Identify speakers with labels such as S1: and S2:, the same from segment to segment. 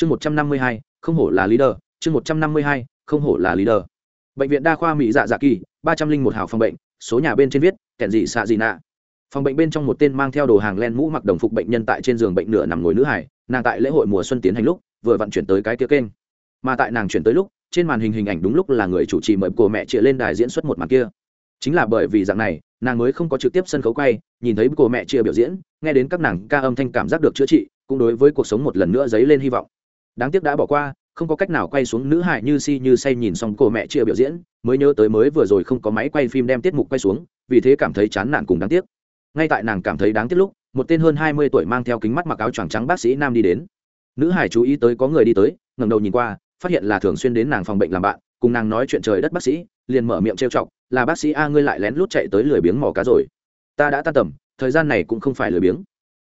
S1: chương một trăm năm mươi hai, không hổ là leader. Chương một trăm năm mươi hai, không hổ là leader. Bệnh viện đa khoa mỹ dạ dạ kỳ, ba trăm linh một hào phòng bệnh, số nhà bên trên viết kẻn dị xạ dị nạ. Phòng bệnh bên trong một tên mang theo đồ hàng len mũ mặc đồng phục bệnh nhân tại trên giường bệnh nửa nằm ngồi nữ hải, nàng tại lễ hội mùa xuân tiến hành lúc, vừa vận chuyển tới cái kia kênh. Mà tại nàng chuyển tới lúc, trên màn hình hình ảnh đúng lúc là người chủ trì mời cô mẹ chịa lên đài diễn xuất một màn kia. Chính là bởi vì dạng này, nàng mới không có trực tiếp sân khấu quay, nhìn thấy cô mẹ chia biểu diễn, nghe đến các nàng ca âm thanh cảm giác được chữa trị, cũng đối với cuộc sống một lần nữa dấy lên hy vọng đáng tiếc đã bỏ qua, không có cách nào quay xuống nữ hại như si như say nhìn xong cô mẹ chia biểu diễn, mới nhớ tới mới vừa rồi không có máy quay phim đem tiết mục quay xuống, vì thế cảm thấy chán nản cùng đáng tiếc. Ngay tại nàng cảm thấy đáng tiếc lúc, một tên hơn hai mươi tuổi mang theo kính mắt mặc áo choàng trắng bác sĩ nam đi đến. Nữ hải chú ý tới có người đi tới, ngẩng đầu nhìn qua, phát hiện là thường xuyên đến nàng phòng bệnh làm bạn, cùng nàng nói chuyện trời đất bác sĩ, liền mở miệng trêu chọc, là bác sĩ a, ngươi lại lén lút chạy tới lười biếng mò cá rồi. Ta đã tan tầm, thời gian này cũng không phải lười biếng.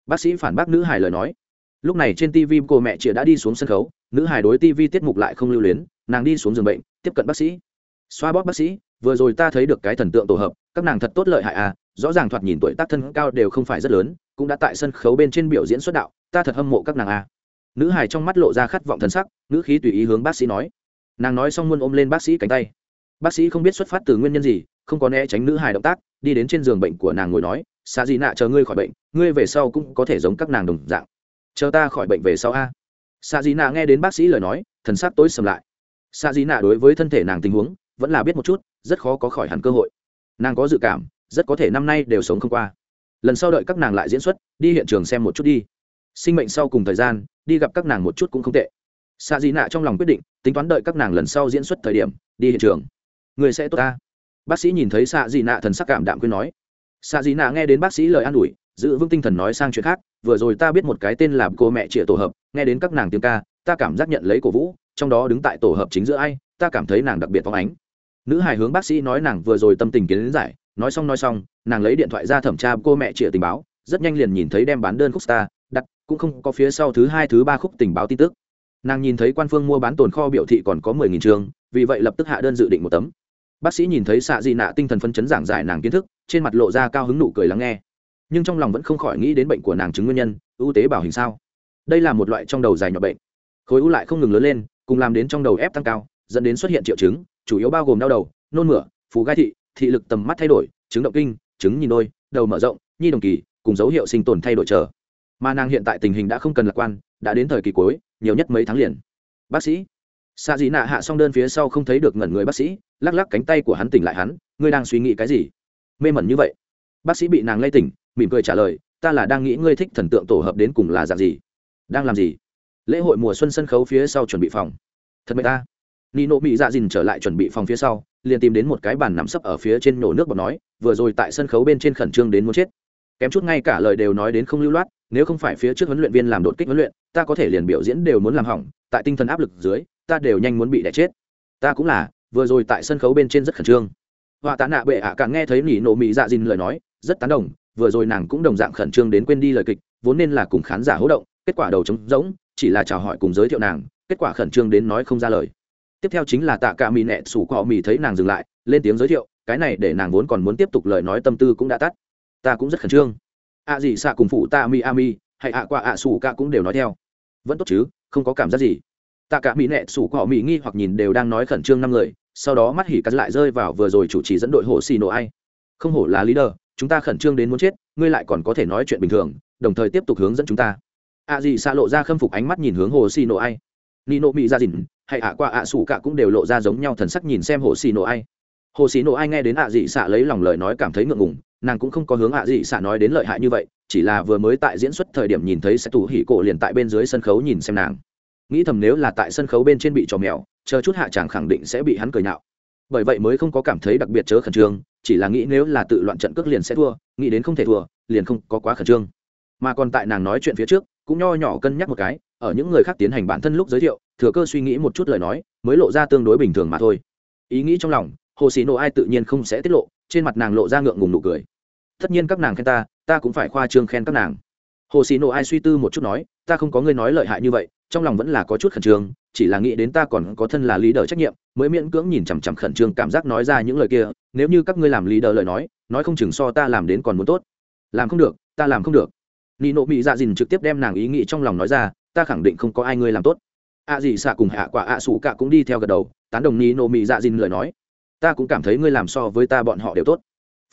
S1: Bác sĩ phản bác nữ hải lời nói lúc này trên tv cô mẹ chị đã đi xuống sân khấu, nữ hài đối tv tiết mục lại không lưu luyến, nàng đi xuống giường bệnh, tiếp cận bác sĩ. Xoa bóp bác sĩ, vừa rồi ta thấy được cái thần tượng tổ hợp, các nàng thật tốt lợi hại à rõ ràng thoạt nhìn tuổi tác thân cao đều không phải rất lớn, cũng đã tại sân khấu bên trên biểu diễn xuất đạo, ta thật hâm mộ các nàng à. Nữ hài trong mắt lộ ra khát vọng thân sắc nữ khí tùy ý hướng bác sĩ nói. Nàng nói xong luôn ôm lên bác sĩ cánh tay. Bác sĩ không biết xuất phát từ nguyên nhân gì, không có né tránh nữ hài động tác, đi đến trên giường bệnh của nàng ngồi nói xa gì nạ, chờ ngươi khỏi bệnh, ngươi về sau cũng có thể giống các nàng đồng dạng chờ ta khỏi bệnh về sau a. Sa Di nạ nghe đến bác sĩ lời nói, thần sắc tối sầm lại. Sa Di nạ đối với thân thể nàng tình huống, vẫn là biết một chút, rất khó có khỏi hẳn cơ hội. Nàng có dự cảm, rất có thể năm nay đều sống không qua. Lần sau đợi các nàng lại diễn xuất, đi hiện trường xem một chút đi. Sinh mệnh sau cùng thời gian, đi gặp các nàng một chút cũng không tệ. Sa dị nạ trong lòng quyết định, tính toán đợi các nàng lần sau diễn xuất thời điểm, đi hiện trường. Người sẽ tốt ta. Bác sĩ nhìn thấy xạ dị nạ thần sắc cảm đạm quyên nói. Xạ dị nạ nghe đến bác sĩ lời an ủi, giữ vững tinh thần nói sang chuyện khác vừa rồi ta biết một cái tên là cô mẹ trịa tổ hợp, nghe đến các nàng tiếng ca, ta cảm giác nhận lấy cổ vũ, trong đó đứng tại tổ hợp chính giữa ai, ta cảm thấy nàng đặc biệt phóng ánh. Nữ hài hướng bác sĩ nói nàng vừa rồi tâm tình kiến đến giải, nói xong nói xong, nàng lấy điện thoại ra thẩm tra cô mẹ trịa tình báo, rất nhanh liền nhìn thấy đem bán đơn khúc star, đặt, cũng không có phía sau thứ hai, thứ ba khúc tình báo tin tức. Nàng nhìn thấy quan phương mua bán tồn kho biểu thị còn có mười nghìn trường, vì vậy lập tức hạ đơn dự định một tấm. Bác sĩ nhìn thấy xạ dị nạ tinh thần phấn chấn giảng giải nàng kiến thức, trên mặt lộ ra cao hứng nụ cười lắng nghe nhưng trong lòng vẫn không khỏi nghĩ đến bệnh của nàng chứng nguyên nhân, ưu tế bảo hình sao? Đây là một loại trong đầu dài nhỏ bệnh. Khối u lại không ngừng lớn lên, cùng làm đến trong đầu ép tăng cao, dẫn đến xuất hiện triệu chứng, chủ yếu bao gồm đau đầu, nôn mửa, phù gai thị thị lực tầm mắt thay đổi, chứng động kinh, chứng nhìn đôi, đầu mở rộng, nhi đồng kỳ, cùng dấu hiệu sinh tồn thay đổi chờ. Mà nàng hiện tại tình hình đã không cần lạc quan, đã đến thời kỳ cuối, nhiều nhất mấy tháng liền. Bác sĩ. Xa dị nạ hạ xong đơn phía sau không thấy được ngẩn người bác sĩ, lắc lắc cánh tay của hắn tỉnh lại hắn, ngươi đang suy nghĩ cái gì? Mê mẩn như vậy. Bác sĩ bị nàng lay tỉnh mỉm cười trả lời, ta là đang nghĩ ngươi thích thần tượng tổ hợp đến cùng là dạng gì? Đang làm gì? Lễ hội mùa xuân sân khấu phía sau chuẩn bị phòng. Thật mệt ta. Nino bị dạ dìn trở lại chuẩn bị phòng phía sau, liền tìm đến một cái bàn nằm sấp ở phía trên nổ nước bọt nói, vừa rồi tại sân khấu bên trên khẩn trương đến muốn chết. Kém chút ngay cả lời đều nói đến không lưu loát, nếu không phải phía trước huấn luyện viên làm đột kích huấn luyện, ta có thể liền biểu diễn đều muốn làm hỏng, tại tinh thần áp lực dưới, ta đều nhanh muốn bị đẻ chết. Ta cũng là, vừa rồi tại sân khấu bên trên rất khẩn trương. Họa tạ nạ bệ ạ càng nghe thấy nỉ nộ mỹ dạ dìn lời nói, rất tán đồng vừa rồi nàng cũng đồng dạng khẩn trương đến quên đi lời kịch, vốn nên là cùng khán giả hỗ động, kết quả đầu trống rỗng, chỉ là chào hỏi cùng giới thiệu nàng, kết quả khẩn trương đến nói không ra lời. Tiếp theo chính là tạ cả mì nẹ sủ cọ mì thấy nàng dừng lại, lên tiếng giới thiệu, cái này để nàng vốn còn muốn tiếp tục lời nói tâm tư cũng đã tắt. Ta cũng rất khẩn trương. Ạ à gì xạ cùng phụ ta mi a mi, hay ạ qua ạ sủ ca cũng đều nói theo. Vẫn tốt chứ, không có cảm giác gì. Tạ cả mỹ nẹ sủ cọ mỹ nghi hoặc nhìn đều đang nói khẩn trương năm người, sau đó mắt hỉ cắt lại rơi vào vừa rồi chủ trì dẫn đội hồ xì nổ ai. Không hổ là leader chúng ta khẩn trương đến muốn chết, ngươi lại còn có thể nói chuyện bình thường, đồng thời tiếp tục hướng dẫn chúng ta. Ạ dị xạ lộ ra khâm phục ánh mắt nhìn hướng hồ xì nổ ai. Nino mỹ ra dìn, hay ạ qua ạ sủ cả cũng đều lộ ra giống nhau thần sắc nhìn xem hồ xì nổ ai. Hồ xì nổ ai nghe đến ạ dị xạ lấy lòng lời nói cảm thấy ngượng ngùng, nàng cũng không có hướng ạ dị xạ nói đến lợi hại như vậy, chỉ là vừa mới tại diễn xuất thời điểm nhìn thấy sẽ tủ hỉ cổ liền tại bên dưới sân khấu nhìn xem nàng. Nghĩ thầm nếu là tại sân khấu bên trên bị trò mèo, chờ chút hạ chàng khẳng định sẽ bị hắn cười nhạo bởi vậy mới không có cảm thấy đặc biệt chớ khẩn trương, chỉ là nghĩ nếu là tự loạn trận cước liền sẽ thua, nghĩ đến không thể thua, liền không có quá khẩn trương. Mà còn tại nàng nói chuyện phía trước, cũng nho nhỏ cân nhắc một cái, ở những người khác tiến hành bản thân lúc giới thiệu, thừa cơ suy nghĩ một chút lời nói, mới lộ ra tương đối bình thường mà thôi. Ý nghĩ trong lòng, hồ xì nộ ai tự nhiên không sẽ tiết lộ, trên mặt nàng lộ ra ngượng ngùng nụ cười. Tất nhiên các nàng khen ta ta cũng phải khoa trương khen các nàng. Hồ xì nộ ai suy tư một chút nói, ta không có ngươi nói lợi hại như vậy, trong lòng vẫn là có chút khẩn trương chỉ là nghĩ đến ta còn có thân là lý đờ trách nhiệm, mới miễn cưỡng nhìn chằm chằm khẩn trương cảm giác nói ra những lời kia, nếu như các ngươi làm lý đờ lời nói nói không chừng so ta làm đến còn muốn tốt. Làm không được, ta làm không được. Nị nộ mỹ dạ dìn trực tiếp đem nàng ý nghĩ trong lòng nói ra, ta khẳng định không có ai ngươi làm tốt. Ạ gì xạ cùng hạ quả ạ sủ cả cũng đi theo gật đầu, tán đồng nị nộ mỹ dạ dìn lời nói. Ta cũng cảm thấy ngươi làm so với ta bọn họ đều tốt.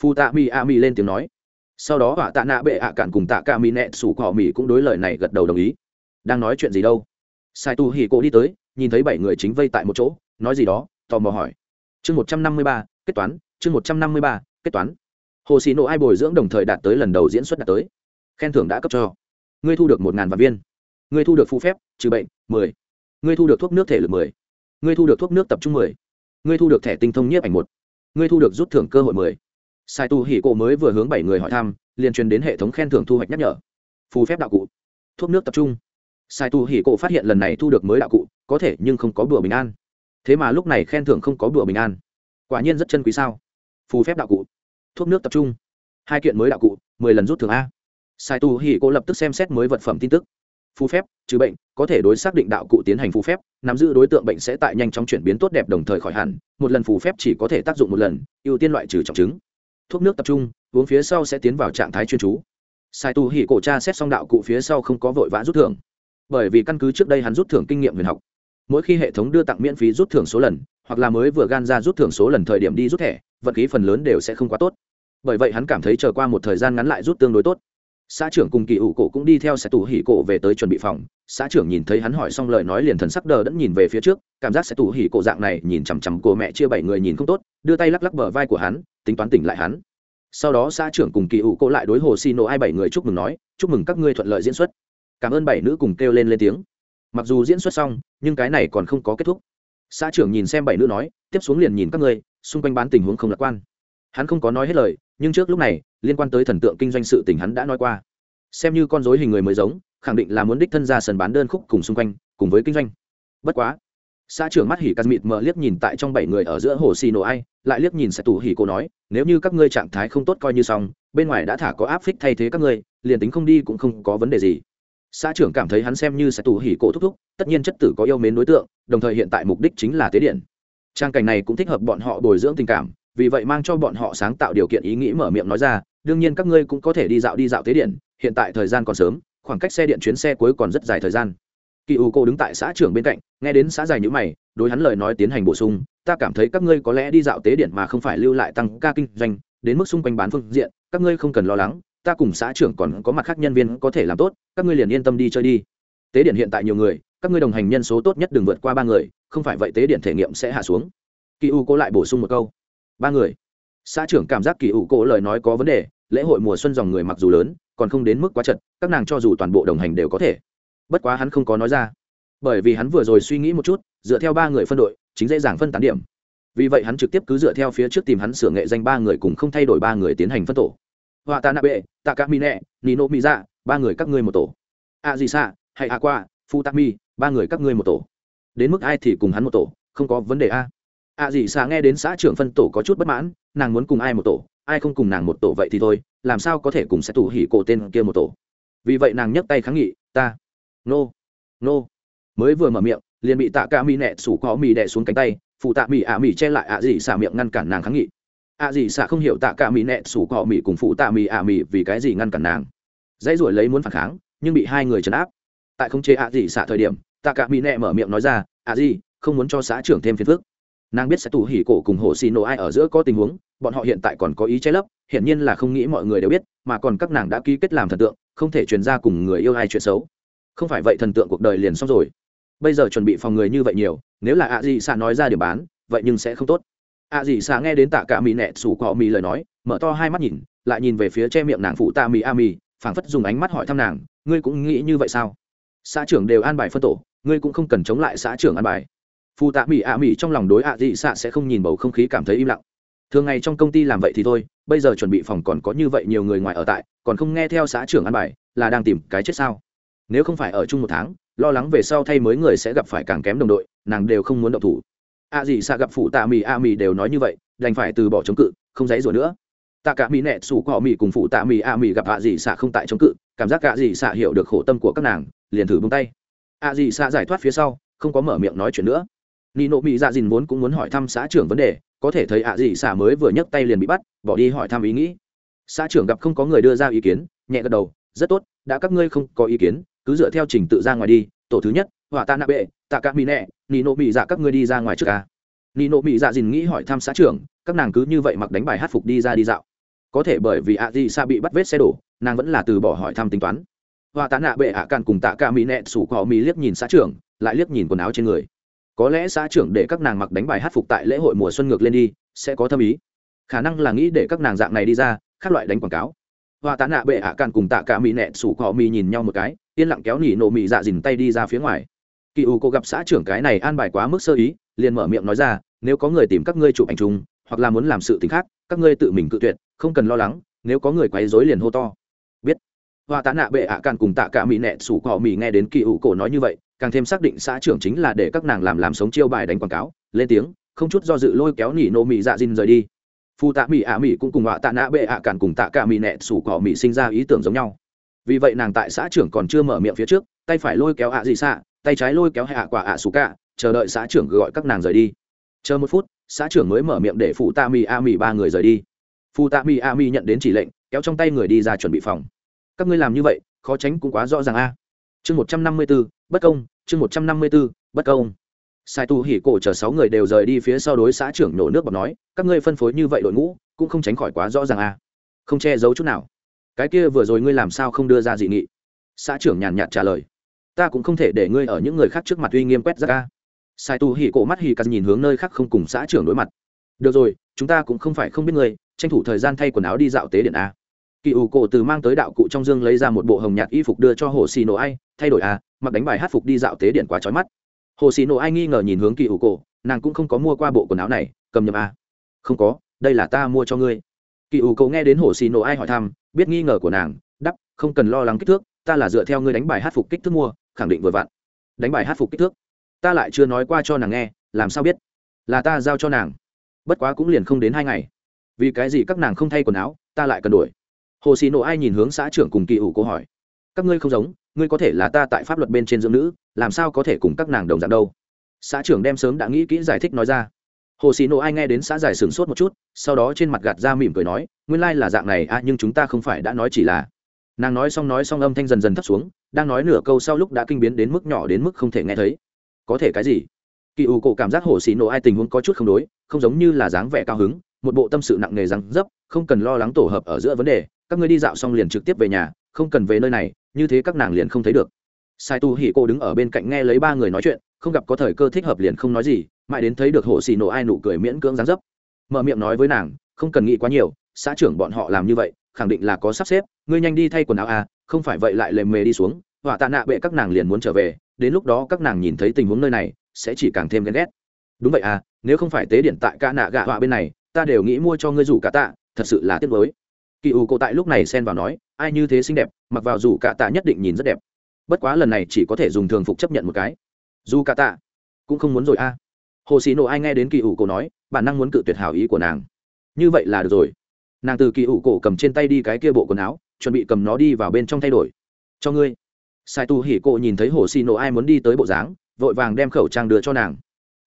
S1: Phu tạ mi a mi lên tiếng nói. Sau đó họa tạ nạ bệ ạ cạn cùng tạ ca mi nẹ sủ cỏ mỹ cũng đối lời này gật đầu đồng ý. Đang nói chuyện gì đâu? Sai tu hì cổ đi tới, nhìn thấy bảy người chính vây tại một chỗ, nói gì đó, tò mò hỏi. Chương một trăm năm mươi ba, kết toán, chương một trăm năm mươi ba, kết toán. Hồ xì nộ ai bồi dưỡng đồng thời đạt tới lần đầu diễn xuất đạt tới. Khen thưởng đã cấp cho. Ngươi thu được một ngàn vạn viên. Ngươi thu được phù phép, trừ bệnh, mười. Ngươi thu được thuốc nước thể lực, mười. Ngươi thu được thuốc nước tập trung, mười. Ngươi thu được thẻ tinh thông nhiếp ảnh, một. Ngươi thu được rút thưởng cơ hội, mười. Sai tu hỉ cổ mới vừa hướng bảy người hỏi thăm, liền truyền đến hệ thống khen thưởng thu hoạch nhắc nhở. Phù phép đạo cụ. Thuốc nước tập trung sai tu hỉ cổ phát hiện lần này thu được mới đạo cụ, có thể nhưng không có bữa bình an. Thế mà lúc này khen thưởng không có bữa bình an. Quả nhiên rất chân quý sao? Phù phép đạo cụ. Thuốc nước tập trung. Hai kiện mới đạo cụ, mười lần rút thưởng a. Sai tu hỉ cổ lập tức xem xét mới vật phẩm tin tức. Phù phép, trừ bệnh, có thể đối xác định đạo cụ tiến hành phù phép, nắm giữ đối tượng bệnh sẽ tại nhanh chóng chuyển biến tốt đẹp đồng thời khỏi hẳn, một lần phù phép chỉ có thể tác dụng một lần, ưu tiên loại trừ trọng chứng. Thuốc nước tập trung, uống phía sau sẽ tiến vào trạng thái chuyên chú. Sai tu hỉ cổ cha xét xong đạo cụ phía sau không có vội vã rút thưởng bởi vì căn cứ trước đây hắn rút thưởng kinh nghiệm huyền học. Mỗi khi hệ thống đưa tặng miễn phí rút thưởng số lần, hoặc là mới vừa gan ra rút thưởng số lần thời điểm đi rút thẻ vật khí phần lớn đều sẽ không quá tốt. Bởi vậy hắn cảm thấy chờ qua một thời gian ngắn lại rút tương đối tốt. Xã trưởng cùng kỳ ủ cổ cũng đi theo sẽ tủ hỉ cổ về tới chuẩn bị phòng. Xã trưởng nhìn thấy hắn hỏi xong lời nói liền thần sắc đờ đẫn nhìn về phía trước, cảm giác sẽ tủ hỉ cổ dạng này nhìn chằm chằm cô mẹ chia bảy người nhìn không tốt, đưa tay lắc lắc bờ vai của hắn, tính toán tỉnh lại hắn. Sau đó xã trưởng cùng kỳ ủ cổ lại đối hồ xì nổ ai bảy người chúc mừng nói, chúc mừng các ngươi thuận lợi diễn xuất cảm ơn bảy nữ cùng kêu lên lên tiếng. Mặc dù diễn xuất xong, nhưng cái này còn không có kết thúc. Xã trưởng nhìn xem bảy nữ nói, tiếp xuống liền nhìn các ngươi, xung quanh bán tình huống không lạc quan. Hắn không có nói hết lời, nhưng trước lúc này, liên quan tới thần tượng kinh doanh sự tình hắn đã nói qua. Xem như con dối hình người mới giống, khẳng định là muốn đích thân ra sân bán đơn khúc cùng xung quanh, cùng với kinh doanh. Bất quá, xã trưởng mắt hỉ cắt mịt mờ liếc nhìn tại trong bảy người ở giữa hồ xì nổ ai, lại liếc nhìn sẽ tù hỉ cô nói, nếu như các ngươi trạng thái không tốt coi như xong, bên ngoài đã thả có áp phích thay thế các ngươi, liền tính không đi cũng không có vấn đề gì xã trưởng cảm thấy hắn xem như sẽ tù hỉ cổ thúc thúc, tất nhiên chất tử có yêu mến đối tượng, đồng thời hiện tại mục đích chính là tế điện. Trang cảnh này cũng thích hợp bọn họ bồi dưỡng tình cảm, vì vậy mang cho bọn họ sáng tạo điều kiện ý nghĩ mở miệng nói ra, đương nhiên các ngươi cũng có thể đi dạo đi dạo tế điện, hiện tại thời gian còn sớm, khoảng cách xe điện chuyến xe cuối còn rất dài thời gian. Kỳ u cô đứng tại xã trưởng bên cạnh, nghe đến xã dài nhữ mày, đối hắn lời nói tiến hành bổ sung, ta cảm thấy các ngươi có lẽ đi dạo tế điện mà không phải lưu lại tăng ca kinh doanh, đến mức xung quanh bán phương diện, các ngươi không cần lo lắng ta cùng xã trưởng còn có mặt khác nhân viên có thể làm tốt, các ngươi liền yên tâm đi chơi đi. Tế điện hiện tại nhiều người, các ngươi đồng hành nhân số tốt nhất đừng vượt qua ba người, không phải vậy tế điện thể nghiệm sẽ hạ xuống. Kỳ u cô lại bổ sung một câu. Ba người. Xã trưởng cảm giác kỳ u cố lời nói có vấn đề, lễ hội mùa xuân dòng người mặc dù lớn, còn không đến mức quá chật, các nàng cho dù toàn bộ đồng hành đều có thể. Bất quá hắn không có nói ra. Bởi vì hắn vừa rồi suy nghĩ một chút, dựa theo ba người phân đội, chính dễ dàng phân tán điểm. Vì vậy hắn trực tiếp cứ dựa theo phía trước tìm hắn sửa nghệ danh ba người cùng không thay đổi ba người tiến hành phân tổ họa tạ nạ bệ, tạ cả mi nẹ nino mi dạ ba người các ngươi một tổ. A gì xạ hay a qua, phu tạ mi, ba người các ngươi một tổ. Đến mức ai thì cùng hắn một tổ, không có vấn đề a. A gì xạ nghe đến xã trưởng phân tổ có chút bất mãn, nàng muốn cùng ai một tổ, ai không cùng nàng một tổ vậy thì thôi, làm sao có thể cùng sẽ tủ hỉ cổ tên kia một tổ. Vì vậy nàng nhấc tay kháng nghị, ta, nô nô. Mới vừa mở miệng, liền bị tạ ca mi nẹ, sủ có mì đè xuống cánh tay phụ tạ mì ạ mì che lại ạ gì xả miệng ngăn cản nàng kháng nghị ạ gì xạ không hiểu tạ cả mỹ nẹ, sủ cọ mỹ cùng phụ tạ mỹ ạ mỹ vì cái gì ngăn cản nàng. Dãy ruổi lấy muốn phản kháng, nhưng bị hai người trấn áp. Tại không chế ạ gì xạ thời điểm, tạ cả mỹ nẹ mở miệng nói ra, ạ gì, không muốn cho xã trưởng thêm phiền phức. Nàng biết sẽ tù hỉ cổ cùng hồ xì nổ ai ở giữa có tình huống, bọn họ hiện tại còn có ý che lấp, hiển nhiên là không nghĩ mọi người đều biết, mà còn các nàng đã ký kết làm thần tượng, không thể truyền ra cùng người yêu ai chuyện xấu. Không phải vậy thần tượng cuộc đời liền xong rồi. Bây giờ chuẩn bị phòng người như vậy nhiều, nếu là ạ gì xạ nói ra điểm bán, vậy nhưng sẽ không tốt ạ dị xạ nghe đến tạ cả mì nẹt sủ cọ mì lời nói, mở to hai mắt nhìn, lại nhìn về phía che miệng nàng phụ tạ mì a mì, phảng phất dùng ánh mắt hỏi thăm nàng, ngươi cũng nghĩ như vậy sao? Xã trưởng đều an bài phân tổ, ngươi cũng không cần chống lại xã trưởng an bài. Phụ tạ mỹ a mỹ trong lòng đối ạ dị xạ sẽ không nhìn bầu không khí cảm thấy im lặng. Thường ngày trong công ty làm vậy thì thôi, bây giờ chuẩn bị phòng còn có như vậy nhiều người ngoài ở tại, còn không nghe theo xã trưởng ăn bài, là đang tìm cái chết sao? Nếu không phải ở chung một tháng, lo lắng về sau thay mới người sẽ gặp phải càng kém đồng đội, nàng đều không muốn động thủ ạ gì xạ gặp phụ tạ mì, a mì đều nói như vậy, đành phải từ bỏ chống cự, không dãy rồi nữa. Tạ cả mỹ nẹt sủ cọ mỹ cùng phụ tạ mỹ a mỹ gặp ạ gì xạ không tại chống cự, cảm giác ạ gì xạ hiểu được khổ tâm của các nàng, liền thử bông tay. Ạ gì xạ giải thoát phía sau, không có mở miệng nói chuyện nữa. Nị nộ mỹ dạ dìn vốn cũng muốn hỏi thăm xã trưởng vấn đề, có thể thấy ạ gì xạ mới vừa nhấc tay liền bị bắt, bỏ đi hỏi thăm ý nghĩ. Xã trưởng gặp không có người đưa ra ý kiến, nhẹ gật đầu, rất tốt, đã các ngươi không có ý kiến, cứ dựa theo trình tự ra ngoài đi, tổ thứ nhất hỏa tạ nạ bệ, tạ cả mỹ nẹ nị nộ mỹ dạ các ngươi đi ra ngoài trước à. ca nị nộ mỹ dạ dìn nghĩ hỏi thăm xã trưởng, các nàng cứ như vậy mặc đánh bài hát phục đi ra đi dạo. Có thể bởi vì ạ di sa bị bắt vết xe đổ, nàng vẫn là từ bỏ hỏi thăm tính toán. Hỏa tạ nạ bệ ạ càn cùng tạ cả mỹ nẹ sủ cỏ mỹ liếc nhìn xã trưởng, lại liếc nhìn quần áo trên người. Có lẽ xã trưởng để các nàng mặc đánh bài hát phục tại lễ hội mùa xuân ngược lên đi, sẽ có thâm ý. Khả năng là nghĩ để các nàng dạng này đi ra các loại đánh quảng cáo. Hòa tạ nạ bệ ạ càn cùng tạ cả mỹ nẹ sủ cọ mỹ nhìn nhau một cái, yên lặng kéo nỉ nổ mỹ dạ dìn tay đi ra phía ngoài kỳ u cô gặp xã trưởng cái này an bài quá mức sơ ý, liền mở miệng nói ra, nếu có người tìm các ngươi chụp ảnh chung, hoặc là muốn làm sự t khác, các ngươi tự mình cự tuyệt, không cần lo lắng, nếu có người quấy dối liền hô to. Biết. Hoa tạ nạ bệ ạ càn cùng tạ cả mỹ nẹ sủ cọ mỹ nghe đến kỳ u cổ nói như vậy, càng thêm xác định xã trưởng chính là để các nàng làm làm sống chiêu bài đánh quảng cáo, lên tiếng, không chút do dự lôi kéo nỉ nô mỹ dạ dinh rời đi. Phu tạ mỹ ạ mỹ cũng cùng họa tạ nạ bệ ạ cản cùng tạ cả mỹ nẹ sủ cọ mỹ sinh ra ý tưởng giống nhau. Vì vậy nàng tại xã trưởng còn chưa mở miệng phía trước, tay phải lôi kéo ạ gì xạ tay trái lôi kéo hạ quả ạ sủ cả, chờ đợi xã trưởng gọi các nàng rời đi. Chờ một phút, xã trưởng mới mở miệng để phụ tạ mi a mi ba người rời đi. Phụ tạ mi a mi nhận đến chỉ lệnh, kéo trong tay người đi ra chuẩn bị phòng. Các ngươi làm như vậy, khó tránh cũng quá rõ ràng a. Chương một trăm năm mươi b ố bất công, chương một trăm năm mươi b ố bất công. Sai tu hỉ cổ chờ sáu người đều rời đi phía sau đối xã trưởng nổ nước bọc nói, các ngươi phân phối như vậy đội ngũ, cũng không tránh khỏi quá rõ ràng à không che giấu chút nào. Cái kia vừa rồi ngươi làm sao không đưa ra dị nghị? Xã trưởng nhàn nhạt trả lời ta cũng không thể để ngươi ở những người khác trước mặt uy nghiêm quét ra ca sai tu hỉ cổ mắt hỉ cắt nhìn hướng nơi khác không cùng xã trưởng đối mặt. Được rồi, chúng ta cũng không phải không biết ngươi, tranh thủ thời gian thay quần áo đi dạo tế điện a. Kỳ ủ cổ từ mang tới đạo cụ trong dương lấy ra một bộ hồng nhạt y phục đưa cho hồ xì nổ ai, thay đổi a, mặc đánh bài hát phục đi dạo tế điện quá trói mắt. Hồ xì nổ ai nghi ngờ nhìn hướng kỳ ủ cổ, nàng cũng không có mua qua bộ quần áo này, cầm nhầm à. không có, đây là ta mua cho ngươi. Kỳ ủ cổ nghe đến hồ xì nổ ai hỏi thăm, biết nghi ngờ của nàng đắp không cần lo lắng kích thước, ta là dựa theo ngươi đánh bài hát phục kích thước mua khẳng định vừa vặn. Đánh bài hát phục kích thước. Ta lại chưa nói qua cho nàng nghe, làm sao biết? Là ta giao cho nàng. Bất quá cũng liền không đến hai ngày. Vì cái gì các nàng không thay quần áo, ta lại cần đuổi. hồ xì nộ ai nhìn hướng xã trưởng cùng kỳ ủ cô hỏi. Các ngươi không giống, ngươi có thể là ta tại pháp luật bên trên dưỡng nữ, làm sao có thể cùng các nàng đồng dạng đâu? Xã trưởng đem sớm đã nghĩ kỹ giải thích nói ra. Hồ xì nộ ai nghe đến xã giải sửng sốt một chút, sau đó trên mặt gạt ra mỉm cười nói, nguyên lai là dạng này à nhưng chúng ta không phải đã nói chỉ là. Nàng nói xong nói xong âm thanh dần dần thấp xuống đang nói nửa câu sau lúc đã kinh biến đến mức nhỏ đến mức không thể nghe thấy. Có thể cái gì? Kỳ ủ cổ cảm giác hồ xì nổ ai tình huống có chút không đối, không giống như là dáng vẻ cao hứng, một bộ tâm sự nặng nề rằng dấp, không cần lo lắng tổ hợp ở giữa vấn đề, các ngươi đi dạo xong liền trực tiếp về nhà, không cần về nơi này, như thế các nàng liền không thấy được. Sai tu hỉ cô đứng ở bên cạnh nghe lấy ba người nói chuyện, không gặp có thời cơ thích hợp liền không nói gì, mãi đến thấy được hồ xì nổ ai nụ cười miễn cưỡng dáng dấp. Mở miệng nói với nàng, không cần nghĩ quá nhiều, xã trưởng bọn họ làm như vậy khẳng định là có sắp xếp, ngươi nhanh đi thay quần áo à không phải vậy lại lề mề đi xuống, họa tạ nạ bệ các nàng liền muốn trở về, đến lúc đó các nàng nhìn thấy tình huống nơi này, sẽ chỉ càng thêm ghen ghét. Đúng vậy à nếu không phải tế điện tại ca nạ gạ họa bên này, ta đều nghĩ mua cho ngươi rủ cả tạ, thật sự là tiếc mới kỳ ủ cô tại lúc này xen vào nói, ai như thế xinh đẹp, mặc vào rủ cả tạ nhất định nhìn rất đẹp. Bất quá lần này chỉ có thể dùng thường phục chấp nhận một cái. Dù cả tạ, cũng không muốn rồi a hồ xì nộ ai nghe đến kỳ ủ cổ nói, bản năng muốn cự tuyệt hảo ý của nàng. Như vậy là được rồi nàng từ kỳ ủ cổ cầm trên tay đi cái kia bộ quần áo, chuẩn bị cầm nó đi vào bên trong thay đổi. Cho ngươi. Sai tu hỉ cổ nhìn thấy hồ xì nổ ai muốn đi tới bộ dáng, vội vàng đem khẩu trang đưa cho nàng.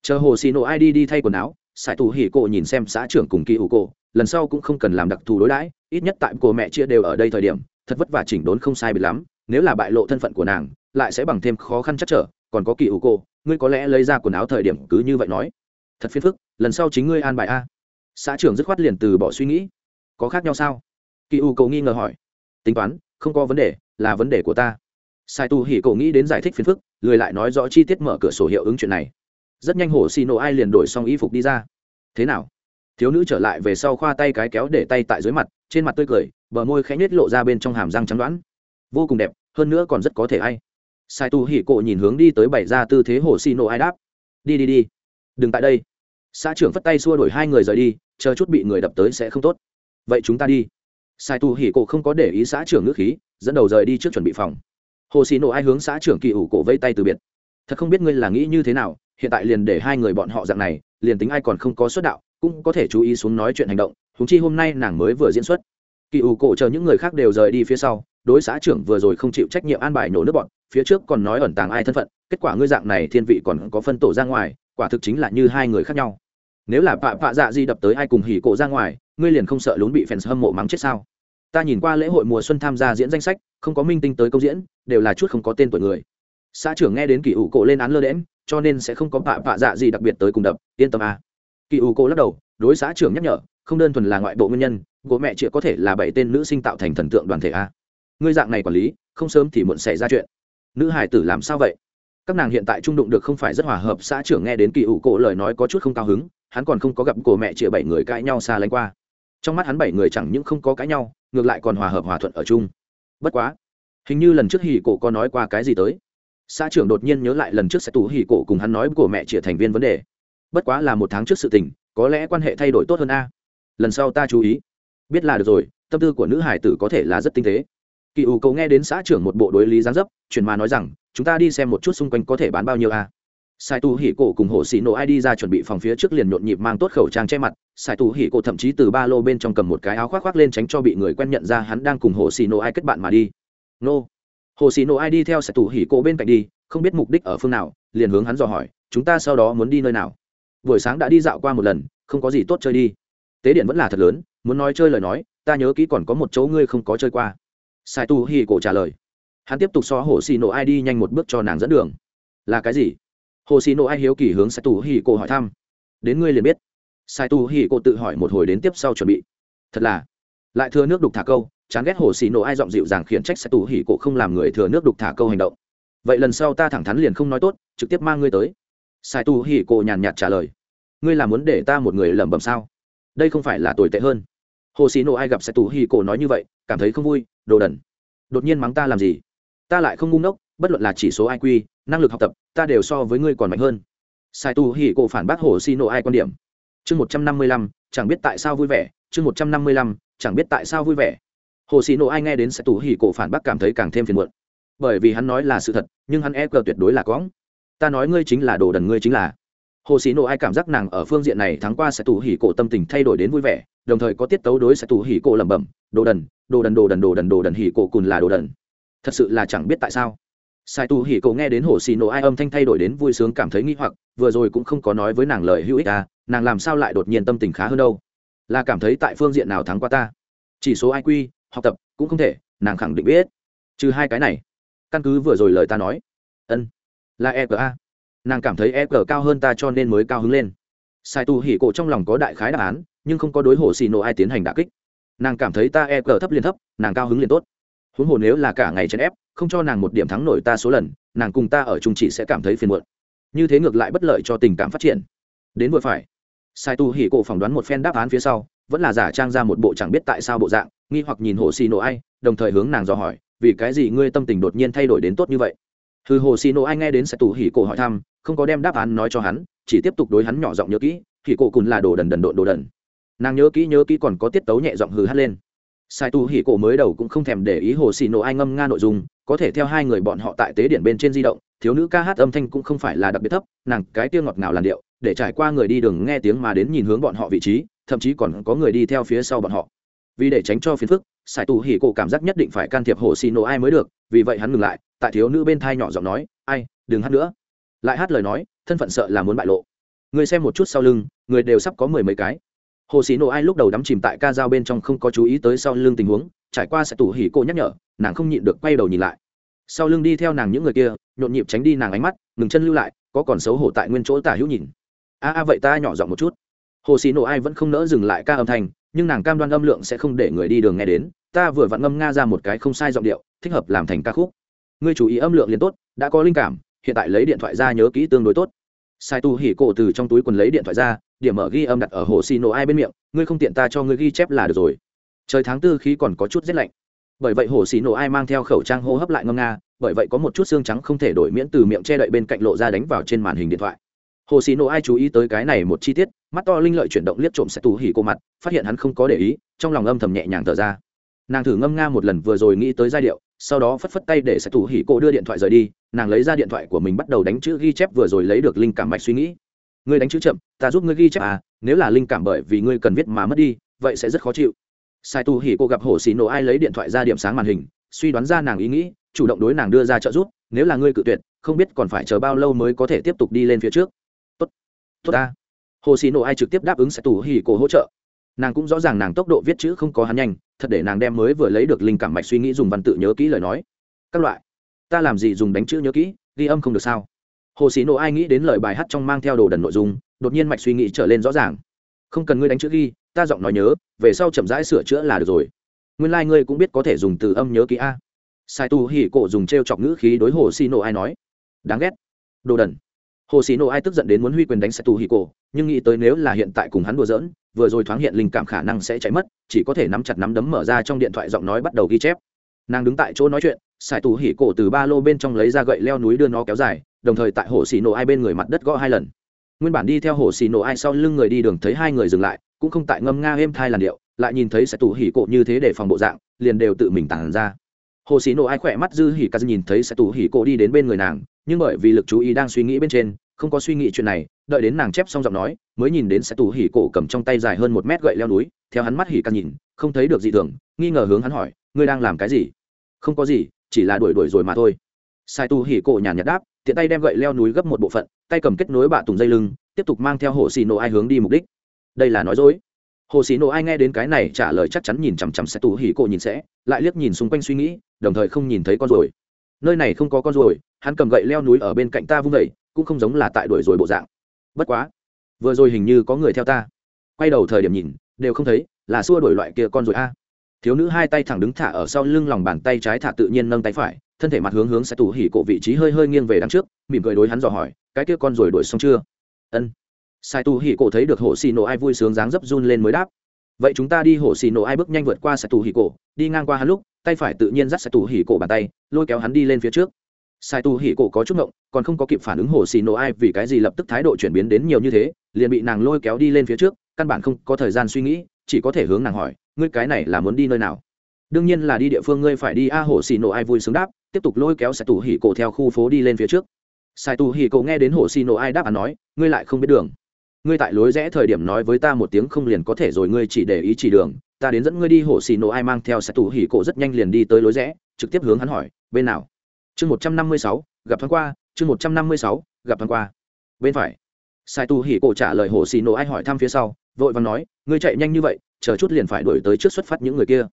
S1: Chờ hồ xì nổ ai đi đi thay quần áo, sai tu hỉ cổ nhìn xem xã trưởng cùng kỳ ủ cổ, lần sau cũng không cần làm đặc thù đối đãi, ít nhất tại cô mẹ chia đều ở đây thời điểm, thật vất vả chỉnh đốn không sai bị lắm, nếu là bại lộ thân phận của nàng, lại sẽ bằng thêm khó khăn chắc trở, còn có kỳ ủ cô ngươi có lẽ lấy ra quần áo thời điểm cứ như vậy nói. Thật phiền phức, lần sau chính ngươi an bài a. Xã trưởng dứt khoát liền từ bỏ suy nghĩ có khác nhau sao? Kỳ u cầu nghi ngờ hỏi. Tính toán, không có vấn đề, là vấn đề của ta. Sai tu hỉ cổ nghĩ đến giải thích phiền phức, lười lại nói rõ chi tiết mở cửa sổ hiệu ứng chuyện này. Rất nhanh hồ xì nổ ai liền đổi xong y phục đi ra. Thế nào? Thiếu nữ trở lại về sau khoa tay cái kéo để tay tại dưới mặt, trên mặt tươi cười, bờ môi khẽ nhếch lộ ra bên trong hàm răng trắng đoán. Vô cùng đẹp, hơn nữa còn rất có thể hay. Sai tu hỉ cộ nhìn hướng đi tới bảy ra tư thế hồ xì nổ ai đáp. Đi đi đi. Đừng tại đây. Xã trưởng phất tay xua đuổi hai người rời đi, chờ chút bị người đập tới sẽ không tốt vậy chúng ta đi. Sai tu hỉ cổ không có để ý xã trưởng ngữ khí, dẫn đầu rời đi trước chuẩn bị phòng. Hồ xì nổ ai hướng xã trưởng kỳ ủ cổ vây tay từ biệt. Thật không biết ngươi là nghĩ như thế nào, hiện tại liền để hai người bọn họ dạng này, liền tính ai còn không có xuất đạo, cũng có thể chú ý xuống nói chuyện hành động húng chi hôm nay nàng mới vừa diễn xuất. Kỳ ủ cổ chờ những người khác đều rời đi phía sau, đối xã trưởng vừa rồi không chịu trách nhiệm an bài nổ nước bọn, phía trước còn nói ẩn tàng ai thân phận, kết quả ngươi dạng này thiên vị còn có phân tổ ra ngoài, quả thực chính là như hai người khác nhau. Nếu là pạ pạ dạ di đập tới ai cùng hỉ cổ ra ngoài ngươi liền không sợ lún bị fans hâm mộ mắng chết sao? Ta nhìn qua lễ hội mùa xuân tham gia diễn danh sách, không có minh tinh tới công diễn, đều là chút không có tên tuổi người. Xã trưởng nghe đến kỳ ủ cổ lên án lơ đễm cho nên sẽ không có bạ bạ dạ gì đặc biệt tới cùng đập, yên tâm à. kỳ ủ cổ lắc đầu, đối xã trưởng nhắc nhở, không đơn thuần là ngoại bộ nguyên nhân bố mẹ chị có thể là bảy tên nữ sinh tạo thành thần tượng đoàn thể a. Ngươi dạng này quản lý, không sớm thì muộn xảy ra chuyện. Nữ hải tử làm sao vậy? Các nàng hiện tại trung đụng được không phải rất hòa hợp, xã trưởng nghe đến kỳ ủ cổ lời nói có chút không cao hứng, hắn còn không có gặp cổ mẹ chị bảy người cãi nhau xa lánh qua trong mắt hắn bảy người chẳng những không có cãi nhau, ngược lại còn hòa hợp hòa thuận ở chung. Bất quá, hình như lần trước hỉ cổ có nói qua cái gì tới. Xã trưởng đột nhiên nhớ lại lần trước sẽ tù hỉ cổ cùng hắn nói của mẹ chị thành viên vấn đề. Bất quá là một tháng trước sự tình, có lẽ quan hệ thay đổi tốt hơn a. Lần sau ta chú ý. Biết là được rồi, tâm tư của nữ hải tử có thể là rất tinh tế. Kỳ ủ cầu nghe đến xã trưởng một bộ đối lý gián dấp chuyển mà nói rằng, chúng ta đi xem một chút xung quanh có thể bán bao nhiêu a. Sai tu hỉ cổ cùng hồ xì nổ ai đi ra chuẩn bị phòng phía trước liền nhộn nhịp mang tốt khẩu trang che mặt sải tù hỉ cổ thậm chí từ ba lô bên trong cầm một cái áo khoác khoác lên tránh cho bị người quen nhận ra hắn đang cùng hồ xì nổ ai kết bạn mà đi. Nô. Hồ xì nổ ai đi theo sải tù hỉ cổ bên cạnh đi, không biết mục đích ở phương nào, liền hướng hắn dò hỏi, chúng ta sau đó muốn đi nơi nào? Buổi sáng đã đi dạo qua một lần, không có gì tốt chơi đi. Tế điện vẫn là thật lớn, muốn nói chơi lời nói, ta nhớ kỹ còn có một chỗ ngươi không có chơi qua. Sai tu hỉ cổ trả lời. Hắn tiếp tục so hồ xì nổ ai đi nhanh một bước cho nàng dẫn đường. Là cái gì? Hồ xì nổ ai hiếu kỳ hướng sai tu hỉ cổ hỏi thăm. Đến ngươi liền biết sai tu hỉ cổ tự hỏi một hồi đến tiếp sau chuẩn bị. Thật là. Lại thừa nước đục thả câu, chán ghét hồ xì nổ ai giọng dịu dàng khiển trách sai tu hỉ cổ không làm người thừa nước đục thả câu hành động. Vậy lần sau ta thẳng thắn liền không nói tốt, trực tiếp mang ngươi tới. Sai tu hỉ cổ nhàn nhạt trả lời. Ngươi là muốn để ta một người lẩm bẩm sao? Đây không phải là tồi tệ hơn. Hồ xì nổ ai gặp sai tu hỉ cổ nói như vậy, cảm thấy không vui, đồ đần. Đột nhiên mắng ta làm gì? Ta lại không ngu ngốc, bất luận là chỉ số iq năng lực học tập, ta đều so với ngươi còn mạnh hơn. Sai tu hỉ cổ phản bác hồ xì nổ ai quan điểm chương một trăm năm mươi lăm, chẳng biết tại sao vui vẻ. Chương một trăm năm mươi lăm, chẳng biết tại sao vui vẻ. Hồ sĩ nộ ai nghe đến sẽ tù hỉ cổ phản bác cảm thấy càng thêm phiền muộn. Bởi vì hắn nói là sự thật, nhưng hắn e cờ tuyệt đối là cóng ta nói ngươi chính là đồ đần ngươi chính là. Hồ sĩ nộ ai cảm giác nàng ở phương diện này tháng qua sẽ tù hỉ cổ tâm tình thay đổi đến vui vẻ, đồng thời có tiết tấu đối sẽ tù hỉ cổ lẩm bẩm, đồ đần đồ đần đồ đần đồ đần đồ đần hỉ cổ cùn là đồ đần. Thật sự là chẳng biết tại sao sai tu hỉ cậu nghe đến hồ xì nổ ai âm thanh thay đổi đến vui sướng cảm thấy nghi hoặc, vừa rồi cũng không có nói với nàng lời hữu ích à nàng làm sao lại đột nhiên tâm tình khá hơn đâu? Là cảm thấy tại phương diện nào thắng qua ta? Chỉ số iq học tập cũng không thể, nàng khẳng định biết. Trừ hai cái này, căn cứ vừa rồi lời ta nói. Ân, là e g a. Nàng cảm thấy e g cao hơn ta cho nên mới cao hứng lên. Sai tu hỉ cổ trong lòng có đại khái đáp án, nhưng không có đối hồ xì nổ ai tiến hành đả kích. Nàng cảm thấy ta e g thấp liền thấp, nàng cao hứng liền tốt. Huống hồ nếu là cả ngày chèn ép không cho nàng một điểm thắng nổi ta số lần, nàng cùng ta ở chung chỉ sẽ cảm thấy phiền muộn. Như thế ngược lại bất lợi cho tình cảm phát triển. Đến vừa phải, sai tu hỉ cổ phỏng đoán một phen đáp án phía sau, vẫn là giả trang ra một bộ chẳng biết tại sao bộ dạng, nghi hoặc nhìn hồ xì nổ ai, đồng thời hướng nàng dò hỏi, vì cái gì ngươi tâm tình đột nhiên thay đổi đến tốt như vậy? Hư hồ xì nổ ai nghe đến sai tu hỉ cổ hỏi thăm, không có đem đáp án nói cho hắn, chỉ tiếp tục đối hắn nhỏ giọng nhớ kỹ, hỉ cổ cùng là đồ đần đần độn đồ đần. Nàng nhớ kỹ nhớ kỹ còn có tiết tấu nhẹ giọng hừ hắt lên. Sai tu hỉ cổ mới đầu cũng không thèm để ý hồ xì nổ ai ngâm nga nội dung có thể theo hai người bọn họ tại tế điện bên trên di động, thiếu nữ ca hát âm thanh cũng không phải là đặc biệt thấp, nàng cái tiêu ngọt ngào làn điệu, để trải qua người đi đường nghe tiếng mà đến nhìn hướng bọn họ vị trí, thậm chí còn có người đi theo phía sau bọn họ. Vì để tránh cho phiền phức, sải tù hỉ cổ cảm giác nhất định phải can thiệp hồ xì nổ ai mới được, vì vậy hắn ngừng lại, tại thiếu nữ bên thai nhỏ giọng nói, ai, đừng hát nữa. Lại hát lời nói, thân phận sợ là muốn bại lộ. Người xem một chút sau lưng, người đều sắp có mười mấy cái. Hồ xì nổ ai lúc đầu đắm chìm tại ca dao bên trong không có chú ý tới sau lưng tình huống, trải qua sải tủ hỉ cô nhắc nhở, nàng không nhịn được quay đầu nhìn lại sau lưng đi theo nàng những người kia, nhộn nhịp tránh đi nàng ánh mắt, ngừng chân lưu lại, có còn xấu hổ tại nguyên chỗ tả hữu nhìn. A a, vậy ta nhỏ giọng một chút. Hồ xì nổ ai vẫn không nỡ dừng lại ca âm thanh, nhưng nàng cam đoan âm lượng sẽ không để người đi đường nghe đến. Ta vừa vặn ngâm nga ra một cái không sai giọng điệu, thích hợp làm thành ca khúc. Ngươi chú ý âm lượng liền tốt, đã có linh cảm, hiện tại lấy điện thoại ra nhớ kỹ tương đối tốt. Sai tu hỉ cổ từ trong túi quần lấy điện thoại ra, điểm mở ghi âm đặt ở hồ xì nổ ai bên miệng, ngươi không tiện ta cho ngươi ghi chép là được rồi. Trời tháng tư khí còn có chút rét lạnh bởi vậy hồ xì nổ ai mang theo khẩu trang hô hấp lại ngâm nga, bởi vậy có một chút xương trắng không thể đổi miễn từ miệng che đậy bên cạnh lộ ra đánh vào trên màn hình điện thoại. Hồ xì nổ ai chú ý tới cái này một chi tiết, mắt to linh lợi chuyển động liếc trộm sẽ tù hỉ cô mặt, phát hiện hắn không có để ý, trong lòng âm thầm nhẹ nhàng thở ra. Nàng thử ngâm nga một lần vừa rồi nghĩ tới giai điệu, sau đó phất phất tay để sẽ tù hỉ cô đưa điện thoại rời đi, nàng lấy ra điện thoại của mình bắt đầu đánh chữ ghi chép vừa rồi lấy được linh cảm mạch suy nghĩ. Ngươi đánh chữ chậm, ta giúp ngươi ghi chép à nếu là linh cảm bởi vì ngươi cần viết mà mất đi, vậy sẽ rất khó chịu sai tu hỉ cô gặp hồ xì nổ ai lấy điện thoại ra điểm sáng màn hình, suy đoán ra nàng ý nghĩ, chủ động đối nàng đưa ra trợ giúp, nếu là ngươi cự tuyệt, không biết còn phải chờ bao lâu mới có thể tiếp tục đi lên phía trước. Tốt tốt ta. Hồ xì nổ ai trực tiếp đáp ứng sai tu hỉ cô hỗ trợ. Nàng cũng rõ ràng nàng tốc độ viết chữ không có hắn nhanh, thật để nàng đem mới vừa lấy được linh cảm mạch suy nghĩ dùng văn tự nhớ kỹ lời nói. Các loại, ta làm gì dùng đánh chữ nhớ kỹ, ghi âm không được sao? Hồ sĩ nộ ai nghĩ đến lời bài hát trong mang theo đồ đần nội dung, đột nhiên mạch suy nghĩ trở lên rõ ràng. Không cần ngươi đánh chữ ghi ta giọng nói nhớ, về sau chậm rãi sửa chữa là được rồi. Nguyên lai、like、ngươi cũng biết có thể dùng từ âm nhớ ký a. Sai tu hỉ cổ dùng t r e o chọc ngữ khí đối hồ xì nổ ai nói. Đáng ghét. Đồ đần. Hồ xì nổ ai tức giận đến muốn huy quyền đánh sai tu hỉ cổ, nhưng nghĩ tới nếu là hiện tại cùng hắn đùa giỡn, vừa rồi thoáng hiện linh cảm khả năng sẽ cháy mất, chỉ có thể nắm chặt nắm đấm mở ra trong điện thoại giọng nói bắt đầu ghi chép. Nàng đứng tại chỗ nói chuyện, sai tu hỉ cổ từ ba lô bên trong lấy ra gậy leo núi đưa nó kéo dài, đồng thời tại hồ xì nổ ai bên người mặt đất gõ hai lần. Nguyên bản đi theo hồ xì nổ ai sau lưng người đi đường thấy hai người dừng lại cũng không tại ngâm nga êm thai làn điệu, lại nhìn thấy sẽ tù hỉ cổ như thế để phòng bộ dạng, liền đều tự mình tản ra. Hồ sĩ nổ ai khỏe mắt dư hỉ ca nhìn thấy sẽ tù hỉ cổ đi đến bên người nàng, nhưng bởi vì lực chú ý đang suy nghĩ bên trên, không có suy nghĩ chuyện này, đợi đến nàng chép xong giọng nói, mới nhìn đến sẽ tù hỉ cổ cầm trong tay dài hơn một mét gậy leo núi, theo hắn mắt hỉ ca nhìn, không thấy được gì thường, nghi ngờ hướng hắn hỏi, ngươi đang làm cái gì? Không có gì, chỉ là đuổi đuổi rồi mà thôi. Sai tu hỉ cổ nhàn nhạt đáp, tiện tay đem gậy leo núi gấp một bộ phận, tay cầm kết nối bạ tùng dây lưng, tiếp tục mang theo hồ xì nổ ai hướng đi mục đích đây là nói dối. Hồ sĩ nộ ai nghe đến cái này trả lời chắc chắn nhìn chằm chằm sẽ tù hỉ cổ nhìn sẽ, lại liếc nhìn xung quanh suy nghĩ, đồng thời không nhìn thấy con ruồi. Nơi này không có con ruồi, hắn cầm gậy leo núi ở bên cạnh ta vung vẩy cũng không giống là tại đuổi rồi bộ dạng. Bất quá, vừa rồi hình như có người theo ta. Quay đầu thời điểm nhìn, đều không thấy, là xua đuổi loại kia con ruồi a. Thiếu nữ hai tay thẳng đứng thả ở sau lưng lòng bàn tay trái thả tự nhiên nâng tay phải, thân thể mặt hướng hướng sẽ tù hỉ cổ vị trí hơi hơi nghiêng về đằng trước, mỉm cười đối hắn dò hỏi, cái kia con ruồi đuổi xong chưa? Ân sai Tu hỉ cổ thấy được hồ xì nổ ai vui sướng dáng dấp run lên mới đáp. Vậy chúng ta đi hồ xì nổ ai bước nhanh vượt qua sai Tu hỉ cổ, đi ngang qua hắn lúc, tay phải tự nhiên dắt sai Tu hỉ cổ bàn tay, lôi kéo hắn đi lên phía trước. Sai Tu hỉ cổ có chút ngộng, còn không có kịp phản ứng hồ xì nổ ai vì cái gì lập tức thái độ chuyển biến đến nhiều như thế, liền bị nàng lôi kéo đi lên phía trước, căn bản không có thời gian suy nghĩ, chỉ có thể hướng nàng hỏi, ngươi cái này là muốn đi nơi nào? Đương nhiên là đi địa phương ngươi phải đi a. Hồ xì nổ ai vui sướng đáp, tiếp tục lôi kéo sai Tu hỉ cổ theo khu phố đi lên phía trước. Sai Tu hỉ cổ nghe đến hồ xì nổ ai đáp án nói, ngươi lại không biết đường ngươi tại lối rẽ thời điểm nói với ta một tiếng không liền có thể rồi, ngươi chỉ để ý chỉ đường, ta đến dẫn ngươi đi hồ xì nổ ai mang theo sai tù hỉ cổ rất nhanh liền đi tới lối rẽ, trực tiếp hướng hắn hỏi, bên nào? Chương một trăm năm mươi sáu, gặp thoáng qua, chương một trăm năm mươi sáu, gặp thoáng qua. Bên phải. Sai tu hỉ cổ trả lời hồ xì nổ ai hỏi thăm phía sau, vội vàng nói, ngươi chạy nhanh như vậy, chờ chút liền phải đuổi tới trước xuất phát những người kia.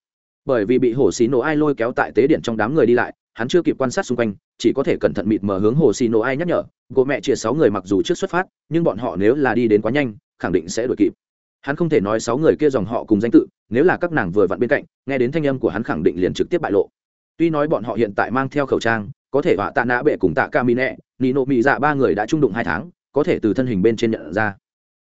S1: Bởi vì bị hồ xì nổ ai lôi kéo tại tế điện trong đám người đi lại hắn chưa kịp quan sát xung quanh, chỉ có thể cẩn thận mịt mờ hướng hồ xì nổ ai nhắc nhở, gỗ mẹ chia sáu người mặc dù trước xuất phát, nhưng bọn họ nếu là đi đến quá nhanh, khẳng định sẽ đuổi kịp. Hắn không thể nói sáu người kia dòng họ cùng danh tự, nếu là các nàng vừa vặn bên cạnh, nghe đến thanh âm của hắn khẳng định liền trực tiếp bại lộ. Tuy nói bọn họ hiện tại mang theo khẩu trang, có thể họa tạ nã bệ cùng tạ ca mi nẹ, nị nộ mị dạ ba người đã trung đụng hai tháng, có thể từ thân hình bên trên nhận ra.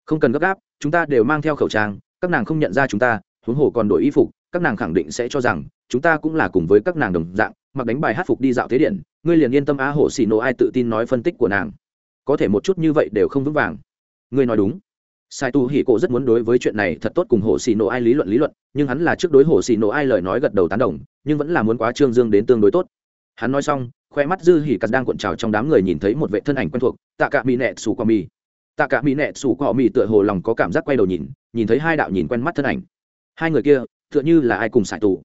S1: Không cần gấp gáp, chúng ta đều mang theo khẩu trang, các nàng không nhận ra chúng ta, huống hồ còn đổi y phục, các nàng khẳng định sẽ cho rằng, chúng ta cũng là cùng với các nàng đồng dạng mặc đánh bài hát phục đi dạo thế điện, ngươi liền yên tâm á hồ xì nổ ai tự tin nói phân tích của nàng. Có thể một chút như vậy đều không vững vàng. Ngươi nói đúng. Sai tu hỉ cổ rất muốn đối với chuyện này thật tốt cùng hồ xì nổ ai lý luận lý luận, nhưng hắn là trước đối hồ xì nổ ai lời nói gật đầu tán đồng, nhưng vẫn là muốn quá trương dương đến tương đối tốt. Hắn nói xong, khoe mắt dư hỉ cắt đang cuộn trào trong đám người nhìn thấy một vệ thân ảnh quen thuộc, tạ cả mỹ nẹ xù qua mì tạ cả mỹ nẹ xù qua mì tựa hồ lòng có cảm giác quay đầu nhìn nhìn thấy hai đạo nhìn quen mắt thân ảnh. Hai người kia, tựa như là ai cùng sải tù.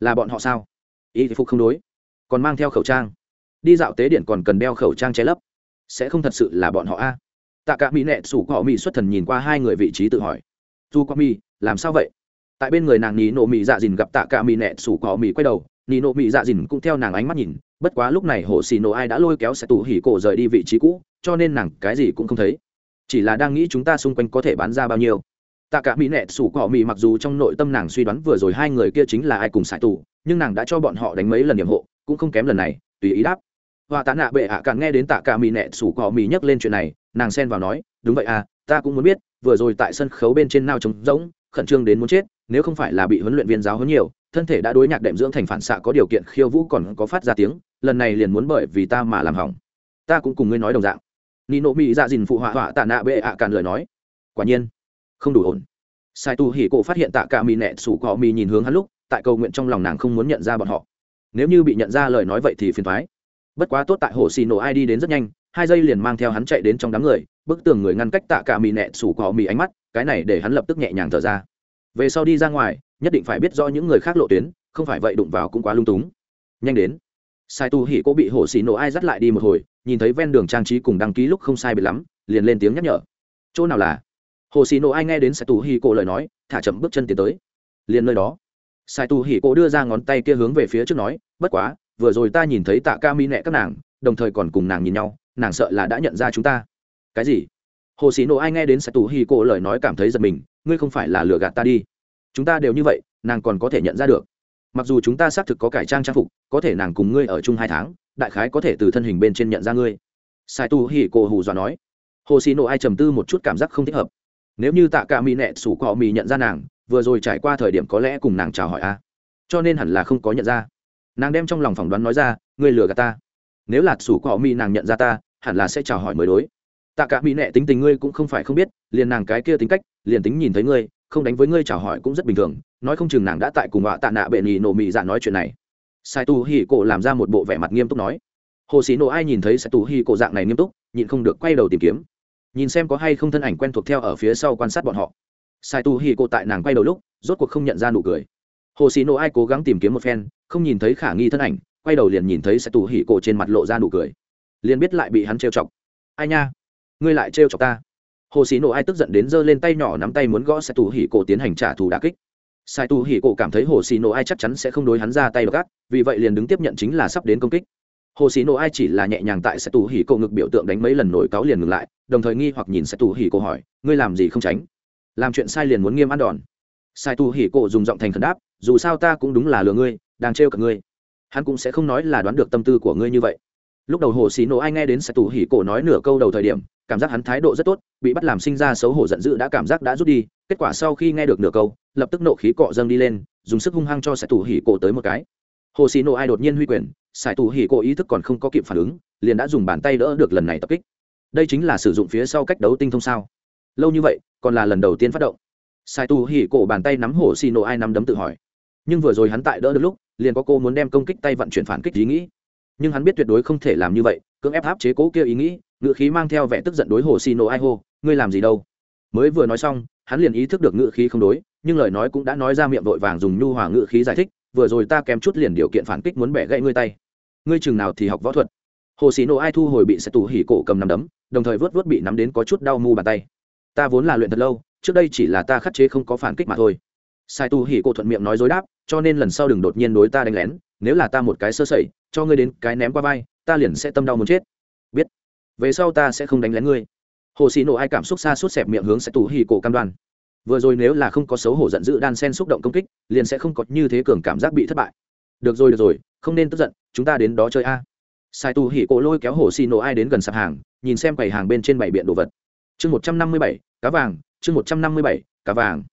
S1: Là bọn họ sao? Y phục không đối còn mang theo khẩu trang. Đi dạo tế điện còn cần đeo khẩu trang che lấp. Sẽ không thật sự là bọn họ a. Tạ cả mỹ nẹ sủ cọ mỹ xuất thần nhìn qua hai người vị trí tự hỏi. Dù cọ mỹ làm sao vậy? Tại bên người nàng ní nộ mỹ dạ dìn gặp tạ cả mỹ nẹ sủ cọ mỹ quay đầu ní nộ mỹ dạ dìn cũng theo nàng ánh mắt nhìn, bất quá lúc này hồ xì nộ ai đã lôi kéo sẽ tù hỉ cổ rời đi vị trí cũ, cho nên nàng cái gì cũng không thấy. Chỉ là đang nghĩ chúng ta xung quanh có thể bán ra bao nhiêu. Tạ cả mỹ nẹ sủ cọ mỹ mặc dù trong nội tâm nàng suy đoán vừa rồi hai người kia chính là ai cùng sải tù, nhưng nàng đã cho bọn họ đánh mấy lần nhiệm hộ cũng không kém lần này, tùy ý đáp. Họa tạ nạ bệ hạ càng nghe đến tạ cả mì nẹ sủ cọ mì nhắc lên chuyện này, nàng xen vào nói, đúng vậy à ta cũng muốn biết, vừa rồi tại sân khấu bên trên nao trống rỗng, khẩn trương đến muốn chết, nếu không phải là bị huấn luyện viên giáo huấn nhiều, thân thể đã đối nhạc đệm dưỡng thành phản xạ có điều kiện khiêu vũ còn có phát ra tiếng, lần này liền muốn bởi vì ta mà làm hỏng. Ta cũng cùng ngươi nói đồng dạng. Nino mỹ dạ dìn phụ họa họa tạ nạ bệ hạ càn lời nói, quả nhiên, không đủ ổn. Sai tu hỉ cổ phát hiện tạ cả mỹ nẹ sủ cọ mỹ nhìn hướng hắn lúc, tại cầu nguyện trong lòng nàng không muốn nhận ra bọn họ nếu như bị nhận ra lời nói vậy thì phiền thoái. Bất quá tốt tại hồ xì nổ ai đi đến rất nhanh, hai giây liền mang theo hắn chạy đến trong đám người, bức tường người ngăn cách tạ cả mì nẹ sủ cỏ mì ánh mắt, cái này để hắn lập tức nhẹ nhàng thở ra. Về sau đi ra ngoài, nhất định phải biết do những người khác lộ tuyến, không phải vậy đụng vào cũng quá lung túng. Nhanh đến. Sai tu hỉ cô bị hồ xì nổ ai dắt lại đi một hồi, nhìn thấy ven đường trang trí cùng đăng ký lúc không sai bị lắm, liền lên tiếng nhắc nhở. Chỗ nào là? Hồ xì nổ ai nghe đến sai tu hỉ cô lời nói, thả chậm bước chân tiến tới. Liền nơi đó sai tu hỉ cô đưa ra ngón tay kia hướng về phía trước nói, bất quá, vừa rồi ta nhìn thấy tạ ca mi nẹ các nàng, đồng thời còn cùng nàng nhìn nhau, nàng sợ là đã nhận ra chúng ta. Cái gì? Hồ sĩ nộ ai nghe đến Sai tù hỉ cổ lời nói cảm thấy giật mình, ngươi không phải là lừa gạt ta đi. Chúng ta đều như vậy, nàng còn có thể nhận ra được. Mặc dù chúng ta xác thực có cải trang trang phục, có thể nàng cùng ngươi ở chung hai tháng, đại khái có thể từ thân hình bên trên nhận ra ngươi. Sai tu hỉ cổ hù dọa nói. Hồ sĩ nộ ai trầm tư một chút cảm giác không thích hợp. Nếu như tạ cả mỹ nẹ sủ cọ mì nhận ra nàng vừa rồi trải qua thời điểm có lẽ cùng nàng chào hỏi a cho nên hẳn là không có nhận ra. Nàng đem trong lòng phỏng đoán nói ra, ngươi lừa gạt ta. Nếu là sủ quái mỹ nàng nhận ra ta, hẳn là sẽ chào hỏi mới đối. Tạ cả mỹ nệ tính tình ngươi cũng không phải không biết, liền nàng cái kia tính cách, liền tính nhìn thấy ngươi, không đánh với ngươi chào hỏi cũng rất bình thường, nói không chừng nàng đã tại cùng họa tạ nạ bệ nhì nổ mỹ dạ nói chuyện này. Sai tu hỉ cổ làm ra một bộ vẻ mặt nghiêm túc nói. Hồ sĩ nổ ai nhìn thấy sai tu hỉ cổ dạng này nghiêm túc, nhịn không được quay đầu tìm kiếm. Nhìn xem có hay không thân ảnh quen thuộc theo ở phía sau quan sát bọn họ sai tu hỉ Cô tại nàng quay đầu lúc, rốt cuộc không nhận ra nụ cười. Hồ sĩ nổ ai cố gắng tìm kiếm một phen, không nhìn thấy khả nghi thân ảnh, quay đầu liền nhìn thấy sai tu hỉ Cô trên mặt lộ ra nụ cười. Liền biết lại bị hắn trêu chọc. Ai nha, ngươi lại trêu chọc ta. Hồ sĩ nổ ai tức giận đến giơ lên tay nhỏ nắm tay muốn gõ sai tu hỉ cổ tiến hành trả thù đà kích. Sai tu hỉ cổ cảm thấy hồ sĩ nổ ai chắc chắn sẽ không đối hắn ra tay gác vì vậy liền đứng tiếp nhận chính là sắp đến công kích. Hồ sĩ nổ ai chỉ là nhẹ nhàng tại sai tu hỉ cổ ngực biểu tượng đánh mấy lần nổi cáo liền ngừng lại, đồng thời nghi hoặc nhìn sai tu hỉ cổ hỏi, ngươi làm gì không tránh? Làm chuyện sai liền muốn nghiêm ăn đòn. Sai tu hỉ cổ dùng giọng thành khẩn đáp, dù sao ta cũng đúng là lừa ngươi, đang trêu cả ngươi. Hắn cũng sẽ không nói là đoán được tâm tư của ngươi như vậy. Lúc đầu hồ xì nổ ai nghe đến sai tu hỉ cổ nói nửa câu đầu thời điểm, cảm giác hắn thái độ rất tốt, bị bắt làm sinh ra xấu hổ giận dữ đã cảm giác đã rút đi, kết quả sau khi nghe được nửa câu, lập tức nộ khí cọ dâng đi lên, dùng sức hung hăng cho sai tu hỉ cổ tới một cái. Hồ xì nổ ai đột nhiên huy quyền, sai tu hỉ cổ ý thức còn không có kịp phản ứng, liền đã dùng bàn tay đỡ được lần này tập kích. Đây chính là sử dụng phía sau cách đấu tinh thông sao lâu như vậy, còn là lần đầu tiên phát động. Sai tu hỉ cổ bàn tay nắm hổ xì nổ ai nắm đấm tự hỏi. Nhưng vừa rồi hắn tại đỡ được lúc, liền có cô muốn đem công kích tay vận chuyển phản kích ý nghĩ. Nhưng hắn biết tuyệt đối không thể làm như vậy, cưỡng ép áp chế cố kia ý nghĩ ngự khí mang theo vẻ tức giận đối hồ xì nổ ai hô, ngươi làm gì đâu? Mới vừa nói xong, hắn liền ý thức được ngự khí không đối, nhưng lời nói cũng đã nói ra miệng vội vàng dùng nhu hòa ngự khí giải thích, vừa rồi ta kém chút liền điều kiện phản kích muốn bẻ gãy ngươi tay. Ngươi chừng nào thì học võ thuật. Hồ xì nổ ai thu hồi bị sẽ tù hỉ cổ cầm nắm đấm, đồng thời vớt vớt bị nắm đến có chút đau mu bàn tay ta vốn là luyện thật lâu, trước đây chỉ là ta khắc chế không có phản kích mà thôi. Sai tu hỉ cổ thuận miệng nói dối đáp, cho nên lần sau đừng đột nhiên đối ta đánh lén, nếu là ta một cái sơ sẩy, cho ngươi đến cái ném qua vai, ta liền sẽ tâm đau muốn chết. Biết. Về sau ta sẽ không đánh lén ngươi. Hồ xì nổ ai cảm xúc xa suốt xẹp miệng hướng sẽ tù hỉ cổ cam đoan. Vừa rồi nếu là không có xấu hổ giận dữ đan sen xúc động công kích, liền sẽ không có như thế cường cảm giác bị thất bại. Được rồi được rồi, không nên tức giận, chúng ta đến đó chơi a. Sai tu hỉ cổ lôi kéo hồ xì nổ ai đến gần sạp hàng, nhìn xem quầy hàng bên trên bảy biện đồ vật chương một trăm năm mươi bảy, cá vàng, chương một trăm năm mươi bảy, cá vàng.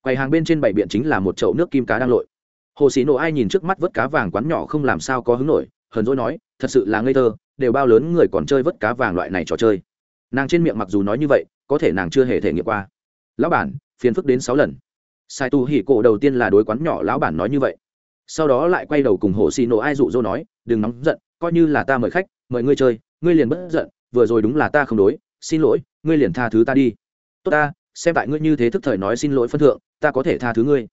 S1: Quầy hàng bên trên bảy biện chính là một chậu nước kim cá đang lội. Hồ sĩ nổ ai nhìn trước mắt vớt cá vàng quán nhỏ không làm sao có hứng nổi, hờn dỗi nói, thật sự là ngây thơ, đều bao lớn người còn chơi vớt cá vàng loại này trò chơi. Nàng trên miệng mặc dù nói như vậy, có thể nàng chưa hề thể nghiệm qua. Lão bản, phiền phức đến sáu lần. Sai tu hỉ cổ đầu tiên là đối quán nhỏ lão bản nói như vậy. Sau đó lại quay đầu cùng hồ xì nổ ai dụ dỗ nói, đừng nóng giận, coi như là ta mời khách, mời ngươi chơi, ngươi liền bất giận, vừa rồi đúng là ta không đối, xin lỗi ngươi liền tha thứ ta đi. Tốt ta, xem tại ngươi như thế thức thời nói xin lỗi phân thượng, ta có thể tha thứ ngươi.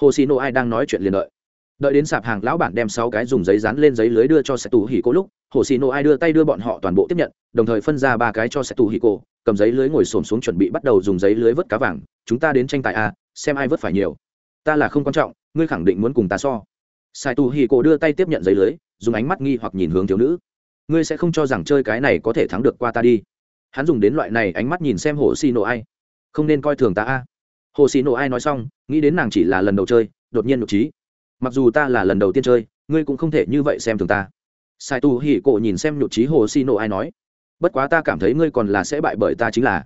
S1: Hồ xì nổ ai đang nói chuyện liền đợi. Đợi đến sạp hàng lão bản đem sáu cái dùng giấy dán lên giấy lưới đưa cho xe tù hỉ cô lúc, hồ xì nổ ai đưa tay đưa bọn họ toàn bộ tiếp nhận, đồng thời phân ra ba cái cho xe tù hỉ cô. cầm giấy lưới ngồi xổm xuống chuẩn bị bắt đầu dùng giấy lưới vớt cá vàng. Chúng ta đến tranh tài a xem ai vớt phải nhiều. Ta là không quan trọng, ngươi khẳng định muốn cùng ta so. Sai tù hỉ cô đưa tay tiếp nhận giấy lưới, dùng ánh mắt nghi hoặc nhìn hướng thiếu nữ. Ngươi sẽ không cho rằng chơi cái này có thể thắng được qua ta đi hắn dùng đến loại này ánh mắt nhìn xem hồ xì nổ ai. Không nên coi thường ta a. Hồ xì nổ ai nói xong, nghĩ đến nàng chỉ là lần đầu chơi, đột nhiên nhục trí. Mặc dù ta là lần đầu tiên chơi, ngươi cũng không thể như vậy xem thường ta. Sai tu hỉ cổ nhìn xem nhục trí hồ xì nổ ai nói. Bất quá ta cảm thấy ngươi còn là sẽ bại bởi ta chính là.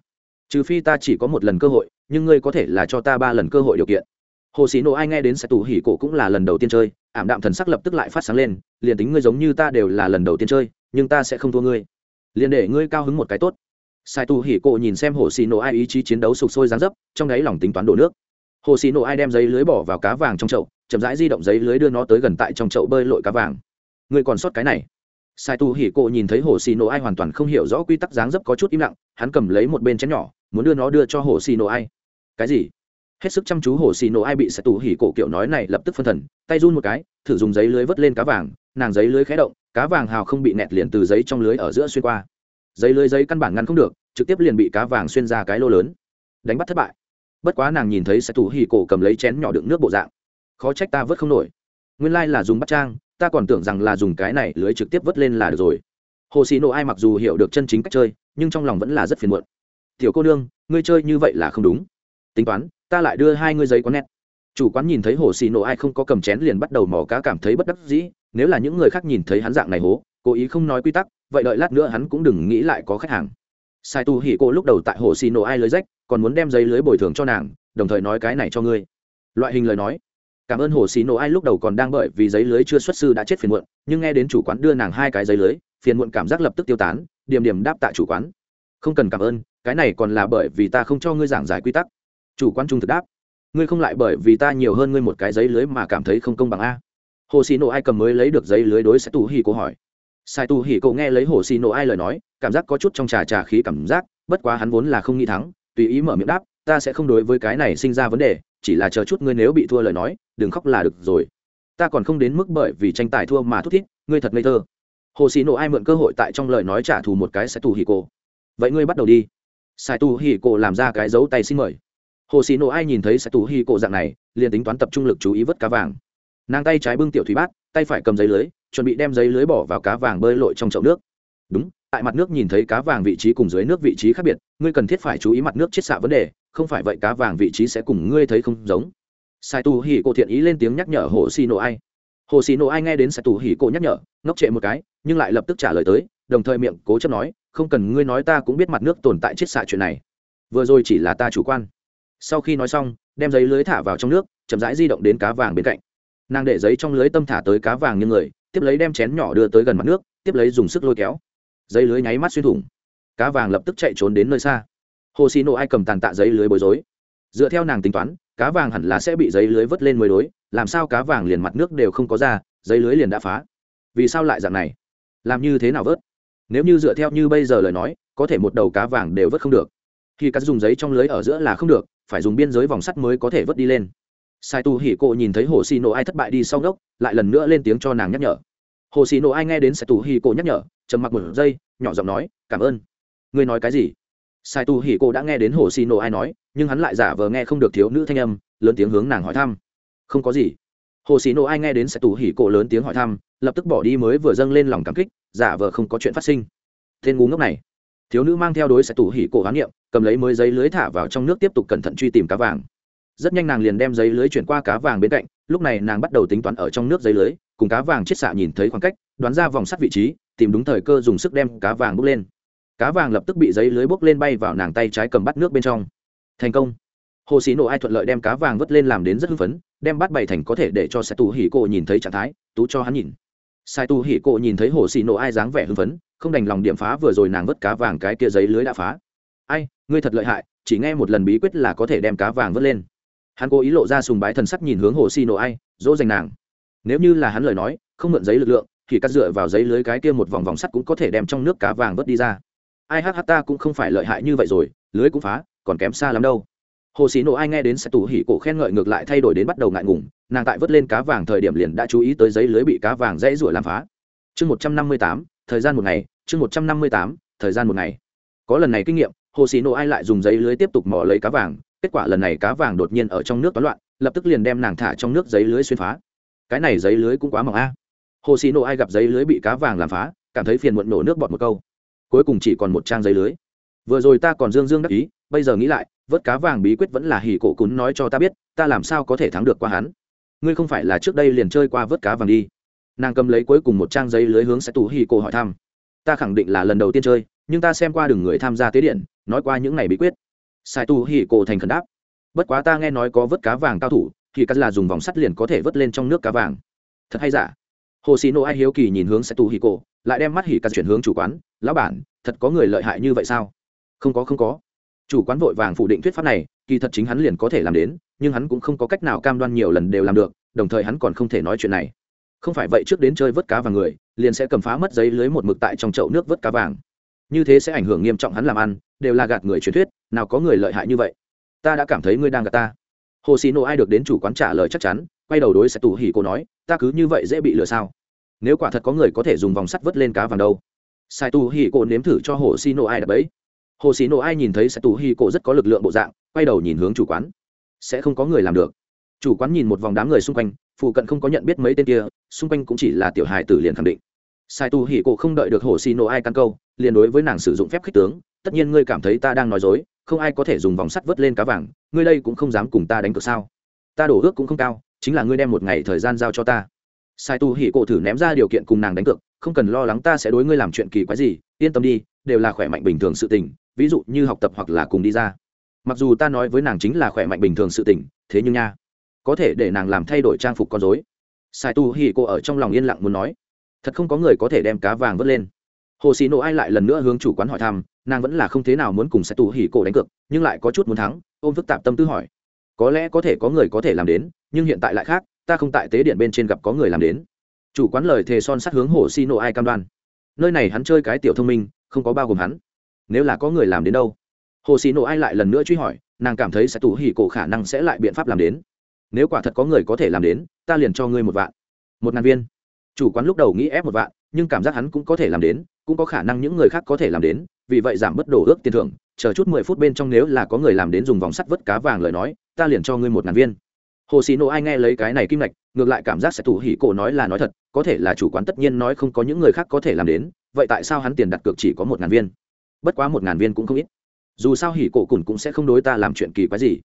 S1: Trừ phi ta chỉ có một lần cơ hội, nhưng ngươi có thể là cho ta ba lần cơ hội điều kiện. Hồ xì nổ ai nghe đến sai tu hỉ cổ cũng là lần đầu tiên chơi, ảm đạm thần sắc lập tức lại phát sáng lên, liền tính ngươi giống như ta đều là lần đầu tiên chơi, nhưng ta sẽ không thua ngươi. Liền để ngươi cao hứng một cái tốt sai tu hỉ cổ nhìn xem hồ xì nổ ai ý chí chiến đấu sục sôi dán dấp, trong đáy lòng tính toán đổ nước. Hồ xì nổ ai đem giấy lưới bỏ vào cá vàng trong chậu, chậm rãi di động giấy lưới đưa nó tới gần tại trong chậu bơi lội cá vàng. Người còn sót cái này. Sai tu hỉ cổ nhìn thấy hồ xì nổ ai hoàn toàn không hiểu rõ quy tắc dáng dấp có chút im lặng, hắn cầm lấy một bên chén nhỏ, muốn đưa nó đưa cho hồ xì nổ ai. Cái gì? Hết sức chăm chú hồ xì nổ ai bị sai tu hỉ cổ kiểu nói này lập tức phân thần, tay run một cái, thử dùng giấy lưới vớt lên cá vàng, nàng giấy lưới khé động, cá vàng hào không bị nẹt liền từ giấy trong lưới ở giữa xuyên qua giấy lưới giấy căn bản ngăn không được, trực tiếp liền bị cá vàng xuyên ra cái lô lớn. Đánh bắt thất bại. Bất quá nàng nhìn thấy sai tù hỉ cổ cầm lấy chén nhỏ đựng nước bộ dạng. Khó trách ta vớt không nổi. Nguyên lai là dùng bắt trang, ta còn tưởng rằng là dùng cái này lưới trực tiếp vớt lên là được rồi. Hồ xì nổ ai mặc dù hiểu được chân chính cách chơi, nhưng trong lòng vẫn là rất phiền muộn. Tiểu cô nương, ngươi chơi như vậy là không đúng. Tính toán, ta lại đưa hai ngươi giấy có nét. Chủ quán nhìn thấy hồ xì nổ ai không có cầm chén liền bắt đầu mò cá cảm thấy bất đắc dĩ, nếu là những người khác nhìn thấy hắn dạng này hố cố ý không nói quy tắc, vậy đợi lát nữa hắn cũng đừng nghĩ lại có khách hàng. Sai tu hỉ cô lúc đầu tại hồ xì nổ ai lưới rách, còn muốn đem giấy lưới bồi thường cho nàng, đồng thời nói cái này cho ngươi. Loại hình lời nói. Cảm ơn hồ xì nổ ai lúc đầu còn đang bởi vì giấy lưới chưa xuất sư đã chết phiền muộn, nhưng nghe đến chủ quán đưa nàng hai cái giấy lưới, phiền muộn cảm giác lập tức tiêu tán, điểm điểm đáp tại chủ quán. Không cần cảm ơn, cái này còn là bởi vì ta không cho ngươi giảng giải quy tắc. Chủ quán trung thực đáp. Ngươi không lại bởi vì ta nhiều hơn ngươi một cái giấy lưới mà cảm thấy không công bằng a. Hồ xì nổ ai cầm mới lấy được giấy lưới đối sẽ tù hỉ cô hỏi sai Tu hỉ cô nghe lấy hồ xì nổ ai lời nói, cảm giác có chút trong trà trà khí cảm giác, bất quá hắn vốn là không nghĩ thắng, tùy ý mở miệng đáp, ta sẽ không đối với cái này sinh ra vấn đề, chỉ là chờ chút ngươi nếu bị thua lời nói, đừng khóc là được rồi. Ta còn không đến mức bởi vì tranh tài thua mà thút thít, ngươi thật ngây thơ. Hồ xì nổ ai mượn cơ hội tại trong lời nói trả thù một cái sai Tu hỉ cô vậy ngươi bắt đầu đi. Sai Tu hỉ cô làm ra cái dấu tay xin mời. Hồ xì nổ ai nhìn thấy sai Tu hỉ cô dạng này, liền tính toán tập trung lực chú ý vớt cá vàng nàng tay trái bưng tiểu thủy bát, tay phải cầm giấy lưới, chuẩn bị đem giấy lưới bỏ vào cá vàng bơi lội trong chậu nước. Đúng, tại mặt nước nhìn thấy cá vàng vị trí cùng dưới nước vị trí khác biệt, ngươi cần thiết phải chú ý mặt nước chiết xạ vấn đề, không phải vậy cá vàng vị trí sẽ cùng ngươi thấy không giống. Sai tu hỉ cổ thiện ý lên tiếng nhắc nhở hồ xì nổ ai. Hồ xì nổ ai nghe đến sai tu hỉ cổ nhắc nhở, ngốc trệ một cái, nhưng lại lập tức trả lời tới, đồng thời miệng cố chấp nói, không cần ngươi nói ta cũng biết mặt nước tồn tại chiết xạ chuyện này. Vừa rồi chỉ là ta chủ quan. Sau khi nói xong, đem giấy lưới thả vào trong nước, chậm rãi di động đến cá vàng bên cạnh nàng để giấy trong lưới tâm thả tới cá vàng như người, tiếp lấy đem chén nhỏ đưa tới gần mặt nước, tiếp lấy dùng sức lôi kéo. Giấy lưới nháy mắt xuyên thủng. Cá vàng lập tức chạy trốn đến nơi xa. Hồ xì nộ ai cầm tàn tạ giấy lưới bối rối. Dựa theo nàng tính toán, cá vàng hẳn là sẽ bị giấy lưới vớt lên mới đối, làm sao cá vàng liền mặt nước đều không có ra, giấy lưới liền đã phá. Vì sao lại dạng này? Làm như thế nào vớt? Nếu như dựa theo như bây giờ lời nói, có thể một đầu cá vàng đều vớt không được. Khi cắt dùng giấy trong lưới ở giữa là không được, phải dùng biên giới vòng sắt mới có thể vớt đi lên sai tu hỉ cô nhìn thấy hồ xì nổ ai thất bại đi sau đốc lại lần nữa lên tiếng cho nàng nhắc nhở. Hồ xì nổ ai nghe đến sai tu hỉ cô nhắc nhở, trầm mặc một giây, nhỏ giọng nói, cảm ơn. Ngươi nói cái gì? Sai tu hỉ cô đã nghe đến hồ xì nổ ai nói, nhưng hắn lại giả vờ nghe không được thiếu nữ thanh âm, lớn tiếng hướng nàng hỏi thăm. Không có gì. Hồ xì nổ ai nghe đến sai tu hỉ cô lớn tiếng hỏi thăm, lập tức bỏ đi mới vừa dâng lên lòng cảm kích, giả vờ không có chuyện phát sinh. Tên ngu ngốc này. Thiếu nữ mang theo đối sai tu hỉ cô hoán niệm, cầm lấy mới giấy lưới thả vào trong nước tiếp tục cẩn thận truy tìm cá vàng rất nhanh nàng liền đem giấy lưới chuyển qua cá vàng bên cạnh, lúc này nàng bắt đầu tính toán ở trong nước giấy lưới, cùng cá vàng chiết xạ nhìn thấy khoảng cách, đoán ra vòng sắt vị trí, tìm đúng thời cơ dùng sức đem cá vàng bốc lên. Cá vàng lập tức bị giấy lưới bốc lên bay vào nàng tay trái cầm bắt nước bên trong. Thành công. Hồ sĩ nổ ai thuận lợi đem cá vàng vớt lên làm đến rất hưng phấn, đem bắt bày thành có thể để cho sai tù hỉ cô nhìn thấy trạng thái, tú cho hắn nhìn. Sai tù hỉ cô nhìn thấy hồ sĩ nổ ai dáng vẻ hưng phấn, không đành lòng điểm phá vừa rồi nàng vớt cá vàng cái kia giấy lưới đã phá. Ai, ngươi thật lợi hại, chỉ nghe một lần bí quyết là có thể đem cá vàng vớt lên hắn cố ý lộ ra sùng bái thần sắc nhìn hướng hồ xì nổ ai, dỗ dành nàng. Nếu như là hắn lời nói, không mượn giấy lực lượng, thì cắt dựa vào giấy lưới cái kia một vòng vòng sắt cũng có thể đem trong nước cá vàng vớt đi ra. Ai hát ta cũng không phải lợi hại như vậy rồi, lưới cũng phá, còn kém xa lắm đâu. Hồ xì nổ ai nghe đến sẽ tủ hỉ cổ khen ngợi ngược lại thay đổi đến bắt đầu ngại ngùng, nàng tại vớt lên cá vàng thời điểm liền đã chú ý tới giấy lưới bị cá vàng dãy ruổi làm phá. Chương một trăm năm mươi tám, thời gian một ngày, chương một trăm năm mươi tám, thời gian một ngày. Có lần này kinh nghiệm, hồ xì nổ ai lại dùng giấy lưới tiếp tục mò lấy cá vàng kết quả lần này cá vàng đột nhiên ở trong nước toán loạn, lập tức liền đem nàng thả trong nước giấy lưới xuyên phá. Cái này giấy lưới cũng quá mỏng a. Hồ xì nộ ai gặp giấy lưới bị cá vàng làm phá, cảm thấy phiền muộn nổ nước bọt một câu. Cuối cùng chỉ còn một trang giấy lưới. Vừa rồi ta còn dương dương đắc ý, bây giờ nghĩ lại, vớt cá vàng bí quyết vẫn là hỉ cổ cún nói cho ta biết, ta làm sao có thể thắng được qua hắn? Ngươi không phải là trước đây liền chơi qua vớt cá vàng đi. Nàng cầm lấy cuối cùng một trang giấy lưới hướng sẽ tù hỉ cổ hỏi thăm. Ta khẳng định là lần đầu tiên chơi, nhưng ta xem qua đường người tham gia tế điện, nói qua những ngày bí quyết sai tu hỉ cổ thành khẩn đáp. Bất quá ta nghe nói có vớt cá vàng cao thủ, thì cắt là dùng vòng sắt liền có thể vớt lên trong nước cá vàng. Thật hay giả? Hồ xì nô ai hiếu kỳ nhìn hướng sai tu hỉ cổ, lại đem mắt hỉ cắt chuyển hướng chủ quán. Lão bản, thật có người lợi hại như vậy sao? Không có không có. Chủ quán vội vàng phủ định thuyết pháp này, kỳ thật chính hắn liền có thể làm đến, nhưng hắn cũng không có cách nào cam đoan nhiều lần đều làm được, đồng thời hắn còn không thể nói chuyện này. Không phải vậy trước đến chơi vớt cá vàng người, liền sẽ cầm phá mất giấy lưới một mực tại trong chậu nước vớt cá vàng. Như thế sẽ ảnh hưởng nghiêm trọng hắn làm ăn, đều là gạt người truyền thuyết nào có người lợi hại như vậy? Ta đã cảm thấy ngươi đang gặp ta. Hồ xì nổ ai được đến chủ quán trả lời chắc chắn, quay đầu đối sẽ tù hỉ cô nói, ta cứ như vậy dễ bị lừa sao? Nếu quả thật có người có thể dùng vòng sắt vớt lên cá vàng đâu? Sai tù hỉ cô nếm thử cho hồ xì nổ ai đập ấy. Hồ xì nổ ai nhìn thấy sẽ tù hỉ cô rất có lực lượng bộ dạng, quay đầu nhìn hướng chủ quán. Sẽ không có người làm được. Chủ quán nhìn một vòng đám người xung quanh, phụ cận không có nhận biết mấy tên kia, xung quanh cũng chỉ là tiểu hài tử liền khẳng định. Sai tu hỉ cổ không đợi được hồ xì nổ ai căn câu, liền đối với nàng sử dụng phép khích tướng, tất nhiên ngươi cảm thấy ta đang nói dối không ai có thể dùng vòng sắt vớt lên cá vàng, ngươi đây cũng không dám cùng ta đánh cược sao? Ta đổ ước cũng không cao, chính là ngươi đem một ngày thời gian giao cho ta. Sai tu hỉ cổ thử ném ra điều kiện cùng nàng đánh cược, không cần lo lắng ta sẽ đối ngươi làm chuyện kỳ quái gì, yên tâm đi, đều là khỏe mạnh bình thường sự tình, ví dụ như học tập hoặc là cùng đi ra. Mặc dù ta nói với nàng chính là khỏe mạnh bình thường sự tình, thế nhưng nha, có thể để nàng làm thay đổi trang phục con dối sai tu hỉ cổ ở trong lòng yên lặng muốn nói, thật không có người có thể đem cá vàng vớt lên. Hồ xì nộ ai lại lần nữa hướng chủ quán hỏi thăm nàng vẫn là không thế nào muốn cùng sẽ tù hỉ cổ đánh cược, nhưng lại có chút muốn thắng, ôm phức tạp tâm tư hỏi. Có lẽ có thể có người có thể làm đến, nhưng hiện tại lại khác, ta không tại tế điện bên trên gặp có người làm đến. Chủ quán lời thề son sát hướng hồ xì nổ ai cam đoan. Nơi này hắn chơi cái tiểu thông minh, không có bao gồm hắn. Nếu là có người làm đến đâu? Hồ xì nổ ai lại lần nữa truy hỏi, nàng cảm thấy sẽ tù hỉ cổ khả năng sẽ lại biện pháp làm đến. Nếu quả thật có người có thể làm đến, ta liền cho ngươi một vạn. Một ngàn viên. Chủ quán lúc đầu nghĩ ép một vạn, nhưng cảm giác hắn cũng có thể làm đến cũng có khả năng những người khác có thể làm đến, vì vậy giảm bất đổ ước tiền thưởng, chờ chút mười phút bên trong nếu là có người làm đến dùng vòng sắt vớt cá vàng lời nói, ta liền cho ngươi một ngàn viên. Hồ xì nộ ai nghe lấy cái này kim lạch ngược lại cảm giác sẽ tù hỉ cổ nói là nói thật, có thể là chủ quán tất nhiên nói không có những người khác có thể làm đến, vậy tại sao hắn tiền đặt cược chỉ có một ngàn viên? Bất quá một ngàn viên cũng không ít. Dù sao hỉ cổ cùn cũng sẽ không đối ta làm chuyện kỳ quái gì.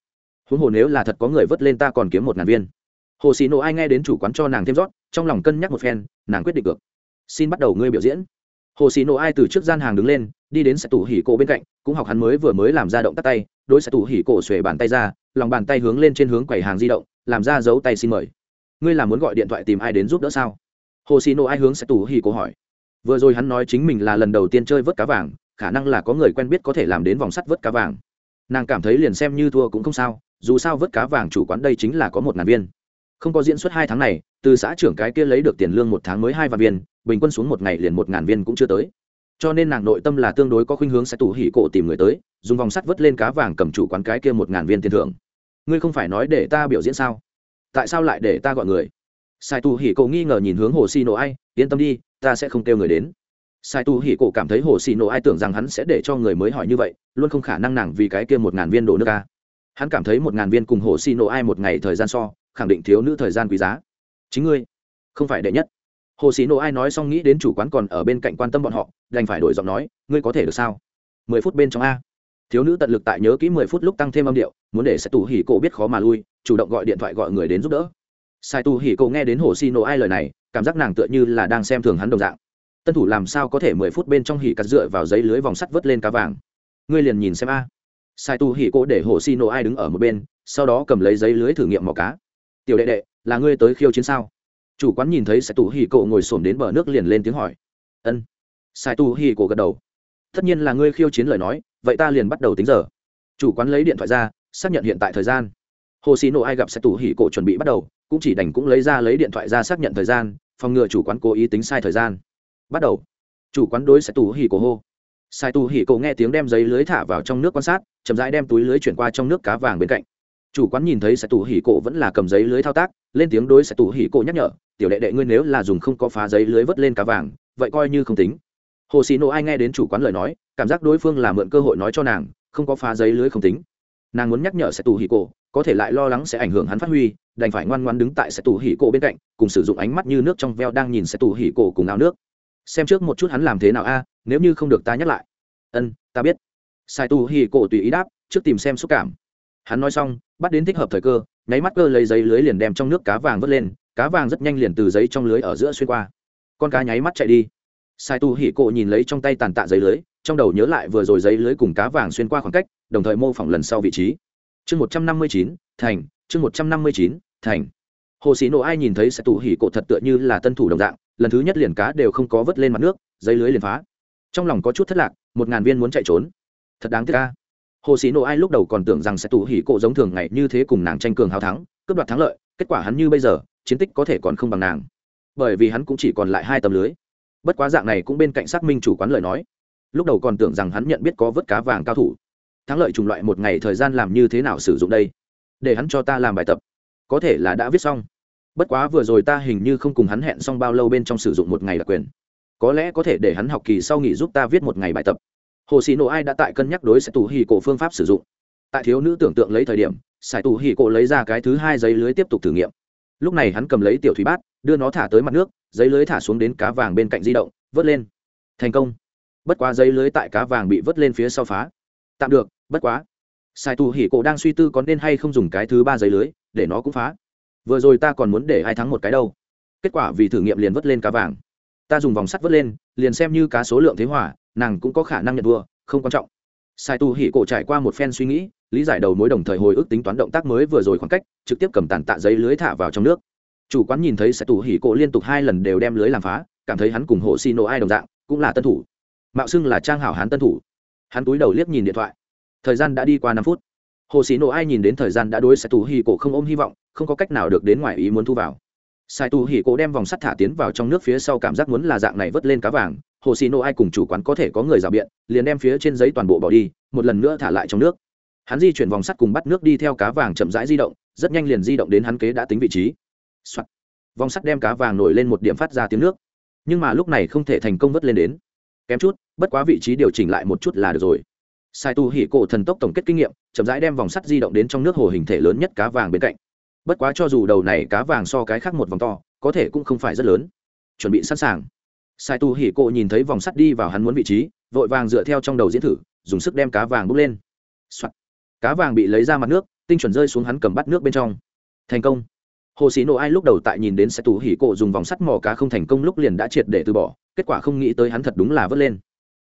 S1: Huống hồ nếu là thật có người vớt lên ta còn kiếm một ngàn viên. Hồ xì nộ ai nghe đến chủ quán cho nàng thêm rót, trong lòng cân nhắc một phen, nàng quyết định cược. Xin bắt đầu ngươi biểu diễn hồ xì nổ ai từ trước gian hàng đứng lên, đi đến sẽ tủ hỉ cổ bên cạnh, cũng học hắn mới vừa mới làm ra động tắt tay, đối sẽ tủ hỉ cổ xuề bàn tay ra, lòng bàn tay hướng lên trên hướng quầy hàng di động, làm ra dấu tay xin mời. Ngươi là muốn gọi điện thoại tìm ai đến giúp đỡ sao? Hồ xì nổ ai hướng sẽ tủ hỉ cổ hỏi. Vừa rồi hắn nói chính mình là lần đầu tiên chơi vớt cá vàng, khả năng là có người quen biết có thể làm đến vòng sắt vớt cá vàng. Nàng cảm thấy liền xem như thua cũng không sao, dù sao vớt cá vàng chủ quán đây chính là có một ngàn viên không có diễn xuất hai tháng này, từ xã trưởng cái kia lấy được tiền lương một tháng mới hai vạn viên, bình quân xuống một ngày liền một ngàn viên cũng chưa tới. Cho nên nàng nội tâm là tương đối có khuynh hướng sẽ tủ hỉ cổ tìm người tới, dùng vòng sắt vớt lên cá vàng cầm chủ quán cái kia một ngàn viên tiền thưởng. Ngươi không phải nói để ta biểu diễn sao? Tại sao lại để ta gọi người? Sai tù hỉ cổ nghi ngờ nhìn hướng hồ xì nổ ai, yên tâm đi, ta sẽ không kêu người đến. Sai tu hỉ cổ cảm thấy hồ xì nổ ai tưởng rằng hắn sẽ để cho người mới hỏi như vậy, luôn không khả năng nàng vì cái kia một ngàn viên đổ nước ca hắn cảm thấy một ngàn viên cùng hồ xì nổ ai một ngày thời gian so khẳng định thiếu nữ thời gian quý giá. Chính ngươi, không phải đệ nhất. Hồ sĩ nổ ai nói xong nghĩ đến chủ quán còn ở bên cạnh quan tâm bọn họ, đành phải đổi giọng nói, ngươi có thể được sao? Mười phút bên trong a. Thiếu nữ tận lực tại nhớ kỹ mười phút lúc tăng thêm âm điệu, muốn để sai tu hỉ cổ biết khó mà lui, chủ động gọi điện thoại gọi người đến giúp đỡ. Sai tu hỉ cổ nghe đến hồ sĩ nổ ai lời này, cảm giác nàng tựa như là đang xem thường hắn đồng dạng. Tân thủ làm sao có thể mười phút bên trong hỉ cắt dựa vào giấy lưới vòng sắt vớt lên cá vàng? Ngươi liền nhìn xem a. Sai tu hỉ cổ để hồ sĩ nổ ai đứng ở một bên, sau đó cầm lấy giấy lưới thử nghiệm mò cá tiểu đệ đệ, là ngươi tới khiêu chiến sao? Chủ quán nhìn thấy sai tù hì cổ ngồi xổm đến bờ nước liền lên tiếng hỏi. Ân. Sai tù hì cổ gật đầu. Tất nhiên là ngươi khiêu chiến lời nói, vậy ta liền bắt đầu tính giờ. Chủ quán lấy điện thoại ra, xác nhận hiện tại thời gian. Hồ xì nổ ai gặp sai tù hì cổ chuẩn bị bắt đầu, cũng chỉ đành cũng lấy ra lấy điện thoại ra xác nhận thời gian, phòng ngừa chủ quán cố ý tính sai thời gian. Bắt đầu. Chủ quán đối sai tù hì cổ hô. Sai tù hì cổ nghe tiếng đem giấy lưới thả vào trong nước quan sát, chậm rãi đem túi lưới chuyển qua trong nước cá vàng bên cạnh chủ quán nhìn thấy sẽ tù hỉ cổ vẫn là cầm giấy lưới thao tác, lên tiếng đối sẽ tù hỉ cổ nhắc nhở, tiểu đệ đệ ngươi nếu là dùng không có phá giấy lưới vớt lên cá vàng, vậy coi như không tính. Hồ xì nộ ai nghe đến chủ quán lời nói, cảm giác đối phương là mượn cơ hội nói cho nàng, không có phá giấy lưới không tính. Nàng muốn nhắc nhở sẽ tù hỉ cổ, có thể lại lo lắng sẽ ảnh hưởng hắn phát huy, đành phải ngoan ngoan đứng tại sẽ tù hỉ cổ bên cạnh, cùng sử dụng ánh mắt như nước trong veo đang nhìn sẽ tù hỉ cổ cùng ao nước. Xem trước một chút hắn làm thế nào a, nếu như không được ta nhắc lại. Ân, ta biết. Sai tù hỉ cổ tùy ý đáp, trước tìm xem xúc cảm hắn nói xong, bắt đến thích hợp thời cơ, nháy mắt cơ lấy giấy lưới liền đem trong nước cá vàng vớt lên, cá vàng rất nhanh liền từ giấy trong lưới ở giữa xuyên qua. Con cá nháy mắt chạy đi. Sai tu hỉ cổ nhìn lấy trong tay tàn tạ giấy lưới, trong đầu nhớ lại vừa rồi giấy lưới cùng cá vàng xuyên qua khoảng cách, đồng thời mô phỏng lần sau vị trí. Chương một trăm năm mươi chín, thành, chương một trăm năm mươi chín, thành. Hồ sĩ nổ ai nhìn thấy sai tu hỉ cổ thật tựa như là tân thủ đồng dạng, lần thứ nhất liền cá đều không có vớt lên mặt nước, giấy lưới liền phá. Trong lòng có chút thất lạc, một ngàn viên muốn chạy trốn. Thật đáng tiếc ca hồ sĩ nộ ai lúc đầu còn tưởng rằng sẽ tù hỉ cộ giống thường ngày như thế cùng nàng tranh cường hào thắng, cướp đoạt thắng lợi, kết quả hắn như bây giờ, chiến tích có thể còn không bằng nàng. Bởi vì hắn cũng chỉ còn lại hai tấm lưới. Bất quá dạng này cũng bên cạnh xác minh chủ quán lời nói. Lúc đầu còn tưởng rằng hắn nhận biết có vớt cá vàng cao thủ. Thắng lợi chủng loại một ngày thời gian làm như thế nào sử dụng đây? Để hắn cho ta làm bài tập. Có thể là đã viết xong. Bất quá vừa rồi ta hình như không cùng hắn hẹn xong bao lâu bên trong sử dụng một ngày đặc quyền. Có lẽ có thể để hắn học kỳ sau nghỉ giúp ta viết một ngày bài tập hồ xì nổ ai đã tại cân nhắc đối sẽ tù hì cổ phương pháp sử dụng. Tại thiếu nữ tưởng tượng lấy thời điểm sài tù hì cổ lấy ra cái thứ hai giấy lưới tiếp tục thử nghiệm. Lúc này hắn cầm lấy tiểu thủy bát, đưa nó thả tới mặt nước, giấy lưới thả xuống đến cá vàng bên cạnh di động, vớt lên. Thành công. Bất quá giấy lưới tại cá vàng bị vớt lên phía sau phá. Tạm được, bất quá. Sai tù hỉ cổ đang suy tư có nên hay không dùng cái thứ ba giấy lưới, để nó cũng phá. Vừa rồi ta còn muốn để ai thắng một cái đâu. Kết quả vì thử nghiệm liền vớt lên cá vàng. Ta dùng vòng sắt vớt lên, liền xem như cá số lượng thế hỏa nàng cũng có khả năng nhận vua, không quan trọng. Sai tu hỉ cổ trải qua một phen suy nghĩ, lý giải đầu mối đồng thời hồi ức tính toán động tác mới vừa rồi khoảng cách, trực tiếp cầm tàn tạ giấy lưới thả vào trong nước. Chủ quán nhìn thấy sai tu hỉ cổ liên tục hai lần đều đem lưới làm phá, cảm thấy hắn cùng hộ xi nổ ai đồng dạng, cũng là tân thủ. Mạo xưng là trang hảo hán tân thủ. Hắn túi đầu liếc nhìn điện thoại. Thời gian đã đi qua năm phút. Hồ sĩ nổ ai nhìn đến thời gian đã đối sai tu hỉ cổ không ôm hy vọng, không có cách nào được đến ngoài ý muốn thu vào sai tu hỉ cổ đem vòng sắt thả tiến vào trong nước phía sau cảm giác muốn là dạng này vớt lên cá vàng, hồ xì nô ai cùng chủ quán có thể có người rào biện, liền đem phía trên giấy toàn bộ bỏ đi, một lần nữa thả lại trong nước. Hắn di chuyển vòng sắt cùng bắt nước đi theo cá vàng chậm rãi di động, rất nhanh liền di động đến hắn kế đã tính vị trí、Soạn. vòng sắt đem cá vàng nổi lên một điểm phát ra tiếng nước. Nhưng mà lúc này không thể thành công vớt lên đến. Kém chút, bất quá vị trí điều chỉnh lại một chút là được rồi. Sai tu hỉ cổ thần tốc tổng kết kinh nghiệm, chậm rãi đem vòng sắt di động đến trong nước hồ hình thể lớn nhất cá vàng bên cạnh bất quá cho dù đầu này cá vàng so cái khác một vòng to, có thể cũng không phải rất lớn. Chuẩn bị sẵn sàng. Sai tu hỉ cộ nhìn thấy vòng sắt đi vào hắn muốn vị trí, vội vàng dựa theo trong đầu diễn thử, dùng sức đem cá vàng bốc lên、Soạn. cá vàng bị lấy ra mặt nước, tinh chuẩn rơi xuống hắn cầm bắt nước bên trong. Thành công. Hồ sĩ nộ ai lúc đầu tại nhìn đến sai tu hỉ cộ dùng vòng sắt mò cá không thành công lúc liền đã triệt để từ bỏ, kết quả không nghĩ tới hắn thật đúng là vớt lên.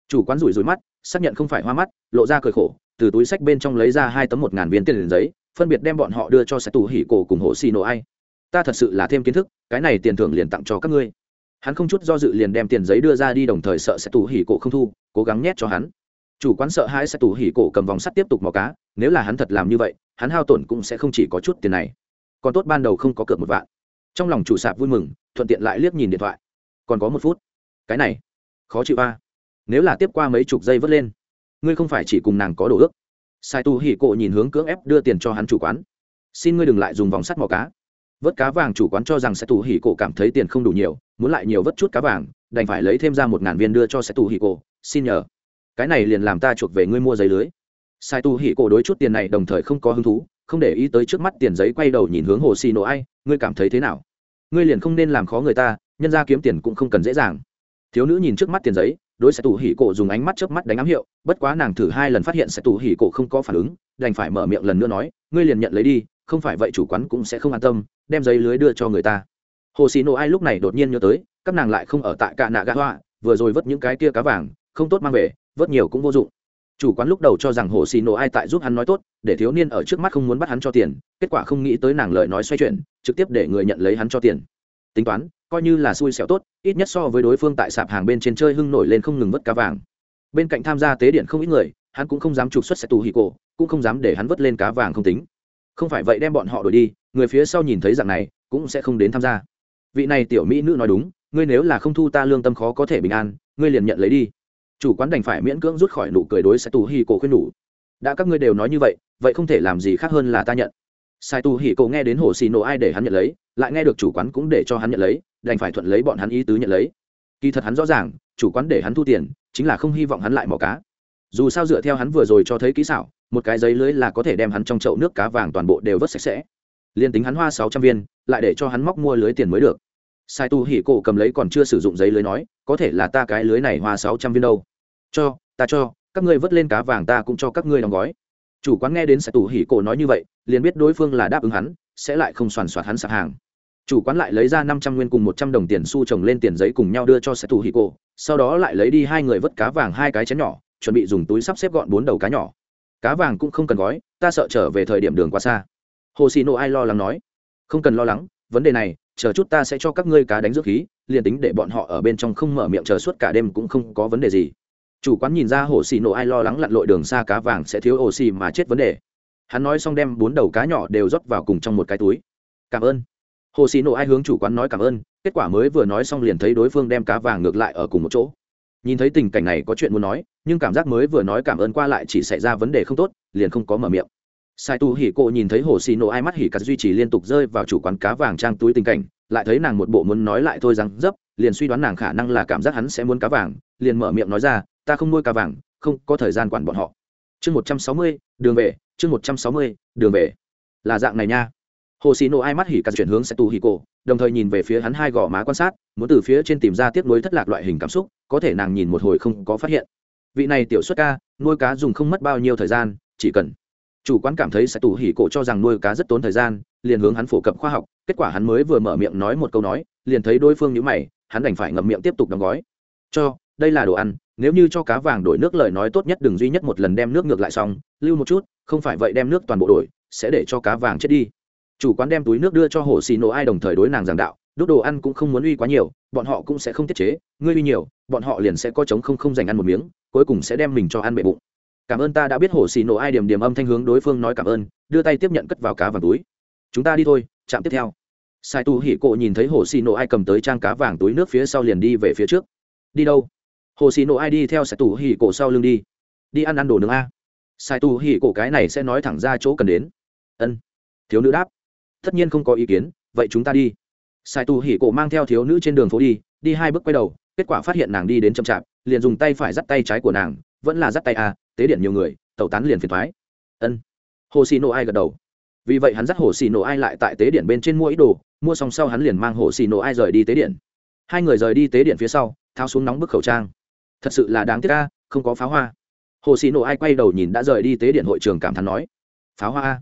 S1: Chủ quán rủi rủi mắt, xác nhận không phải hoa mắt, lộ ra cười khổ, từ túi sách bên trong lấy ra hai tấm một ngàn viên tiền liền giấy phân biệt đem bọn họ đưa cho sẽ tù hỉ cổ cùng hồ xì nổ ai. Ta thật sự là thêm kiến thức, cái này tiền thưởng liền tặng cho các ngươi. Hắn không chút do dự liền đem tiền giấy đưa ra đi đồng thời sợ sẽ tù hỉ cổ không thu, cố gắng nhét cho hắn. Chủ quán sợ hai sẽ tù hỉ cổ cầm vòng sắt tiếp tục mò cá, nếu là hắn thật làm như vậy, hắn hao tổn cũng sẽ không chỉ có chút tiền này. Còn tốt ban đầu không có cược một vạn. Trong lòng chủ sạp vui mừng, thuận tiện lại liếc nhìn điện thoại. Còn có một phút. Cái này, khó chịu ba nếu là tiếp qua mấy chục giây vớt lên, ngươi không phải chỉ cùng nàng có đồ ước sai tu hỉ cổ nhìn hướng cưỡng ép đưa tiền cho hắn chủ quán. Xin ngươi đừng lại dùng vòng sắt mò cá. Vớt cá vàng chủ quán cho rằng sai tu hỉ cổ cảm thấy tiền không đủ nhiều, muốn lại nhiều vớt chút cá vàng, đành phải lấy thêm ra một ngàn viên đưa cho sai tu hỉ cổ. Xin nhờ. Cái này liền làm ta chuộc về ngươi mua giấy lưới. Sai tu hỉ cổ đối chút tiền này đồng thời không có hứng thú, không để ý tới trước mắt tiền giấy quay đầu nhìn hướng hồ xì nổ ai, ngươi cảm thấy thế nào? Ngươi liền không nên làm khó người ta, nhân ra kiếm tiền cũng không cần dễ dàng. Thiếu nữ nhìn trước mắt tiền giấy đối sẽ tù hỉ cổ dùng ánh mắt trước mắt đánh ám hiệu, bất quá nàng thử hai lần phát hiện sẽ tù hỉ cổ không có phản ứng, đành phải mở miệng lần nữa nói, ngươi liền nhận lấy đi, không phải vậy chủ quán cũng sẽ không an tâm, đem giấy lưới đưa cho người ta. Hồ xì nổ ai lúc này đột nhiên nhớ tới, các nàng lại không ở tại cạ nạ gã hoa, vừa rồi vớt những cái kia cá vàng, không tốt mang về, vớt nhiều cũng vô dụng. Chủ quán lúc đầu cho rằng hồ xì nổ ai tại giúp hắn nói tốt, để thiếu niên ở trước mắt không muốn bắt hắn cho tiền, kết quả không nghĩ tới nàng lời nói xoay chuyển, trực tiếp để người nhận lấy hắn cho tiền. Tính toán coi như là xui xẻo tốt, ít nhất so với đối phương tại sạp hàng bên trên chơi hưng nổi lên không ngừng vớt cá vàng. Bên cạnh tham gia tế điện không ít người, hắn cũng không dám trục xuất xe tù hì cổ cũng không dám để hắn vớt lên cá vàng không tính. Không phải vậy đem bọn họ đổi đi, người phía sau nhìn thấy dạng này, cũng sẽ không đến tham gia. Vị này tiểu mỹ nữ nói đúng, ngươi nếu là không thu ta lương tâm khó có thể bình an, ngươi liền nhận lấy đi. Chủ quán đành phải miễn cưỡng rút khỏi nụ cười đối sai tù hì cổ khuyên nhủ. Đã các ngươi đều nói như vậy vậy không thể làm gì khác hơn là ta nhận. Sai tù hì cổ nghe đến hồ xì nổ ai để hắn nhận lấy lại nghe được chủ quán cũng để cho hắn nhận lấy, đành phải thuận lấy bọn hắn ý tứ nhận lấy. Kỳ thật hắn rõ ràng, chủ quán để hắn thu tiền, chính là không hy vọng hắn lại mò cá. Dù sao dựa theo hắn vừa rồi cho thấy kỹ xảo, một cái giấy lưới là có thể đem hắn trong chậu nước cá vàng toàn bộ đều vớt sạch sẽ. Liền tính hắn hoa sáu trăm viên, lại để cho hắn móc mua lưới tiền mới được. Sai tu hỉ cổ cầm lấy còn chưa sử dụng giấy lưới nói, có thể là ta cái lưới này hoa sáu trăm viên đâu. Cho, ta cho, các ngươi vớt lên cá vàng ta cũng cho các ngươi đóng gói. Chủ quán nghe đến sai tu hỉ cổ nói như vậy, liền biết đối phương là đáp ứng hắn, sẽ lại không soàn soạt hắn sạp hàng chủ quán lại lấy ra năm trăm nguyên cùng một trăm đồng tiền xu trồng lên tiền giấy cùng nhau đưa cho sai tu sau đó lại lấy đi hai người vớt cá vàng hai cái chén nhỏ, chuẩn bị dùng túi sắp xếp gọn bốn đầu cá nhỏ. Cá vàng cũng không cần gói, ta sợ trở về thời điểm đường quá xa. Hồ xì nộ ai lo lắng nói. Không cần lo lắng, vấn đề này, chờ chút ta sẽ cho các ngươi cá đánh dưỡng khí, liền tính để bọn họ ở bên trong không mở miệng chờ suốt cả đêm cũng không có vấn đề gì. Chủ quán nhìn ra hồ xì nộ ai lo lắng lặn lội đường xa cá vàng sẽ thiếu oxy mà chết vấn đề. Hắn nói xong đem bốn đầu cá nhỏ đều rót vào cùng trong một cái túi. Cảm ơn hồ xì nộ ai hướng chủ quán nói cảm ơn, kết quả mới vừa nói xong liền thấy đối phương đem cá vàng ngược lại ở cùng một chỗ. Nhìn thấy tình cảnh này có chuyện muốn nói, nhưng cảm giác mới vừa nói cảm ơn qua lại chỉ xảy ra vấn đề không tốt, liền không có mở miệng. Sai tu hỉ cô nhìn thấy hồ xì nổ ai mắt hỉ cắt duy trì liên tục rơi vào chủ quán cá vàng trang túi tình cảnh, lại thấy nàng một bộ muốn nói lại thôi rằng dấp, liền suy đoán nàng khả năng là cảm giác hắn sẽ muốn cá vàng, liền mở miệng nói ra, ta không nuôi cá vàng, không có thời gian quản bọn họ. Chương một trăm sáu mươi, đường về, chương một trăm sáu mươi, đường về. Là dạng này nha hồ xì nổ ai mắt hỉ cắt chuyển hướng sẽ tù hỉ cổ đồng thời nhìn về phía hắn hai gò má quan sát, muốn từ phía trên tìm ra tiếp nối thất lạc loại hình cảm xúc, có thể nàng nhìn một hồi không có phát hiện. Vị này tiểu xuất ca, nuôi cá dùng không mất bao nhiêu thời gian, chỉ cần. Chủ quán cảm thấy sẽ tù hỉ cổ cho rằng nuôi cá rất tốn thời gian, liền hướng hắn phổ cập khoa học, kết quả hắn mới vừa mở miệng nói một câu nói, liền thấy đối phương nhữ mày, hắn đành phải ngậm miệng tiếp tục đóng gói. Cho, đây là đồ ăn, nếu như cho cá vàng đổi nước lời nói tốt nhất đừng duy nhất một lần đem nước ngược lại xong, lưu một chút, không phải vậy đem nước toàn bộ đổi, sẽ để cho cá vàng chết đi chủ quán đem túi nước đưa cho hồ xì nổ ai đồng thời đối nàng giảng đạo, đốt đồ ăn cũng không muốn uy quá nhiều, bọn họ cũng sẽ không tiết chế, ngươi uy nhiều, bọn họ liền sẽ có chống không không dành ăn một miếng, cuối cùng sẽ đem mình cho ăn bệ bụng. Cảm ơn ta đã biết hồ xì nổ ai điểm điểm âm thanh hướng đối phương nói cảm ơn, đưa tay tiếp nhận cất vào cá vàng túi. Chúng ta đi thôi chạm tiếp theo. Sai tu hỉ cộ nhìn thấy hồ xì nổ ai cầm tới trang cá vàng túi nước phía sau liền đi về phía trước. Đi đâu? Hồ xì nổ ai đi theo sai tu hỉ cộ sau lưng đi. Đi ăn ăn đồ nướng a. Sai tu hỉ cộ cái này sẽ nói thẳng ra chỗ cần đến. Ân. Thiếu nữ đáp tất nhiên không có ý kiến, vậy chúng ta đi. Sai tu hỉ cổ mang theo thiếu nữ trên đường phố đi đi hai bước quay đầu, kết quả phát hiện nàng đi đến chậm chạp, liền dùng tay phải dắt tay trái của nàng, vẫn là dắt tay a tế điện nhiều người, tẩu tán liền phiền thoái. Ân. Hồ xì nổ ai gật đầu. Vì vậy hắn dắt hồ xì nổ ai lại tại tế điện bên trên mua ít đồ, mua xong sau hắn liền mang hồ xì nổ ai rời đi tế điện hai người rời đi tế điện phía sau, tháo xuống nóng bức khẩu trang. Thật sự là đáng tiếc a, không có pháo hoa. Hồ xì nổ ai quay đầu nhìn đã rời đi tế điện hội trường cảm thán nói, pháo hoa a?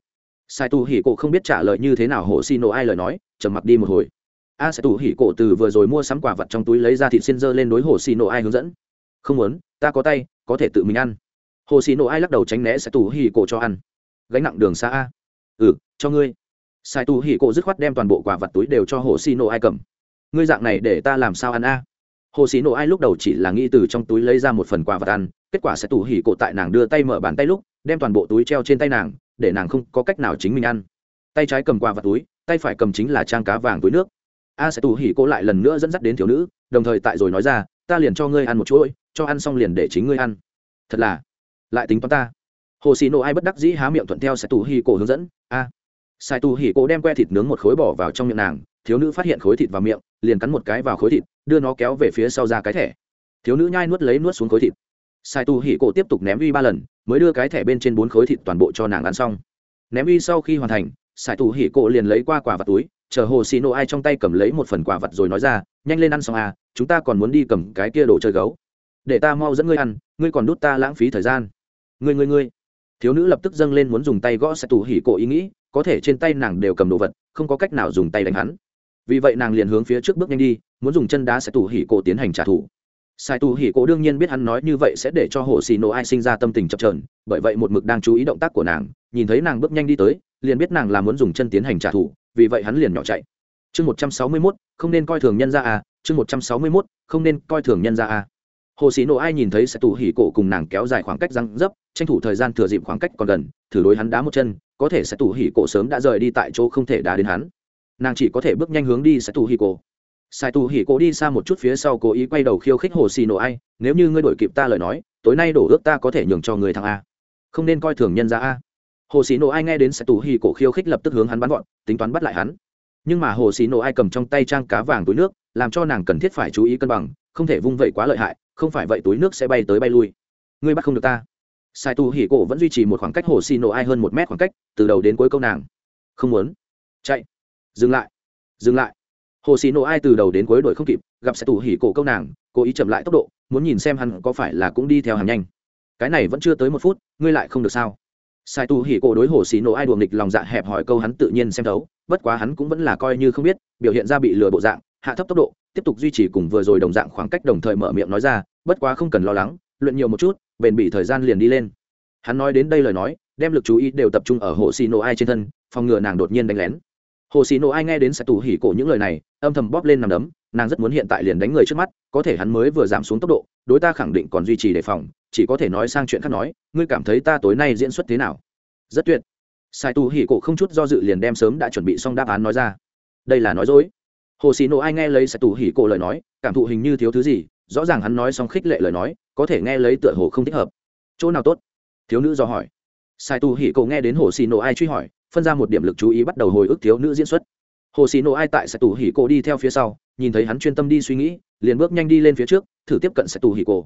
S1: Sai tu hỉ cổ không biết trả lời như thế nào, hồ xì nổ ai lời nói, trầm mặc đi một hồi. A, sai tu hỉ cổ từ vừa rồi mua sắm quả vật trong túi lấy ra thịt xin dơ lên đối hồ xì nổ ai hướng dẫn. Không muốn, ta có tay, có thể tự mình ăn. Hồ xì nổ ai lắc đầu tránh né sai tu hỉ cổ cho ăn. Gánh nặng đường xa a. Ừ cho ngươi. Sai tu hỉ cổ dứt khoát đem toàn bộ quả vật túi đều cho hồ xì nổ ai cầm. Ngươi dạng này để ta làm sao ăn a? Hồ xì nổ ai lúc đầu chỉ là nghĩ từ trong túi lấy ra một phần quà vật ăn, kết quả sẽ Tu hỉ cổ tại nàng đưa tay mở bàn tay lúc, đem toàn bộ túi treo trên tay nàng để nàng không có cách nào chính mình ăn. Tay trái cầm quà và túi, tay phải cầm chính là trang cá vàng túi nước. A sẽ tù hỉ cô lại lần nữa dẫn dắt đến thiếu nữ, đồng thời tại rồi nói ra, ta liền cho ngươi ăn một chuỗi, cho ăn xong liền để chính ngươi ăn. Thật là, lại tính toán ta. Hồ xì nổ ai bất đắc dĩ há miệng thuận theo sẽ tù hỉ cổ hướng dẫn, a. À. sai tù hỉ cổ đem que thịt nướng một khối bỏ vào trong miệng nàng, thiếu nữ phát hiện khối thịt vào miệng, liền cắn một cái vào khối thịt, đưa nó kéo về phía sau ra cái thẻ. Thiếu nữ nhai nuốt lấy nuốt xuống khối thịt sai tu hỉ cổ tiếp tục ném uy ba lần, mới đưa cái thẻ bên trên bốn khối thịt toàn bộ cho nàng ăn xong. Ném uy sau khi hoàn thành, sai tu hỉ cổ liền lấy qua quả vật túi, chờ hồ xì nổ ai trong tay cầm lấy một phần quả vật rồi nói ra, nhanh lên ăn xong à chúng ta còn muốn đi cầm cái kia đồ chơi gấu. Để ta mau dẫn ngươi ăn, ngươi còn đút ta lãng phí thời gian. Ngươi ngươi ngươi. Thiếu nữ lập tức dâng lên muốn dùng tay gõ sai tu hỉ cổ ý nghĩ, có thể trên tay nàng đều cầm đồ vật, không có cách nào dùng tay đánh hắn. Vì vậy nàng liền hướng phía trước bước nhanh đi, muốn dùng chân đá sai tu hỉ cổ tiến hành trả thù sai tu hỉ cổ đương nhiên biết hắn nói như vậy sẽ để cho hồ xì nổ ai sinh ra tâm tình chập trờn bởi vậy một mực đang chú ý động tác của nàng, nhìn thấy nàng bước nhanh đi tới, liền biết nàng là muốn dùng chân tiến hành trả thù, vì vậy hắn liền nhỏ chạy. Chương một trăm sáu mươi mốt, không nên coi thường nhân ra à chương một trăm sáu mươi mốt, không nên coi thường nhân ra à. Hồ xì nổ ai nhìn thấy Sai tù hỉ cổ cùng nàng kéo dài khoảng cách răng dấp, tranh thủ thời gian thừa dịp khoảng cách còn gần, thử đối hắn đá một chân, có thể Sai tù hỉ cổ sớm đã rời đi tại chỗ không thể đá đến hắn. Nàng chỉ có thể bước nhanh hướng đi Sai tù hỉ cổ sai tu hỉ cố đi xa một chút phía sau cố ý quay đầu khiêu khích hồ xì nổ ai, nếu như ngươi đổi kịp ta lời nói, tối nay đổ ước ta có thể nhường cho người thằng a. Không nên coi thường nhân ra a. Hồ xì nổ ai nghe đến sai tu hỉ cổ khiêu khích lập tức hướng hắn bắn gọn, tính toán bắt lại hắn. Nhưng mà hồ xì nổ ai cầm trong tay trang cá vàng túi nước, làm cho nàng cần thiết phải chú ý cân bằng, không thể vung vẩy quá lợi hại, không phải vậy túi nước sẽ bay tới bay lui. Ngươi bắt không được ta. Sai tu hỉ cổ vẫn duy trì một khoảng cách hồ xì nổ ai hơn một mét khoảng cách, từ đầu đến cuối câu nàng. Không muốn. Chạy. Dừng lại. Dừng lại hồ xì nổ ai từ đầu đến cuối đuổi không kịp, gặp sẽ tù hỉ cổ câu nàng, cố ý chậm lại tốc độ, muốn nhìn xem hắn có phải là cũng đi theo hàng nhanh. Cái này vẫn chưa tới một phút, ngươi lại không được sao? Sai tù hỉ cổ đối hồ xì nổ ai đuồng nghịch lòng dạ hẹp hỏi câu hắn tự nhiên xem thấu, bất quá hắn cũng vẫn là coi như không biết, biểu hiện ra bị lừa bộ dạng, hạ thấp tốc độ, tiếp tục duy trì cùng vừa rồi đồng dạng khoảng cách đồng thời mở miệng nói ra, bất quá không cần lo lắng, luyện nhiều một chút, bền bỉ thời gian liền đi lên. Hắn nói đến đây lời nói, đem lực chú ý đều tập trung ở hồ xì nổ ai trên thân, phòng ngừa nàng đột nhiên đánh lén hồ xì nổ ai nghe đến sẽ tù hỉ cổ những lời này, âm thầm bóp lên nằm đấm, nàng rất muốn hiện tại liền đánh người trước mắt, có thể hắn mới vừa giảm xuống tốc độ, đối ta khẳng định còn duy trì đề phòng, chỉ có thể nói sang chuyện khác nói, ngươi cảm thấy ta tối nay diễn xuất thế nào? Rất tuyệt. Sai tù hỉ cổ không chút do dự liền đem sớm đã chuẩn bị xong đáp án nói ra. Đây là nói dối. Hồ xì nổ ai nghe lấy sai tù hỉ cổ lời nói, cảm thụ hình như thiếu thứ gì, rõ ràng hắn nói xong khích lệ lời nói, có thể nghe lấy tựa hồ không thích hợp. Chỗ nào tốt? Thiếu nữ do hỏi. Sai tù hỉ cổ nghe đến hồ xì nổ ai truy hỏi phân ra một điểm lực chú ý bắt đầu hồi ức thiếu nữ diễn xuất. Hồ xì nổ ai tại sẽ tù hỉ cổ đi theo phía sau, nhìn thấy hắn chuyên tâm đi suy nghĩ, liền bước nhanh đi lên phía trước, thử tiếp cận sẽ tù hỉ cổ.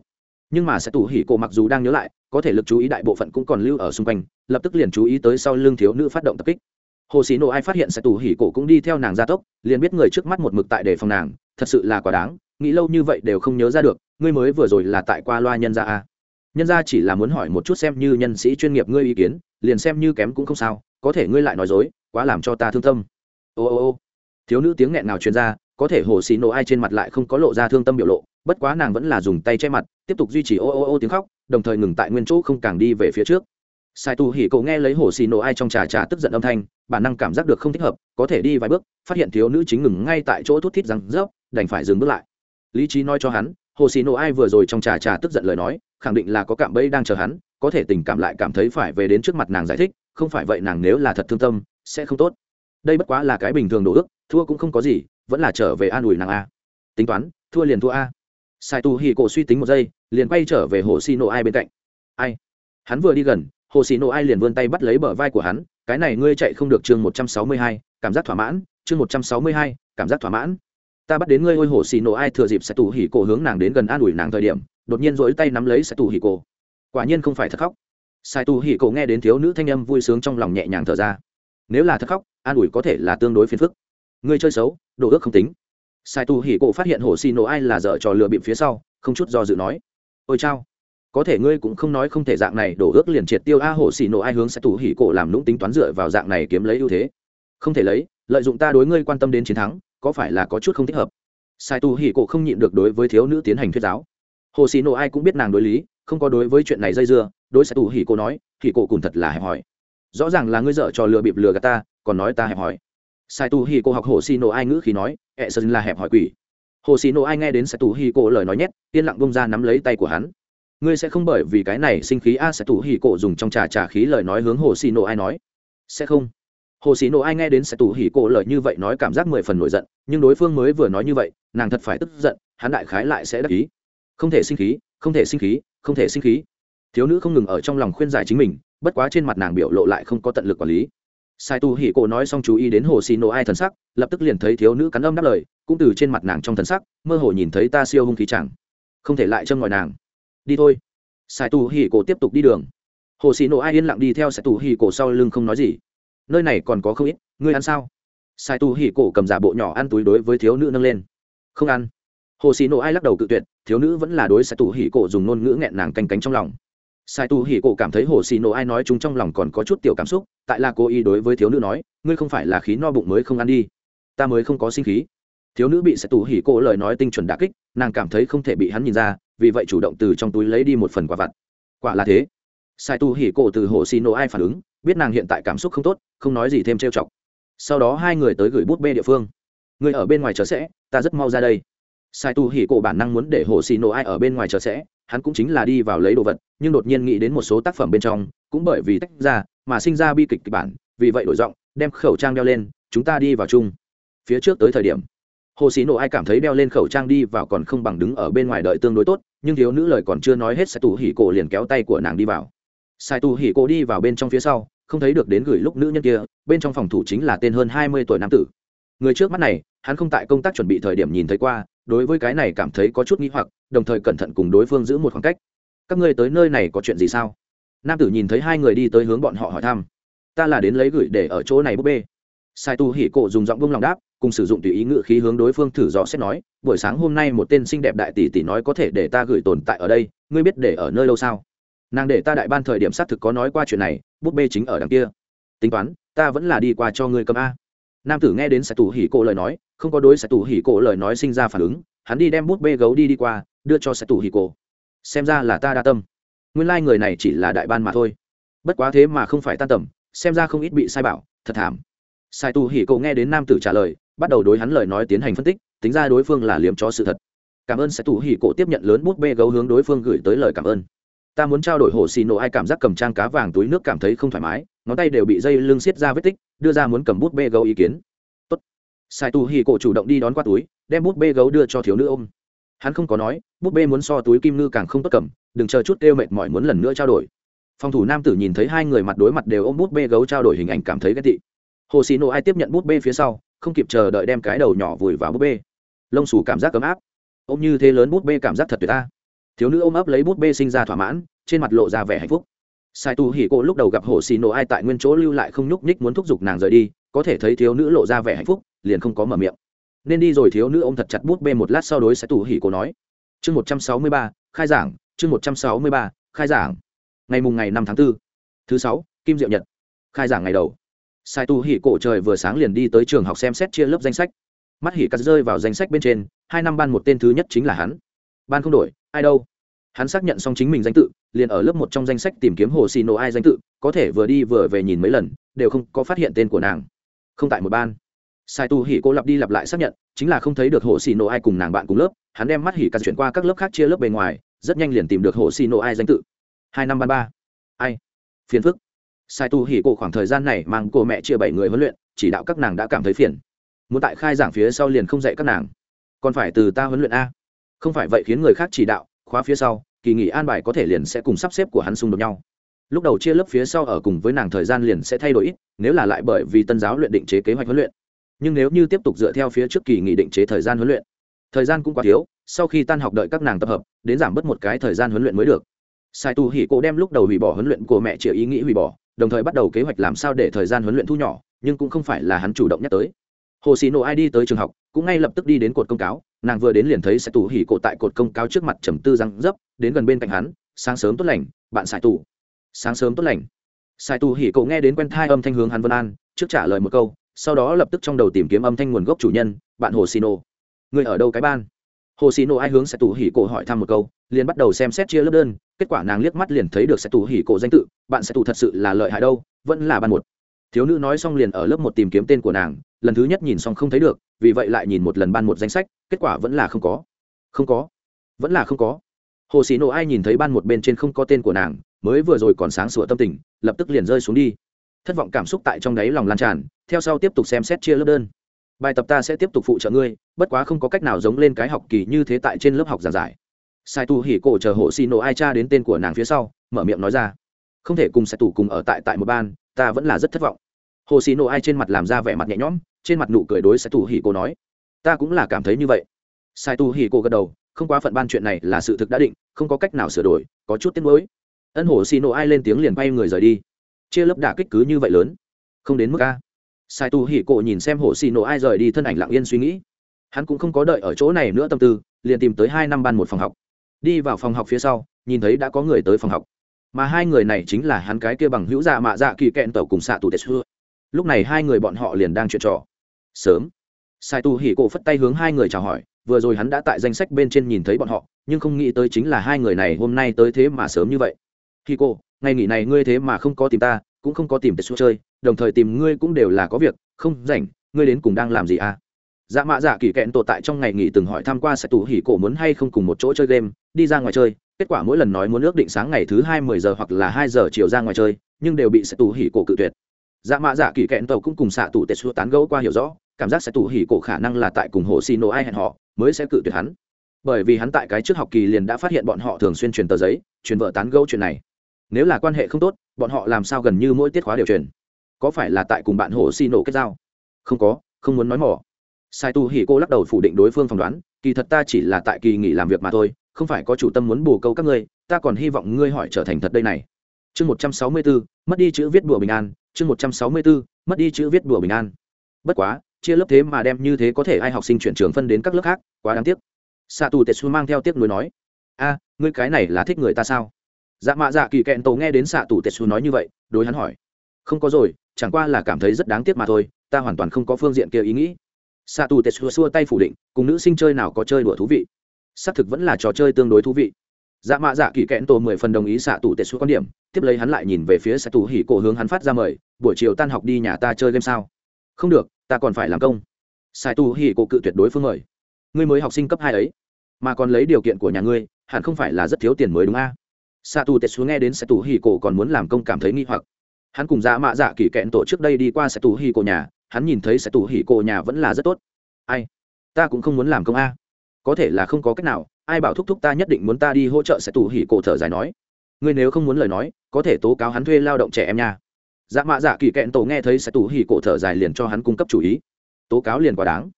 S1: Nhưng mà sẽ tù hỉ cổ mặc dù đang nhớ lại, có thể lực chú ý đại bộ phận cũng còn lưu ở xung quanh, lập tức liền chú ý tới sau lưng thiếu nữ phát động tập kích. Hồ xì nổ ai phát hiện sẽ tù hỉ cổ cũng đi theo nàng gia tốc, liền biết người trước mắt một mực tại để phòng nàng, thật sự là quá đáng, nghĩ lâu như vậy đều không nhớ ra được, ngươi mới vừa rồi là tại qua loa nhân gia a nhân gia chỉ là muốn hỏi một chút xem như nhân sĩ chuyên nghiệp ngươi ý kiến, liền xem như kém cũng không sao có thể ngươi lại nói dối, quá làm cho ta thương tâm. Ô ô ô. Thiếu nữ tiếng nghẹn nào truyền ra, có thể hồ xì nổ ai trên mặt lại không có lộ ra thương tâm biểu lộ, bất quá nàng vẫn là dùng tay che mặt, tiếp tục duy trì ô ô ô tiếng khóc, đồng thời ngừng tại nguyên chỗ không càng đi về phía trước. Sai tu hỉ cậu nghe lấy hồ xì nổ ai trong trà trà tức giận âm thanh, bản năng cảm giác được không thích hợp, có thể đi vài bước, phát hiện thiếu nữ chính ngừng ngay tại chỗ thút thít rằng rớp, đành phải dừng bước lại. Lý trí nói cho hắn, hồ xì nổ ai vừa rồi trong trà trà tức giận lời nói, khẳng định là có cạm bẫy đang chờ hắn, có thể tình cảm lại cảm thấy phải về đến trước mặt nàng giải thích không phải vậy nàng nếu là thật thương tâm, sẽ không tốt. Đây bất quá là cái bình thường đồ ước, thua cũng không có gì, vẫn là trở về an ủi nàng a. Tính toán, thua liền thua a. Sai tu hì cổ suy tính một giây, liền quay trở về hồ xì nổ ai bên cạnh. Ai? Hắn vừa đi gần, hồ xì nổ ai liền vươn tay bắt lấy bờ vai của hắn, cái này ngươi chạy không được chương một trăm sáu mươi hai, cảm giác thỏa mãn, chương một trăm sáu mươi hai, cảm giác thỏa mãn. Ta bắt đến ngươi ôi hồ xì nổ ai thừa dịp sẽ tù hỉ cổ hướng nàng đến gần an ủi nàng thời điểm, đột nhiên dỗi tay nắm lấy sẽ tù hỉ cổ. Quả nhiên không phải thật khóc sai Tu hỉ cổ nghe đến thiếu nữ thanh âm vui sướng trong lòng nhẹ nhàng thở ra. Nếu là thật khóc an ủi có thể là tương đối phiền phức. Ngươi chơi xấu đồ ước không tính. Sai tu hỉ cổ phát hiện hồ xì nổ ai là dở trò lừa bịp phía sau không chút do dự nói ôi chao có thể ngươi cũng không nói không thể dạng này đổ ước liền triệt tiêu a à, hồ xì nổ ai hướng sai tu hỉ cổ làm lũng tính toán dựa vào dạng này kiếm lấy ưu thế. Không thể lấy lợi dụng ta đối ngươi quan tâm đến chiến thắng có phải là có chút không thích hợp? Sai tu hỉ cổ không nhịn được đối với thiếu nữ tiến hành thuyết giáo. Hồ xì nổ ai cũng biết nàng đối lý không có đối với chuyện này dây dưa đối sẽ tù hỉ cổ nói hỉ cổ cùng thật là hẹp hòi. Rõ ràng là ngươi dở trò lừa bịp lừa gạt ta còn nói ta hẹp hòi. Sai tù hi cô học hồ xì nổ ai ngữ khi nói ẹ sơn là hẹp hỏi quỷ? Hồ xì nổ ai nghe đến sai tù hi cô lời nói nhét yên lặng bông ra nắm lấy tay của hắn. Ngươi sẽ không bởi vì cái này sinh khí a? À, tù hỉ hi cô dùng trong trà trà khí lời nói hướng hồ xì nổ ai nói. Sẽ không. Hồ xì nổ ai nghe đến sẽ tù hi cô lời như vậy nói cảm giác mười phần nổi giận nhưng đối phương mới vừa nói như vậy nàng thật phải tức giận hắn đại khái lại sẽ đắc ý. Không thể sinh khí không thể sinh khí không thể sinh khí thiếu nữ không ngừng ở trong lòng khuyên giải chính mình, bất quá trên mặt nàng biểu lộ lại không có tận lực quản lý. Sai tu hỉ cổ nói xong chú ý đến hồ xì nổ ai thần sắc, lập tức liền thấy thiếu nữ cắn âm đáp lời, cũng từ trên mặt nàng trong thần sắc, mơ hồ nhìn thấy ta siêu hung khí chẳng. Không thể lại châm ngòi nàng. Đi thôi. Sai tu hỉ cổ tiếp tục đi đường. Hồ xì nổ ai yên lặng đi theo sai tu hỉ cổ sau lưng không nói gì. Nơi này còn có không ít, ngươi ăn sao? Sai tu hỉ cổ cầm giả bộ nhỏ ăn túi đối với thiếu nữ nâng lên. Không ăn. Hồ xì nổ ai lắc đầu cự tuyệt, thiếu nữ vẫn là đối sai tu hỉ cổ dùng ngôn ngữ nghẹn nàng canh cánh trong lòng sai tu hỉ cổ cảm thấy hồ xì nổ ai nói chúng trong lòng còn có chút tiểu cảm xúc, tại là cô y đối với thiếu nữ nói, ngươi không phải là khí no bụng mới không ăn đi, ta mới không có sinh khí. Thiếu nữ bị sai tu hỉ cổ lời nói tinh chuẩn đà kích, nàng cảm thấy không thể bị hắn nhìn ra, vì vậy chủ động từ trong túi lấy đi một phần quả vặt. Quả là thế. Sai tu hỉ cổ từ hồ xì nổ ai phản ứng, biết nàng hiện tại cảm xúc không tốt, không nói gì thêm trêu chọc. Sau đó hai người tới gửi bút bê địa phương. Người ở bên ngoài chờ sẽ, ta rất mau ra đây. Sai tu hỉ cổ bản năng muốn để hồ xì nổ ai ở bên ngoài chờ sẽ hắn cũng chính là đi vào lấy đồ vật, nhưng đột nhiên nghĩ đến một số tác phẩm bên trong, cũng bởi vì tách ra, mà sinh ra bi kịch kịch bản, vì vậy đổi giọng, đem khẩu trang đeo lên, chúng ta đi vào chung. Phía trước tới thời điểm, hồ sĩ nộ ai cảm thấy đeo lên khẩu trang đi vào còn không bằng đứng ở bên ngoài đợi tương đối tốt, nhưng thiếu nữ lời còn chưa nói hết sai tù hỉ cổ liền kéo tay của nàng đi vào. Sai tù hỉ cổ đi vào bên trong phía sau, không thấy được đến gửi lúc nữ nhân kia, bên trong phòng thủ chính là tên hơn hai mươi tuổi nam tử. Người trước mắt này, hắn không tại công tác chuẩn bị thời điểm nhìn thấy qua đối với cái này cảm thấy có chút n hoặc, đồng thời cẩn thận cùng đối phương giữ một khoảng cách. Các ngươi tới nơi này có chuyện gì sao? Nam tử nhìn thấy hai người đi tới hướng bọn họ hỏi thăm. Ta là đến lấy gửi để ở chỗ này búp bê. Sai tu hỉ cổ dùng giọng bông lòng đáp, cùng sử dụng tùy ý ngự khí hướng đối phương thử dò xét nói, buổi sáng hôm nay một tên xinh đẹp đại tỷ tỷ nói có thể để ta gửi tồn tại ở đây, ngươi biết để ở nơi lâu sao? Nàng để ta đại ban thời điểm xác thực có nói qua chuyện này, búp bê chính ở đằng kia. Tính toán, ta vẫn là đi qua cho ngươi cầm a nam tử nghe đến sài tù hỉ cổ lời nói, không có đối sài tù hỉ cổ lời nói sinh ra phản ứng, hắn đi đem bút bê gấu đi đi qua, đưa cho sài tù hỉ cổ. Xem ra là ta đa tâm. Nguyên lai、like、người này chỉ là đại ban mà thôi. Bất quá thế mà không phải tan tầm, xem ra không ít bị sai bảo, thật thảm. Sai tù hỉ cậu nghe đến nam tử trả lời, bắt đầu đối hắn lời nói tiến hành phân tích, tính ra đối phương là liếm cho sự thật. Cảm ơn sai tù hỉ cậu tiếp nhận lớn bút bê gấu hướng đối phương gửi tới lời cảm ơn. Ta muốn trao đổi hồ xì nổ ai cảm giác cầm trang cá vàng túi nước cảm thấy không thoải mái ngón tay đều bị dây lưng xiết ra vết tích, đưa ra muốn cầm bút bê gấu ý kiến. Tốt. Sai tu hì cổ chủ động đi đón qua túi, đem bút bê gấu đưa cho thiếu nữ ôm. Hắn không có nói, bút bê muốn so túi kim ngư càng không tốt cầm, đừng chờ chút kêu mệt mỏi muốn lần nữa trao đổi. Phòng thủ nam tử nhìn thấy hai người mặt đối mặt đều ôm bút bê gấu trao đổi hình ảnh cảm thấy ghét tị. Hồ xì nộ ai tiếp nhận bút bê phía sau, không kịp chờ đợi đem cái đầu nhỏ vùi vào bút bê. Lông xù cảm giác ấm áp. Ôm như thế lớn bút bê cảm giác thật tuyệt ta. Thiếu nữ ôm ấp lấy bút bê sinh ra thỏa mãn, trên mặt lộ ra vẻ hạnh phúc sai tu hỉ cô lúc đầu gặp hồ xì nổ ai tại nguyên chỗ lưu lại không nhúc nhích muốn thúc giục nàng rời đi, có thể thấy thiếu nữ lộ ra vẻ hạnh phúc, liền không có mở miệng. Nên đi rồi thiếu nữ ôm thật chặt bút bê một lát sau đối Sai Tu hỉ cổ nói. Chương một trăm sáu mươi ba, khai giảng, chương một trăm sáu mươi ba, khai giảng. Ngày mùng ngày năm tháng b ố thứ sáu, kim diệu nhật. Khai giảng ngày đầu. Sai tu hỉ cổ trời vừa sáng liền đi tới trường học xem xét chia lớp danh sách. Mắt hỉ cắt rơi vào danh sách bên trên, hai năm ban một tên thứ nhất chính là hắn. Ban không đổi, ai đâu? Hắn xác nhận xong chính mình danh tự, liền ở lớp một trong danh sách tìm kiếm hồ xì nổ ai danh tự, có thể vừa đi vừa về nhìn mấy lần, đều không có phát hiện tên của nàng. Không tại một ban. Sai tu hỉ cô lặp đi lặp lại xác nhận, chính là không thấy được hồ xì nổ ai cùng nàng bạn cùng lớp, hắn đem mắt hỉ cắt chuyển qua các lớp khác chia lớp bề ngoài, rất nhanh liền tìm được hồ xì nổ ai danh tự. Hai năm ban ba. Ai? Phiền phức. Sai tu hỉ cô khoảng thời gian này mang cô mẹ chia bảy người huấn luyện, chỉ đạo các nàng đã cảm thấy phiền. Muốn tại khai giảng phía sau liền không dạy các nàng. Còn phải từ ta huấn luyện a. Không phải vậy khiến người khác chỉ đạo khóa phía sau, kỳ nghỉ an bài có thể liền sẽ cùng sắp xếp của hắn xung đột nhau. Lúc đầu chia lớp phía sau ở cùng với nàng thời gian liền sẽ thay đổi ít, nếu là lại bởi vì tân giáo luyện định chế kế hoạch huấn luyện. Nhưng nếu như tiếp tục dựa theo phía trước kỳ nghỉ định chế thời gian huấn luyện, thời gian cũng quá thiếu, sau khi tan học đợi các nàng tập hợp, đến giảm bớt một cái thời gian huấn luyện mới được. Sai tu hỉ cổ đem lúc đầu hủy bỏ huấn luyện của mẹ chịa ý nghĩ hủy bỏ, đồng thời bắt đầu kế hoạch làm sao để thời gian huấn luyện thu nhỏ, nhưng cũng không phải là hắn chủ động nhắc tới. Hồ xì nổ ai đi tới trường học, cũng ngay lập tức đi đến cột công cáo nàng vừa đến liền thấy sài tù hỉ cổ tại cột công cao trước mặt trầm tư răng dấp, đến gần bên cạnh hắn, sáng sớm tốt lành, bạn sài tù. Sáng sớm tốt lành. Sài tù hỉ cổ nghe đến quen thai âm thanh hướng hắn vân an, trước trả lời một câu, sau đó lập tức trong đầu tìm kiếm âm thanh nguồn gốc chủ nhân, bạn hồ xì nổ người ở đâu cái ban? Hồ xì nổ ai hướng sài tù hỉ cổ hỏi thăm một câu, liền bắt đầu xem xét chia lớp đơn, kết quả nàng liếc mắt liền thấy được sài tù hỉ cổ danh tự, bạn sài tù thật sự là lợi hại đâu, vẫn là ban một. Thiếu nữ nói xong liền ở lớp một tìm kiếm tên của nàng lần thứ nhất nhìn xong không thấy được, vì vậy lại nhìn một lần ban một danh sách, kết quả vẫn là không có. Không có. Vẫn là không có. Hồ sĩ nộ ai nhìn thấy ban một bên trên không có tên của nàng, mới vừa rồi còn sáng sủa tâm tình, lập tức liền rơi xuống đi. Thất vọng cảm xúc tại trong đáy lòng lan tràn, theo sau tiếp tục xem xét chia lớp đơn. Bài tập ta sẽ tiếp tục phụ trợ ngươi, bất quá không có cách nào giống lên cái học kỳ như thế tại trên lớp học giảng giải. Sai tu hỉ cổ chờ hộ xì nổ ai cha đến tên của nàng phía sau, mở miệng nói ra. Không thể cùng sai tu cùng ở tại tại một ban, ta vẫn là rất thất vọng hồ xì nổ ai trên mặt làm ra vẻ mặt nhẹ nhõm, trên mặt nụ cười đối sai tu hỉ cổ nói, ta cũng là cảm thấy như vậy. Sai tu hỉ cổ gật đầu, không quá phận ban chuyện này là sự thực đã định, không có cách nào sửa đổi, có chút tiếc mới ân hồ xì nổ ai lên tiếng liền bay người rời đi. Chia lớp đả kích cứ như vậy lớn, không đến mức a. Sai tu hỉ cổ nhìn xem hồ xì nổ ai rời đi thân ảnh lặng yên suy nghĩ. Hắn cũng không có đợi ở chỗ này nữa tâm tư, liền tìm tới hai năm ban một phòng học. Đi vào phòng học phía sau, nhìn thấy đã có người tới phòng học. Mà hai người này chính là hắn cái kia bằng hữu dạ mạ dạ kỳ kẹn tẩu cùng xạ tù tết xưa lúc này hai người bọn họ liền đang chuyện trò. Sớm. Sai tu hỉ cổ phất tay hướng hai người chào hỏi, vừa rồi hắn đã tại danh sách bên trên nhìn thấy bọn họ, nhưng không nghĩ tới chính là hai người này hôm nay tới thế mà sớm như vậy. Hỉ cổ, ngày nghỉ này ngươi thế mà không có tìm ta, cũng không có tìm tết xưa chơi, đồng thời tìm ngươi cũng đều là có việc, không rảnh, ngươi đến cùng đang làm gì à? Dạ mạ dạ kỳ kẹn tổ tại trong ngày nghỉ từng hỏi tham q u a sẽ tù hỉ cổ muốn hay không cùng một chỗ chơi game, đi ra ngoài chơi, kết quả mỗi lần nói muốn ước định sáng ngày thứ hai mười giờ hoặc là hai giờ chiều ra ngoài chơi, nhưng đều bị sẽ tù hỉ cổ cự tuyệt dạ mạ dạ kỳ kẹn tàu cũng cùng xạ tù tệ xua tán gẫu qua hiểu rõ, cảm giác sẽ tù hỉ cổ khả năng là tại cùng hồ xì nổ ai hẹn họ, mới sẽ cự tuyệt hắn. Bởi vì hắn tại cái trước học kỳ liền đã phát hiện bọn họ thường xuyên truyền tờ giấy, truyền vợ tán gẫu chuyện này. Nếu là quan hệ không tốt, bọn họ làm sao gần như mỗi tiết khóa đều truyền? Có phải là tại cùng bạn hồ xì nổ kết giao? Không có, không muốn nói mỏ. Sai tu hỉ cô lắc đầu phủ định đối phương phỏng đoán, kỳ thật ta chỉ là tại kỳ nghỉ làm việc mà thôi, không phải có chủ tâm muốn bù câu các ngươi, ta còn hy vọng ngươi hỏi trở thành thật đây này chương một trăm sáu mươi bốn mất đi chữ viết đùa bình an. Chương một trăm sáu mươi bốn mất đi chữ viết đùa bình an. Bất quá, chia lớp thế mà đem như thế có thể ai học sinh chuyển trường phân đến các lớp khác, quá đáng tiếc. Xạ tù tetsu mang theo tiếc nuối nói, a, ngươi cái này là thích người ta sao? Dạ mạ dạ kỳ kẹn tổ nghe đến xạ tù tetsu nói như vậy, đối hắn hỏi, không có rồi, chẳng qua là cảm thấy rất đáng tiếc mà thôi, ta hoàn toàn không có phương diện kia ý nghĩ. Xạ tù tetsu xua tay phủ định, cùng nữ sinh chơi nào có chơi đùa thú vị. Xác thực vẫn là trò chơi tương đối thú vị dạ mạ dạ kỳ kẽn tổ mười phần đồng ý xạ tù tệ xuống quan điểm, tiếp lấy hắn lại nhìn về phía xạ tù hỉ cổ hướng hắn phát ra mời, buổi chiều tan học đi nhà ta chơi game sao? Không được, ta còn phải làm công. Xạ tù hỉ cổ cự tuyệt đối phương mời. Ngươi mới học sinh cấp hai ấy, mà còn lấy điều kiện của nhà ngươi, hẳn không phải là rất thiếu tiền mới đúng a? À? xạ tù tệ xuống nghe đến xạ tù hỉ cổ còn muốn làm công cảm thấy nghi hoặc. Hắn cùng dạ mạ dạ kỳ kẽn tổ trước đây đi qua xạ tù hỉ cổ nhà, hắn nhìn thấy xạ tù hỉ cổ nhà vẫn là rất tốt. Ai, ta cũng không muốn làm công a. Có thể là không có cách nào ai bảo thúc thúc ta nhất định muốn ta đi hỗ trợ sẽ tù hỉ cổ thở dài nói. Ngươi nếu không muốn lời nói, có thể tố cáo hắn thuê lao động trẻ em nha. Dạ mạ dạ kỳ kẹn tổ nghe thấy sẽ tù hỉ cổ thở dài liền cho hắn cung cấp chủ ý. Tố cáo liền quá đáng.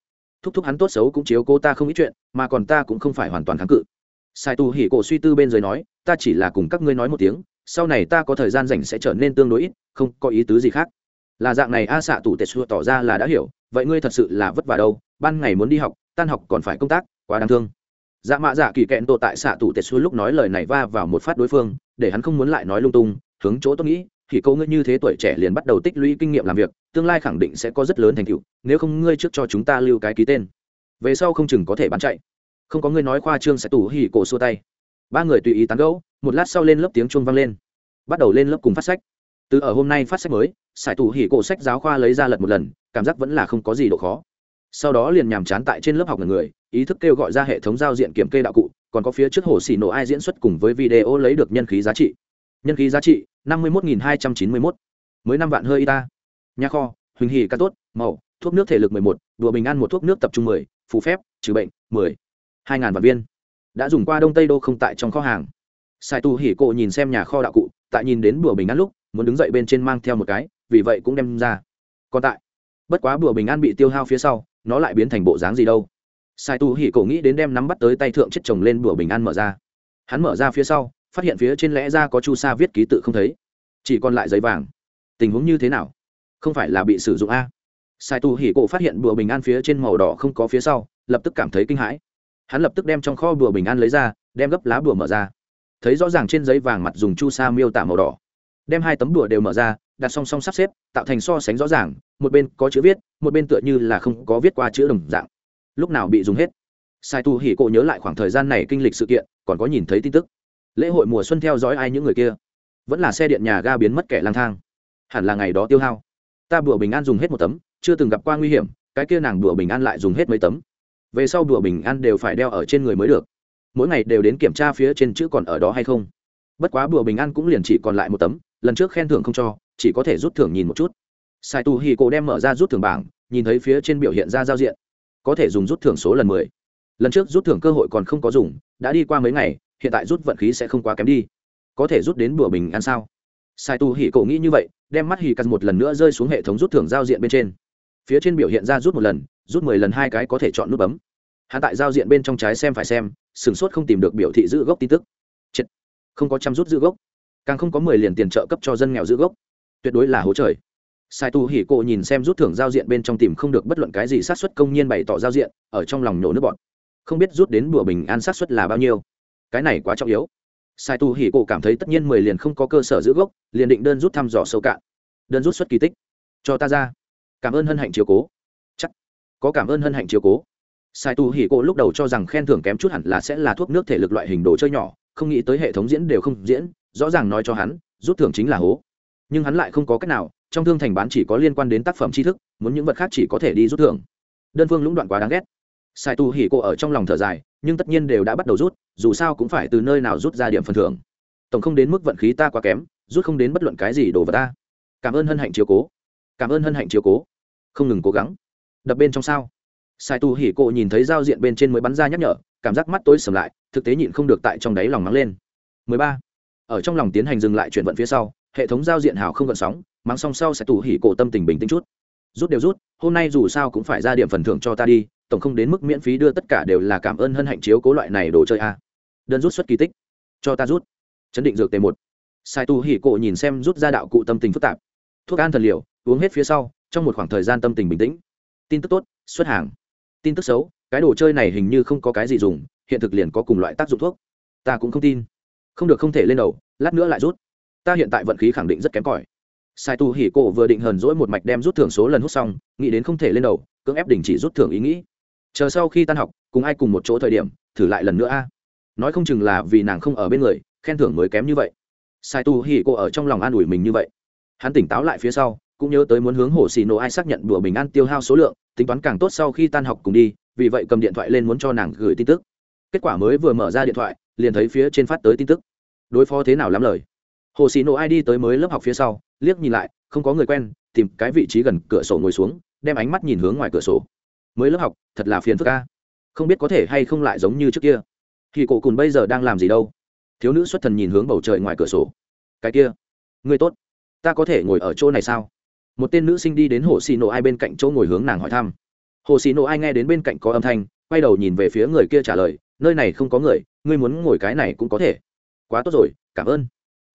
S1: Thúc thúc hắn tốt xấu cũng chiếu cô ta không ít chuyện, mà còn ta cũng không phải hoàn toàn kháng cự. Sai tù hỉ cổ suy tư bên dưới nói, ta chỉ là cùng các ngươi nói một tiếng, sau này ta có thời gian rảnh sẽ trở nên tương đối ít, không có ý tứ gì khác. Là dạng này a xạ tù tệ xua tỏ ra là đã hiểu, vậy ngươi thật sự là vất vả đâu, ban ngày muốn đi học, tan học còn phải công tác, quá đáng thương dạ mạ dạ kỳ kẹn tổ tại xạ tù tệ xua lúc nói lời này va vào một phát đối phương, để hắn không muốn lại nói lung tung, hướng chỗ tôi nghĩ, thì câu ngươi như thế tuổi trẻ liền bắt đầu tích lũy kinh nghiệm làm việc, tương lai khẳng định sẽ có rất lớn thành tựu, nếu không ngươi trước cho chúng ta lưu cái ký tên. Về sau không chừng có thể bán chạy. Không có ngươi nói khoa trương sẽ tủ hỉ cổ xua tay. Ba người tùy ý tán gẫu, một lát sau lên lớp tiếng chuông vang lên. Bắt đầu lên lớp cùng phát sách. Từ ở hôm nay phát sách mới sải tủ hỉ cổ sách giáo khoa lấy ra lật một lần, cảm giác vẫn là không có gì độ khó sau đó liền nhàm chán tại trên lớp học người, ý thức kêu gọi ra hệ thống giao diện kiểm kê đạo cụ, còn có phía trước hồ xì nổ ai diễn xuất cùng với video lấy được nhân khí giá trị. Nhân khí giá trị, năm mươi một hai trăm chín mươi một mới năm vạn hơi y ta. Nhà kho, huỳnh hì ca tốt, màu, thuốc nước thể lực mười một, đùa bình an một thuốc nước tập trung mười, phù phép, trừ bệnh, mười. Hai ngàn vạn viên. Đã dùng qua đông tây đô không tại trong kho hàng. Sai tu hỉ cộ nhìn xem nhà kho đạo cụ, tại nhìn đến bùa bình an lúc, muốn đứng dậy bên trên mang theo một cái, vì vậy cũng đem ra. Còn tại. Bất quá bùa bình an bị tiêu hao phía sau nó lại biến thành bộ dáng gì đâu. Sai tu hỉ cổ nghĩ đến đem nắm bắt tới tay thượng chết chồng lên bửa bình an mở ra. Hắn mở ra phía sau, phát hiện phía trên lẽ ra có chu sa viết ký tự không thấy. Chỉ còn lại giấy vàng. Tình huống như thế nào? Không phải là bị sử dụng a? Sai tu hỉ cổ phát hiện bùa bình an phía trên màu đỏ không có phía sau, lập tức cảm thấy kinh hãi. Hắn lập tức đem trong kho bùa bình an lấy ra, đem gấp lá bùa mở ra. Thấy rõ ràng trên giấy vàng mặt dùng chu sa miêu tả màu đỏ. Đem hai tấm bùa đều mở ra, đặt song song sắp xếp, tạo thành so sánh rõ ràng, một bên có chữ viết một bên tựa như là không có viết qua chữ đồng dạng. Lúc nào bị dùng hết. Sai tu hỉ cộ nhớ lại khoảng thời gian này kinh lịch sự kiện, còn có nhìn thấy tin tức. Lễ hội mùa xuân theo dõi ai những người kia? Vẫn là xe điện nhà ga biến mất kẻ lang thang. Hẳn là ngày đó tiêu hao. Ta bùa bình an dùng hết một tấm, chưa từng gặp qua nguy hiểm, cái kia nàng bùa bình an lại dùng hết mấy tấm. Về sau bùa bình an đều phải đeo ở trên người mới được. Mỗi ngày đều đến kiểm tra phía trên chữ còn ở đó hay không. Bất quá bùa bình an cũng liền chỉ còn lại một tấm, lần trước khen thưởng không cho, chỉ có thể rút thưởng nhìn một chút sai tu hì cổ đem mở ra rút thưởng bảng, nhìn thấy phía trên biểu hiện ra giao diện. Có thể dùng rút thưởng số lần mười. Lần trước rút thưởng cơ hội còn không có dùng, đã đi qua mấy ngày, hiện tại rút vận khí sẽ không quá kém đi. Có thể rút đến bữa bình ăn sao? Sai tu hì cổ nghĩ như vậy, đem mắt hì cắt một lần nữa rơi xuống hệ thống rút thưởng giao diện bên trên. Phía trên biểu hiện ra rút một lần, rút mười lần hai cái có thể chọn nút bấm. Hắn tại giao diện bên trong trái xem phải xem, sửng sốt không tìm được biểu thị giữ gốc tin tức. Chết. không có chăm rút giữ gốc. Càng không có mười liền tiền trợ cấp cho dân nghèo giữ gốc. Tuyệt đối là hố trời sai tu hỉ cộ nhìn xem rút thưởng giao diện bên trong tìm không được bất luận cái gì sát xuất công nhiên bày tỏ giao diện, ở trong lòng nhổ nước bọn không biết rút đến bùa bình an sát xuất là bao nhiêu. Cái này quá trọng yếu. Sai tu hỉ cộ cảm thấy tất nhiên mười liền không có cơ sở giữ gốc, liền định đơn rút thăm dò sâu cạn. Đơn rút xuất kỳ tích. Cho ta ra. Cảm ơn hân hạnh chiếu cố. Chắc. Có cảm ơn hân hạnh chiếu cố. Sai tu hỉ cộ lúc đầu cho rằng khen thưởng kém chút hẳn là sẽ là thuốc nước thể lực loại hình đồ chơi nhỏ, không nghĩ tới hệ thống diễn đều không diễn, rõ ràng nói cho hắn, rút thưởng chính là hố. Nhưng hắn lại không có cách nào trong thương thành bán chỉ có liên quan đến tác phẩm tri thức, muốn những vật khác chỉ có thể đi rút thưởng. Đơn phương lũng đoạn quá đáng ghét. Sai tu hỉ cô ở trong lòng thở dài, nhưng tất nhiên đều đã bắt đầu rút, dù sao cũng phải từ nơi nào rút ra điểm phần thưởng. Tổng không đến mức vận khí ta quá kém, rút không đến bất luận cái gì đồ vật ta. Cảm ơn hân hạnh chiếu cố. Cảm ơn hân hạnh chiếu cố. Không ngừng cố gắng. Đập bên trong sao? Sai tu hỉ cô nhìn thấy giao diện bên trên mới bắn ra nhắc nhở, cảm giác mắt tối sầm lại, thực tế nhịn không được tại trong đáy lòng mắng lên. 13. ở trong lòng tiến hành dừng lại chuyển vận phía sau, hệ thống giao diện hào không gợn sóng mắng xong sau sẽ tủ hỉ cổ tâm tình bình tĩnh chút. Rút đều rút, hôm nay dù sao cũng phải ra điểm phần thưởng cho ta đi, tổng không đến mức miễn phí đưa tất cả đều là cảm ơn hân hạnh chiếu cố loại này đồ chơi a đơn rút xuất kỳ tích. Cho ta rút. Chấn định dược t một. Sai tu hỉ cổ nhìn xem rút ra đạo cụ tâm tình phức tạp. Thuốc an thần liều uống hết phía sau, trong một khoảng thời gian tâm tình bình tĩnh. Tin tức tốt, xuất hàng. Tin tức xấu, cái đồ chơi này hình như không có cái gì dùng, hiện thực liền có cùng loại tác dụng thuốc. Ta cũng không tin. Không được không thể lên đầu, lát nữa lại rút. Ta hiện tại vận khí khẳng định rất kém cỏi sai tu hỉ cổ vừa định hờn dỗi một mạch đem rút thưởng số lần hút xong, nghĩ đến không thể lên đầu, cưỡng ép đình chỉ rút thưởng ý nghĩ. Chờ sau khi tan học, cùng ai cùng một chỗ thời điểm, thử lại lần nữa a. Nói không chừng là vì nàng không ở bên người, khen thưởng mới kém như vậy. Sai tu hỉ cổ ở trong lòng an ủi mình như vậy. Hắn tỉnh táo lại phía sau, cũng nhớ tới muốn hướng hồ xì nổ ai xác nhận đùa bình an tiêu hao số lượng, tính toán càng tốt sau khi tan học cùng đi, vì vậy cầm điện thoại lên muốn cho nàng gửi tin tức. Kết quả mới vừa mở ra điện thoại, liền thấy phía trên phát tới tin tức. Đối phó thế nào lắm lời. Hồ xì nổ ai đi tới mới lớp học phía sau liếc nhìn lại, không có người quen, tìm cái vị trí gần cửa sổ ngồi xuống, đem ánh mắt nhìn hướng ngoài cửa sổ. Mới lớp học, thật là phiền phức ca không biết có thể hay không lại giống như trước kia. Thì cổ cùn bây giờ đang làm gì đâu? Thiếu nữ xuất thần nhìn hướng bầu trời ngoài cửa sổ. Cái kia, người tốt. Ta có thể ngồi ở chỗ này sao? Một tên nữ sinh đi đến hồ xì nổ ai bên cạnh chỗ ngồi hướng nàng hỏi thăm. Hồ xì nổ ai nghe đến bên cạnh có âm thanh, quay đầu nhìn về phía người kia trả lời, nơi này không có người, ngươi muốn ngồi cái này cũng có thể. Quá tốt rồi, cảm ơn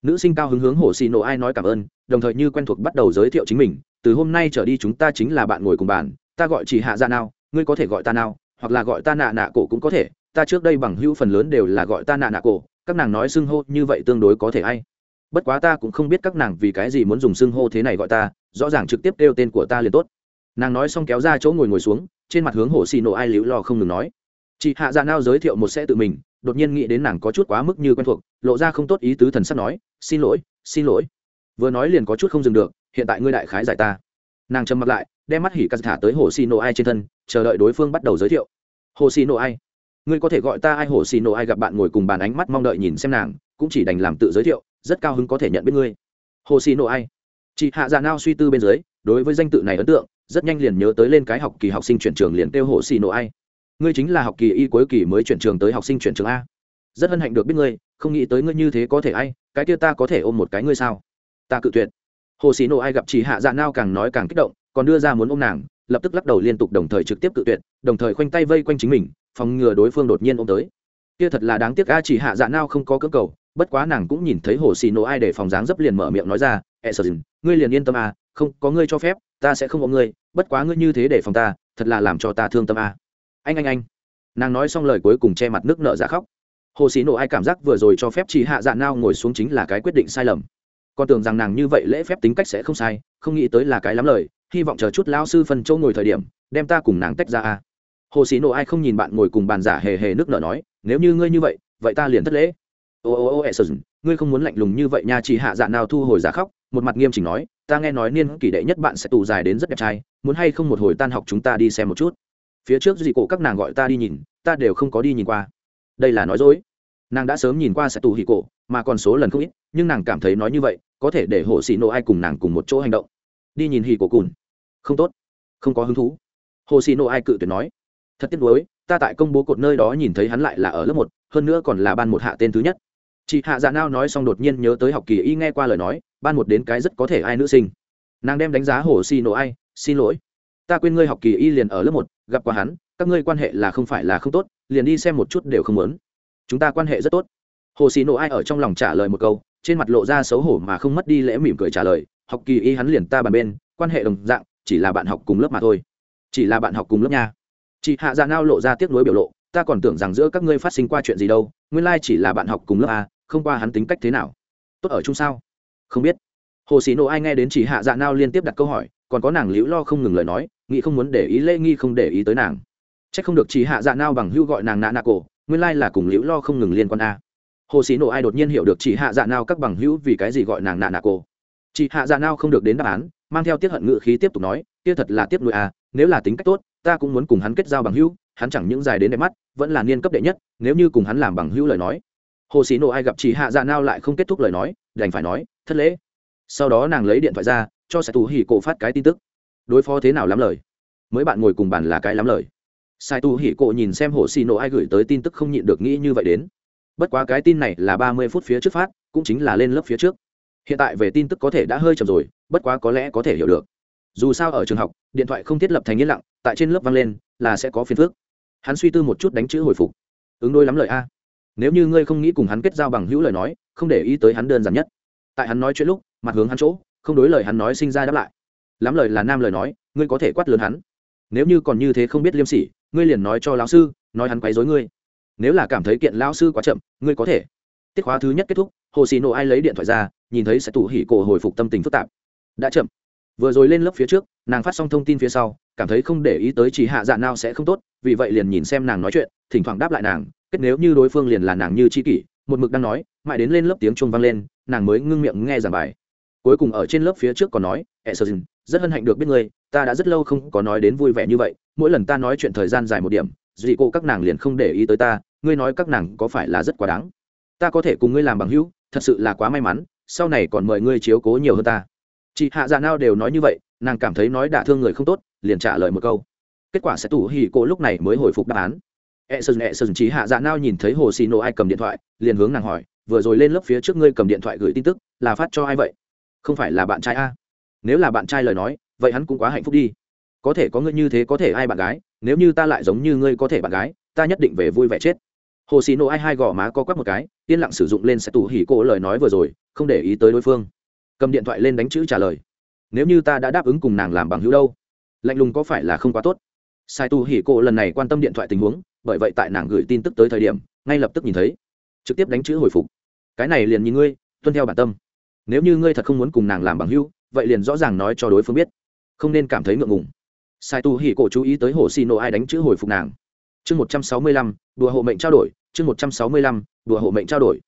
S1: nữ sinh cao hứng hướng hồ xì nổ ai nói cảm ơn, đồng thời như quen thuộc bắt đầu giới thiệu chính mình, từ hôm nay trở đi chúng ta chính là bạn ngồi cùng bàn, ta gọi chỉ hạ ra nào, ngươi có thể gọi ta nào, hoặc là gọi ta nạ nạ cổ cũng có thể, ta trước đây bằng hữu phần lớn đều là gọi ta nạ nạ cổ, các nàng nói xưng hô như vậy tương đối có thể hay bất quá ta cũng không biết các nàng vì cái gì muốn dùng xưng hô thế này gọi ta, rõ ràng trực tiếp kêu tên của ta liền tốt. Nàng nói xong kéo ra chỗ ngồi ngồi xuống, trên mặt hướng hồ xì nổ ai liễu lo không ngừng nói chị hạ dạ nao giới thiệu một xe tự mình đột nhiên nghĩ đến nàng có chút quá mức như quen thuộc, lộ ra không tốt ý tứ thần sắc nói, xin lỗi xin lỗi. Vừa nói liền có chút không dừng được, hiện tại ngươi đại khái giải ta. Nàng trầm mặt lại, đem mắt hỉ cắt thả tới hồ xì nổ ai trên thân, chờ đợi đối phương bắt đầu giới thiệu. Hồ xì nổ ai? Ngươi có thể gọi ta ai hồ xì nổ ai gặp bạn ngồi cùng bàn ánh mắt mong đợi nhìn xem nàng, cũng chỉ đành làm tự giới thiệu, rất cao hứng có thể nhận biết ngươi. Hồ xì nổ ai? Chị hạ dạ nao suy tư bên dưới, đối với danh tự này ấn tượng, rất nhanh liền nhớ tới lên cái học kỳ học sinh chuyển trường liền kêu hồ xì nổ ai ngươi chính là học kỳ y cuối kỳ mới chuyển trường tới học sinh chuyển trường a. Rất hân hạnh được biết ngươi, không nghĩ tới ngươi như thế có thể ai, cái kia ta có thể ôm một cái ngươi sao? Ta cự tuyệt. Hồ xì nổ ai gặp chị hạ dạ nao càng nói càng kích động, còn đưa ra muốn ôm nàng, lập tức lắc đầu liên tục đồng thời trực tiếp cự tuyệt, đồng thời khoanh tay vây quanh chính mình, phòng ngừa đối phương đột nhiên ôm tới. Kia thật là đáng tiếc a chỉ hạ dạ nao không có cơ cầu, bất quá nàng cũng nhìn thấy hồ xì nổ ai để phòng dáng dấp liền mở miệng nói ra e sờ ngươi liền yên tâm a, không có ngươi cho phép, ta sẽ không ôm ngươi, bất quá ngươi như thế để phòng ta, thật là làm cho ta thương tâm a anh anh anh. Nàng nói xong lời cuối cùng che mặt nước nợ giả khóc. Hồ xì nổ ai cảm giác vừa rồi cho phép chỉ hạ dạ nao ngồi xuống chính là cái quyết định sai lầm. Con tưởng rằng nàng như vậy lễ phép tính cách sẽ không sai, không nghĩ tới là cái lắm lời, hy vọng chờ chút lao sư phân châu ngồi thời điểm, đem ta cùng nàng tách ra a. Hồ xì nổ ai không nhìn bạn ngồi cùng bàn giả hề hề nước nợ nói, nếu như ngươi như vậy vậy ta liền thất lễ. Ô ô ô ẹ ngươi không muốn lạnh lùng như vậy nha chỉ hạ dạ nào thu hồi giả khóc, một mặt nghiêm chỉnh nói, ta nghe nói niên kỷ đệ nhất bạn sẽ tù dài đến rất đẹp trai, muốn hay không một hồi tan học chúng ta đi xem một chút? Phía trước dị cổ các nàng gọi ta đi nhìn, ta đều không có đi nhìn qua. Đây là nói dối. Nàng đã sớm nhìn qua sẽ tù hì cổ, mà còn số lần không ít, nhưng nàng cảm thấy nói như vậy, có thể để hồ xì nổ ai cùng nàng cùng một chỗ hành động. Đi nhìn hì cổ cùn. Không tốt. Không có hứng thú. Hồ xì nổ ai cự tuyệt nói. Thật tiếc nuối, ta tại công bố cột nơi đó nhìn thấy hắn lại là ở lớp một, hơn nữa còn là ban một hạ tên thứ nhất. Chị hạ dạ nao nói xong đột nhiên nhớ tới học kỳ y nghe qua lời nói, ban một đến cái rất có thể ai nữ sinh. Nàng đem đánh giá hồ xì nổ ai, xin lỗi ta quên ngươi học kỳ y liền ở lớp một, gặp qua hắn, các ngươi quan hệ là không phải là không tốt, liền đi xem một chút đều không muốn. Chúng ta quan hệ rất tốt. Hồ xì nổ ai ở trong lòng trả lời một câu, trên mặt lộ ra xấu hổ mà không mất đi lễ mỉm cười trả lời, học kỳ y hắn liền ta bàn bên, quan hệ đồng dạng, chỉ là bạn học cùng lớp mà thôi. Chỉ là bạn học cùng lớp nha. Chị hạ dạ nao lộ ra tiếc nuối biểu lộ, ta còn tưởng rằng giữa các ngươi phát sinh qua chuyện gì đâu, nguyên lai chỉ là bạn học cùng lớp a, không qua hắn tính cách thế nào. Tốt ở chung sao? Không biết. Hồ sĩ nộ ai nghe đến chị hạ dạ nao liên tiếp đặt câu hỏi, còn có nàng liễu lo không ngừng lời nói nghĩ không muốn để ý lễ nghi không để ý tới nàng. C h ắ c không được chỉ hạ dạ nao bằng hưu gọi nàng nạ nạ cổ, nguyên lai là cùng liễu lo không ngừng liên quan a. Hồ sĩ nổ ai đột nhiên hiểu được chỉ hạ dạ nao các bằng hữu vì cái gì gọi nàng nạ nạ cổ. Chị hạ dạ nao không được đến đáp án, mang theo tiết hận ngự khí tiếp tục nói, kia thật là tiếp nuôi a, nếu là tính cách tốt, ta cũng muốn cùng hắn kết giao bằng hữu, hắn chẳng những dài đến đẹp mắt, vẫn là niên cấp đệ nhất, nếu như cùng hắn làm bằng hữu lời nói. Hồ sĩ nổ ai gặp chị hạ dạ nao lại không kết thúc lời nói, đành phải nói, thất lễ. Sau đó nàng lấy điện thoại ra, cho sai tù hỉ cổ phát cái tin tức đối phó thế nào lắm lời? Mới bạn ngồi cùng bàn là cái lắm lời. Sai Tu hỉ cộ nhìn xem hồ xì nộ ai gửi tới tin tức không nhịn được nghĩ như vậy đến. Bất quá cái tin này là ba mươi phút phía trước phát, cũng chính là lên lớp phía trước. Hiện tại về tin tức có thể đã hơi chậm rồi, bất quá có lẽ có thể hiểu được. Dù sao ở trường học, điện thoại không thiết lập thành yên lặng, tại trên lớp vang lên, là sẽ có phiền phước hắn suy tư một chút đánh chữ hồi phục. Ứng đôi lắm lời a. Nếu như ngươi không nghĩ cùng hắn kết giao bằng hữu lời nói, không để ý tới hắn đơn giản nhất. Tại hắn nói chuyện lúc, mặt hướng hắn chỗ, không đối lời hắn nói sinh ra đáp lại lắm lời là nam lời nói, ngươi có thể quát lớn hắn. Nếu như còn như thế không biết liêm sỉ, ngươi liền nói cho lão sư, nói hắn quấy dối ngươi. Nếu là cảm thấy kiện lão sư quá chậm, ngươi có thể. Tiết khóa thứ nhất kết thúc, hồ xì nộ ai lấy điện thoại ra, nhìn thấy sẽ tủ hỉ cổ hồi phục tâm tình phức tạp. Đã chậm. Vừa rồi lên lớp phía trước, nàng phát xong thông tin phía sau, cảm thấy không để ý tới chỉ hạ dạ nào sẽ không tốt, vì vậy liền nhìn xem nàng nói chuyện, thỉnh thoảng đáp lại nàng, kết nếu như đối phương liền là nàng như chi kỷ, một mực đang nói, mãi đến lên lớp tiếng chuông vang lên, nàng mới ngưng miệng nghe giảng bài. Cuối cùng ở trên lớp phía trước còn nói e sơ dinh rất hân hạnh được biết ngươi, ta đã rất lâu không có nói đến vui vẻ như vậy, mỗi lần ta nói chuyện thời gian dài một điểm, dì cô các nàng liền không để ý tới ta, ngươi nói các nàng có phải là rất quá đáng? Ta có thể cùng ngươi làm bằng hữu, thật sự là quá may mắn, sau này còn mời ngươi chiếu cố nhiều hơn ta. Chị hạ dạ nao đều nói như vậy, nàng cảm thấy nói đả thương người không tốt, liền trả lời một câu. Kết quả sẽ tủ hì cô lúc này mới hồi phục đáp án. E sơn e sơn chị hạ dạ nao nhìn thấy hồ xì nổ ai cầm điện thoại, liền hướng nàng hỏi, vừa rồi lên lớp phía trước ngươi cầm điện thoại gửi tin tức, là phát cho ai vậy? Không phải là bạn trai a? Nếu là bạn trai lời nói, vậy hắn cũng quá hạnh phúc đi. Có thể có ngươi như thế có thể ai bạn gái, nếu như ta lại giống như ngươi có thể bạn gái, ta nhất định về vui vẻ chết. Hồ xì nổ ai hai gò má co quắp một cái, yên lặng sử dụng lên sẽ tủ hỉ cô lời nói vừa rồi, không để ý tới đối phương. Cầm điện thoại lên đánh chữ trả lời. Nếu như ta đã đáp ứng cùng nàng làm bằng hữu đâu? Lạnh lùng có phải là không quá tốt? Sai tu hỉ cổ lần này quan tâm điện thoại tình huống, bởi vậy tại nàng gửi tin tức tới thời điểm, ngay lập tức nhìn thấy. Trực tiếp đánh chữ hồi phục. Cái này liền nhìn ngươi, tuân theo bản tâm. Nếu như ngươi thật không muốn cùng nàng làm bằng hữu vậy liền rõ ràng nói cho đối phương biết. Không nên cảm thấy ngượng ngùng. Sai tu hỉ cổ chú ý tới hồ xì nổ ai đánh chữ hồi phục nàng. Chương một trăm sáu mươi lăm, đùa hộ mệnh trao đổi, chương một trăm sáu mươi lăm, đùa hộ mệnh trao đổi.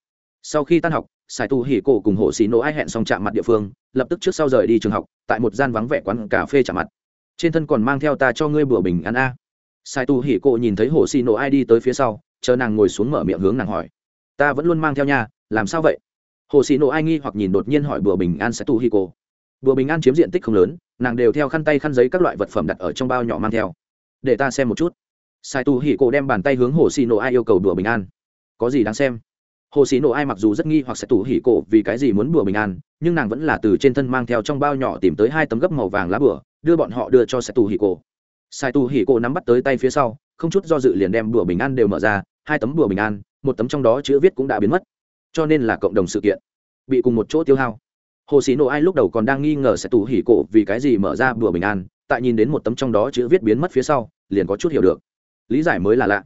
S1: Sau khi tan học, sai tu hỉ cổ cùng hồ xì nổ ai hẹn xong chạm mặt địa phương, lập tức trước sau rời đi trường học, tại một gian vắng vẻ quán cà phê chạm mặt. Trên thân còn mang theo ta cho ngươi bữa bình ăn a. Sai tu hỉ cổ nhìn thấy hồ xì nổ ai đi tới phía sau, chờ nàng ngồi xuống mở miệng hướng nàng hỏi. Ta vẫn luôn mang theo nhà làm sao vậy? Hồ xì nổ ai nghi hoặc nhìn đột nhiên hỏi bữa bình an sai tu hỉ cổ bùa bình an chiếm diện tích không lớn, nàng đều theo khăn tay khăn giấy các loại vật phẩm đặt ở trong bao nhỏ mang theo. Để ta xem một chút. Sai tu hỉ cổ đem bàn tay hướng hồ xì nổ ai yêu cầu đùa bình an. Có gì đáng xem? Hồ xì nổ ai mặc dù rất nghi hoặc sẽ tủ hỉ cổ vì cái gì muốn đùa bình an, nhưng nàng vẫn là từ trên thân mang theo trong bao nhỏ tìm tới hai tấm gấp màu vàng lá bửa đưa bọn họ đưa cho sai tu hỉ cổ. Sai tu hỉ cổ nắm bắt tới tay phía sau, không chút do dự liền đem đùa bình an đều mở ra, hai tấm đùa bình an, một tấm trong đó chữ viết cũng đã biến mất. Cho nên là cộng đồng sự kiện. Bị cùng một chỗ tiêu hao hồ sĩ nổ ai lúc đầu còn đang nghi ngờ sẽ tù hỉ cổ vì cái gì mở ra bừa bình an, tại nhìn đến một tấm trong đó chữ viết biến mất phía sau, liền có chút hiểu được. Lý giải mới là lạ.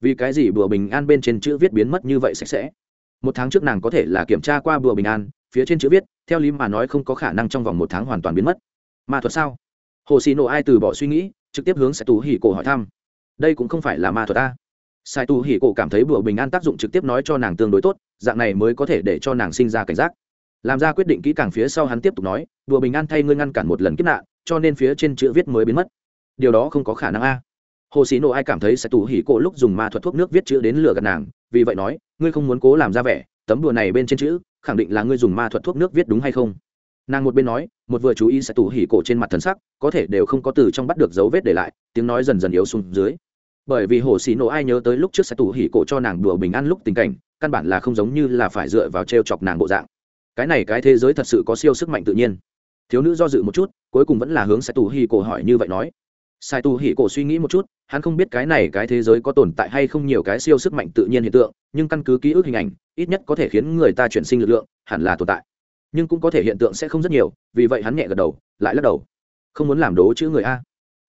S1: Vì cái gì bừa bình an bên trên chữ viết biến mất như vậy sạch sẽ? Một tháng trước nàng có thể là kiểm tra qua bừa bình an, phía trên chữ viết, theo lý mà nói không có khả năng trong vòng một tháng hoàn toàn biến mất. Ma thuật sao? Hồ sĩ nổ ai từ bỏ suy nghĩ, trực tiếp hướng sẽ tù hỉ cổ hỏi thăm. Đây cũng không phải là ma thuật ta. Sai tù hỉ cổ cảm thấy bừa bình an tác dụng trực tiếp nói cho nàng tương đối tốt, dạng này mới có thể để cho nàng sinh ra cảnh giác làm ra quyết định kỹ càng phía sau hắn tiếp tục nói, đùa bình an thay ngươi ngăn cản một lần kiếp nạn, cho nên phía trên chữ viết mới biến mất. Điều đó không có khả năng a. Hồ sĩ nộ ai cảm thấy sẽ tù hỉ cổ lúc dùng ma thuật thuốc nước viết chữ đến lửa gạt nàng, vì vậy nói, ngươi không muốn cố làm ra vẻ, tấm đùa này bên trên chữ, khẳng định là ngươi dùng ma thuật thuốc nước viết đúng hay không? Nàng một bên nói, một vừa chú ý sẽ tù hỉ cổ trên mặt thần sắc, có thể đều không có từ trong bắt được dấu vết để lại, tiếng nói dần dần yếu xuống dưới. Bởi vì hồ sĩ nộ ai nhớ tới lúc trước sẽ tù hỉ cổ cho nàng đùa bình an lúc tình cảnh, căn bản là không giống như là phải dựa vào t r e o chọc nàng bộ dạng cái này cái thế giới thật sự có siêu sức mạnh tự nhiên. Thiếu nữ do dự một chút, cuối cùng vẫn là hướng sai tù hì cổ hỏi như vậy nói. Sai tù hì cổ suy nghĩ một chút, hắn không biết cái này cái thế giới có tồn tại hay không nhiều cái siêu sức mạnh tự nhiên hiện tượng, nhưng căn cứ ký ức hình ảnh, ít nhất có thể khiến người ta chuyển sinh lực lượng, hẳn là tồn tại. Nhưng cũng có thể hiện tượng sẽ không rất nhiều, vì vậy hắn nhẹ gật đầu, lại lắc đầu. Không muốn làm đố chữ người a.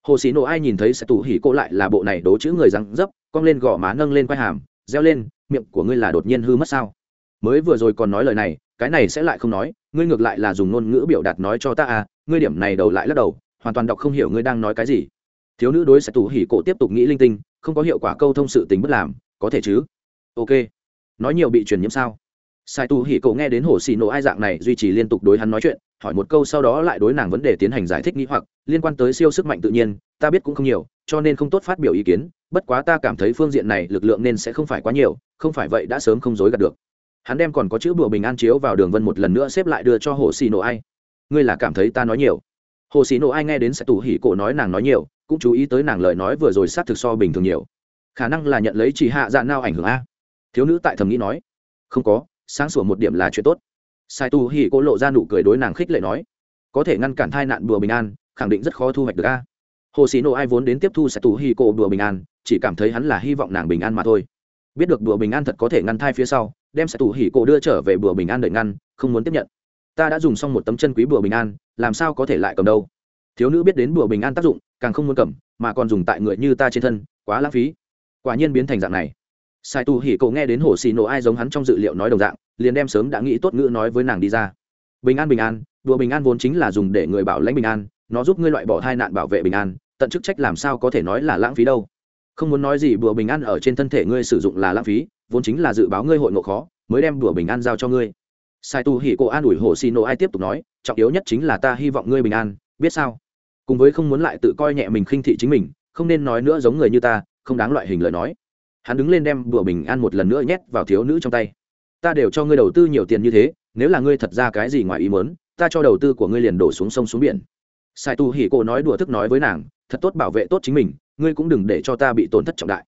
S1: Hồ sĩ nộ ai nhìn thấy sẽ tù hỉ cô lại là bộ này đố chữ người răng dấp, cong lên gò má nâng lên quai hàm, reo lên, miệng của ngươi là đột nhiên hư mất sao? Mới vừa rồi còn nói lời này cái này sẽ lại không nói, ngươi ngược lại là dùng ngôn ngữ biểu đạt nói cho ta à ngươi điểm này đầu lại lắc đầu, hoàn toàn đọc không hiểu ngươi đang nói cái gì. Thiếu nữ đối sẽ tù hỉ cổ tiếp tục nghĩ linh tinh, không có hiệu quả câu thông sự tình bất làm, có thể chứ? Ok. Nói nhiều bị truyền nhiễm sao? Sai tù hỉ cổ nghe đến hồ xì nổ ai dạng này duy trì liên tục đối hắn nói chuyện, hỏi một câu sau đó lại đối nàng vấn đề tiến hành giải thích nghĩ hoặc, liên quan tới siêu sức mạnh tự nhiên, ta biết cũng không nhiều, cho nên không tốt phát biểu ý kiến, bất quá ta cảm thấy phương diện này lực lượng nên sẽ không phải quá nhiều, không phải vậy đã sớm không dối gạt được hắn đem còn có chữ bùa bình an chiếu vào đường vân một lần nữa xếp lại đưa cho hồ xì nổ ai. Ngươi là cảm thấy ta nói nhiều. Hồ xì nổ ai nghe đến sẽ tù hỉ cổ nói nàng nói nhiều, cũng chú ý tới nàng lời nói vừa rồi sát thực so bình thường nhiều. Khả năng là nhận lấy chỉ hạ dạ nao ảnh hưởng a. Thiếu nữ tại thầm nghĩ nói. Không có, sáng sủa một điểm là chuyện tốt. Sai tu hỉ cổ lộ ra nụ cười đối nàng khích lệ nói. Có thể ngăn cản thai nạn bùa bình an, khẳng định rất khó thu hoạch được a. Hồ xì nổ ai vốn đến tiếp thu sai tu hỉ cổ bùa bình an, chỉ cảm thấy hắn là hy vọng nàng bình an mà thôi. Biết được bùa bình an thật có thể ngăn thai phía sau đem sẽ tủ hỉ cổ đưa trở về bùa bình an đợi ngăn, không muốn tiếp nhận. Ta đã dùng xong một tấm chân quý bùa bình an, làm sao có thể lại cầm đâu? Thiếu nữ biết đến bùa bình an tác dụng, càng không muốn cầm, mà còn dùng tại người như ta trên thân, quá lãng phí. Quả nhiên biến thành dạng này. Sai tu hỉ cổ nghe đến hồ xì nổ ai giống hắn trong dự liệu nói đồng dạng, liền đem sớm đã nghĩ tốt ngữ nói với nàng đi ra. Bình an bình an đùa bình an vốn chính là dùng để người bảo lãnh bình an, nó giúp ngươi loại bỏ hai nạn bảo vệ bình an, tận chức trách làm sao có thể nói là lãng phí đâu. Không muốn nói gì, bùa bình an ở trên thân thể ngươi sử dụng là lãng phí vốn chính là dự báo ngươi hội ngộ khó, mới đem đùa bình an giao cho ngươi. Sai tu hỉ cô an ủi hồ xì nộ ai tiếp tục nói, trọng yếu nhất chính là ta hy vọng ngươi bình an, biết sao? Cùng với không muốn lại tự coi nhẹ mình khinh thị chính mình, không nên nói nữa giống người như ta, không đáng loại hình lời nói. Hắn đứng lên đem đùa bình an một lần nữa nhét vào thiếu nữ trong tay. Ta đều cho ngươi đầu tư nhiều tiền như thế, nếu là ngươi thật ra cái gì ngoài ý muốn, ta cho đầu tư của ngươi liền đổ xuống sông xuống biển. Sai tu hỉ cô nói đùa thức nói với nàng, thật tốt bảo vệ tốt chính mình, ngươi cũng đừng để cho ta bị tổn thất trọng đại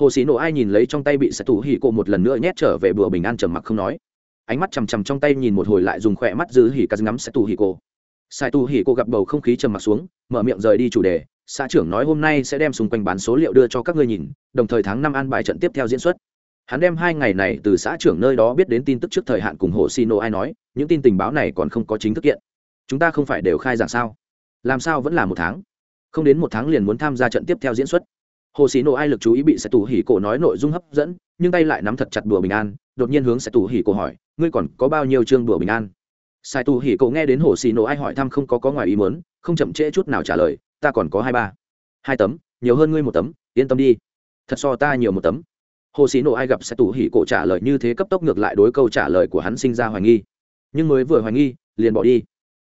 S1: hồ sĩ nổ ai nhìn lấy trong tay bị sạch tù hỉ cổ một lần nữa nhét trở về bừa bình an trầm mặc không nói. Ánh mắt chằm chằm trong tay nhìn một hồi lại dùng khỏe mắt giữ hỉ cắt ngắm sạch tù hỉ cổ. Sai tù hỉ cổ gặp bầu không khí trầm mặc xuống, mở miệng rời đi chủ đề, xã trưởng nói hôm nay sẽ đem xung quanh bán số liệu đưa cho các ngươi nhìn, đồng thời tháng năm an bài trận tiếp theo diễn xuất. Hắn đem hai ngày này từ xã trưởng nơi đó biết đến tin tức trước thời hạn cùng hồ xì nổ ai nói, những tin tình báo này còn không có chính thức kiện. Chúng ta không phải đều khai giảng sao? Làm sao vẫn là một tháng? Không đến một tháng liền muốn tham gia trận tiếp theo diễn xuất hồ sĩ nộ ai lực chú ý bị sẽ tù hỉ cổ nói nội dung hấp dẫn nhưng tay lại nắm thật chặt đùa bình an đột nhiên hướng sẽ tù hỉ cổ hỏi ngươi còn có bao nhiêu chương đùa bình an? Sai tù hỉ cổ nghe đến hồ sĩ nộ ai hỏi thăm không có có ngoài ý muốn, không chậm trễ chút nào trả lời ta còn có hai ba hai tấm nhiều hơn ngươi một tấm yên tâm đi thật so ta nhiều một tấm. Hồ sĩ nộ ai gặp sẽ tù hỉ cổ trả lời như thế cấp tốc ngược lại đối câu trả lời của hắn sinh ra hoài nghi nhưng mới vừa hoài nghi liền bỏ đi.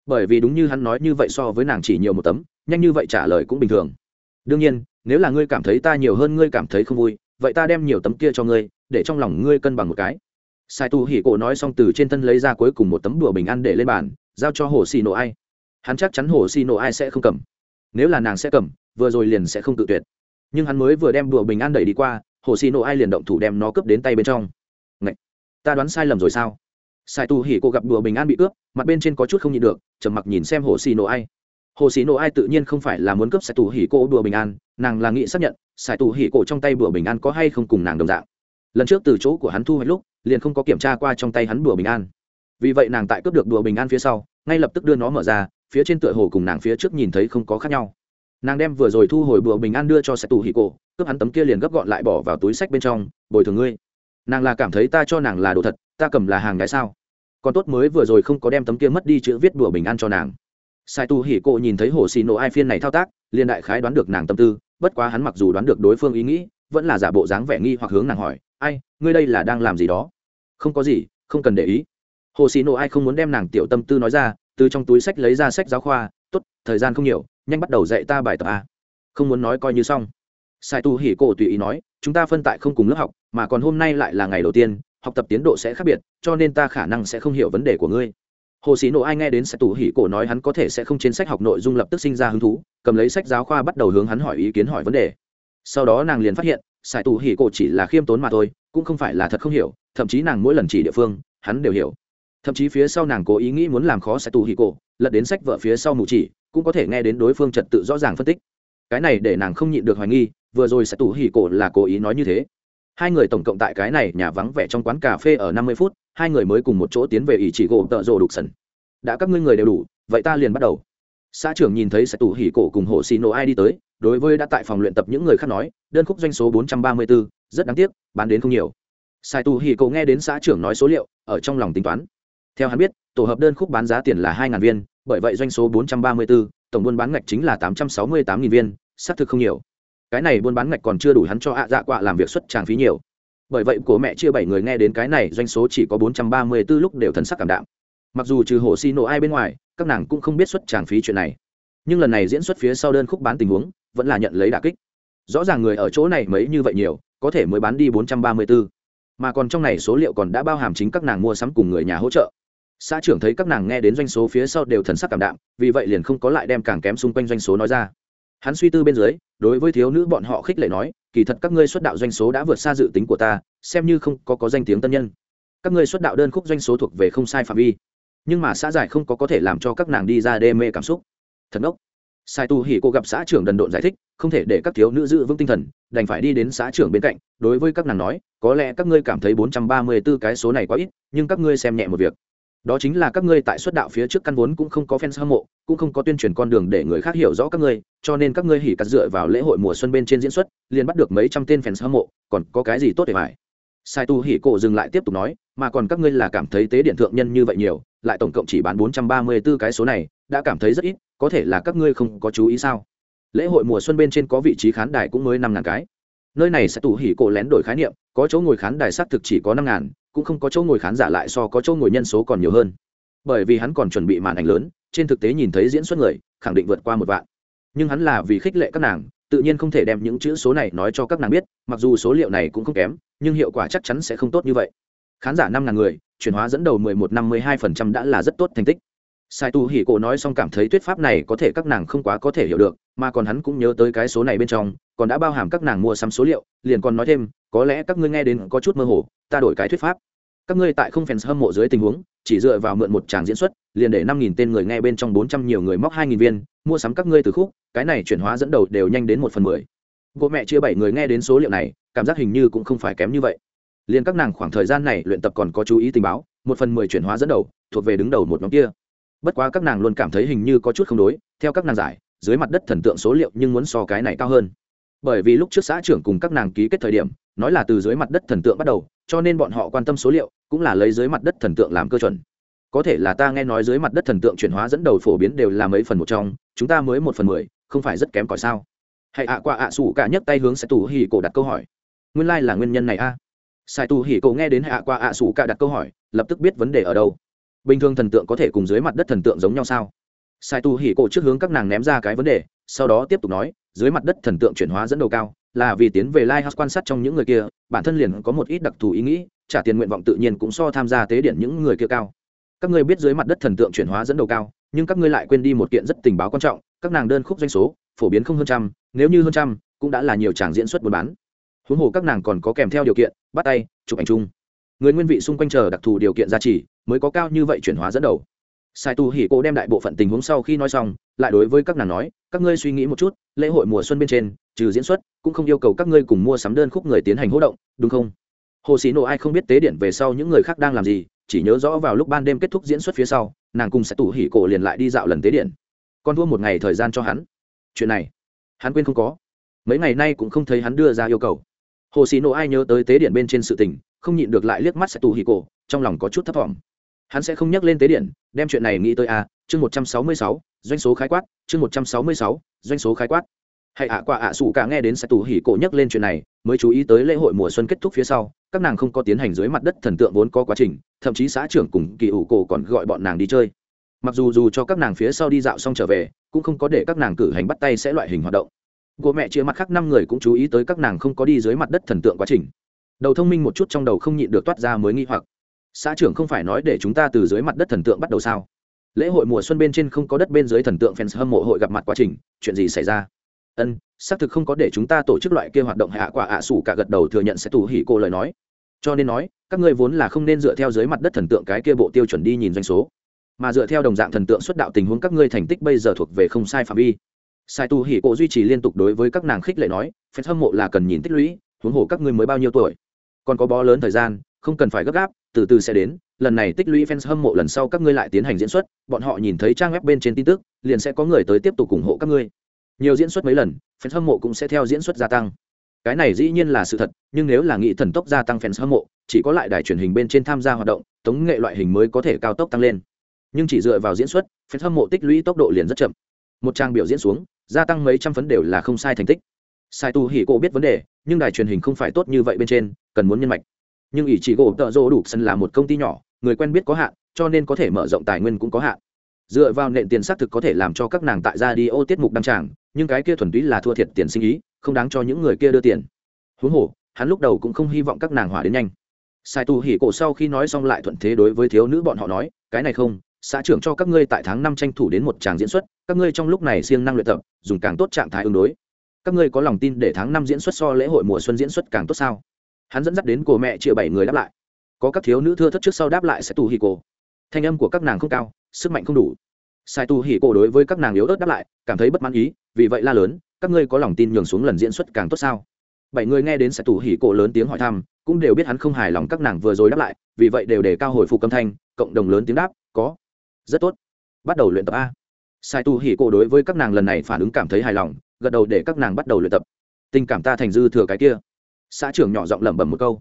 S1: Bởi vì đúng như hắn nói như vậy so với nàng chỉ nhiều một tấm nhanh như vậy trả lời cũng bình thường. Đương nhiên nếu là ngươi cảm thấy ta nhiều hơn ngươi cảm thấy không vui, vậy ta đem nhiều tấm kia cho ngươi, để trong lòng ngươi cân bằng một cái. Sai tu hỉ cổ nói xong từ trên thân lấy ra cuối cùng một tấm đùa bình ăn để lên bàn, giao cho hồ xì nổ ai. Hắn chắc chắn hồ xì nổ ai sẽ không cầm. Nếu là nàng sẽ cầm, vừa rồi liền sẽ không tự tuyệt. Nhưng hắn mới vừa đem đùa bình an đẩy đi qua, hồ xì nổ ai liền động thủ đem nó cướp đến tay bên trong. Ngậy! ta đoán sai lầm rồi sao? Sai tu hỉ cô gặp đùa bình an bị cướp, mặt bên trên có chút không nhịn được, trầm mặc nhìn xem hồ xì nổ ai. Hồ xì nổ ai tự nhiên không phải là muốn cướp sai tu hỉ cô đùa bình an nàng là nghĩ xác nhận sai tù hỉ cổ trong tay bữa bình an có hay không cùng nàng đồng dạng. Lần trước từ chỗ của hắn thu hoạch lúc liền không có kiểm tra qua trong tay hắn đùa bình an. Vì vậy nàng tại cướp được đùa bình an phía sau ngay lập tức đưa nó mở ra phía trên tựa hồ cùng nàng phía trước nhìn thấy không có khác nhau. Nàng đem vừa rồi thu hồi bùa bình an đưa cho sai tù hỉ cổ, cướp hắn tấm kia liền gấp gọn lại bỏ vào túi sách bên trong bồi thường ngươi. Nàng là cảm thấy ta cho nàng là đồ thật ta cầm là hàng gái sao? Còn tốt mới vừa rồi không có đem tấm kia mất đi chữ viết đùa bình an cho nàng sai tu hỉ cô nhìn thấy hồ xì nổ ai phiên này thao tác, liền đại khái đoán được nàng tâm tư, bất quá hắn mặc dù đoán được đối phương ý nghĩ, vẫn là giả bộ dáng vẻ nghi hoặc hướng nàng hỏi, ai, ngươi đây là đang làm gì đó? Không có gì, không cần để ý. Hồ xì nổ ai không muốn đem nàng tiểu tâm tư nói ra, từ trong túi sách lấy ra sách giáo khoa t ố t thời gian không nhiều, nhanh bắt đầu dạy ta bài tập a. Không muốn nói coi như xong. Sai tu hỉ cô tùy ý nói, chúng ta phân tại không cùng lớp học, mà còn hôm nay lại là ngày đầu tiên, học tập tiến độ sẽ khác biệt, cho nên ta khả năng sẽ không hiểu vấn đề của ngươi hồ sĩ nộ ai nghe đến sẽ tù hỉ cổ nói hắn có thể sẽ không trên sách học nội dung lập tức sinh ra hứng thú, cầm lấy sách giáo khoa bắt đầu hướng hắn hỏi ý kiến hỏi vấn đề. Sau đó nàng liền phát hiện sài tù hỉ cổ chỉ là khiêm tốn mà thôi, cũng không phải là thật không hiểu, thậm chí nàng mỗi lần chỉ địa phương, hắn đều hiểu. Thậm chí phía sau nàng cố ý nghĩ muốn làm khó sài tù hỉ cổ, lật đến sách vợ phía sau mù chỉ, cũng có thể nghe đến đối phương trật tự rõ ràng phân tích. Cái này để nàng không nhịn được hoài nghi, vừa rồi sài tù hỉ cổ là cố ý nói như thế. Hai người tổng cộng tại cái này nhà vắng vẻ trong quán cà phê ở năm mươi phút hai người mới cùng một chỗ tiến về ỷ chỉ gỗ tợ rồ đục sần. Đã các ngươi người đều đủ vậy ta liền bắt đầu. Xã trưởng nhìn thấy sẽ tủ hỉ cổ cùng hồ xì nổ ai đi tới đối với đã tại phòng luyện tập những người khác nói đơn khúc doanh số bốn trăm ba mươi bốn, rất đáng tiếc bán đến không nhiều. Sai tù hỉ cổ nghe đến xã trưởng nói số liệu ở trong lòng tính toán. Theo hắn biết tổ hợp đơn khúc bán giá tiền là hai viên bởi vậy doanh số bốn trăm ba mươi bốn, tổng buôn bán ngạch chính là tám trăm sáu mươi tám viên xác thực không nhiều. Cái này buôn bán ngạch còn chưa đủ hắn cho ạ dạ quạ làm việc xuất tràng phí nhiều bởi vậy của mẹ chia bảy người nghe đến cái này, doanh số chỉ có bốn trăm ba mươi 434 lúc đều thần sắc cảm đạm. Mặc dù trừ hồ xi nổ ai bên ngoài, các nàng cũng không biết xuất tràng phí chuyện này. Nhưng lần này diễn xuất phía sau đơn khúc bán tình huống, vẫn là nhận lấy đà kích. Rõ ràng người ở chỗ này mấy như vậy nhiều, có thể mới bán đi bốn trăm ba mươi 434. mà còn trong này số liệu còn đã bao hàm chính các nàng mua sắm cùng người nhà hỗ trợ. Xã trưởng thấy các nàng nghe đến doanh số phía sau đều thần sắc cảm đạm, vì vậy liền không có lại đem càng kém xung quanh doanh số nói ra. Hắn suy tư bên dưới, đối với thiếu nữ bọn họ khích lệ nói kỳ thật các ngươi xuất đạo doanh số đã vượt xa dự tính của ta, xem như không có có danh tiếng tân nhân. Các ngươi xuất đạo đơn khúc doanh số thuộc về không sai phạm vi, nhưng mà xã giải không có có thể làm cho các nàng đi ra đê mê cảm xúc. Thần ốc sai tu hỉ cô gặp xã trưởng đần độn giải thích, không thể để các thiếu nữ giữ vững tinh thần, đành phải đi đến xã trưởng bên cạnh, đối với các nàng nói, có lẽ các ngươi cảm thấy bốn trăm ba mươi 434 cái số này quá ít, nhưng các ngươi xem nhẹ một việc đó chính là các ngươi tại xuất đạo phía trước căn vốn cũng không có fans hâm mộ, cũng không có tuyên truyền con đường để người khác hiểu rõ các ngươi, cho nên các ngươi hỉ cắt dựa vào lễ hội mùa xuân bên trên diễn xuất, liền bắt được mấy trăm tên fans hâm mộ, còn có cái gì tốt để phải sai tu hỉ cổ dừng lại tiếp tục nói, mà còn các ngươi là cảm thấy tế điện thượng nhân như vậy nhiều, lại tổng cộng chỉ bán bốn trăm ba mươi 434 cái số này, đã cảm thấy rất ít, có thể là các ngươi không có chú ý sao? Lễ hội mùa xuân bên trên có vị trí khán đài cũng mới năm ngàn cái nơi này sẽ tủ hỉ cổ lén đổi khái niệm, có chỗ ngồi khán đài xác thực chỉ có năm ngàn, cũng không có chỗ ngồi khán giả lại so có chỗ ngồi nhân số còn nhiều hơn. Bởi vì hắn còn chuẩn bị màn ảnh lớn, trên thực tế nhìn thấy diễn xuất người, khẳng định vượt qua một vạn. Nhưng hắn là vì khích lệ các nàng, tự nhiên không thể đem những chữ số này nói cho các nàng biết, mặc dù số liệu này cũng không kém, nhưng hiệu quả chắc chắn sẽ không tốt như vậy. Khán giả năm ngàn người, chuyển hóa dẫn đầu mười một năm mươi hai phần trăm đã là rất tốt thành tích sai tu hỉ cổ nói xong cảm thấy thuyết pháp này có thể các nàng không quá có thể hiểu được, mà còn hắn cũng nhớ tới cái số này bên trong, còn đã bao hàm các nàng mua sắm số liệu, liền còn nói thêm, có lẽ các ngươi nghe đến có chút mơ hồ, ta đổi cái thuyết pháp. Các ngươi tại không fans hâm mộ dưới tình huống, chỉ dựa vào mượn một tràng diễn xuất, liền để năm nghìn tên người nghe bên trong bốn trăm nhiều người móc hai nghìn viên, mua sắm các ngươi từ khúc, cái này chuyển hóa dẫn đầu đều nhanh đến một phần mười. Bố mẹ chia bảy người nghe đến số liệu này, cảm giác hình như cũng không phải kém như vậy. Liền các nàng khoảng thời gian này luyện tập còn có chú ý tình báo, một phần mười chuyển hóa dẫn đầu, thuộc về đứng đầu một nhóm kia bất quá các nàng luôn cảm thấy hình như có chút không đối, theo các nàng giải, dưới mặt đất thần tượng số liệu nhưng muốn so cái này cao hơn. Bởi vì lúc trước xã trưởng cùng các nàng ký kết thời điểm, nói là từ dưới mặt đất thần tượng bắt đầu, cho nên bọn họ quan tâm số liệu, cũng là lấy dưới mặt đất thần tượng làm cơ chuẩn. Có thể là ta nghe nói dưới mặt đất thần tượng chuyển hóa dẫn đầu phổ biến đều là mấy phần một trong, chúng ta mới một phần mười, không phải rất kém cỏi sao? Hãy ạ qua ạ sủ cả nhấc tay hướng sẽ tù hỉ cổ đặt câu hỏi. Nguyên lai、like、là nguyên nhân này a. À? sai tù hỉ cổ nghe đến hạ qua ạ sủ cả đặt câu hỏi, lập tức biết vấn đề ở đâu bình thường thần tượng có thể cùng dưới mặt đất thần tượng giống nhau sao? Sai tu hỉ cổ trước hướng các nàng ném ra cái vấn đề, sau đó tiếp tục nói, dưới mặt đất thần tượng chuyển hóa dẫn đầu cao, là vì tiến về lai house quan sát trong những người kia, bản thân liền có một ít đặc thù ý nghĩ, trả tiền nguyện vọng tự nhiên cũng so tham gia tế điện những người kia cao. Các ngươi biết dưới mặt đất thần tượng chuyển hóa dẫn đầu cao, nhưng các ngươi lại quên đi một kiện rất tình báo quan trọng, các nàng đơn khúc doanh số, phổ biến không hơn trăm, nếu như hơn trăm, cũng đã là nhiều tràng diễn xuất buôn bán. Huống hồ các nàng còn có kèm theo điều kiện, bắt tay, chụp ảnh chung người nguyên vị xung quanh chờ đặc thù điều kiện gia trì, mới có cao như vậy chuyển hóa dẫn đầu. Sai tu hỉ cô đem đại bộ phận tình huống sau khi nói xong, lại đối với các nàng nói, các ngươi suy nghĩ một chút, lễ hội mùa xuân bên trên, trừ diễn xuất, cũng không yêu cầu các ngươi cùng mua sắm đơn khúc người tiến hành hỗ động, đúng không? Hồ sĩ nộ ai không biết tế điện về sau những người khác đang làm gì, chỉ nhớ rõ vào lúc ban đêm kết thúc diễn xuất phía sau, nàng cùng sẽ tủ hỉ cổ liền lại đi dạo lần tế điện. Con thua một ngày thời gian cho hắn. Chuyện này, hắn quên không có. Mấy ngày nay cũng không thấy hắn đưa ra yêu cầu. Hồ sĩ nộ ai nhớ tới tế điện bên trên sự tình không nhịn được lại liếc mắt sẽ tù hỉ cổ trong lòng có chút thấp t hắn sẽ không nhắc lên tế điện đem chuyện này nghĩ tới a chương một trăm sáu mươi sáu, doanh số khái quát, chương một trăm sáu mươi sáu, doanh số khái quát. Hãy ạ qua ạ à sủ cả nghe đến sẽ tù hỉ cổ nhắc lên chuyện này, mới chú ý tới lễ hội mùa xuân kết thúc phía sau, các nàng không có tiến hành dưới mặt đất thần tượng vốn có quá trình, thậm chí xã trưởng cùng kỳ ủ cổ còn gọi bọn nàng đi chơi. Mặc dù dù cho các nàng phía sau đi dạo xong trở về, cũng không có để các nàng cử hành bắt tay sẽ loại hình hoạt động. Cô mẹ chia mặt khác năm người cũng chú ý tới các nàng không có đi dưới mặt đất thần tượng quá trình đầu thông minh một chút trong đầu không nhịn được toát ra mới nghi hoặc. Xã trưởng không phải nói để chúng ta từ dưới mặt đất thần tượng bắt đầu sao? Lễ hội mùa xuân bên trên không có đất bên dưới thần tượng fans hâm mộ hội gặp mặt quá trình, chuyện gì xảy ra? Ân, xác thực không có để chúng ta tổ chức loại kia hoạt động hạ quả ạ sủ cả gật đầu thừa nhận sẽ tù hỉ cô lời nói. Cho nên nói, các ngươi vốn là không nên dựa theo dưới mặt đất thần tượng cái kia bộ tiêu chuẩn đi nhìn doanh số, mà dựa theo đồng dạng thần tượng xuất đạo tình huống các ngươi thành tích bây giờ thuộc về không sai phạm vi. Sai tu hỉ cô duy trì liên tục đối với các nàng khích lệ nói, fans hâm mộ là cần nhìn tích lũy, huống hồ các ngươi mới bao nhiêu tuổi? Còn có bó lớn thời gian, không cần phải gấp gáp, từ từ sẽ đến. Lần này tích lũy fans hâm mộ lần sau các ngươi lại tiến hành diễn xuất, bọn họ nhìn thấy trang web bên trên tin tức, liền sẽ có người tới tiếp tục ủng hộ các ngươi. Nhiều diễn xuất mấy lần, fans hâm mộ cũng sẽ theo diễn xuất gia tăng. Cái này dĩ nhiên là sự thật, nhưng nếu là nghị thần tốc gia tăng fans hâm mộ, chỉ có lại đài truyền hình bên trên tham gia hoạt động, tống nghệ loại hình mới có thể cao tốc tăng lên. Nhưng chỉ dựa vào diễn xuất, fans hâm mộ tích lũy tốc độ liền rất chậm. Một trang biểu diễn xuống, gia tăng mấy trăm phấn đều là không sai thành tích. Sai tu hỉ cổ biết vấn đề nhưng đài truyền hình không phải tốt như vậy bên trên, cần muốn nhân mạch. Nhưng ỷ chỉ gỗ tợ rỗ đủ sân là một công ty nhỏ, người quen biết có hạn, cho nên có thể mở rộng tài nguyên cũng có hạn. Dựa vào nện tiền xác thực có thể làm cho các nàng tại ra đi ô tiết mục đăng tràng, nhưng cái kia thuần túy là thua thiệt tiền sinh ý, không đáng cho những người kia đưa tiền. Huống hồ, hắn lúc đầu cũng không hy vọng các nàng hỏa đến nhanh. Sai tu hỉ cổ sau khi nói xong lại thuận thế đối với thiếu nữ bọn họ nói, cái này không, xã trưởng cho các ngươi tại tháng năm tranh thủ đến một tràng diễn xuất, các ngươi trong lúc này siêng năng luyện tập, dùng càng tốt trạng thái ứng đối các ngươi có lòng tin để tháng năm diễn xuất so lễ hội mùa xuân diễn xuất càng tốt sao? Hắn dẫn dắt đến cổ mẹ chia bảy người đáp lại. Có các thiếu nữ thưa thất trước sau đáp lại sẽ tù hì cổ. Thanh âm của các nàng không cao, sức mạnh không đủ. Sai tù hì cổ đối với các nàng yếu ớt đáp lại, cảm thấy bất mãn ý, vì vậy la lớn, các ngươi có lòng tin nhường xuống lần diễn xuất càng tốt sao? Bảy người nghe đến sẽ tù hì cổ lớn tiếng hỏi thăm, cũng đều biết hắn không hài lòng các nàng vừa rồi đáp lại, vì vậy đều đề cao hồi phục âm thanh, cộng đồng lớn tiếng đáp, có. Rất tốt. Bắt đầu luyện tập a. Sai tu hỉ cổ đối với các nàng lần này phản ứng cảm thấy hài lòng gật đầu để các nàng bắt đầu luyện tập. Tình cảm ta thành dư thừa cái kia. Xã trưởng nhỏ giọng lẩm bẩm một câu.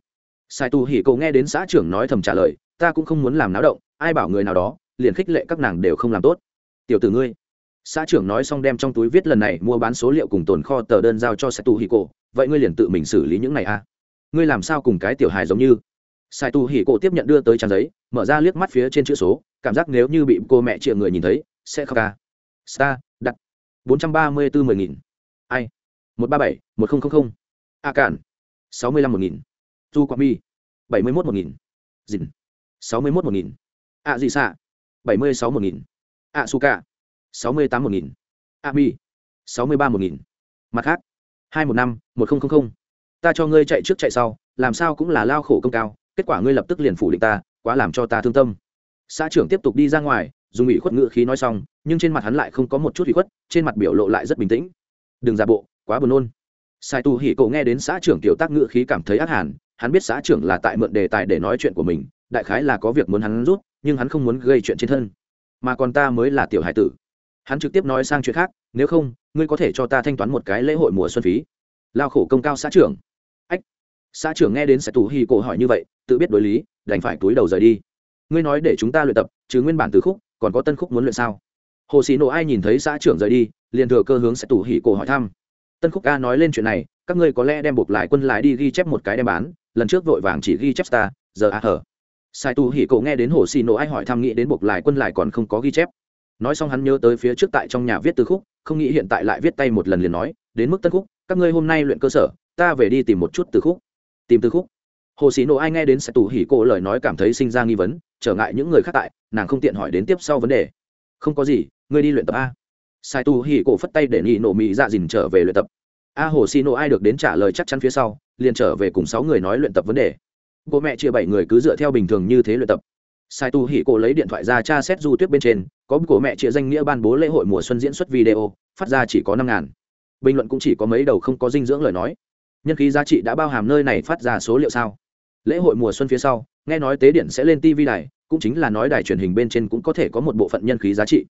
S1: Sai tu hỉ cổ nghe đến xã trưởng nói thầm trả lời, ta cũng không muốn làm náo động, ai bảo người nào đó, liền khích lệ các nàng đều không làm tốt. Tiểu tử ngươi. Xã trưởng nói xong đem trong túi viết lần này mua bán số liệu cùng tồn kho tờ đơn giao cho sai tu hỉ cổ vậy ngươi liền tự mình xử lý những này a à? ngươi làm sao cùng cái tiểu hài giống như? Sai tu hỉ cổ tiếp nhận đưa tới trang giấy, mở ra liếc mắt phía trên chữ số, cảm giác nếu như bị cô mẹ triệu người nhìn thấy, sẽ khóc ca star, đặt. Bốn trăm ba mươi bốn mười nghìn ai? Một ba bảy, một nghìn a cản. Sáu mươi lăm một nghìn. Du quang mi. Bảy mươi mốt một nghìn. Dìn sáu mươi mốt một nghìn. A dị xạ bảy mươi sáu một nghìn. A su ca sáu mươi tám một nghìn. A mi. Sáu mươi ba một nghìn. Mặt khác. hai một năm, một nghìn ta cho ngươi chạy trước chạy sau, làm sao cũng là lao khổ công cao, kết quả ngươi lập tức liền phủ định ta, quá làm cho ta thương tâm. Xã trưởng tiếp tục đi ra ngoài, dùng ủy khuất ngữ khí nói xong, nhưng trên mặt hắn lại không có một chút ủy khuất, trên mặt biểu lộ lại rất bình tĩnh đừng giả bộ, quá buồn nôn. Sai tu hỉ Cổ nghe đến xã trưởng tiểu tác ngữ khí cảm thấy ác hẳn, hắn biết xã trưởng là tại mượn đề tài để nói chuyện của mình, đại khái là có việc muốn hắn rút nhưng hắn không muốn gây chuyện trên thân. Mà còn ta mới là tiểu hải tử. Hắn trực tiếp nói sang chuyện khác, nếu không, ngươi có thể cho ta thanh toán một cái lễ hội mùa xuân phí. Lao khổ công cao xã trưởng. Ách. Xã trưởng nghe đến Sai Tu Hỉ cổ hỏi như vậy, tự biết đối lý, đành phải túi đầu rời đi. Ngươi nói để chúng ta luyện tập, chứ nguyên bản từ khúc, còn có tân khúc muốn luyện sao? Hồ sĩ nộ ai nhìn thấy xã trưởng rời đi liền thừa cơ hướng sẽ tủ hỉ cổ hỏi thăm. Tân khúc ca nói lên chuyện này, các ngươi có lẽ đem buộc lại quân lại đi ghi chép một cái đem bán, lần trước vội vàng chỉ ghi chép star giờ a hở. Sai tu hỉ cổ nghe đến hồ xì nổ ai hỏi thăm nghĩ đến buộc lại quân lại còn không có ghi chép. Nói xong hắn nhớ tới phía trước tại trong nhà viết từ khúc, không nghĩ hiện tại lại viết tay một lần liền nói, đến mức tân khúc, các ngươi hôm nay luyện cơ sở, ta về đi tìm một chút từ khúc. Tìm từ khúc. Hồ xì nổ ai nghe đến sai tu hỉ cổ lời nói cảm thấy sinh ra nghi vấn, trở ngại những người khác tại, nàng không tiện hỏi đến tiếp sau vấn đề. Không có gì, ngươi đi luyện tập a sai tu hỉ cổ phất tay để nhị nổ mỹ dạ dìn trở về luyện tập. A hồ xì nổ ai được đến trả lời chắc chắn phía sau, liền trở về cùng sáu người nói luyện tập vấn đề. Bố mẹ chia bảy người cứ dựa theo bình thường như thế luyện tập. Sai tu hỉ cổ lấy điện thoại ra tra xét du tuyết bên trên, có bố mẹ chia danh nghĩa ban bố lễ hội mùa xuân diễn xuất video, phát ra chỉ có năm ngàn. Bình luận cũng chỉ có mấy đầu không có dinh dưỡng lời nói. Nhân khí giá trị đã bao hàm nơi này phát ra số liệu sao? Lễ hội mùa xuân phía sau, nghe nói tế điện sẽ lên tv đài, cũng chính là nói đài truyền hình bên trên cũng có thể có một bộ phận nhân khí giá trị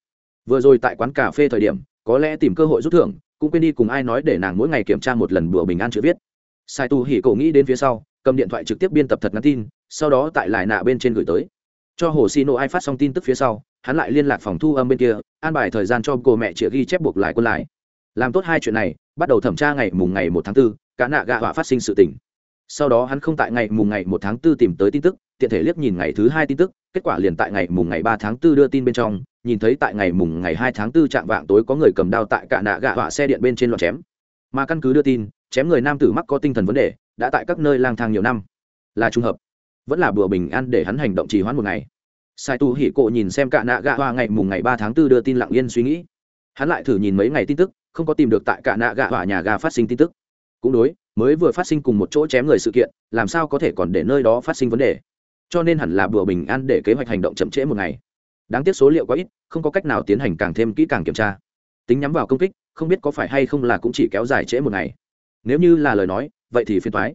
S1: vừa rồi tại quán cà phê thời điểm có lẽ tìm cơ hội rút thưởng cũng quên đi cùng ai nói để nàng mỗi ngày kiểm tra một lần bữa bình an chữ viết. Sai tu hỉ cổ nghĩ đến phía sau cầm điện thoại trực tiếp biên tập thật ngắn tin sau đó tại lại nạ bên trên gửi tới. Cho hồ xì nộ ai phát xong tin tức phía sau hắn lại liên lạc phòng thu âm bên kia an bài thời gian cho cô mẹ chĩa ghi chép buộc lại quân lại. Làm tốt hai chuyện này bắt đầu thẩm tra ngày mùng ngày một tháng 4, cả nạ gạ họa phát sinh sự tình. Sau đó hắn không tại ngày mùng ngày một tháng 4 tìm tới tin tức tiện thể liếc nhìn ngày thứ hai tin tức kết quả liền tại ngày mùng ngày ba tháng 4 đưa tin bên trong nhìn thấy tại ngày mùng ngày hai tháng 4 trạng vạng tối có người cầm đao tại cả nạ gạ họa xe điện bên trên loạn chém. Mà căn cứ đưa tin, chém người nam tử mắc có tinh thần vấn đề, đã tại các nơi lang thang nhiều năm. Là trùng hợp. Vẫn là bữa bình an để hắn hành động trì hoãn một ngày. Sai tu hỉ cộ nhìn xem cả nạ gạ hoa ngày mùng ngày ba tháng 4 đưa tin lặng yên suy nghĩ. Hắn lại thử nhìn mấy ngày tin tức, không có tìm được tại cả nạ gạ họa nhà gà phát sinh tin tức. Cũng đối, mới vừa phát sinh cùng một chỗ chém người sự kiện, làm sao có thể còn để nơi đó phát sinh vấn đề? Cho nên hẳn là bữa bình an để kế hoạch hành động chậm trễ một ngày đáng tiếc số liệu quá ít, không có cách nào tiến hành càng thêm kỹ càng kiểm tra. Tính nhắm vào công kích, không biết có phải hay không là cũng chỉ kéo dài trễ một ngày. Nếu như là lời nói, vậy thì phiền thoái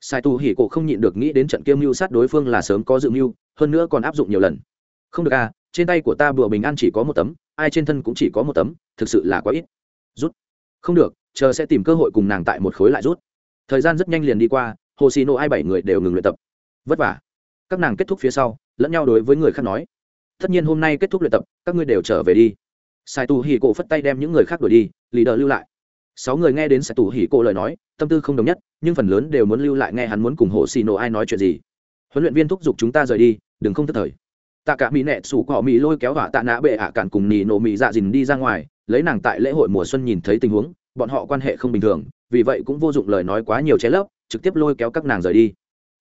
S1: sai tu hỉ cổ không nhịn được nghĩ đến trận kiêm mưu sát đối phương là sớm có dự mưu, hơn nữa còn áp dụng nhiều lần. Không được à trên tay của ta bừa bình an chỉ có một tấm, ai trên thân cũng chỉ có một tấm, thực sự là quá ít. Rút. Không được, chờ sẽ tìm cơ hội cùng nàng tại một khối lại rút. Thời gian rất nhanh liền đi qua hồ xì nộ ai bảy người đều ngừng luyện tập. Vất vả. Các nàng kết thúc phía sau, lẫn nhau đối với người khác nói tất nhiên hôm nay kết thúc luyện tập, các ngươi đều trở về đi. Sai tu hỉ cổ phất tay đem những người khác đuổi đi, lì đờ lưu lại. Sáu người nghe đến sai tu hỉ cổ lời nói, tâm tư không đồng nhất, nhưng phần lớn đều muốn lưu lại nghe hắn muốn cùng hồ xì nổ ai nói chuyện gì. Huấn luyện viên thúc giục chúng ta rời đi, đừng không thất thời. Tạ cả mỹ nẹ sủ cỏ mỹ lôi kéo hỏa tạ nã bệ ạ cản cùng nì nổ mỹ dạ dìn đi ra ngoài, lấy nàng tại lễ hội mùa xuân nhìn thấy tình huống, bọn họ quan hệ không bình thường, vì vậy cũng vô dụng lời nói quá nhiều chế lấp, trực tiếp lôi kéo các nàng rời đi.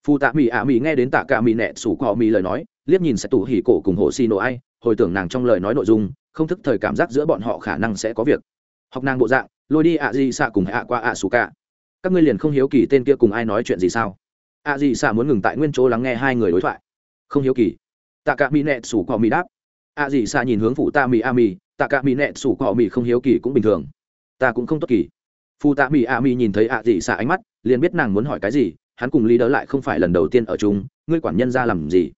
S1: Phù tạ mỹ ạ mỹ nghe đến tạ cả mỹ nẹ sủ cỏ mỹ lời nói liếc nhìn sẽ tủ hỉ cổ cùng hồ xì nổ ai, hồi tưởng nàng trong lời nói nội dung, không thức thời cảm giác giữa bọn họ khả năng sẽ có việc. Học nàng bộ dạng, lôi đi ạ gì xạ cùng ạ qua ạ xù cả. Các ngươi liền không hiếu kỳ tên kia cùng ai nói chuyện gì sao? Ạ gì xạ muốn ngừng tại nguyên chỗ lắng nghe hai người đối thoại. Không hiếu kỳ. Tạ cả mỹ nẹt sủ cỏ mỹ đáp. Ạ gì xạ nhìn hướng phụ ta mỹ a mỹ tạ cả mỹ nẹt sủ cỏ mỹ không hiếu kỳ cũng bình thường. Ta cũng không tốt kỳ. Phụ tạ mỹ a mỹ nhìn thấy ạ gì xạ ánh mắt, liền biết nàng muốn hỏi cái gì, hắn cùng lý đỡ lại không phải lần đầu tiên ở chung, ngươi quản nhân ra làm gì?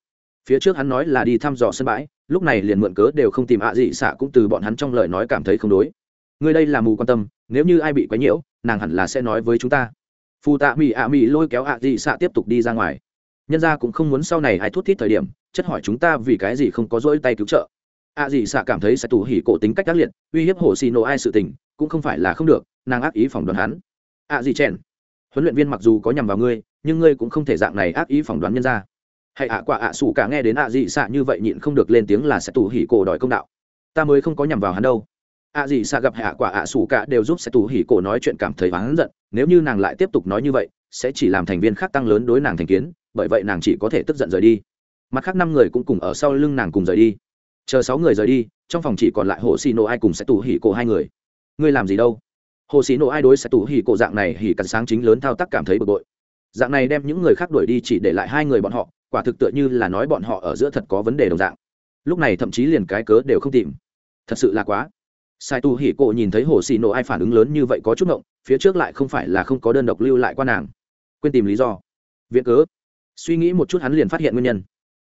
S1: Phía trước hắn nói là đi thăm dò sân bãi, lúc này liền mượn cớ đều không tìm ạ gì xạ cũng từ bọn hắn trong lời nói cảm thấy không đối. Người đây là mù quan tâm, nếu như ai bị quấy nhiễu, nàng hẳn là sẽ nói với chúng ta. Phù tạ mỹ ạ mỹ lôi kéo ạ dị xạ tiếp tục đi ra ngoài. Nhân ra cũng không muốn sau này ai thút thít thời điểm, chất hỏi chúng ta vì cái gì không có rỗi tay cứu trợ. Ạ dị xạ cảm thấy sẽ tù hỉ cổ tính cách ác liệt, uy hiếp hồ xì nổ ai sự tình, cũng không phải là không được, nàng ác ý phỏng đoán hắn. Ạ dị chèn, huấn luyện viên mặc dù có nhằm vào ngươi, nhưng ngươi cũng không thể dạng này ác ý phỏng đoán nhân ra hãy ạ, quả ạ sủ cả nghe đến ạ dị xạ như vậy nhịn không được lên tiếng là sẽ tù hỉ cổ đòi công đạo. Ta mới không có nhằm vào hắn đâu. Ạ Dị xạ gặp hạ quả ạ xù cả đều giúp sẽ tù hỉ cổ nói chuyện cảm thấy hắn giận, nếu như nàng lại tiếp tục nói như vậy, sẽ chỉ làm thành viên khác tăng lớn đối nàng thành kiến, bởi vậy nàng chỉ có thể tức giận rời đi. Mặt khác năm người cũng cùng ở sau lưng nàng cùng rời đi. Chờ sáu người rời đi, trong phòng chỉ còn lại hồ xì nổ ai cùng sẽ tù hỉ cổ hai người. Ngươi làm gì đâu? Hồ xì nổ ai đối sẽ tù hỉ cổ dạng này hỉ cắn sáng chính lớn thao tác cảm thấy bực bội. Dạng này đem những người khác đuổi đi chỉ để lại hai người bọn họ quả thực tựa như là nói bọn họ ở giữa thật có vấn đề đồng dạng. Lúc này thậm chí liền cái cớ đều không tìm. Thật sự là quá. Sai tu hỉ cổ nhìn thấy hồ xì nổ ai phản ứng lớn như vậy có chút ngộng, phía trước lại không phải là không có đơn độc lưu lại qua nàng. Quên tìm lý do. Viện cớ. Suy nghĩ một chút hắn liền phát hiện nguyên nhân.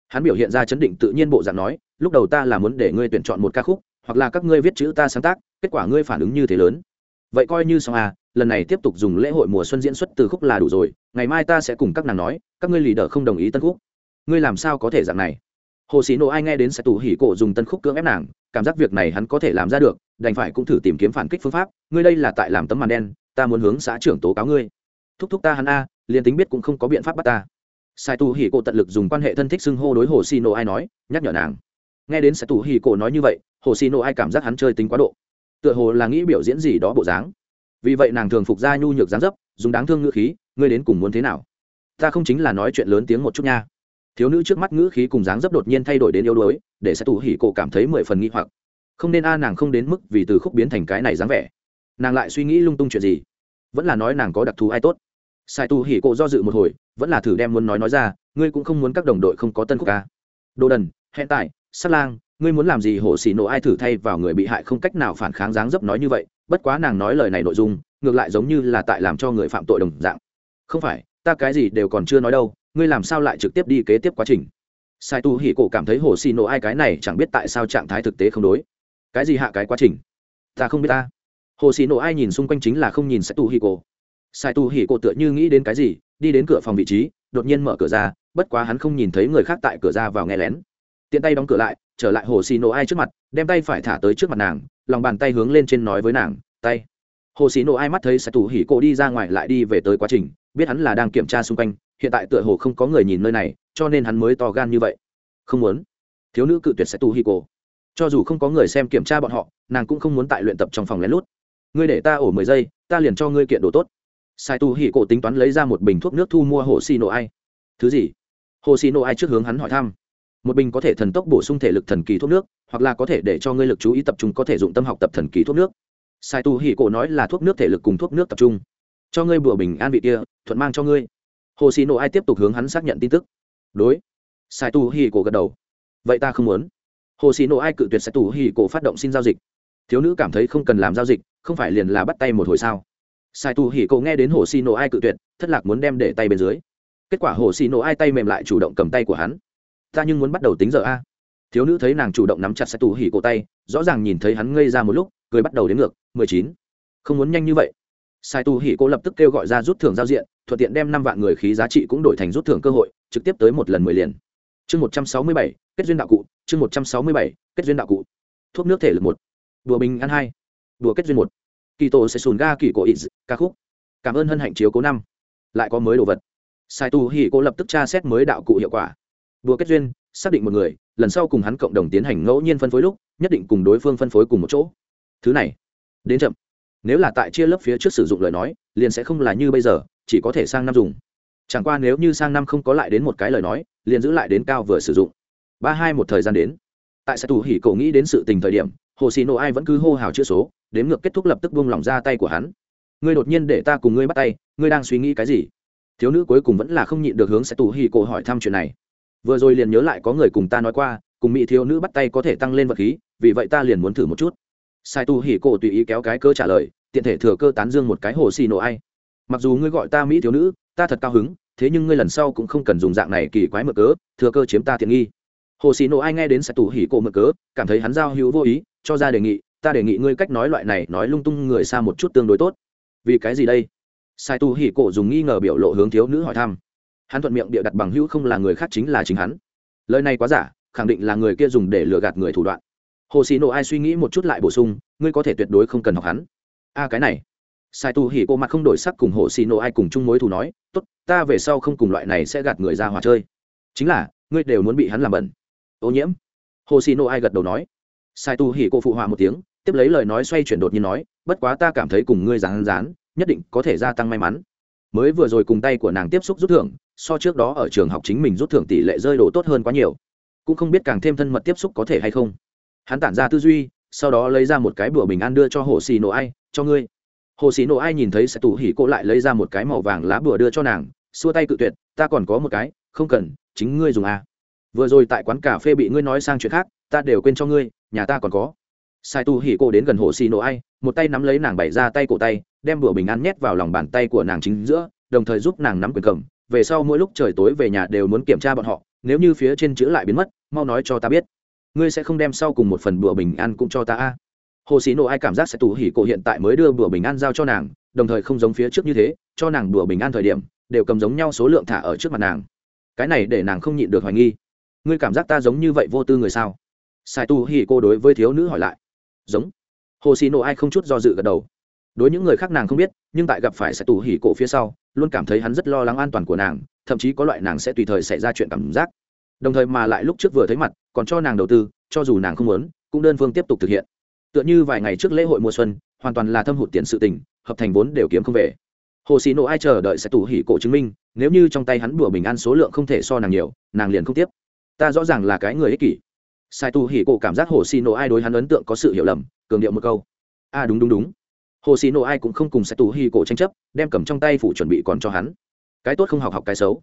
S1: Hắn biểu hiện ra chấn định tự nhiên bộ dạng nói, lúc đầu ta là muốn để ngươi tuyển chọn một ca khúc, hoặc là các ngươi viết chữ ta sáng tác, kết quả ngươi phản ứng như thế lớn. Vậy coi như xong à lần này tiếp tục dùng lễ hội mùa xuân diễn xuất từ khúc là đủ rồi, ngày mai ta sẽ cùng các nàng nói, các ngươi lì đờ không đồng ý tân khúc ngươi làm sao có thể dạng này? Hồ sĩ nộ ai nghe đến sẽ tù hỉ cổ dùng tân khúc cưỡng ép nàng, cảm giác việc này hắn có thể làm ra được, đành phải cũng thử tìm kiếm phản kích phương pháp, ngươi đây là tại làm tấm màn đen, ta muốn hướng xã trưởng tố cáo ngươi. Thúc thúc ta hắn a, liền tính biết cũng không có biện pháp bắt ta. Sai tù hỉ cổ tận lực dùng quan hệ thân thích xưng hô đối hồ xì nộ ai nói, nhắc nhở nàng. Nghe đến sai tù hỉ cổ nói như vậy, hồ xì nộ ai cảm giác hắn chơi tính quá độ. Tựa hồ là nghĩ biểu diễn gì đó bộ dáng. Vì vậy nàng thường phục ra nhu nhược dáng dấp, dùng đáng thương ngữ khí, ngươi đến cùng muốn thế nào? Ta không chính là nói chuyện lớn tiếng một chút nha thiếu nữ trước mắt ngữ khí cùng dáng dấp đột nhiên thay đổi đến yếu đuối, để sẽ tu hỉ cổ cảm thấy mười phần nghi hoặc. Không nên a, nàng không đến mức vì từ khúc biến thành cái này dáng vẻ. Nàng lại suy nghĩ lung tung chuyện gì? Vẫn là nói nàng có đặc thù ai tốt. Sai tu hỉ cổ do dự một hồi, vẫn là thử đem muốn nói nói ra, ngươi cũng không muốn các đồng đội không có tân khúc ca đồ đần, hẹn tại, sát lang, ngươi muốn làm gì hổ xỉ nổ ai thử thay vào người bị hại không cách nào phản kháng dáng dấp nói như vậy, bất quá nàng nói lời này nội dung, ngược lại giống như là tại làm cho người phạm tội đồng dạng. Không phải, ta cái gì đều còn chưa nói đâu ngươi làm sao lại trực tiếp đi kế tiếp quá trình? Sai tu hỉ cổ cảm thấy hồ xì nổ ai cái này chẳng biết tại sao trạng thái thực tế không đối. Cái gì hạ cái quá trình? Ta không biết ta. Hồ xì nổ ai nhìn xung quanh chính là không nhìn sai tu hỉ cổ. Sai tu hỉ cổ tựa như nghĩ đến cái gì, đi đến cửa phòng vị trí, đột nhiên mở cửa ra, bất quá hắn không nhìn thấy người khác tại cửa ra vào nghe lén. Tiện tay đóng cửa lại, trở lại hồ xì nổ ai trước mặt, đem tay phải thả tới trước mặt nàng, lòng bàn tay hướng lên trên nói với nàng, tay. Hồ xì nổ ai mắt thấy sai tu hỉ cổ đi ra ngoài lại đi về tới quá trình biết hắn là đang kiểm tra xung quanh, hiện tại tựa hồ không có người nhìn nơi này, cho nên hắn mới to gan như vậy. Không muốn. Thiếu nữ cự tuyệt sai tu hỉ cổ cho dù không có người xem kiểm tra bọn họ, nàng cũng không muốn tại luyện tập trong phòng lén lút. Ngươi để ta ổ mười giây, ta liền cho ngươi kiện đồ tốt. Sai tu hỉ cổ tính toán lấy ra một bình thuốc nước thu mua hồ xì nổ ai. Thứ gì? Hồ xì nổ ai trước hướng hắn hỏi thăm. Một bình có thể thần tốc bổ sung thể lực thần kỳ thuốc nước, hoặc là có thể để cho ngươi lực chú ý tập trung có thể dụng tâm học tập thần kỳ thuốc nước. Sai tu hỉ cổ nói là thuốc nước thể lực cùng thuốc nước tập trung cho ngươi bữa bình an vị kia, thuận mang cho ngươi. Hồ xì nổ ai tiếp tục hướng hắn xác nhận tin tức. Đối. Sai tu hỉ cổ gật đầu. Vậy ta không muốn. Hồ xì nổ ai cự tuyệt sai tu hỉ cổ phát động xin giao dịch. Thiếu nữ cảm thấy không cần làm giao dịch, không phải liền là bắt tay một hồi sao? Sai tu hỉ cổ nghe đến hồ xì nổ ai cự tuyệt, thất lạc muốn đem để tay bên dưới. Kết quả hồ xì nổ ai tay mềm lại chủ động cầm tay của hắn. Ta nhưng muốn bắt đầu tính giờ a. Thiếu nữ thấy nàng chủ động nắm chặt sai tu hỉ cổ tay, rõ ràng nhìn thấy hắn ngây ra một lúc, cười bắt đầu đến ngược. Mười chín. Không muốn nhanh như vậy sai tu hỉ cô lập tức kêu gọi ra rút thưởng giao diện, thuận tiện đem năm vạn người khí giá trị cũng đổi thành rút thưởng cơ hội, trực tiếp tới một lần mười liền. Chương một trăm sáu mươi bảy, kết duyên đạo cụ, chương một trăm sáu mươi bảy, kết duyên đạo cụ. Thuốc nước thể lực một, đùa bình ăn hai, đùa kết duyên một. Kỳ tổ sẽ sùn ga kỳ cổ ít ca khúc. Cảm ơn hân hạnh chiếu cố năm. Lại có mới đồ vật. Sai tu hỉ cô lập tức tra xét mới đạo cụ hiệu quả. Đùa kết duyên, xác định một người, lần sau cùng hắn cộng đồng tiến hành ngẫu nhiên phân phối lúc, nhất định cùng đối phương phân phối cùng một chỗ. Thứ này, đến chậm nếu là tại chia lớp phía trước sử dụng lời nói, liền sẽ không là như bây giờ, chỉ có thể sang năm dùng. Chẳng qua nếu như sang năm không có lại đến một cái lời nói, liền giữ lại đến cao vừa sử dụng. Ba hai một thời gian đến. Tại sẽ tù hỉ cổ nghĩ đến sự tình thời điểm, hồ xì nổ ai vẫn cứ hô hào chữ số, đếm ngược kết thúc lập tức buông lỏng ra tay của hắn. Ngươi đột nhiên để ta cùng ngươi bắt tay, ngươi đang suy nghĩ cái gì? Thiếu nữ cuối cùng vẫn là không nhịn được hướng sẽ tù hì cổ hỏi thăm chuyện này. Vừa rồi liền nhớ lại có người cùng ta nói qua, cùng mỹ thiếu nữ bắt tay có thể tăng lên vật khí, vì vậy ta liền muốn thử một chút sai tu hỉ cổ tùy ý kéo cái cơ trả lời, tiện thể thừa cơ tán dương một cái hồ xì nổ ai. Mặc dù ngươi gọi ta mỹ thiếu nữ, ta thật cao hứng, thế nhưng ngươi lần sau cũng không cần dùng dạng này kỳ quái mở cớ, thừa cơ chiếm ta tiện nghi. Hồ xì nổ ai nghe đến sai tu hỉ cổ mở cớ, cảm thấy hắn giao hữu vô ý, cho ra đề nghị, ta đề nghị ngươi cách nói loại này nói lung tung người xa một chút tương đối tốt. Vì cái gì đây? Sai tu hỉ cổ dùng nghi ngờ biểu lộ hướng thiếu nữ hỏi thăm. Hắn thuận miệng bịa đặt bằng hữu không là người khác chính là chính hắn. Lời này quá giả, khẳng định là người kia dùng để lừa gạt người thủ đoạn hồ xì nộ ai suy nghĩ một chút lại bổ sung, ngươi có thể tuyệt đối không cần học hắn. A, cái này. Sai tu hỉ cô mặt không đổi sắc cùng hồ xì nộ ai cùng chung mối thù nói, tốt, ta về sau không cùng loại này sẽ gạt người ra hòa chơi. Chính là, ngươi đều muốn bị hắn làm bẩn. Ô nhiễm. Hồ xì nộ ai gật đầu nói. Sai tu hỉ cô phụ họa một tiếng, tiếp lấy lời nói xoay chuyển đột nhiên nói, bất quá ta cảm thấy cùng ngươi rán rán, nhất định có thể gia tăng may mắn. Mới vừa rồi cùng tay của nàng tiếp xúc rút thưởng, so trước đó ở trường học chính mình rút thưởng tỷ lệ rơi đổ tốt hơn quá nhiều. Cũng không biết càng thêm thân mật tiếp xúc có thể hay không hắn tản ra tư duy, sau đó lấy ra một cái bữa bình an đưa cho hồ xì nổ ai, cho ngươi. Hồ xì nổ ai nhìn thấy sẽ tù hỉ cô lại lấy ra một cái màu vàng lá bùa đưa cho nàng, xua tay cự tuyệt, ta còn có một cái, không cần, chính ngươi dùng à. vừa rồi tại quán cà phê bị ngươi nói sang chuyện khác, ta đều quên cho ngươi, nhà ta còn có. Sai tu hỉ cô đến gần hồ xì nổ ai, một tay nắm lấy nàng bày ra tay cổ tay, đem bữa bình an nhét vào lòng bàn tay của nàng chính giữa, đồng thời giúp nàng nắm quyền cầm. Về sau mỗi lúc trời tối về nhà đều muốn kiểm tra bọn họ, nếu như phía trên chữ lại biến mất, mau nói cho ta biết ngươi sẽ không đem sau cùng một phần bữa bình an cũng cho ta a. Hồ sĩ nộ ai cảm giác sẽ tù hỉ cổ hiện tại mới đưa bữa bình an giao cho nàng, đồng thời không giống phía trước như thế, cho nàng bữa bình an thời điểm, đều cầm giống nhau số lượng thả ở trước mặt nàng. Cái này để nàng không nhịn được hoài nghi. Ngươi cảm giác ta giống như vậy vô tư người sao? Sai tu hỉ cô đối với thiếu nữ hỏi lại. Giống. Hồ sĩ nộ ai không chút do dự gật đầu. Đối những người khác nàng không biết, nhưng tại gặp phải sai tu hỉ cổ phía sau, luôn cảm thấy hắn rất lo lắng an toàn của nàng, thậm chí có loại nàng sẽ tùy thời xảy ra chuyện cảm giác đồng thời mà lại lúc trước vừa thấy mặt còn cho nàng đầu tư cho dù nàng không muốn cũng đơn phương tiếp tục thực hiện. Tựa như vài ngày trước lễ hội mùa xuân hoàn toàn là thâm hụt tiền sự tình hợp thành vốn đều kiếm không về. Hồ xì nộ ai chờ đợi sẽ tủ hỉ cổ chứng minh nếu như trong tay hắn đùa bình an số lượng không thể so nàng nhiều nàng liền không tiếp. Ta rõ ràng là cái người ích kỷ. Sai tu hỉ cổ cảm giác hồ xì nộ ai đối hắn ấn tượng có sự hiểu lầm cường điệu một câu. A à, đúng đúng đúng. Hồ xì nộ ai cũng không cùng sai tu hỉ cổ tranh chấp đem cầm trong tay phủ chuẩn bị còn cho hắn. Cái tốt không học học cái xấu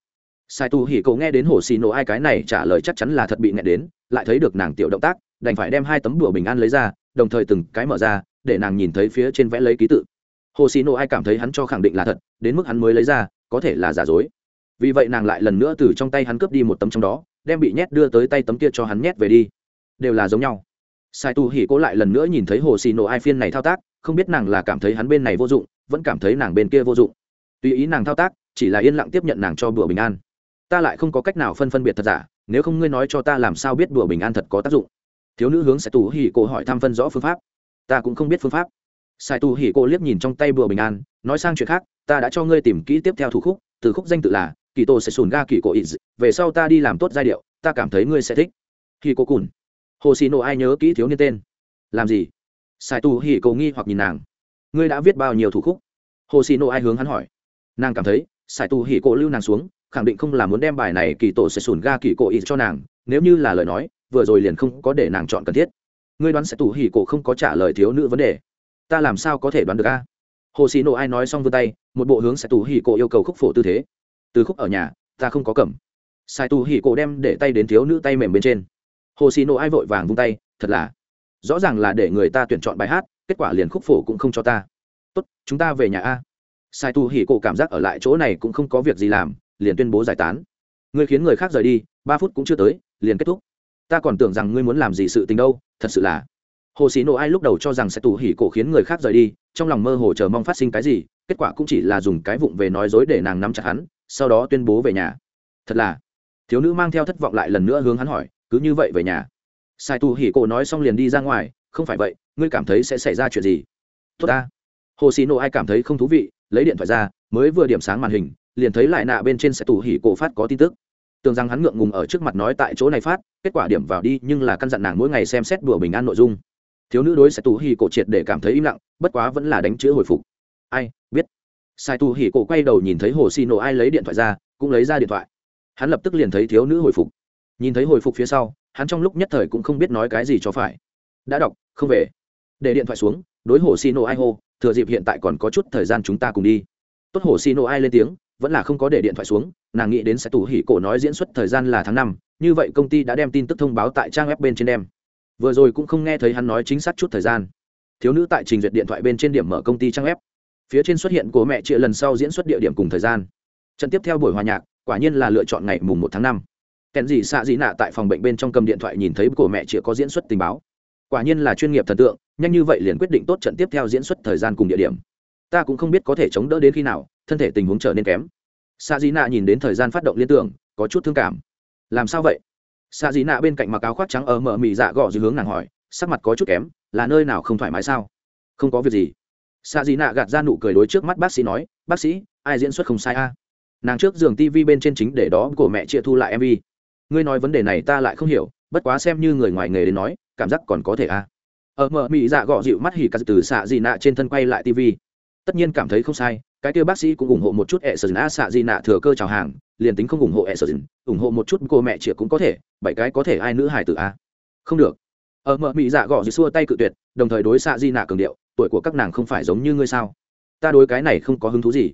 S1: sai tu hỉ cậu nghe đến hồ xì nộ ai cái này trả lời chắc chắn là thật bị nghẹn đến, lại thấy được nàng tiểu động tác, đành phải đem hai tấm đùa bình an lấy ra, đồng thời từng cái mở ra, để nàng nhìn thấy phía trên vẽ lấy ký tự. Hồ xì nộ ai cảm thấy hắn cho khẳng định là thật, đến mức hắn mới lấy ra, có thể là giả dối. Vì vậy nàng lại lần nữa từ trong tay hắn cướp đi một tấm trong đó, đem bị nhét đưa tới tay tấm kia cho hắn nhét về đi. Đều là giống nhau. Sai tu hỉ cố lại lần nữa nhìn thấy hồ xì nổ ai phiên này thao tác, không biết nàng là cảm thấy hắn bên này vô dụng, vẫn cảm thấy nàng bên kia vô dụng. Tùy ý nàng thao tác, chỉ là yên lặng tiếp nhận nàng cho bữa bình an ta lại không có cách nào phân phân biệt thật giả, nếu không ngươi nói cho ta làm sao biết đùa bình an thật có tác dụng. Thiếu nữ hướng sẽ tu hỉ cô hỏi thăm phân rõ phương pháp. Ta cũng không biết phương pháp. Sai tu hỉ cô liếc nhìn trong tay bùa bình an, nói sang chuyện khác, ta đã cho ngươi tìm kỹ tiếp theo thủ khúc, từ khúc danh tự là, kỳ tổ sẽ sùn ga kỳ cổ ít về sau ta đi làm tốt giai điệu, ta cảm thấy ngươi sẽ thích. Khi cô cùn. Hồ xì nộ ai nhớ kỹ thiếu niên tên? Làm gì? Sai tu hỉ cô nghi hoặc nhìn nàng. Ngươi đã viết bao nhiêu thủ khúc? Hồ xì nộ ai hướng hắn hỏi. Nàng cảm thấy sai tu hỉ cổ lưu nàng xuống khẳng định không là muốn đem bài này kỳ tổ sẽ sùn ga kỳ cổ ít cho nàng, nếu như là lời nói, vừa rồi liền không có để nàng chọn cần thiết. Ngươi đoán sẽ tù hỉ cổ không có trả lời thiếu nữ vấn đề. Ta làm sao có thể đoán được a? Hồ xì nộ ai nói xong vươn tay, một bộ hướng sẽ tù hỉ cổ yêu cầu khúc phổ tư thế. Từ khúc ở nhà, ta không có cầm. Sai tù hỉ cổ đem để tay đến thiếu nữ tay mềm bên trên. Hồ xì nộ ai vội vàng vung tay, thật là, rõ ràng là để người ta tuyển chọn bài hát, kết quả liền khúc phổ cũng không cho ta. Tốt, chúng ta về nhà a. Sai tu hỉ cổ cảm giác ở lại chỗ này cũng không có việc gì làm liền tuyên bố giải tán. Ngươi khiến người khác rời đi, ba phút cũng chưa tới, liền kết thúc. Ta còn tưởng rằng ngươi muốn làm gì sự tình đâu, thật sự là. Hồ sĩ nộ ai lúc đầu cho rằng sẽ tù hỉ cổ khiến người khác rời đi, trong lòng mơ hồ chờ mong phát sinh cái gì, kết quả cũng chỉ là dùng cái vụng về nói dối để nàng nắm chặt hắn, sau đó tuyên bố về nhà. Thật là. Thiếu nữ mang theo thất vọng lại lần nữa hướng hắn hỏi, cứ như vậy về nhà? Sai tu hỉ cổ nói xong liền đi ra ngoài, không phải vậy, ngươi cảm thấy sẽ xảy ra chuyện gì? Tốt ta. Hồ sĩ nộ ai cảm thấy không thú vị, lấy điện thoại ra, mới vừa điểm sáng màn hình liền thấy lại nạ bên trên sẽ tù hỉ cổ phát có tin tức. Tưởng rằng hắn ngượng ngùng ở trước mặt nói tại chỗ này phát, kết quả điểm vào đi nhưng là căn dặn nàng mỗi ngày xem xét đùa bình an nội dung. Thiếu nữ đối sẽ tù hỉ cổ triệt để cảm thấy im lặng, bất quá vẫn là đánh chữ hồi phục. Ai, biết. Sai tu hỉ cổ quay đầu nhìn thấy hồ xì nổ ai lấy điện thoại ra, cũng lấy ra điện thoại. Hắn lập tức liền thấy thiếu nữ hồi phục. Nhìn thấy hồi phục phía sau, hắn trong lúc nhất thời cũng không biết nói cái gì cho phải. Đã đọc, không về. Để điện thoại xuống, đối hồ xì nổ ai hô, thừa dịp hiện tại còn có chút thời gian chúng ta cùng đi. Tốt hồ xì nổ ai lên tiếng vẫn là không có để điện thoại xuống, nàng nghĩ đến sẽ tù hỉ cổ nói diễn xuất thời gian là tháng năm, như vậy công ty đã đem tin tức thông báo tại trang web bên trên đem. Vừa rồi cũng không nghe thấy hắn nói chính xác chút thời gian. Thiếu nữ tại trình duyệt điện thoại bên trên điểm mở công ty trang web. Phía trên xuất hiện của mẹ chị lần sau diễn xuất địa điểm cùng thời gian. Trận tiếp theo buổi hòa nhạc, quả nhiên là lựa chọn ngày mùng một tháng năm. Kèn gì xạ dị nạ tại phòng bệnh bên trong cầm điện thoại nhìn thấy của mẹ chị có diễn xuất tình báo. Quả nhiên là chuyên nghiệp thần tượng, nhanh như vậy liền quyết định tốt trận tiếp theo diễn xuất thời gian cùng địa điểm. Ta cũng không biết có thể chống đỡ đến khi nào thân thể tình huống trở nên kém. Xạ dị nạ nhìn đến thời gian phát động liên tưởng, có chút thương cảm. Làm sao vậy? Xạ dị nạ bên cạnh mặc áo khoác trắng ở mở mị dạ gõ dưới hướng nàng hỏi, sắc mặt có chút kém, là nơi nào không thoải mái sao? Không có việc gì. Xạ dị nạ gạt ra nụ cười đối trước mắt bác sĩ nói, bác sĩ, ai diễn xuất không sai a? Nàng trước giường tv bên trên chính để đó của mẹ chia thu lại mv ngươi nói vấn đề này ta lại không hiểu, bất quá xem như người ngoài nghề đến nói, cảm giác còn có thể a. Ở mở mị dạ gọ dịu mắt hỉ cà từ xạ dị nạ trên thân quay lại tv tất nhiên cảm thấy không sai cái kia bác sĩ cũng ủng hộ một chút ẹ sờ a xạ di nạ thừa cơ chào hàng, liền tính không ủng hộ ẹ sờ ủng hộ một chút cô mẹ chĩa cũng có thể, bảy cái có thể ai nữ hài tử a? Không được. Ở mợ mị dạ gõ dưới xua tay cự tuyệt, đồng thời đối xạ di nạ cường điệu, tuổi của các nàng không phải giống như ngươi sao? Ta đối cái này không có hứng thú gì.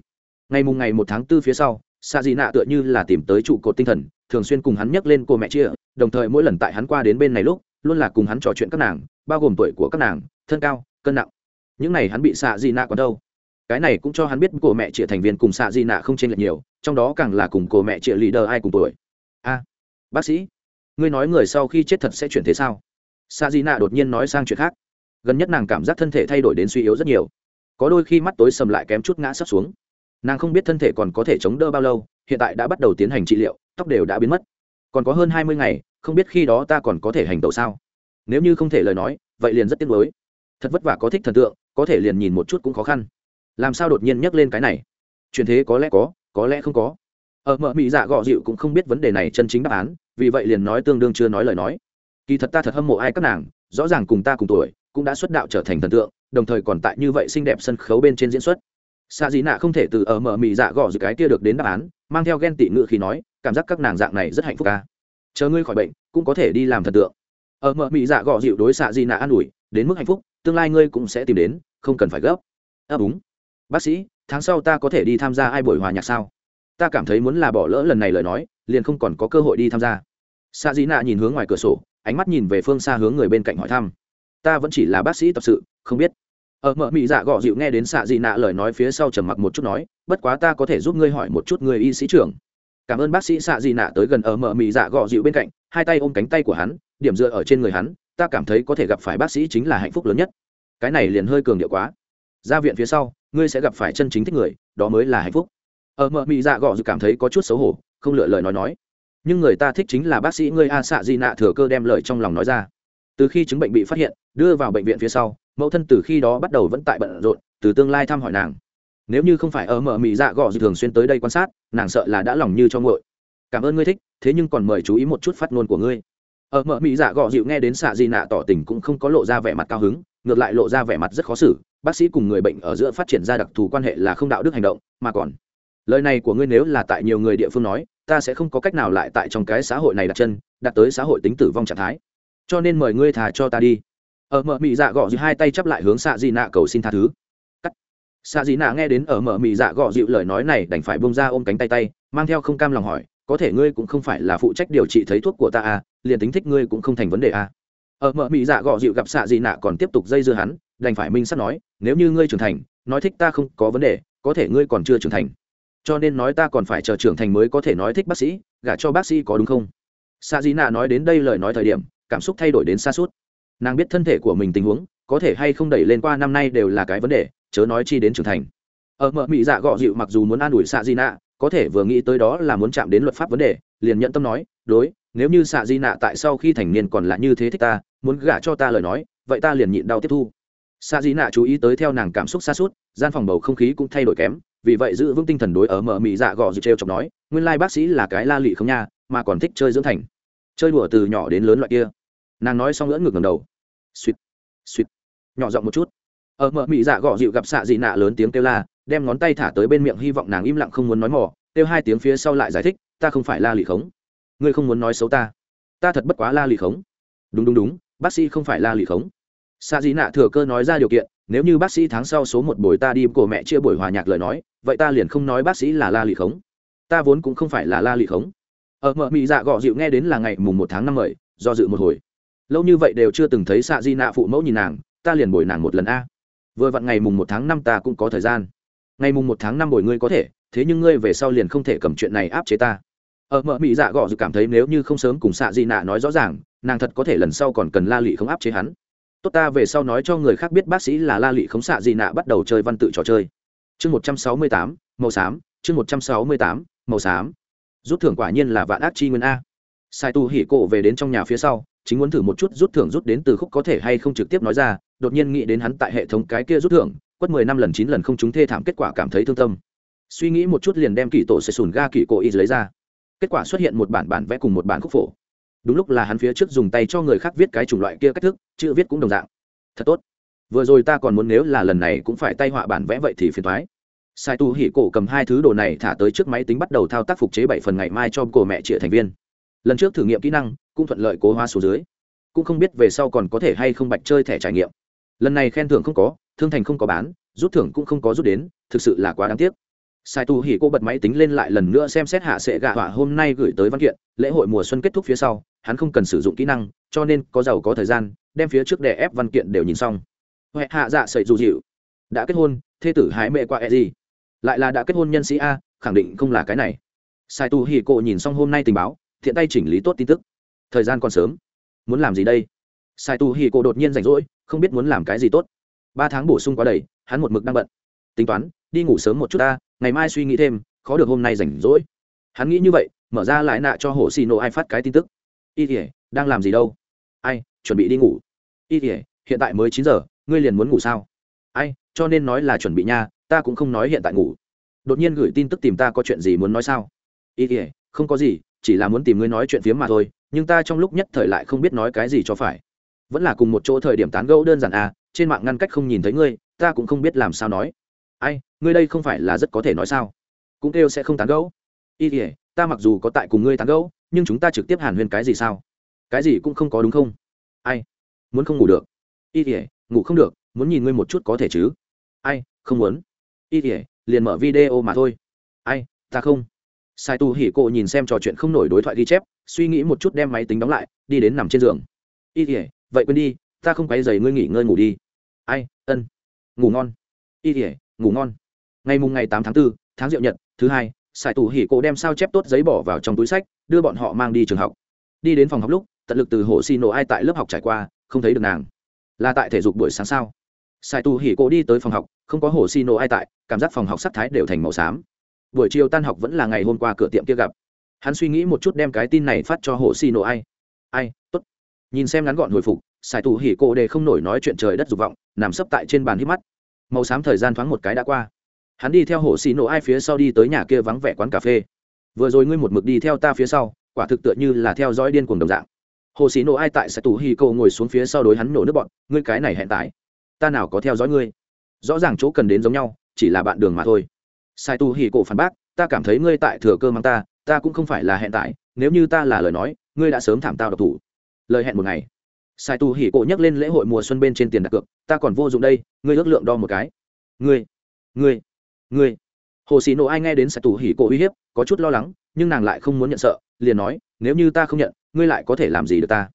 S1: Ngày mùng ngày một tháng tư phía sau xạ di nạ tựa như là tìm tới trụ cột tinh thần, thường xuyên cùng hắn nhắc lên cô mẹ chia đồng thời mỗi lần tại hắn qua đến bên này lúc, luôn là cùng hắn trò chuyện các nàng, bao gồm tuổi của các nàng, thân cao, cân nặng. Những này hắn bị xạ di nạ còn đâu? Cái này cũng cho hắn biết cổ mẹ chia thành viên cùng xạ di nạ không chênh lệch nhiều, trong đó càng là cùng cổ mẹ chia leader ai cùng tuổi. A, bác sĩ, ngươi nói người sau khi chết thật sẽ chuyển thế sao? Sa di nạ đột nhiên nói sang chuyện khác. Gần nhất nàng cảm giác thân thể thay đổi đến suy yếu rất nhiều. Có đôi khi mắt tối sầm lại kém chút ngã sắp xuống. Nàng không biết thân thể còn có thể chống đỡ bao lâu, hiện tại đã bắt đầu tiến hành trị liệu, tóc đều đã biến mất. Còn có hơn hai mươi ngày, không biết khi đó ta còn có thể hành tẩu sao? Nếu như không thể lời nói, vậy liền rất tiếc mới thật vất vả có thích thần tượng, có thể liền nhìn một chút cũng khó khăn làm sao đột nhiên nhắc lên cái này? Chuyện thế có lẽ có có lẽ không có. Ở mợ mỹ dạ gọ dịu cũng không biết vấn đề này chân chính đáp án vì vậy liền nói tương đương chưa nói lời nói. Kỳ thật ta thật hâm mộ ai các nàng rõ ràng cùng ta cùng tuổi cũng đã xuất đạo trở thành thần tượng đồng thời còn tại như vậy xinh đẹp sân khấu bên trên diễn xuất. Xa dị nạ không thể từ ở mợ mị dạ gọ dịu cái kia được đến đáp án mang theo ghen tị ngự khi nói cảm giác các nàng dạng này rất hạnh phúc ca chờ ngươi khỏi bệnh cũng có thể đi làm thần tượng. Ở mợ mị dạ gọ dịu đối xạ dị nạ an ủi đến mức hạnh phúc tương lai ngươi cũng sẽ tìm đến không cần phải gấp. Ấp à, đúng bác sĩ, tháng sau ta có thể đi tham gia ai buổi hòa nhạc sao? Ta cảm thấy muốn là bỏ lỡ lần này lời nói, liền không còn có cơ hội đi tham gia. Sa Di nạ nhìn hướng ngoài cửa sổ, ánh mắt nhìn về phương xa hướng người bên cạnh hỏi thăm. Ta vẫn chỉ là bác sĩ tập sự, không biết. Ở mợ mị dạ gọ dịu nghe đến xạ dị nạ lời nói phía sau trầm mặc một chút nói, bất quá ta có thể giúp ngươi hỏi một chút người y sĩ trưởng. Cảm ơn bác sĩ xạ dị nạ tới gần ở mợ mị dạ gọ dịu bên cạnh, hai tay ôm cánh tay của hắn, điểm dựa ở trên người hắn, ta cảm thấy có thể gặp phải bác sĩ chính là hạnh phúc lớn nhất. Cái này liền hơi cường điệu quá. Ra viện phía sau ngươi sẽ gặp phải chân chính thích người, đó mới là hạnh phúc. Ở mợ mị dạ gọ dịu cảm thấy có chút xấu hổ, không lựa lời nói nói. Nhưng người ta thích chính là bác sĩ ngươi a xạ Di nạ thừa cơ đem lời trong lòng nói ra. Từ khi chứng bệnh bị phát hiện, đưa vào bệnh viện phía sau, mẫu thân từ khi đó bắt đầu vẫn tại bận rộn, từ tương lai thăm hỏi nàng. Nếu như không phải ở mở mị dạ gọ gì thường xuyên tới đây quan sát, nàng sợ là đã lòng như cho ngội cảm ơn ngươi thích, thế nhưng còn mời chú ý một chút phát ngôn của ngươi. Ờ, ở mở mị dạ gọ dịu nghe đến xạ di nạ tỏ tình cũng không có lộ ra vẻ mặt cao hứng, ngược lại lộ ra vẻ mặt rất khó xử bác sĩ cùng người bệnh ở giữa phát triển ra đặc thù quan hệ là không đạo đức hành động, mà còn, lời này của ngươi nếu là tại nhiều người địa phương nói, ta sẽ không có cách nào lại tại trong cái xã hội này đặt chân, đặt tới xã hội tính tử vong trạng thái. Cho nên mời ngươi thà cho ta đi. Ở mở mị dạ gõ dịu hai tay chắp lại hướng xạ dị nạ cầu xin tha thứ. Cắt. Xạ dị nạ nghe đến ở mở mị dạ gõ dịu lời nói này đành phải bông ra ôm cánh tay tay, mang theo không cam lòng hỏi, có thể ngươi cũng không phải là phụ trách điều trị thấy thuốc của ta à liền tính thích ngươi cũng không thành vấn đề à ở mợ mị dạ gọ dịu gặp xạ dị nạ còn tiếp tục dây dưa hắn, đành phải minh sắp nói, nếu như ngươi trưởng thành, nói thích ta không có vấn đề, có thể ngươi còn chưa trưởng thành. Cho nên nói ta còn phải chờ trưởng thành mới có thể nói thích bác sĩ, gả cho bác sĩ có đúng không? Xạ dị nạ nói đến đây lời nói thời điểm, cảm xúc thay đổi đến xa suốt. Nàng biết thân thể của mình tình huống, có thể hay không đẩy lên qua năm nay đều là cái vấn đề, chớ nói chi đến trưởng thành. Ở mợ mị dạ gọ dịu mặc dù muốn an ủi xạ dị nạ, có thể vừa nghĩ tới đó là muốn chạm đến luật pháp vấn đề, liền nhận tâm nói, đối nếu như xạ di nạ tại sau khi thành niên còn là như thế thích ta, muốn gả cho ta lời nói, vậy ta liền nhịn đau tiếp thu. Xạ di nạ chú ý tới theo nàng cảm xúc xa suốt, gian phòng bầu không khí cũng thay đổi kém, vì vậy giữ vững tinh thần đối ở mở mị dạ gò dự trêu chọc nói, nguyên lai bác sĩ là cái la lị không nha, mà còn thích chơi dưỡng thành. Chơi đùa từ nhỏ đến lớn loại kia. Nàng nói xong lưỡn ngược ngầm đầu. Suýt suýt nhỏ giọng một chút. Ở mở mị dạ Gò dịu gặp xạ dị nạ lớn tiếng kêu la, đem ngón tay thả tới bên miệng hy vọng nàng im lặng không muốn nói mỏ, kêu hai tiếng phía sau lại giải thích, ta không phải la lị khống ngươi không muốn nói xấu ta. Ta thật bất quá la lì khống. Đúng đúng đúng, bác sĩ không phải la lì khống. Xa dĩ nạ thừa cơ nói ra điều kiện, nếu như bác sĩ tháng sau số một buổi ta đi của mẹ chia buổi hòa nhạc lời nói, vậy ta liền không nói bác sĩ là la lì khống. Ta vốn cũng không phải là la lì khống. Ở mợ mị dạ gọ dịu nghe đến là ngày mùng một tháng năm mười do dự một hồi. Lâu như vậy đều chưa từng thấy xạ di nạ phụ mẫu nhìn nàng, ta liền bồi nàng một lần a. Vừa vặn ngày mùng một tháng năm ta cũng có thời gian. Ngày mùng một tháng năm bồi ngươi có thể, thế nhưng ngươi về sau liền không thể cầm chuyện này áp chế ta ở mợ mị dạ gọ dự cảm thấy nếu như không sớm cùng xạ di nạ nói rõ ràng, nàng thật có thể lần sau còn cần la lị không áp chế hắn. Tốt ta về sau nói cho người khác biết bác sĩ là la lị không xạ di nạ bắt đầu chơi văn tự trò chơi. Chương một trăm sáu mươi tám, màu xám, chương một trăm sáu mươi tám, màu xám. Rút thưởng quả nhiên là vạn ác chi nguyên a. Sai tu hỉ cổ về đến trong nhà phía sau, chính muốn thử một chút rút thưởng rút đến từ khúc có thể hay không trực tiếp nói ra, đột nhiên nghĩ đến hắn tại hệ thống cái kia rút thưởng, quất mười năm lần chín lần không chúng thê thảm kết quả cảm thấy thương tâm. Suy nghĩ một chút liền đem kỳ tổ sẽ sùn ga kỳ cổ y lấy ra kết quả xuất hiện một bản bản vẽ cùng một bản khúc phổ. Đúng lúc là hắn phía trước dùng tay cho người khác viết cái chủng loại kia cách thức, chữ viết cũng đồng dạng. Thật tốt. Vừa rồi ta còn muốn nếu là lần này cũng phải tay họa bản vẽ vậy thì phiền thoái sai tu hỉ cổ cầm hai thứ đồ này thả tới trước máy tính bắt đầu thao tác phục chế bảy phần ngày mai cho cổ mẹ chĩa thành viên. Lần trước thử nghiệm kỹ năng, cũng thuận lợi cố hóa số dưới. Cũng không biết về sau còn có thể hay không bạch chơi thẻ trải nghiệm. Lần này khen thưởng không có, thương thành không có bán, rút thưởng cũng không có rút đến, thực sự là quá đáng tiếc sai tu hỉ cô bật máy tính lên lại lần nữa xem xét hạ sẽ gạ họa hôm nay gửi tới văn kiện. Lễ hội mùa xuân kết thúc phía sau, hắn không cần sử dụng kỹ năng, cho nên có giàu có thời gian, đem phía trước đè ép văn kiện đều nhìn xong. Huệ hạ dạ sậy dù dịu. Đã kết hôn, thê tử hái mẹ qua e gì lại là đã kết hôn nhân sĩ a, khẳng định không là cái này. Sai tu hỉ cô nhìn xong hôm nay tình báo, thiện tay chỉnh lý tốt tin tức. Thời gian còn sớm. Muốn làm gì đây? Sai tu hỉ cô đột nhiên rảnh rỗi, không biết muốn làm cái gì tốt. Ba tháng bổ sung quá đầy, hắn một mực đang bận. Tính toán, đi ngủ sớm một chút ta ngày mai suy nghĩ thêm, khó được hôm nay rảnh rỗi. Hắn nghĩ như vậy, mở ra lại nạ cho hồ xì nổ ai phát cái tin tức. Y tỉa đang làm gì đâu? Ai, chuẩn bị đi ngủ. Y tỉa hiện tại mới chín giờ, ngươi liền muốn ngủ sao? Ai, cho nên nói là chuẩn bị nha, ta cũng không nói hiện tại ngủ. Đột nhiên gửi tin tức tìm ta có chuyện gì muốn nói sao? Y tỉa không có gì, chỉ là muốn tìm ngươi nói chuyện phiếm mà thôi, nhưng ta trong lúc nhất thời lại không biết nói cái gì cho phải. Vẫn là cùng một chỗ thời điểm tán gẫu đơn giản à trên mạng ngăn cách không nhìn thấy ngươi, ta cũng không biết làm sao nói ai, ngươi đây không phải là rất có thể nói sao? Cũng kêu sẽ không tán gẫu. Y tỉa ta mặc dù có tại cùng ngươi tán gẫu, nhưng chúng ta trực tiếp hàn huyên cái gì sao? Cái gì cũng không có đúng không? Ai, muốn không ngủ được? Y tỉa ngủ không được, muốn nhìn ngươi một chút có thể chứ? Ai, không muốn? Y tỉa liền mở video mà thôi. Ai, ta không. Sai tu hỉ cộ nhìn xem trò chuyện không nổi đối thoại ghi chép, suy nghĩ một chút đem máy tính đóng lại, đi đến nằm trên giường. Y tỉa vậy quên đi, ta không quay dày ngươi nghỉ ngơi ngủ đi. Ai, ân, ngủ ngon. Y tỉa ngủ ngon. Ngày mùng ngày tám tháng 4, tháng diệu nhật thứ hai sài tù hỉ cổ đem sao chép tốt giấy bỏ vào trong túi sách đưa bọn họ mang đi trường học. Đi đến phòng học lúc tận lực từ hồ xì nổ ai tại lớp học trải qua không thấy được nàng. Là tại thể dục buổi sáng sao? Sài tù hỉ cổ đi tới phòng học không có hồ xì nổ ai tại cảm giác phòng học sắc thái đều thành màu xám. Buổi chiều tan học vẫn là ngày hôm qua cửa tiệm kia gặp. Hắn suy nghĩ một chút đem cái tin này phát cho hồ xì nổ ai. Ai tốt. Nhìn xem ngắn gọn hồi phục sài tù hỉ cổ để không nổi nói chuyện trời đất dục vọng nằm sấp tại trên bàn hít mắt màu xám thời gian thoáng một cái đã qua. Hắn đi theo hồ xì nổ ai phía sau đi tới nhà kia vắng vẻ quán cà phê. Vừa rồi ngươi một mực đi theo ta phía sau, quả thực tựa như là theo dõi điên cuồng đồng dạng. Hồ xì nổ ai tại sẽ tù hi câu ngồi xuống phía sau đối hắn nổ nước bọn, ngươi cái này hẹn tại. Ta nào có theo dõi ngươi? Rõ ràng chỗ cần đến giống nhau, chỉ là bạn đường mà thôi. Sai tu hi cổ phản bác, ta cảm thấy ngươi tại thừa cơ mang ta ta cũng không phải là hẹn tại, nếu như ta là lời nói, ngươi đã sớm thảm tao độc thủ. Lời hẹn một ngày sai tu hỉ cổ nhắc lên lễ hội mùa xuân bên trên tiền đặt cược, ta còn vô dụng đây, ngươi ước lượng đo một cái. Ngươi ngươi ngươi. Hồ sĩ nộ ai nghe đến sai tu hỉ cổ uy hiếp, có chút lo lắng, nhưng nàng lại không muốn nhận sợ, liền nói, nếu như ta không nhận, ngươi lại có thể làm gì được ta?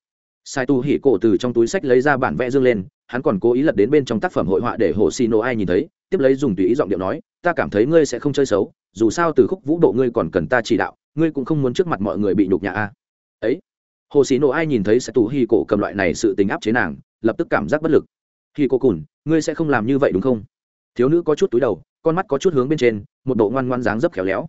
S1: Sai tu hỉ cổ từ trong túi sách lấy ra bản vẽ dương lên, hắn còn cố ý lật đến bên trong tác phẩm hội họa để hồ xì Nộ ai nhìn thấy, tiếp lấy dùng tùy ý giọng điệu nói, ta cảm thấy ngươi sẽ không chơi xấu, dù sao từ khúc vũ độ ngươi còn cần ta chỉ đạo, ngươi cũng không muốn trước mặt mọi người bị nhục nhã a. Ấy hồ xì nổ ai nhìn thấy sẽ tù hi cổ cầm loại này sự tính áp chế nàng, lập tức cảm giác bất lực. Hi cổ cùn, ngươi sẽ không làm như vậy đúng không? Thiếu nữ có chút túi đầu, con mắt có chút hướng bên trên, một bộ ngoan ngoan dáng dấp khéo léo.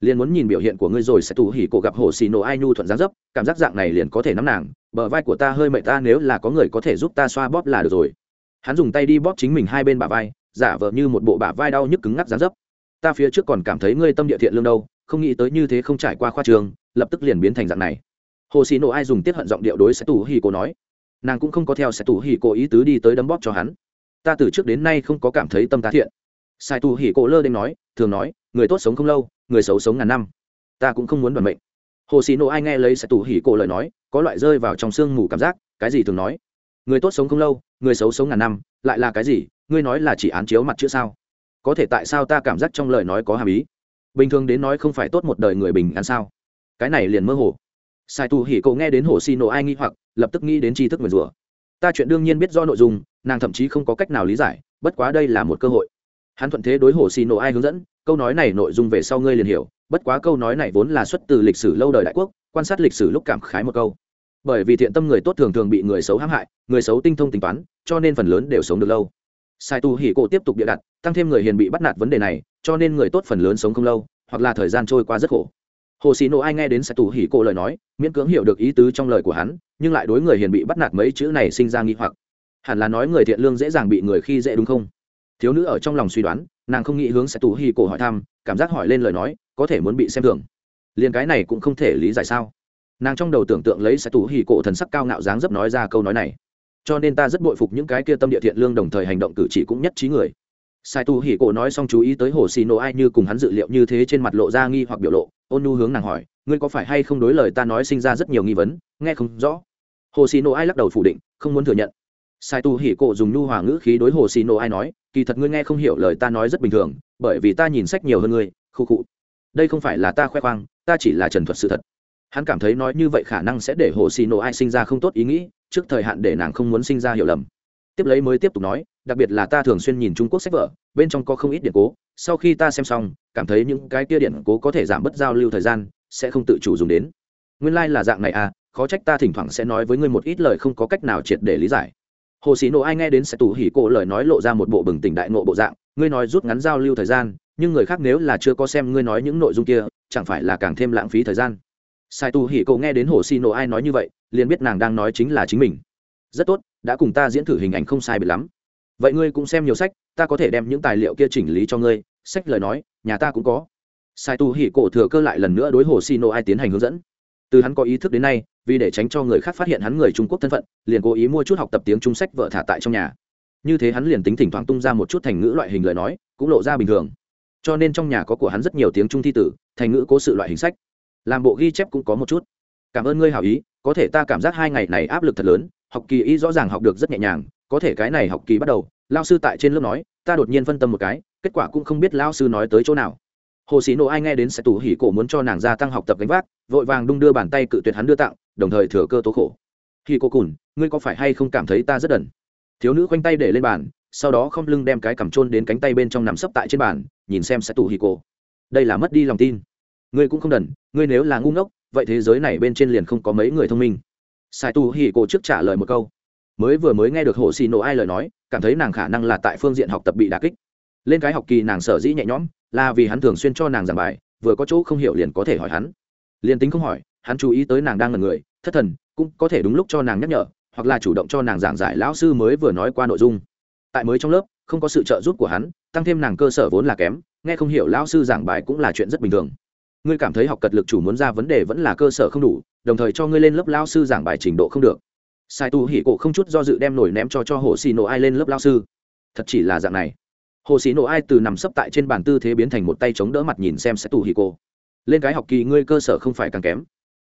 S1: Liền muốn nhìn biểu hiện của ngươi rồi sẽ tù hỉ cổ gặp hồ xì nổ ai nhu thuận dáng dấp, cảm giác dạng này liền có thể nắm nàng, bờ vai của ta hơi mệt ta, nếu là có người có thể giúp ta xoa bóp là được rồi. Hắn dùng tay đi bóp chính mình hai bên bả vai, giả vờ như một bộ bả vai đau nhức cứng ngắc dáng dấp. Ta phía trước còn cảm thấy ngươi tâm địa thiện lương đâu, không nghĩ tới như thế không trải qua khoa trường, lập tức liền biến thành dạng này hồ xì nổ ai dùng tiết hận giọng điệu đối sẽ tù hì cô nói. Nàng cũng không có theo sẽ tù hì cô ý tứ đi tới đấm bóp cho hắn. Ta từ trước đến nay không có cảm thấy tâm tá thiện. Sai tù hì cô lơ đêm nói, thường nói, người tốt sống không lâu, người xấu sống ngàn năm. Ta cũng không muốn đoàn mệnh. Hồ xì nổ ai nghe lấy sẽ tù hì cô lời nói, có loại rơi vào trong sương mù cảm giác, cái gì thường nói? Người tốt sống không lâu, người xấu sống ngàn năm, lại là cái gì? Ngươi nói là chỉ án chiếu mặt chữ sao? Có thể tại sao ta cảm giác trong lời nói có hàm ý? Bình thường đến nói không phải tốt một đời người bình an sao? Cái này liền mơ hồ sai tu hỉ cậu nghe đến hồ xì nổ ai nghi hoặc, lập tức nghĩ đến tri thức nguyền rủa. Ta chuyện đương nhiên biết do nội dung, nàng thậm chí không có cách nào lý giải, bất quá đây là một cơ hội. Hắn thuận thế đối hồ xì nổ ai hướng dẫn, câu nói này nội dung về sau ngươi liền hiểu, bất quá câu nói này vốn là xuất từ lịch sử lâu đời đại quốc, quan sát lịch sử lúc cảm khái một câu. Bởi vì thiện tâm người tốt thường thường bị người xấu hãm hại, người xấu tinh thông tính toán, cho nên phần lớn đều sống được lâu. Sai tu hỉ cổ tiếp tục bịa đặt, tăng thêm người hiền bị bắt nạt vấn đề này, cho nên người tốt phần lớn sống không lâu, hoặc là thời gian trôi qua rất khổ hồ xì nộ ai nghe đến sai tù hỉ cổ lời nói, miễn cưỡng hiểu được ý tứ trong lời của hắn, nhưng lại đối người hiền bị bắt nạt mấy chữ này sinh ra nghi hoặc. Hẳn là nói người thiện lương dễ dàng bị người khi dễ đúng không? Thiếu nữ ở trong lòng suy đoán, nàng không nghĩ hướng sai tù hỉ cổ hỏi thăm, cảm giác hỏi lên lời nói, có thể muốn bị xem thường. Liền cái này cũng không thể lý giải sao? Nàng trong đầu tưởng tượng lấy sai tù hỉ cổ thần sắc cao ngạo dáng dấp nói ra câu nói này. Cho nên ta rất bội phục những cái kia tâm địa thiện lương đồng thời hành động cử chỉ cũng nhất trí người sai tu hỉ cổ nói xong chú ý tới hồ xì nổ ai như cùng hắn dự liệu như thế trên mặt lộ ra nghi hoặc biểu lộ, ôn nu hướng nàng hỏi, ngươi có phải hay không đối lời ta nói sinh ra rất nhiều nghi vấn? Nghe không rõ. Hồ xì nổ ai lắc đầu phủ định, không muốn thừa nhận. Sai tu hỉ cổ dùng nu hòa ngữ khí đối hồ xì nổ ai nói, kỳ thật ngươi nghe không hiểu lời ta nói rất bình thường, bởi vì ta nhìn sách nhiều hơn ngươi, khu cụ đây không phải là ta khoe khoang, ta chỉ là trần thuật sự thật. Hắn cảm thấy nói như vậy khả năng sẽ để hồ xì nổ ai sinh ra không tốt ý nghĩ, trước thời hạn để nàng không muốn sinh ra hiểu lầm. Tiếp lấy mới tiếp tục nói đặc biệt là ta thường xuyên nhìn trung quốc sách vở, bên trong có không ít điện cố, sau khi ta xem xong, cảm thấy những cái kia điện cố có thể giảm bớt giao lưu thời gian, sẽ không tự chủ dùng đến. Nguyên lai、like、là dạng này à khó trách ta thỉnh thoảng sẽ nói với ngươi một ít lời không có cách nào triệt để lý giải. Hồ sĩ nộ ai nghe đến sẽ tù hỉ cổ lời nói lộ ra một bộ bừng tỉnh đại nộ bộ dạng, ngươi nói rút ngắn giao lưu thời gian, nhưng người khác nếu là chưa có xem ngươi nói những nội dung kia, chẳng phải là càng thêm lãng phí thời gian. Sai tu hỉ cổ nghe đến hồ sĩ nộ ai nói như vậy, liền biết nàng đang nói chính là chính mình. Rất tốt, đã cùng ta diễn thử hình ảnh không sai biệt lắm vậy ngươi cũng xem nhiều sách, ta có thể đem những tài liệu kia chỉnh lý cho ngươi, sách lời nói, nhà ta cũng có. Sai tu hỉ cổ thừa cơ lại lần nữa đối hồ xì nô ai tiến hành hướng dẫn. Từ hắn có ý thức đến nay, vì để tránh cho người khác phát hiện hắn người trung quốc thân phận, liền cố ý mua chút học tập tiếng trung sách vợ thả tại trong nhà. Như thế hắn liền tính thỉnh thoảng tung ra một chút thành ngữ loại hình lời nói, cũng lộ ra bình thường. Cho nên trong nhà có của hắn rất nhiều tiếng trung thi tử, thành ngữ cố sự loại hình sách. Làm bộ ghi chép cũng có một chút. Cảm ơn ngươi hảo ý, có thể ta cảm giác hai ngày này áp lực thật lớn, học kỳ y rõ ràng học được rất nhẹ nhàng có thể cái này học kỳ bắt đầu lao sư tại trên lớp nói, ta đột nhiên phân tâm một cái, kết quả cũng không biết lao sư nói tới chỗ nào. Hồ sĩ nộ ai nghe đến sẽ tủ hỉ cổ muốn cho nàng gia tăng học tập gánh vác, vội vàng đung đưa bàn tay cự tuyệt hắn đưa tặng, đồng thời thừa cơ tố khổ. Khi cô cùn, ngươi có phải hay không cảm thấy ta rất đần? Thiếu nữ khoanh tay để lên bàn, sau đó không lưng đem cái cằm trôn đến cánh tay bên trong nằm sấp tại trên bàn, nhìn xem sẽ tủ hỉ cổ. Đây là mất đi lòng tin. Ngươi cũng không đần, ngươi nếu là ngu ngốc, vậy thế giới này bên trên liền không có mấy người thông minh. Sai tu hỉ cổ trước trả lời một câu mới vừa mới nghe được hồ xì nổ ai lời nói, cảm thấy nàng khả năng là tại phương diện học tập bị đà kích. Lên cái học kỳ nàng sở dĩ nhẹ nhõm, là vì hắn thường xuyên cho nàng giảng bài, vừa có chỗ không hiểu liền có thể hỏi hắn. Liền tính không hỏi, hắn chú ý tới nàng đang là người, thất thần, cũng có thể đúng lúc cho nàng nhắc nhở, hoặc là chủ động cho nàng giảng giải lão sư mới vừa nói qua nội dung. Tại mới trong lớp, không có sự trợ giúp của hắn, tăng thêm nàng cơ sở vốn là kém, nghe không hiểu lão sư giảng bài cũng là chuyện rất bình thường. Ngươi cảm thấy học cật lực chủ muốn ra vấn đề vẫn là cơ sở không đủ, đồng thời cho ngươi lên lớp lao sư giảng bài trình độ không được sai tu hỉ cổ không chút do dự đem nổi ném cho cho hồ xì nổ ai lên lớp lao sư. Thật chỉ là dạng này. Hồ xì nổ ai từ nằm sấp tại trên bàn tư thế biến thành một tay chống đỡ mặt nhìn xem sai tu hỉ cổ. Lên cái học kỳ ngươi cơ sở không phải càng kém.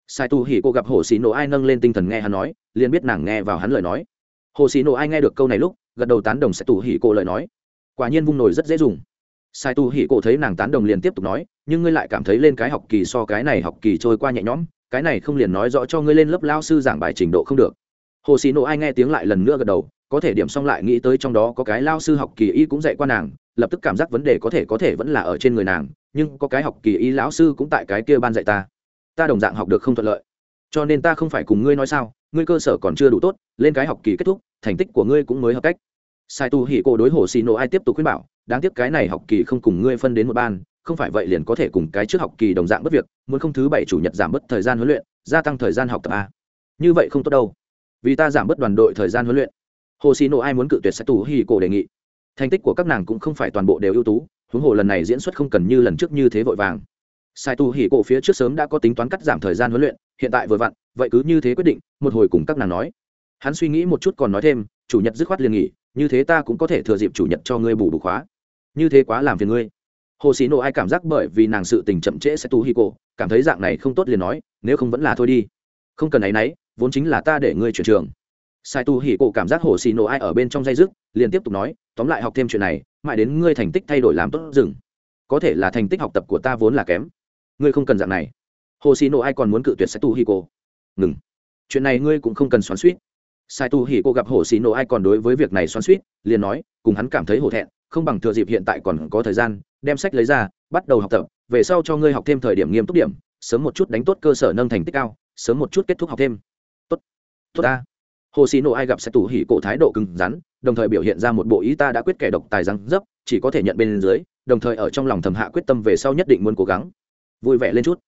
S1: Sai tu hỉ cổ gặp hồ xì nổ ai nâng lên tinh thần nghe hắn nói, liền biết nàng nghe vào hắn lời nói. Hồ xì nổ ai nghe được câu này lúc, gật đầu tán đồng sai tu hỉ cổ lời nói. Quả nhiên vung nổi rất dễ dùng. Sai tu hỉ cổ thấy nàng tán đồng liền tiếp tục nói, nhưng ngươi lại cảm thấy lên cái học kỳ so cái này học kỳ trôi qua nhẹ nhõm, cái này không liền nói rõ cho ngươi lên lớp lao sư giảng bài trình độ không được hồ xì nộ ai nghe tiếng lại lần nữa gật đầu, có thể điểm xong lại nghĩ tới trong đó có cái lao sư học kỳ y cũng dạy qua nàng, lập tức cảm giác vấn đề có thể có thể vẫn là ở trên người nàng, nhưng có cái học kỳ y lão sư cũng tại cái kia ban dạy ta. Ta đồng dạng học được không thuận lợi. Cho nên ta không phải cùng ngươi nói sao, ngươi cơ sở còn chưa đủ tốt, lên cái học kỳ kết thúc, thành tích của ngươi cũng mới hợp cách. Sai tu hỉ cổ đối hồ xì nộ ai tiếp tục khuyên bảo, đáng tiếc cái này học kỳ không cùng ngươi phân đến một ban, không phải vậy liền có thể cùng cái trước học kỳ đồng dạng bất việc, muốn không thứ bảy chủ nhật giảm bớt thời gian huấn luyện, gia tăng thời gian học tập a. Như vậy không tốt đâu vì ta giảm bớt đoàn đội thời gian huấn luyện. Hồ xì nộ ai muốn cự tuyệt sẽ tù hì cổ đề nghị. Thành tích của các nàng cũng không phải toàn bộ đều ưu tú, huống hồ lần này diễn xuất không cần như lần trước như thế vội vàng. Sai tù hỉ cổ phía trước sớm đã có tính toán cắt giảm thời gian huấn luyện, hiện tại vừa vặn, vậy cứ như thế quyết định, một hồi cùng các nàng nói. Hắn suy nghĩ một chút còn nói thêm, chủ nhật dứt khoát liền nghỉ, như thế ta cũng có thể thừa dịp chủ nhật cho ngươi bù bù khóa. Như thế quá làm phiền ngươi. Hồ xì nộ ai cảm giác bởi vì nàng sự tình chậm trễ sẽ tù hì cổ, cảm thấy dạng này không tốt liền nói, nếu không vẫn là thôi đi. Không cần áy náy vốn chính là ta để ngươi chuyển trường. Sai tu Hỉ cổ cảm giác hồ xì nổ ai ở bên trong dây dứt, liền tiếp tục nói, tóm lại học thêm chuyện này, mãi đến ngươi thành tích thay đổi làm tốt dừng. Có thể là thành tích học tập của ta vốn là kém. Ngươi không cần dạng này. Hồ xì nổ ai còn muốn cự tuyệt sai tu Hỉ cổ. Ngừng. Chuyện này ngươi cũng không cần xoắn suýt sai tu Hỉ cổ gặp hồ xì nổ ai còn đối với việc này xoắn suýt liền nói, cùng hắn cảm thấy hổ thẹn, không bằng thừa dịp hiện tại còn có thời gian, đem sách lấy ra, bắt đầu học tập, về sau cho ngươi học thêm thời điểm nghiêm túc điểm, sớm một chút đánh tốt cơ sở nâng thành tích cao, sớm một chút kết thúc học thêm tốt ta. Hồ xì nộ ai gặp sẽ tủ hỉ cổ thái độ cứng rắn, đồng thời biểu hiện ra một bộ ý ta đã quyết kẻ độc tài răng dấp, chỉ có thể nhận bên dưới, đồng thời ở trong lòng thầm hạ quyết tâm về sau nhất định muốn cố gắng. Vui vẻ lên chút.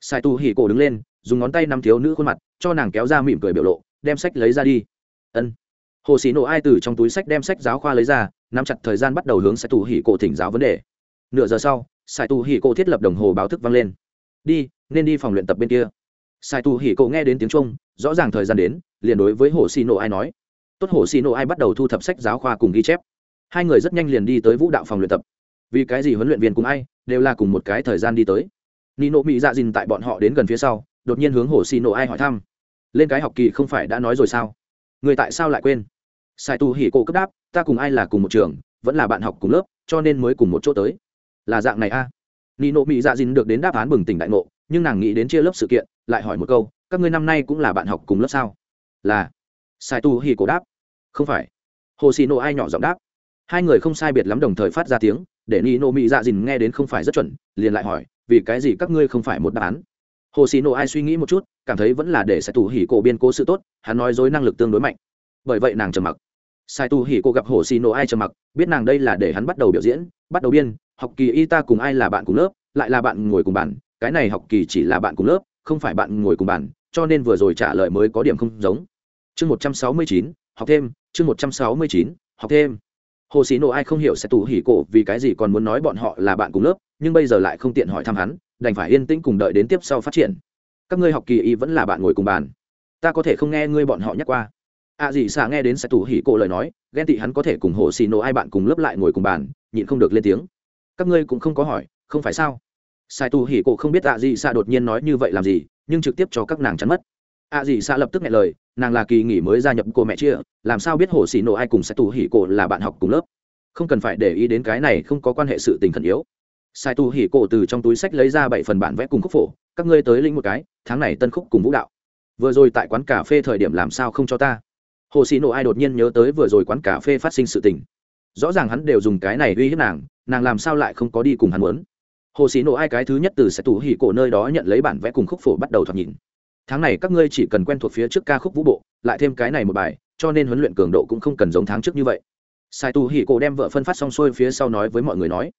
S1: Sai tu hỉ cổ đứng lên, dùng ngón tay nắm thiếu nữ khuôn mặt, cho nàng kéo ra mỉm cười biểu lộ, đem sách lấy ra đi. Ân. Hồ xì nộ ai từ trong túi sách đem sách giáo khoa lấy ra, nắm chặt thời gian bắt đầu hướng sai tu hỉ cổ thỉnh giáo vấn đề. Nửa giờ sau, sai tu hỉ cổ thiết lập đồng hồ báo thức vang lên. Đi, nên đi phòng luyện tập bên kia. Sai tu hỉ cổ nghe đến tiếng trung rõ ràng thời gian đến liền đối với hồ xì nộ ai nói. Tốt, hồ xì nộ ai bắt đầu thu thập sách giáo khoa cùng ghi chép. Hai người rất nhanh liền đi tới vũ đạo phòng luyện tập. Vì cái gì huấn luyện viên cùng ai đều là cùng một cái thời gian đi tới. Nino mỹ dạ dìn tại bọn họ đến gần phía sau, đột nhiên hướng hồ xì nộ ai hỏi thăm. Lên cái học kỳ không phải đã nói rồi sao? Người tại sao lại quên? Sai tu hỉ cổ cấp đáp, ta cùng ai là cùng một trường, vẫn là bạn học cùng lớp, cho nên mới cùng một chỗ tới. Là dạng này a. À? nino mỹ dạ dìn được đến đáp án bừng tỉnh đại ngộ, nhưng nàng nghĩ đến chia lớp sự kiện, lại hỏi một câu, các ngươi năm nay cũng là bạn học cùng lớp sao? Là, sai tu hì cổ đáp. Không phải. Hồ xì nộ ai nhỏ giọng đáp. Hai người không sai biệt lắm đồng thời phát ra tiếng, để nino mỹ dạ dìn nghe đến không phải rất chuẩn, liền lại hỏi, vì cái gì các ngươi không phải một đáp án? Hồ xì nộ ai suy nghĩ một chút, cảm thấy vẫn là để sai tu hỉ cổ biên cố sự tốt, hắn nói dối năng lực tương đối mạnh. Bởi vậy nàng trầm mặc. Sai tu hỉ cổ gặp hồ xì nộ ai trầm mặc, biết nàng đây là để hắn bắt đầu biểu diễn, bắt đầu biên, học kỳ y ta cùng ai là bạn cùng lớp, lại là bạn ngồi cùng bàn, cái này học kỳ chỉ là bạn cùng lớp, không phải bạn ngồi cùng bàn cho nên vừa rồi trả lời mới có điểm không giống. Chương một trăm sáu mươi chín, học thêm, chương một trăm sáu mươi chín, học thêm. Hồ sĩ nộ ai không hiểu sẽ tù hỉ cổ vì cái gì còn muốn nói bọn họ là bạn cùng lớp, nhưng bây giờ lại không tiện hỏi thăm hắn, đành phải yên tĩnh cùng đợi đến tiếp sau phát triển. Các ngươi học kỳ y vẫn là bạn ngồi cùng bàn. Ta có thể không nghe ngươi bọn họ nhắc qua. À gì xạ nghe đến sẽ tù hỉ cổ lời nói, ghen tị hắn có thể cùng hồ xì nổ ai bạn cùng lớp lại ngồi cùng bàn, nhịn không được lên tiếng. Các ngươi cũng không có hỏi, không phải sao? Sai tù hỉ cổ không biết à gì xạ đột nhiên nói như vậy làm gì nhưng trực tiếp cho các nàng chắn mất. À gì xạ lập tức nghe lời, nàng là kỳ nghỉ mới gia nhập cô mẹ chia, làm sao biết hồ xì nổ ai cùng sẽ tù hỉ cổ là bạn học cùng lớp? Không cần phải để ý đến cái này, không có quan hệ sự tình khẩn yếu. Sai tu hỉ cổ từ trong túi sách lấy ra bảy phần bản vẽ cùng khúc phổ, các ngươi tới lĩnh một cái, tháng này tân khúc cùng vũ đạo. Vừa rồi tại quán cà phê thời điểm làm sao không cho ta? Hồ xì nổ ai đột nhiên nhớ tới vừa rồi quán cà phê phát sinh sự tình. Rõ ràng hắn đều dùng cái này uy hiếp nàng nàng làm sao lại không có đi cùng hắn muốn? Hồ xì nổ ai cái thứ nhất từ sẽ tủ hỉ cổ nơi đó nhận lấy bản vẽ cùng khúc phổ bắt đầu thoạt nhìn. Tháng này các ngươi chỉ cần quen thuộc phía trước ca khúc vũ bộ, lại thêm cái này một bài, cho nên huấn luyện cường độ cũng không cần giống tháng trước như vậy. Sai tu hỉ cổ đem vợ phân phát xong xuôi phía sau nói với mọi người nói,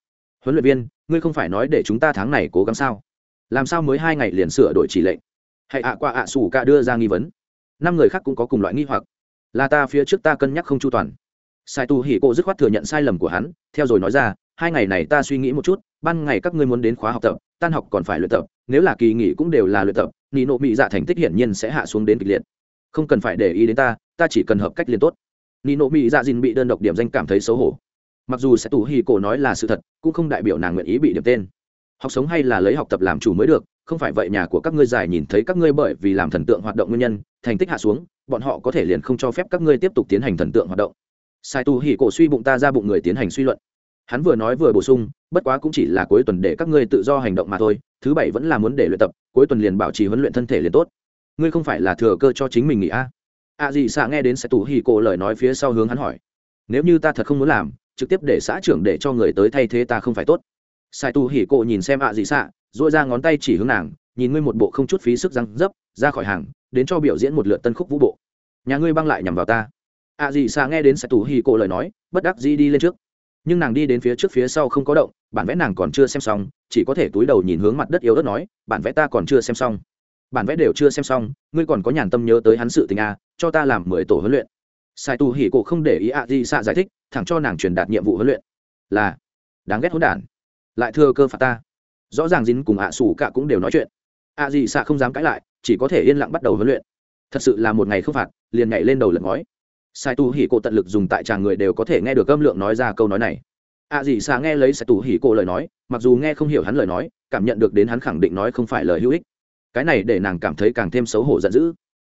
S1: huấn luyện viên, ngươi không phải nói để chúng ta tháng này cố gắng sao? Làm sao mới hai ngày liền sửa đổi chỉ lệnh? Hãy ạ qua ạ sủ cả đưa ra nghi vấn. Năm người khác cũng có cùng loại nghi hoặc. Là ta phía trước ta cân nhắc không chu toàn. Sai tu hỉ cổ dứt khoát thừa nhận sai lầm của hắn, theo rồi nói ra hai ngày này ta suy nghĩ một chút, ban ngày các ngươi muốn đến khóa học tập, tan học còn phải luyện tập, nếu là kỳ nghỉ cũng đều là luyện tập, nị nộ mỹ dạ thành tích hiển nhiên sẽ hạ xuống đến kịch liệt. Không cần phải để ý đến ta ta chỉ cần hợp cách liên tốt. Nị nộ mỹ dạ dìn bị đơn độc điểm danh cảm thấy xấu hổ. Mặc dù sẽ tù hi cổ nói là sự thật, cũng không đại biểu nàng nguyện ý bị điểm tên. Học sống hay là lấy học tập làm chủ mới được, không phải vậy nhà của các ngươi giải nhìn thấy các ngươi bởi vì làm thần tượng hoạt động nguyên nhân, thành tích hạ xuống, bọn họ có thể liền không cho phép các ngươi tiếp tục tiến hành thần tượng hoạt động. Sai tu hỉ cổ suy bụng ta ra bụng người tiến hành suy luận hắn vừa nói vừa bổ sung, bất quá cũng chỉ là cuối tuần để các ngươi tự do hành động mà thôi, thứ bảy vẫn là muốn để luyện tập, cuối tuần liền bảo trì huấn luyện thân thể liền tốt. Ngươi không phải là thừa cơ cho chính mình nghỉ à? a à? à xạ nghe đến sẽ tu hỉ cổ lời nói phía sau hướng hắn hỏi. Nếu như ta thật không muốn làm, trực tiếp để xã trưởng để cho người tới thay thế ta không phải tốt. Sai tu hỉ cổ nhìn xem ạ Dị xạ dội ra ngón tay chỉ hướng nàng, nhìn ngươi một bộ không chút phí sức răng dấp, ra khỏi hàng, đến cho biểu diễn một lượt tân khúc vũ bộ. Nhà ngươi băng lại nhằm vào ta. Ạ Dị xạ nghe đến sai tu hỉ cổ lời nói, bất đắc dĩ đi lên trước nhưng nàng đi đến phía trước phía sau không có động bản vẽ nàng còn chưa xem xong chỉ có thể túi đầu nhìn hướng mặt đất yếu đất nói bản vẽ ta còn chưa xem xong. Bản vẽ đều chưa xem xong ngươi còn có nhàn tâm nhớ tới hắn sự tình a à, cho ta làm mười tổ huấn luyện. Sai tu hỉ cổ không để ý ạ gì xạ giải thích thẳng cho nàng truyền đạt nhiệm vụ huấn luyện. Là đáng ghét hỗn đản. Lại thưa cơ phạt ta. Rõ ràng dính cùng ạ à sủ cả cũng đều nói chuyện. Ạ gì xạ không dám cãi lại chỉ có thể yên lặng bắt đầu huấn luyện. Thật sự là một ngày không phạt liền nhảy lên đầu lật ngói sai tu hỉ cổ tận lực dùng tại chàng người đều có thể nghe được âm lượng nói ra câu nói này. Ạ dì xạ nghe lấy sai tu hỉ cổ lời nói, mặc dù nghe không hiểu hắn lời nói, cảm nhận được đến hắn khẳng định nói không phải lời hữu ích. Cái này để nàng cảm thấy càng thêm xấu hổ giận dữ.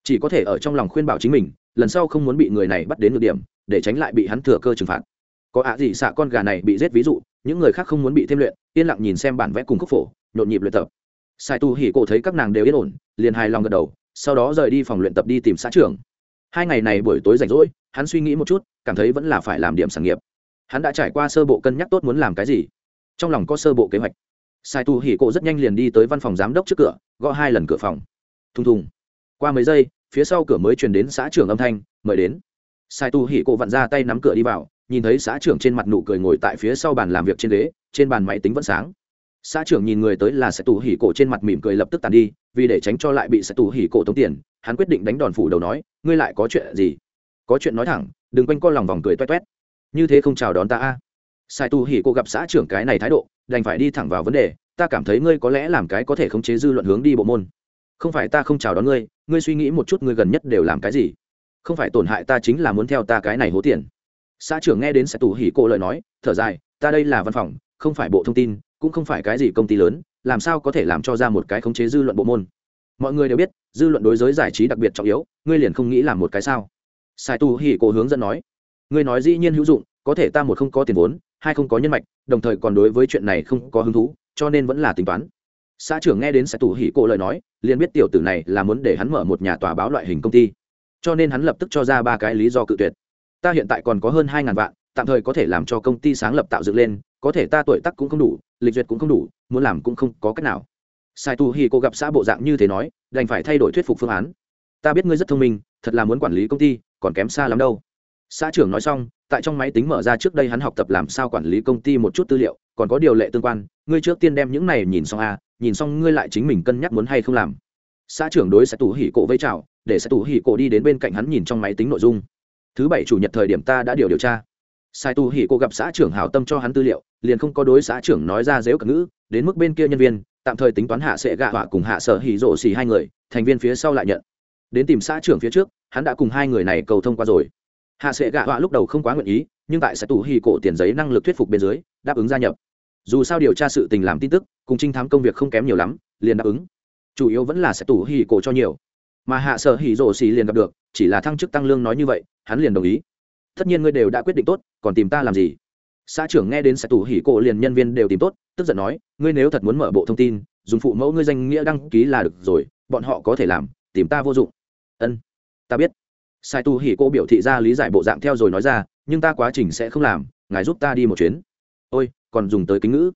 S1: Chỉ có thể ở trong lòng khuyên bảo chính mình, lần sau không muốn bị người này bắt đến được điểm, để tránh lại bị hắn thừa cơ trừng phạt. Có ạ gì xạ con gà này bị giết ví dụ, những người khác không muốn bị thêm luyện, yên lặng nhìn xem bản vẽ cùng khúc phổ, nhộn nhịp luyện tập. Sai tu hỉ cổ thấy các nàng đều yên ổn, liền hài lòng gật đầu, sau đó rời đi phòng luyện tập đi tìm xã trưởng hai ngày này buổi tối rảnh rỗi, hắn suy nghĩ một chút, cảm thấy vẫn là phải làm điểm sản nghiệp. Hắn đã trải qua sơ bộ cân nhắc tốt muốn làm cái gì. Trong lòng có sơ bộ kế hoạch. Sai tu hỉ cổ rất nhanh liền đi tới văn phòng giám đốc trước cửa, gõ hai lần cửa phòng. Thùng thùng. Qua mấy giây, phía sau cửa mới truyền đến xã trưởng âm thanh, mời đến. Sai tu hỉ cổ vặn ra tay nắm cửa đi vào, nhìn thấy xã trưởng trên mặt nụ cười ngồi tại phía sau bàn làm việc trên ghế, trên bàn máy tính vẫn sáng xã trưởng nhìn người tới là sẽ tù hỉ cổ trên mặt mỉm cười lập tức tàn đi, vì để tránh cho lại bị sẽ tù hỉ cổ tống tiền, hắn quyết định đánh đòn phủ đầu nói, ngươi lại có chuyện gì? Có chuyện nói thẳng, đừng quanh co lòng vòng cười toét toét. Như thế không chào đón ta a? Sai tu hỉ cổ gặp xã trưởng cái này thái độ, đành phải đi thẳng vào vấn đề, ta cảm thấy ngươi có lẽ làm cái có thể khống chế dư luận hướng đi bộ môn. Không phải ta không chào đón ngươi ngươi suy nghĩ một chút ngươi gần nhất đều làm cái gì? Không phải tổn hại ta chính là muốn theo ta cái này hố tiền. Xã trưởng nghe đến sẽ tù hỉ cổ lời nói, thở dài, ta đây là văn phòng, không phải bộ thông tin cũng không phải cái gì công ty lớn, làm sao có thể làm cho ra một cái khống chế dư luận bộ môn? Mọi người đều biết, dư luận đối giới giải trí đặc biệt trọng yếu, ngươi liền không nghĩ làm một cái sao? Sai tu hỉ cổ hướng dẫn nói, ngươi nói dĩ nhiên hữu dụng, có thể ta một không có tiền vốn, hai không có nhân mạch, đồng thời còn đối với chuyện này không có hứng thú, cho nên vẫn là tính toán. Xã trưởng nghe đến sai tu hỉ cổ lời nói, liền biết tiểu tử này là muốn để hắn mở một nhà tòa báo loại hình công ty. Cho nên hắn lập tức cho ra ba cái lý do cự tuyệt. Ta hiện tại còn có hơn hai ngàn vạn, tạm thời có thể làm cho công ty sáng lập tạo dựng lên có thể ta tuổi tắc cũng không đủ lịch duyệt cũng không đủ muốn làm cũng không có cách nào. Sai tu hi cô gặp xã bộ dạng như thế nói đành phải thay đổi thuyết phục phương án. Ta biết ngươi rất thông minh thật là muốn quản lý công ty còn kém xa lắm đâu. Xã trưởng nói xong tại trong máy tính mở ra trước đây hắn học tập làm sao quản lý công ty một chút tư liệu còn có điều lệ tương quan ngươi trước tiên đem những này nhìn xong a à, nhìn xong ngươi lại chính mình cân nhắc muốn hay không làm. Xã trưởng đối sẽ tủ hỉ cổ vây chào để sẽ tủ hỉ cổ đi đến bên cạnh hắn nhìn trong máy tính nội dung. Thứ bảy chủ nhật thời điểm ta đã điều điều tra sai tu hỉ cổ gặp xã trưởng hảo tâm cho hắn tư liệu, liền không có đối xã trưởng nói ra dếu cả ngữ, đến mức bên kia nhân viên, tạm thời tính toán hạ sẽ gạ họa cùng hạ sở hỉ rộ xì hai người, thành viên phía sau lại nhận. Đến tìm xã trưởng phía trước, hắn đã cùng hai người này cầu thông qua rồi. Hạ sẽ gạ họa lúc đầu không quá nguyện ý, nhưng tại sẽ tù hỉ cổ tiền giấy năng lực thuyết phục bên dưới, đáp ứng gia nhập. Dù sao điều tra sự tình làm tin tức, cùng trinh thám công việc không kém nhiều lắm, liền đáp ứng. Chủ yếu vẫn là sẽ tù hỉ cổ cho nhiều. Mà hạ sở hỉ rộ xì liền gặp được, chỉ là thăng chức tăng lương nói như vậy, hắn liền đồng ý tất nhiên ngươi đều đã quyết định tốt, còn tìm ta làm gì? Xã trưởng nghe đến sẽ tù hỉ cổ liền nhân viên đều tìm tốt, tức giận nói, ngươi nếu thật muốn mở bộ thông tin, dùng phụ mẫu ngươi danh nghĩa đăng ký là được rồi, bọn họ có thể làm, tìm ta vô dụng. Ân, ta biết. Sai tu hỉ cô biểu thị ra lý giải bộ dạng theo rồi nói ra, nhưng ta quá trình sẽ không làm, ngài giúp ta đi một chuyến. Ôi, còn dùng tới kính ngữ.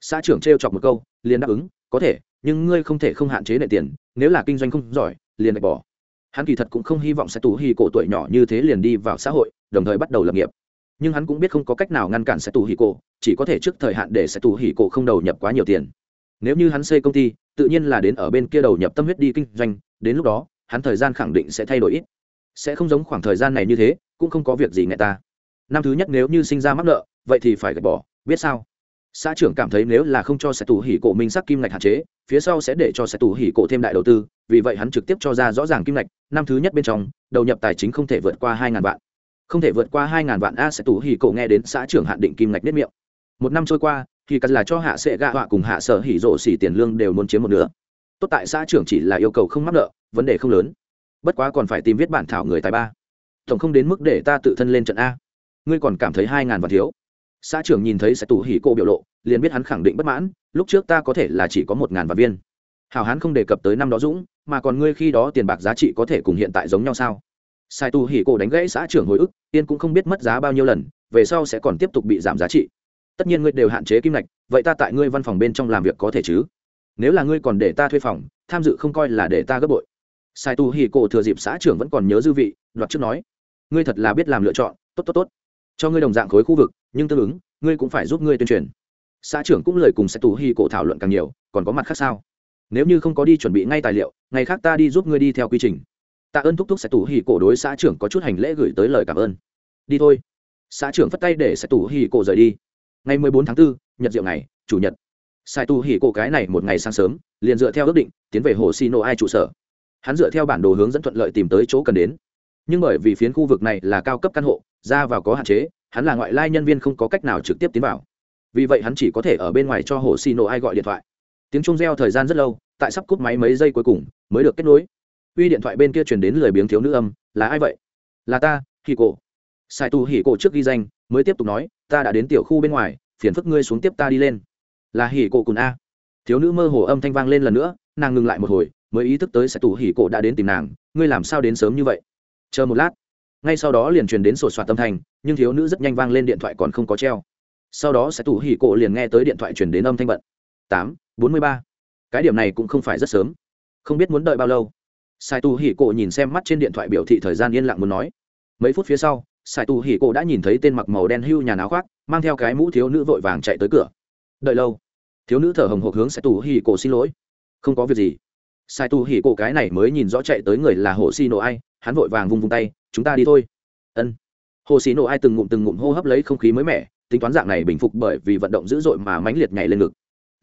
S1: Xã trưởng trêu chọc một câu, liền đáp ứng, có thể, nhưng ngươi không thể không hạn chế nệ tiền, nếu là kinh doanh không giỏi, liền đạch bỏ. Hắn kỳ thật cũng không hy vọng sẽ tù hỉ cổ tuổi nhỏ như thế liền đi vào xã hội đồng thời bắt đầu lập nghiệp. Nhưng hắn cũng biết không có cách nào ngăn cản sẽ tù hì cổ chỉ có thể trước thời hạn để sẽ tù hì cổ không đầu nhập quá nhiều tiền. Nếu như hắn xây công ty, tự nhiên là đến ở bên kia đầu nhập tâm huyết đi kinh doanh, đến lúc đó, hắn thời gian khẳng định sẽ thay đổi ít. Sẽ không giống khoảng thời gian này như thế, cũng không có việc gì ngại ta. Năm thứ nhất nếu như sinh ra mắc nợ, vậy thì phải gạch bỏ, biết sao? Xã trưởng cảm thấy nếu là không cho sẽ tù hỉ cổ minh sắc kim ngạch hạn chế, phía sau sẽ để cho sẽ tù hỉ cổ thêm đại đầu tư, vì vậy hắn trực tiếp cho ra rõ ràng kim ngạch. Năm thứ nhất bên trong, đầu nhập tài chính không thể vượt qua hai ngàn vạn không thể vượt qua hai ngàn vạn a sẽ tù hỉ cổ nghe đến xã trưởng hạn định kim ngạch nết miệng. Một năm trôi qua, thì cắt là cho hạ sẽ gạ họa cùng hạ sở hỉ rộ xỉ tiền lương đều muốn chiếm một nửa. Tốt tại xã trưởng chỉ là yêu cầu không mắc nợ, vấn đề không lớn. Bất quá còn phải tìm viết bản thảo người tài ba. Tổng không đến mức để ta tự thân lên trận a. Ngươi còn cảm thấy hai ngàn vạn thiếu. Xã trưởng nhìn thấy sẽ tủ hỉ cổ biểu lộ, liền biết hắn khẳng định bất mãn, lúc trước ta có thể là chỉ có một ngàn vạn viên. Hào hán không đề cập tới năm đó dũng, mà còn ngươi khi đó tiền bạc giá trị có thể cùng hiện tại giống nhau sao? Sai tu hỉ cô đánh gãy xã trưởng hồi ức, tiên cũng không biết mất giá bao nhiêu lần, về sau sẽ còn tiếp tục bị giảm giá trị. Tất nhiên ngươi đều hạn chế kim ngạch, vậy ta tại ngươi văn phòng bên trong làm việc có thể chứ? Nếu là ngươi còn để ta thuê phòng, tham dự không coi là để ta gấp bội. Sai tu Hỉ cổ thừa dịp xã trưởng vẫn còn nhớ dư vị, đoạt trước nói, ngươi thật là biết làm lựa chọn, tốt tốt tốt. Cho ngươi đồng dạng khối khu vực, nhưng tương ứng, ngươi cũng phải giúp ngươi tuyên truyền. Xã trưởng cũng lời cùng sai tu Hỉ cổ thảo luận càng nhiều, còn có mặt khác sao? Nếu như không có đi chuẩn bị ngay tài liệu, ngày khác ta đi giúp ngươi đi theo quy trình tạ ơn thúc thúc sẽ tù hì cổ đối xã trưởng có chút hành lễ gửi tới lời cảm ơn. Đi thôi. Xã trưởng phất tay để sẽ tù hì cổ rời đi. Ngày mười bốn tháng 4, nhật diệu ngày chủ nhật. Sai tu hì cổ cái này một ngày sáng sớm liền dựa theo ước định tiến về hồ xì nổ ai trụ sở. Hắn dựa theo bản đồ hướng dẫn thuận lợi tìm tới chỗ cần đến. Nhưng bởi vì phiến khu vực này là cao cấp căn hộ ra vào có hạn chế hắn là ngoại lai nhân viên không có cách nào trực tiếp tiến vào. Vì vậy hắn chỉ có thể ở bên ngoài cho hồ xì nổ ai gọi điện thoại. Tiếng trung reo thời gian rất lâu tại sắp cút máy mấy giây cuối cùng mới được kết nối uy điện thoại bên kia truyền đến lời biếng thiếu nữ âm, là ai vậy? Là ta, hỉ cổ. Sai tu hỉ cổ trước ghi danh, mới tiếp tục nói, ta đã đến tiểu khu bên ngoài, phiền phức ngươi xuống tiếp ta đi lên. Là hỉ cổ cùn a. Thiếu nữ mơ hồ âm thanh vang lên lần nữa, nàng ngừng lại một hồi, mới ý thức tới sai tù hỉ cổ đã đến tìm nàng, ngươi làm sao đến sớm như vậy? Chờ một lát. Ngay sau đó liền truyền đến sổ soạt tâm thành nhưng thiếu nữ rất nhanh vang lên điện thoại còn không có treo. Sau đó sẽ tù hỉ cổ liền nghe tới điện thoại truyền đến âm thanh bận. Tám, bốn mươi ba. Cái điểm này cũng không phải rất sớm. Không biết muốn đợi bao lâu sai Tu hỉ cổ nhìn xem mắt trên điện thoại biểu thị thời gian yên lặng muốn nói. Mấy phút phía sau, sai Tu hỉ cổ đã nhìn thấy tên mặc màu đen hưu nhà áo khoác, mang theo cái mũ thiếu nữ vội vàng chạy tới cửa. Đợi lâu, thiếu nữ thở hồng hộc hướng sai Tu hỉ cổ xin lỗi. Không có việc gì. Sai tu hỉ cổ cái này mới nhìn rõ chạy tới người là hồ xi nổ ai, hắn vội vàng vung vung tay, chúng ta đi thôi. Ân. Hồ xi nổ ai từng ngụm từng ngụm hô hấp lấy không khí mới mẻ, tính toán dạng này bình phục bởi vì vận động dữ dội mà mãnh liệt nhảy lên ngực.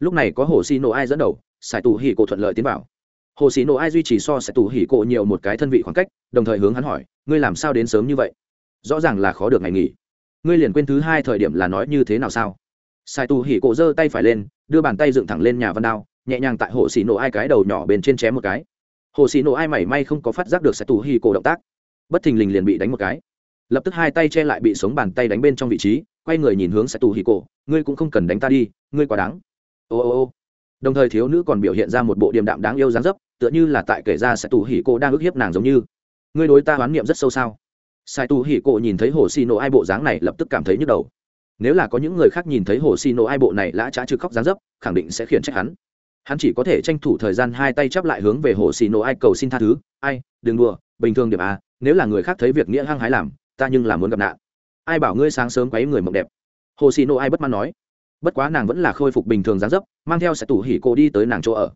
S1: Lúc này có hồ xi nổ ai dẫn đầu, sai tu hỉ cổ thuận lợi tiến vào hồ sĩ nổ ai duy trì so sẽ tủ hỉ cổ nhiều một cái thân vị khoảng cách, đồng thời hướng hắn hỏi, ngươi làm sao đến sớm như vậy? Rõ ràng là khó được ngày nghỉ. Ngươi liền quên thứ hai thời điểm là nói như thế nào sao? Sai tù hỉ cổ giơ tay phải lên, đưa bàn tay dựng thẳng lên nhà văn đao, nhẹ nhàng tại hồ sĩ nổ ai cái đầu nhỏ bên trên chém một cái. Hồ sĩ nổ ai mảy may không có phát giác được sai tù hỉ cổ động tác. Bất thình lình liền bị đánh một cái. Lập tức hai tay che lại bị sống bàn tay đánh bên trong vị trí, quay người nhìn hướng sai tù hỉ cổ, ngươi cũng không cần đánh ta đi, ngươi quá đáng. Ô ô ô đồng thời thiếu nữ còn biểu hiện ra một bộ điềm đạm đáng yêu dáng dấp, tựa như là tại kể ra sẽ tù hỉ cô đang ức hiếp nàng giống như. Ngươi đối ta hoán niệm rất sâu sao? Sai tù hỉ cô nhìn thấy hồ xì nổ ai bộ dáng này lập tức cảm thấy nhức đầu. Nếu là có những người khác nhìn thấy hồ xì nổ ai bộ này lã trá trừ khóc dáng dấp, khẳng định sẽ khiển trách hắn. Hắn chỉ có thể tranh thủ thời gian hai tay chắp lại hướng về hồ xì nổ ai cầu xin tha thứ. Ai, đừng đùa, bình thường điểm à nếu là người khác thấy việc nghĩa hăng hái làm, ta nhưng là muốn gặp nạn. Ai bảo ngươi sáng sớm quấy người mộng đẹp? Hồ xì nổ ai bất mãn nói bất quá nàng vẫn là khôi phục bình thường dáng dấp, mang theo sẽ tủ hỉ cô đi tới nàng chỗ ở.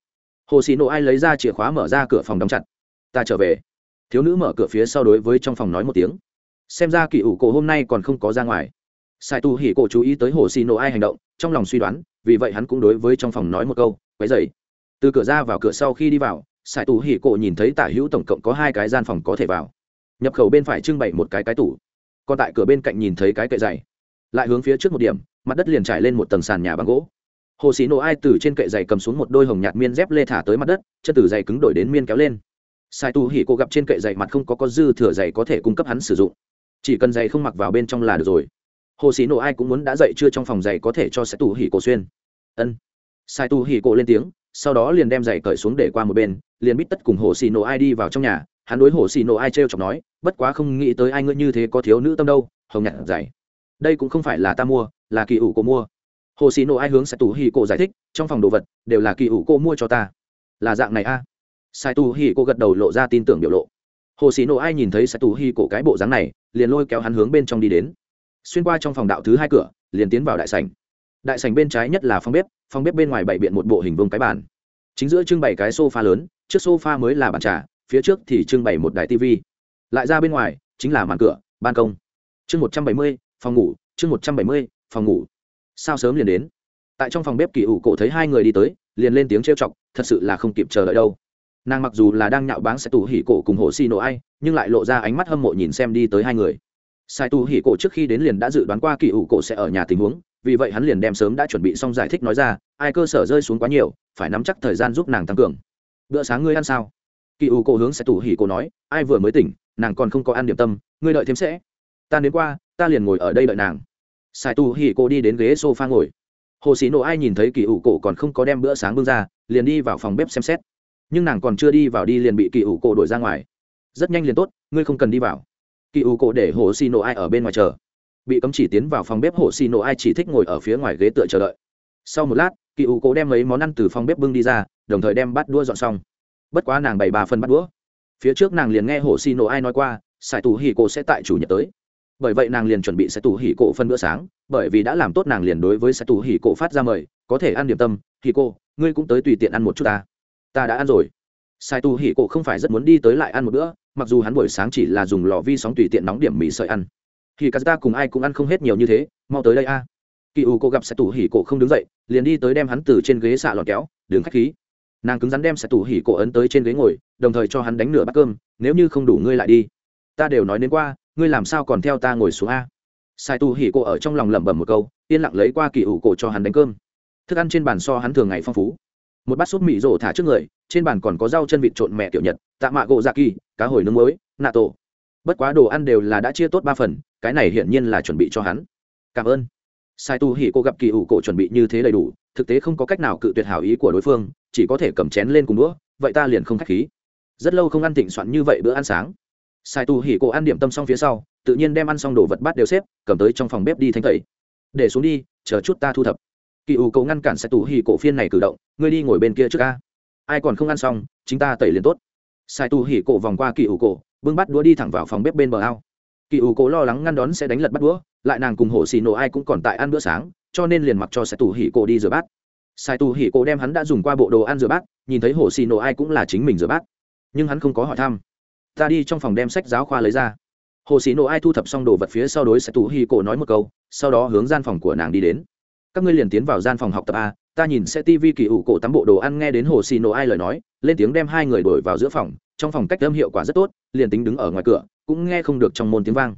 S1: Hồ xì nộ ai lấy ra chìa khóa mở ra cửa phòng đóng chặt. Ta trở về. Thiếu nữ mở cửa phía sau đối với trong phòng nói một tiếng. Xem ra kỳ ủ cổ hôm nay còn không có ra ngoài. Sai tu hỉ cổ chú ý tới hồ xì nộ ai hành động, trong lòng suy đoán, vì vậy hắn cũng đối với trong phòng nói một câu, quấy dày từ cửa ra vào cửa sau khi đi vào, sai tu hỉ cổ nhìn thấy tả hữu tổng cộng có hai cái gian phòng có thể vào. Nhập khẩu bên phải trưng bày một cái cái tủ. Còn tại cửa bên cạnh nhìn thấy cái kệ dày. Lại hướng phía trước một điểm mặt đất liền trải lên một tầng sàn nhà bằng gỗ. Hồ xì nổ ai từ trên kệ giày cầm xuống một đôi hồng nhạt miên dép lê thả tới mặt đất, chân từ giày cứng đổi đến miên kéo lên. Sai tu hỉ cô gặp trên kệ giày mặt không có có dư thừa giày có thể cung cấp hắn sử dụng. Chỉ cần giày không mặc vào bên trong là được rồi. Hồ xì nổ ai cũng muốn đã dậy chưa trong phòng giày có thể cho sai tu hỉ cô xuyên. Ân. Sai tu hỉ cô lên tiếng, sau đó liền đem giày cởi xuống để qua một bên, liền bít tất cùng hồ xì nổ ai đi vào trong nhà. Hắn đối hồ xì nổ ai treo chọc nói, bất quá không nghĩ tới ai ngươi như thế có thiếu nữ tâm đâu, hồng nhạt giày đây cũng không phải là ta mua, là kỳ ủ cô mua. Hồ xì nổ ai hướng sai tù hì cô giải thích, trong phòng đồ vật đều là kỳ ủ cô mua cho ta. Là dạng này a. À? sai tù hì cô gật đầu lộ ra tin tưởng biểu lộ. Hồ xì nổ ai nhìn thấy sai tù hì cổ cái bộ dáng này, liền lôi kéo hắn hướng bên trong đi đến. Xuyên qua trong phòng đạo thứ hai cửa, liền tiến vào đại sảnh. Đại sảnh bên trái nhất là phòng bếp phòng bếp bên ngoài bày biện một bộ hình vuông cái bàn. Chính giữa trưng bày cái sofa lớn, trước sofa mới là bàn trà, phía trước thì trưng bày một đài tv lại ra bên ngoài, chính là màn cửa, ban công. Chương một trăm bảy mươi phòng ngủ, chương một trăm bảy mươi, phòng ngủ. Sao sớm liền đến? Tại trong phòng bếp kỳ ủ cổ thấy hai người đi tới, liền lên tiếng trêu chọc, thật sự là không kịp chờ đợi đâu. Nàng mặc dù là đang nhạo báng sẽ tu hỉ cổ cùng hồ xì nổ ai, nhưng lại lộ ra ánh mắt hâm mộ nhìn xem đi tới hai người. Sai tù hỉ cổ trước khi đến liền đã dự đoán qua kỳ ủ cổ sẽ ở nhà tình huống, vì vậy hắn liền đem sớm đã chuẩn bị xong giải thích nói ra, ai cơ sở rơi xuống quá nhiều, phải nắm chắc thời gian giúp nàng tăng cường. Bữa sáng ngươi ăn sao? Kỳ ủ cổ hướng sẽ tù hỉ cổ nói, ai vừa mới tỉnh, nàng còn không có ăn điểm tâm, ngươi đợi thêm sẽ. Ta đến qua ta liền ngồi ở đây đợi nàng. Sai tù hỉ cô đi đến ghế s o f a ngồi. Hồ sĩ nổ ai nhìn thấy kỳ ủ cổ còn không có đem bữa sáng bưng ra, liền đi vào phòng bếp xem xét. Nhưng nàng còn chưa đi vào đi liền bị kỳ ủ cổ đổi ra ngoài. Rất nhanh liền tốt, ngươi không cần đi vào. Kỳ ủ cổ để hồ xì nổ ai ở bên ngoài chờ. Bị cấm chỉ tiến vào phòng bếp, hồ xì nổ ai chỉ thích ngồi ở phía ngoài ghế tựa chờ đợi. Sau một lát, kỳ ủ cổ đem mấy món ăn từ phòng bếp bưng đi ra, đồng thời đem bát đua dọn xong. Bất quá nàng bày bà phân bát đũa. Phía trước nàng liền nghe hồ xì nổ ai nói qua sài tù hỉ cổ sẽ tại chủ nhật tới bởi vậy nàng liền chuẩn bị sẽ tù hỉ cổ phân bữa sáng, bởi vì đã làm tốt nàng liền đối với sẽ tù hỉ cổ phát ra mời, có thể ăn điểm tâm. Hỉ cô ngươi cũng tới tùy tiện ăn một chút ta. Ta đã ăn rồi. Sai tù hỉ cổ không phải rất muốn đi tới lại ăn một bữa, mặc dù hắn buổi sáng chỉ là dùng lò vi sóng tùy tiện nóng điểm mì sợi ăn. Thì cả ta cùng ai cũng ăn không hết nhiều như thế, mau tới đây a. Kỳ u cô gặp sẽ tù hỉ cổ không đứng dậy, liền đi tới đem hắn từ trên ghế xạ lọt kéo đứng khách khí. Nàng cứng rắn đem sẽ tù hỉ cổ ấn tới trên ghế ngồi, đồng thời cho hắn đánh nửa bát cơm, nếu như không đủ ngươi lại đi. Ta đều nói đến qua ngươi làm sao còn theo ta ngồi xuống a? Sai tu hỉ cô ở trong lòng lẩm bẩm một câu, yên lặng lấy qua kỳ ủ cổ cho hắn đánh cơm. Thức ăn trên bàn so hắn thường ngày phong phú. Một bát súp mì rổ thả trước người, trên bàn còn có rau chân vịt trộn mẹ kiểu nhật, tạ mạ gỗ dạ kỳ, cá hồi nướng muối, nạ tổ. Bất quá đồ ăn đều là đã chia tốt ba phần, cái này hiển nhiên là chuẩn bị cho hắn. Cảm ơn. Sai tu hỉ cô gặp kỳ ủ cổ chuẩn bị như thế đầy đủ, thực tế không có cách nào cự tuyệt hảo ý của đối phương, chỉ có thể cầm chén lên cùng đũa, vậy ta liền không k h á c h khí. Rất lâu không ăn thịnh soạn như vậy bữa ăn sáng sai tu hỉ cổ ăn điểm tâm xong phía sau, tự nhiên đem ăn xong đồ vật bát đều xếp, cầm tới trong phòng bếp đi thanh tẩy. Để xuống đi, chờ chút ta thu thập. Kỳ ủ cậu ngăn cản sai tu hỉ cổ phiên này cử động, ngươi đi ngồi bên kia trước ca ai còn không ăn xong chúng ta tẩy liền tốt. Sai tu hỉ cổ vòng qua kỳ ủ cổ, bưng bắt đũa đi thẳng vào phòng bếp bên bờ ao. Kỳ ủ cổ lo lắng ngăn đón sẽ đánh lật bắt đũa, lại nàng cùng Hổ xì nổ ai cũng còn tại ăn bữa sáng, cho nên liền mặc cho sai tu hỉ cổ đi rửa bát. Sai tu hỉ cổ đem hắn đã dùng qua bộ đồ ăn rửa bát, nhìn thấy Hổ xì nổ ai cũng là chính mình rửa bát. Nhưng hắn không có hỏi thăm ta đi trong phòng đem sách giáo khoa lấy ra. Hồ sĩ nộ ai thu thập xong đồ vật phía sau đối sẽ tù hi cổ nói một câu, sau đó hướng gian phòng của nàng đi đến. Các ngươi liền tiến vào gian phòng học tập a, ta nhìn sẽ tivi kỳ ủ cổ tắm bộ đồ ăn nghe đến hồ xì nổ ai lời nói, lên tiếng đem hai người đổi vào giữa phòng, trong phòng cách âm hiệu quả rất tốt, liền tính đứng ở ngoài cửa, cũng nghe không được trong môn tiếng vang.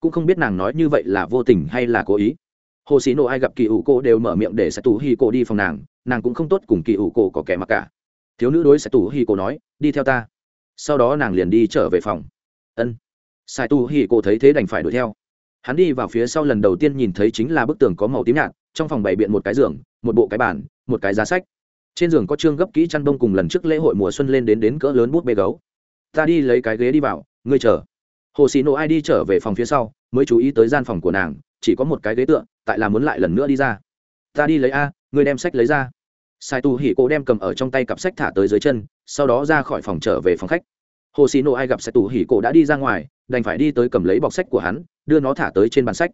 S1: Cũng không biết nàng nói như vậy là vô tình hay là cố ý. Hồ xì nổ ai gặp kỳ ủ cổ đều mở miệng để sẽ tủ hi cổ đi phòng nàng nàng cũng không tốt cùng kỳ ủ cổ có kẻ mặc cả. Thiếu nữ đối sẽ tủ hi cổ nói, đi theo ta sau đó nàng liền đi trở về phòng. Ân. Sai tu hi cổ thấy thế đành phải đuổi theo. Hắn đi vào phía sau lần đầu tiên nhìn thấy chính là bức tường có màu tím nhạt, trong phòng bày biện một cái giường, một bộ cái bàn, một cái giá sách. Trên giường có trương gấp kỹ chăn đông cùng lần trước lễ hội mùa xuân lên đến đến cỡ lớn bút bê gấu. Ta đi lấy cái ghế đi vào, ngươi chờ. Hồ xì nộ ai đi trở về phòng phía sau, mới chú ý tới gian phòng của nàng, chỉ có một cái ghế tựa, tại là muốn lại lần nữa đi ra. Ta đi lấy a, ngươi đem sách lấy ra. Sai tu hỉ cổ đem cầm ở trong tay cặp sách thả tới dưới chân sau đó ra khỏi phòng trở về phòng khách. Hồ xì nộ ai gặp sai tù hỉ cổ đã đi ra ngoài, đành phải đi tới cầm lấy bọc sách của hắn, đưa nó thả tới trên bàn sách.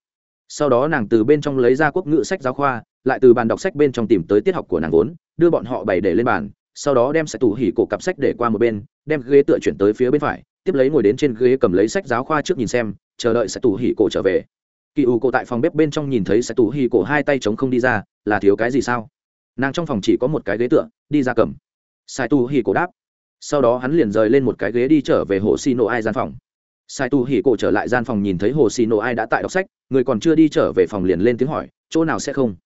S1: Sau đó nàng từ bên trong lấy ra quốc ngữ sách giáo khoa, lại từ bàn đọc sách bên trong tìm tới tiết học của nàng vốn, đưa bọn họ bày để lên bàn, sau đó đem sai tù hỉ cổ cặp sách để qua một bên, đem ghế tựa chuyển tới phía bên phải, tiếp lấy ngồi đến trên ghế cầm lấy sách giáo khoa trước nhìn xem, chờ đợi sai tù hỉ cổ trở về. Kỳ ủ cổ tại phòng bếp bên trong nhìn thấy sai tù hỉ cổ hai tay chống không đi ra, là thiếu cái gì sao? Nàng trong phòng chỉ có một cái ghế tựa, đi ra cầm sai tu hỉ cổ đáp. Sau đó hắn liền rời lên một cái ghế đi trở về hồ xì nổ ai gian phòng. Sai tu hỉ cổ trở lại gian phòng nhìn thấy hồ xì nổ ai đã tại đọc sách, người còn chưa đi trở về phòng liền lên tiếng hỏi, chỗ nào sẽ không?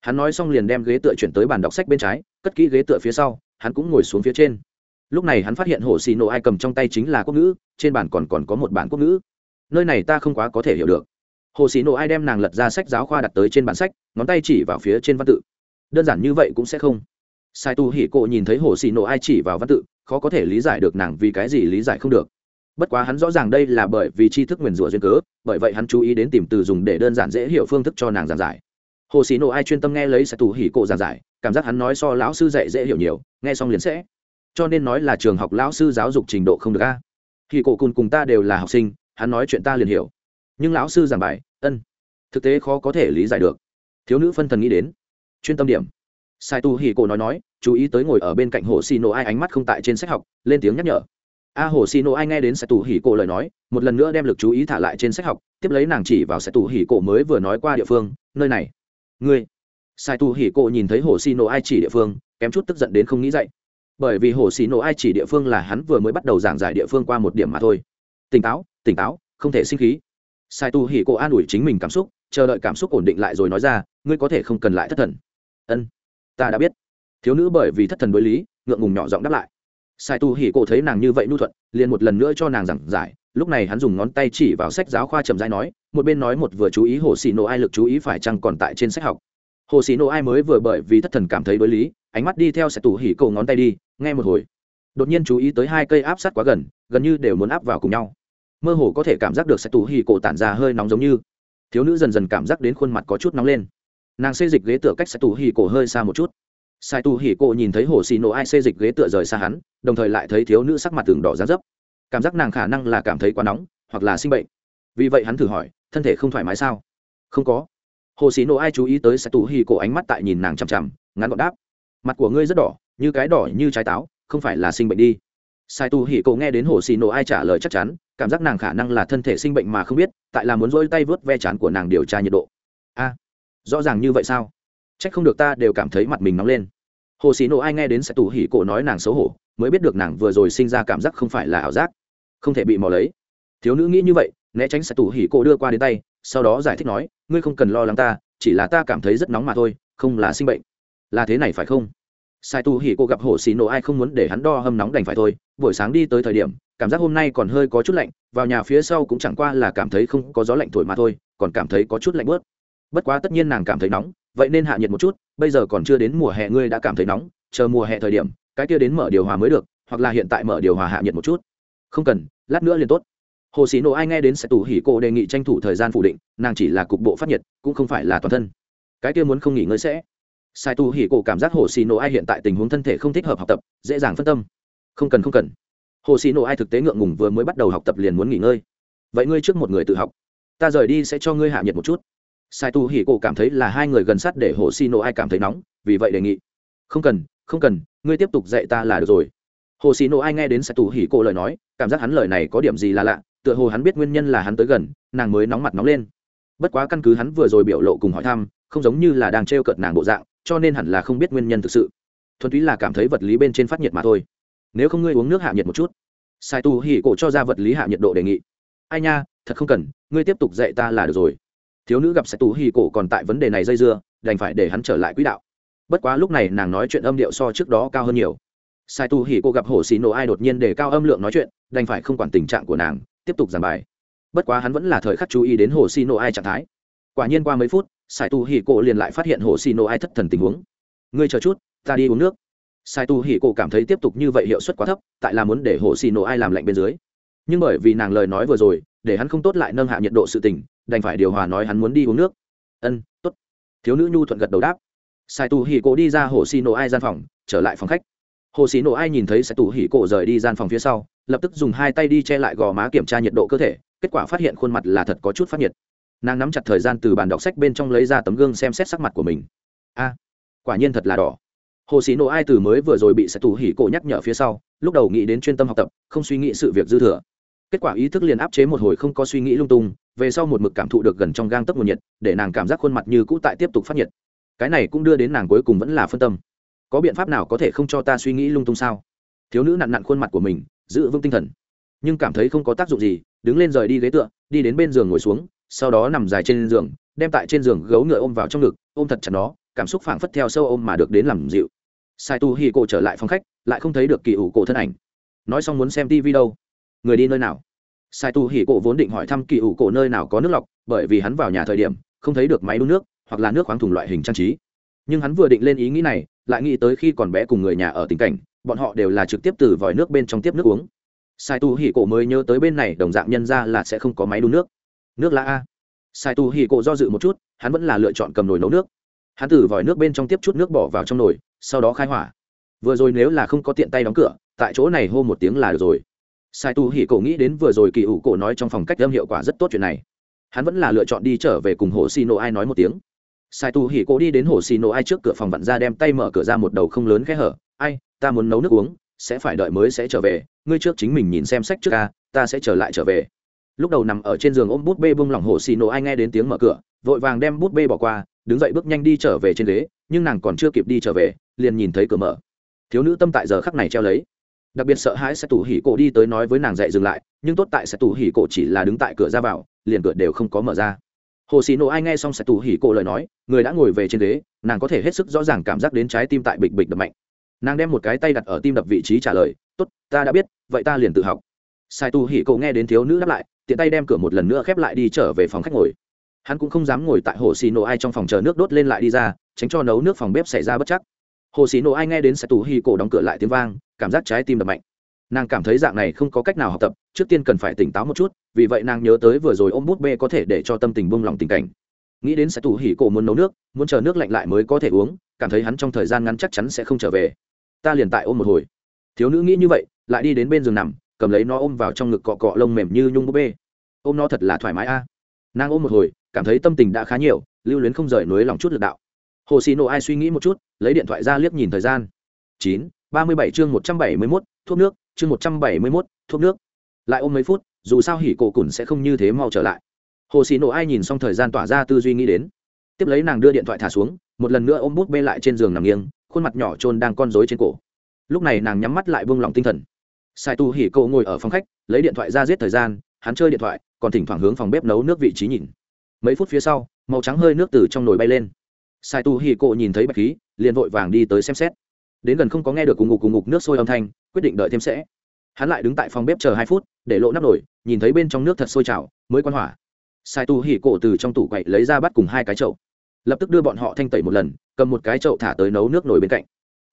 S1: Hắn nói xong liền đem ghế tựa chuyển tới bàn đọc sách bên trái, cất kỹ ghế tựa phía sau, hắn cũng ngồi xuống phía trên. Lúc này hắn phát hiện hồ xì nổ ai cầm trong tay chính là quốc ngữ, trên bàn còn còn có một bản quốc ngữ. Nơi này ta không quá có thể hiểu được. Hồ xì nổ ai đem nàng lật ra sách giáo khoa đặt tới trên bản sách, ngón tay chỉ vào phía trên văn tự. Đơn giản như vậy cũng sẽ không sai tu hỉ cộ nhìn thấy hồ xì nổ ai chỉ vào văn tự, khó có thể lý giải được nàng vì cái gì lý giải không được. Bất quá hắn rõ ràng đây là bởi vì tri thức nguyền rủa duyên cớ, bởi vậy hắn chú ý đến tìm từ dùng để đơn giản dễ hiểu phương thức cho nàng giảng giải. Hồ xì nổ ai chuyên tâm nghe lấy sai tu hỉ cộ giảng giải, cảm giác hắn nói so lão sư dạy dễ hiểu nhiều, nghe xong liền sẽ. Cho nên nói là trường học lão sư giáo dục trình độ không được a. Hỉ cộ cùng cùng ta đều là học sinh, hắn nói chuyện ta liền hiểu. Nhưng lão sư giảng bài, ân, thực tế khó có thể lý giải được. Thiếu nữ phân thần nghĩ đến. Chuyên tâm điểm sai tu hì cổ nói nói, chú ý tới ngồi ở bên cạnh hồ xì nổ ai, ánh mắt không tại trên sách học, lên tiếng nhắc nhở. A, hồ xì nổ ai nghe đến sai tu hì cổ lời nói, một lần nữa đem lực chú ý thả lại trên sách học, tiếp lấy nàng chỉ vào sai tu hì cổ mới vừa nói qua địa phương, nơi này, ngươi. Sai tu hì cổ nhìn thấy hồ xì nổ ai chỉ địa phương, kém chút tức giận đến không nghĩ dậy. Bởi vì hồ xì nổ ai chỉ địa phương là hắn vừa mới bắt đầu giảng giải địa phương qua một điểm mà thôi. Tỉnh táo tỉnh táo, không thể sinh khí. Sai tu hỉ cổ an ủi chính mình cảm xúc, chờ đợi cảm xúc ổn định lại rồi nói ra, ngươi có thể không cần lại thất thần. Ân ta đã biết. Thiếu nữ bởi vì thất thần đối lý, ngượng ngùng nhỏ giọng đáp lại. Sai tu hỉ cổ thấy nàng như vậy nhu thuận, liền một lần nữa cho nàng giảng giải. Lúc này hắn dùng ngón tay chỉ vào sách giáo khoa trầm rãi nói, một bên nói một vừa chú ý hồ xì nổ ai lực chú ý phải chăng còn tại trên sách học. Hồ xì nổ ai mới vừa bởi vì thất thần cảm thấy đối lý, ánh mắt đi theo sai tu hỉ cổ ngón tay đi, nghe một hồi. Đột nhiên chú ý tới hai cây áp sát quá gần gần như đều muốn áp vào cùng nhau. Mơ hồ có thể cảm giác được sai tu hỉ cổ tản ra hơi nóng giống như. Thiếu nữ dần dần cảm giác đến khuôn mặt có chút nóng lên nàng xê dịch ghế tựa cách sai tù hỉ cổ hơi xa một chút. Sai tù hỉ cổ nhìn thấy hồ xì nổ ai xê dịch ghế tựa rời xa hắn, đồng thời lại thấy thiếu nữ sắc mặt tường đỏ giá dấp. Cảm giác nàng khả năng là cảm thấy quá nóng, hoặc là sinh bệnh. Vì vậy hắn thử hỏi, thân thể không thoải mái sao? Không có. Hồ xì nổ ai chú ý tới sai tù hỉ cổ ánh mắt tại nhìn nàng chằm chằm, ngắn gọn đáp. Mặt của ngươi rất đỏ, như cái đỏ như trái táo, không phải là sinh bệnh đi. Sai tù hỉ cổ nghe đến hồ xì nổ ai trả lời chắc chắn, cảm giác nàng khả năng là thân thể sinh bệnh mà không biết, tại là muốn dôi tay vớt ve chán của nàng điều tra nhiệt độ. A rõ ràng như vậy sao? C h ắ c không được ta đều cảm thấy mặt mình nóng lên. Hồ sĩ nộ ai nghe đến sẽ tù hỉ cổ nói nàng xấu hổ, mới biết được nàng vừa rồi sinh ra cảm giác không phải là ảo giác, không thể bị mò lấy. Thiếu nữ nghĩ như vậy, né tránh sẽ tù hỉ cổ đưa qua đến tay, sau đó giải thích nói, ngươi không cần lo lắng ta, chỉ là ta cảm thấy rất nóng mà thôi, không là sinh bệnh. Là thế này phải không? Sai tu hỉ cô gặp hồ xì nổ ai không muốn để hắn đo hâm nóng đành phải thôi, buổi sáng đi tới thời điểm, cảm giác hôm nay còn hơi có chút lạnh, vào nhà phía sau cũng chẳng qua là cảm thấy không có gió lạnh thổi mà thôi, còn cảm thấy có chút lạnh bớt bất quá tất nhiên nàng cảm thấy nóng, vậy nên hạ nhiệt một chút, bây giờ còn chưa đến mùa hè ngươi đã cảm thấy nóng, chờ mùa hè thời điểm, cái kia đến mở điều hòa mới được, hoặc là hiện tại mở điều hòa hạ nhiệt một chút. Không cần, lát nữa liền tốt. Hồ sĩ nổ ai nghe đến sẽ tủ hỉ cổ đề nghị tranh thủ thời gian phủ định, nàng chỉ là cục bộ phát nhiệt, cũng không phải là toàn thân. Cái kia muốn không nghỉ ngơi sẽ. Sai tu hỉ cổ cảm giác hồ xì nổ ai hiện tại tình huống thân thể không thích hợp học tập, dễ dàng phân tâm. Không cần không cần. Hồ xì nổ ai thực tế ngượng ngùng vừa mới bắt đầu học tập liền muốn nghỉ ngơi. Vậy ngươi trước một người tự học. Ta rời đi sẽ cho ngươi hạ nhiệt một chút sai tu hỉ cổ cảm thấy là hai người gần sát để hồ xì nổ ai cảm thấy nóng, vì vậy đề nghị. Không cần không cần, ngươi tiếp tục dạy ta là được rồi. Hồ xì nổ ai nghe đến sai tu hỉ cổ lời nói, cảm giác hắn lời này có điểm gì là lạ, tựa hồ hắn biết nguyên nhân là hắn tới gần, nàng mới nóng mặt nóng lên. Bất quá căn cứ hắn vừa rồi biểu lộ cùng hỏi thăm, không giống như là đang trêu cợt nàng bộ dạng, cho nên hẳn là không biết nguyên nhân thực sự. Thuần túy là cảm thấy vật lý bên trên phát nhiệt mà thôi. Nếu không ngươi uống nước hạ nhiệt một chút. Sai tu hỉ cổ cho ra vật lý hạ nhiệt độ đề nghị. Ai nha, thật không cần, ngươi tiếp tục dạy ta là được rồi thiếu nữ gặp sai tu hỉ cổ còn tại vấn đề này dây dưa, đành phải để hắn trở lại quỹ đạo. Bất quá lúc này nàng nói chuyện âm điệu so trước đó cao hơn nhiều. Sai tu hỉ cổ gặp Hồ xì nổ ai đột nhiên để cao âm lượng nói chuyện, đành phải không quản tình trạng của nàng, tiếp tục giảng bài. Bất quá hắn vẫn là thời khắc chú ý đến hồ xì nổ ai trạng thái. Quả nhiên qua mấy phút, sai tu hỉ cổ liền lại phát hiện hồ xì nổ ai thất thần tình huống. Ngươi chờ chút, ta đi uống nước. Sai tu hỉ cổ cảm thấy tiếp tục như vậy hiệu suất quá thấp, tại là muốn để hồ xì nổ ai làm lạnh bên dưới. Nhưng bởi vì nàng lời nói vừa rồi để hắn không tốt lại nâng hạ nhiệt độ sự tình, đành phải điều hòa nói hắn muốn đi uống nước. Ân, tốt. Thiếu nữ nhu thuận gật đầu đáp. Sai tu hỉ cổ đi ra hồ xì nổ ai gian phòng, trở lại phòng khách. Hồ xì nổ ai nhìn thấy sai tu hỉ cổ rời đi gian phòng phía sau, lập tức dùng hai tay đi che lại gò má kiểm tra nhiệt độ cơ thể, kết quả phát hiện khuôn mặt là thật có chút phát nhiệt. Nàng nắm chặt thời gian từ bàn đọc sách bên trong lấy ra tấm gương xem xét sắc mặt của mình. A, quả nhiên thật là đỏ. Hồ sĩ nộ ai từ mới vừa rồi bị sẽ tù hỉ cổ nhắc nhở phía sau, lúc đầu nghĩ đến chuyên tâm học tập, không suy nghĩ sự việc dư thừa kết quả ý thức liền áp chế một hồi không có suy nghĩ lung tung, về sau một mực cảm thụ được gần trong gang tấc nguồn nhiệt, để nàng cảm giác khuôn mặt như cũ tại tiếp tục phát nhiệt. Cái này cũng đưa đến nàng cuối cùng vẫn là phân tâm. Có biện pháp nào có thể không cho ta suy nghĩ lung tung sao? Thiếu nữ nặn nặn khuôn mặt của mình, giữ vững tinh thần. Nhưng cảm thấy không có tác dụng gì, đứng lên rời đi ghế tựa, đi đến bên giường ngồi xuống, sau đó nằm dài trên giường, đem tại trên giường gấu ngựa ôm vào trong ngực, ôm thật chặt nó, cảm xúc phảng phất theo sâu ôm mà được đến làm dịu. Sai tu hi cổ trở lại phòng khách, lại không thấy được kỳ ủ cổ thân ảnh. Nói xong muốn xem tv đâu người đi nơi nào? Sai tu Hỉ cổ vốn định hỏi thăm kỳ ủ cổ nơi nào có nước lọc, bởi vì hắn vào nhà thời điểm, không thấy được máy đun nước, hoặc là nước khoáng thùng loại hình trang trí. Nhưng hắn vừa định lên ý nghĩ này, lại nghĩ tới khi còn bé cùng người nhà ở tình cảnh, bọn họ đều là trực tiếp từ vòi nước bên trong tiếp nước uống. Sai tu hỉ cổ mới nhớ tới bên này đồng dạng nhân ra là sẽ không có máy đun nước. Nước là a. Sai tu hỉ cổ do dự một chút, hắn vẫn là lựa chọn cầm nồi nấu nước. Hắn từ vòi nước bên trong tiếp chút nước bỏ vào trong nồi, sau đó khai hỏa. Vừa rồi nếu là không có tiện tay đóng cửa, tại chỗ này hô một tiếng là được rồi sai tu hỉ cổ nghĩ đến vừa rồi kỳ ủ cổ nói trong phòng cách âm hiệu quả rất tốt chuyện này. Hắn vẫn là lựa chọn đi trở về cùng hồ xì nổ ai nói một tiếng. Sai tu hỉ cổ đi đến hồ xì nổ ai trước cửa phòng vặn ra đem tay mở cửa ra một đầu không lớn khẽ hở. Ai, ta muốn nấu nước uống, sẽ phải đợi mới sẽ trở về. Ngươi trước chính mình nhìn xem sách trước ca, ta sẽ trở lại trở về. Lúc đầu nằm ở trên giường ôm bút bê bông lỏng hồ xì nổ ai nghe đến tiếng mở cửa, vội vàng đem bút bê bỏ qua, đứng dậy bước nhanh đi trở về trên ghế, nhưng nàng còn chưa kịp đi trở về, liền nhìn thấy cửa mở. Thiếu nữ tâm tại giờ khắc này treo lấy đặc biệt sợ hãi sẽ tủ hỉ cổ đi tới nói với nàng dậy dừng lại, nhưng tốt tại sẽ tủ hỉ cổ chỉ là đứng tại cửa ra vào, liền cửa đều không có mở ra. Hồ xì nổ ai nghe xong sẽ tủ hỉ cổ lời nói, người đã ngồi về trên ghế, nàng có thể hết sức rõ ràng cảm giác đến trái tim tại bịch bịch đập mạnh. Nàng đem một cái tay đặt ở tim đập vị trí trả lời, tốt, ta đã biết, vậy ta liền tự học. Sai tu hỉ cổ nghe đến thiếu nữ đáp lại, tiện tay đem cửa một lần nữa khép lại đi trở về phòng khách ngồi. Hắn cũng không dám ngồi tại hồ xì nổ ai trong phòng chờ nước đốt lên lại đi ra, tránh cho nấu nước phòng bếp xảy ra bất chắc hồ xì nổ ai nghe đến sẽ tù hỉ cổ đóng cửa lại tiếng vang, cảm giác trái tim đập mạnh. Nàng cảm thấy dạng này không có cách nào học tập, trước tiên cần phải tỉnh táo một chút, vì vậy nàng nhớ tới vừa rồi ôm bút bê có thể để cho tâm tình buông lỏng tình cảnh. Nghĩ đến sẽ tù hỉ cổ muốn nấu nước, muốn chờ nước lạnh lại mới có thể uống, cảm thấy hắn trong thời gian ngắn chắc chắn sẽ không trở về. Ta liền tại ôm một hồi. Thiếu nữ nghĩ như vậy, lại đi đến bên giường nằm, cầm lấy nó ôm vào trong ngực cọ cọ lông mềm như nhung búp bê. Ôm nó thật là thoải mái a. Nàng ôm một hồi, cảm thấy tâm tình đã khá nhiều, lưu luyến không rời nối lòng chút lực đạo hồ xì nổ ai suy nghĩ một chút, lấy điện thoại ra liếc nhìn thời gian. Chín, ba mươi bảy chương một trăm bảy mươi mốt, thuốc nước, chương một trăm bảy mươi mốt, thuốc nước. Lại ôm mấy phút, dù sao hỉ cổ cùn sẽ không như thế mau trở lại. Hồ xì nổ ai nhìn xong thời gian tỏa ra tư duy nghĩ đến. Tiếp lấy nàng đưa điện thoại thả xuống, một lần nữa ôm bút bê lại trên giường nằm nghiêng, khuôn mặt nhỏ trôn đang con rối trên cổ. Lúc này nàng nhắm mắt lại buông lỏng tinh thần. Sai tu hỉ cổ ngồi ở phòng khách, lấy điện thoại ra giết thời gian, hắn chơi điện thoại, còn thỉnh thoảng hướng phòng bếp nấu nước vị trí nhìn. Mấy phút phía sau, màu trắng hơi nước từ trong nồi bay lên sai tu hì cộ nhìn thấy bạch khí, liền vội vàng đi tới xem xét. Đến gần không có nghe được cùng ngục cùng ngục nước sôi âm thanh, quyết định đợi thêm sẽ. Hắn lại đứng tại phòng bếp chờ hai phút, để lộ nắp nồi, nhìn thấy bên trong nước thật sôi trào, mới quan hỏa. Sai tu hì cổ từ trong tủ quậy lấy ra bắt cùng hai cái chậu. Lập tức đưa bọn họ thanh tẩy một lần, cầm một cái chậu thả tới nấu nước nổi bên cạnh.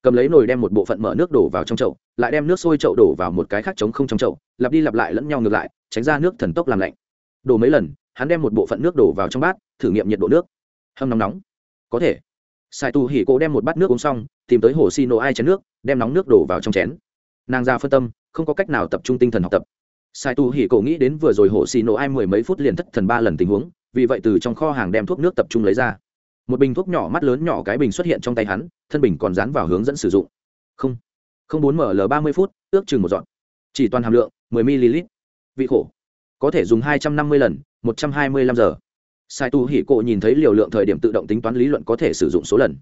S1: Cầm lấy nồi đem một bộ phận mở nước đổ vào trong chậu, lại đem nước sôi chậu đổ vào một cái khác trống không trong chậu, lặp đi lặp lại lẫn nhau ngược lại, tránh ra nước thần tốc làm lạnh. Đổ mấy lần, hắn đem một bộ phận nước đổ vào trong bát, thử nghiệm nhiệt độ nước. Hâm nóng nóng có thể. Sai tu hỉ cổ đem một bát nước uống xong, tìm tới hồ xi nổ ai chén nước, đem nóng nước đổ vào trong chén. Nàng ra phân tâm, không có cách nào tập trung tinh thần học tập. Sai tu hỉ cổ nghĩ đến vừa rồi hồ xi nổ ai mười mấy phút liền thất thần ba lần tình huống, vì vậy từ trong kho hàng đem thuốc nước tập trung lấy ra. Một bình thuốc nhỏ mắt lớn nhỏ cái bình xuất hiện trong tay hắn, thân bình còn dán vào hướng dẫn sử dụng. Không không bốn ml ba mươi phút, ước chừng một dọn chỉ toàn hàm lượng mười ml vị khổ, có thể dùng hai trăm năm mươi lần, một trăm hai mươi lăm giờ sai tu hỉ cộ nhìn thấy liều lượng thời điểm tự động tính toán lý luận có thể sử dụng số lần.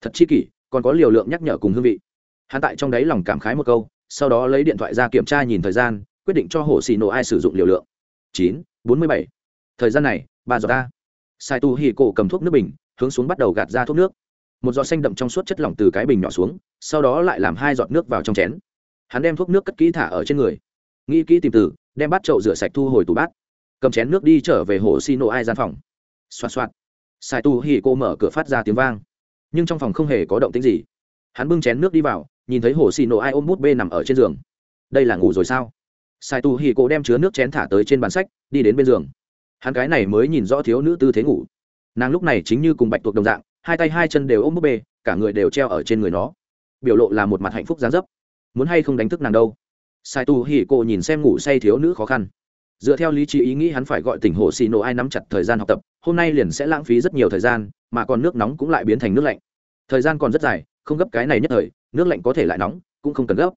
S1: Thật chi kỷ, còn có liều lượng nhắc nhở cùng hương vị. Hắn tại trong đáy lòng cảm khái một câu, sau đó lấy điện thoại ra kiểm tra nhìn thời gian, quyết định cho hồ xì nổ ai sử dụng liều lượng. Chín, bốn mươi bảy. Thời gian này, ba giọt ta. Sai tu hỉ cộ cầm thuốc nước bình, hướng xuống bắt đầu gạt ra thuốc nước. Một giọt xanh đậm trong suốt chất lỏng từ cái bình nhỏ xuống, sau đó lại làm hai giọt nước vào trong chén. Hắn đem thuốc nước cất kỹ thả ở trên người. Nghĩ kỹ tìm từ, đem bát chậu rửa sạch thu hồi tủ bát. Cầm chén nước đi trở về hồ xì nổ ai gian phòng xoạt xoạt. Sai tu hỉ cô mở cửa phát ra tiếng vang. Nhưng trong phòng không hề có động tính gì. Hắn bưng chén nước đi vào, nhìn thấy hồ xì nổ ai ôm bút bê nằm ở trên giường. Đây là ngủ rồi sao? Sai tu hỉ cô đem chứa nước chén thả tới trên bàn sách, đi đến bên giường. Hắn cái này mới nhìn rõ thiếu nữ tư thế ngủ. Nàng lúc này chính như cùng bạch tuộc đồng dạng, hai tay hai chân đều ôm Bút bê, cả người đều treo ở trên người nó. Biểu lộ là một mặt hạnh phúc gián dấp. Muốn hay không đánh thức nàng đâu? Sai tu hỉ cô nhìn xem ngủ say thiếu nữ khó khăn dựa theo lý trí ý nghĩ hắn phải gọi tỉnh hồ xì nổ ai nắm chặt thời gian học tập, hôm nay liền sẽ lãng phí rất nhiều thời gian, mà còn nước nóng cũng lại biến thành nước lạnh. Thời gian còn rất dài, không gấp cái này nhất thời, nước lạnh có thể lại nóng, cũng không cần gấp.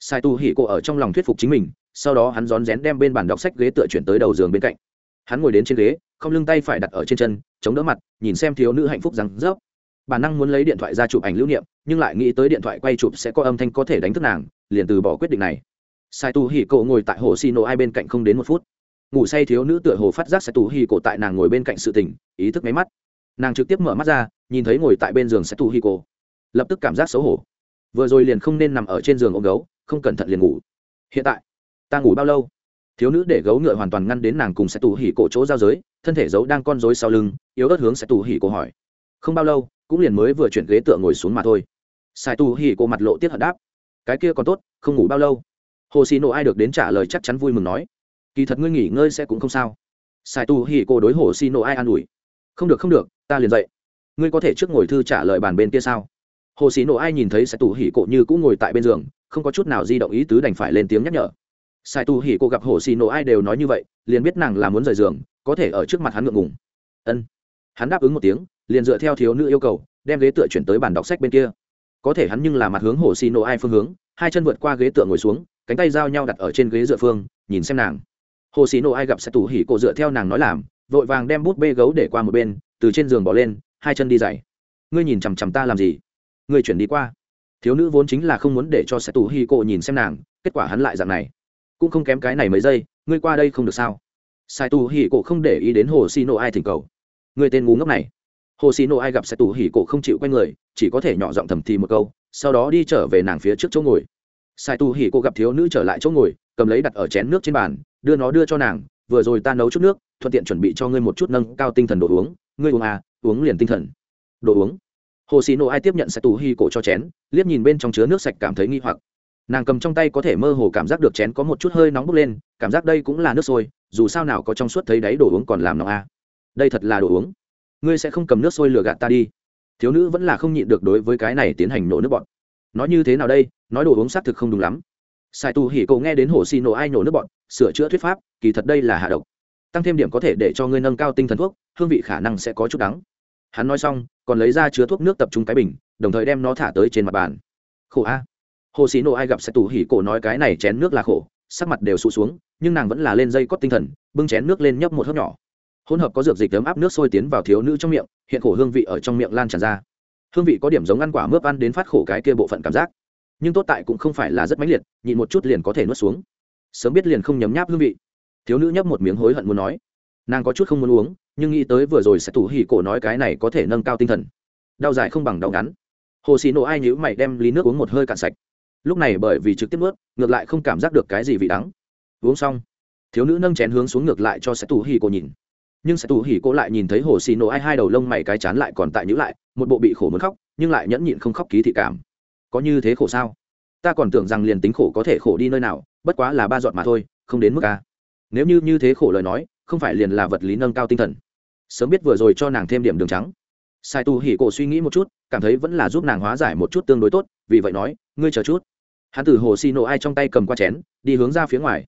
S1: Sai tu hỉ cô ở trong lòng thuyết phục chính mình, sau đó hắn rón rén đem bên bàn đọc sách ghế tựa chuyển tới đầu giường bên cạnh. Hắn ngồi đến trên ghế, không lưng tay phải đặt ở trên chân, chống đỡ mặt, nhìn xem thiếu nữ hạnh phúc rằng rớp. Bản năng muốn lấy điện thoại ra chụp ảnh lưu niệm, nhưng lại nghĩ tới điện thoại quay chụp sẽ có âm thanh có thể đánh thức nàng, liền từ bỏ quyết định này sai tu hỉ cổ ngồi tại hồ xì nổ ai bên cạnh không đến một phút. Ngủ say thiếu nữ tựa hồ phát giác sai tu hỉ cổ tại nàng ngồi bên cạnh sự tỉnh ý thức máy mắt. Nàng trực tiếp mở mắt ra, nhìn thấy ngồi tại bên giường sai tu hỉ cổ. Lập tức cảm giác xấu hổ. Vừa rồi liền không nên nằm ở trên giường ôm gấu, không cẩn thận liền ngủ. Hiện tại, ta ngủ bao lâu? Thiếu nữ để gấu ngựa hoàn toàn ngăn đến nàng cùng sai tu hỉ cổ chỗ giao giới, thân thể giấu đang con rối sau lưng, yếu ớt hướng sai tu hỉ cổ hỏi. Không bao lâu, cũng liền mới vừa chuyển ghế tựa ngồi xuống mà thôi. Sai tu hỉ cổ mặt lộ tiết hận đáp. Cái kia còn tốt, không ngủ bao lâu hồ xì nổ ai được đến trả lời chắc chắn vui mừng nói, kỳ thật ngươi nghỉ ngơi sẽ cũng không sao. Sai tu hỉ cô đối hồ xì nổ ai an ủi, không được không được, ta liền dậy. Ngươi có thể trước ngồi thư trả lời bàn bên kia sao? Hồ xì nổ ai nhìn thấy sai tu hỉ cô như cũng ngồi tại bên giường, không có chút nào di động ý tứ đành phải lên tiếng nhắc nhở. Sai tu hỉ cô gặp hồ xì nổ ai đều nói như vậy, liền biết nàng là muốn rời giường, có thể ở trước mặt hắn ngượng ngùng. Ân. Hắn đáp ứng một tiếng, liền dựa theo thiếu nữ yêu cầu, đem ghế tựa chuyển tới bàn đọc sách bên kia. Có thể hắn nhưng là mặt hướng hồ xì nổ ai phương hướng, hai chân vượt qua ghế tựa ngồi xuống cánh tay giao nhau đặt ở trên ghế dựa phương, nhìn xem nàng. Hồ xì nộ ai gặp sẽ tủ hỉ cổ dựa theo nàng nói làm, vội vàng đem bút bê gấu để qua một bên, từ trên giường bỏ lên, hai chân đi dày ngươi nhìn chằm chằm ta làm gì? Ngươi chuyển đi qua. Thiếu nữ vốn chính là không muốn để cho sẽ tủ hỉ cổ nhìn xem nàng, kết quả hắn lại dạng này. Cũng không kém cái này mấy giây, ngươi qua đây không được sao? Sai tù hỉ cổ không để ý đến hồ xì nộ ai thỉnh cầu. Người tên ngu ngốc này. Hồ xì nộ ai gặp sai tù hỉ cổ không chịu quay người, chỉ có thể nhỏ giọng thầm thì một câu, sau đó đi trở về nàng phía trước chỗ ngồi sai tu hỉ cô gặp thiếu nữ trở lại chỗ ngồi, cầm lấy đặt ở chén nước trên bàn, đưa nó đưa cho nàng, vừa rồi ta nấu chút nước, thuận tiện chuẩn bị cho ngươi một chút nâng cao tinh thần đồ uống. Ngươi uống à uống liền tinh thần. Đồ uống. Hồ xì nộ ai tiếp nhận sai tu hỉ cổ cho chén, liếc nhìn bên trong chứa nước sạch cảm thấy nghi hoặc. Nàng cầm trong tay có thể mơ hồ cảm giác được chén có một chút hơi nóng bốc lên, cảm giác đây cũng là nước sôi, dù sao nào có trong suốt thấy đáy đồ uống còn làm nóng à. đây thật là đồ uống. Ngươi sẽ không cầm nước sôi lừa gạt ta đi. Thiếu nữ vẫn là không nhịn được đối với cái này tiến hành nổ nước bọn nói như thế nào đây? Nói đồ uống xác thực không đúng lắm. Sai tu hỉ cậu nghe đến hồ xì nổ ai nổ nước bọn, sửa chữa thuyết pháp, kỳ thật đây là hạ độc. Tăng thêm điểm có thể để cho ngươi nâng cao tinh thần thuốc, hương vị khả năng sẽ có chút đắng. Hắn nói xong, còn lấy ra chứa thuốc nước tập trung cái bình, đồng thời đem nó thả tới trên mặt bàn. Khổ a. Hồ xì nổ ai gặp sai tu hỉ cổ nói cái này chén nước là khổ, sắc mặt đều sụt xuống, nhưng nàng vẫn là lên dây cót tinh thần, bưng chén nước lên nhấp một hớp nhỏ. Hỗn hợp có dược dịch ấm áp nước sôi tiến vào thiếu nữ trong miệng, hiện khổ hương vị ở trong miệng lan tràn ra. Hương vị có điểm giống ăn quả mướp ăn đến phát khổ cái kia bộ phận cảm giác nhưng tốt tại cũng không phải là rất mãnh liệt, nhịn một chút liền có thể nuốt xuống. Sớm biết liền không nhấm nháp hương vị. Thiếu nữ nhấp một miếng hối hận muốn nói. Nàng có chút không muốn uống, nhưng nghĩ tới vừa rồi sẽ tủ hỉ cổ nói cái này có thể nâng cao tinh thần. Đau dài không bằng đau ngắn. Hồ xì nổ ai nhữ mày đem ly nước uống một hơi cạn sạch. Lúc này bởi vì trực tiếp ướt ngược lại không cảm giác được cái gì vị đắng. Uống xong, thiếu nữ nâng chén hướng xuống ngược lại cho sẽ tủ hỉ cổ nhìn. Nhưng sẽ tủ hỉ cô lại nhìn thấy hồ xì nổ ai hai đầu lông mày cái chán lại còn tại nhữ lại, một bộ bị khổ muốn khóc, nhưng lại nhẫn nhịn không khóc ký thị cảm có như thế khổ sao? Ta còn tưởng rằng liền tính khổ có thể khổ đi nơi nào, bất quá là ba giọt mà thôi, không đến mức ca nếu như như thế khổ lời nói, không phải liền là vật lý nâng cao tinh thần. Sớm biết vừa rồi cho nàng thêm điểm đường trắng. Sai tu hỉ cổ suy nghĩ một chút, cảm thấy vẫn là giúp nàng hóa giải một chút tương đối tốt, vì vậy nói, ngươi chờ chút. Hắn từ hồ xì nổ ai trong tay cầm qua chén, đi hướng ra phía ngoài.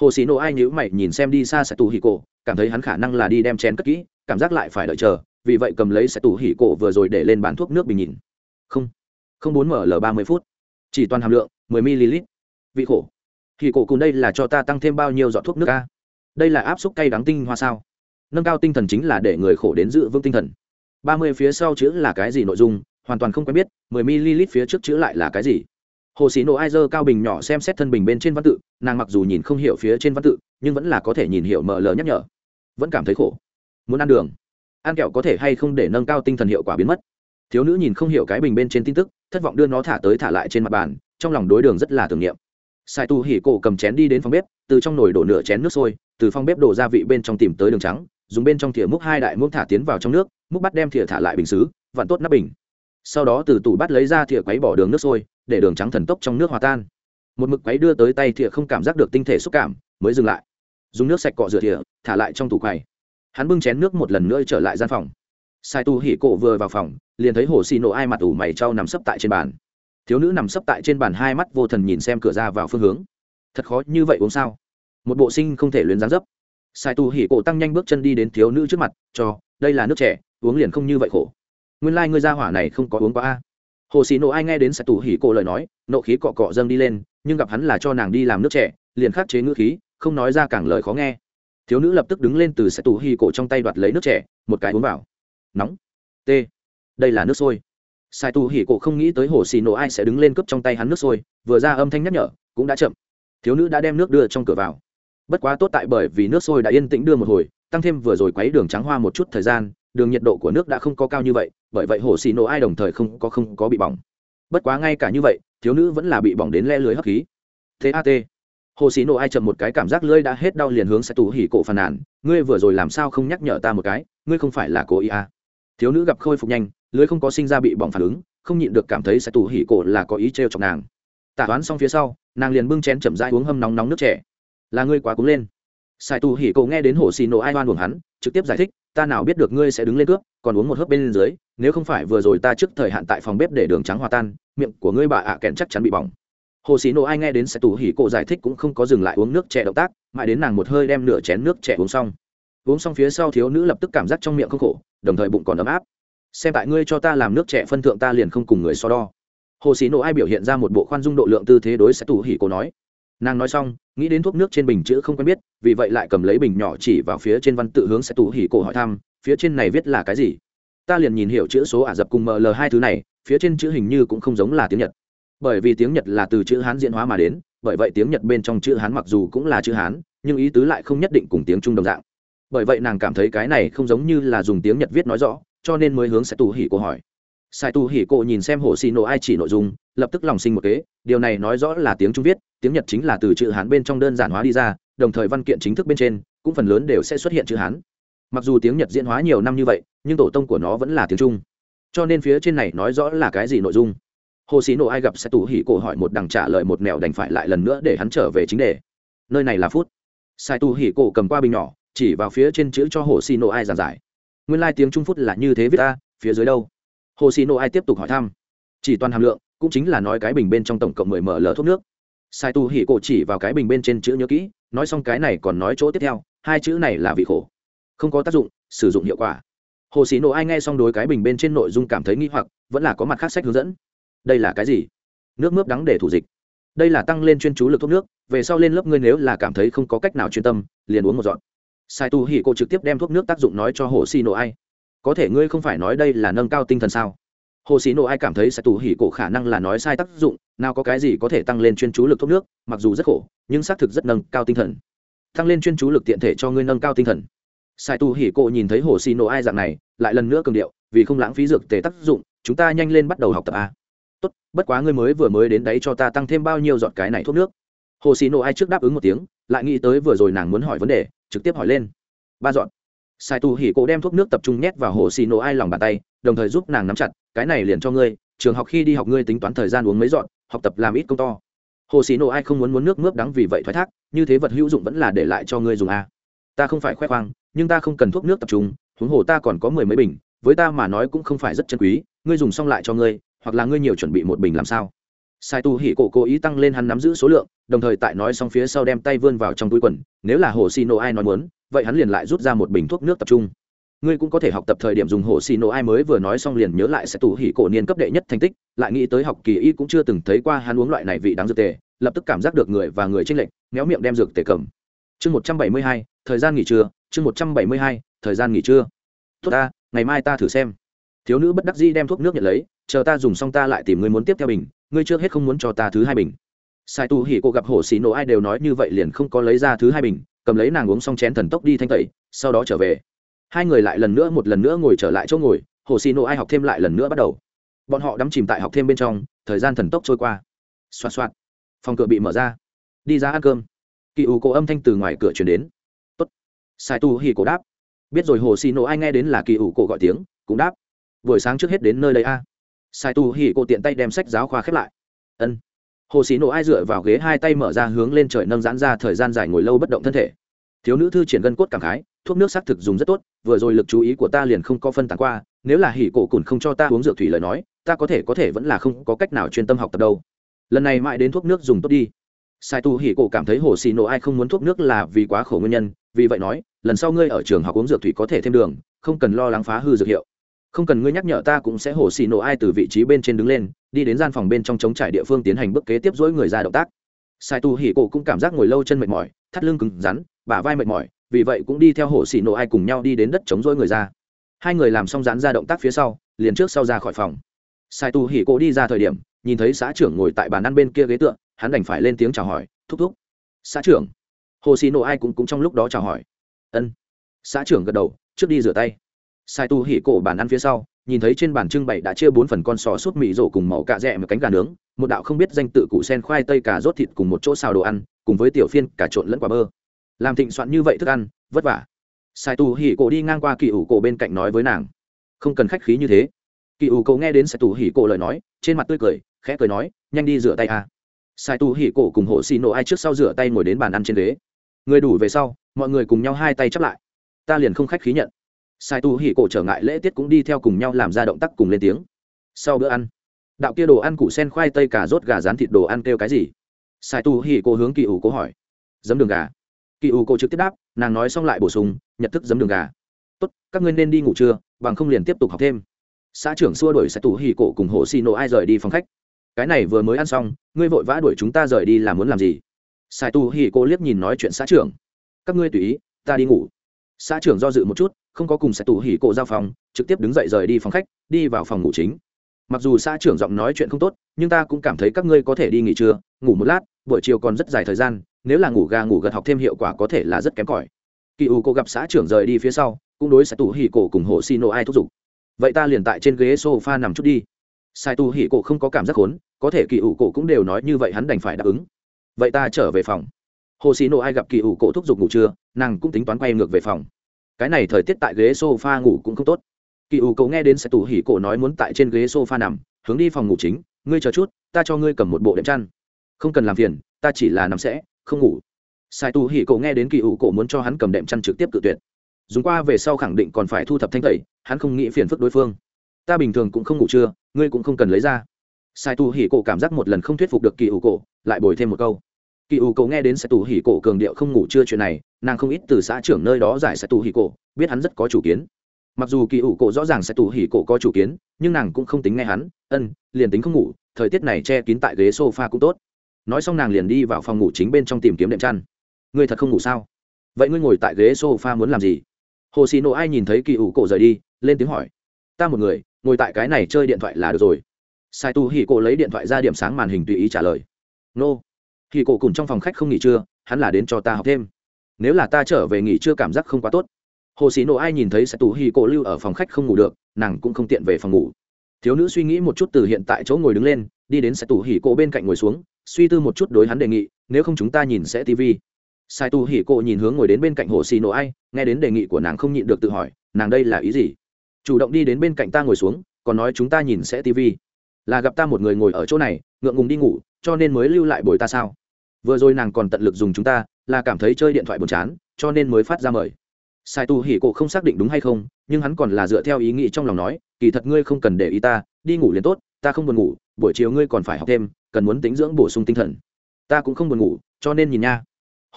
S1: Hồ xì nổ ai nhữ mày nhìn xem đi xa sai tu hỉ cổ, cảm thấy hắn khả năng là đi đem chén cất kỹ, cảm giác lại phải đợi chờ, vì vậy cầm lấy sai tu hỉ cổ vừa rồi để lên bán thuốc nước bình nhìn. Không không bốn ml ba mươi phút. Chỉ toàn hàm lượng mười ml. Vị khổ. Thì cổ cùng đây là cho ta tăng thêm bao nhiêu giọt thuốc nước ca đây là áp suất cay đắng tinh hoa sao? Nâng cao tinh thần chính là để người khổ đến dự vững tinh thần. ba mươi phía sau chữ là cái gì nội dung? Hoàn toàn không quen biết. mười ml phía trước chữ lại là cái gì? Hồ sĩ nổ ai dơ cao bình nhỏ xem xét thân bình bên trên văn tự. Nàng mặc dù nhìn không hiểu phía trên văn tự, nhưng vẫn là có thể nhìn hiểu ml nhắc nhở. Vẫn cảm thấy khổ. Muốn ăn đường. Ăn kẹo có thể hay không để nâng cao tinh thần hiệu quả biến mất. Thiếu nữ nhìn không hiểu cái bình bên trên tin tức thất vọng đưa nó thả tới thả lại trên mặt bàn, trong lòng đối đường rất là tưởng niệm. Sai tu hỉ cổ cầm chén đi đến phòng bếp, từ trong nồi đổ nửa chén nước sôi, từ phòng bếp đổ gia vị bên trong tìm tới đường trắng, dùng bên trong thìa múc hai đại muỗng thả tiến vào trong nước, múc bắt đem thìa thả lại bình xứ vặn tốt nắp bình. Sau đó từ tủ bắt lấy ra thìa quấy bỏ đường nước sôi, để đường trắng thần tốc trong nước hòa tan. Một mực quấy đưa tới tay thìa không cảm giác được tinh thể xúc cảm, mới dừng lại. Dùng nước sạch cọ rửa thìa, thả lại trong tủ quầy. Hắn bưng chén nước một lần nữa trở lại gian phòng sai tu hỉ cổ vừa vào phòng, liền thấy hồ xì nổ ai mặt ủ mày trao nằm sấp tại trên bàn. Thiếu nữ nằm sấp tại trên bàn hai mắt vô thần nhìn xem cửa ra vào phương hướng. Thật khó như vậy uống sao? Một bộ sinh không thể luyến dáng dấp. Sai tu hỉ cổ tăng nhanh bước chân đi đến thiếu nữ trước mặt, cho, đây là nước trẻ, uống liền không như vậy khổ. Nguyên lai、like、ngươi ra hỏa này không có uống quá a. Hồ xì nổ ai nghe đến sai tu hỉ cổ lời nói, nộ khí cọ cọ dâng đi lên, nhưng gặp hắn là cho nàng đi làm nước trẻ, liền khắc chế ngữ khí, không nói ra càng lời khó nghe. Thiếu nữ lập tức đứng lên từ sai tu hỉ cổ trong tay đoạt lấy nước trẻ, một cái uống vào nóng. T. Đây là nước sôi. Sai tu hỉ cổ không nghĩ tới hồ xì nổ ai sẽ đứng lên cướp trong tay hắn nước sôi, vừa ra âm thanh nhắc nhở, cũng đã chậm. Thiếu nữ đã đem nước đưa trong cửa vào. Bất quá tốt tại bởi vì nước sôi đã yên tĩnh đưa một hồi, tăng thêm vừa rồi quấy đường trắng hoa một chút thời gian, đường nhiệt độ của nước đã không có cao như vậy, bởi vậy hồ xì nổ ai đồng thời không có không có bị bỏng. Bất quá ngay cả như vậy, thiếu nữ vẫn là bị bỏng đến le lưới hấp khí. Tat hồ xì nổ ai chậm một cái cảm giác lưỡi đã hết đau liền hướng sai tu hỉ cổ phàn nàn, ngươi vừa rồi làm sao không nhắc nhở ta một cái? Ngươi không phải là cố ý à thiếu nữ gặp khôi phục nhanh, lưới không có sinh ra bị bỏng phản ứng, không nhịn được cảm thấy sẽ tu hỉ cổ là có ý trêu chọc nàng. Tả toán xong phía sau, nàng liền bưng chén chậm rãi uống hâm nóng nóng nước trẻ là ngươi quá cúng lên. Sai tu hỉ Cổ nghe đến hồ xì nổ ai oan buồng hắn, trực tiếp giải thích, ta nào biết được ngươi sẽ đứng lên cướp, còn uống một hớp bên dưới, nếu không phải vừa rồi ta trước thời hạn tại phòng bếp để đường trắng hòa tan, miệng của ngươi bà ạ à kẹn chắc chắn bị bỏng. Hồ xì nổ ai nghe đến sai tu hỉ Cổ giải thích cũng không có dừng lại uống nước trẻ động tác, mãi đến nàng một hơi đem nửa chén nước trẻ uống xong uống xong phía sau thiếu nữ lập tức cảm giác trong miệng không khổ, đồng thời bụng còn ấm áp. Xem tại ngươi cho ta làm nước trẻ phân thượng ta liền không cùng người so đo. Hồ sĩ nộ ai biểu hiện ra một bộ khoan dung độ lượng tư thế đối sẽ tù hỉ cô nói. Nàng nói xong, nghĩ đến thuốc nước trên bình chữ không quen biết, vì vậy lại cầm lấy bình nhỏ chỉ vào phía trên văn tự hướng sẽ tù hỉ cổ hỏi thăm, phía trên này viết là cái gì? Ta liền nhìn hiểu chữ số ả rập cùng ml hai thứ này, phía trên chữ hình như cũng không giống là tiếng nhật. Bởi vì tiếng nhật là từ chữ hán diễn hóa mà đến, bởi vậy tiếng nhật bên trong chữ hán mặc dù cũng là chữ hán, nhưng ý tứ lại không nhất định cùng tiếng trung đồng dạng bởi vậy nàng cảm thấy cái này không giống như là dùng tiếng nhật viết nói rõ, cho nên mới hướng sẽ tù hỉ cổ hỏi. Sai tu hỉ cổ nhìn xem hồ xì nổ ai chỉ nội dung, lập tức lòng sinh một kế, điều này nói rõ là tiếng trung viết, tiếng nhật chính là từ chữ hán bên trong đơn giản hóa đi ra, đồng thời văn kiện chính thức bên trên, cũng phần lớn đều sẽ xuất hiện chữ hán. Mặc dù tiếng nhật diễn hóa nhiều năm như vậy, nhưng tổ tông của nó vẫn là tiếng trung. Cho nên phía trên này nói rõ là cái gì nội dung. Hồ xì nổ ai gặp sai tu hỉ cổ hỏi một đằng trả lời một mẹo đành phải lại lần nữa để hắn trở về chính đề. Nơi này là phút. Sai tu hỉ cổ cầm qua bình nhỏ chỉ vào phía trên chữ cho hồ xì nộ ai giảng giải. Nguyên lai tiếng trung phút là như thế viết ta, phía dưới đâu? Hồ xì nộ ai tiếp tục hỏi thăm. Chỉ toàn hàm lượng, cũng chính là nói cái bình bên trong tổng cộng mười ml thuốc nước. Sai tu hỉ cổ chỉ vào cái bình bên trên chữ nhớ kỹ, nói xong cái này còn nói chỗ tiếp theo, hai chữ này là vị khổ. Không có tác dụng, sử dụng hiệu quả. Hồ xì nộ ai nghe xong đối cái bình bên trên nội dung cảm thấy nghi hoặc, vẫn là có mặt khác sách hướng dẫn. Đây là cái gì? Nước mướp đắng để thủ dịch. Đây là tăng lên chuyên chú lực thuốc nước, về sau lên lớp ngươi nếu là cảm thấy không có cách nào chuyên tâm, liền uống một dọn sai tu hỉ cổ trực tiếp đem thuốc nước tác dụng nói cho hồ xì nổ ai. Có thể ngươi không phải nói đây là nâng cao tinh thần sao? Hồ xì nổ ai cảm thấy sai tu hỉ cổ khả năng là nói sai tác dụng, nào có cái gì có thể tăng lên chuyên chú lực thuốc nước, mặc dù rất khổ, nhưng xác thực rất nâng cao tinh thần. Tăng lên chuyên chú lực tiện thể cho ngươi nâng cao tinh thần. Sai tu hỉ cổ nhìn thấy hồ xì nổ ai dạng này, lại lần nữa cường điệu, vì không lãng phí dược tề tác dụng, chúng ta nhanh lên bắt đầu học tập a tốt, bất quá ngươi mới vừa mới đến đấy cho ta tăng thêm bao nhiêu giọt cái này thuốc nước. Hồ xì nổ ai trước đáp ứng một tiếng, lại nghĩ tới vừa rồi nàng muốn hỏi vấn đề trực tiếp hỏi lên. Ba dọn. Sai tu hỉ cổ đem thuốc nước tập trung nhét vào hồ xì nổ ai lòng bàn tay, đồng thời giúp nàng nắm chặt, cái này liền cho ngươi, trường học khi đi học ngươi tính toán thời gian uống mấy dọn, học tập làm ít công to. Hồ xì nổ ai không muốn muốn nước mướp đắng vì vậy thoái thác, như thế vật hữu dụng vẫn là để lại cho ngươi dùng a ta không phải khoe khoang, nhưng ta không cần thuốc nước tập trung, huống hồ ta còn có mười mấy bình, với ta mà nói cũng không phải rất chân quý, ngươi dùng xong lại cho ngươi, hoặc là ngươi nhiều chuẩn bị một bình làm sao? Sai tu hỉ cổ cố ý tăng lên hắn nắm giữ số lượng, đồng thời tại nói xong phía sau đem tay vươn vào trong túi quần, nếu là hồ xì nổ ai nói muốn, vậy hắn liền lại rút ra một bình thuốc nước tập trung. Ngươi cũng có thể học tập thời điểm dùng hồ xì nổ ai mới vừa nói xong liền nhớ lại sẽ tủ hỉ cổ niên cấp đệ nhất thành tích, lại nghĩ tới học kỳ y cũng chưa từng thấy qua hắn uống loại này vị đáng dược tề, lập tức cảm giác được người và người tranh lệch, méo miệng đem dược tề cầm. Chương một trăm bảy mươi hai, thời gian nghỉ trưa, chương một trăm bảy mươi hai, thời gian nghỉ trưa. Tốt ta, ngày mai ta thử xem. Thiếu nữ bất đắc dĩ đem thuốc nước nhận lấy, chờ ta dùng xong ta lại tìm người muốn tiếp theo bình ngươi trước hết không muốn cho ta thứ hai bình. Sai tu hỉ cô gặp hồ xì nổ ai đều nói như vậy liền không có lấy ra thứ hai bình, cầm lấy nàng uống xong chén thần tốc đi thanh tẩy, sau đó trở về. Hai người lại lần nữa, một lần nữa ngồi trở lại chỗ ngồi, hồ xì nổ ai học thêm lại lần nữa bắt đầu. Bọn họ đắm chìm tại học thêm bên trong, thời gian thần tốc trôi qua. Xoạt xoạt. Phòng cửa bị mở ra. Đi ra ăn cơm. Kỳ ủ cổ âm thanh từ ngoài cửa chuyển đến. Tốt. Sai tu hỉ cổ đáp. Biết rồi hồ xì nổ ai nghe đến là kỳ ủ cổ gọi tiếng, cũng đáp. Buổi sáng trước hết đến nơi đây a sai tu hỉ cổ tiện tay đem sách giáo khoa khép lại. Ân. Hồ xì nổ ai dựa vào ghế hai tay mở ra hướng lên trời nâng giãn ra thời gian dài ngồi lâu bất động thân thể. Thiếu nữ thư triển gân cốt cảm khái, thuốc nước xác thực dùng rất tốt, vừa rồi lực chú ý của ta liền không có phân tán qua, nếu là hỉ cổ cùn không cho ta uống rượu thủy lời nói, ta có thể có thể vẫn là không có cách nào chuyên tâm học tập đâu. Lần này mãi đến thuốc nước dùng tốt đi. Sai tu hỉ cổ cảm thấy hồ xì nổ ai không muốn thuốc nước là vì quá khổ nguyên nhân, vì vậy nói, lần sau ngươi ở trường học uống dược thủy có thể thêm đường, không cần lo lắng phá hư dược hiệu không cần ngươi nhắc nhở ta cũng sẽ hổ xì nổ ai từ vị trí bên trên đứng lên đi đến gian phòng bên trong chống trải địa phương tiến hành bước kế tiếp dỗi người ra động tác. Sai tu hỉ cổ cũng cảm giác ngồi lâu chân mệt mỏi thắt lưng cứng rắn bả vai mệt mỏi vì vậy cũng đi theo hổ xì nổ ai cùng nhau đi đến đất chống dỗi người ra. Hai người làm xong dán ra động tác phía sau liền trước sau ra khỏi phòng. Sai tu hỉ cổ đi ra thời điểm nhìn thấy xã trưởng ngồi tại bàn ăn bên kia ghế tựa hắn đành phải lên tiếng chào hỏi thúc thúc. Xã trưởng? Hồ xì nổ ai cũng, cũng trong lúc đó chào hỏi. Ân. Xã trưởng gật đầu trước đi rửa tay sai tu hỉ cổ bàn ăn phía sau, nhìn thấy trên bàn trưng bày đã chia bốn phần con sò sốt mì rổ cùng màu cạ rẽ một cánh gà nướng, một đạo không biết danh tự củ sen khoai tây cà rốt thịt cùng một chỗ xào đồ ăn, cùng với tiểu phiên cả trộn lẫn quả bơ. Làm thịnh soạn như vậy thức ăn, vất vả. Sai tu hỉ cổ đi ngang qua kỳ ủ cổ bên cạnh nói với nàng. Không cần khách khí như thế. Kỳ ủ cổ nghe đến sai tu hỉ cổ lời nói, trên mặt tươi cười, khẽ cười nói, nhanh đi rửa tay a. Sai tu hỉ cổ cùng hộ xì nổ ai trước sau rửa tay ngồi đến bàn ăn trên ghế. Người đủ về sau, mọi người cùng nhau hai tay chắp lại. Ta liền không khách khí nhận sai tu hỉ cổ trở ngại lễ tiết cũng đi theo cùng nhau làm ra động tác cùng lên tiếng. Sau bữa ăn, đạo kia đồ ăn củ sen khoai tây cà rốt gà rán thịt đồ ăn kêu cái gì? Sai tu hỉ cổ hướng kỳ ủ cổ hỏi. Dấm đường gà. Kỳ ủ cổ trực tiếp đáp, nàng nói xong lại bổ sung nhận thức dấm đường gà. Tốt, các ngươi nên đi ngủ trưa, bằng không liền tiếp tục học thêm. Xã trưởng xua đuổi sai tu hỉ cổ cùng hộ xì nổ ai rời đi phòng khách. Cái này vừa mới ăn xong, ngươi vội vã đuổi chúng ta rời đi là muốn làm gì? Sai tu hỉ cổ liếc nhìn nói chuyện xã trưởng. Các ngươi tùy ý, ta đi ngủ xã trưởng do dự một chút, không có cùng sai tu hỉ cổ giao phòng, trực tiếp đứng dậy rời đi phòng khách, đi vào phòng ngủ chính. Mặc dù xã trưởng giọng nói chuyện không tốt, nhưng ta cũng cảm thấy các ngươi có thể đi nghỉ trưa, ngủ một lát, buổi chiều còn rất dài thời gian, nếu là ngủ gà ngủ gật học thêm hiệu quả có thể là rất kém cỏi. Kỳ u cô gặp xã trưởng rời đi phía sau, cũng đối sai tu hỉ cổ cùng hồ xi nô ai thúc giục. Vậy ta liền tại trên ghế sofa nằm chút đi. Sai tu hỉ cổ không có cảm giác khốn, có thể kỳ ủ cổ cũng đều nói như vậy hắn đành phải đáp ứng. Vậy ta trở về phòng hồ xì nộ ai gặp kỳ ủ cổ thúc giục ngủ trưa, nàng cũng tính toán quay ngược về phòng. Cái này thời tiết tại ghế s o f a ngủ cũng không tốt. Kỳ ủ cổ nghe đến sai tu hỉ cổ nói muốn tại trên ghế s o f a nằm, hướng đi phòng ngủ chính, ngươi chờ chút, ta cho ngươi cầm một bộ đệm chăn. Không cần làm phiền, ta chỉ là nằm sẽ, không ngủ. Sai tu hỉ cổ nghe đến kỳ ủ cổ muốn cho hắn cầm đệm chăn trực tiếp cự tuyệt. Dùng qua về sau khẳng định còn phải thu thập thanh tẩy, hắn không nghĩ phiền phức đối phương. Ta bình thường cũng không ngủ trưa, ngươi cũng không cần lấy ra. Sai tu hỉ cổ cảm giác một lần không thuyết phục được kỳ ủ cổ, lại bồi thêm một câu kỳ ủ cổ nghe đến sẽ tù hỉ cổ cường điệu không ngủ trưa chuyện này, nàng không ít từ xã trưởng nơi đó giải sẽ tù hỉ cổ, biết hắn rất có chủ kiến. Mặc dù kỳ ủ cổ rõ ràng sẽ tù hỉ cổ có chủ kiến, nhưng nàng cũng không tính nghe hắn, ân, liền tính không ngủ, thời tiết này che kín tại ghế sofa cũng tốt. Nói xong nàng liền đi vào phòng ngủ chính bên trong tìm kiếm đệm chăn. Ngươi thật không ngủ sao? Vậy ngươi ngồi tại ghế sofa muốn làm gì? Hồ xì nộ ai nhìn thấy kỳ ủ cổ rời đi, lên tiếng hỏi. Ta một người, ngồi tại cái này chơi điện thoại là được rồi. Sai tu hì cổ lấy điện thoại ra điểm sáng màn hình tùy ý trả lời. Nô khi cổ cùng trong phòng khách không nghỉ trưa, hắn là đến cho ta học thêm. Nếu là ta trở về nghỉ trưa cảm giác không quá tốt. Hồ sĩ nộ ai nhìn thấy sẽ tù hì cổ lưu ở phòng khách không ngủ được, nàng cũng không tiện về phòng ngủ. Thiếu nữ suy nghĩ một chút từ hiện tại chỗ ngồi đứng lên, đi đến sẽ tù hì cổ bên cạnh ngồi xuống, suy tư một chút đối hắn đề nghị, nếu không chúng ta nhìn sẽ tv sai tu hỉ cổ nhìn hướng ngồi đến bên cạnh hồ xì nổ ai, nghe đến đề nghị của nàng không nhịn được tự hỏi, nàng đây là ý gì? Chủ động đi đến bên cạnh ta ngồi xuống, còn nói chúng ta nhìn sẽ tv là gặp ta một người ngồi ở chỗ này, ngượng ngùng đi ngủ cho nên mới lưu lại bồi ta sao? Vừa rồi nàng còn tận lực dùng chúng ta, là cảm thấy chơi điện thoại buồn chán, cho nên mới phát ra mời. Sai tu hỉ cổ không xác định đúng hay không, nhưng hắn còn là dựa theo ý nghĩ trong lòng nói, kỳ thật ngươi không cần để ý ta, đi ngủ liền tốt, ta không buồn ngủ, buổi chiều ngươi còn phải học thêm, cần muốn tính dưỡng bổ sung tinh thần. Ta cũng không buồn ngủ, cho nên nhìn nha.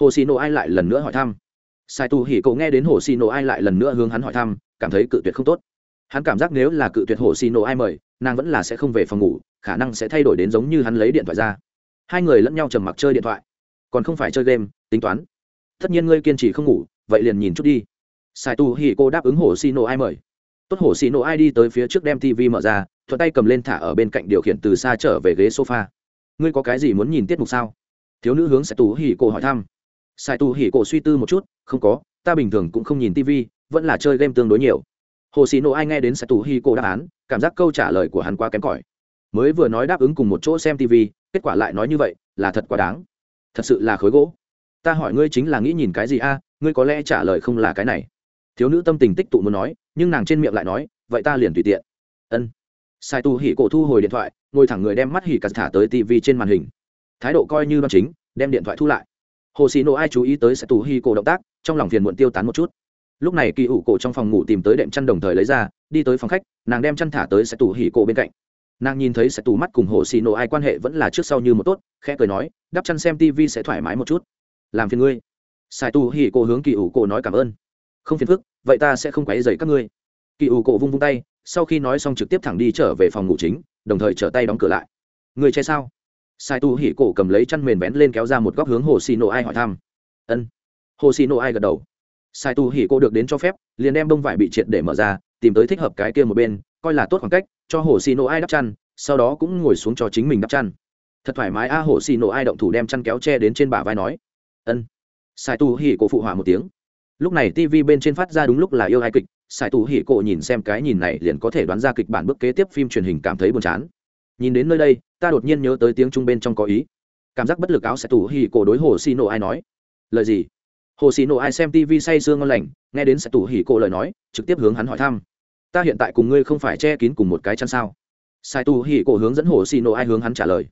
S1: Hồ xì nộ ai lại lần nữa hỏi thăm. Sai tu hỉ cổ nghe đến hồ xì nộ ai lại lần nữa hướng hắn hỏi thăm, cảm thấy cự tuyệt không tốt. Hắn cảm giác nếu là cự tuyệt hồ xì nộ ai mời, nàng vẫn là sẽ không về phòng ngủ khả năng sẽ thay đổi đến giống như hắn lấy điện thoại ra. Hai người lẫn nhau trầm mặc chơi điện thoại. Còn không phải chơi game, tính toán. Tất nhiên ngươi kiên trì không ngủ, vậy liền nhìn chút đi. Sai tu hỉ cô đáp ứng hồ xì nổ ai mời. Tốt, hồ xì nổ ai đi tới phía trước đem tv mở ra, thuận tay cầm lên thả ở bên cạnh điều khiển từ xa trở về ghế sofa. Ngươi có cái gì muốn nhìn tiết mục sao? Thiếu nữ hướng sai tu hỉ cô hỏi thăm. Sai tu hỉ cô suy tư một chút, không có, ta bình thường cũng không nhìn tv vẫn là chơi game tương đối nhiều. Hồ xì nổ ai nghe đến sai tu hỉ cô đáp án, cảm giác câu trả lời của hắn quá kém cỏi mới vừa nói đáp ứng cùng một chỗ xem tv kết quả lại nói như vậy, là thật quá đáng. Thật sự là khối gỗ. Ta hỏi ngươi chính là nghĩ nhìn cái gì a, ngươi có lẽ trả lời không là cái này. Thiếu nữ tâm tình tích tụ muốn nói, nhưng nàng trên miệng lại nói, vậy ta liền tùy tiện. Ân. Sai tu hỉ cổ thu hồi điện thoại, ngồi thẳng người đem mắt hỉ cà thả tới tv trên màn hình. Thái độ coi như đoan chính, đem điện thoại thu lại. Hồ xì nổ ai chú ý tới sai tu hỉ cổ động tác, trong lòng phiền muộn tiêu tán một chút. Lúc này kỳ ủ cổ trong phòng ngủ tìm tới đệm chăn đồng thời lấy ra, đi tới phòng khách, nàng đem chăn thả tới Sai Tu hỉ cổ bên cạnh nàng nhìn thấy sẽ tù mắt cùng hồ xì nổ ai quan hệ vẫn là trước sau như một tốt, khẽ cười nói đắp chăn xem tv sẽ thoải mái một chút. Làm phiền ngươi. Sai tù hỉ cổ hướng kỳ ủ cổ nói cảm ơn. Không phiền phức, vậy ta sẽ không quấy dày các ngươi. Kỳ ủ cổ vung vung tay, sau khi nói xong trực tiếp thẳng đi trở về phòng ngủ chính, đồng thời trở tay đóng cửa lại. Người che sao? Sai tu hỉ cổ cầm lấy chăn mền vén lên kéo ra một góc hướng hồ xì nổ ai hỏi thăm. Ân. Hồ xì nổ ai gật đầu. Sai tu hỉ cổ được đến cho phép, liền đem bông vải bị triệt để mở ra, tìm tới thích hợp cái kia một bên, coi là tốt khoảng cách cho hồ xì nổ ai đắp chăn, sau đó cũng ngồi xuống cho chính mình đắp chăn. Thật thoải mái a, hồ xì nổ ai động thủ đem chăn kéo che đến trên bả vai nói. Ân. Sai tu hỉ cổ phụ hỏa một tiếng. Lúc này tv bên trên phát ra đúng lúc là yêu hai kịch sai tu hỉ cổ nhìn xem cái nhìn này liền có thể đoán ra kịch bản bước kế tiếp phim truyền hình cảm thấy buồn chán. Nhìn đến nơi đây, ta đột nhiên nhớ tới tiếng trung bên trong có ý. Cảm giác bất lực áo sai tu hỉ cổ đối hồ xì nổ ai nói. Lời gì? Hồ xì nổ ai xem tv say sương ngon lành, nghe đến sai tu hỉ cổ lời nói, trực tiếp hướng hắn hỏi thăm ta hiện tại cùng ngươi không phải che kín cùng một cái chăn sao? Sai tu hỉ cổ hướng dẫn hồ xì nổ ai hướng hắn trả lời.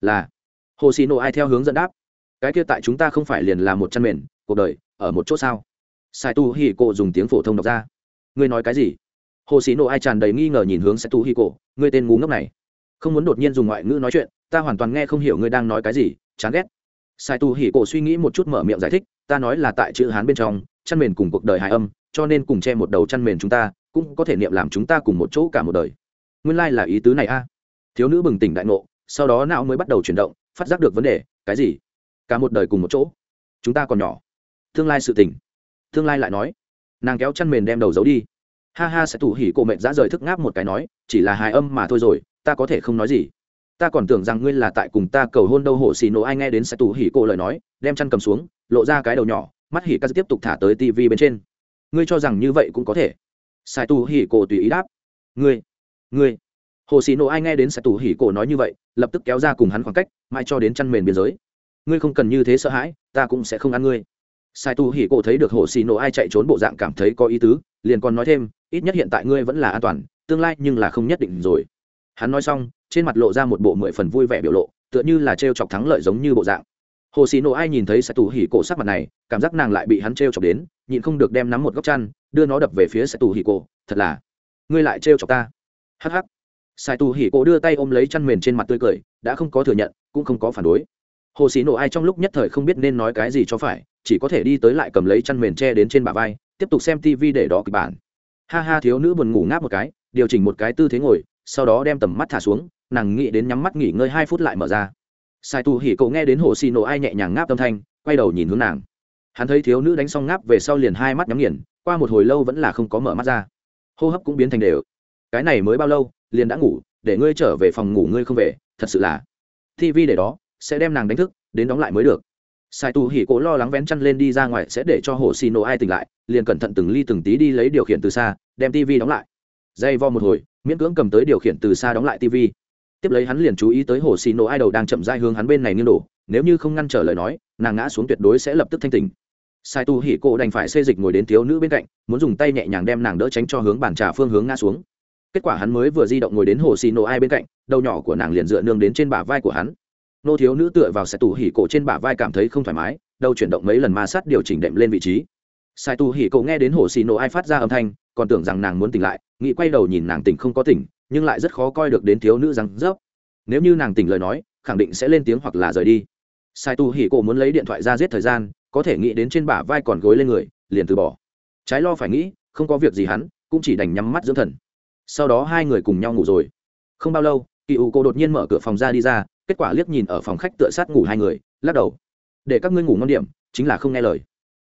S1: Là. Hồ xì nổ ai theo hướng dẫn đáp. Cái kia tại chúng ta không phải liền là một chăn mền, cuộc đời, ở một chỗ sao? Sai tu hỉ cổ dùng tiếng phổ thông đọc ra. Ngươi nói cái gì? Hồ xì nổ ai tràn đầy nghi ngờ nhìn hướng sai tu hỉ cổ, ngươi tên ngu ngốc này. Không muốn đột nhiên dùng ngoại ngữ nói chuyện, ta hoàn toàn nghe không hiểu ngươi đang nói cái gì, chán ghét. Sai tu hỉ cổ suy nghĩ một chút mở miệng giải thích, ta nói là tại chữ hán bên trong, chăn mền cùng cuộc đời hài âm cho nên cùng che một đầu chăn mền chúng ta, cũng có thể niệm làm chúng ta cùng một chỗ cả một đời. Nguyên lai là ý tứ này a. Thiếu nữ bừng tỉnh đại ngộ, sau đó não mới bắt đầu chuyển động, phát giác được vấn đề, cái gì? Cả một đời cùng một chỗ. Chúng ta còn nhỏ. Tương lai sự tỉnh tương lai lại nói. Nàng kéo chăn mền đem đầu giấu đi. Ha ha, sẽ tủ hỉ cổ mệnh dã rời thức ngáp một cái nói, chỉ là hài âm mà thôi rồi, ta có thể không nói gì. Ta còn tưởng rằng ngươi là tại cùng ta cầu hôn đâu hổ xì nổ ai nghe đến sẽ tủ hỉ cổ lời nói, đem chăn cầm xuống, lộ ra cái đầu nhỏ, mắt hỉ ca tiếp tục thả tới tivi bên trên ngươi cho rằng như vậy cũng có thể. Sai tù hỉ cổ tùy ý đáp. Ngươi ngươi. Hồ xì nổ ai nghe đến sai tù hỉ cổ nói như vậy, lập tức kéo ra cùng hắn khoảng cách, mãi cho đến chăn mền biên giới. Ngươi không cần như thế sợ hãi, ta cũng sẽ không ăn ngươi. Sai tu hỉ cổ thấy được hồ xì nổ ai chạy trốn bộ dạng cảm thấy có ý tứ, liền còn nói thêm, ít nhất hiện tại ngươi vẫn là an toàn, tương lai nhưng là không nhất định rồi. Hắn nói xong, trên mặt lộ ra một bộ mười phần vui vẻ biểu lộ, tựa như là t r e o chọc thắng lợi giống như bộ dạng hồ xì nổ ai nhìn thấy sẽ tu hỉ cổ sắc mặt này, cảm giác nàng lại bị hắn t r e o chọc đến, nhịn không được đem nắm một góc chăn, đưa nó đập về phía sẽ tu hỉ cổ, thật là, ngươi lại t r e o chọc ta. Hh sai tu hỉ cổ đưa tay ôm lấy chăn mền trên mặt tươi cười, đã không có thừa nhận, cũng không có phản đối. Hồ xì nổ ai trong lúc nhất thời không biết nên nói cái gì cho phải, chỉ có thể đi tới lại cầm lấy chăn mền che đến trên bả vai, tiếp tục xem tv để đó kịch bản. Ha ha, thiếu nữ buồn ngủ ngáp một cái, điều chỉnh một cái tư thế ngồi, sau đó đem tầm mắt thả xuống, nàng nghĩ đến nhắm mắt nghỉ ngơi hai phút lại mở ra sai tu hỉ cậu nghe đến hồ xì nổ ai nhẹ nhàng ngáp âm thanh, quay đầu nhìn hướng nàng. Hắn thấy thiếu nữ đánh xong ngáp về sau liền hai mắt nhắm nghiền, qua một hồi lâu vẫn là không có mở mắt ra. Hô hấp cũng biến thành đều. Cái này mới bao lâu, liền đã ngủ, để ngươi trở về phòng ngủ ngươi không về, thật sự là. Tv để đó, sẽ đem nàng đánh thức, đến đóng lại mới được. Sai tu hỉ cố lo lắng vén chăn lên đi ra ngoài sẽ để cho hồ xì nổ ai tỉnh lại, liền cẩn thận từng ly từng tí đi lấy điều khiển từ xa, đem tv đóng lại. Dây vo một hồi, miễn cưỡng cầm tới điều khiển từ xa đóng lại tv tiếp lấy hắn liền chú ý tới hồ xì nổ ai đầu đang chậm dai hướng hắn bên này nghiêng đổ, nếu như không ngăn trở lời nói, nàng ngã xuống tuyệt đối sẽ lập tức thanh tỉnh. Sai tu hỉ cổ đành phải xê dịch ngồi đến thiếu nữ bên cạnh, muốn dùng tay nhẹ nhàng đem nàng đỡ tránh cho hướng bàn trà phương hướng ngã xuống. Kết quả hắn mới vừa di động ngồi đến hồ xì nổ ai bên cạnh, đầu nhỏ của nàng liền dựa nương đến trên bả vai của hắn. Nô thiếu nữ tựa vào sai tu hỉ cổ trên bả vai cảm thấy không thoải mái, đầu chuyển động mấy lần ma sát điều chỉnh đệm lên vị trí. Sai tu hỉ cổ nghe đến hồ xì nổ ai phát ra âm thanh, còn tưởng rằng nàng muốn tỉnh lại, nghĩ quay đầu nhìn nàng tỉnh không có tỉnh nhưng lại rất khó coi được đến thiếu nữ răng rớp. Nếu như nàng tỉnh lời nói, khẳng định sẽ lên tiếng hoặc là rời đi. Sai tu hỉ cổ muốn lấy điện thoại ra giết thời gian, có thể nghĩ đến trên bả vai còn gối lên người, liền từ bỏ. Trái lo phải nghĩ, không có việc gì hắn, cũng chỉ đành nhắm mắt dưỡng thần. Sau đó hai người cùng nhau ngủ rồi. Không bao lâu, kỳ U cô đột nhiên mở cửa phòng ra đi ra, kết quả liếc nhìn ở phòng khách tựa sát ngủ hai người, lắc đầu. Để các ngươi ngủ ngon điểm, chính là không nghe lời.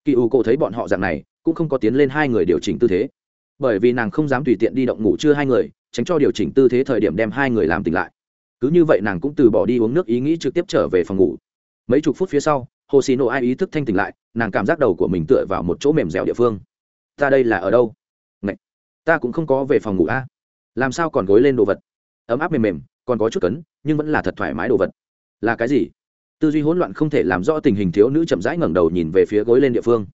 S1: Kỳ U cô thấy bọn họ dạng này, cũng không có tiến lên hai người điều chỉnh tư thế. Bởi vì nàng không dám tùy tiện đi động ngủ chưa hai người tránh cho điều chỉnh tư thế thời điểm đem hai người làm tỉnh lại. Cứ như vậy nàng cũng từ bỏ đi uống nước ý nghĩ trực tiếp trở về phòng ngủ. Mấy chục phút phía sau, hồ xì nổ ai ý thức thanh tỉnh lại, nàng cảm giác đầu của mình tựa vào một chỗ mềm dẻo địa phương. Ta đây là ở đâu? Ngậy! ta cũng không có về phòng ngủ a. Làm sao còn gối lên đồ vật? Ấm áp mềm mềm, còn có chút cấn, nhưng vẫn là thật thoải mái đồ vật. Là cái gì? Tư duy hỗn loạn không thể làm rõ tình hình thiếu nữ chậm rãi ngẩng đầu nhìn về phía gối lên địa phương.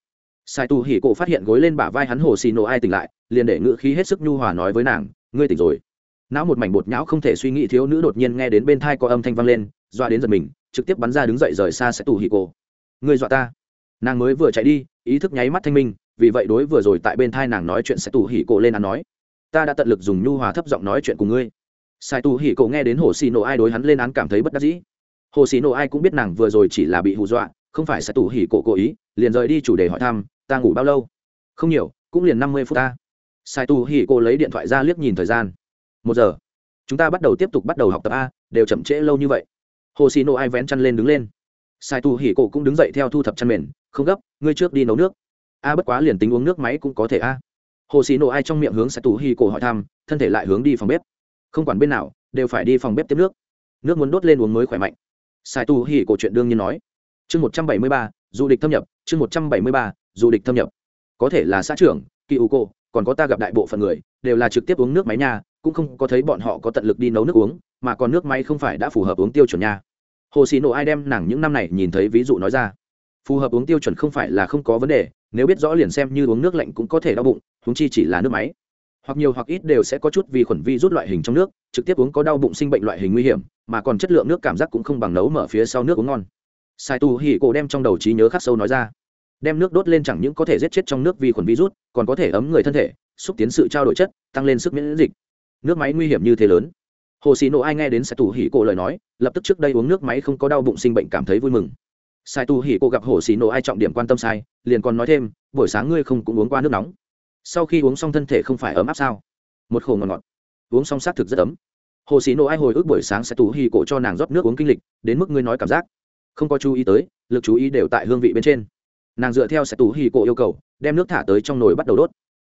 S1: Sai tu hỉ cổ phát hiện gối lên bả vai hắn hồ xì nổ ai tỉnh lại, liền để ngữ khí hết sức nhu hòa nói với nàng ngươi tỉnh rồi. Não một mảnh bột nhão không thể suy nghĩ, thiếu nữ đột nhiên nghe đến bên thai có âm thanh vang lên doa đến giật mình, trực tiếp bắn ra đứng dậy rời xa sẽ tù hì cổ ngươi dọa ta. Nàng mới vừa chạy đi, ý thức nháy mắt thanh minh, vì vậy đối vừa rồi tại bên thai nàng nói chuyện sẽ tù hì cổ lên án nói. Ta đã tận lực dùng nhu hòa thấp giọng nói chuyện cùng ngươi. Sai tù hỉ cổ nghe đến hồ xì nổ ai đối hắn lên án cảm thấy bất đắc dĩ. Hồ xì nổ ai cũng biết nàng vừa rồi chỉ là bị hù dọa, không phải sai tù hỉ cổ cố ý, liền rời đi chủ đề hỏi thăm, ta ngủ bao lâu? Không nhiều, cũng liền năm mươi phút ta sai Tu hỉ cô lấy điện thoại ra liếc nhìn thời gian. Một giờ. Chúng ta bắt đầu tiếp tục bắt đầu học tập a, đều chậm trễ lâu như vậy. Hồ xì Nô ai vén chăn lên đứng lên. Sai Tu hỉ cổ cũng đứng dậy theo thu thập chăn mền. Không gấp, ngươi trước đi nấu nước. A bất quá liền tính uống nước máy cũng có thể a. Hồ xì nổ ai trong miệng hướng sai Tu hỉ cổ hỏi thăm, thân thể lại hướng đi phòng bếp. Không quản bên nào, đều phải đi phòng bếp tiếp nước. Nước muốn đốt lên uống mới khỏe mạnh. Sai tu hỉ cổ chuyện đương nhiên nói. Chương một trăm bảy mươi ba du địch thâm nhập. Chương một trăm bảy mươi ba du địch thâm nhập. Có thể là xã trưởng kỳ u cô còn có ta gặp đại bộ phận người, đều là trực tiếp uống nước máy nha, cũng không có thấy bọn họ có tận lực đi nấu nước uống, mà còn nước máy không phải đã phù hợp uống tiêu chuẩn nha. Hồ xì nổ ai đem nàng những năm này nhìn thấy ví dụ nói ra. Phù hợp uống tiêu chuẩn không phải là không có vấn đề, nếu biết rõ liền xem như uống nước lạnh cũng có thể đau bụng húng chi chỉ là nước máy. Hoặc nhiều hoặc ít đều sẽ có chút vi khuẩn vi rút loại hình trong nước, trực tiếp uống có đau bụng sinh bệnh loại hình nguy hiểm, mà còn chất lượng nước cảm giác cũng không bằng nấu mở phía sau nước uống ngon. Sai tu hỉ cổ đem trong đầu trí nhớ khắc sâu nói ra đem nước đốt lên chẳng những có thể giết chết trong nước vi khuẩn virus, còn có thể ấm người thân thể, xúc tiến sự trao đổi chất, tăng lên sức miễn dịch. Nước máy nguy hiểm như thế lớn. Hồ xì nộ ai nghe đến sai tu hỉ cổ lời nói, lập tức trước đây uống nước máy không có đau bụng sinh bệnh cảm thấy vui mừng. Sai tu hỉ cổ gặp hồ xì nộ ai trọng điểm quan tâm sai, liền còn nói thêm, buổi sáng ngươi không cũng uống qua nước nóng. Sau khi uống xong thân thể không phải ấm áp sao? Một khổ ngọt ngọt. Uống xong xác thực rất ấm. Hồ xì nộ ai hồi ức buổi sáng Sai tù Hỉ cổ cho nàng rót nước uống kinh lịch, đến mức ngươi nói cảm giác. Không có chú ý tới, lực chú ý đều tại hương vị bên trên nàng dựa theo sẽ tù hì cổ yêu cầu, đem nước thả tới trong nồi bắt đầu đốt.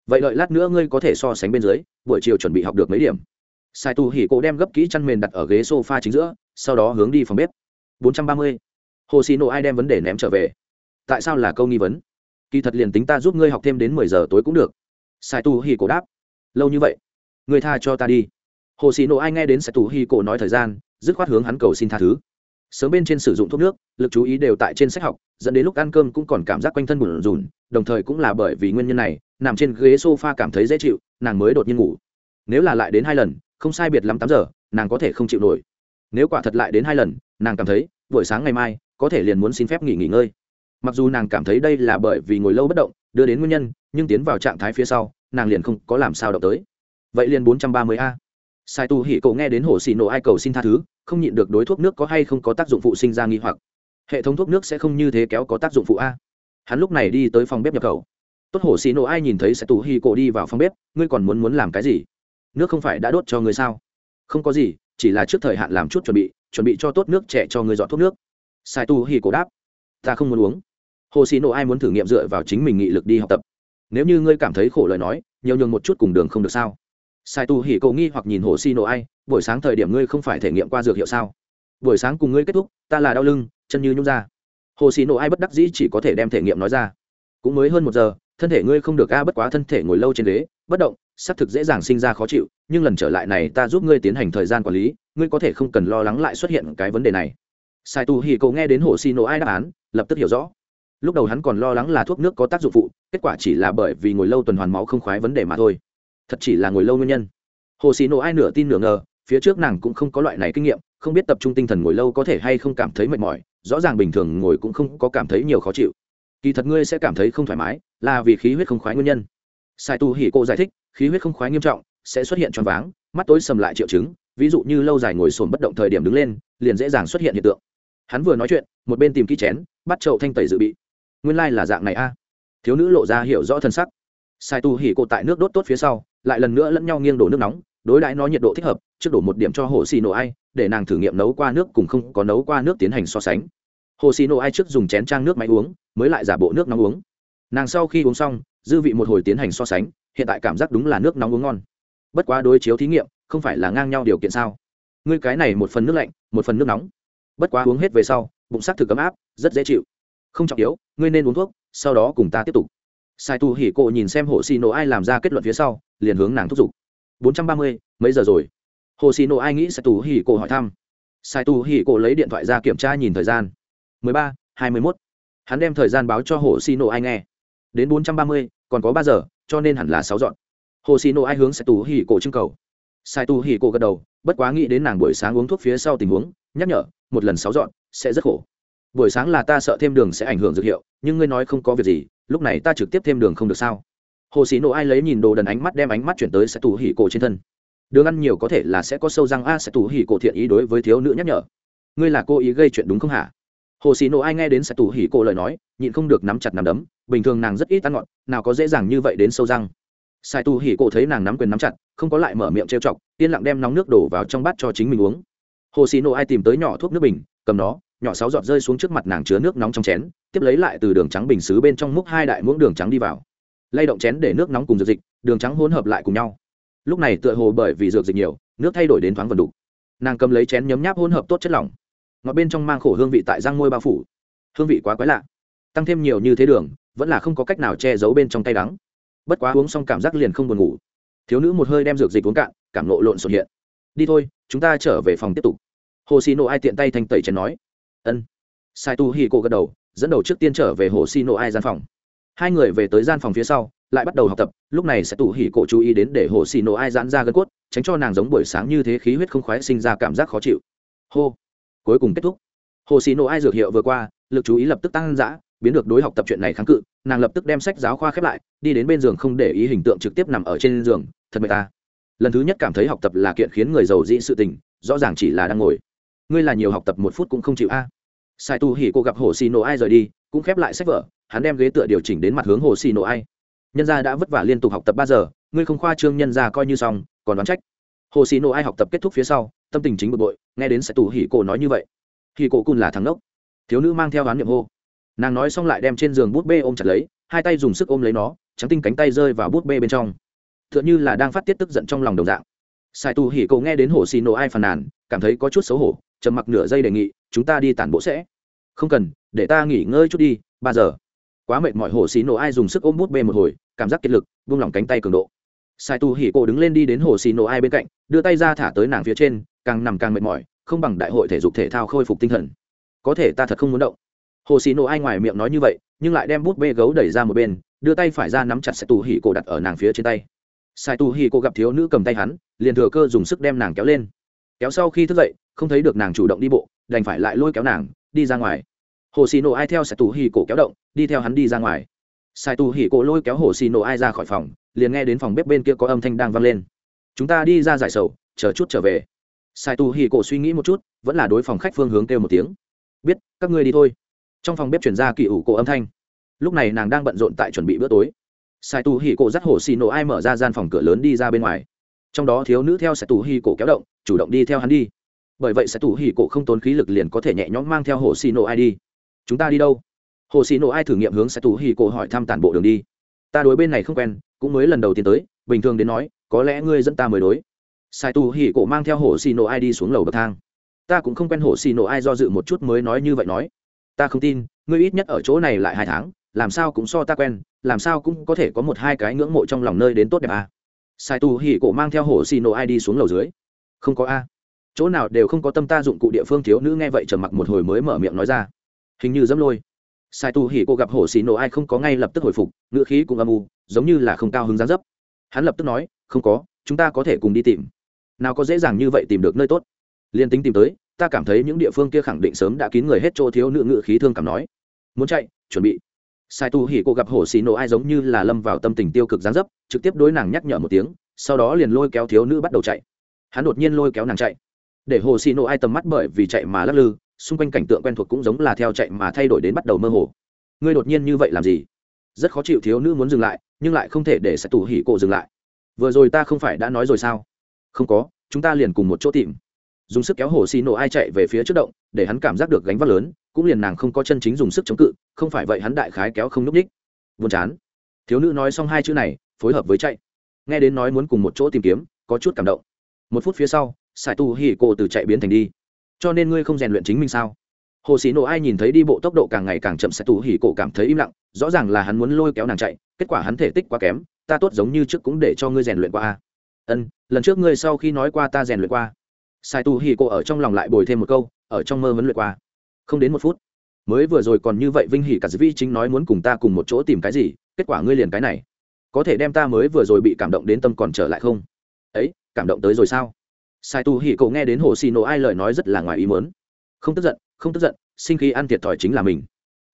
S1: Vậy đợi lát nữa ngươi có thể so sánh bên dưới, buổi chiều chuẩn bị học được mấy điểm. Sai tù hỉ cổ đem gấp kỹ chăn mền đặt ở ghế sofa chính giữa, sau đó hướng đi phòng bếp. 430. hồ xì nộ ai đem vấn đề ném trở về? Tại sao là câu nghi vấn? Kỳ thật liền tính ta giúp ngươi học thêm đến mười giờ tối cũng được. Sai tù hì cổ đáp. Lâu như vậy người tha cho ta đi. Hồ xì nộ ai nghe đến sai tù hì cổ nói thời gian, dứt khoát hướng hắn cầu xin tha thứ sớm bên trên sử dụng thuốc nước, lực chú ý đều tại trên sách học, dẫn đến lúc ăn cơm cũng còn cảm giác quanh thân bùn rùn, đồng thời cũng là bởi vì nguyên nhân này, nằm trên ghế sofa cảm thấy dễ chịu, nàng mới đột nhiên ngủ. Nếu là lại đến hai lần, không sai biệt lắm tám giờ, nàng có thể không chịu nổi. Nếu quả thật lại đến hai lần, nàng cảm thấy, buổi sáng ngày mai, có thể liền muốn xin phép nghỉ nghỉ ngơi. Mặc dù nàng cảm thấy đây là bởi vì ngồi lâu bất động, đưa đến nguyên nhân, nhưng tiến vào trạng thái phía sau, nàng liền không có làm sao động tới. Vậy liền bốn trăm ba mươi a sai tu hỉ cậu nghe đến hồ xì nổ ai cầu xin tha thứ, không nhịn được đối thuốc nước có hay không có tác dụng phụ sinh ra nghi hoặc. Hệ thống thuốc nước sẽ không như thế kéo có tác dụng phụ a. Hắn lúc này đi tới phòng bếp nhập khẩu. Tốt, hồ xì nổ ai nhìn thấy sai tu hỉ cậu đi vào phòng bếp, ngươi còn muốn muốn làm cái gì? Nước không phải đã đốt cho ngươi sao? Không có gì, chỉ là trước thời hạn làm chút chuẩn bị chuẩn bị cho tốt nước trẻ cho ngươi dọn thuốc nước. Sai tu hỉ cổ đáp, ta không muốn uống. Hồ xì nổ ai muốn thử nghiệm dựa vào chính mình nghị lực đi học tập. Nếu như ngươi cảm thấy khổ lời nói, nhiều nhường một chút cùng đường không được sao? Sai tu hỉ cầu nghi hoặc nhìn hồ xì nổ ai, buổi sáng thời điểm ngươi không phải thể nghiệm qua dược hiệu sao? Buổi sáng cùng ngươi kết thúc, ta là đau lưng, chân như nhung ra. Hồ xì nổ ai bất đắc dĩ chỉ có thể đem thể nghiệm nói ra. Cũng mới hơn một giờ, thân thể ngươi không được a, bất quá thân thể ngồi lâu trên ghế, bất động, xác thực dễ dàng sinh ra khó chịu, nhưng lần trở lại này ta giúp ngươi tiến hành thời gian quản lý, ngươi có thể không cần lo lắng lại xuất hiện cái vấn đề này. Sai tu hỉ cầu nghe đến hồ xì nổ ai đáp án, lập tức hiểu rõ. Lúc đầu hắn còn lo lắng là thuốc nước có tác dụng phụ, kết quả chỉ là bởi vì ngồi lâu tuần hoàn máu không khoái vấn đề mà thôi thật chỉ là ngồi lâu nguyên nhân. Hồ xì nổ ai nửa tin nửa ngờ, phía trước nàng cũng không có loại này kinh nghiệm, không biết tập trung tinh thần ngồi lâu có thể hay không cảm thấy mệt mỏi, rõ ràng bình thường ngồi cũng không có cảm thấy nhiều khó chịu. Kỳ thật ngươi sẽ cảm thấy không thoải mái, là vì khí huyết không khoái nguyên nhân. Sai tu hỉ cô giải thích, khí huyết không khoái nghiêm trọng, sẽ xuất hiện choáng váng, mắt tối sầm lại triệu chứng, ví dụ như lâu dài ngồi sồn bất động thời điểm đứng lên, liền dễ dàng xuất hiện hiện tượng. Hắn vừa nói chuyện, một bên tìm kỹ chén, bắt chậu thanh tẩy dự bị. Nguyên lai、like、là dạng này a. Thiếu nữ lộ ra hiểu rõ thân sắc. Sai tu hỉ cô tại nước đốt tốt phía sau lại lần nữa lẫn nhau nghiêng đổ nước nóng, đối đãi nó nhiệt độ thích hợp, trước đổ một điểm cho hồ xì nổ ai, để nàng thử nghiệm nấu qua nước cùng không có nấu qua nước tiến hành so sánh. Hồ xì nổ ai trước dùng chén trang nước máy uống, mới lại giả bộ nước nóng uống. Nàng sau khi uống xong, dư vị một hồi tiến hành so sánh, hiện tại cảm giác đúng là nước nóng uống ngon. Bất quá đối chiếu thí nghiệm, không phải là ngang nhau điều kiện sao? Ngươi cái này một phần nước lạnh, một phần nước nóng. Bất quá uống hết về sau, bụng sắc thực ấm áp, rất dễ chịu. Không trọng yếu, ngươi nên uống thuốc, sau đó cùng ta tiếp tục sai tu hỉ cộ nhìn xem hồ xì nổ ai làm ra kết luận phía sau, liền hướng nàng thúc giục. bốn trăm ba mươi, mấy giờ rồi? Hồ xì nổ ai nghĩ sai tu hỉ cộ hỏi thăm. Sai tu hỉ cộ lấy điện thoại ra kiểm tra nhìn thời gian. mười ba, hai mươi mốt. Hắn đem thời gian báo cho hồ xì nổ ai nghe. Đến bốn trăm ba mươi, còn có ba giờ, cho nên hẳn là sáu dọn. Hồ xì nổ ai hướng sai tu hỉ cộ trưng cầu. Sai tu hỉ cộ gật đầu, bất quá nghĩ đến nàng buổi sáng uống thuốc phía sau tình huống, nhắc nhở, một lần sáu dọn sẽ rất khổ buổi sáng là ta sợ thêm đường sẽ ảnh hưởng dược hiệu, nhưng ngươi nói không có việc gì, lúc này ta trực tiếp thêm đường không được sao? Hồ sĩ nộ ai lấy nhìn đồ đần ánh mắt đem ánh mắt chuyển tới sẽ tù hỉ cổ trên thân. Đường ăn nhiều có thể là sẽ có sâu răng a sẽ tù hỉ cổ thiện ý đối với thiếu nữ nhắc nhở. Ngươi là cô ý gây chuyện đúng không hả? Hồ sĩ nộ ai nghe đến sẽ tù hỉ cổ lời nói, nhịn không được nắm chặt nắm đấm, bình thường nàng rất ít ăn ngọt, nào có dễ dàng như vậy đến sâu răng. Sai tu hỉ cổ thấy nàng nắm quyền nắm chặt, không có lại mở miệng trêu chọc, yên lặng đem nóng nước đổ vào trong bát cho chính mình uống. Hồ sĩ nộ ai tìm tới nhỏ thuốc nước bình, cầm nó nhỏ sáu giọt rơi xuống trước mặt nàng chứa nước nóng trong chén, tiếp lấy lại từ đường trắng bình xứ bên trong múc hai đại muỗng đường trắng đi vào. Lay động chén để nước nóng cùng dược dịch, đường trắng hỗn hợp lại cùng nhau. Lúc này tựa hồ bởi vì dược dịch nhiều, nước thay đổi đến thoáng vần đục. Nàng cầm lấy chén nhấm nháp hỗn hợp tốt chất lỏng. Ngọt bên trong mang khổ hương vị tại răng môi bao phủ. Hương vị quá quái lạ. Tăng thêm nhiều như thế đường, vẫn là không có cách nào che giấu bên trong tay đắng. Bất quá uống xong cảm giác liền không buồn ngủ. Thiếu nữ một hơi đem dược dịch uống cạn, cảm lộ lộn xộn hiện. Đi thôi, chúng ta trở về phòng tiếp tục. Hồ xì nộ ai tiện tay thanh tẩy chén nói ân. Sai tu hi cô gật đầu, dẫn đầu trước tiên trở về hồ xì nộ ai gian phòng. Hai người về tới gian phòng phía sau, lại bắt đầu học tập, lúc này sẽ tủ hỉ cổ chú ý đến để hồ xì nổ ai giãn ra gân cốt, tránh cho nàng giống buổi sáng như thế khí huyết không khoái sinh ra cảm giác khó chịu. Hô. Cuối cùng kết thúc. Hồ xì nổ ai dược hiệu vừa qua, lực chú ý lập tức tăng dã, biến được đối học tập chuyện này kháng cự, nàng lập tức đem sách giáo khoa khép lại, đi đến bên giường không để ý hình tượng trực tiếp nằm ở trên giường, thật mệt ta. Lần thứ nhất cảm thấy học tập là kiện khiến người giàu dĩ sự tình, rõ ràng chỉ là đang ngồi ngươi là nhiều học tập một phút cũng không chịu a. Sai tu hỉ cô gặp hồ xì nổ ai rời đi, cũng khép lại sách vở, hắn đem ghế tựa điều chỉnh đến mặt hướng hồ xì nổ ai. Nhân gia đã vất vả liên tục học tập ba giờ, ngươi không khoa trương nhân gia coi như xong, còn đoán trách. Hồ xì nổ ai học tập kết thúc phía sau, tâm tình chính bực bội, nghe đến sai tu hỉ cô nói như vậy. Hỉ cô cun là thằng nốc. thiếu nữ mang theo hắn niệm hô. Nàng nói xong lại đem trên giường bút bê ôm chặt lấy, hai tay dùng sức ôm lấy nó, trắng tinh cánh tay rơi vào bút bê bên trong. Tựa như là đang phát tiết tức giận trong lòng đồng dạng. Sai tu hỉ cô nghe đến hồ xì nổ ai phàn nàn, cảm thấy có chút xấu hổ trầm mặc nửa giây đề nghị, chúng ta đi tản bộ sẽ. Không cần, để ta nghỉ ngơi chút đi, ba giờ. Quá mệt mỏi, hồ xì nổ ai dùng sức ôm bút bê một hồi, cảm giác kiệt lực, buông lỏng cánh tay cường độ. Sai tu hỉ cổ đứng lên đi đến hồ xì nổ ai bên cạnh, đưa tay ra thả tới nàng phía trên, càng nằm càng mệt mỏi, không bằng đại hội thể dục thể thao khôi phục tinh thần. Có thể ta thật không muốn động. Hồ xì nổ ai ngoài miệng nói như vậy, nhưng lại đem bút bê gấu đẩy ra một bên, đưa tay phải ra nắm chặt sai tu hỉ cổ đặt ở nàng phía trên tay. Sai tu hỉ cổ gặp thiếu nữ cầm tay hắn, liền thừa cơ dùng sức đem nàng kéo lên. Kéo sau khi thức dậy không thấy được nàng chủ động đi bộ, đành phải lại lôi kéo nàng, đi ra ngoài. Hồ xì nổ ai theo sai tù hì cổ kéo động, đi theo hắn đi ra ngoài. Sai tù hì cổ lôi kéo hồ xì nổ ai ra khỏi phòng, liền nghe đến phòng bếp bên kia có âm thanh đang vang lên. Chúng ta đi ra giải sầu, chờ chút trở về. Sai tù hì cổ suy nghĩ một chút, vẫn là đối phòng khách phương hướng kêu một tiếng. Biết, các ngươi đi thôi. Trong phòng bếp chuyển ra kỳ ủ cổ âm thanh. Lúc này nàng đang bận rộn tại chuẩn bị bữa tối. Sai tu hì cổ dắt hồ xì nổ ai mở ra gian phòng cửa lớn đi ra bên ngoài. Trong đó thiếu nữ theo sai tu hì cổ kéo động, chủ động đi theo hắn đi bởi vậy sai tu hỉ cổ không tốn khí lực liền có thể nhẹ nhõm mang theo hồ xì nổ ai đi. Chúng ta đi đâu? Hồ xì nổ ai thử nghiệm hướng sai tu hỉ cổ hỏi thăm tản bộ đường đi. Ta đối bên này không quen, cũng mới lần đầu tiên tới, bình thường đến nói, có lẽ ngươi dẫn ta mới đối. Sai tu hỉ cổ mang theo hồ xì nổ ai đi xuống lầu bậc thang. Ta cũng không quen hồ xì nổ ai do dự một chút mới nói như vậy nói. Ta không tin, ngươi ít nhất ở chỗ này lại hai tháng, làm sao cũng so ta quen, làm sao cũng có thể có một hai cái ngưỡng mộ trong lòng nơi đến tốt đẹp à. sai tu hỉ cổ mang theo hồ xì nổ ai đi xuống lầu dưới. Không có a chỗ nào đều không có tâm ta dụng cụ địa phương thiếu nữ nghe vậy trầm mặc một hồi mới mở miệng nói ra. Hình như dẫm lôi. Sai tu hỉ cô gặp hồ xì nổ ai không có ngay lập tức hồi phục, ngữ khí cũng âm u, giống như là không cao hứng gián dấp. Hắn lập tức nói, không có, chúng ta có thể cùng đi tìm. Nào có dễ dàng như vậy tìm được nơi tốt. Liên tính tìm tới, ta cảm thấy những địa phương kia khẳng định sớm đã kín người hết chỗ thiếu nữ ngữ khí thương cảm nói. Muốn chạy, chuẩn bị. Sai tu hỉ cô gặp hồ xì nổ ai giống như là lâm vào tâm tình tiêu cực gián dấp, trực tiếp đối nàng nhắc nhở một tiếng, sau đó liền lôi kéo thiếu nữ bắt đầu chạy. Hắn đột nhiên lôi kéo nàng chạy để hồ xì nổ ai tầm mắt bởi vì chạy mà lắc lư, xung quanh cảnh tượng quen thuộc cũng giống là theo chạy mà thay đổi đến bắt đầu mơ hồ. Ngươi đột nhiên như vậy làm gì? Rất khó chịu thiếu nữ muốn dừng lại, nhưng lại không thể để sẽ tủ hỉ cổ dừng lại. Vừa rồi ta không phải đã nói rồi sao? Không có, chúng ta liền cùng một chỗ tìm. Dùng sức kéo hồ xì nổ ai chạy về phía trước động, để hắn cảm giác được gánh vác lớn, cũng liền nàng không có chân chính dùng sức chống cự, không phải vậy hắn đại khái kéo không n ú c ních buồn chán. Thiếu nữ nói xong hai chữ này, phối hợp với chạy. Nghe đến nói muốn cùng một chỗ tìm kiếm, có chút cảm động. Một phút phía sau sải tu hỉ cô từ chạy biến thành đi. Cho nên ngươi không rèn luyện chính mình sao? Hồ sĩ nổ ai nhìn thấy đi bộ tốc độ càng ngày càng chậm, sải tu hỉ cổ cảm thấy im lặng, rõ ràng là hắn muốn lôi kéo nàng chạy, kết quả hắn thể tích quá kém, ta tốt giống như trước cũng để cho ngươi rèn luyện qua ân, lần trước ngươi sau khi nói qua ta rèn luyện qua. Sai tu hì cô ở trong lòng lại bồi thêm một câu, ở trong mơ vấn luyện qua. Không đến một phút, mới vừa rồi còn như vậy vinh hỉ cả vi chính nói muốn cùng ta cùng một chỗ tìm cái gì, kết quả ngươi liền cái này. Có thể đem ta mới vừa rồi bị cảm động đến tâm còn trở lại không? Ấy, cảm động tới rồi sao? Sai tu hỉ cậu nghe đến hồ xì nổ ai lời nói rất là ngoài ý mớn không tức giận, không tức giận, sinh khí ăn thiệt thòi chính là mình.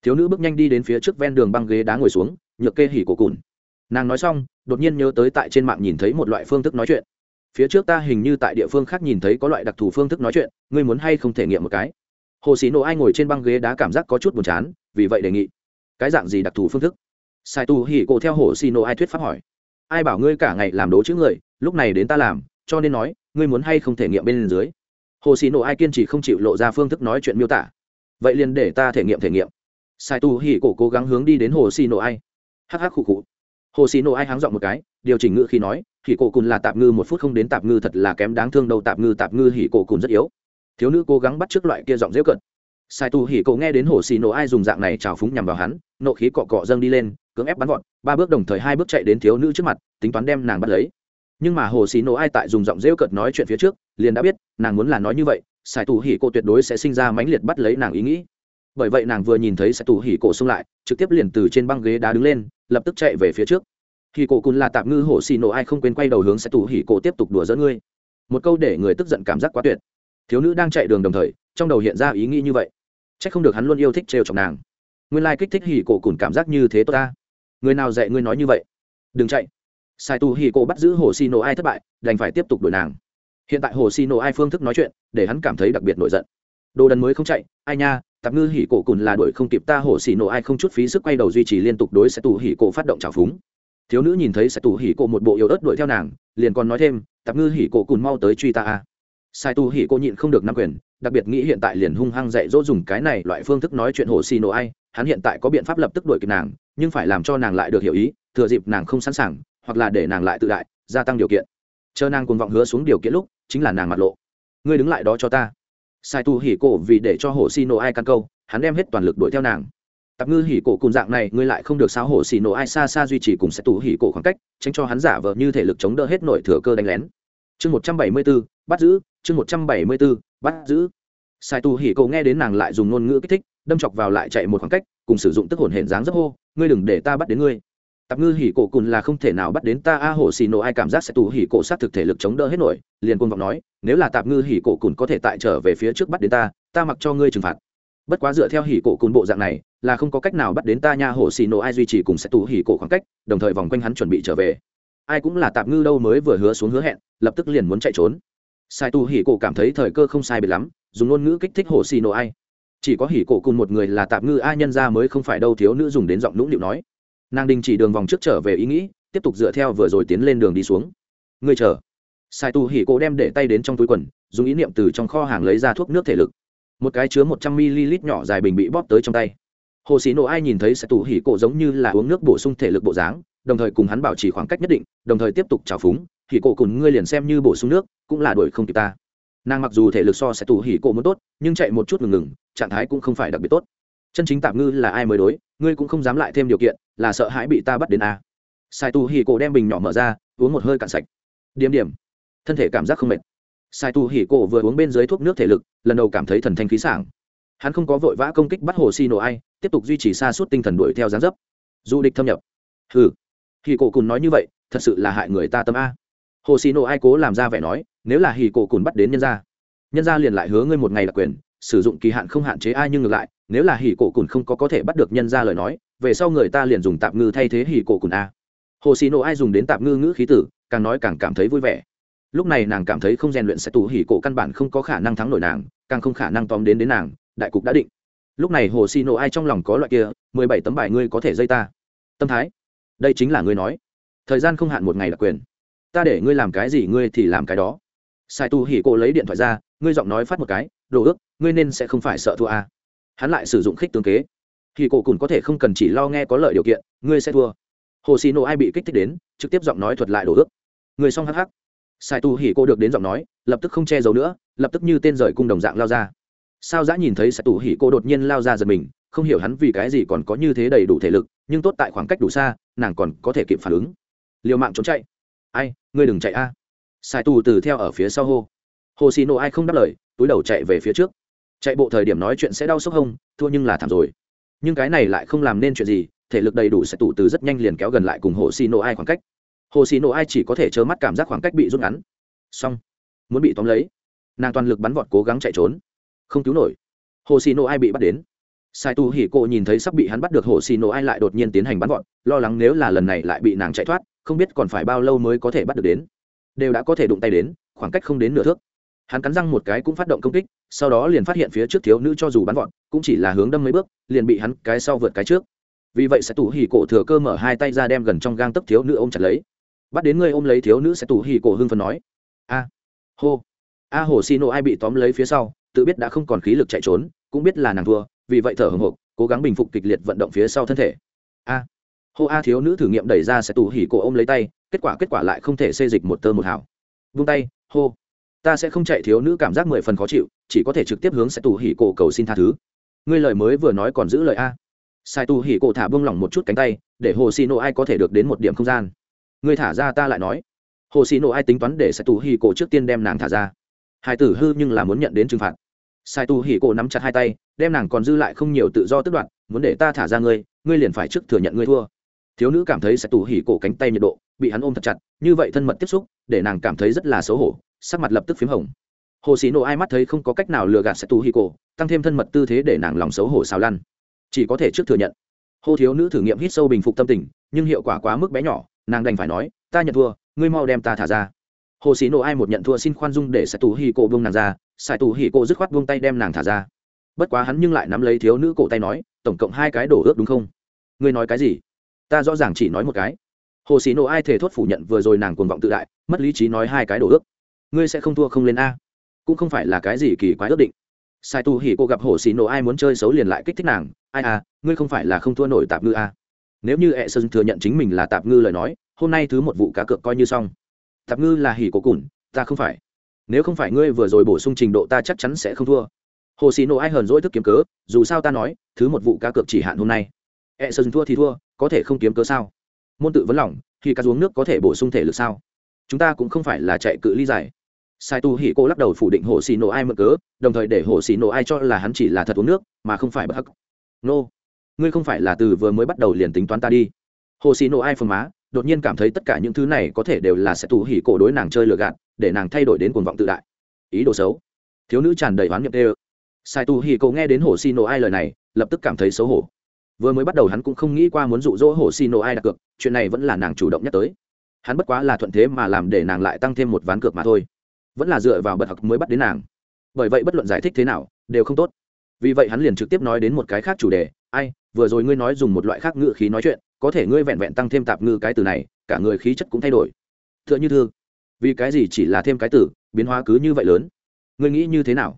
S1: Thiếu nữ bước nhanh đi đến phía trước ven đường băng ghế đá ngồi xuống, nhược kê hỉ cổ cùn. Nàng nói xong, đột nhiên nhớ tới tại trên mạng nhìn thấy một loại phương thức nói chuyện. Phía trước ta hình như tại địa phương khác nhìn thấy có loại đặc thù phương thức nói chuyện, ngươi muốn hay không thể nghiệm một cái? Hồ xì nổ ai ngồi trên băng ghế đá cảm giác có chút buồn chán, vì vậy đề nghị. Cái dạng gì đặc thù phương thức? Sai tu hỉ cổ theo hồ xì nổ ai thuyết pháp hỏi. Ai bảo ngươi cả ngày làm đố chữ người, lúc này đến ta làm, cho nên nói ngươi muốn hay không thể nghiệm bên dưới? Hồ xì nổ ai kiên trì không chịu lộ ra phương thức nói chuyện miêu tả. Vậy liền để ta thể nghiệm thể nghiệm. Sai tu hỉ cổ cố gắng hướng đi đến hồ xì nổ ai. Hắc hắc khụ khụ. Hồ xì nổ ai háng dọn một cái, điều chỉnh ngữ khi nói, hỉ cổ cùn là tạp ngư một phút không đến tạp ngư thật là kém đáng thương đâu, tạp ngư tạp ngư hỉ cổ cùn rất yếu. Thiếu nữ cố gắng bắt trước loại kia giọng dễ cận sai tu hỉ cổ nghe đến hồ xì nổ ai dùng dạng này trào phúng nhằm vào hắn, nộ khí cọ cọ dâng đi lên, cưỡng ép bắn gọn ba bước đồng thời hai bước chạy đến thiếu nữ trước mặt, tính toán đem nàng bắt lấy nhưng mà hồ xì nổ ai tại dùng giọng rêu cợt nói chuyện phía trước, liền đã biết, nàng muốn là nói như vậy sài tù hỉ cổ tuyệt đối sẽ sinh ra mãnh liệt bắt lấy nàng ý nghĩ. Bởi vậy nàng vừa nhìn thấy sài tù hỉ cổ xông lại, trực tiếp liền từ trên băng ghế đá đứng lên, lập tức chạy về phía trước. Hỉ cổ cùn là tạm ngư hồ xì nổ ai không quên quay đầu hướng sài tù hỉ cổ tiếp tục đùa dẫn ngươi. Một câu để người tức giận cảm giác quá tuyệt. Thiếu nữ đang chạy đường đồng thời, trong đầu hiện ra ý nghĩ như vậy. C h ắ c không được hắn luôn yêu thích trêu chọc nàng. Nguyên lai kích thích hỉ cổ cùn cảm giác như thế tốt ta. Người nào dạy ngươi nói như vậy? Đừng chạy sai tu hỉ cổ bắt giữ hồ xì nổ ai thất bại, đành phải tiếp tục đuổi nàng. Hiện tại hồ xì nổ ai phương thức nói chuyện, để hắn cảm thấy đặc biệt nổi giận. Đồ đần mới không chạy, ai nha, tạp ngư hỉ cổ cùn là đuổi không kịp ta, hồ xì nổ ai không chút phí sức quay đầu duy trì liên tục đối sai tu hỉ cổ phát động trào phúng. Thiếu nữ nhìn thấy sai tu hỉ cổ một bộ yếu ớt đuổi theo nàng, liền còn nói thêm, tạp ngư hỉ cổ cùn mau tới truy ta a. Sai tu hỉ cô nhịn không được năm quyền, đặc biệt nghĩ hiện tại liền hung hăng dạy dỗ dùng cái này loại phương thức nói chuyện hồ xì nổ ai, hắn hiện tại có biện pháp lập tức đuổi kịp nàng, nhưng phải làm cho nàng lại được hiểu ý, thừa dịp nàng không sẵn sàng hoặc là để nàng lại tự đại, gia tăng điều kiện. Chờ nàng cùng vọng hứa xuống điều kiện lúc, chính là nàng mặt lộ. Ngươi đứng lại đó cho ta. Sai tu hỉ cổ vì để cho hồ xì nổ ai căn câu, hắn đem hết toàn lực đuổi theo nàng. Tạp ngư hỉ cổ cùng dạng này, ngươi lại không được sao hồ xì nổ ai xa xa duy trì cùng sai tu hỉ cổ khoảng cách, tránh cho hắn giả vờ như thể lực chống đỡ hết nội thừa cơ đánh lén. Chương một trăm bảy mươi b bắt giữ, chương một trăm bảy mươi b bắt giữ. Sai tu hỉ Cổ nghe đến nàng lại dùng ngôn ngữ kích thích, đâm chọc vào lại chạy một khoảng cách, cùng sử dụng tức hồn hển dáng rất hô, ngươi đừng để ta bắt đến ngươi tạp ngư hỉ cổ cùn là không thể nào bắt đến ta, a hồ xì nổ, ai cảm giác sẽ tù hỉ cổ sát thực thể lực chống đỡ hết nổi, liền côn vọng nói, nếu là tạp ngư hỉ cổ cùn có thể tại trở về phía trước bắt đến ta ta mặc cho ngươi trừng phạt. Bất quá dựa theo hỉ cổ cùn bộ dạng này, là không có cách nào bắt đến ta nha hồ xì nổ, ai duy trì cùng sẽ tù hỉ cổ khoảng cách, đồng thời vòng quanh hắn chuẩn bị trở về. Ai cũng là tạp ngư đâu mới vừa hứa xuống hứa hẹn, lập tức liền muốn chạy trốn. Sai tù hỉ cổ cảm thấy thời cơ không sai biệt lắm, dùng ngôn ngữ kích thích hồ xì nổ, ai. Chỉ có hỉ cổ cùng một người là tạm ngư ai nhân ra mới không phải đâu, thiếu nữ dùng đến giọng nũng nịu nói nàng đình chỉ đường vòng trước trở về ý nghĩ, tiếp tục dựa theo vừa rồi tiến lên đường đi xuống. Ngươi chờ. Sai tu hỉ cổ đem để tay đến trong túi quần, dùng ý niệm từ trong kho hàng lấy ra thuốc nước thể lực. Một cái chứa một trăm ml nhỏ dài bình bị bóp tới trong tay. Hồ sĩ nổ ai nhìn thấy sai tu hỉ cổ giống như là uống nước bổ sung thể lực bộ dáng, đồng thời cùng hắn bảo trì khoảng cách nhất định, đồng thời tiếp tục trào phúng, hỉ cổ cùng ngươi liền xem như bổ sung nước, cũng là đuổi không kịp ta. Nàng mặc dù thể lực so sai tu hỉ cổ muốn tốt, nhưng chạy một chút ngừng ngừng, trạng thái cũng không phải đặc biệt tốt chân chính tạm ngư là ai mới đối, ngươi cũng không dám lại thêm điều kiện, là sợ hãi bị ta bắt đến a. Sai tù hỉ cổ đem bình nhỏ mở ra, uống một hơi cạn sạch. Điểm điểm. Thân thể cảm giác không mệt. Sai tù hỉ cổ vừa uống bên dưới thuốc nước thể lực, lần đầu cảm thấy thần thanh khí sảng. Hắn không có vội vã công kích bắt hồ xi nổ ai, tiếp tục duy trì xa suốt tinh thần đuổi theo gián dấp. Du địch thâm nhập. Hừ. Hỉ cổ cùng nói như vậy, thật sự là hại người ta tâm a. Hồ xì nổ ai cố làm ra vẻ nói, nếu là hì cổ cùn bắt đến nhân gia nhân gia liền lại hứa ngươi một ngày là quyền, sử dụng kỳ hạn không hạn chế ai nhưng ngược lại nếu là hỉ cổ cùn không có có thể bắt được nhân ra lời nói, về sau người ta liền dùng tạm ngư thay thế hỉ cổ cùn a. Hồ xì nộ ai dùng đến tạm ngư ngữ khí tử, càng nói càng cảm thấy vui vẻ. Lúc này nàng cảm thấy không rèn luyện sẽ tù hỉ cổ căn bản không có khả năng thắng nổi nàng, càng không khả năng tóm đến đến nàng, đại cục đã định. Lúc này hồ xì nộ ai trong lòng có loại kia, mười bảy tấm bài ngươi có thể dây ta. Tâm thái. Đây chính là ngươi nói. Thời gian không hạn một ngày là quyền. Ta để ngươi làm cái gì ngươi thì làm cái đó. Sai tu hỉ cổ lấy điện thoại ra, ngươi giọng nói phát một cái, đồ ước, ngươi nên sẽ không phải sợ thua à hắn lại sử dụng khích tương kế. Thì cổ cùng có thể không cần chỉ lo nghe có lợi điều kiện, ngươi sẽ thua. Hồ xì nổ ai bị kích thích đến, trực tiếp giọng nói thuật lại đồ ước. Người xong hắc hắc. Sai tu hỉ cô được đến giọng nói, lập tức không che giấu nữa, lập tức như tên rời cung đồng dạng lao ra. Sao dã nhìn thấy sai tu hỉ cô đột nhiên lao ra giật mình, không hiểu hắn vì cái gì còn có như thế đầy đủ thể lực, nhưng tốt tại khoảng cách đủ xa, nàng còn có thể kịp phản ứng. Liều mạng trốn chạy. Ai, ngươi đừng chạy a. À. sai tu từ theo ở phía sau hô. Hồ xì nổ ai không đáp lời, túi đầu chạy về phía trước chạy bộ thời điểm nói chuyện sẽ đau sốc hông, thua nhưng là thảm rồi. Nhưng cái này lại không làm nên chuyện gì, thể lực đầy đủ sẽ tụ từ rất nhanh liền kéo gần lại cùng hồ xì nổ ai khoảng cách. Hồ xì nổ ai chỉ có thể trơ mắt cảm giác khoảng cách bị rút ngắn. Xong, muốn bị tóm lấy, nàng toàn lực bắn vọt cố gắng chạy trốn. Không cứu nổi, hồ xì nổ ai bị bắt đến. Sai tu hỉ cộ nhìn thấy sắp bị hắn bắt được hồ xì nổ ai lại đột nhiên tiến hành bắn vọt, lo lắng nếu là lần này lại bị nàng chạy thoát, không biết còn phải bao lâu mới có thể bắt được đến. Đều đã có thể đụng tay đến, khoảng cách không đến nửa thước hắn cắn răng một cái cũng phát động công kích, sau đó liền phát hiện phía trước thiếu nữ cho dù bắn vọt, cũng chỉ là hướng đâm mấy bước, liền bị hắn cái sau vượt cái trước. Vì vậy sẽ tủ hỉ cổ thừa cơ mở hai tay ra đem gần trong gang tấc thiếu nữ ôm chặt lấy. Bắt đến người ôm lấy thiếu nữ sẽ tủ hỉ cổ hưng phần nói, a, hô, a hồ xì nộ ai bị tóm lấy phía sau, tự biết đã không còn khí lực chạy trốn, cũng biết là nàng thua, vì vậy thở hồng hộc, cố gắng bình phục kịch liệt vận động phía sau thân thể. A, hô, a thiếu nữ thử nghiệm đẩy ra sẽ tủ hỉ cổ ôm lấy tay, kết quả kết quả lại không thể xê dịch một tơ một hào. Vung tay, hô ta sẽ không chạy thiếu nữ cảm giác mười phần khó chịu, chỉ có thể trực tiếp hướng sai tu hỉ cổ cầu xin tha thứ. Ngươi lời mới vừa nói còn giữ lời a. Sai tu hỉ cổ thả buông lỏng một chút cánh tay, để hồ xì nổ ai có thể được đến một điểm không gian. Ngươi thả ra ta lại nói. Hồ xì nổ ai tính toán để sai tu hỉ cổ trước tiên đem nàng thả ra. Hai tử hư nhưng là muốn nhận đến trừng phạt. Sai tu hỉ cổ nắm chặt hai tay, đem nàng còn dư lại không nhiều tự do tức đoạn muốn để ta thả ra ngươi ngươi liền phải trước thừa nhận ngươi thua. Thiếu nữ cảm thấy sai tu hỉ cổ cánh tay nhiệt độ bị hắn ôm thật chặt, như vậy thân mật tiếp xúc, để nàng cảm thấy rất là xấu hổ sắc mặt lập tức p h í m hồng. Hồ xì nổ ai mắt thấy không có cách nào lừa gạt sẽ tù hỉ cổ tăng thêm thân mật tư thế để nàng lòng xấu hổ xào lăn. Chỉ có thể trước thừa nhận. Hồ thiếu nữ thử nghiệm hít sâu bình phục tâm tình, nhưng hiệu quả quá mức bé nhỏ, nàng đành phải nói, ta nhận thua, ngươi mau đem ta thả ra. Hồ sĩ nộ ai một nhận thua xin khoan dung để sẽ tù hi cổ buông nàng ra sài tù hi cổ dứt khoát buông tay đem nàng thả ra. Bất quá hắn nhưng lại nắm lấy thiếu nữ cổ tay nói, tổng cộng hai cái đổ ước đúng không? Ngươi nói cái gì? Ta rõ ràng chỉ nói một cái. Hồ sĩ nộ ai thể thốt phủ nhận vừa rồi nàng cuồng vọng tự đại, mất lý trí nói hai cái đổ ước ngươi sẽ không thua không lên a. Cũng không phải là cái gì kỳ quái ước định. Sai tu hỉ cô gặp hồ xì nổ ai muốn chơi xấu liền lại kích thích nàng. Ai à ngươi không phải là không thua nổi tạp ngư a. nếu như e sơn thừa nhận chính mình là tạp ngư lời nói hôm nay thứ một vụ cá cược coi như xong. Tạp ngư là hỉ cổ cùn ta không phải. Nếu không phải ngươi vừa rồi bổ sung trình độ ta chắc chắn sẽ không thua. Hồ xì nổ ai hờn dỗi thức kiếm cớ dù sao ta nói thứ một vụ cá cược chỉ hạn hôm nay. E sơn thua thì thua có thể không kiếm cớ sao? Môn tự vấn lỏng, khi cá uống nước có thể bổ sung thể lực sao? Chúng ta cũng không phải là chạy cự ly dài sai tu hỉ cô lắc đầu phủ định hồ xì nổ ai mượn cớ, đồng thời để hồ xì nổ ai cho là hắn chỉ là thật uống nước, mà không phải bất hắc. Nô, ngươi không phải là từ vừa mới bắt đầu liền tính toán ta đi. Hồ xì nổ ai phồng má, đột nhiên cảm thấy tất cả những thứ này có thể đều là sẽ tu hỉ cổ đối nàng chơi lừa gạt, để nàng thay đổi đến cuồng vọng tự đại. Ý đồ xấu. Thiếu nữ tràn đầy hoán niệm tê sai tu hỉ cổ nghe đến hồ xì nổ ai lời này, lập tức cảm thấy xấu hổ. Vừa mới bắt đầu hắn cũng không nghĩ qua muốn dụ dỗ hồ xì nổ ai đặt cược, chuyện này vẫn là nàng chủ động nhắc tới. Hắn bất quá là thuận thế mà làm để nàng lại tăng thêm một ván cược mà thôi vẫn là dựa vào bật học mới bắt đến nàng. Bởi vậy bất luận giải thích thế nào, đều không tốt. Vì vậy hắn liền trực tiếp nói đến một cái khác chủ đề, ai, vừa rồi ngươi nói dùng một loại khác ngữ khí nói chuyện, có thể ngươi vẹn vẹn tăng thêm tạp ngư cái từ này, cả người khí chất cũng thay đổi. T h ư ợ n h ư thư. Vì cái gì chỉ là thêm cái từ, biến hóa cứ như vậy lớn? Ngươi nghĩ như thế nào?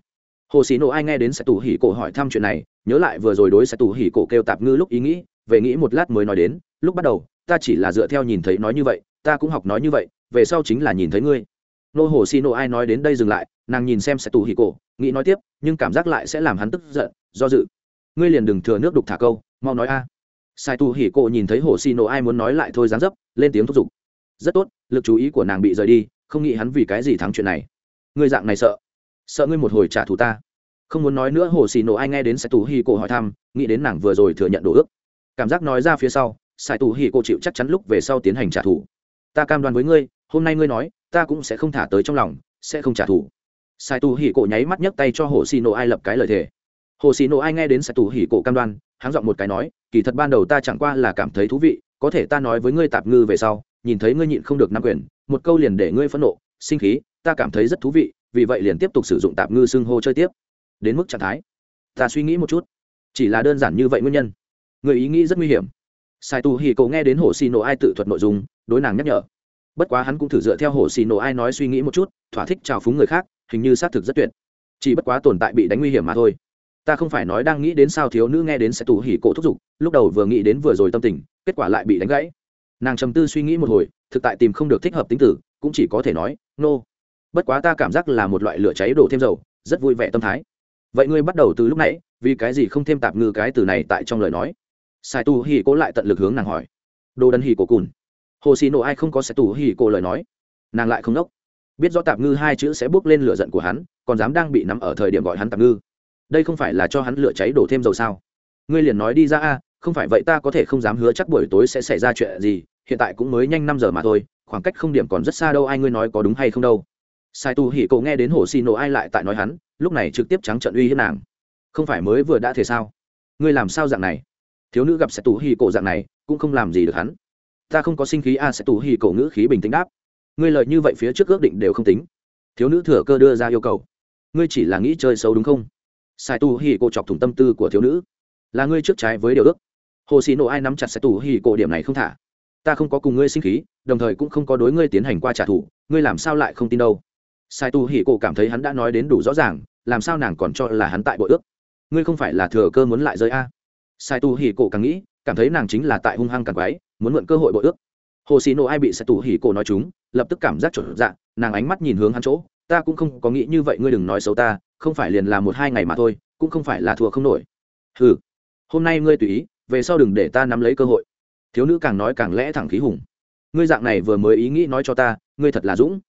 S1: Hồ sĩ nộ ai nghe đến sẽ tủ hỉ cổ hỏi thăm chuyện này, nhớ lại vừa rồi đối sẽ tủ hỉ cổ kêu tạp ngư lúc ý nghĩ, về nghĩ một lát mới nói đến, lúc bắt đầu, ta chỉ là dựa theo nhìn thấy nói như vậy, ta cũng học nói như vậy, về sau chính là nhìn thấy ngươi nô hồ xì nô ai nói đến đây dừng lại, nàng nhìn xem sẽ tù hì cổ, nghĩ nói tiếp, nhưng cảm giác lại sẽ làm hắn tức giận, do dự. Ngươi liền đừng thừa nước đục thả câu, mau nói a. Sai tù hì cổ nhìn thấy hồ xì nô ai muốn nói lại thôi dán dấp, lên tiếng thúc giục. Rất tốt, lực chú ý của nàng bị rời đi, không nghĩ hắn vì cái gì thắng chuyện này. Ngươi dạng này sợ. Sợ ngươi một hồi trả thù ta. Không muốn nói nữa, hồ xì nổ ai nghe đến sai tù hì cổ hỏi thăm, nghĩ đến nàng vừa rồi thừa nhận đồ ước. Cảm giác nói ra phía sau, sai tù hì cổ chịu chắc chắn lúc về sau tiến hành trả thù. Ta cam đoan với ngươi, hôm nay ngươi nói ta cũng sẽ không thả tới trong lòng, sẽ không trả thù. Sai tu hỉ cổ nháy mắt nhấc tay cho hồ xì nổ ai lập cái lời thề. Hồ xì nổ ai nghe đến sai tu hỉ cổ cam đoan hắn giọng một cái nói, kỳ thật ban đầu ta chẳng qua là cảm thấy thú vị, có thể ta nói với ngươi tạp ngư về sau, nhìn thấy ngươi nhịn không được nắm quyền, một câu liền để ngươi phẫn nộ, sinh khí, ta cảm thấy rất thú vị, vì vậy liền tiếp tục sử dụng tạp ngư xưng hô chơi tiếp. Đến mức trạng thái, ta suy nghĩ một chút, chỉ là đơn giản như vậy nguyên nhân. Người ý nghĩ rất nguy hiểm. Sai tu hỉ cổ nghe đến hồ xì nổ ai tự thuật nội dung, đối nàng nhắc nhở bất quá hắn cũng thử dựa theo hồ xì nổ ai nói suy nghĩ một chút, thỏa thích trào phúng người khác, hình như xác thực rất tuyệt. Chỉ bất quá tồn tại bị đánh nguy hiểm mà thôi. Ta không phải nói đang nghĩ đến sao thiếu nữ nghe đến sẽ tù hỉ cổ thúc giục, lúc đầu vừa nghĩ đến vừa rồi tâm tình, kết quả lại bị đánh gãy. Nàng trầm tư suy nghĩ một hồi, thực tại tìm không được thích hợp tính tử, cũng chỉ có thể nói, nô、no. bất quá ta cảm giác là một loại lửa cháy đổ thêm dầu, rất vui vẻ tâm thái. Vậy ngươi bắt đầu từ lúc nãy, vì cái gì không thêm tạp ngư cái từ này tại trong lời nói? Sai tu hỉ cố lại tận lực hướng nàng hỏi. Đồ đần hỉ cổ cùn hồ xì nổ ai không có sẽ tù hì cổ lời nói. Nàng lại không nốc biết rõ tạp ngư hai chữ sẽ bước lên lửa giận của hắn, còn dám đang bị nắm ở thời điểm gọi hắn tạp ngư. Đây không phải là cho hắn lửa cháy đổ thêm dầu sao? Ngươi liền nói đi ra a, không phải vậy ta có thể không dám hứa chắc buổi tối sẽ xảy ra chuyện gì, hiện tại cũng mới nhanh năm giờ mà thôi, khoảng cách không điểm còn rất xa đâu, ai ngươi nói có đúng hay không đâu. Sai tu hỉ cậu nghe đến hồ xì nổ ai lại tại nói hắn, lúc này trực tiếp trắng trận uy hiếp nàng. Không phải mới vừa đã thể sao? Ngươi làm sao dạng này? Thiếu nữ gặp sẽ tu hỉ cậu dạng này, cũng không làm gì được hắn ta không có sinh khí, a, sẽ tù hì cổ ngữ khí bình tĩnh đáp. Ngươi lợi như vậy phía trước ước định đều không tính. Thiếu nữ thừa cơ đưa ra yêu cầu. Ngươi chỉ là nghĩ chơi xấu đúng không? Sai tu hì cổ chọc thủng tâm tư của thiếu nữ. Là ngươi trước trái với điều ước. Hồ xì nộ ai nắm chặt sai tù hì cổ điểm này không thả. Ta không có cùng ngươi sinh khí, đồng thời cũng không có đối ngươi tiến hành qua trả thù. Ngươi làm sao lại không tin đâu? Sai tu hì cổ cảm thấy hắn đã nói đến đủ rõ ràng, làm sao nàng còn cho là hắn tại bội ước? Ngươi không phải là thừa cơ muốn lại rơi a? Sai tu hì cổ càng nghĩ, cảm thấy nàng chính là tại hung hăng càng quái muốn mượn cơ hội bội ước. Hồ xì nộ ai bị sai tu hì cổ nói chúng, lập tức cảm giác chuẩn dạ nàng ánh mắt nhìn hướng hắn chỗ, ta cũng không có nghĩ như vậy, ngươi đừng nói xấu ta, không phải liền là một hai ngày mà thôi, cũng không phải là thua không nổi. Ừ hôm nay ngươi tùy ý, về sau đừng để ta nắm lấy cơ hội. Thiếu nữ càng nói càng lẽ thẳng khí hùng. Ngươi dạng này vừa mới ý nghĩ nói cho ta, ngươi thật là dũng.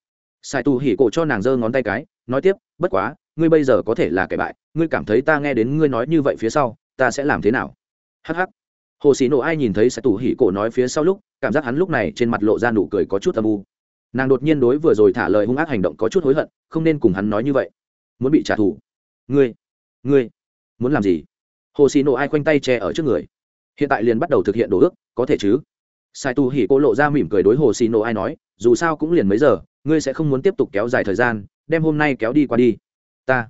S1: Sai tu hỉ cổ cho nàng giơ ngón tay cái, nói tiếp, bất quá, ngươi bây giờ có thể là kẻ bại, ngươi cảm thấy ta nghe đến ngươi nói như vậy phía sau, ta sẽ làm thế nào? Hh hồ sĩ nộ ai nhìn thấy sai tu hỉ cổ nói phía sau lúc, cảm giác hắn lúc này trên mặt lộ ra nụ cười có chút âm u. Nàng đột nhiên đối vừa rồi thả lời hung ác hành động có chút hối hận, không nên cùng hắn nói như vậy. Muốn bị trả thù. Ngươi ngươi, muốn làm gì? Hồ Sĩ nộ ai khoanh tay che ở trước người. Hiện tại liền bắt đầu thực hiện đồ ước, có thể chứ? Sai tu hỉ cô lộ ra mỉm cười đối hồ xì nộ ai nói, dù sao cũng liền mấy giờ, ngươi sẽ không muốn tiếp tục kéo dài thời gian, đem hôm nay kéo đi qua đi. Ta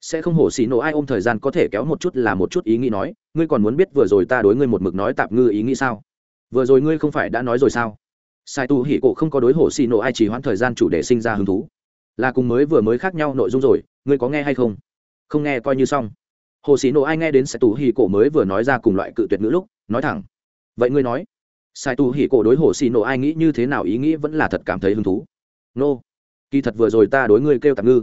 S1: sẽ không hồ xì nộ ai ôm thời gian có thể kéo một chút là một chút ý nghĩ nói, ngươi còn muốn biết vừa rồi ta đối ngươi một mực nói tạm ngư ý nghĩ sao? Vừa rồi ngươi không phải đã nói rồi sao? Sai tu hỉ cổ không có đối hồ xì nộ ai chỉ hoãn thời gian chủ đề sinh ra hứng thú. Là cùng mới vừa mới khác nhau nội dung rồi, ngươi có nghe hay không? Không nghe coi như xong. Hồ xì nộ ai nghe đến sai tu hỉ cổ mới vừa nói ra cùng loại cự tuyệt ngữ lúc, nói thẳng. Vậy ngươi nói, sai tu hỉ cổ đối hồ xì nộ ai nghĩ như thế nào ý nghĩ vẫn là thật cảm thấy hứng thú. Nô, kỳ thật vừa rồi ta đối ngươi kêu tạm ngư,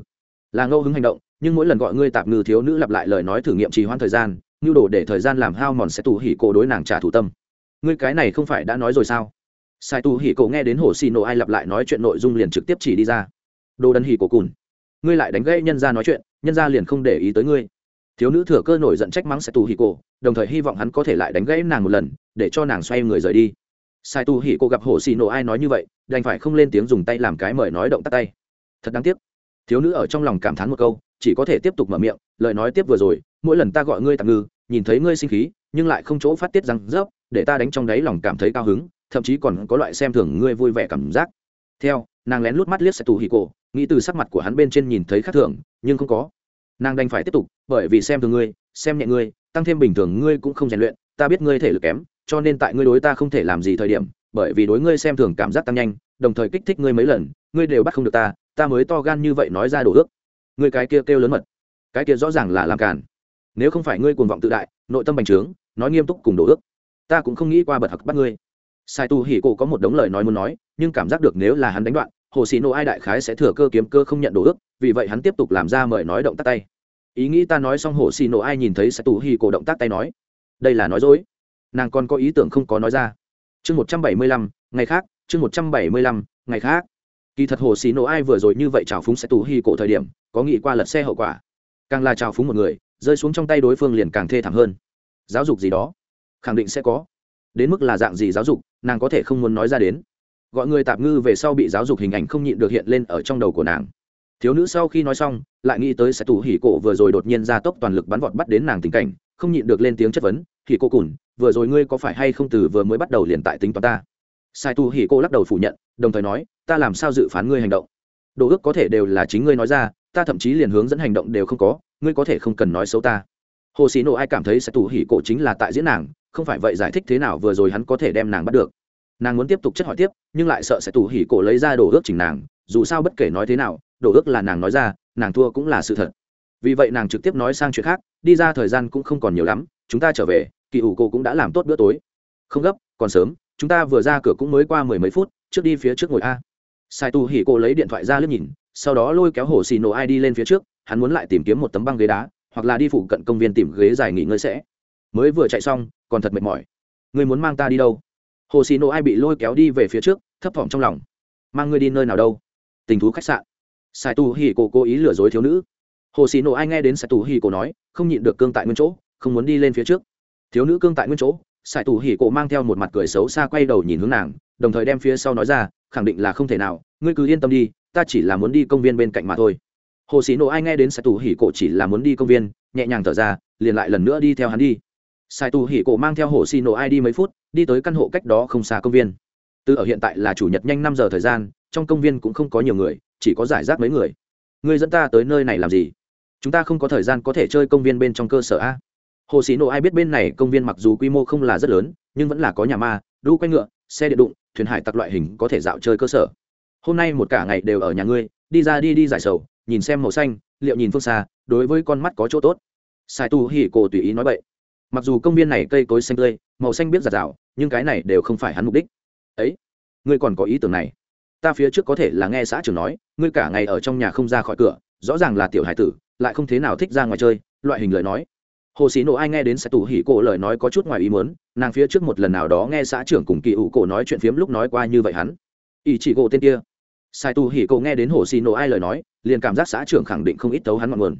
S1: là ngẫu hứng hành động nhưng mỗi lần gọi ngươi tạm ngư thiếu nữ lặp lại lời nói thử nghiệm trì hoãn thời gian nhu đồ để thời gian làm hao mòn sẽ tù hỉ cổ đối nàng trả thù tâm. Ngươi cái này không phải đã nói rồi sao? Sai tù hỉ cổ nghe đến hồ xì nổ ai lặp lại nói chuyện nội dung liền trực tiếp chỉ đi ra. Đồ đần hỉ cổ cùn. Ngươi lại đánh gãy nhân ra nói chuyện, nhân ra liền không để ý tới ngươi. Thiếu nữ thừa cơ nổi giận trách mắng sai tù hỉ cổ, đồng thời hy vọng hắn có thể lại đánh gãy nàng một lần, để cho nàng xoay người rời đi. Sai tù hỉ cổ gặp hồ xì nổ ai nói như vậy, đành phải không lên tiếng dùng tay làm cái mời nói động tắt tay. Thật đáng tiếc. Thiếu nữ ở trong lòng cảm thán một câu chỉ có thể tiếp tục mở miệng, lời nói tiếp vừa rồi, mỗi lần ta gọi ngươi tạm ngư, nhìn thấy ngươi sinh khí, nhưng lại không chỗ phát tiết răng rớp, để ta đánh trong đáy lòng cảm thấy cao hứng, thậm chí còn có loại xem thường ngươi vui vẻ cảm giác. Theo, nàng lén lút mắt liếc sẽ tù hì cổ nghĩ từ sắc mặt của hắn bên trên nhìn thấy khác thường, nhưng không có. Nàng đành phải tiếp tục, bởi vì xem thường ngươi, xem nhẹ ngươi, tăng thêm bình thường ngươi cũng không rèn luyện, ta biết ngươi thể lực kém, cho nên tại ngươi đối ta không thể làm gì thời điểm, bởi vì đối ngươi xem thường cảm giác tăng nhanh, đồng thời kích thích ngươi mấy lần, ngươi đều bắt không được ta ta mới to gan như vậy nói ra đồ ước ngươi cái kia kêu lớn mật, cái kia rõ ràng là làm cản nếu không phải ngươi cuồng vọng tự đại, nội tâm bành trướng, nói nghiêm túc cùng đổ ước, ta cũng không nghĩ qua bật hặc bắt ngươi. Sai tu hỉ cổ có một đống lời nói muốn nói, nhưng cảm giác được nếu là hắn đánh đoạn, hồ Sĩ nộ ai đại khái sẽ thừa cơ kiếm cơ không nhận đồ ước, vì vậy hắn tiếp tục làm ra mời nói động tác tay. Ý nghĩ ta nói xong hồ Sĩ nộ ai nhìn thấy sai tu hỉ cổ động tác tay nói, đây là nói dối. Nàng còn có ý tưởng không có nói ra. Chương một trăm bảy mươi lăm, ngày khác, chương một trăm bảy mươi lăm, ngày khác kỳ thật hồ xì nổ ai vừa rồi như vậy trào phúng sẽ tù hỉ cổ thời điểm, có nghĩ qua lật xe hậu quả. Càng là trào phúng một người, rơi xuống trong tay đối phương liền càng thê thảm hơn. Giáo dục gì đó? Khẳng định sẽ có. Đến mức là dạng gì giáo dục, nàng có thể không muốn nói ra đến. Gọi người tạp ngư về sau bị giáo dục hình ảnh không nhịn được hiện lên ở trong đầu của nàng. Thiếu nữ sau khi nói xong, lại nghĩ tới sẽ tủ hỉ cổ vừa rồi đột nhiên ra tốc toàn lực bắn vọt bắt đến nàng tình cảnh, không nhịn được lên tiếng chất vấn hỉ cô cùn, vừa rồi ngươi có phải hay không từ vừa mới bắt đầu liền tại tính toán ta? Sai tu hỉ cô lắc đầu phủ nhận, đồng thời nói ta làm sao dự phán ngươi hành động? Đồ ước có thể đều là chính ngươi nói ra, ta thậm chí liền hướng dẫn hành động đều không có, ngươi có thể không cần nói xấu ta. Hồ sĩ nộ ai cảm thấy sẽ tù hỉ cổ chính là tại diễn nàng, không phải vậy giải thích thế nào vừa rồi hắn có thể đem nàng bắt được. Nàng muốn tiếp tục chất hỏi tiếp, nhưng lại sợ sẽ tù hỉ cổ lấy ra đồ ước chỉnh nàng, dù sao bất kể nói thế nào, đồ ước là nàng nói ra, nàng thua cũng là sự thật. Vì vậy nàng trực tiếp nói sang chuyện khác, đi ra thời gian cũng không còn nhiều lắm, chúng ta trở về, kỳ ủ cô cũng đã làm tốt bữa tối. Không gấp, còn sớm, chúng ta vừa ra cửa cũng mới qua mười mấy phút, trước đi phía trước ngồi a sai tu hỉ cô lấy điện thoại ra lướt nhìn, sau đó lôi kéo hồ xì nổ ai đi lên phía trước, hắn muốn lại tìm kiếm một tấm băng ghế đá, hoặc là đi phụ cận công viên tìm ghế dài nghỉ ngơi sẽ. Mới vừa chạy xong, còn thật mệt mỏi. Ngươi muốn mang ta đi đâu? Hồ xì nổ ai bị lôi kéo đi về phía trước, thấp thỏm trong lòng. Mang ngươi đi nơi nào đâu? Tình thú khách sạn. Sai tu Hỉ cổ cố ý lừa dối thiếu nữ. Hồ xì nổ ai nghe đến sai tu Hỉ cổ nói, không nhịn được cương tại nguyên chỗ, không muốn đi lên phía trước. Thiếu nữ cương tại nguyên chỗ, sai tu Hỉ cổ mang theo một mặt cười xấu xa quay đầu nhìn hướng nàng, đồng thời đem phía sau nói ra khẳng định là không thể nào, ngươi cứ yên tâm đi, ta chỉ là muốn đi công viên bên cạnh mà thôi. Hồ sĩ nộ ai nghe đến sai tù hỉ cổ chỉ là muốn đi công viên, nhẹ nhàng thở ra, liền lại lần nữa đi theo hắn đi. Sai tù hỉ cổ mang theo hồ sĩ nộ ai đi mấy phút, đi tới căn hộ cách đó không xa công viên. Từ ở hiện tại là chủ nhật nhanh năm giờ thời gian, trong công viên cũng không có nhiều người, chỉ có giải rác mấy người. Ngươi dẫn ta tới nơi này làm gì? Chúng ta không có thời gian có thể chơi công viên bên trong cơ sở a. Hồ sĩ nộ ai biết bên này công viên mặc dù quy mô không là rất lớn, nhưng vẫn là có nhà ma, đu quay ngựa, xe điện đụng thuyền hải tặc loại hình có thể dạo chơi cơ sở. Hôm nay một cả ngày đều ở nhà ngươi, đi ra đi đi giải sầu, nhìn xem màu xanh, liệu nhìn phương xa, đối với con mắt có chỗ tốt. Sai tu hỉ cổ tùy ý nói vậy mặc dù công viên này cây cối xanh tươi, màu xanh biết giạt rào, nhưng cái này đều không phải hắn mục đích. Ấy, ngươi còn có ý tưởng này. Ta phía trước có thể là nghe xã trưởng nói, ngươi cả ngày ở trong nhà không ra khỏi cửa, rõ ràng là tiểu hải tử, lại không thế nào thích ra ngoài chơi, loại hình lời nói hồ sĩ nộ ai nghe đến sẽ tù hỉ cổ lời nói có chút ngoài ý muốn, nàng phía trước một lần nào đó nghe xã trưởng cùng kỳ ủ cổ nói chuyện phiếm lúc nói qua như vậy hắn. Ý chỉ gỗ tên kia. Sai tù hỉ cổ nghe đến hồ sĩ nộ ai lời nói, liền cảm giác xã trưởng khẳng định không ít tấu hắn ngọn nguồn.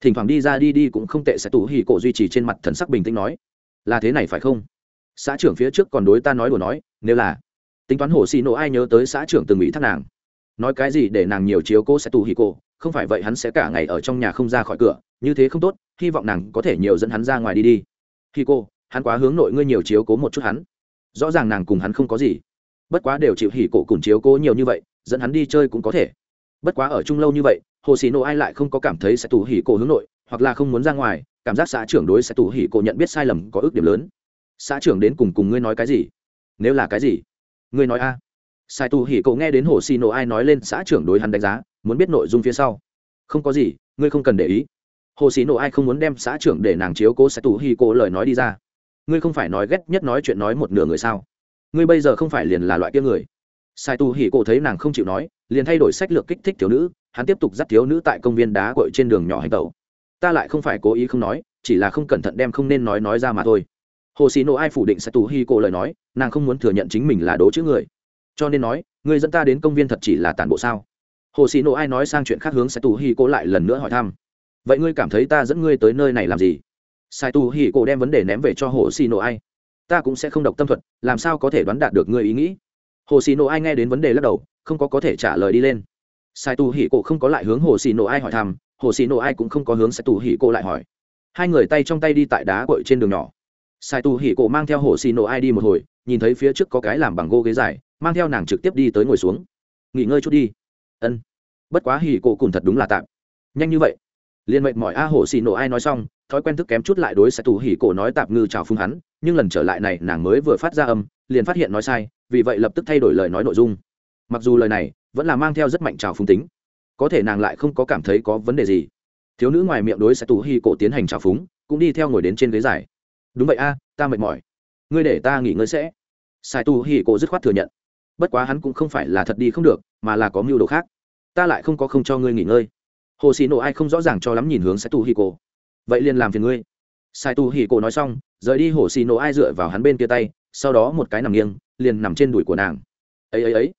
S1: Thỉnh thoảng đi ra đi đi cũng không tệ, sẽ tù hỉ cổ duy trì trên mặt thần sắc bình tĩnh nói. Là thế này phải không? Xã trưởng phía trước còn đối ta nói đùa nói, nếu là tính toán hồ xí nộ ai nhớ tới xã trưởng từng ủy thác nàng. Nói cái gì để nàng nhiều chiếu cô sẽ tù hỉ cô không phải vậy hắn sẽ cả ngày ở trong nhà không ra khỏi cửa, như thế không tốt, hy vọng nàng có thể nhiều dẫn hắn ra ngoài đi đi. Khi cô hắn quá hướng nội ngươi nhiều chiếu cố một chút hắn. Rõ ràng nàng cùng hắn không có gì. Bất quá đều chịu hỉ cổ cùng chiếu cố nhiều như vậy, dẫn hắn đi chơi cũng có thể. Bất quá ở chung lâu như vậy, hồ xì nộ ai lại không có cảm thấy sẽ tù hỉ cổ hướng nội, hoặc là không muốn ra ngoài, cảm giác xã trưởng đối sẽ tù hỉ cổ nhận biết sai lầm có ước điểm lớn. Xã trưởng đến cùng cùng ngươi nói cái gì? Nếu là cái gì? Ngươi nói a. Sai tu hỉ cổ nghe đến hồ xì nộ ai nói lên, xã trưởng đối hắn đánh giá muốn biết nội dung phía sau. Không có gì, ngươi không cần để ý. Hồ xì nổ ai không muốn đem xã trưởng để nàng chiếu cố sẽ tù hi cô lời nói đi ra. Ngươi không phải nói ghét nhất nói chuyện nói một nửa người sao? Ngươi bây giờ không phải liền là loại kia người. Sai tu hỉ cổ thấy nàng không chịu nói, liền thay đổi sách lược kích thích thiếu nữ, hắn tiếp tục dắt thiếu nữ tại công viên đá cội trên đường nhỏ hành tẩu. Ta lại không phải cố ý không nói, chỉ là không cẩn thận đem không nên nói nói ra mà thôi. Hồ xì nổ ai phủ định sai tu hỉ cổ lời nói, nàng không muốn thừa nhận chính mình là đố chữ người. Cho nên nói, ngươi dẫn ta đến công viên thật chỉ là tàn bộ sao? Hồ sĩ nộ ai nói sang chuyện khác hướng sai tù hi cô lại lần nữa hỏi thăm. Vậy ngươi cảm thấy ta dẫn ngươi tới nơi này làm gì? Sai tù hi cô đem vấn đề ném về cho hồ sĩ nộ ai. Ta cũng sẽ không độc tâm thuật, làm sao có thể đoán đạt được ngươi ý nghĩ? Hồ sĩ nộ ai nghe đến vấn đề lắc đầu, không có có thể trả lời đi lên. Sai tù hi cô không có lại hướng hồ sĩ nộ ai hỏi thăm, hồ sĩ nộ ai cũng không có hướng sai tù hi cô lại hỏi. Hai người tay trong tay đi tại đá cội trên đường nhỏ. Sai tù hi cô mang theo hồ sĩ nộ ai đi một hồi, nhìn thấy phía trước có cái làm bằng gỗ ghế dài, mang theo nàng trực tiếp đi tới ngồi xuống. Nghỉ ngơi chút đi ân. Bất quá hỉ cổ cùn thật đúng là tạm. Nhanh như vậy. Liên mệnh mọi a hổ xì nổ ai nói xong, thói quen thức kém chút lại đối sẽ tù hỉ cổ nói tạm ngư chào phương hắn, nhưng lần trở lại này nàng mới vừa phát ra âm, liền phát hiện nói sai, vì vậy lập tức thay đổi lời nói nội dung. Mặc dù lời này vẫn là mang theo rất mạnh trào phung tính, có thể nàng lại không có cảm thấy có vấn đề gì. Thiếu nữ ngoài miệng đối sẽ tù hỉ cổ tiến hành trào phúng, cũng đi theo ngồi đến trên ghế dài. Đúng vậy a, ta mệt mỏi. Ngươi để ta nghỉ ngơi sẽ. Sai tù hỉ cổ dứt khoát thừa nhận. Bất quá hắn cũng không phải là thật đi không được, mà là có mưu đồ khác ta lại không có không cho ngươi nghỉ ngơi. Hồ xì nổ ai không rõ ràng cho lắm nhìn hướng sai tu hi cổ vậy liền làm phiền ngươi. Sai tu hi cổ nói xong, rời đi hồ xì nổ ai dựa vào hắn bên kia tay, sau đó một cái nằm nghiêng, liền nằm trên đùi của nàng. Ấy ấy ấy.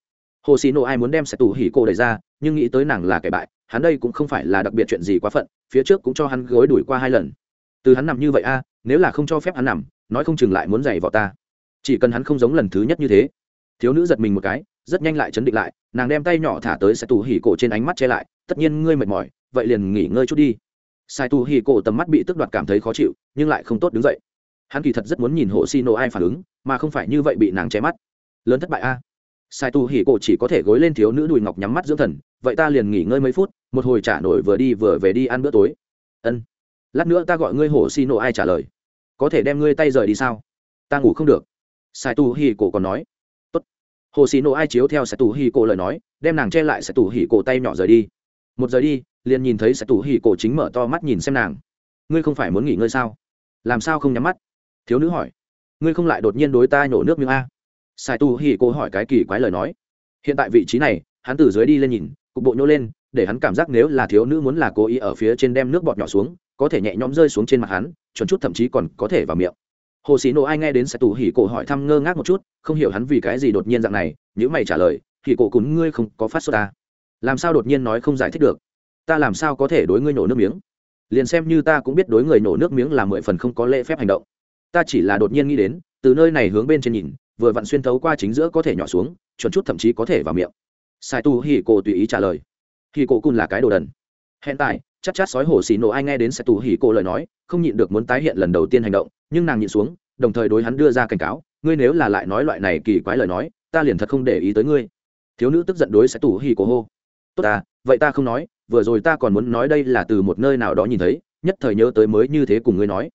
S1: Hồ xì nổ ai muốn đem sai tu hi cổ đẩy ra, nhưng nghĩ tới nàng là kẻ bại, hắn đây cũng không phải là đặc biệt chuyện gì quá phận, phía trước cũng cho hắn gối đuổi qua hai lần. Từ hắn nằm như vậy a, nếu là không cho phép hắn nằm, nói không chừng lại muốn giày vào ta. Chỉ cần hắn không giống lần thứ nhất như thế. Thiếu nữ giật mình một cái rất nhanh lại chấn định lại, nàng đem tay nhỏ thả tới sai tù hỉ cổ trên ánh mắt che lại, tất nhiên ngươi mệt mỏi, vậy liền nghỉ ngơi chút đi. Sai tù hỉ cổ tầm mắt bị tức đoạt cảm thấy khó chịu, nhưng lại không tốt đứng dậy. Hắn kỳ thật rất muốn nhìn hộ xi nổ ai phản ứng, mà không phải như vậy bị nàng che mắt. Lớn thất bại a. Sai tu hỉ cổ chỉ có thể gối lên thiếu nữ đùi ngọc nhắm mắt dưỡng thần, vậy ta liền nghỉ ngơi mấy phút, một hồi trả nổi vừa đi vừa về đi ăn bữa tối. Ân, lát nữa ta gọi ngươi hổ xi nổ ai trả lời. Có thể đem ngươi tay rời đi sao? Ta ngủ không được. Sai tu hỉ cổ còn nói hồ xì nổ ai chiếu theo sẽ tù hì cổ lời nói, đem nàng che lại sẽ tù hì cổ tay nhỏ rời đi. Một giờ đi, liền nhìn thấy sẽ tù hì cổ chính mở to mắt nhìn xem nàng. Ngươi không phải muốn nghỉ ngơi sao? Làm sao không nhắm mắt? Thiếu nữ hỏi. Ngươi không lại đột nhiên đối ta nhổ nước miếng a? Sai tu hì cổ hỏi cái kỳ quái lời nói. Hiện tại vị trí này, hắn từ dưới đi lên nhìn, cục bộ nhô lên, để hắn cảm giác nếu là thiếu nữ muốn là cố ý ở phía trên đem nước bọt nhỏ xuống, có thể nhẹ nhõm rơi xuống trên mặt hắn, chuẩn chút thậm chí còn có thể vào miệng hồ sĩ nộ ai nghe đến sẽ tù hỉ cổ hỏi thăm ngơ ngác một chút, không hiểu hắn vì cái gì đột nhiên dạng này nếu mày trả lời, hỉ cổ cún ngươi không có phát sốt ta. Làm sao đột nhiên nói không giải thích được? Ta làm sao có thể đối ngươi nổ nước miếng? Liền xem như ta cũng biết đối người nổ nước miếng là mười phần không có lễ phép hành động. Ta chỉ là đột nhiên nghĩ đến, từ nơi này hướng bên trên nhìn, vừa vặn xuyên thấu qua chính giữa có thể nhỏ xuống, chuẩn chút thậm chí có thể vào miệng. Sai tu hỉ cổ tùy ý trả lời. Hỉ cổ cún là cái đồ đần. Hiện tại, chắc chắn sói hổ xì nổ ai nghe đến sai tu hỉ cổ lời nói, không nhịn được muốn tái hiện lần đầu tiên hành động nhưng nàng nhịn xuống, đồng thời đối hắn đưa ra cảnh cáo, ngươi nếu là lại nói loại này kỳ quái lời nói, ta liền thật không để ý tới ngươi. Thiếu nữ tức giận đối sẽ tù hì cổ hô, tốt ta, vậy ta không nói, vừa rồi ta còn muốn nói đây là từ một nơi nào đó nhìn thấy, nhất thời nhớ tới mới như thế cùng ngươi nói.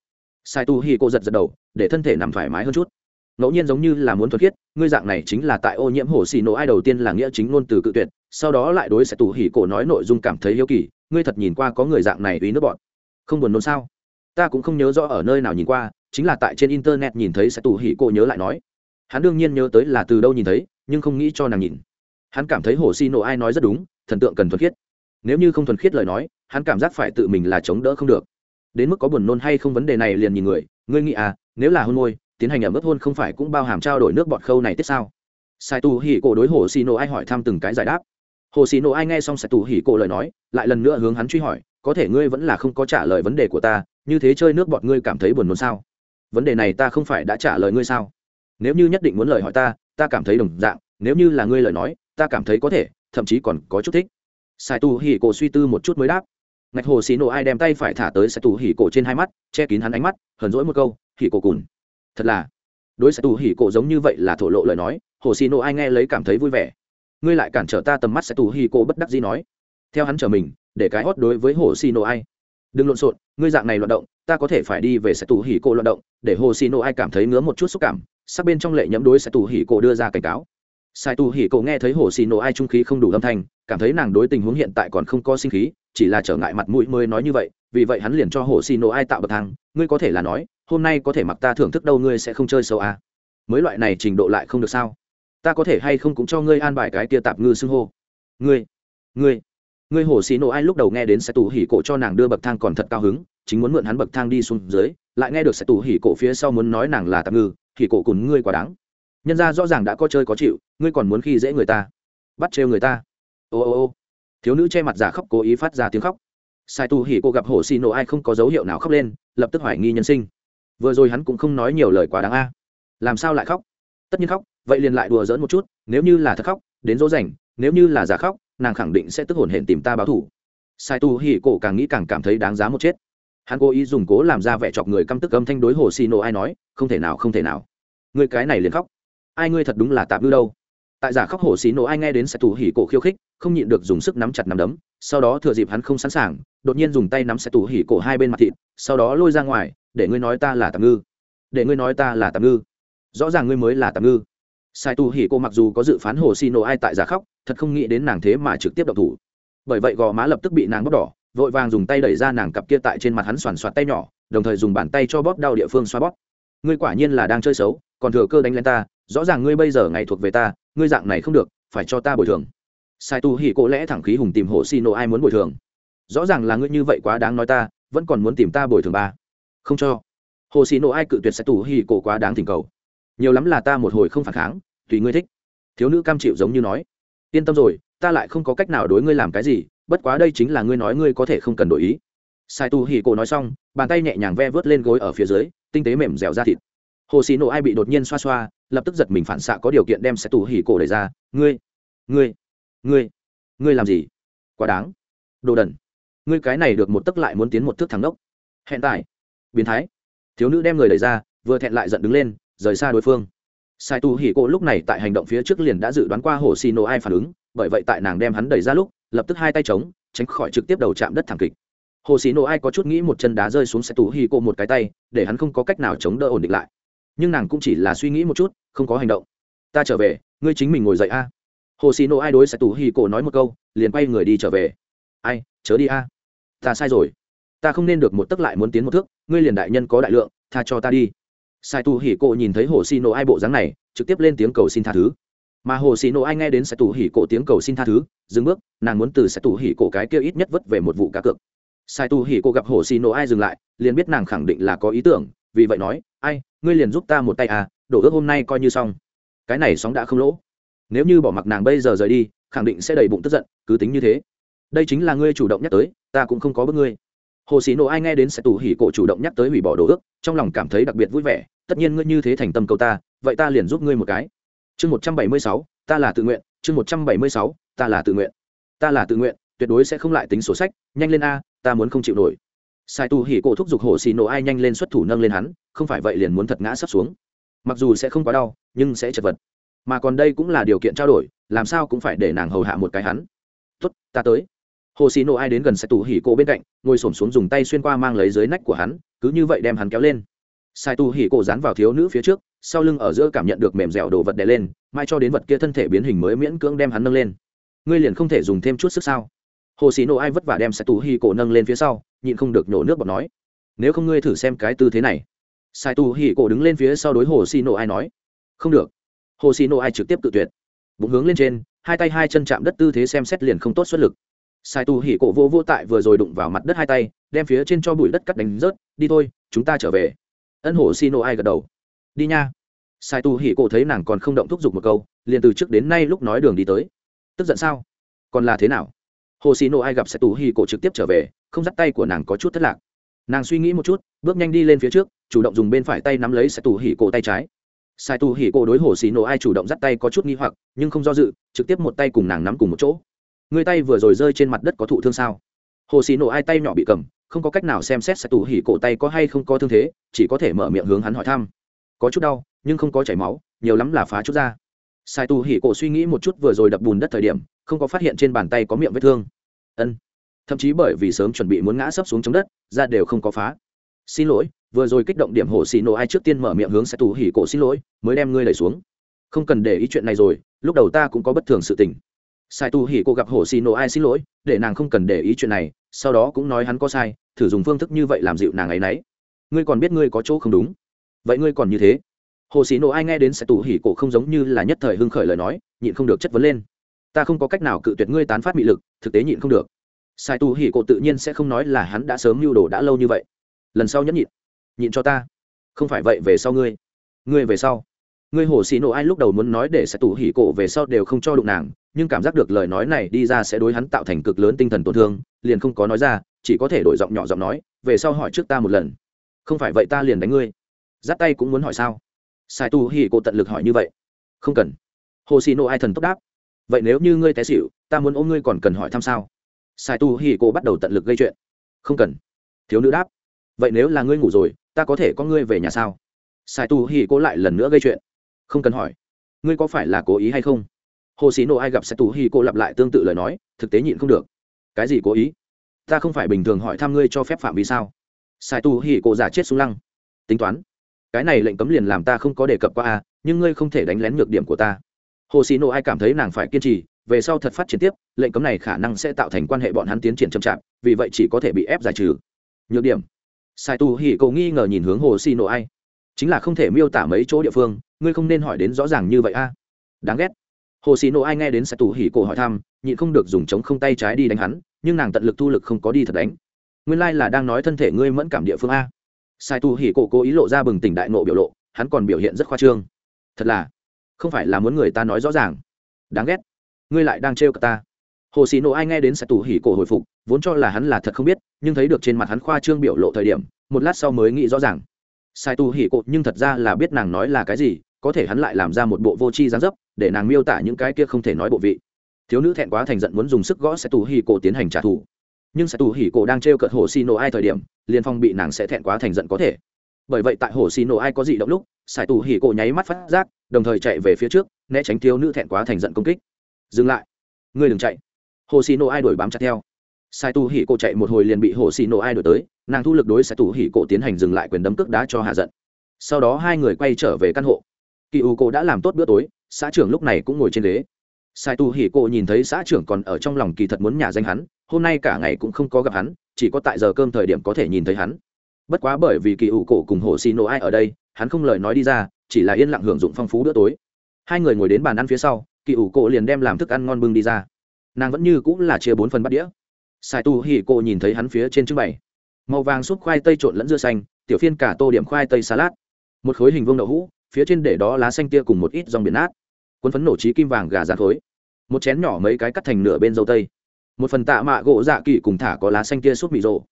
S1: Sai tu hi cô giật giật đầu, để thân thể nằm thoải mái hơn chút. Ngẫu nhiên giống như là muốn thuật khiết, ngươi dạng này chính là tại ô nhiễm hồ xì nổ ai đầu tiên là nghĩa chính ngôn từ cự tuyệt, sau đó lại đối sẽ tù hỉ cổ nói nội dung cảm thấy hiếu kỳ, ngươi thật nhìn qua có người dạng này uy nước bọn. Không buồn nôn sao? Ta cũng không nhớ rõ ở nơi nào nhìn qua, chính là tại trên internet nhìn thấy sẽ tù hỉ cổ nhớ lại nói. Hắn đương nhiên nhớ tới là từ đâu nhìn thấy, nhưng không nghĩ cho nàng nhìn. Hắn cảm thấy hồ xi nộ ai nói rất đúng, thần tượng cần thuần khiết. Nếu như không thuần khiết lời nói, hắn cảm giác phải tự mình là chống đỡ không được. Đến mức có buồn nôn hay không vấn đề này liền nhìn người, ngươi nghĩ à nếu là hôn môi, tiến hành ở mức hôn không phải cũng bao hàm trao đổi nước bọt khâu này tiết sao? Sai tu hỉ cổ đối hồ xì nổ ai hỏi thăm từng cái giải đáp. Hồ xì nổ ai nghe xong sai tu hỉ cổ lời nói, lại lần nữa hướng hắn truy hỏi, có thể ngươi vẫn là không có trả lời vấn đề của ta như thế chơi nước bọt ngươi cảm thấy buồn nôn sao? Vấn đề này ta không phải đã trả lời ngươi sao? Nếu như nhất định muốn lời hỏi ta ta cảm thấy đồng dạng, nếu như là ngươi lời nói, ta cảm thấy có thể, thậm chí còn có chút thích. Sai tu hỉ cổ suy tư một chút mới đáp. Ngạch hồ xì nổ ai đem tay phải thả tới sai tu hỉ cổ trên hai mắt, che kín hắn ánh mắt, hờn rỗi một câu, hỉ cổ cùn. Thật là, đối sai tu hỉ cổ giống như vậy là thổ lộ lời nói, hồ xì nổ ai nghe lấy cảm thấy vui vẻ. Ngươi lại cản trở ta tầm mắt, sai tu hỉ cổ bất đắc dĩ nói. Theo hắn trở mình, để cái hót đối với hồ xì nổ ai đừng lộn xộn, ngươi dạng này loạt động, ta có thể phải đi về sẽ tù hỉ cổ loạt động, để hồ xì Nô ai cảm thấy ngứa một chút xúc cảm, sắc bên trong lệ nhẫm đối sẽ tù hỉ cổ đưa ra cảnh cáo. Sai Tù hỉ cổ nghe thấy hồ xì Nô ai trung khí không đủ âm thanh, cảm thấy nàng đối tình huống hiện tại còn không có sinh khí, chỉ là trở ngại mặt mũi mới nói như vậy, vì vậy hắn liền cho hồ xì Nô ai tạo bậc thang, ngươi có thể là nói, hôm nay có thể mặc ta thưởng thức đâu ngươi sẽ không chơi sâu à. mới loại này trình độ lại không được sao? Ta có thể hay không cũng cho ngươi an bài cái tia tạp ngư xưng hô. Ngươi ngươi ngươi hồ xì nổ ai lúc đầu nghe đến sẽ tù hỉ cổ cho nàng đưa bậc thang còn thật cao hứng, chính muốn mượn hắn bậc thang đi xuống dưới, lại nghe được sẽ tù hỉ cổ phía sau muốn nói nàng là tạm ngư thì cổ cùng ngươi quá đáng. Nhân ra rõ ràng đã có chơi có chịu, ngươi còn muốn khi dễ người ta, bắt trêu người ta. Ô ô ô. Thiếu nữ che mặt giả khóc cố ý phát ra tiếng khóc. Sai tù hỉ cô gặp hồ xì nổ ai không có dấu hiệu nào khóc lên, lập tức hoài nghi nhân sinh. Vừa rồi hắn cũng không nói nhiều lời quá đáng a. À. Làm sao lại khóc? Tất nhiên khóc, vậy liền lại đùa dỡn một chút, nếu như là thật khóc, đến dỗ dành, nếu như là giả khóc nàng khẳng định sẽ tức hồn hển tìm ta báo thủ. Sai tu hỉ cổ càng nghĩ càng cảm thấy đáng giá một chết. Hắn cố ý dùng cố làm ra vẻ chọc người căm tức âm thanh đối hồ xì nổ ai nói, không thể nào, không thể nào. Người cái này liền khóc. Ai ngươi thật đúng là tạm ngư đâu. Tại giả khóc hồ xì nổ ai nghe đến sai tu hỉ cổ khiêu khích, không nhịn được dùng sức nắm chặt nắm đấm, sau đó thừa dịp hắn không sẵn sàng, đột nhiên dùng tay nắm sai tu hỉ cổ hai bên mặt thịt, sau đó lôi ra ngoài, để ngươi nói ta là tạm ngư. Để ngươi nói ta là tạm ngư. Rõ ràng ngươi mới là tạm ngư sai tu hỉ cô mặc dù có dự phán hồ xì nổ ai tại giả khóc, thật không nghĩ đến nàng thế mà trực tiếp đậu thủ. Bởi vậy gò má lập tức bị nàng bóp đỏ, vội vàng dùng tay đẩy ra nàng cặp kia tại trên mặt hắn soàn soạt tay nhỏ, đồng thời dùng bàn tay cho bóp đau địa phương xoa bóp. Ngươi quả nhiên là đang chơi xấu, còn thừa cơ đánh lên ta, rõ ràng ngươi bây giờ ngày thuộc về ta, ngươi dạng này không được, phải cho ta bồi thường. Sai tu hỉ cô lẽ thẳng khí hùng tìm hồ xì nổ ai muốn bồi thường. Rõ ràng là ngươi như vậy quá đáng nói ta, vẫn còn muốn tìm ta bồi thường ba. Không cho. Hồ xì nổ ai cự tuyệt sai tu hỉ cô quá đáng thỉnh cầu nhiều lắm là ta một hồi không phản kháng, tùy ngươi thích. Thiếu nữ cam chịu giống như nói. Yên tâm rồi, ta lại không có cách nào đối ngươi làm cái gì, bất quá đây chính là ngươi nói ngươi có thể không cần đổi ý. Sai tu hỉ cổ nói xong, bàn tay nhẹ nhàng ve vớt lên gối ở phía dưới, tinh tế mềm dẻo ra thịt. Hồ xì nổ ai bị đột nhiên xoa xoa, lập tức giật mình phản xạ có điều kiện đem sai tu hỉ cổ đẩy ra. Ngươi ngươi ngươi ngươi làm gì? Quá đáng. Đồ đần. Ngươi cái này được một tấc lại muốn tiến một thước thắng đốc. Hẹn tại. Biến thái. Thiếu nữ đem người đẩy ra, vừa thẹn lại giận đứng lên rời xa đối phương. Sai tu hỉ cổ lúc này tại hành động phía trước liền đã dự đoán qua hồ xì nổ ai phản ứng, bởi vậy tại nàng đem hắn đẩy ra lúc, lập tức hai tay chống, tránh khỏi trực tiếp đầu chạm đất thẳng kịch. Hồ xì nổ ai có chút nghĩ một chân đá rơi xuống sai tu hỉ cổ một cái tay, để hắn không có cách nào chống đỡ ổn định lại. Nhưng nàng cũng chỉ là suy nghĩ một chút, không có hành động. Ta trở về, ngươi chính mình ngồi dậy a. Hồ xì nổ ai đối sai tu hỉ cổ nói một câu, liền quay người đi trở về. Ai, chớ đi a. Ta sai rồi. Ta không nên được một tấc lại muốn tiến một thước, ngươi liền đại nhân có đại lượng, tha cho ta đi sai tu hỉ cổ nhìn thấy hồ xì nổ ai bộ dáng này, trực tiếp lên tiếng cầu xin tha thứ. Mà hồ xì nổ ai nghe đến sai tu hỉ cổ tiếng cầu xin tha thứ, dừng bước, nàng muốn từ sai tu hỉ cổ cái kia ít nhất vất về một vụ cá cược. Sai tu hỉ cổ gặp hồ xì nổ ai dừng lại, liền biết nàng khẳng định là có ý tưởng, vì vậy nói, ai, ngươi liền giúp ta một tay à đổ ước hôm nay coi như xong. Cái này sóng đã không lỗ. Nếu như bỏ mặc nàng bây giờ rời đi, khẳng định sẽ đầy bụng tức giận, cứ tính như thế. Đây chính là ngươi chủ động nhắc tới, ta cũng không có bức ngươi hồ sĩ nộ ai nghe đến sẽ tù hỉ cổ chủ động nhắc tới hủy bỏ đồ ước, trong lòng cảm thấy đặc biệt vui vẻ, tất nhiên ngươi như thế thành tâm cầu ta, vậy ta liền giúp ngươi một cái. Chương một trăm bảy mươi sáu, ta là tự nguyện. Chương một trăm bảy mươi sáu, ta là tự nguyện. Ta là tự nguyện, tuyệt đối sẽ không lại tính sổ sách, nhanh lên a, ta muốn không chịu nổi. Sai tu hỉ cổ thúc giục hồ xì nổ ai nhanh lên xuất thủ nâng lên hắn, không phải vậy liền muốn thật ngã sắp xuống. Mặc dù sẽ không quá đau, nhưng sẽ chật vật. Mà còn đây cũng là điều kiện trao đổi, làm sao cũng phải để nàng hầu hạ một cái hắn. Tốt, ta tới hồ xì nổ ai đến gần sai tu hỉ cổ bên cạnh, ngồi s ổ m xuống dùng tay xuyên qua mang lấy dưới nách của hắn, cứ như vậy đem hắn kéo lên. Sai tu hỉ cổ dán vào thiếu nữ phía trước, sau lưng ở giữa cảm nhận được mềm dẻo đồ vật đè lên mai cho đến vật kia thân thể biến hình mới miễn cưỡng đem hắn nâng lên. Ngươi liền không thể dùng thêm chút sức sao? Hồ xì nổ ai vất vả đem sai tu hỉ cổ nâng lên phía sau, nhịn không được nhổ nước bọt nói. Nếu không ngươi thử xem cái tư thế này. Sai tu hỉ cổ đứng lên phía sau đối hồ xì nổ ai nói. Không được. Hồ xì nổ ai trực tiếp tự tuyệt. Bụng hướng lên trên, hai tay hai chân chạm đất tư thế xem xét liền không tốt xuất lực sai tu hỉ cổ vô vô tại vừa rồi đụng vào mặt đất hai tay, đem phía trên cho bụi đất cắt đánh rớt, đi thôi, chúng ta trở về. Ân Hổ xì Nô ai gật đầu. Đi nha. Sai tu hỉ cổ thấy nàng còn không động thúc giục một câu, liền từ trước đến nay lúc nói đường đi tới. Tức giận sao? Còn là thế nào? Hồ xì nổ ai gặp sai tu hỉ cổ trực tiếp trở về, không dắt tay của nàng có chút thất lạc. Nàng suy nghĩ một chút, bước nhanh đi lên phía trước, chủ động dùng bên phải tay nắm lấy sai tu hỉ cổ tay trái. Sai tu hỉ cổ đối hồ xì nổ ai chủ động dắt tay có chút nghi hoặc, nhưng không do dự, trực tiếp một tay cùng nàng nắm cùng một chỗ người tay vừa rồi rơi trên mặt đất có thụ thương sao? Hồ xì nổ ai tay nhỏ bị cầm, không có cách nào xem xét sai tu hỉ cổ tay có hay không có thương thế, chỉ có thể mở miệng hướng hắn hỏi thăm. Có chút đau, nhưng không có chảy máu, nhiều lắm là phá chút ra. Sai tu hỉ cổ suy nghĩ một chút vừa rồi đập bùn đất thời điểm, không có phát hiện trên bàn tay có miệng vết thương. Ân. Thậm chí bởi vì sớm chuẩn bị muốn ngã sấp xuống chống đất ra đều không có phá. Xin lỗi, vừa rồi kích động điểm hồ xì nổ ai trước tiên mở miệng hướng sai tu hỉ cổ xin lỗi, mới đem ngươi đẩy xuống. Không cần để ý chuyện này rồi, lúc đầu ta cũng có bất thường sự tình sai tu hỉ Cô gặp hồ xì nổ ai xin lỗi, để nàng không cần để ý chuyện này, sau đó cũng nói hắn có sai, thử dùng phương thức như vậy làm dịu nàng ấy nấy. Ngươi còn biết ngươi có chỗ không đúng. Vậy ngươi còn như thế? Hồ xì nổ ai nghe đến Sai Tu hỉ cổ không giống như là nhất thời hưng khởi lời nói, nhịn không được chất vấn lên. Ta không có cách nào cự tuyệt ngươi tán phát mị lực, thực tế nhịn không được. Sai Tu hỉ cổ tự nhiên sẽ không nói là hắn đã sớm mưu đồ đã lâu như vậy. Lần sau nhẫn nhịn. Nhịn cho ta. Không phải vậy về sau ngươi. Ngươi về sau. Ngươi hồ xì nổ ai lúc đầu muốn nói để sẽ Tu hỉ cổ về sau đều không cho đụng nàng nhưng cảm giác được lời nói này đi ra sẽ đối hắn tạo thành cực lớn tinh thần tổn thương, liền không có nói ra, chỉ có thể đổi giọng nhỏ giọng nói, về sau hỏi trước ta một lần. Không phải vậy ta liền đánh ngươi. Giáp tay cũng muốn hỏi sao? Sai tu hi cô tận lực hỏi như vậy. Không cần. Hồ xì nộ ai thần tốc đáp. Vậy nếu như ngươi té xịu ta muốn ôm ngươi còn cần hỏi thăm sao? Sai tu hi cô bắt đầu tận lực gây chuyện. Không cần. Thiếu nữ đáp. Vậy nếu là ngươi ngủ rồi, ta có thể có ngươi về nhà sao? Sai tu hi cô lại lần nữa gây chuyện. Không cần hỏi. Ngươi có phải là cố ý hay không? Hồ xì nộ ai gặp sẽ tù hi cô lặp lại tương tự lời nói, thực tế nhịn không được. Cái gì cố ý? Ta không phải bình thường hỏi thăm ngươi cho phép phạm vì sao? Sai tù hi cô giả chết xuống lăng. Tính toán. Cái này lệnh cấm liền làm ta không có đề cập qua a nhưng ngươi không thể đánh lén nhược điểm của ta. Hồ xì nộ ai cảm thấy nàng phải kiên trì, về sau thật phát triển tiếp, lệnh cấm này khả năng sẽ tạo thành quan hệ bọn hắn tiến triển chậm chạp, vì vậy chỉ có thể bị ép giải trừ. Nhược điểm. Sai tu hỉ cầu nghi ngờ nhìn hướng hồ xì nộ ai. Chính là không thể miêu tả mấy chỗ địa phương, ngươi không nên hỏi đến rõ ràng như vậy a đáng ghét hồ xì nộ ai nghe đến sai tu hỉ cổ hỏi thăm, nhịn không được dùng chống không tay trái đi đánh hắn, nhưng nàng tận lực thu lực không có đi thật đánh. Nguyên lai là đang nói thân thể ngươi mẫn cảm địa phương a. Sai tu hỉ cổ cố ý lộ ra bừng tỉnh đại nộ biểu lộ, hắn còn biểu hiện rất khoa trương. Thật là, không phải là muốn người ta nói rõ ràng. Đáng ghét. Ngươi lại đang trêu cả ta. Hồ xì nộ ai nghe đến sai tu hỉ cổ hồi phục, vốn cho là hắn là thật không biết, nhưng thấy được trên mặt hắn khoa trương biểu lộ thời điểm, một lát sau mới nghĩ rõ ràng. Sai tu hỉ cổ nhưng thật ra là biết nàng nói là cái gì có thể hắn lại làm ra một bộ vô tri gián dấp, để nàng miêu tả những cái kia không thể nói bộ vị. Thiếu nữ thẹn quá thành giận muốn dùng sức gõ sẽ tù hỉ cổ tiến hành trả thù. Nhưng sẽ tù hỉ cổ đang trêu cợt hồ xì nổ ai thời điểm liên phong bị nàng sẽ thẹn quá thành giận có thể. Bởi vậy tại hồ xì nổ ai có gì động lúc sải tù hỉ cổ nháy mắt phát giác, đồng thời chạy về phía trước, né tránh thiếu nữ thẹn quá thành giận công kích. Dừng lại, ngươi đừng chạy. Hồ xì nổ ai đuổi bám chặt theo. Sai tù hỉ cổ chạy một hồi liền bị hồ xì nổ ai đuổi tới, nàng thu lực đối sai tù hỉ cổ tiến hành dừng lại quyền đấm cước đá cho hạ giận. Sau đó hai người quay trở về căn hộ kỳ u cổ đã làm tốt bữa tối, xã trưởng lúc này cũng ngồi trên ghế. Sai tu hỉ cổ nhìn thấy xã trưởng còn ở trong lòng kỳ thật muốn nhà danh hắn, hôm nay cả ngày cũng không có gặp hắn, chỉ có tại giờ cơm thời điểm có thể nhìn thấy hắn. Bất quá bởi vì kỳ U cổ cùng hồ xì nổ ai ở đây, hắn không lời nói đi ra, chỉ là yên lặng hưởng dụng phong phú bữa tối. Hai người ngồi đến bàn ăn phía sau, kỳ U cổ liền đem làm thức ăn ngon bưng đi ra. Nàng vẫn như cũng là chia bốn phần bát đĩa. Sai tu hỉ cổ nhìn thấy hắn phía trên trưng bày. Màu vàng xúc khoai tây trộn lẫn dưa xanh, tiểu phiên cả tô điểm khoai tây salad. Một khối hình vương đậu hũ phía trên để đó lá xanh tia cùng một ít dòng biển nát. Cuốn phấn nổ trí kim vàng gà rán khối một chén nhỏ mấy cái cắt thành nửa bên dâu tây. Một phần tạ mạ gỗ dạ kỳ cùng thả có lá xanh tia súp mì rộ.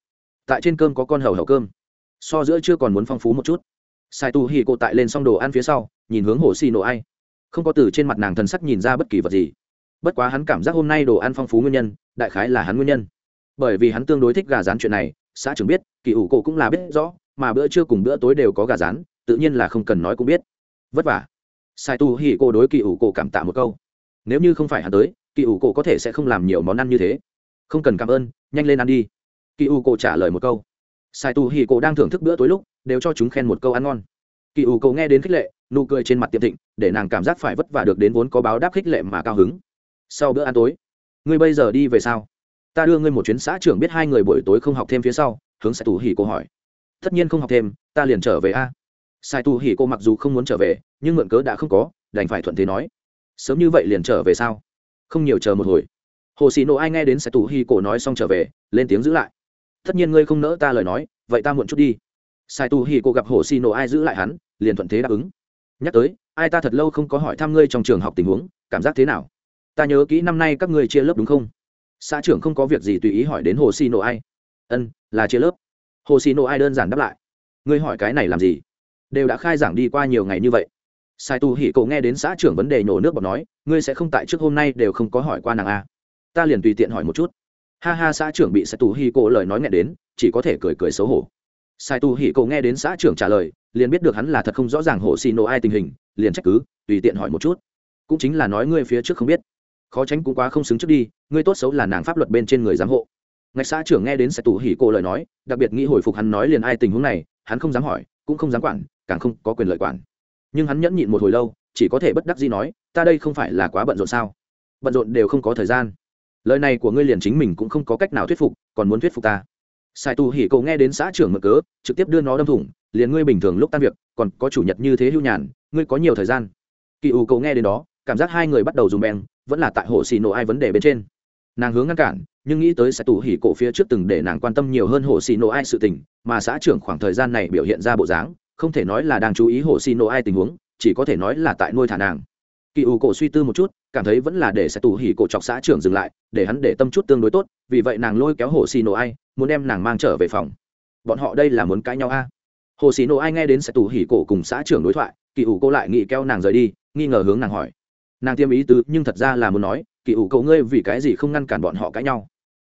S1: Tại trên cơm có con hầu hầu cơm. So giữa chưa còn muốn phong phú một chút. Sai tu hì cô tại lên xong đồ ăn phía sau, nhìn hướng hồ xì nổ ai. Không có từ trên mặt nàng thần sắc nhìn ra bất kỳ vật gì. Bất quá hắn cảm giác hôm nay đồ ăn phong phú nguyên nhân, đại khái là hắn nguyên nhân. Bởi vì hắn tương đối thích gà rán chuyện này, xã trưởng biết, kỳ ủ cổ cũng là biết rõ, mà bữa trưa cùng bữa tối đều có gà rán tự nhiên là không cần nói cũng biết. Vất vả. Sai tu hỉ cô đối kỳ ủ cổ cảm tạ một câu. Nếu như không phải hắn tới, kỳ ủ cổ có thể sẽ không làm nhiều món ăn như thế. Không cần cảm ơn, nhanh lên ăn đi. Kỳ ủ cổ trả lời một câu. Sai tu hỉ cổ đang thưởng thức bữa tối lúc, đều cho chúng khen một câu ăn ngon. Kỳ ủ cổ nghe đến khích lệ, nụ cười trên mặt tiệm thịnh, để nàng cảm giác phải vất vả được đến vốn có báo đáp khích lệ mà cao hứng. Sau bữa ăn tối, ngươi bây giờ đi về sao? Ta đưa ngươi một chuyến xã trưởng biết hai người buổi tối không học thêm phía sau, hướng sai tu hỉ cô hỏi. Tất nhiên không học thêm, ta liền trở về a sai tu hỉ cô mặc dù không muốn trở về, nhưng mượn cớ đã không có, đành phải thuận thế nói. Sớm như vậy liền trở về sao? Không nhiều chờ một hồi. Hồ xì nộ ai nghe đến sai tu hỉ cô nói xong trở về, lên tiếng giữ lại. Tất nhiên ngươi không nỡ ta lời nói, vậy ta muộn chút đi. Sai tu hỉ cô gặp hồ xì nộ ai giữ lại hắn, liền thuận thế đáp ứng. Nhắc tới, ai ta thật lâu không có hỏi thăm ngươi trong trường học tình huống, cảm giác thế nào? Ta nhớ kỹ năm nay các ngươi chia lớp đúng không? Xã trưởng không có việc gì tùy ý hỏi đến hồ xì nộ ai. Ân, là chia lớp. Hồ xì nộ ai đơn giản đáp lại. Ngươi hỏi cái này làm gì? Đều đã khai giảng đi qua nhiều ngày như vậy. Sai tu hỉ cậu nghe đến xã trưởng vấn đề nhổ nước bọt nói, ngươi sẽ không tại trước hôm nay đều không có hỏi qua nàng a ta liền tùy tiện hỏi một chút. Ha ha, xã trưởng bị sai tu hỉ cậu lời nói nghe đến, chỉ có thể cười cười xấu hổ. Sai tu hỉ cậu nghe đến xã trưởng trả lời, liền biết được hắn là thật không rõ ràng hồ xì nổ ai tình hình, liền trách cứ, tùy tiện hỏi một chút. Cũng chính là nói ngươi phía trước không biết. Khó tránh cũng quá không xứng trước đi, ngươi tốt xấu là nàng pháp luật bên trên người giám hộ. Ngạch xã trưởng nghe đến sẽ tù hỉ cô lời nói, đặc biệt nghĩ hồi phục hắn nói liền ai tình huống này, hắn không dám hỏi, cũng không dám quản càng không có quyền lợi quản. Nhưng hắn nhẫn nhịn một hồi lâu, chỉ có thể bất đắc gì nói, ta đây không phải là quá bận rộn sao? Bận rộn đều không có thời gian. Lời này của ngươi liền chính mình cũng không có cách nào thuyết phục, còn muốn thuyết phục ta. Sai tu hỉ cậu nghe đến xã trưởng mở cớ, trực tiếp đưa nó đâm thủng, liền ngươi bình thường lúc tan việc, còn có chủ nhật như thế hưu nhàn, ngươi có nhiều thời gian? Kỳ ủ cậu nghe đến đó, cảm giác hai người bắt đầu dùng bèn vẫn là tại hồ xì nổ ai vấn đề bên trên. Nàng hướng ngăn cản, nhưng nghĩ tới sẽ tù hỉ cổ phía trước từng để nàng quan tâm nhiều hơn hồ xì nổ ai sự tình, mà xã trưởng khoảng thời gian này biểu hiện ra bộ dáng không thể nói là đang chú ý hồ xì nổ ai tình huống, chỉ có thể nói là tại nuôi thả nàng. Kỳ ủ cổ suy tư một chút, cảm thấy vẫn là để sẽ tù hỉ cổ chọc xã trưởng dừng lại, để hắn để tâm chút tương đối tốt, vì vậy nàng lôi kéo hồ xì nổ ai, muốn đem nàng mang trở về phòng. Bọn họ đây là muốn cãi nhau a. Hồ xì nổ ai nghe đến sẽ tù hỉ cổ cùng xã trưởng đối thoại, kỳ ủ cô lại nghĩ kéo nàng rời đi, nghi ngờ hướng nàng hỏi. Nàng tiêm ý tứ, nhưng thật ra là muốn nói, kỳ ủ cậu ngươi vì cái gì không ngăn cản bọn họ cãi nhau?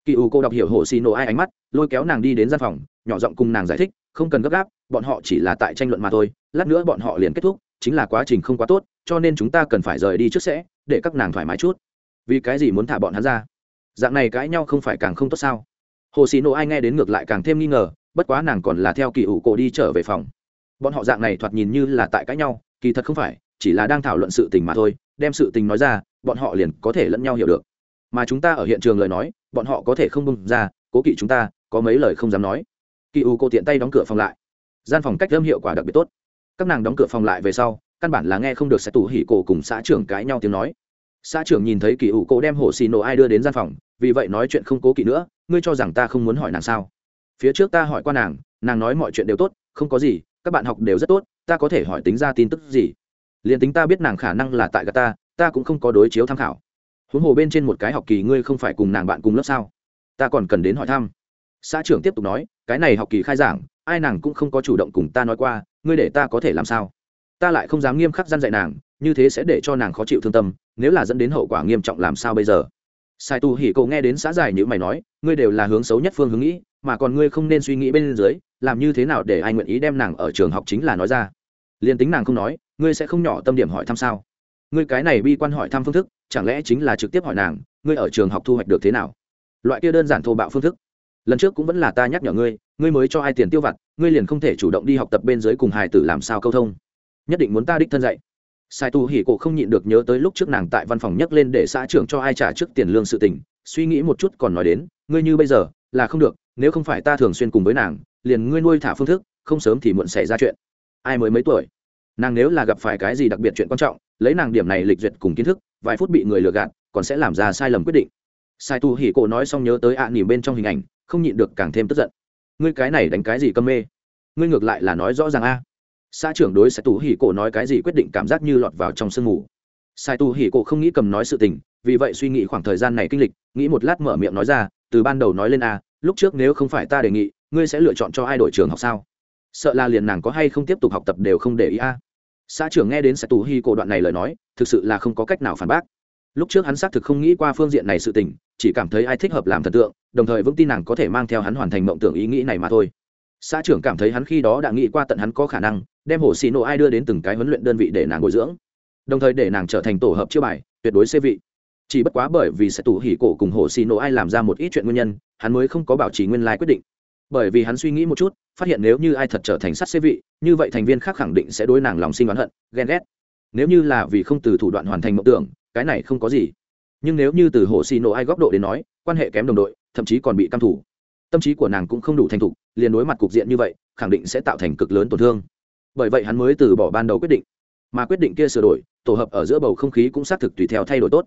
S1: Kỳ ủ cô đọc hiểu hồ xì nổ ai ánh mắt, lôi kéo nàng đi đến gian phòng, nhỏ giọng cùng nàng giải thích, không cần gấp gáp bọn họ chỉ là tại tranh luận mà thôi, lát nữa bọn họ liền kết thúc, chính là quá trình không quá tốt, cho nên chúng ta cần phải rời đi trước sẽ, để các nàng thoải mái chút. Vì cái gì muốn thả bọn hắn ra? Dạng này cãi nhau không phải càng không tốt sao? Hồ xì nộ ai nghe đến ngược lại càng thêm nghi ngờ, bất quá nàng còn là theo kỳ ủ cổ đi trở về phòng. Bọn họ dạng này thoạt nhìn như là tại cãi nhau, kỳ thật không phải, chỉ là đang thảo luận sự tình mà thôi, đem sự tình nói ra, bọn họ liền có thể lẫn nhau hiểu được. Mà chúng ta ở hiện trường lời nói, bọn họ có thể không bung ra, cố kỵ chúng ta, có mấy lời không dám nói. Kỳ u cô tiện tay đóng cửa phòng lại gian phòng cách âm hiệu quả đặc biệt tốt. Các nàng đóng cửa phòng lại về sau, căn bản là nghe không được sẽ tù hỉ cổ cùng xã trưởng cãi nhau tiếng nói. Xã trưởng nhìn thấy kỳ ủ cổ đem hồ xì nổ ai đưa đến gian phòng, vì vậy nói chuyện không cố kỵ nữa, ngươi cho rằng ta không muốn hỏi nàng sao? Phía trước ta hỏi qua nàng nàng nói mọi chuyện đều tốt, không có gì, các bạn học đều rất tốt, ta có thể hỏi tính ra tin tức gì? Liền tính ta biết nàng khả năng là tại gà ta ta cũng không có đối chiếu tham khảo. Huống hồ bên trên một cái học kỳ ngươi không phải cùng nàng bạn cùng lớp sao? Ta còn cần đến hỏi thăm. Xã trưởng tiếp tục nói, cái này học kỳ khai giảng ai nàng cũng không có chủ động cùng ta nói qua, ngươi để ta có thể làm sao? Ta lại không dám nghiêm khắc gian dạy nàng, như thế sẽ để cho nàng khó chịu thương tâm, nếu là dẫn đến hậu quả nghiêm trọng làm sao bây giờ? Sai tu hỉ cậu nghe đến xã giải như mày nói, ngươi đều là hướng xấu nhất phương hướng nghĩ, mà còn ngươi không nên suy nghĩ bên dưới, làm như thế nào để ai nguyện ý đem nàng ở trường học chính là nói ra? Liền tính nàng không nói, ngươi sẽ không nhỏ tâm điểm hỏi thăm sao? Ngươi cái này bi quan hỏi thăm phương thức, chẳng lẽ chính là trực tiếp hỏi nàng, ngươi ở trường học thu hoạch được thế nào? Loại kia đơn giản thô bạo phương thức lần trước cũng vẫn là ta nhắc nhở ngươi ngươi mới cho ai tiền tiêu vặt, ngươi liền không thể chủ động đi học tập bên dưới cùng hài tử làm sao câu thông. Nhất định muốn ta đích thân dạy. Sai tu hỉ cổ không nhịn được nhớ tới lúc trước nàng tại văn phòng nhắc lên để xã trưởng cho ai trả trước tiền lương sự tình, suy nghĩ một chút còn nói đến, ngươi như bây giờ, là không được, nếu không phải ta thường xuyên cùng với nàng, liền ngươi nuôi thả phương thức, không sớm thì muộn xảy ra chuyện. Ai mới mấy tuổi? Nàng nếu là gặp phải cái gì đặc biệt chuyện quan trọng, lấy nàng điểm này lịch duyệt cùng kiến thức, vài phút bị người lừa gạt, còn sẽ làm ra sai lầm quyết định sai tu hỉ cổ nói xong nhớ tới ạ à nỉm bên trong hình ảnh, không nhịn được càng thêm tức giận. Ngươi cái này đánh cái gì câm mê? Ngươi ngược lại là nói rõ ràng a. À. xã trưởng đối sai tu hỉ cổ nói cái gì quyết định cảm giác như lọt vào trong sương mù. Sai tu hỉ cổ không nghĩ cầm nói sự tình, vì vậy suy nghĩ khoảng thời gian này kinh lịch, nghĩ một lát mở miệng nói ra, từ ban đầu nói lên a, lúc trước nếu không phải ta đề nghị, ngươi sẽ lựa chọn cho ai đổi trường học sao? Sợ là liền nàng có hay không tiếp tục học tập đều không để ý a. Xã trưởng nghe đến sai tu hỉ cổ đoạn này lời nói, thực sự là không có cách nào phản bác lúc trước hắn xác thực không nghĩ qua phương diện này sự tình, chỉ cảm thấy ai thích hợp làm thần tượng, đồng thời vững tin nàng có thể mang theo hắn hoàn thành mộng tưởng ý nghĩ này mà thôi. Xã trưởng cảm thấy hắn khi đó đã nghĩ qua tận hắn có khả năng, đem hồ xì nộ ai đưa đến từng cái huấn luyện đơn vị để nàng bồi dưỡng. Đồng thời để nàng trở thành tổ hợp chiêu bài, tuyệt đối xê vị. Chỉ bất quá bởi vì sẽ tủ hỉ cổ cùng hồ xì nộ ai làm ra một ít chuyện nguyên nhân, hắn mới không có bảo trì nguyên lai quyết định. Bởi vì hắn suy nghĩ một chút, phát hiện nếu như ai thật trở thành sắt xê vị, như vậy thành viên khác khẳng định sẽ đối nàng lòng sinh oán hận, ghen ghét. Nếu như là vì không từ thủ đoạn hoàn thành mộng tưởng cái này không có gì. Nhưng nếu như từ hồ xì nổ ai góc độ đến nói, quan hệ kém đồng đội, thậm chí còn bị căm thủ. Tâm trí của nàng cũng không đủ thành thục, liền đối mặt cục diện như vậy, khẳng định sẽ tạo thành cực lớn tổn thương. Bởi vậy hắn mới từ bỏ ban đầu quyết định. Mà quyết định kia sửa đổi, tổ hợp ở giữa bầu không khí cũng xác thực tùy theo thay đổi tốt.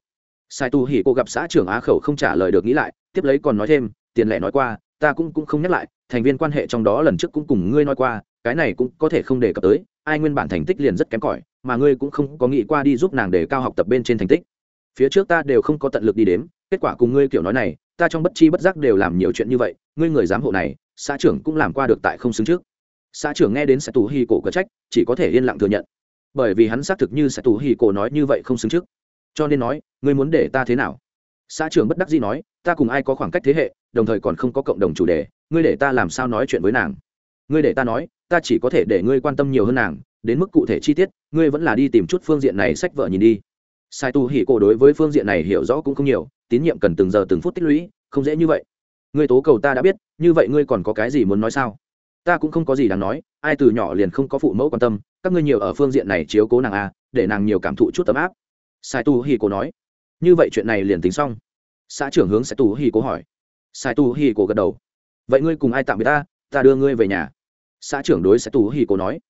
S1: Sai tu hỉ cô gặp xã trưởng á khẩu không trả lời được nghĩ lại, tiếp lấy còn nói thêm, tiền lệ nói qua, ta cũng cũng không nhắc lại, thành viên quan hệ trong đó lần trước cũng cùng ngươi nói qua, cái này cũng có thể không đề cập tới, ai nguyên bản thành tích liền rất kém cỏi mà ngươi cũng không có nghĩ qua đi giúp nàng để cao học tập bên trên thành tích. Phía trước ta đều không có tận lực đi đếm, kết quả cùng ngươi kiểu nói này, ta trong bất chi bất giác đều làm nhiều chuyện như vậy, ngươi người giám hộ này, xã trưởng cũng làm qua được tại không xứng trước. Xã trưởng nghe đến sẽ tù hi cổ cờ trách, chỉ có thể yên lặng thừa nhận. Bởi vì hắn xác thực như sẽ tù hi cổ nói như vậy không xứng trước. Cho nên nói, ngươi muốn để ta thế nào? Xã trưởng bất đắc dĩ nói, ta cùng ai có khoảng cách thế hệ, đồng thời còn không có cộng đồng chủ đề, ngươi để ta làm sao nói chuyện với nàng? Ngươi để ta nói, ta chỉ có thể để ngươi quan tâm nhiều hơn nàng đến mức cụ thể chi tiết ngươi vẫn là đi tìm chút phương diện này sách vợ nhìn đi. Sai tu hỉ cổ đối với phương diện này hiểu rõ cũng không nhiều tín nhiệm cần từng giờ từng phút tích lũy không dễ như vậy. Ngươi tố cầu ta đã biết như vậy ngươi còn có cái gì muốn nói sao? Ta cũng không có gì đáng nói ai từ nhỏ liền không có phụ mẫu quan tâm các ngươi nhiều ở phương diện này chiếu cố nàng a à, để nàng nhiều cảm thụ chút tấm áp. Sai tu hỉ cổ nói. Như vậy chuyện này liền tính xong. Xã trưởng hướng sai tu hỉ cổ hỏi. Sai tu hỉ cổ gật đầu. Vậy ngươi cùng ai tạm biệt ta? Ta đưa ngươi về nhà. Xã trưởng đối sai tu hỉ cổ nói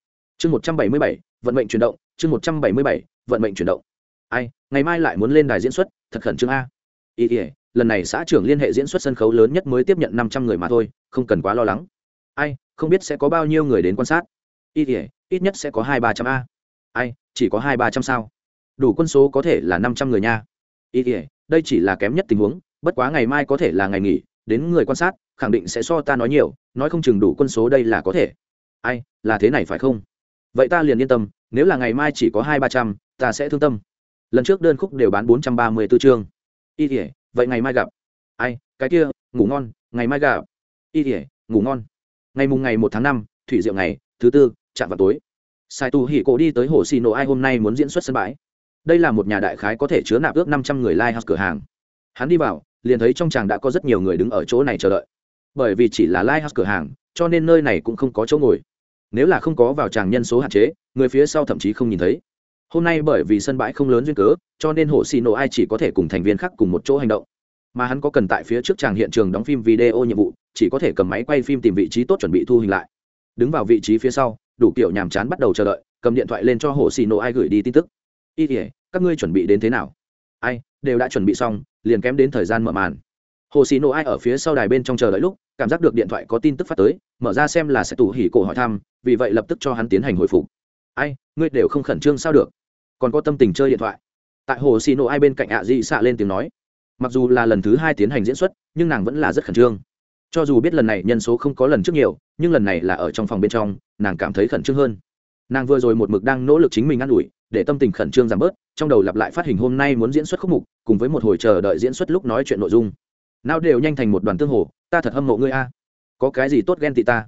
S1: chương một trăm bảy mươi bảy, vận mệnh chuyển động, chương một trăm bảy mươi bảy, vận mệnh chuyển động. Ai, ngày mai lại muốn lên đài diễn xuất, thật khẩn trương a. Ý ỉa lần này xã trưởng liên hệ diễn xuất sân khấu lớn nhất mới tiếp nhận năm trăm người mà thôi, không cần quá lo lắng. Ai, không biết sẽ có bao nhiêu người đến quan sát. Ý ỉa ít nhất sẽ có hai ba trăm a. Ai, chỉ có hai ba trăm sao? Đủ quân số có thể là năm trăm người nha. Ý ỉa đây chỉ là kém nhất tình huống, bất quá ngày mai có thể là ngày nghỉ, đến người quan sát, khẳng định sẽ so ta nói nhiều, nói không chừng đủ quân số đây là có thể. Ai, là thế này phải không? Vậy ta liền yên tâm, nếu là ngày mai chỉ có hai ba trăm, ta sẽ thương tâm. Lần trước đơn khúc đều bán bốn trăm ba mươi b ố chương. Y thể vậy ngày mai gặp. Ai, cái kia, ngủ ngon, ngày mai gặp. Y thể ngủ ngon. Ngày mùng ngày một tháng năm, thủy diệu ngày, thứ tư, chạm vào tối. Sai tu hỉ cổ đi tới hồ xì nổ ai hôm nay muốn diễn xuất sân bãi. Đây là một nhà đại khái có thể chứa nạp ước năm trăm người lai、like、house cửa hàng. Hắn đi vào, liền thấy trong tràng đã có rất nhiều người đứng ở chỗ này chờ đợi. Bởi vì chỉ là lai、like、house cửa hàng, cho nên nơi này cũng không có chỗ ngồi nếu là không có vào tràng nhân số hạn chế, người phía sau thậm chí không nhìn thấy. Hôm nay bởi vì sân bãi không lớn duyên cớ, cho nên hồ xì nổ ai chỉ có thể cùng thành viên khác cùng một chỗ hành động. Mà hắn có cần tại phía trước tràng hiện trường đóng phim video nhiệm vụ, chỉ có thể cầm máy quay phim tìm vị trí tốt chuẩn bị thu hình lại. Đứng vào vị trí phía sau, đủ kiểu nhàm chán bắt đầu chờ đợi, cầm điện thoại lên cho hồ xì nổ ai gửi đi tin tức. Y tỉa các ngươi chuẩn bị đến thế nào? Ai, đều đã chuẩn bị xong, liền kém đến thời gian mở màn hồ xì nổ ai ở phía sau đài bên trong chờ đợi lúc, cảm giác được điện thoại có tin tức phát tới, mở ra xem là sẽ tủ hỉ cổ hỏi thăm, vì vậy lập tức cho hắn tiến hành hồi phục. Ai, ngươi đều không khẩn trương sao được? Còn có tâm tình chơi điện thoại? Tại hồ xì nổ ai bên cạnh ạ dị xạ lên tiếng nói. Mặc dù là lần thứ hai tiến hành diễn xuất, nhưng nàng vẫn là rất khẩn trương. Cho dù biết lần này nhân số không có lần trước nhiều, nhưng lần này là ở trong phòng bên trong, nàng cảm thấy khẩn trương hơn. Nàng vừa rồi một mực đang nỗ lực chính mình ă n ủi, để tâm tình khẩn trương giảm bớt, trong đầu lặp lại phát hình hôm nay muốn diễn xuất khúc mục, cùng với một hồi chờ đợi diễn xuất lúc nói chuyện nội dung nào đều nhanh thành một đoàn tương hồ, ta thật hâm mộ ngươi a. Có cái gì tốt ghen tị ta?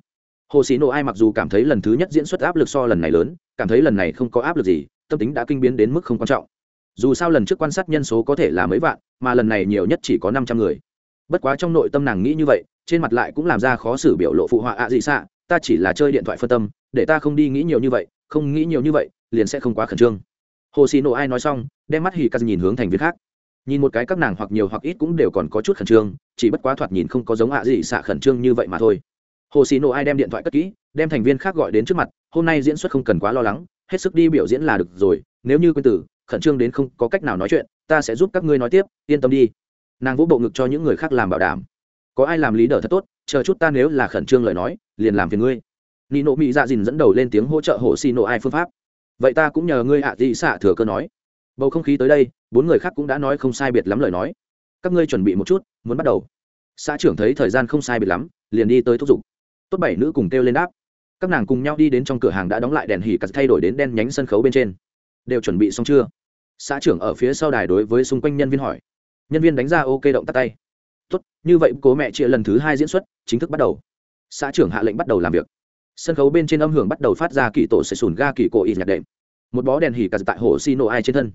S1: Hồ sĩ nộ ai mặc dù cảm thấy lần thứ nhất diễn xuất áp lực so lần này lớn, cảm thấy lần này không có áp lực gì, tâm tính đã kinh biến đến mức không quan trọng. Dù sao lần trước quan sát nhân số có thể là mấy vạn, mà lần này nhiều nhất chỉ có năm trăm người. Bất quá trong nội tâm nàng nghĩ như vậy, trên mặt lại cũng làm ra khó xử biểu lộ phụ họa ạ à dị xạ, ta chỉ là chơi điện thoại phân tâm, để ta không đi nghĩ nhiều như vậy, không nghĩ nhiều như vậy, liền sẽ không quá khẩn trương. Hồ xì nộ ai nói xong, đem mắt hì ca nhìn hướng thành viên khác nhìn một cái các nàng hoặc nhiều hoặc ít cũng đều còn có chút khẩn trương, chỉ bất quá thoạt nhìn không có giống ạ à xạ khẩn trương như vậy mà thôi. Hồ xì nộ ai đem điện thoại cất kỹ, đem thành viên khác gọi đến trước mặt, hôm nay diễn xuất không cần quá lo lắng, hết sức đi biểu diễn là được rồi, nếu như quên tử, khẩn trương đến không có cách nào nói chuyện, ta sẽ giúp các ngươi nói tiếp, yên tâm đi. Nàng vỗ bộ ngực cho những người khác làm bảo đảm. Có ai làm lý đờ thật tốt, chờ chút ta nếu là khẩn trương lời nói, liền làm phiền ngươi. Nị nộ mỹ dạ dìn dẫn đầu lên tiếng hỗ trợ hồ xì nộ ai phương pháp. Vậy ta cũng nhờ ngươi hạ dị xạ thừa cơ nói bầu không khí tới đây, bốn người khác cũng đã nói không sai biệt lắm lời nói. Các ngươi chuẩn bị một chút, muốn bắt đầu. Xã trưởng thấy thời gian không sai biệt lắm, liền đi tới thúc giục. Tốt bảy nữ cùng kêu lên đáp. Các nàng cùng nhau đi đến trong cửa hàng đã đóng lại đèn hỉ cắt thay đổi đến đen nhánh sân khấu bên trên. Đều chuẩn bị xong chưa? Xã trưởng ở phía sau đài đối với xung quanh nhân viên hỏi. Nhân viên đánh ra ok động tắt tay. Tốt, như vậy cố mẹ chia lần thứ hai diễn xuất, chính thức bắt đầu. Xã trưởng hạ lệnh bắt đầu làm việc. Sân khấu bên trên âm hưởng bắt đầu phát ra kỳ tổ sẽ sùn ga kỳ cổ y nhạc đệm. Một bó đèn hỉ cả tại hồ xi nổ ai trên thân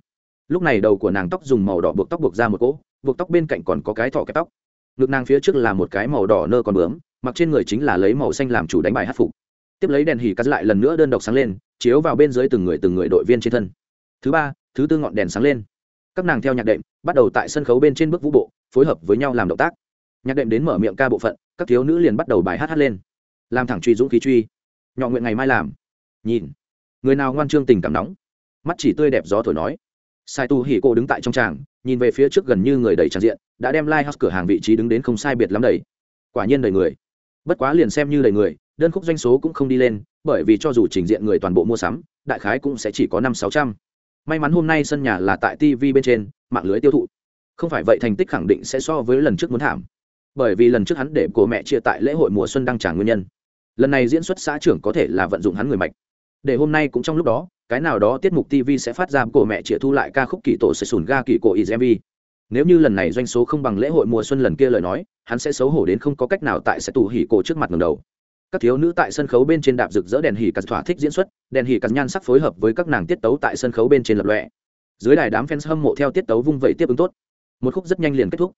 S1: lúc này đầu của nàng tóc dùng màu đỏ buộc tóc buộc ra một cỗ, buộc tóc bên cạnh còn có cái thỏ kẹp tóc. Ngực nàng phía trước là một cái màu đỏ nơ còn bướm, mặc trên người chính là lấy màu xanh làm chủ đánh bài hát phục. Tiếp lấy đèn hỉ cắt lại lần nữa đơn độc sáng lên, chiếu vào bên dưới từng người từng người đội viên trên thân. Thứ ba, thứ tư ngọn đèn sáng lên. Các nàng theo nhạc đệm, bắt đầu tại sân khấu bên trên bước vũ bộ, phối hợp với nhau làm động tác. Nhạc đệm đến mở miệng ca bộ phận, các thiếu nữ liền bắt đầu bài hát hát lên. Làm thẳng truy dũng khí truy. Nhỏ nguyện ngày mai làm. Nhìn. Người nào ngoan trương tình cảm nóng. Mắt chỉ tươi đẹp gió thổi nói sai tu hỉ cô đứng tại trong tràng, nhìn về phía trước gần như người đầy tràn diện, đã đem lighthouse cửa hàng vị trí đứng đến không sai biệt lắm đầy. Quả nhiên đầy người. Bất quá liền xem như đầy người, đơn khúc doanh số cũng không đi lên, bởi vì cho dù trình diện người toàn bộ mua sắm, đại khái cũng sẽ chỉ có năm sáu trăm. May mắn hôm nay sân nhà là tại tv bên trên, mạng lưới tiêu thụ. Không phải vậy thành tích khẳng định sẽ so với lần trước muốn thảm. Bởi vì lần trước hắn để cô mẹ chia tại lễ hội mùa xuân đăng trả nguyên nhân. Lần này diễn xuất xã trưởng có thể là vận dụng hắn người mạch. Để hôm nay cũng trong lúc đó cái nào đó tiết mục tv sẽ phát ra cô mẹ chĩa thu lại ca khúc kỳ tổ sẽ sùn ga kỳ cổ izmv nếu như lần này doanh số không bằng lễ hội mùa xuân lần kia lời nói, hắn sẽ xấu hổ đến không có cách nào tại sẽ tù hỉ cổ trước mặt ngầm đầu. Các thiếu nữ tại sân khấu bên trên đạp rực rỡ đèn hỉ cắt thỏa thích diễn xuất, đèn hỉ cắt nhan sắc phối hợp với các nàng tiết tấu tại sân khấu bên trên lập lọe dưới đài đám fans hâm mộ theo tiết tấu vung vẩy tiếp ứng tốt. Một khúc rất nhanh liền kết thúc.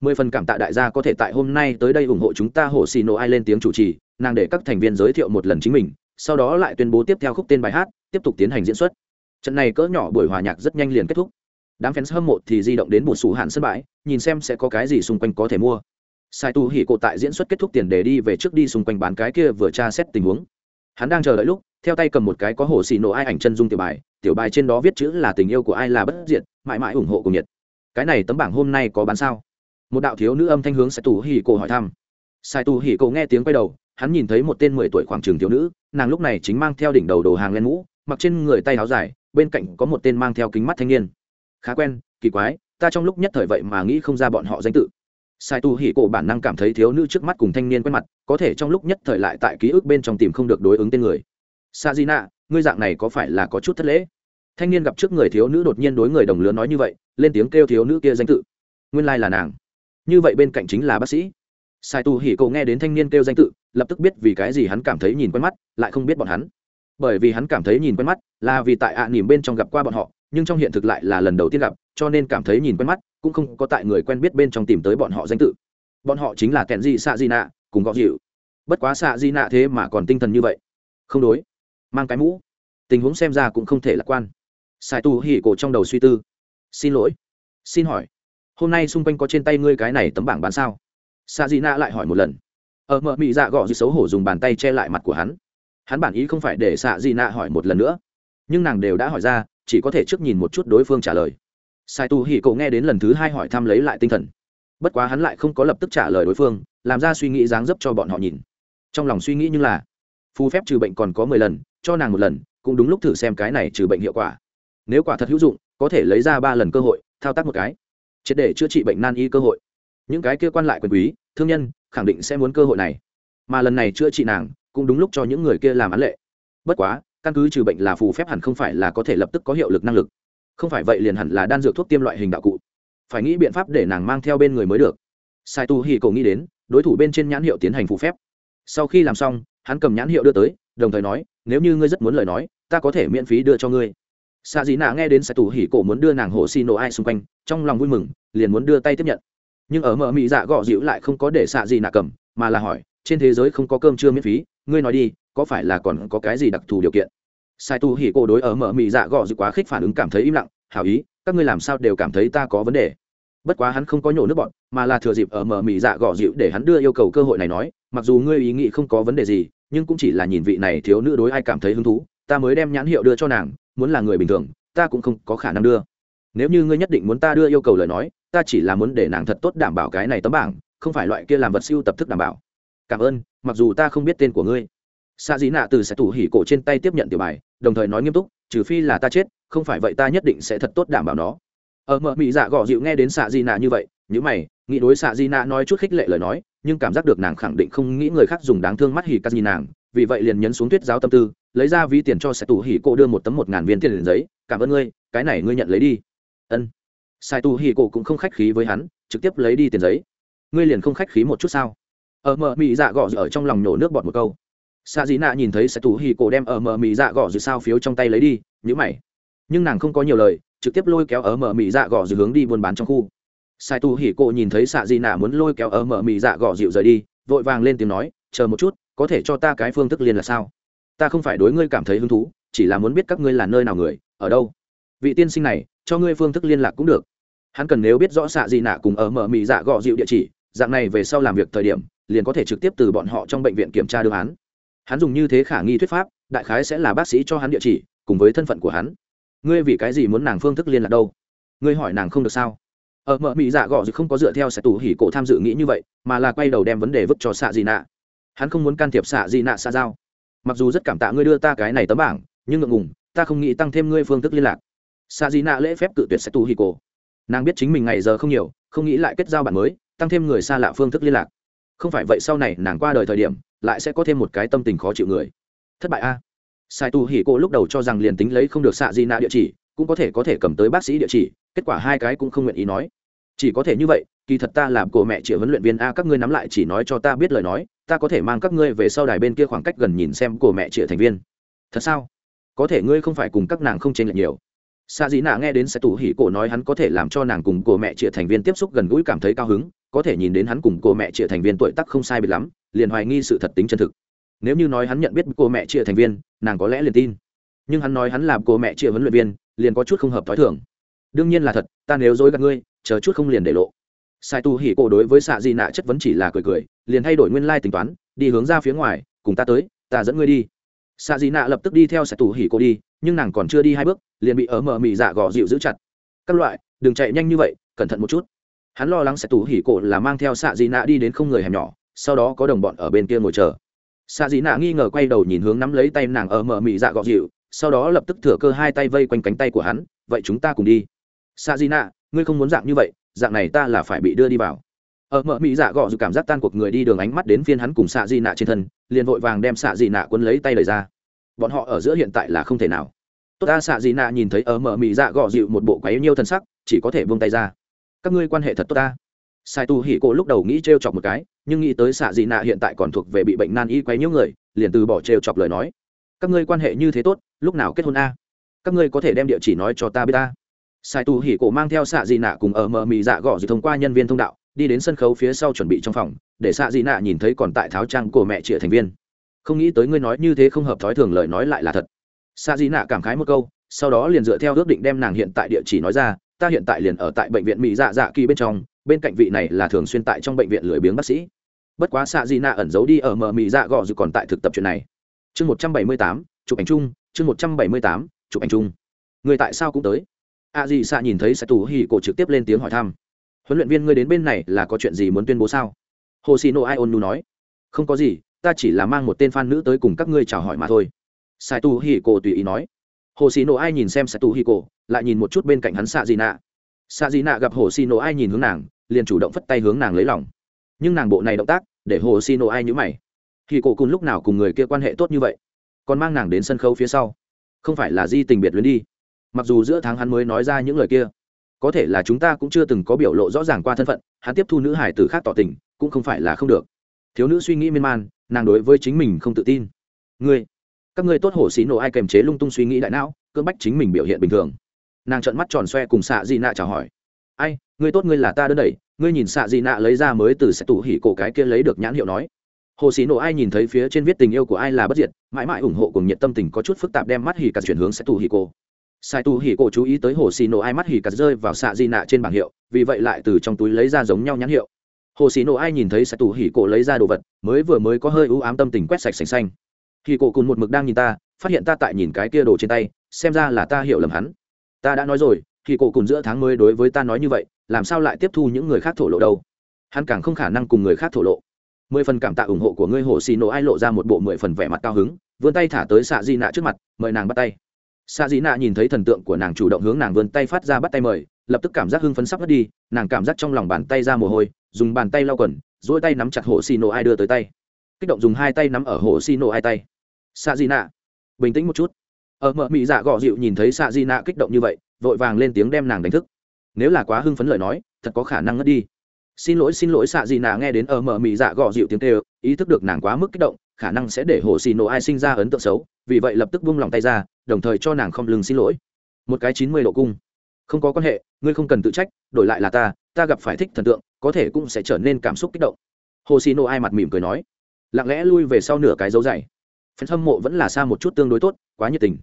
S1: Mười phần cảm tạ đại gia có thể tại hôm nay tới đây ủng hộ chúng ta. Hồ xì nổ ai lên tiếng chủ trì, nàng để các thành viên giới thiệu một lần chính mình sau đó lại tuyên bố tiếp theo khúc tên bài hát, tiếp tục tiến hành diễn xuất. Trận này cỡ nhỏ buổi hòa nhạc rất nhanh liền kết thúc. Đám fans hâm mộ thì di động đến một sủ hạn sân bãi, nhìn xem sẽ có cái gì xung quanh có thể mua. Sai tu hỉ cộ tại diễn xuất kết thúc tiền để đi về trước đi xung quanh bán cái kia vừa tra xét tình huống. Hắn đang chờ đợi lúc, theo tay cầm một cái có hồ xì nổ ai ảnh chân dung tiểu bài tiểu bài trên đó viết chữ là tình yêu của ai là bất diệt, mãi mãi ủng hộ cùng nhiệt. Cái này tấm bảng hôm nay có bán sao? Một đạo thiếu nữ âm thanh hướng sai tu hỉ cộ hỏi thăm. Sai tu hỉ cộ nghe tiếng quay đầu, hắn nhìn thấy một tên mười tuổi khoảng trường thiếu nữ nàng lúc này chính mang theo đỉnh đầu đồ hàng lên mũ, mặc trên người tay áo dài, bên cạnh có một tên mang theo kính mắt thanh niên. Khá quen, kỳ quái, ta trong lúc nhất thời vậy mà nghĩ không ra bọn họ danh tự. Sai tu hỉ cổ bản năng cảm thấy thiếu nữ trước mắt cùng thanh niên quen mặt, có thể trong lúc nhất thời lại tại ký ức bên trong tìm không được đối ứng tên người. Sa di nạ ngươi dạng này có phải là có chút thất lễ? Thanh niên gặp trước người thiếu nữ đột nhiên đối người đồng lứa nói như vậy, lên tiếng kêu thiếu nữ kia danh tự. Nguyên lai là nàng. Như vậy bên cạnh chính là bác sĩ. Sai tu hỉ cổ nghe đến thanh niên kêu danh tự lập tức biết vì cái gì hắn cảm thấy nhìn quen mắt, lại không biết bọn hắn. Bởi vì hắn cảm thấy nhìn quen mắt là vì tại ạ à nỉm bên trong gặp qua bọn họ, nhưng trong hiện thực lại là lần đầu tiên gặp, cho nên cảm thấy nhìn quen mắt cũng không có tại người quen biết bên trong tìm tới bọn họ danh tự. Bọn họ chính là kẹn di xạ di nạ cùng gõ dịu. Bất quá xạ di nạ thế mà còn tinh thần như vậy. Không đối. Mang cái mũ. Tình huống xem ra cũng không thể lạc quan. Sai tu hỉ cổ trong đầu suy tư. Xin lỗi. Xin hỏi. Hôm nay xung quanh có trên tay ngươi cái này tấm bảng bán sao? Xạ di nạ lại hỏi một lần ở mợ mị dạ gõ dịu xấu hổ dùng bàn tay che lại mặt của hắn. Hắn bản ý không phải để xạ gì nạ hỏi một lần nữa. Nhưng nàng đều đã hỏi ra, chỉ có thể trước nhìn một chút đối phương trả lời. Sai tu hỉ cậu nghe đến lần thứ hai hỏi thăm lấy lại tinh thần. Bất quá hắn lại không có lập tức trả lời đối phương, làm ra suy nghĩ dáng dấp cho bọn họ nhìn. Trong lòng suy nghĩ như là, phù phép trừ bệnh còn có mười lần, cho nàng một lần, cũng đúng lúc thử xem cái này trừ bệnh hiệu quả. Nếu quả thật hữu dụng, có thể lấy ra ba lần cơ hội, thao tác một cái. Triệt để chữa trị bệnh nan y cơ hội. Những cái kia quan lại quyền quý, thương nhân khẳng định sẽ muốn cơ hội này. Mà lần này chữa trị nàng, cũng đúng lúc cho những người kia làm án lệ. Bất quá, căn cứ trừ bệnh là phù phép hẳn không phải là có thể lập tức có hiệu lực năng lực. Không phải vậy liền hẳn là đan dược thuốc tiêm loại hình đạo cụ. Phải nghĩ biện pháp để nàng mang theo bên người mới được. Sai tu hì cổ nghĩ đến, đối thủ bên trên nhãn hiệu tiến hành phù phép. Sau khi làm xong, hắn cầm nhãn hiệu đưa tới, đồng thời nói, nếu như ngươi rất muốn lời nói, ta có thể miễn phí đưa cho ngươi. Xạ dị nạ nghe đến sai tu hì cổ muốn đưa nàng hồ xì nổ ai xung quanh, trong lòng vui mừng, liền muốn đưa tay tiếp nhận nhưng ở mở mỹ dạ gọ dịu lại không có để xạ gì nạ cầm, mà là hỏi, trên thế giới không có cơm trưa miễn phí, ngươi nói đi, có phải là còn có cái gì đặc thù điều kiện? Sai tu hỉ cổ đối ở mở mị dạ gọ dịu quá khích phản ứng cảm thấy im lặng, hảo ý, các ngươi làm sao đều cảm thấy ta có vấn đề. Bất quá hắn không có nhổ nước bọn, mà là thừa dịp ở mở mị dạ gọ dịu để hắn đưa yêu cầu cơ hội này nói, mặc dù ngươi ý nghĩ không có vấn đề gì, nhưng cũng chỉ là nhìn vị này thiếu nữ đối ai cảm thấy hứng thú, ta mới đem nhãn hiệu đưa cho nàng, muốn là người bình thường, ta cũng không có khả năng đưa. Nếu như ngươi nhất định muốn ta đưa yêu cầu lời nói ta chỉ là muốn để nàng thật tốt đảm bảo cái này tấm bảng, không phải loại kia làm vật siêu tập thức đảm bảo. Cảm ơn, mặc dù ta không biết tên của ngươi. Xạ dĩ nạ từ sẽ tủ hỉ cổ trên tay tiếp nhận tiểu bài, đồng thời nói nghiêm túc, trừ phi là ta chết, không phải vậy ta nhất định sẽ thật tốt đảm bảo nó. Ở mợ mị dạ gõ dịu nghe đến xạ di nạ như vậy những mày, nghĩ đối xạ di nạ nói chút khích lệ lời nói, nhưng cảm giác được nàng khẳng định không nghĩ người khác dùng đáng thương mắt hỉ cắt nhìn nàng, vì vậy liền nhấn xuống tuyết giáo tâm tư, lấy ra ví tiền cho sẽ tủ hỉ cổ đưa một tấm một ngàn viên tiền liền giấy, cảm ơn ngươi, cái này ngươi nhận lấy đi. Ân sai Tu hỉ cổ cũng không khách khí với hắn, trực tiếp lấy đi tiền giấy. Ngươi liền không khách khí một chút sao? Ở mờ mị dạ gõ ở trong lòng nhổ nước bọt một câu. Xạ dị nạ nhìn thấy Sai Tu hì cổ đem ở mờ mị dạ gõ dự sao phiếu trong tay lấy đi nhữ mày. Nhưng nàng không có nhiều lời, trực tiếp lôi kéo ở mờ mị dạ gõ dự hướng đi buôn bán trong khu. Sai Tu hì cổ nhìn thấy xạ dị nạ muốn lôi kéo ở mờ mị dạ gõ dịu rời đi, vội vàng lên tiếng nói, chờ một chút, có thể cho ta cái phương thức liên là sao? Ta không phải đối ngươi cảm thấy hứng thú, chỉ là muốn biết các ngươi là nơi nào người, ở đâu. Vị tiên sinh này, cho ngươi phương thức liên lạc cũng được hắn cần nếu biết rõ xạ gì nạ cùng ở mở mị dạ gọ dịu địa chỉ, dạng này về sau làm việc thời điểm, liền có thể trực tiếp từ bọn họ trong bệnh viện kiểm tra đương án hắn dùng như thế khả nghi thuyết pháp, đại khái sẽ là bác sĩ cho hắn địa chỉ, cùng với thân phận của hắn. Ngươi vì cái gì muốn nàng phương thức liên lạc đâu? Ngươi hỏi nàng không được sao? Ở mở mị dạ gọ dịu không có dựa theo sẽ tù hỉ cổ tham dự nghĩ như vậy, mà là quay đầu đem vấn đề vứt cho xạ gì nạ. Hắn không muốn can thiệp xạ gì nạ xa giao. Mặc dù rất cảm tạ ngươi đưa ta cái này tấm bảng, nhưng ngượng ngùng, ta không nghĩ tăng thêm ngươi phương thức liên lạc. Xạ dị nạ lễ phép cự tuyệt sẽ tù Hỉ cổ nàng biết chính mình ngày giờ không nhiều, không nghĩ lại kết giao bạn mới, tăng thêm người xa lạ phương thức liên lạc. Không phải vậy sau này nàng qua đời thời điểm, lại sẽ có thêm một cái tâm tình khó chịu người. Thất bại a. Sai tu hỉ cô lúc đầu cho rằng liền tính lấy không được xạ di nạ địa chỉ, cũng có thể có thể cầm tới bác sĩ địa chỉ, kết quả hai cái cũng không nguyện ý nói. Chỉ có thể như vậy, kỳ thật ta làm cổ mẹ triệu huấn luyện viên a, các ngươi nắm lại chỉ nói cho ta biết lời nói, ta có thể mang các ngươi về sau đài bên kia khoảng cách gần nhìn xem cổ mẹ triệu thành viên. Thật sao? Có thể ngươi không phải cùng các nàng không chênh lệch nhiều xa dĩ nạ nghe đến sẽ tủ hỉ cổ nói hắn có thể làm cho nàng cùng cô mẹ chịa thành viên tiếp xúc gần gũi cảm thấy cao hứng, có thể nhìn đến hắn cùng cô mẹ chịa thành viên tuổi tắc không sai biệt lắm, liền hoài nghi sự thật tính chân thực. Nếu như nói hắn nhận biết cô mẹ chịa thành viên, nàng có lẽ liền tin. Nhưng hắn nói hắn làm cô mẹ chịa huấn luyện viên, liền có chút không hợp t h ó i thường. Đương nhiên là thật, ta nếu dối gạt ngươi, chờ chút không liền để lộ. Sai tu hỉ cổ đối với xạ di nạ chất vấn chỉ là cười cười, liền thay đổi nguyên lai tính toán, đi hướng ra phía ngoài, cùng ta tới, ta dẫn ngươi đi xạ Dị nạ lập tức đi theo Sẻ Tù hỉ Cô đi, nhưng nàng còn chưa đi hai bước, liền bị ở mờ mị dạ gò dịu giữ chặt. Các loại, đừng chạy nhanh như vậy, cẩn thận một chút. Hắn lo lắng sẽ Tù hỉ cổ là mang theo xạ dị nạ đi đến không người hẻm nhỏ, sau đó có đồng bọn ở bên kia ngồi chờ. Xạ dị nạ nghi ngờ quay đầu nhìn hướng nắm lấy tay nàng ở mờ mị dạ Gò dịu, sau đó lập tức thừa cơ hai tay vây quanh cánh tay của hắn, vậy chúng ta cùng đi. Xạ dị nạ ngươi không muốn dạng như vậy, dạng này ta là phải bị đưa đi vào. Ở mợ mị dạ gọ dịu cảm giác tan cuộc người đi đường ánh mắt đến phiên hắn cùng xạ dị nạ trên thân liền vội vàng đem xạ dị nạ quân lấy tay lời ra. Bọn họ ở giữa hiện tại là không thể nào. Tốt ta, xạ dị nạ nhìn thấy ở mở mị dạ gõ dịu một bộ quái nhiêu thân sắc, chỉ có thể buông tay ra. Các ngươi quan hệ thật tốt ta. Sai tu hỉ cổ lúc đầu nghĩ t r e o chọc một cái, nhưng nghĩ tới xạ dị nạ hiện tại còn thuộc về bị bệnh nan y quấy nhiêu người, liền từ bỏ t r e o chọc lời nói. Các ngươi quan hệ như thế tốt, lúc nào kết hôn a? Các ngươi có thể đem địa chỉ nói cho ta biết ta. Sai tu hỉ cổ mang theo xạ dị nạ cùng ở mở mị dạ gõ dịu thông qua nhân viên thông đạo đi đến sân khấu phía sau chuẩn bị trong phòng, để xạ dị nạ nhìn thấy còn tại tháo trang của mẹ chĩa thành viên. Không nghĩ tới ngươi nói như thế không hợp thói thường lời nói lại là thật. Sa di nạ cảm khái một câu, sau đó liền dựa theo ước định đem nàng hiện tại địa chỉ nói ra, ta hiện tại liền ở tại bệnh viện mỹ dạ dạ kỳ bên trong, bên cạnh vị này là thường xuyên tại trong bệnh viện lười biếng bác sĩ. Bất quá xạ di nạ ẩn giấu đi ở mờ mỹ dạ gò dự còn tại thực tập chuyện này. Chương một trăm bảy mươi tám, chụp ảnh chung, chương một trăm bảy mươi tám, chụp ảnh chung. Người tại sao cũng tới? A di xạ nhìn thấy sẽ tù hì cổ trực tiếp lên tiếng hỏi thăm huấn luyện viên ngươi đến bên này là có chuyện gì muốn tuyên bố sao? Hồ xì nô ai ôn nu nói. Không có gì, ta chỉ là mang một tên f a n nữ tới cùng các ngươi chào hỏi mà thôi. Sai tu hi cổ tùy ý nói. Hồ xì nổ ai nhìn xem sai tu hi cổ lại nhìn một chút bên cạnh hắn xạ dị nạ xạ dị nạ gặp hồ xì nổ ai nhìn hướng nàng, liền chủ động phất tay hướng nàng lấy lòng. Nhưng nàng bộ này động tác, để hồ xì nổ ai nhữ mày. Hi cổ cùng lúc nào cùng người kia quan hệ tốt như vậy? Còn mang nàng đến sân khấu phía sau. Không phải là di tình biệt luyến đi. Mặc dù giữa tháng hắn mới nói ra những lời kia có thể là chúng ta cũng chưa từng có biểu lộ rõ ràng qua thân phận, hắn tiếp thu nữ hải tử khác tỏ tình, cũng không phải là không được. Thiếu nữ suy nghĩ miên man, nàng đối với chính mình không tự tin. Ngươi, các ngươi tốt hổ xí nổ ai kềm chế lung tung suy nghĩ đại não, cưỡng bách chính mình biểu hiện bình thường. Nàng trợn mắt tròn xoe cùng xạ dị nạ chào hỏi. Ai, ngươi tốt ngươi là ta đơn đẩy, ngươi nhìn xạ dị nạ lấy ra mới từ sẽ tủ hỉ cổ cái kia lấy được nhãn hiệu nói. Hồ xí nổ ai nhìn thấy phía trên viết tình yêu của ai là bất diệt, mãi mãi ủng hộ cùng nhiệt tâm tình có chút phức tạp đem mắt hỉ cả chuyển hướng sẽ tủ hỉ cổ sai Tu hỉ cổ chú ý tới hồ xì nổ ai mắt hỉ cả rơi vào xạ di nạ trên bảng hiệu, vì vậy lại từ trong túi lấy ra giống nhau nhãn hiệu. Hồ xì nổ ai nhìn thấy sai Tu hỉ cổ lấy ra đồ vật, mới vừa mới có hơi ưu ám tâm tình quét sạch sành xanh. Khi cổ cùn một mực đang nhìn ta, phát hiện ta tại nhìn cái kia đồ trên tay, xem ra là ta hiểu lầm hắn. Ta đã nói rồi khi cổ cùn giữa tháng mới đối với ta nói như vậy, làm sao lại tiếp thu những người khác thổ lộ đâu? Hắn càng không khả năng cùng người khác thổ lộ. Mười phần cảm tạ ủng hộ của ngươi, hồ xì nổ ai lộ ra một bộ mười phần vẻ mặt cao hứng, vươn tay thả tới xạ di nạ trước mặt, mời nàng bắt tay. Sa di nạ nhìn thấy thần tượng của nàng chủ động hướng nàng vươn tay phát ra bắt tay mời, lập tức cảm giác hưng phấn sắp mất đi, nàng cảm giác trong lòng bàn tay ra mồ hôi, dùng bàn tay lau quần dỗi tay nắm chặt hồ xì nổ ai đưa tới tay. Kích động dùng hai tay nắm ở hồ xì nổ ai tay. Sa di nạ bình tĩnh một chút. Ở mợ mị dạ gõ dịu nhìn thấy Sa di nạ kích động như vậy, vội vàng lên tiếng đem nàng đánh thức. Nếu là quá hưng phấn lời nói, thật có khả năng ngất đi. Xin lỗi xin lỗi xạ gì Na nghe đến ờ, ở mở mị dạ gọ dịu tiếng kêu, ý thức được nàng quá mức kích động, khả năng sẽ để hồ xì nổ ai sinh ra ấn tượng xấu, vì vậy lập tức buông lòng tay ra đồng thời cho nàng không lưng xin lỗi. Một cái chín mươi độ cung. Không có quan hệ, ngươi không cần tự trách, đổi lại là ta ta gặp phải thích thần tượng, có thể cũng sẽ trở nên cảm xúc kích động. Hồ xì ai mặt mỉm cười nói, lặng lẽ lui về sau nửa cái dấu dày. Phần hâm mộ vẫn là xa một chút tương đối tốt, quá nhiệt tình.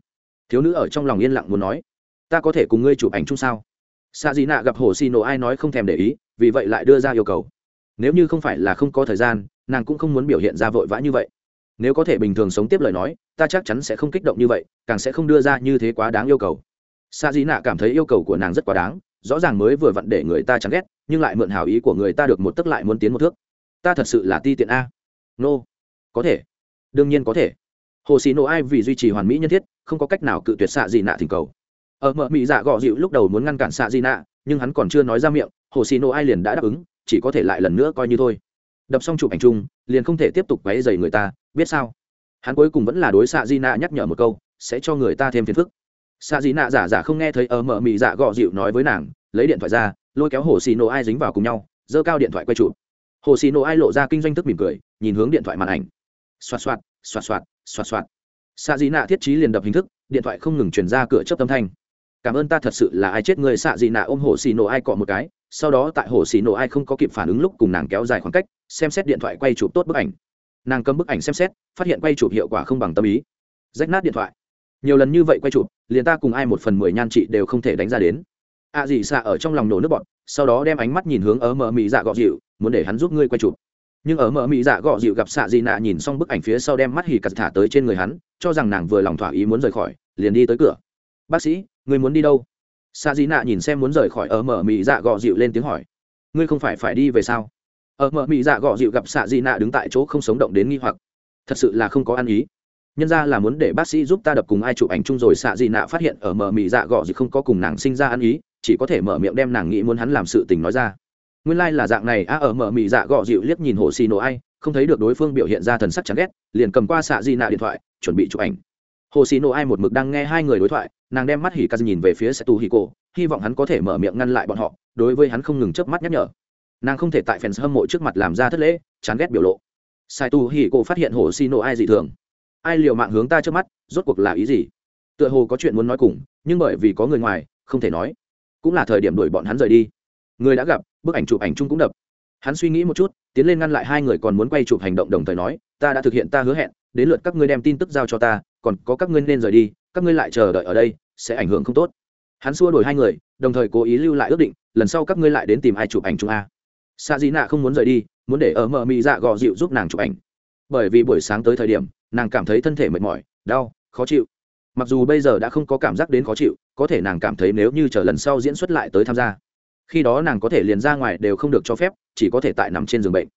S1: Thiếu nữ ở trong lòng yên lặng muốn nói, ta có thể cùng ngươi chụp ảnh chung sao? Sa dị nạ gặp hồ xì nổ ai nói không thèm để ý, vì vậy lại đưa ra yêu cầu. Nếu như không phải là không có thời gian, nàng cũng không muốn biểu hiện ra vội vã như vậy nếu có thể bình thường sống tiếp lời nói, ta chắc chắn sẽ không kích động như vậy, càng sẽ không đưa ra như thế quá đáng yêu cầu. Sa Di nạ cảm thấy yêu cầu của nàng rất quá đáng, rõ ràng mới vừa vặn để người ta chán ghét, nhưng lại mượn hào ý của người ta được một tức lại muốn tiến một thước. Ta thật sự là ti tiện a. Nô、no. có thể. Đương nhiên có thể. Hồ xì nổ ai vì duy trì hoàn mỹ nhân thiết, không có cách nào cự tuyệt xạ dị nạ thỉnh cầu. Ở mợ mỹ dạ gọ dịu lúc đầu muốn ngăn cản xạ dị nạ, nhưng hắn còn chưa nói ra miệng, hồ xì nổ ai liền đã đáp ứng, chỉ có thể lại lần nữa coi như thôi đập xong chụp ảnh chung, liền không thể tiếp tục quấy dày người ta, biết sao? Hắn cuối cùng vẫn là đối xạ di nạ nhắc nhở một câu, sẽ cho người ta thêm phiền phức. Xạ di nạ giả giả không nghe thấy ở mở mị dạ gọ dịu nói với nàng, lấy điện thoại ra, lôi kéo hồ xì nổ ai dính vào cùng nhau, giơ cao điện thoại quay chụp. Hồ xì nổ ai lộ ra kinh doanh thức mỉm cười, nhìn hướng điện thoại màn ảnh. Xoạt xoạt xoạt xoạt xoạt xoạt. Xạ di nạ thiết trí liền đập hình thức, điện thoại không ngừng chuyển ra cửa chớp tâm thanh. Cảm ơn ta thật sự là ai chết người. Xạ di nạ ôm hồ xì nổ ai cọ một cái sau đó tại hồ xì nổ ai không có kịp phản ứng lúc cùng nàng kéo dài khoảng cách, xem xét điện thoại quay chụp tốt bức ảnh. Nàng cầm bức ảnh xem xét, phát hiện quay chụp hiệu quả không bằng tâm ý. Rách nát điện thoại. Nhiều lần như vậy quay chụp, liền ta cùng ai một phần mười nhan chị đều không thể đánh ra đến. Ạ à gì xạ ở trong lòng nổ nước bọn sau đó đem ánh mắt nhìn hướng ở mờ mỹ dạ gọ dịu, muốn để hắn giúp ngươi quay chụp. Nhưng ở mờ mỹ dạ gọ dịu gặp xạ dị nạ nhìn xong bức ảnh phía sau đem mắt hì cặt thả tới trên người hắn, cho rằng nàng vừa lòng thỏa ý muốn rời khỏi, liền đi tới cửa. Bác sĩ người muốn đi đâu? Sa di nạ nhìn xem muốn rời khỏi ở Mở mỹ dạ gọ dịu lên tiếng hỏi. Ngươi không phải phải đi về sao? Ở Mở mỹ dạ gọ dịu gặp sa di nạ đứng tại chỗ không sống động đến nghi hoặc. Thật sự là không có ăn ý. Nhân ra là muốn để bác sĩ giúp ta đập cùng ai chụp ảnh chung rồi xạ dị nạ phát hiện ở Mở mỹ dạ gọ dịu không có cùng nàng sinh ra ăn ý, chỉ có thể mở miệng đem nàng nghĩ muốn hắn làm sự tình nói ra. Nguyên lai、like、là dạng này, a, ở Mở mỹ dạ gọ dịu liếc nhìn hồ xì nổ ai, không thấy được đối phương biểu hiện ra thần sắc chán ghét, liền cầm qua xạ dị nạ điện thoại, chuẩn bị chụp ảnh hồ xì nổ ai một mực đang nghe hai người đối thoại, nàng đem mắt hỉ ca nhìn về phía sẽ tù hì cổ hy vọng hắn có thể mở miệng ngăn lại bọn họ, đối với hắn không ngừng chớp mắt nhắc nhở. Nàng không thể tại fans hâm mộ trước mặt làm ra thất lễ, chán ghét biểu lộ. Sai tu hì cổ phát hiện hồ xì nổ ai dị thường. Ai liều mạng hướng ta trước mắt, rốt cuộc là ý gì? Tựa hồ có chuyện muốn nói cùng, nhưng bởi vì có người ngoài, không thể nói. Cũng là thời điểm đuổi bọn hắn rời đi. Người đã gặp, bức ảnh chụp ảnh chung cũng đập. Hắn suy nghĩ một chút, tiến lên ngăn lại hai người còn muốn quay chụp hành động đồng thời nói, ta đã thực hiện, ta hứa hẹn, đến lượt các ngươi đem tin tức giao cho ta còn có các ngươi nên rời đi, các ngươi lại chờ đợi ở đây, sẽ ảnh hưởng không tốt. Hắn xua đổi hai người, đồng thời cố ý lưu lại ước định, lần sau các ngươi lại đến tìm ai chụp ảnh chúng a. Xa Di nạ không muốn rời đi, muốn để ở mờ mị dạ gò dịu giúp nàng chụp ảnh. Bởi vì buổi sáng tới thời điểm, nàng cảm thấy thân thể mệt mỏi, đau, khó chịu. Mặc dù bây giờ đã không có cảm giác đến khó chịu, có thể nàng cảm thấy nếu như chờ lần sau diễn xuất lại tới tham gia, khi đó nàng có thể liền ra ngoài đều không được cho phép, chỉ có thể tại nằm trên giường bệnh.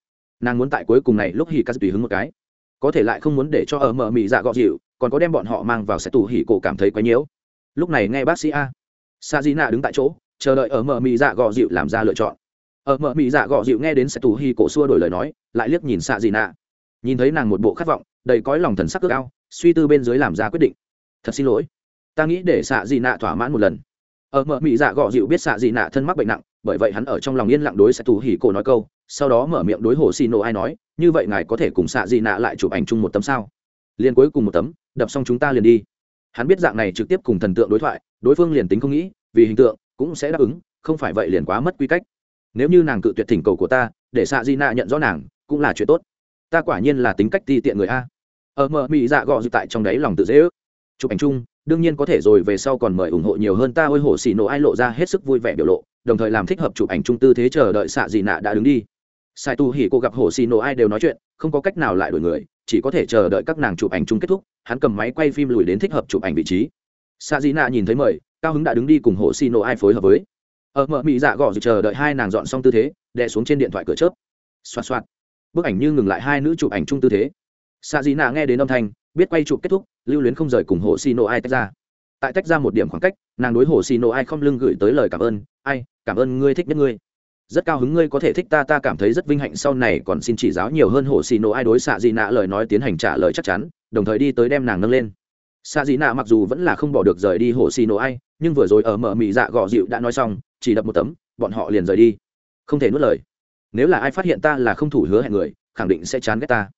S1: Nàng muốn tại cuối cùng này lúc hỉ cắt tùy hứng một cái. Có thể lại không muốn để cho ở mờ mị dạ gọ dịu còn có đem bọn họ mang vào sẽ tù hỉ cổ cảm thấy quá nhiễu. Lúc này nghe bác sĩ a. Sa di nạ đứng tại chỗ, chờ đợi ở mờ mị dạ gọ dịu làm ra lựa chọn. Ở mờ mị dạ gọ dịu nghe đến sẽ tù hỉ cổ xua đổi lời nói, lại liếc nhìn sa di nạ nhìn thấy nàng một bộ khát vọng, đầy cõi lòng thần sắc ước ao, suy tư bên dưới làm ra quyết định. Thật xin lỗi. Ta nghĩ để xạ dị nạ thỏa mãn một lần. Ở mờ mị dạ gọ dịu biết xạ dị nạ thân mắc bệnh nặng, bởi vậy hắn ở trong lòng yên lặng đối sẽ tù hỉ cổ nói câu, sau đó mở miệng đối hồ xì nổ ai nói, như vậy ngài có thể cùng xạ dị nạ lại chụp ảnh chung một tấm sao? Liền cuối cùng một tấm, đập xong chúng ta liền đi. Hắn biết dạng này trực tiếp cùng thần tượng đối thoại, đối phương liền tính không nghĩ, vì hình tượng, cũng sẽ đáp ứng, không phải vậy liền quá mất quy cách. Nếu như nàng cự tuyệt thỉnh cầu của ta, để xạ di nạ nhận rõ nàng, cũng là chuyện tốt. Ta quả nhiên là tính cách ti tiện người a. Ở mờ mị dạ gọ dự tại trong đấy lòng tự dễ ước. Chụp ảnh chung, đương nhiên có thể rồi về sau còn mời ủng hộ nhiều hơn ta ôi hổ xì nổ ai lộ ra hết sức vui vẻ biểu lộ, đồng thời làm thích hợp chụp ảnh chung tư thế chờ đợi xạ di nạ đã đứng đi. Sai tu hỉ cô gặp hổ xì nổ ai đều nói chuyện, không có cách nào lại đổi người chỉ có thể chờ đợi các nàng chụp ảnh chung kết thúc, hắn cầm máy quay phim lùi đến thích hợp chụp ảnh vị trí. Sa Di nạ nhìn thấy mời, cao hứng đã đứng đi cùng hổ xì nổ ai phối hợp với. Ờ, Ở mợ mị dạ gõ chờ đợi hai nàng dọn xong tư thế, đè xuống trên điện thoại cửa chớp. Xoạt xoạt. Bức ảnh như ngừng lại hai nữ chụp ảnh chung tư thế. Sa Di nạ nghe đến âm thanh, biết quay chụp kết thúc, lưu luyến không rời cùng hồ xì nổ ai tách ra. Tại tách ra một điểm khoảng cách, nàng đối hồ xì nổ ai không lưng gửi tới lời cảm ơn. Ai, cảm ơn ngươi thích nhất ngươi rất cao hứng ngươi có thể thích ta ta cảm thấy rất vinh hạnh, sau này còn xin chỉ giáo nhiều hơn hồ xì nổ ai đối xạ dị nạ lời nói tiến hành trả lời chắc chắn, đồng thời đi tới đem nàng nâng lên. Xạ dị nạ mặc dù vẫn là không bỏ được rời đi hồ xì nổ ai, nhưng vừa rồi ở mở mị dạ gò dịu đã nói xong, chỉ đập một tấm, bọn họ liền rời đi. Không thể nuốt lời. Nếu là ai phát hiện ta là không thủ hứa hẹn người, khẳng định sẽ chán ghét ta.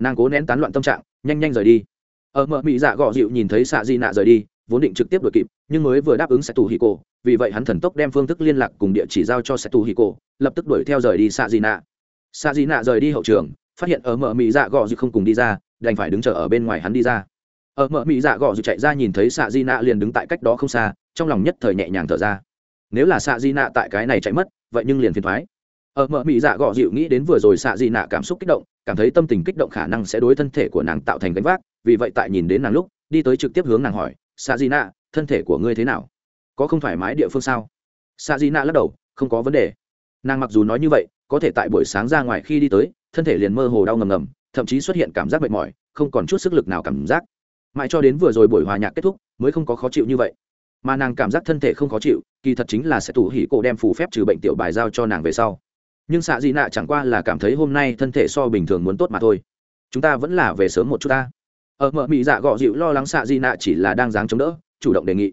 S1: Nàng cố nén tán loạn tâm trạng, nhanh nhanh rời đi. Ở mở mị dạ gọ dịu nhìn thấy xạ di nạ rời đi vốn định trực tiếp đuổi kịp, nhưng mới vừa đáp ứng sẽ tù hì cổ vì vậy hắn thần tốc đem phương thức liên lạc cùng địa chỉ giao cho sẽ tù hì cổ lập tức đuổi theo rời đi xạ di nạ xạ di nạ rời đi hậu trường, phát hiện ở Mở mỹ dạ gò dư không cùng đi ra, đành phải đứng chờ ở bên ngoài hắn đi ra. Ở Mở mỹ dạ gò dư chạy ra nhìn thấy xạ di nạ liền đứng tại cách đó không xa, trong lòng nhất thời nhẹ nhàng thở ra. Nếu là xạ di nạ tại cái này chạy mất, vậy nhưng liền phiền thoái. Ở Mở mỹ dạ gọ dịu nghĩ đến vừa rồi xạ di nạ cảm xúc kích động, cảm thấy tâm tình kích động khả năng sẽ đối thân thể của nàng tạo thành gánh vác, vì vậy tại nhìn đến nàng lúc, đi tới trực tiếp hướng nàng hỏi xạ di nạ thân thể của ngươi thế nào? Có không thoải mái địa phương sao? Xạ di nạ lắc đầu, không có vấn đề. Nàng mặc dù nói như vậy, có thể tại buổi sáng ra ngoài khi đi tới, thân thể liền mơ hồ đau ngầm ngầm, thậm chí xuất hiện cảm giác mệt mỏi, không còn chút sức lực nào cảm giác. Mãi cho đến vừa rồi buổi hòa nhạc kết thúc, mới không có khó chịu như vậy. Mà nàng cảm giác thân thể không khó chịu, kỳ thật chính là sẽ tủ hỉ cổ đem phù phép trừ bệnh tiểu bài giao cho nàng về sau. Nhưng xạ dị nạ chẳng qua là cảm thấy hôm nay thân thể so bình thường muốn tốt mà thôi. Chúng ta vẫn là về sớm một chút ta ở mở mị dạ gọ dịu lo lắng xạ di nạ chỉ là đang dáng chống đỡ, chủ động đề nghị.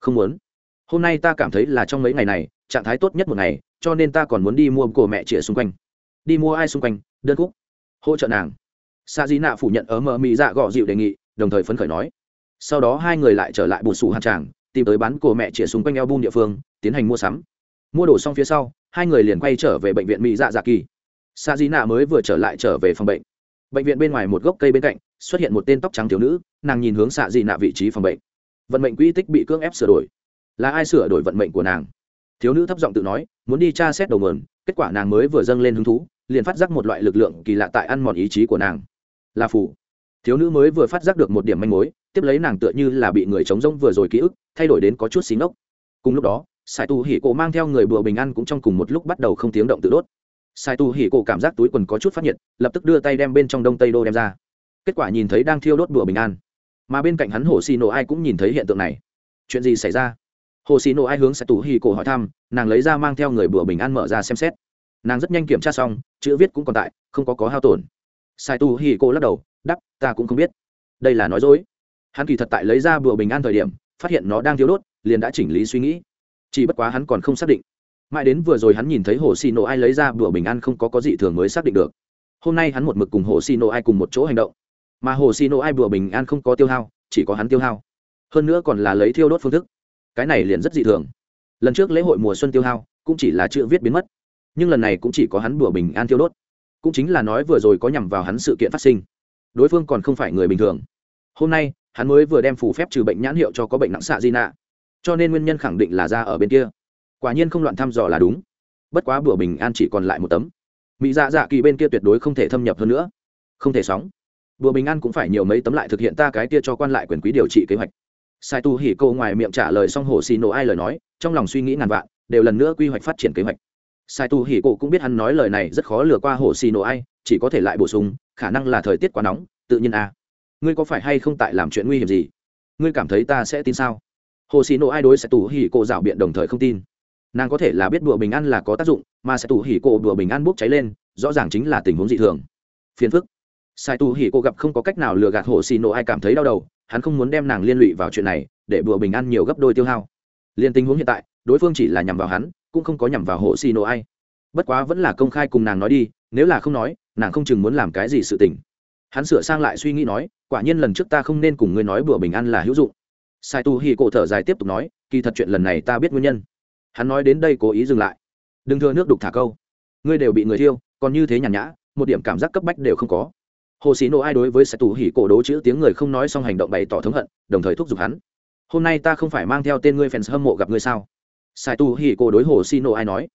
S1: Không muốn. Hôm nay ta cảm thấy là trong mấy ngày này, trạng thái tốt nhất một ngày, cho nên ta còn muốn đi mua cổ mẹ chĩa xung quanh. Đi mua ai xung quanh? Đơn cúc. Hỗ trợ nàng. Xạ di nạ phủ nhận ở mở mị dạ gọ dịu đề nghị, đồng thời phấn khởi nói. Sau đó hai người lại trở lại bù sủ hàn tràng, tìm tới bán cổ mẹ chĩa xung quanh eo địa phương, tiến hành mua sắm. Mua đồ xong phía sau, hai người liền quay trở về bệnh viện mỹ dạ dạ kỳ. Sa di nạ mới vừa trở lại trở về phòng bệnh. Bệnh viện bên ngoài một gốc cây bên cạnh xuất hiện một tên tóc trắng thiếu nữ, nàng nhìn hướng xạ di nạ vị trí phòng bệnh. Vận mệnh quỹ tích bị cưỡng ép sửa đổi. Là ai sửa đổi vận mệnh của nàng? Thiếu nữ thấp giọng tự nói, muốn đi tra xét đầu mườn kết quả nàng mới vừa dâng lên hứng thú, liền phát giác một loại lực lượng kỳ lạ tại ăn mòn ý chí của nàng. Là phủ thiếu nữ mới vừa phát giác được một điểm manh mối, tiếp lấy nàng tựa như là bị người chống rông vừa rồi ký ức, thay đổi đến có chút xí ngốc. Cùng lúc đó, sài tù hỉ cổ mang theo người bùa bình an cũng trong cùng một lúc bắt đầu không tiếng động tự đốt. Sài tù hỉ cổ cảm giác túi quần có chút phát nhiệt, lập tức đưa tay đem bên trong đông tây đô đem ra kết quả nhìn thấy đang thiêu đốt bùa bình an. Mà bên cạnh hắn hồ xì nổ ai cũng nhìn thấy hiện tượng này. Chuyện gì xảy ra? Hồ xì nổ ai hướng sài tù hì cổ hỏi thăm, nàng lấy ra mang theo người bùa bình an mở ra xem xét. Nàng rất nhanh kiểm tra xong, chữ viết cũng còn tại, không có có hao tổn. Sai tù hì cổ lắc đầu đắp ta cũng không biết. Đây là nói dối. Hắn kỳ thật tại lấy ra bùa bình an thời điểm, phát hiện nó đang thiếu đốt, liền đã chỉnh lý suy nghĩ. Chỉ bất quá hắn còn không xác định. Mãi đến vừa rồi hắn nhìn thấy hồ xì nổ ai lấy ra bùa bình an không có có gì thường mới xác định được. Hôm nay hắn một mực cùng hồ xì nổ ai cùng một chỗ hành động mà hồ xì nổ ai bữa bình an không có tiêu hao, chỉ có hắn tiêu hao. Hơn nữa còn là lấy thiêu đốt phương thức. Cái này liền rất dị thường. Lần trước lễ hội mùa xuân tiêu hao, cũng chỉ là chữ viết biến mất. Nhưng lần này cũng chỉ có hắn bữa bình an tiêu đốt. Cũng chính là nói vừa rồi có nhằm vào hắn sự kiện phát sinh. Đối phương còn không phải người bình thường. Hôm nay, hắn mới vừa đem phù phép trừ bệnh nhãn hiệu cho có bệnh nặng xạ di nạ. Cho nên nguyên nhân khẳng định là ra ở bên kia. Quả nhiên không loạn thăm dò là đúng. Bất quá bữa bình an chỉ còn lại một tấm. Mỹ dạ dạ kỳ bên kia tuyệt đối không thể thâm nhập hơn nữa. Không thể sóng bữa bình an cũng phải nhiều mấy tấm lại thực hiện ta cái kia cho quan lại quyền quý điều trị kế hoạch. Sai tu hỉ cô ngoài miệng trả lời xong hồ xì nổ ai lời nói, trong lòng suy nghĩ ngàn vạn, đều lần nữa quy hoạch phát triển kế hoạch. Sai tu hỉ cô cũng biết hắn nói lời này rất khó lừa qua hồ xì nổ ai, chỉ có thể lại bổ sung, khả năng là thời tiết quá nóng, tự nhiên à. ngươi có phải hay không tại làm chuyện nguy hiểm gì? Ngươi cảm thấy ta sẽ tin sao? Hồ xì nổ ai đối sai tu hỉ cô rảo biện đồng thời không tin. Nàng có thể là biết đùa bình an là có tác dụng, mà sai tu hỉ cô đùa bình an bốc cháy lên, rõ ràng chính là tình huống dị thường. Phiền phức sai Tu hỉ cô gặp không có cách nào lừa gạt hồ xì nổ ai cảm thấy đau đầu, hắn không muốn đem nàng liên lụy vào chuyện này, để bừa bình an nhiều gấp đôi tiêu hao. Liên tình huống hiện tại, đối phương chỉ là nhằm vào hắn, cũng không có nhằm vào hồ xì nổ ai. Bất quá vẫn là công khai cùng nàng nói đi, nếu là không nói, nàng không chừng muốn làm cái gì sự tình. Hắn sửa sang lại suy nghĩ nói, quả nhiên lần trước ta không nên cùng ngươi nói bừa bình an là hữu dụng. Sai tu hỉ cổ thở dài tiếp tục nói, kỳ thật chuyện lần này ta biết nguyên nhân. Hắn nói đến đây cố ý dừng lại. Đừng thưa nước đục thả câu. Ngươi đều bị người thiêu, còn như thế nhàn nhã, một điểm cảm giác cấp bách đều không có hồ sĩ nộ ai đối với sai tu hỉ cổ đố chữ tiếng người không nói xong hành động bày tỏ thống hận, đồng thời thúc giục hắn. Hôm nay ta không phải mang theo tên ngươi fans hâm mộ gặp ngươi sao? Sai tu hỉ cổ đối hồ sĩ nộ ai nói.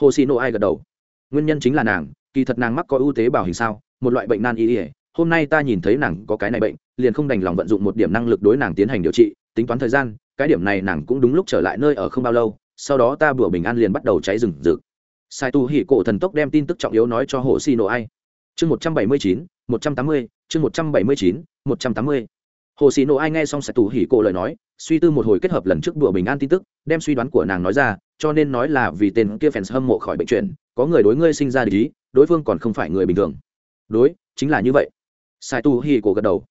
S1: Hồ sĩ nộ ai gật đầu. Nguyên nhân chính là nàng, kỳ thật nàng mắc có ưu tế bảo hình sao, một loại bệnh nan y ỉa hôm nay ta nhìn thấy nàng có cái này bệnh, liền không đành lòng vận dụng một điểm năng lực đối nàng tiến hành điều trị, tính toán thời gian, cái điểm này nàng cũng đúng lúc trở lại nơi ở không bao lâu, sau đó ta bữa bình an liền bắt đầu cháy rừng rực. Sai tu hỉ cổ thần tốc đem tin tức trọng yếu nói cho hồ xì nổ ai. Chương một trăm bảy mươi chín một trăm tám mươi, chương một trăm bảy mươi chín, một trăm tám mươi. Hồ xì nộ ai nghe xong sai tù hỉ cổ lời nói, suy tư một hồi kết hợp lần trước bữa bình an tin tức, đem suy đoán của nàng nói ra, cho nên nói là vì tên kia fans hâm mộ khỏi bệnh chuyện có người đối ngươi sinh ra lý đối phương còn không phải người bình thường. Đối, chính là như vậy. Sai tu hỉ cổ gật đầu.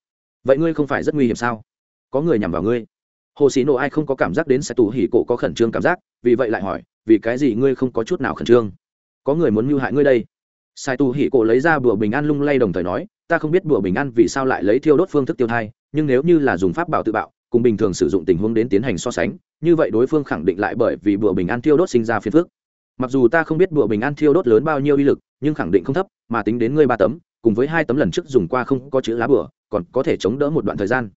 S1: Vậy ngươi không phải rất nguy hiểm sao? Có người nhằm vào ngươi. Hồ sĩ nộ ai không có cảm giác đến sẽ tù hỉ cổ có khẩn trương cảm giác, vì vậy lại hỏi, vì cái gì ngươi không có chút nào khẩn trương? Có người muốn mưu hại ngươi đây? Sai tu hỉ cổ lấy ra bùa bình an lung lay đồng thời nói, ta không biết bùa bình an vì sao lại lấy thiêu đốt phương thức tiêu thai, nhưng nếu như là dùng pháp bảo tự bạo, cùng bình thường sử dụng tình huống đến tiến hành so sánh, như vậy đối phương khẳng định lại bởi vì bùa bình an thiêu đốt sinh ra phiền phước mặc dù ta không biết bùa bình an thiêu đốt lớn bao nhiêu uy lực, nhưng khẳng định không thấp, mà tính đến ngươi ba tấm, cùng với hai tấm lần trước dùng qua không có chữ lá bùa, còn có thể chống đỡ một đoạn thời gian.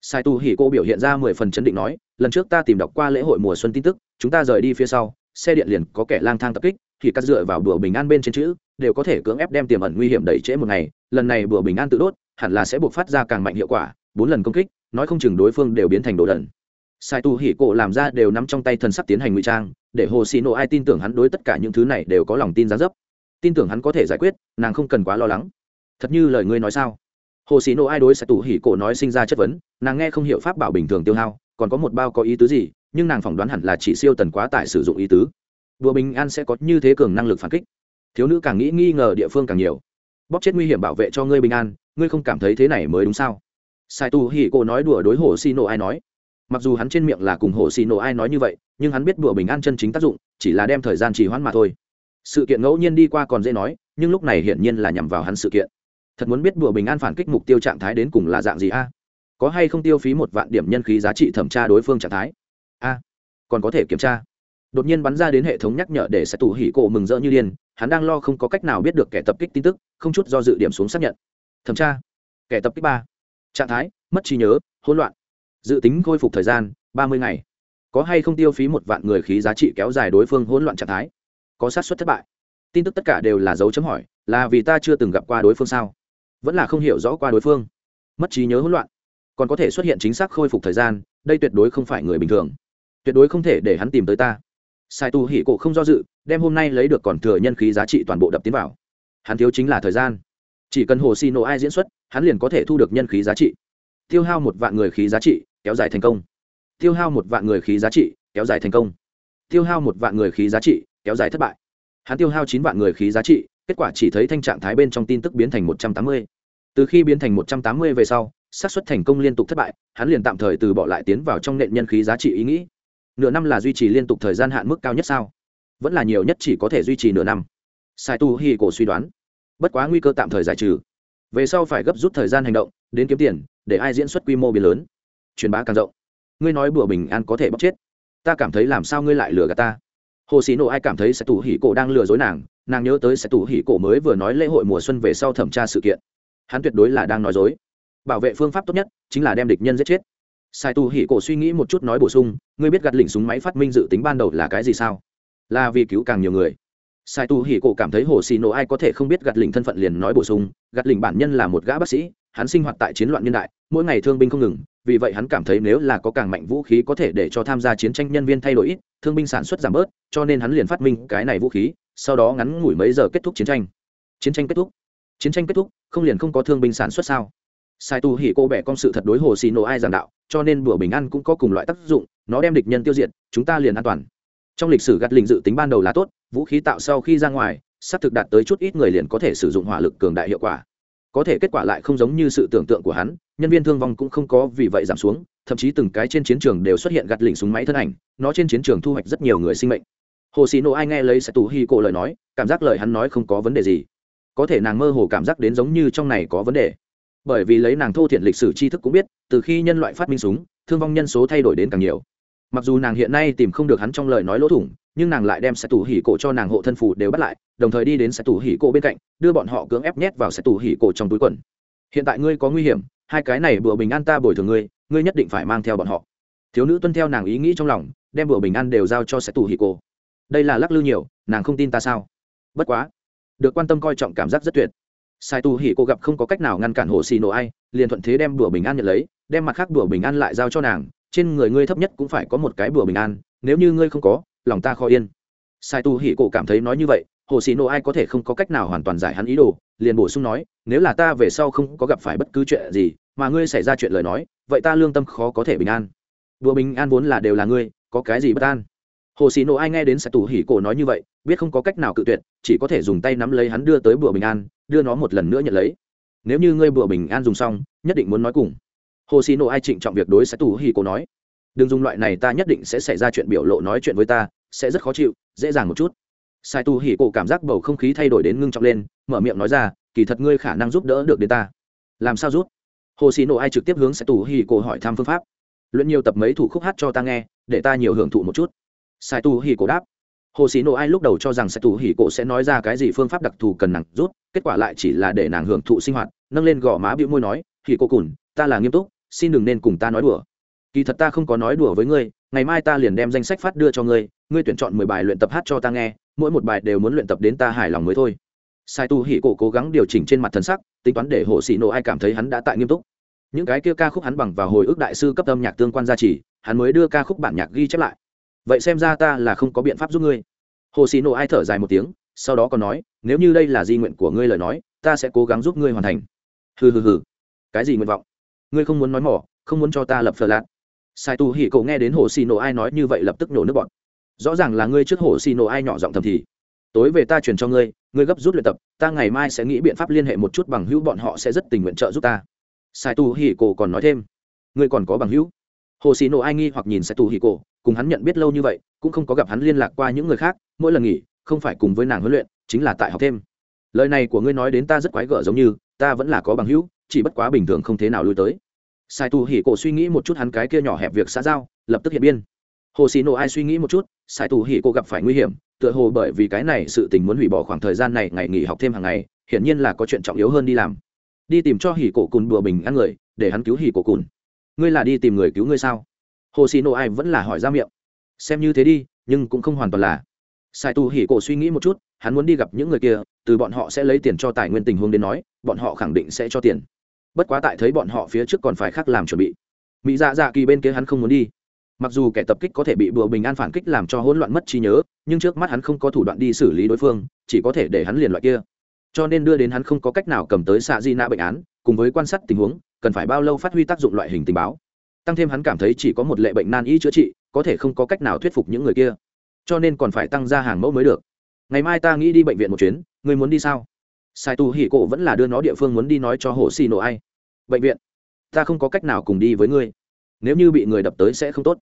S1: Sai tu hỉ cô biểu hiện ra mười phần chấn định nói, lần trước ta tìm đọc qua lễ hội mùa xuân tin tức, chúng ta rời đi phía sau, xe điện liền có kẻ lang thang tập kích, thì cắt dựa vào đùa bình an bên trên chữ đều có thể cưỡng ép đem tiềm ẩn nguy hiểm đẩy trễ một ngày, lần này bữa bình an tự đốt, hẳn là sẽ buộc phát ra càng mạnh hiệu quả, bốn lần công kích, nói không chừng đối phương đều biến thành đồ đần. Sai tu hỉ cổ làm ra đều nắm trong tay thần sắc tiến hành ngụy trang, để hồ xì nộ ai tin tưởng hắn đối tất cả những thứ này đều có lòng tin giá dấp. Tin tưởng hắn có thể giải quyết, nàng không cần quá lo lắng. Thật như lời ngươi nói sao? Hồ xì nộ ai đối sai tu hỉ cổ nói sinh ra chất vấn, nàng nghe không hiểu pháp bảo bình thường tiêu hao, còn có một bao có ý tứ gì, nhưng nàng phỏng đoán hẳn là chỉ siêu tần quá tải sử dụng ý tứ. Vừa bình an sẽ có như thế cường năng lực phản kích thiếu nữ càng nghĩ nghi ngờ địa phương càng nhiều. Bóp chết nguy hiểm bảo vệ cho ngươi bình an, ngươi không cảm thấy thế này mới đúng sao? Sai tu hỉ cô nói đùa đối hồ xì Nổ ai nói. Mặc dù hắn trên miệng là cùng hồ xì nổ ai nói như vậy, nhưng hắn biết đùa bình an chân chính tác dụng, chỉ là đem thời gian trì hoãn mà thôi. Sự kiện ngẫu nhiên đi qua còn dễ nói, nhưng lúc này hiển nhiên là nhằm vào hắn sự kiện. Thật muốn biết đùa bình an phản kích mục tiêu trạng thái đến cùng là dạng gì a? Có hay không tiêu phí một vạn điểm nhân khí giá trị thẩm tra đối phương trạng thái? A, còn có thể kiểm tra đột nhiên bắn ra đến hệ thống nhắc nhở để sẽ tủ hỉ cổ mừng rỡ như điên, hắn đang lo không có cách nào biết được kẻ tập kích tin tức, không chút do dự điểm xuống xác nhận. Thẩm tra. Kẻ tập kích ba. Trạng thái, mất trí nhớ, hỗn loạn. Dự tính khôi phục thời gian, ba mươi ngày. Có hay không tiêu phí một vạn người khí giá trị kéo dài đối phương hỗn loạn trạng thái? Có sát xuất thất bại. Tin tức tất cả đều là dấu chấm hỏi, là vì ta chưa từng gặp qua đối phương sao? Vẫn là không hiểu rõ qua đối phương. Mất trí nhớ hỗn loạn. Còn có thể xuất hiện chính xác khôi phục thời gian, đây tuyệt đối không phải người bình thường. Tuyệt đối không thể để hắn tìm tới ta sai tu hỉ cổ không do dự, đem hôm nay lấy được còn thừa nhân khí giá trị toàn bộ đập tiến vào. Hắn thiếu chính là thời gian. Chỉ cần hồ xì nổ ai diễn xuất, hắn liền có thể thu được nhân khí giá trị. Tiêu hao một vạn người khí giá trị, kéo dài thành công. Tiêu hao một vạn người khí giá trị, kéo dài thành công. Tiêu hao một vạn người khí giá trị, kéo dài thất bại. Hắn tiêu hao chín vạn người khí giá trị, kết quả chỉ thấy thanh trạng thái bên trong tin tức biến thành một trăm tám mươi. Từ khi biến thành một trăm tám mươi về sau, xác suất thành công liên tục thất bại, hắn liền tạm thời từ bỏ lại tiến vào trong nện nhân khí giá trị ý nghĩ nửa năm là duy trì liên tục thời gian hạn mức cao nhất sao? Vẫn là nhiều nhất chỉ có thể duy trì nửa năm. Sai tu hi cổ suy đoán. Bất quá nguy cơ tạm thời giải trừ. Về sau phải gấp rút thời gian hành động, đến kiếm tiền, để ai diễn xuất quy mô biến lớn. Truyền bá càng rộng. Ngươi nói bữa bình an có thể bóc chết. Ta cảm thấy làm sao ngươi lại lừa gạt ta? Hồ sĩ nộ ai cảm thấy sẽ tù hỉ cổ đang lừa dối nàng nàng nhớ tới sẽ tù hỉ cổ mới vừa nói lễ hội mùa xuân về sau thẩm tra sự kiện. Hắn tuyệt đối là đang nói dối. Bảo vệ phương pháp tốt nhất chính là đem địch nhân giết chết sai tù hỉ cổ suy nghĩ một chút nói bổ sung, ngươi biết gạt lỉnh súng máy phát minh dự tính ban đầu là cái gì sao? Là vì cứu càng nhiều người. Sai tu hỉ cổ cảm thấy hồ xì nổ ai có thể không biết gạt lỉnh thân phận liền nói bổ sung, gạt lỉnh bản nhân là một gã bác sĩ, hắn sinh hoạt tại chiến loạn nhân đại, mỗi ngày thương binh không ngừng, vì vậy hắn cảm thấy nếu là có càng mạnh vũ khí có thể để cho tham gia chiến tranh nhân viên thay đổi ít, thương binh sản xuất giảm bớt, cho nên hắn liền phát minh cái này vũ khí, sau đó ngắn ngủi mấy giờ kết thúc chiến tranh. Chiến tranh kết thúc? Chiến tranh kết thúc? Không liền không có thương binh sản xuất sao? Sai tu hỉ cô bẻ con sự thật đối hồ xì nổ ai giảng đạo cho nên bữa bình an cũng có cùng loại tác dụng, nó đem địch nhân tiêu diệt, chúng ta liền an toàn. Trong lịch sử gắt linh dự tính ban đầu là tốt, vũ khí tạo sau khi ra ngoài sắp thực đạt tới chút ít người liền có thể sử dụng hỏa lực cường đại hiệu quả. Có thể kết quả lại không giống như sự tưởng tượng của hắn, nhân viên thương vong cũng không có vì vậy giảm xuống, thậm chí từng cái trên chiến trường đều xuất hiện gạt lỉnh súng máy thân ảnh, nó trên chiến trường thu hoạch rất nhiều người sinh mệnh. Hồ xì nộ ai nghe lấy sẽ tù hi cổ lời nói, cảm giác lời hắn nói không có vấn đề gì. Có thể nàng mơ hồ cảm giác đến giống như trong này có vấn đề bởi vì lấy nàng thô thiện lịch sử tri thức cũng biết, từ khi nhân loại phát minh súng, thương vong nhân số thay đổi đến càng nhiều. Mặc dù nàng hiện nay tìm không được hắn trong lời nói lỗ thủng, nhưng nàng lại đem sẽ tủ hỉ cổ cho nàng hộ thân phù đều bắt lại, đồng thời đi đến sẽ tủ hỉ cổ bên cạnh, đưa bọn họ cưỡng ép nhét vào sẽ tủ hỉ cổ trong túi quần. Hiện tại ngươi có nguy hiểm, hai cái này bữa bình an ta bồi thường ngươi ngươi nhất định phải mang theo bọn họ. Thiếu nữ tuân theo nàng ý nghĩ trong lòng, đem bữa bình an đều giao cho sẽ tủ hỉ cổ. Đây là lắc lư nhiều, nàng không tin ta sao? Bất quá, được quan tâm coi trọng cảm giác rất tuyệt sai tu hỉ cô gặp không có cách nào ngăn cản hồ xì nổ ai, liền thuận thế đem đùa bình an nhận lấy, đem mặt khác đùa bình an lại giao cho nàng. Trên người ngươi thấp nhất cũng phải có một cái bùa bình an, nếu như ngươi không có, lòng ta khó yên. Sai tu hỉ cổ cảm thấy nói như vậy, hồ xì nổ ai có thể không có cách nào hoàn toàn giải hắn ý đồ, liền bổ sung nói, nếu là ta về sau không có gặp phải bất cứ chuyện gì, mà ngươi xảy ra chuyện lời nói, vậy ta lương tâm khó có thể bình an. Đùa bình an vốn là đều là ngươi, có cái gì bất an? Hồ xì nổ ai nghe đến sai tu hỉ cổ nói như vậy, biết không có cách nào cự tuyệt, chỉ có thể dùng tay nắm lấy hắn đưa tới bùa bình an đưa nó một lần nữa nhận lấy. Nếu như ngươi bừa bình an dùng xong, nhất định muốn nói cùng. Hồ xì nộ ai trịnh trọng việc đối sẽ tù hi cô nói. Đừng dùng loại này, ta nhất định sẽ xảy ra chuyện biểu lộ nói chuyện với ta, sẽ rất khó chịu, dễ dàng một chút. Sai tu hỉ cổ cảm giác bầu không khí thay đổi đến ngưng trọng lên, mở miệng nói ra, kỳ thật ngươi khả năng giúp đỡ được đến ta. Làm sao giúp? Hồ xì nộ ai trực tiếp hướng sai tu hỉ cổ hỏi thăm phương pháp. Luyện nhiều tập mấy thủ khúc hát cho ta nghe, để ta nhiều hưởng thụ một chút. Sai tu hỉ cổ đáp hồ sĩ nộ ai lúc đầu cho rằng sẽ tù hỉ cổ sẽ nói ra cái gì phương pháp đặc thù cần nàng rút, kết quả lại chỉ là để nàng hưởng thụ sinh hoạt, nâng lên gò má bĩu môi nói, hỉ cổ cùn, ta là nghiêm túc, xin đừng nên cùng ta nói đùa. Kỳ thật ta không có nói đùa với ngươi, ngày mai ta liền đem danh sách phát đưa cho ngươi ngươi tuyển chọn mười bài luyện tập hát cho ta nghe, mỗi một bài đều muốn luyện tập đến ta hài lòng mới thôi. Sai tu hỉ cổ cố gắng điều chỉnh trên mặt thần sắc, tính toán để hồ sĩ nộ ai cảm thấy hắn đã tại nghiêm túc. Những cái kia ca khúc hắn bằng vào hồi ức đại sư cấp âm nhạc tương quan gia trì, hắn mới đưa ca khúc bản nhạc ghi chép lại vậy xem ra ta là không có biện pháp giúp ngươi. Hồ xì nổ ai thở dài một tiếng, sau đó còn nói, nếu như đây là di nguyện của ngươi lời nói, ta sẽ cố gắng giúp ngươi hoàn thành. Hừ hừ hừ. Cái gì nguyện vọng? Ngươi không muốn nói mỏ, không muốn cho ta lập phờ lạt. Sai tu hỉ cậu nghe đến hồ xì nổ ai nói như vậy lập tức nổ nước bọn rõ ràng là ngươi trước hồ xì nổ ai nhỏ giọng thầm thì, tối về ta truyền cho ngươi ngươi gấp rút luyện tập, ta ngày mai sẽ nghĩ biện pháp liên hệ một chút bằng hữu, bọn họ sẽ rất tình nguyện trợ giúp ta. Sai tu hỉ cổ còn nói thêm, ngươi còn có bằng hữu? Hồ xì nổ ai nghi hoặc nhìn sẽ tu hỉ cổ cùng hắn nhận biết lâu như vậy, cũng không có gặp hắn liên lạc qua những người khác, mỗi lần nghỉ, không phải cùng với nàng huấn luyện, chính là tại học thêm. Lời này của ngươi nói đến ta rất quái gở giống như, ta vẫn là có bằng hữu, chỉ bất quá bình thường không thế nào lui tới. Sai tu hỉ cổ suy nghĩ một chút hắn cái kia nhỏ hẹp việc xã giao, lập tức hiện biên. Hồ xì nổ ai suy nghĩ một chút sai tu hỉ cổ gặp phải nguy hiểm, tựa hồ bởi vì cái này sự tình muốn hủy bỏ khoảng thời gian này ngày nghỉ học thêm hàng ngày, hiển nhiên là có chuyện trọng yếu hơn đi làm. Đi tìm cho hỉ cổ cùn bùa bình ăn người, để hắn cứu hỉ cổ cùn ngươi là đi tìm người cứu ngươi sao? Hồ xì nổ ai vẫn là hỏi ra miệng. Xem như thế đi, nhưng cũng không hoàn toàn là. Sai tu hỉ cổ suy nghĩ một chút, hắn muốn đi gặp những người kia, từ bọn họ sẽ lấy tiền cho tài nguyên tình huống đến nói, bọn họ khẳng định sẽ cho tiền. Bất quá tại thấy bọn họ phía trước còn phải khác làm chuẩn bị. Mỹ dạ dạ kỳ bên kia hắn không muốn đi. Mặc dù kẻ tập kích có thể bị bừa bình an phản kích làm cho hỗn loạn mất trí nhớ, nhưng trước mắt hắn không có thủ đoạn đi xử lý đối phương, chỉ có thể để hắn liền loại kia. Cho nên đưa đến hắn không có cách nào cầm tới xạ di nạ bệnh án, cùng với quan sát tình huống cần phải bao lâu phát huy tác dụng loại hình tình báo. Tăng thêm hắn cảm thấy chỉ có một lệ bệnh nan y chữa trị, có thể không có cách nào thuyết phục những người kia. Cho nên còn phải tăng ra hàng mẫu mới được. Ngày mai ta nghĩ đi bệnh viện một chuyến người muốn đi sao? Sai tu hỉ cổ vẫn là đưa nó địa phương muốn đi nói cho hồ xì nổ ai. Bệnh viện, ta không có cách nào cùng đi với ngươi. Nếu như bị người đập tới sẽ không tốt.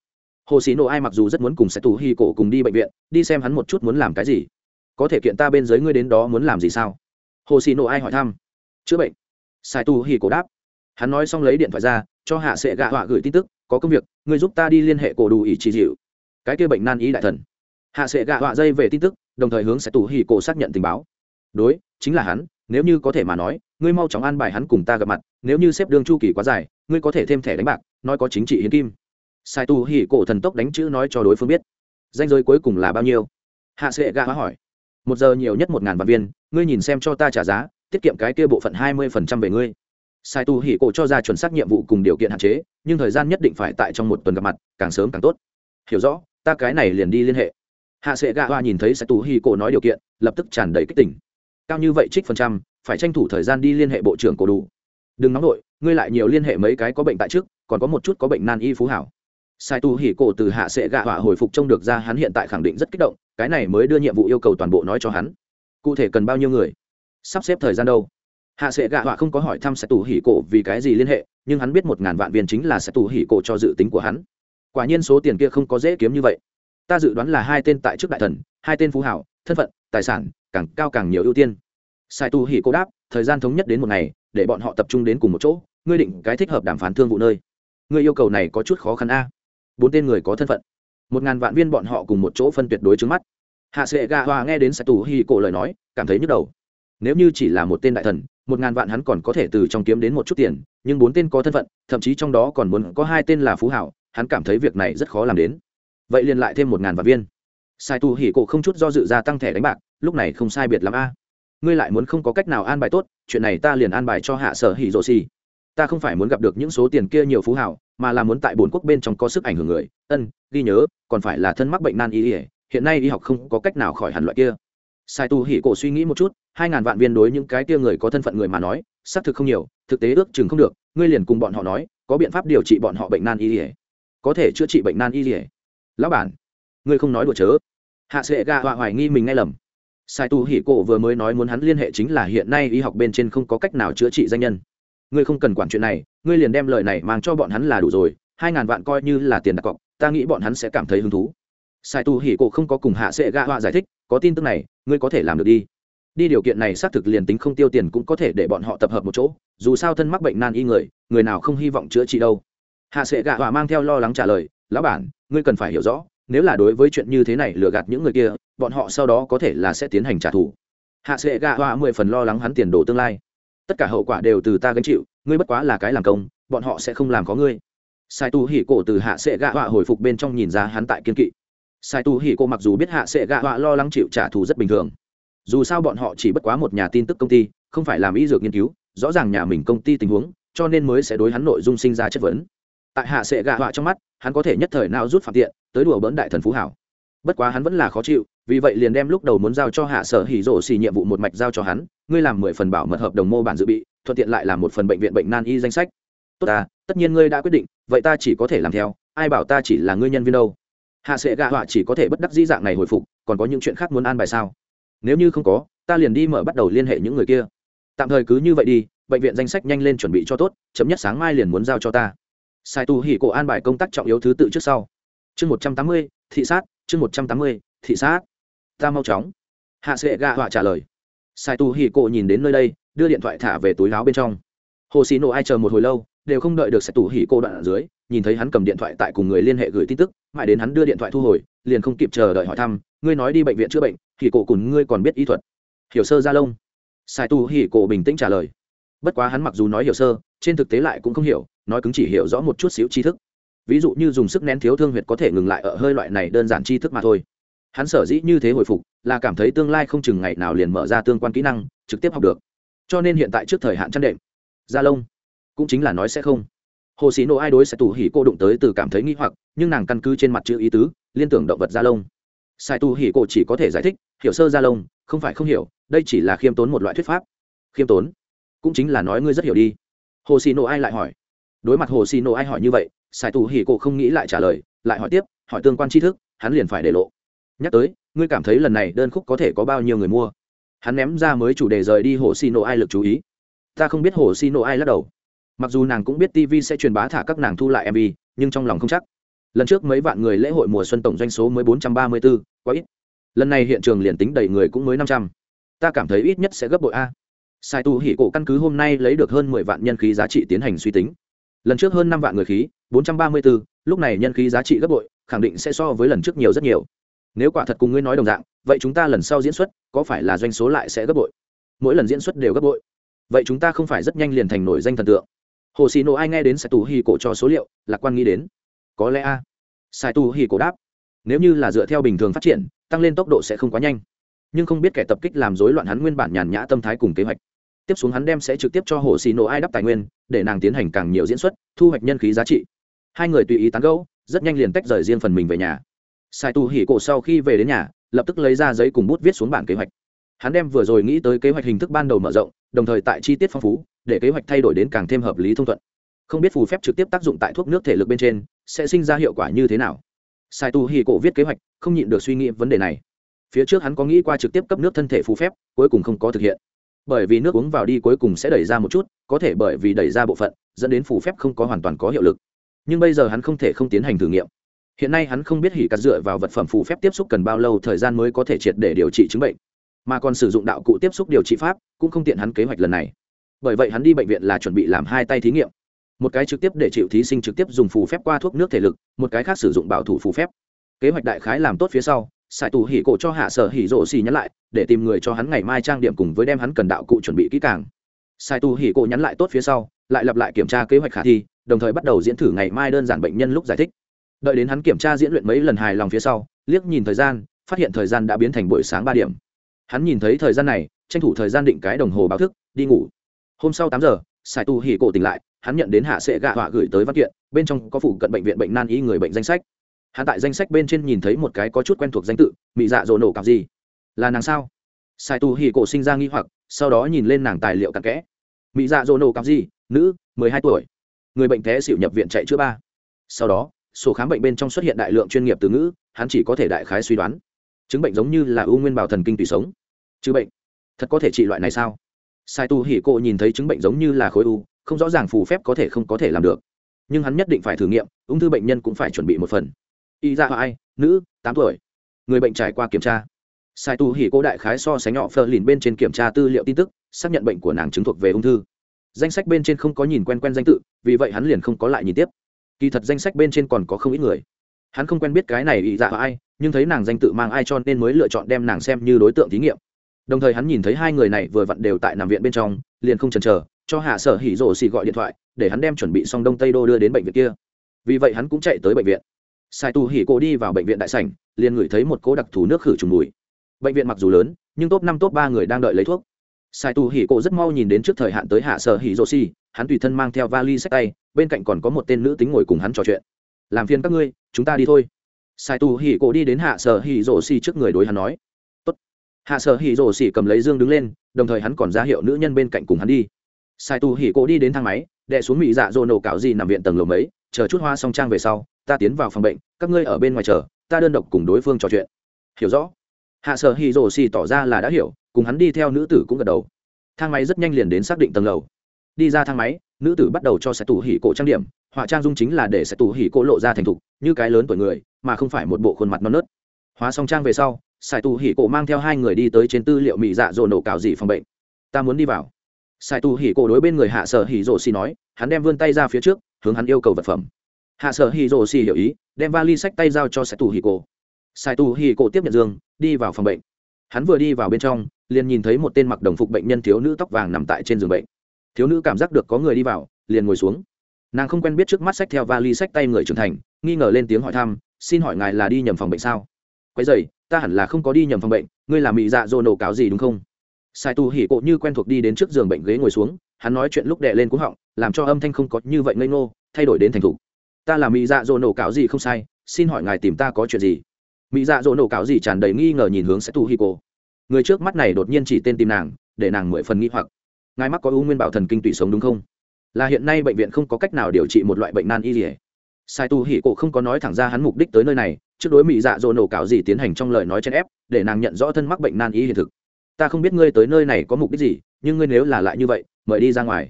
S1: Hồ xì nổ ai mặc dù rất muốn cùng sai tu hỉ cổ cùng đi bệnh viện, đi xem hắn một chút muốn làm cái gì. Có thể kiện ta bên dưới ngươi đến đó muốn làm gì sao? Hồ xì nổ ai hỏi thăm. Chữa bệnh. Sai tu hỉ cổ đáp hắn nói xong lấy điện thoại ra, cho hạ sệ gạ họa gửi tin tức, có công việc người giúp ta đi liên hệ cổ đủ ý chỉ dịu. Cái kia bệnh nan ý đại thần. Hạ sệ gạ họa dây về tin tức, đồng thời hướng sẽ tù hỉ cổ xác nhận tình báo. Đối, chính là hắn, nếu như có thể mà nói, ngươi mau chóng an bài hắn cùng ta gặp mặt, nếu như xếp đường chu kỳ quá dài, ngươi có thể thêm thẻ đánh bạc, nói có chính trị hiến kim. Sai tu hỉ cổ thần tốc đánh chữ nói cho đối phương biết. Danh giới cuối cùng là bao nhiêu? Hạ sệ gạ hỏi. Một giờ nhiều nhất một ngàn vạn viên, ngươi nhìn xem cho ta trả giá, tiết kiệm cái kia bộ phận hai mươi phần trăm về ngươi sai tu hỉ cổ cho ra chuẩn xác nhiệm vụ cùng điều kiện hạn chế, nhưng thời gian nhất định phải tại trong một tuần gặp mặt, càng sớm càng tốt. Hiểu rõ, ta cái này liền đi liên hệ. Hạ sệ gạ hoa nhìn thấy sai tu hỉ cổ nói điều kiện, lập tức tràn đầy kích tỉnh. Cao như vậy trích phần trăm, phải tranh thủ thời gian đi liên hệ bộ trưởng cổ đủ. Đừng nóng nổi ngươi lại nhiều liên hệ mấy cái có bệnh tại trước, còn có một chút có bệnh nan y phú hảo. Sai tu hỉ cổ từ hạ sệ gạ Hoa hồi phục trông được ra, hắn hiện tại khẳng định rất kích động, cái này mới đưa nhiệm vụ yêu cầu toàn bộ nói cho hắn. Cụ thể cần bao nhiêu người? Sắp xếp thời gian đâu? Hạ sệ gạ họa không có hỏi thăm sẽ tù hỉ cổ vì cái gì liên hệ, nhưng hắn biết một ngàn vạn viên chính là sẽ tù hỉ cổ cho dự tính của hắn. Quả nhiên số tiền kia không có dễ kiếm như vậy. Ta dự đoán là hai tên tại trước đại thần, hai tên phú hảo, thân phận, tài sản, càng cao càng nhiều ưu tiên. Sai tu hỉ cổ đáp, thời gian thống nhất đến một ngày, để bọn họ tập trung đến cùng một chỗ, ngươi định cái thích hợp đàm phán thương vụ nơi. Ngươi yêu cầu này có chút khó khăn a. Bốn tên người có thân phận. Một ngàn vạn viên bọn họ cùng một chỗ phân tuyệt đối trước mắt. Hạ sệ Gà hòa nghe đến sai tu hỉ cổ lời nói, cảm thấy nhức đầu nếu như chỉ là một tên đại thần, một ngàn vạn hắn còn có thể từ trong kiếm đến một chút tiền, nhưng bốn tên có thân phận, thậm chí trong đó còn muốn có hai tên là phú hảo, hắn cảm thấy việc này rất khó làm đến. Vậy liền lại thêm một ngàn vạn viên. Sai tu hỉ cổ không chút do dự gia tăng thẻ đánh bạc, lúc này không sai biệt l a. Ngươi lại muốn không có cách nào an bài tốt, chuyện này ta liền an bài cho hạ sở hỉ rộ xì. Ta không phải muốn gặp được những số tiền kia nhiều phú hảo, mà là muốn tại bốn quốc bên trong có sức ảnh hưởng người. Ân, ghi nhớ, còn phải là thân mắc bệnh nan y, hiện nay y học không có cách nào khỏi hẳn loại kia sai tu hỉ cổ suy nghĩ một chút, hai ngàn vạn viên đối những cái kia người có thân phận người mà nói, xác thực không nhiều, thực tế ước chừng không được, ngươi liền cùng bọn họ nói, có biện pháp điều trị bọn họ bệnh nan y ỉa có thể chữa trị bệnh nan y ỉa lão bản, ngươi không nói đùa chớ. Hạ sệ ga họa hoài nghi mình nghe lầm. Sai tu hỉ cổ vừa mới nói muốn hắn liên hệ chính là hiện nay y học bên trên không có cách nào chữa trị danh nhân. Ngươi không cần quản chuyện này, ngươi liền đem lời này mang cho bọn hắn là đủ rồi, hai ngàn vạn coi như là tiền đặt cọc, ta nghĩ bọn hắn sẽ cảm thấy hứng thú. Sai tu hỉ cổ không có cùng hạ sệ ga họa giải thích có tin tức này, ngươi có thể làm được đi. Đi điều kiện này xác thực liền tính không tiêu tiền cũng có thể để bọn họ tập hợp một chỗ, dù sao thân mắc bệnh nan y người người nào không hy vọng chữa trị đâu. Hạ sệ gạ họa mang theo lo lắng trả lời, lão bản, ngươi cần phải hiểu rõ, nếu là đối với chuyện như thế này lừa gạt những người kia, bọn họ sau đó có thể là sẽ tiến hành trả thù. Hạ sệ gạ họa mười phần lo lắng hắn tiền đồ tương lai. Tất cả hậu quả đều từ ta gánh chịu, ngươi bất quá là cái làm công, bọn họ sẽ không làm có ngươi. Sai tu hỉ cổ từ hạ sệ gạ họa hồi phục bên trong nhìn ra hắn tại kiên kỵ sai tu hỉ cô mặc dù biết hạ sệ gạ họa lo lắng chịu trả thù rất bình thường. Dù sao bọn họ chỉ bất quá một nhà tin tức công ty, không phải làm y dược nghiên cứu, rõ ràng nhà mình công ty tình huống, cho nên mới sẽ đối hắn nội dung sinh ra chất vấn. Tại hạ sệ gạ họa trong mắt, hắn có thể nhất thời nào rút phạm tiện, tới đùa bỡn đại thần phú hảo. Bất quá hắn vẫn là khó chịu, vì vậy liền đem lúc đầu muốn giao cho hạ sở hỉ rổ xì nhiệm vụ một mạch giao cho hắn, ngươi làm mười phần bảo mật hợp đồng mô bản dự bị, thuận tiện lại làm một phần bệnh viện bệnh nan y danh sách. Tốt ta, tất nhiên ngươi đã quyết định, vậy ta chỉ có thể làm theo, ai bảo ta chỉ là ngươi nhân viên đâu? Hạ sệ gạ họa chỉ có thể bất đắc dĩ dạng này hồi phục, còn có những chuyện khác muốn an bài sao? Nếu như không có, ta liền đi mở bắt đầu liên hệ những người kia. Tạm thời cứ như vậy đi, bệnh viện danh sách nhanh lên chuẩn bị cho tốt chấm nhất sáng mai liền muốn giao cho ta. Sai tu hỉ cổ an bài công tác trọng yếu thứ tự trước sau. Chương một trăm tám mươi, thị sát, chương một trăm tám mươi, thị sát. Ta mau chóng. Hạ sệ gạ họa trả lời. Sai tu hỉ cổ nhìn đến nơi đây, đưa điện thoại thả về túi láo bên trong. Hồ xì nổ ai chờ một hồi lâu, đều không đợi được sai tu hỉ cổ đoạn ở dưới, nhìn thấy hắn cầm điện thoại tại cùng người liên hệ gửi tin tức mãi đến hắn đưa điện thoại thu hồi, liền không kịp chờ đợi hỏi thăm, ngươi nói đi bệnh viện chữa bệnh thì cổ cùng ngươi còn biết y thuật. Hiểu sơ gia lông. Sai tu hỉ cổ bình tĩnh trả lời. Bất quá hắn mặc dù nói hiểu sơ, trên thực tế lại cũng không hiểu, nói cứng chỉ hiểu rõ một chút xíu tri thức. Ví dụ như dùng sức nén thiếu thương huyệt có thể ngừng lại ở hơi loại này đơn giản tri thức mà thôi. Hắn sở dĩ như thế hồi phục, là cảm thấy tương lai không chừng ngày nào liền mở ra tương quan kỹ năng, trực tiếp học được. Cho nên hiện tại trước thời hạn chăn đệm. Gia lông. Cũng chính là nói sẽ không hồ sĩ nộ ai đối sẽ tù hỉ cô đụng tới từ cảm thấy nghi hoặc, nhưng nàng căn cứ trên mặt chữ ý tứ, liên tưởng động vật gia lông sai tù hỉ cô chỉ có thể giải thích, hiểu sơ gia lông không phải không hiểu, đây chỉ là khiêm tốn một loại thuyết pháp. Khiêm tốn? Cũng chính là nói ngươi rất hiểu đi. Hồ xì nộ ai lại hỏi. Đối mặt hồ xì nộ ai hỏi như vậy, sài tù hỉ cô không nghĩ lại trả lời, lại hỏi tiếp, hỏi tương quan tri thức, hắn liền phải để lộ. Nhắc tới, ngươi cảm thấy lần này đơn khúc có thể có bao nhiêu người mua? Hắn ném ra mới chủ đề rời đi hồ xì nộ ai lực chú ý. Ta không biết hồ xì nộ ai lắc đầu mặc dù nàng cũng biết tv sẽ truyền bá thả các nàng thu lại mv nhưng trong lòng không chắc. Lần trước mấy vạn người lễ hội mùa xuân tổng doanh số mới bốn trăm ba mươi bốn quá ít. Lần này hiện trường liền tính đầy người cũng mới năm trăm. Ta cảm thấy ít nhất sẽ gấp bội a. Sai tu hỉ cổ căn cứ hôm nay lấy được hơn mười vạn nhân khí giá trị tiến hành suy tính. Lần trước hơn năm vạn người khí, bốn trăm ba mươi bốn lúc này nhân khí giá trị gấp bội, khẳng định sẽ so với lần trước nhiều rất nhiều. Nếu quả thật cùng ngươi nói đồng dạng, vậy chúng ta lần sau diễn xuất, có phải là doanh số lại sẽ gấp bội? Mỗi lần diễn xuất đều gấp bội. Vậy chúng ta không phải rất nhanh liền thành nổi danh thần tượng hồ xì nổ ai nghe đến sai tù hỉ cổ cho số liệu, lạc quan nghĩ đến. Có lẽ a. Sai tù hỉ cổ đáp, nếu như là dựa theo bình thường phát triển, tăng lên tốc độ sẽ không quá nhanh. Nhưng không biết kẻ tập kích làm rối loạn hắn nguyên bản nhàn nhã tâm thái cùng kế hoạch. Tiếp xuống hắn đem sẽ trực tiếp cho hồ xì nổ ai đắp tài nguyên, để nàng tiến hành càng nhiều diễn xuất, thu hoạch nhân khí giá trị. Hai người tùy ý tán gẫu, rất nhanh liền tách rời riêng phần mình về nhà. Sai tù hỉ cổ sau khi về đến nhà, lập tức lấy ra giấy cùng bút viết xuống bản kế hoạch hắn đem vừa rồi nghĩ tới kế hoạch hình thức ban đầu mở rộng, đồng thời tại chi tiết phong phú, để kế hoạch thay đổi đến càng thêm hợp lý thông thuận. Không biết phù phép trực tiếp tác dụng tại thuốc nước thể lực bên trên, sẽ sinh ra hiệu quả như thế nào? Sai tu hỉ cổ viết kế hoạch, không nhịn được suy nghĩ vấn đề này. Phía trước hắn có nghĩ qua trực tiếp cấp nước thân thể phù phép, cuối cùng không có thực hiện. Bởi vì nước uống vào đi cuối cùng sẽ đẩy ra một chút, có thể bởi vì đẩy ra bộ phận, dẫn đến phù phép không có hoàn toàn có hiệu lực. Nhưng bây giờ hắn không thể không tiến hành thử nghiệm. Hiện nay hắn không biết hỉ cắt dựa vào vật phẩm phù phép tiếp xúc cần bao lâu, thời gian mới có thể triệt để điều trị chứng bệnh mà còn sử dụng đạo cụ tiếp xúc điều trị pháp, cũng không tiện hắn kế hoạch lần này. Bởi vậy hắn đi bệnh viện là chuẩn bị làm hai tay thí nghiệm. Một cái trực tiếp để chịu thí sinh trực tiếp dùng phù phép qua thuốc nước thể lực, một cái khác sử dụng bảo thủ phù phép. Kế hoạch đại khái làm tốt phía sau sài tù hỉ cổ cho hạ sở hỉ rộ xì nhắn lại, để tìm người cho hắn ngày mai trang điểm cùng với đem hắn cần đạo cụ chuẩn bị kỹ càng. Sài tù hỉ cổ nhắn lại tốt phía sau, lại lặp lại kiểm tra kế hoạch khả thi, đồng thời bắt đầu diễn thử ngày mai đơn giản bệnh nhân lúc giải thích. Đợi đến hắn kiểm tra diễn luyện mấy lần hài lòng phía sau, liếc nhìn thời gian, phát hiện thời gian đã biến thành buổi sáng ba điểm hắn nhìn thấy thời gian này, tranh thủ thời gian định cái đồng hồ báo thức, đi ngủ. Hôm sau tám giờ, sài tu hỉ cổ tỉnh lại, hắn nhận đến hạ sẽ gạ họa gửi tới văn kiện, bên trong có phụ cận bệnh viện bệnh nan y người bệnh danh sách. Hắn tại danh sách bên trên nhìn thấy một cái có chút quen thuộc danh tự, mị dạ dỗ nổ cặp gì. Là nàng sao? Sài tu hì cổ sinh ra nghi hoặc, sau đó nhìn lên nàng tài liệu cặn kẽ. Mỹ dạ dỗ nổ cặp gì, nữ, mười hai tuổi. Người bệnh té xịu nhập viện chạy chữa ba. Sau đó số khám bệnh bên trong xuất hiện đại lượng chuyên nghiệp từ ngữ, hắn chỉ có thể đại khái suy đoán. Chứng bệnh giống như là u nguyên bào thần kinh tùy sống chứ bệnh? Thật có thể trị loại này sao? Sai tu hỉ cộ nhìn thấy chứng bệnh giống như là khối u, không rõ ràng phù phép có thể không có thể làm được. Nhưng hắn nhất định phải thử nghiệm, ung thư bệnh nhân cũng phải chuẩn bị một phần. Y dạ ra ai nữ, tám tuổi. Người bệnh trải qua kiểm tra. Sai tu hỉ cô đại khái so sánh nhỏ phờ lìn bên trên kiểm tra tư liệu tin tức, xác nhận bệnh của nàng chứng thuộc về ung thư. Danh sách bên trên không có nhìn quen quen danh tự, vì vậy hắn liền không có lại nhìn tiếp. Kỳ thật danh sách bên trên còn có không ít người. Hắn không quen biết cái này ý dạ ai nhưng thấy nàng danh tự mang ai cho nên mới lựa chọn đem nàng xem như đối tượng thí nghiệm đồng thời hắn nhìn thấy hai người này vừa vặn đều tại nằm viện bên trong, liền không chần chờ, cho hạ sở hỉ rổ xì gọi điện thoại, để hắn đem chuẩn bị xong đông tây đô đưa đến bệnh viện kia. Vì vậy hắn cũng chạy tới bệnh viện. Sai tu hỉ cô đi vào bệnh viện đại sảnh, liền ngửi thấy một cỗ đặc thù nước khử trùng mùi. Bệnh viện mặc dù lớn, nhưng top năm, top ba người đang đợi lấy thuốc. Sai tu hỉ cô rất mau nhìn đến trước thời hạn tới hạ sở hỉ rổ xì, hắn tùy thân mang theo vali, sách tay, bên cạnh còn có một tên nữ tính ngồi cùng hắn trò chuyện. Làm phiền các ngươi, chúng ta đi thôi. Sai tu hỉ cô đi đến hạ sở hỉ rổ xì trước người đối hắn nói hạ sở hỉ rổ xỉ cầm lấy dương đứng lên, đồng thời hắn còn ra hiệu nữ nhân bên cạnh cùng hắn đi. Sai tu hỉ cô đi đến thang máy đệ xuống mỹ dạ dỗ nổ cạo gì nằm viện tầng lầu mấy, chờ chút hoa xong trang về sau, ta tiến vào phòng bệnh, các ngươi ở bên ngoài chờ, ta đơn độc cùng đối phương trò chuyện. Hiểu rõ. Hạ sở hỉ rổ xỉ tỏ ra là đã hiểu, cùng hắn đi theo nữ tử cũng gật đầu. Thang máy rất nhanh liền đến xác định tầng lầu. Đi ra thang máy, nữ tử bắt đầu cho sẽ tu hỉ cổ trang điểm, họa trang dung chính là để sẽ tu hỉ cổ lộ ra thành thục, như cái lớn tuổi người, mà không phải một bộ khuôn mặt non nớt. Hóa xong trang về sau sài tù hỉ cổ mang theo hai người đi tới trên tư liệu mỹ dạ dỗ nổ cào dị phòng bệnh. Ta muốn đi vào. Sài tù hỉ cổ đối bên người hạ sở hỉ rổ xì nói, hắn đem vươn tay ra phía trước, hướng hắn yêu cầu vật phẩm. Hạ sở hỉ rổ xì hiểu ý, đem vali sách tay giao cho sài tù hỉ cổ. Sài tù hỉ cổ tiếp nhận dương, đi vào phòng bệnh. Hắn vừa đi vào bên trong, liền nhìn thấy một tên mặc đồng phục bệnh nhân thiếu nữ tóc vàng nằm tại trên giường bệnh. Thiếu nữ cảm giác được có người đi vào, liền ngồi xuống. Nàng không quen biết trước mắt sách theo vali sách tay người trưởng thành, nghi ngờ lên tiếng hỏi thăm, xin hỏi ngài là đi nhầm phòng bệnh sao? Quái dày ta hẳn là không có đi nhầm phòng bệnh, ngươi là Mị dạ dỗ nổ cáo gì đúng không? Sai tu hỉ cộ như quen thuộc đi đến trước giường bệnh ghế ngồi xuống, hắn nói chuyện lúc đệ lên cúng họng, làm cho âm thanh không có như vậy ngây ngô, thay đổi đến thành thục. Ta là Mị dạ dỗ nổ cáo gì không sai, xin hỏi ngài tìm ta có chuyện gì? Mỹ dạ dỗ nổ cáo gì tràn đầy nghi ngờ nhìn hướng sai tu hỉ cộ người trước mắt này đột nhiên chỉ tên tìm nàng, để nàng mười phần nghi hoặc. Ngài mắc có u nguyên bảo thần kinh tủy sống đúng không? Là hiện nay bệnh viện không có cách nào điều trị một loại bệnh nan y dỉa sai tu hỉ cổ không có nói thẳng ra hắn mục đích tới nơi này trước đối mỹ dạ dỗ nổ cạo gì tiến hành trong lời nói chen ép, để nàng nhận rõ thân mắc bệnh nan y hiện thực. Ta không biết ngươi tới nơi này có mục đích gì, nhưng ngươi nếu là lại như vậy, mời đi ra ngoài.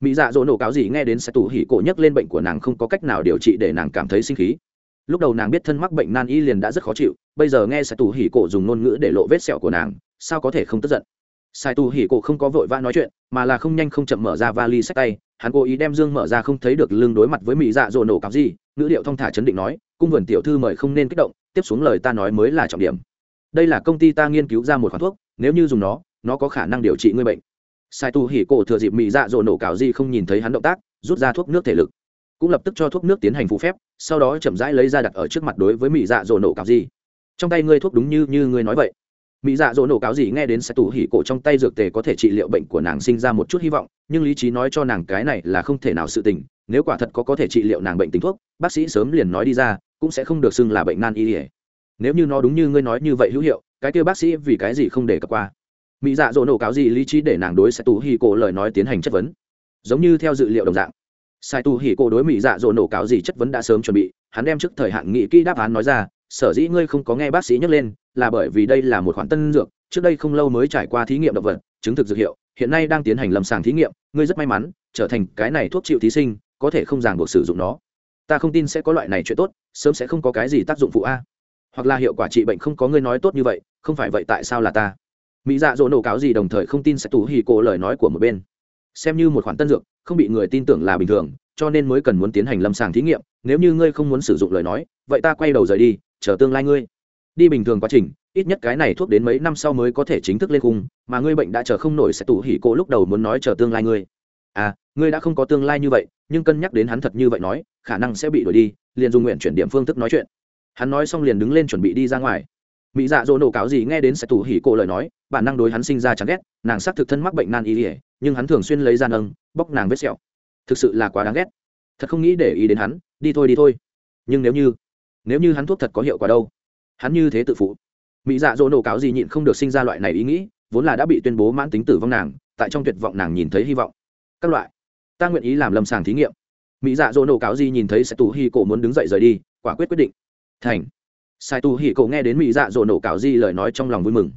S1: Mỹ dạ dỗ nổ cáo gì nghe đến sai tủ hỉ cổ nhắc lên bệnh của nàng không có cách nào điều trị để nàng cảm thấy sinh khí. Lúc đầu nàng biết thân mắc bệnh nan y liền đã rất khó chịu, bây giờ nghe sai tù hỉ cổ dùng ngôn ngữ để lộ vết sẹo của nàng, sao có thể không tức giận? Sai tù hỉ cổ không có vội vã nói chuyện, mà là không nhanh không chậm mở ra vali sách tay, hắn cố ý đem dương mở ra không thấy được lưng đối mặt với mỹ dạ dỗ nổ cáo gì ngữ liệu thong thả chấn định nói, cung vườn tiểu thư mời không nên kích động, tiếp xuống lời ta nói mới là trọng điểm. Đây là công ty ta nghiên cứu ra một khoản thuốc, nếu như dùng nó nó có khả năng điều trị người bệnh. Sai tu hỉ cổ thừa dịp mỹ dạ dỗ nổ cào gì không nhìn thấy hắn động tác, rút ra thuốc nước thể lực. Cũng lập tức cho thuốc nước tiến hành phù phép, sau đó chậm rãi lấy ra đặt ở trước mặt đối với mỹ dạ dỗ nổ cào gì trong tay ngươi thuốc đúng như như ngươi nói vậy. Mỹ dạ dỗ nổ cáo gì nghe đến sẽ tủ hỉ cổ trong tay dược tề có thể trị liệu bệnh của nàng sinh ra một chút hy vọng, nhưng lý trí nói cho nàng cái này là không thể nào sự tình nếu quả thật có có thể trị liệu nàng bệnh tính thuốc, bác sĩ sớm liền nói đi ra, cũng sẽ không được xưng là bệnh nan y ỉa nếu như nó đúng như ngươi nói như vậy hữu hiệu, cái kia bác sĩ vì cái gì không để cập qua? Mỹ dạ dỗ nổ cáo gì lý trí để nàng đối sai tù hỉ cổ lời nói tiến hành chất vấn. Giống như theo dự liệu đồng dạng, sai tù hỉ cổ đối mỹ dạ dỗ nổ cáo gì chất vấn đã sớm chuẩn bị, hắn đem trước thời hạn nghị kỹ đáp án nói ra, sở dĩ ngươi không có nghe bác sĩ nhắc lên, là bởi vì đây là một khoản tân dược, trước đây không lâu mới trải qua thí nghiệm động vật, chứng thực dược hiệu, hiện nay đang tiến hành lâm sàng thí nghiệm, ngươi rất may mắn, trở thành cái này thuốc chịu thí sinh có thể không ràng buộc sử dụng nó. Ta không tin sẽ có loại này chuyện tốt, sớm sẽ không có cái gì tác dụng phụ a. Hoặc là hiệu quả trị bệnh không có ngươi nói tốt như vậy, không phải vậy tại sao là ta? Mỹ dạ dỗ nổ cáo gì đồng thời không tin sẽ tù hì cổ lời nói của một bên. Xem như một khoản tân dược, không bị người tin tưởng là bình thường, cho nên mới cần muốn tiến hành lâm sàng thí nghiệm, nếu như ngươi không muốn sử dụng lời nói, vậy ta quay đầu rời đi, chờ tương lai ngươi. Đi bình thường quá trình, ít nhất cái này thuốc đến mấy năm sau mới có thể chính thức lên cung mà ngươi bệnh đã chờ không nổi sẽ tủ hỉ cổ lúc đầu muốn nói chờ tương lai ngươi à ngươi đã không có tương lai như vậy, nhưng cân nhắc đến hắn thật như vậy nói, khả năng sẽ bị đuổi đi, liền dùng nguyện chuyển điểm phương thức nói chuyện. Hắn nói xong liền đứng lên chuẩn bị đi ra ngoài. Mỹ dạ dỗ nổ cáo gì nghe đến sẽ tủ hỉ cổ lời nói, bản năng đối hắn sinh ra chán ghét, nàng xác thực thân mắc bệnh nan y ỉa nhưng hắn thường xuyên lấy ra nâng, bóc nàng vết sẹo. Thực sự là quá đáng ghét. Thật không nghĩ để ý đến hắn, đi thôi đi thôi. Nhưng nếu như nếu như hắn thuốc thật có hiệu quả đâu? Hắn như thế tự phụ. Mỹ dạ dỗ nổ cáo gì nhịn không được sinh ra loại này ý nghĩ, vốn là đã bị tuyên bố mãn tính tử vong nàng, tại trong tuyệt vọng nàng nhìn thấy hy vọng các loại. Ta nguyện ý làm lâm sàng thí nghiệm. Mỹ dạ dỗ nổ cáo gì nhìn thấy sai tù hi cổ muốn đứng dậy rời đi, quả quyết quyết định. Thành. Sai tù hi cổ nghe đến mỹ dạ dỗ nổ cáo gì lời nói trong lòng vui mừng.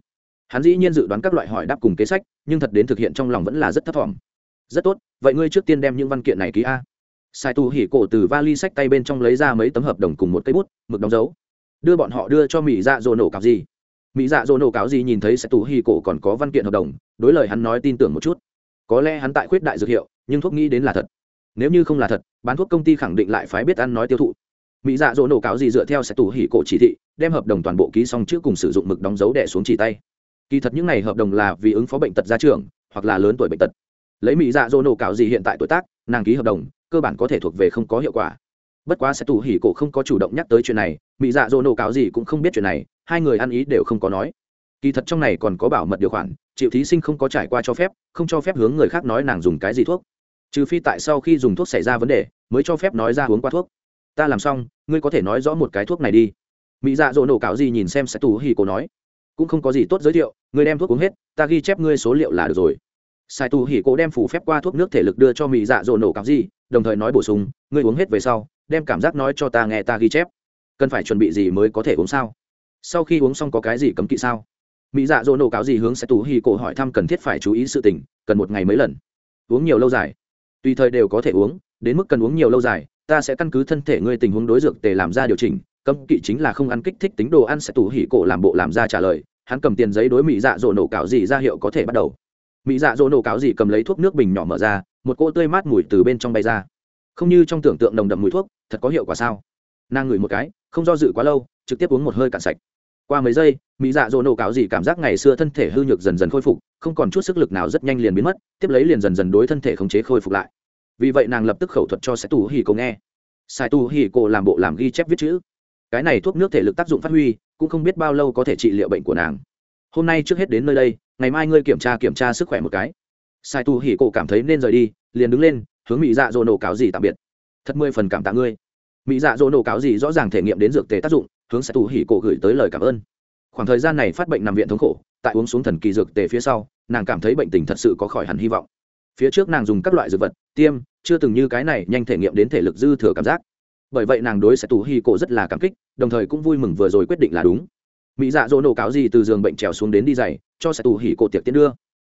S1: Hắn dĩ nhiên dự đoán các loại hỏi đáp cùng kế sách, nhưng thật đến thực hiện trong lòng vẫn là rất thấp thỏm. Rất tốt, vậy ngươi trước tiên đem những văn kiện này ký a. Sai tu hỉ cổ từ vali sách tay bên trong lấy ra mấy tấm hợp đồng cùng một cây bút, mực đóng dấu. Đưa bọn họ đưa cho mỹ dạ dỗ nổ cáo gì. Mỹ dạ dỗ nổ cáo gì nhìn thấy Sai tù hi cổ còn có văn kiện hợp đồng, đối lời hắn nói tin tưởng một chút có lẽ hắn tại khuyết đại dược hiệu, nhưng thuốc nghĩ đến là thật. Nếu như không là thật, bán thuốc công ty khẳng định lại phái biết ăn nói tiêu thụ. Mỹ dạ dỗ nổ cáo gì dựa theo sẽ tù hỉ cổ chỉ thị, đem hợp đồng toàn bộ ký xong trước cùng sử dụng mực đóng dấu đẻ xuống chỉ tay. Kỳ thật những n à y hợp đồng là vì ứng phó bệnh tật ra trường hoặc là lớn tuổi bệnh tật. Lấy mỹ dạ dỗ nổ cáo gì hiện tại tuổi tác, nàng ký hợp đồng, cơ bản có thể thuộc về không có hiệu quả. Bất quá sẽ tù hỉ cổ không có chủ động nhắc tới chuyện này, mỹ dạ dỗ nổ cáo gì cũng không biết chuyện này, hai người ăn ý đều không có nói kỳ thật trong này còn có bảo mật điều khoản chịu thí sinh không có trải qua cho phép, không cho phép hướng người khác nói nàng dùng cái gì thuốc. Trừ phi tại sau khi dùng thuốc xảy ra vấn đề, mới cho phép nói ra uống qua thuốc. Ta làm xong, ngươi có thể nói rõ một cái thuốc này đi. Mỹ dạ dỗ nổ cáo gì nhìn xem sẽ tù hỉ cổ nói. Cũng không có gì tốt giới thiệu, ngươi đem thuốc uống hết, ta ghi chép ngươi số liệu là được rồi. Sai tù hỉ cổ đem phủ phép qua thuốc nước thể lực đưa cho mỹ dạ dỗ nổ cáo gì, đồng thời nói bổ sung, ngươi uống hết về sau, đem cảm giác nói cho ta nghe ta ghi chép. Cần phải chuẩn bị gì mới có thể uống sao? Sau khi uống xong có cái gì cấm kỵ sao? Mỹ dạ dỗ nổ cáo gì hướng sẽ tù hì cổ hỏi thăm cần thiết phải chú ý sự tình, cần một ngày mấy lần. Uống nhiều lâu dài. Tùy thời đều có thể uống, đến mức cần uống nhiều lâu dài, ta sẽ căn cứ thân thể ngươi tình huống đối dược tề làm ra điều chỉnh, cấm kỵ chính là không ăn kích thích tính đồ ăn sẽ tù hỉ cổ làm bộ làm ra trả lời, hắn cầm tiền giấy đối mỹ dạ dỗ nổ cáo gì ra hiệu có thể bắt đầu. Mỹ dạ dỗ nổ cáo gì cầm lấy thuốc nước bình nhỏ mở ra, một cỗ tươi mát mùi từ bên trong bay ra. Không như trong tưởng tượng nồng đậm mùi thuốc, thật có hiệu quả sao? Nàng ngửi một cái, không do dự quá lâu, trực tiếp uống một hơi cạn sạch qua mấy giây, mỹ dạ dỗ nổ cáo gì cảm giác ngày xưa thân thể hư nhược dần dần khôi phục, không còn chút sức lực nào rất nhanh liền biến mất, tiếp lấy liền dần dần đối thân thể khống chế khôi phục lại. Vì vậy nàng lập tức khẩu thuật cho sai tù hì cô nghe. Sai tù hì cô làm bộ làm ghi chép viết chữ. Cái này thuốc nước thể lực tác dụng phát huy, cũng không biết bao lâu có thể trị liệu bệnh của nàng. Hôm nay trước hết đến nơi đây, ngày mai ngươi kiểm tra kiểm tra sức khỏe một cái. Sai tù hì cô cảm thấy nên rời đi, liền đứng lên, hướng mỹ dạ dỗ nổ cáo gì tạm biệt. Thật mười phần cảm tạ ngươi. Mỹ dạ dỗ nổ cáo gì rõ ràng thể nghiệm đến dược tề tác dụng hướng sẽ tù hỉ cô gửi tới lời cảm ơn. Khoảng thời gian này phát bệnh nằm viện thống khổ, tại uống xuống thần kỳ dược tề phía sau, nàng cảm thấy bệnh tình thật sự có khỏi hẳn hy vọng. Phía trước nàng dùng các loại dược vật, tiêm, chưa từng như cái này nhanh thể nghiệm đến thể lực dư thừa cảm giác. Bởi vậy nàng đối sẽ tù hỉ cổ rất là cảm kích, đồng thời cũng vui mừng vừa rồi quyết định là đúng. Mỹ dạ dỗ nổ cáo gì từ giường bệnh trèo xuống đến đi dày cho sẽ tù hỉ cổ tiệc tiến đưa.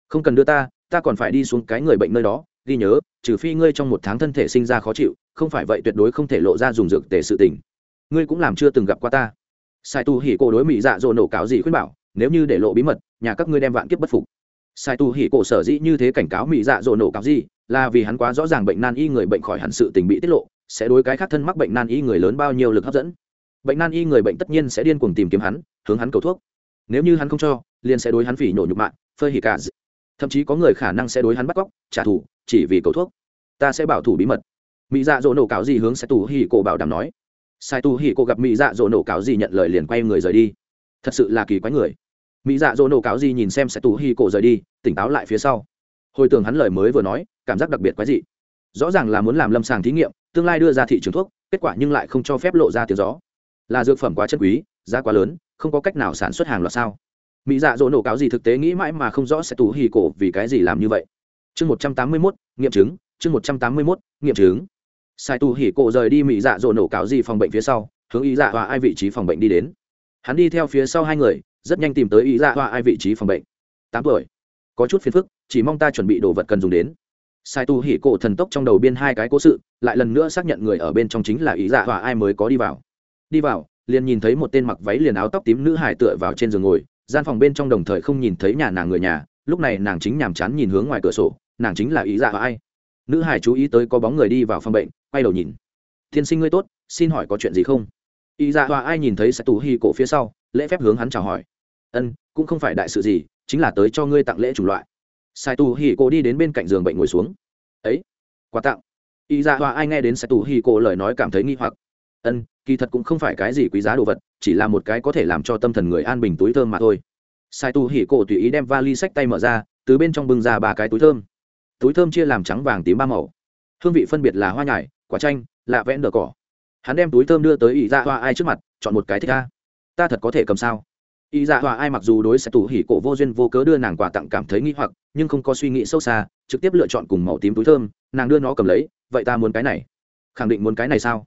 S1: Không cần đưa ta ta còn phải đi xuống cái người bệnh nơi đó, ghi nhớ, trừ phi ngươi trong một tháng thân thể sinh ra khó chịu, không phải vậy tuyệt đối không thể lộ ra dùng dược tề sự tình ngươi cũng làm chưa từng gặp qua ta. Sai tu hỉ cổ đối mỹ dạ dỗ nổ cáo gì khuyên bảo, nếu như để lộ bí mật, nhà các ngươi đem vạn kiếp bất phục. Sai tu hỉ cổ sở dĩ như thế cảnh cáo mỹ dạ dỗ nổ cáo gì, là vì hắn quá rõ ràng bệnh nan y người bệnh khỏi hẳn sự tình bị tiết lộ, sẽ đối cái khác thân mắc bệnh nan y người lớn bao nhiêu lực hấp dẫn. Bệnh nan y người bệnh tất nhiên sẽ điên cuồng tìm kiếm hắn, hướng hắn cầu thuốc. Nếu như hắn không cho, liền sẽ đối hắn phỉ nổ nhục mạng phơi hỉ cả thậm chí có người khả năng sẽ đối hắn bắt cóc, trả thù, chỉ vì cầu thuốc. Ta sẽ bảo thủ bí mật. Mỹ dạ dỗ nổ cáo gì hướng sai tu hỉ cổ bảo đảm nói sai tu hỉ cổ gặp mỹ dạ dỗ nổ cáo gì nhận lời liền quay người rời đi. Thật sự là kỳ quái người. Mỹ dạ dỗ nổ cáo gì nhìn xem sai tu hỉ cổ rời đi, tỉnh táo lại phía sau. Hồi tưởng hắn lời mới vừa nói, cảm giác đặc biệt quái dị. Rõ ràng là muốn làm lâm sàng thí nghiệm, tương lai đưa ra thị trường thuốc, kết quả nhưng lại không cho phép lộ ra tiếng gió. Là dược phẩm quá chân quý, giá quá lớn, không có cách nào sản xuất hàng loạt sao. Mỹ dạ dỗ nổ cáo gì thực tế nghĩ mãi mà không rõ sẽ tù hì cổ vì cái gì làm như vậy. Chương một trăm tám mươi mốt, nghiệm chứng, chương một trăm tám mươi mốt, nghiệm chứng sai tù Hỉ cổ rời đi mỹ dạ dỗ nổ cáo gì phòng bệnh phía sau, hướng ý dạ và ai vị trí phòng bệnh đi đến. Hắn đi theo phía sau hai người, rất nhanh tìm tới ý dạ và ai vị trí phòng bệnh. Tám tuổi. Có chút phiền phức, chỉ mong ta chuẩn bị đồ vật cần dùng đến. Sai tu hỉ cổ thần tốc trong đầu biên hai cái cố sự, lại lần nữa xác nhận người ở bên trong chính là ý dạ và ai mới có đi vào. Đi vào, liền nhìn thấy một tên mặc váy liền áo tóc tím nữ hải tựa vào trên giường ngồi, gian phòng bên trong đồng thời không nhìn thấy nhà nàng người nhà, lúc này nàng chính nhàm chán nhìn hướng ngoài cửa sổ, nàng chính là ý dạ và ai nữ hải chú ý tới có bóng người đi vào phòng bệnh, quay đầu nhìn. Tiên sinh ngươi tốt, xin hỏi có chuyện gì không? Y dạ hòa ai nhìn thấy sai tu Hi cổ phía sau, lễ phép hướng hắn chào hỏi. Ân, cũng không phải đại sự gì, chính là tới cho ngươi tặng lễ chủng loại. Sai tu Hi Cổ đi đến bên cạnh giường bệnh ngồi xuống. Ấy, quà tặng. Y dạ hòa ai nghe đến sai tu Hi Cổ lời nói cảm thấy nghi hoặc. Ân, kỳ thật cũng không phải cái gì quý giá đồ vật, chỉ là một cái có thể làm cho tâm thần người an bình túi thơm mà thôi. Sai tu Hi Cổ tùy ý đem vali sách tay mở ra, từ bên trong bưng ra ba cái túi thơm túi thơm chia làm trắng vàng tím ba màu. Hương vị phân biệt là hoa nhài, quả chanh, lạ vẽn đờ cỏ. Hắn đem túi thơm đưa tới ý ra dạ hoa ai trước mặt, chọn một cái thích ra ta thật có thể cầm sao? Ý dạ hoa ai mặc dù đối sẽ tủ hỉ cổ vô duyên vô cớ đưa nàng quà tặng cảm thấy nghi hoặc, nhưng không có suy nghĩ sâu xa, trực tiếp lựa chọn cùng màu tím túi thơm, nàng đưa nó cầm lấy, vậy ta muốn cái này. Khẳng định muốn cái này sao?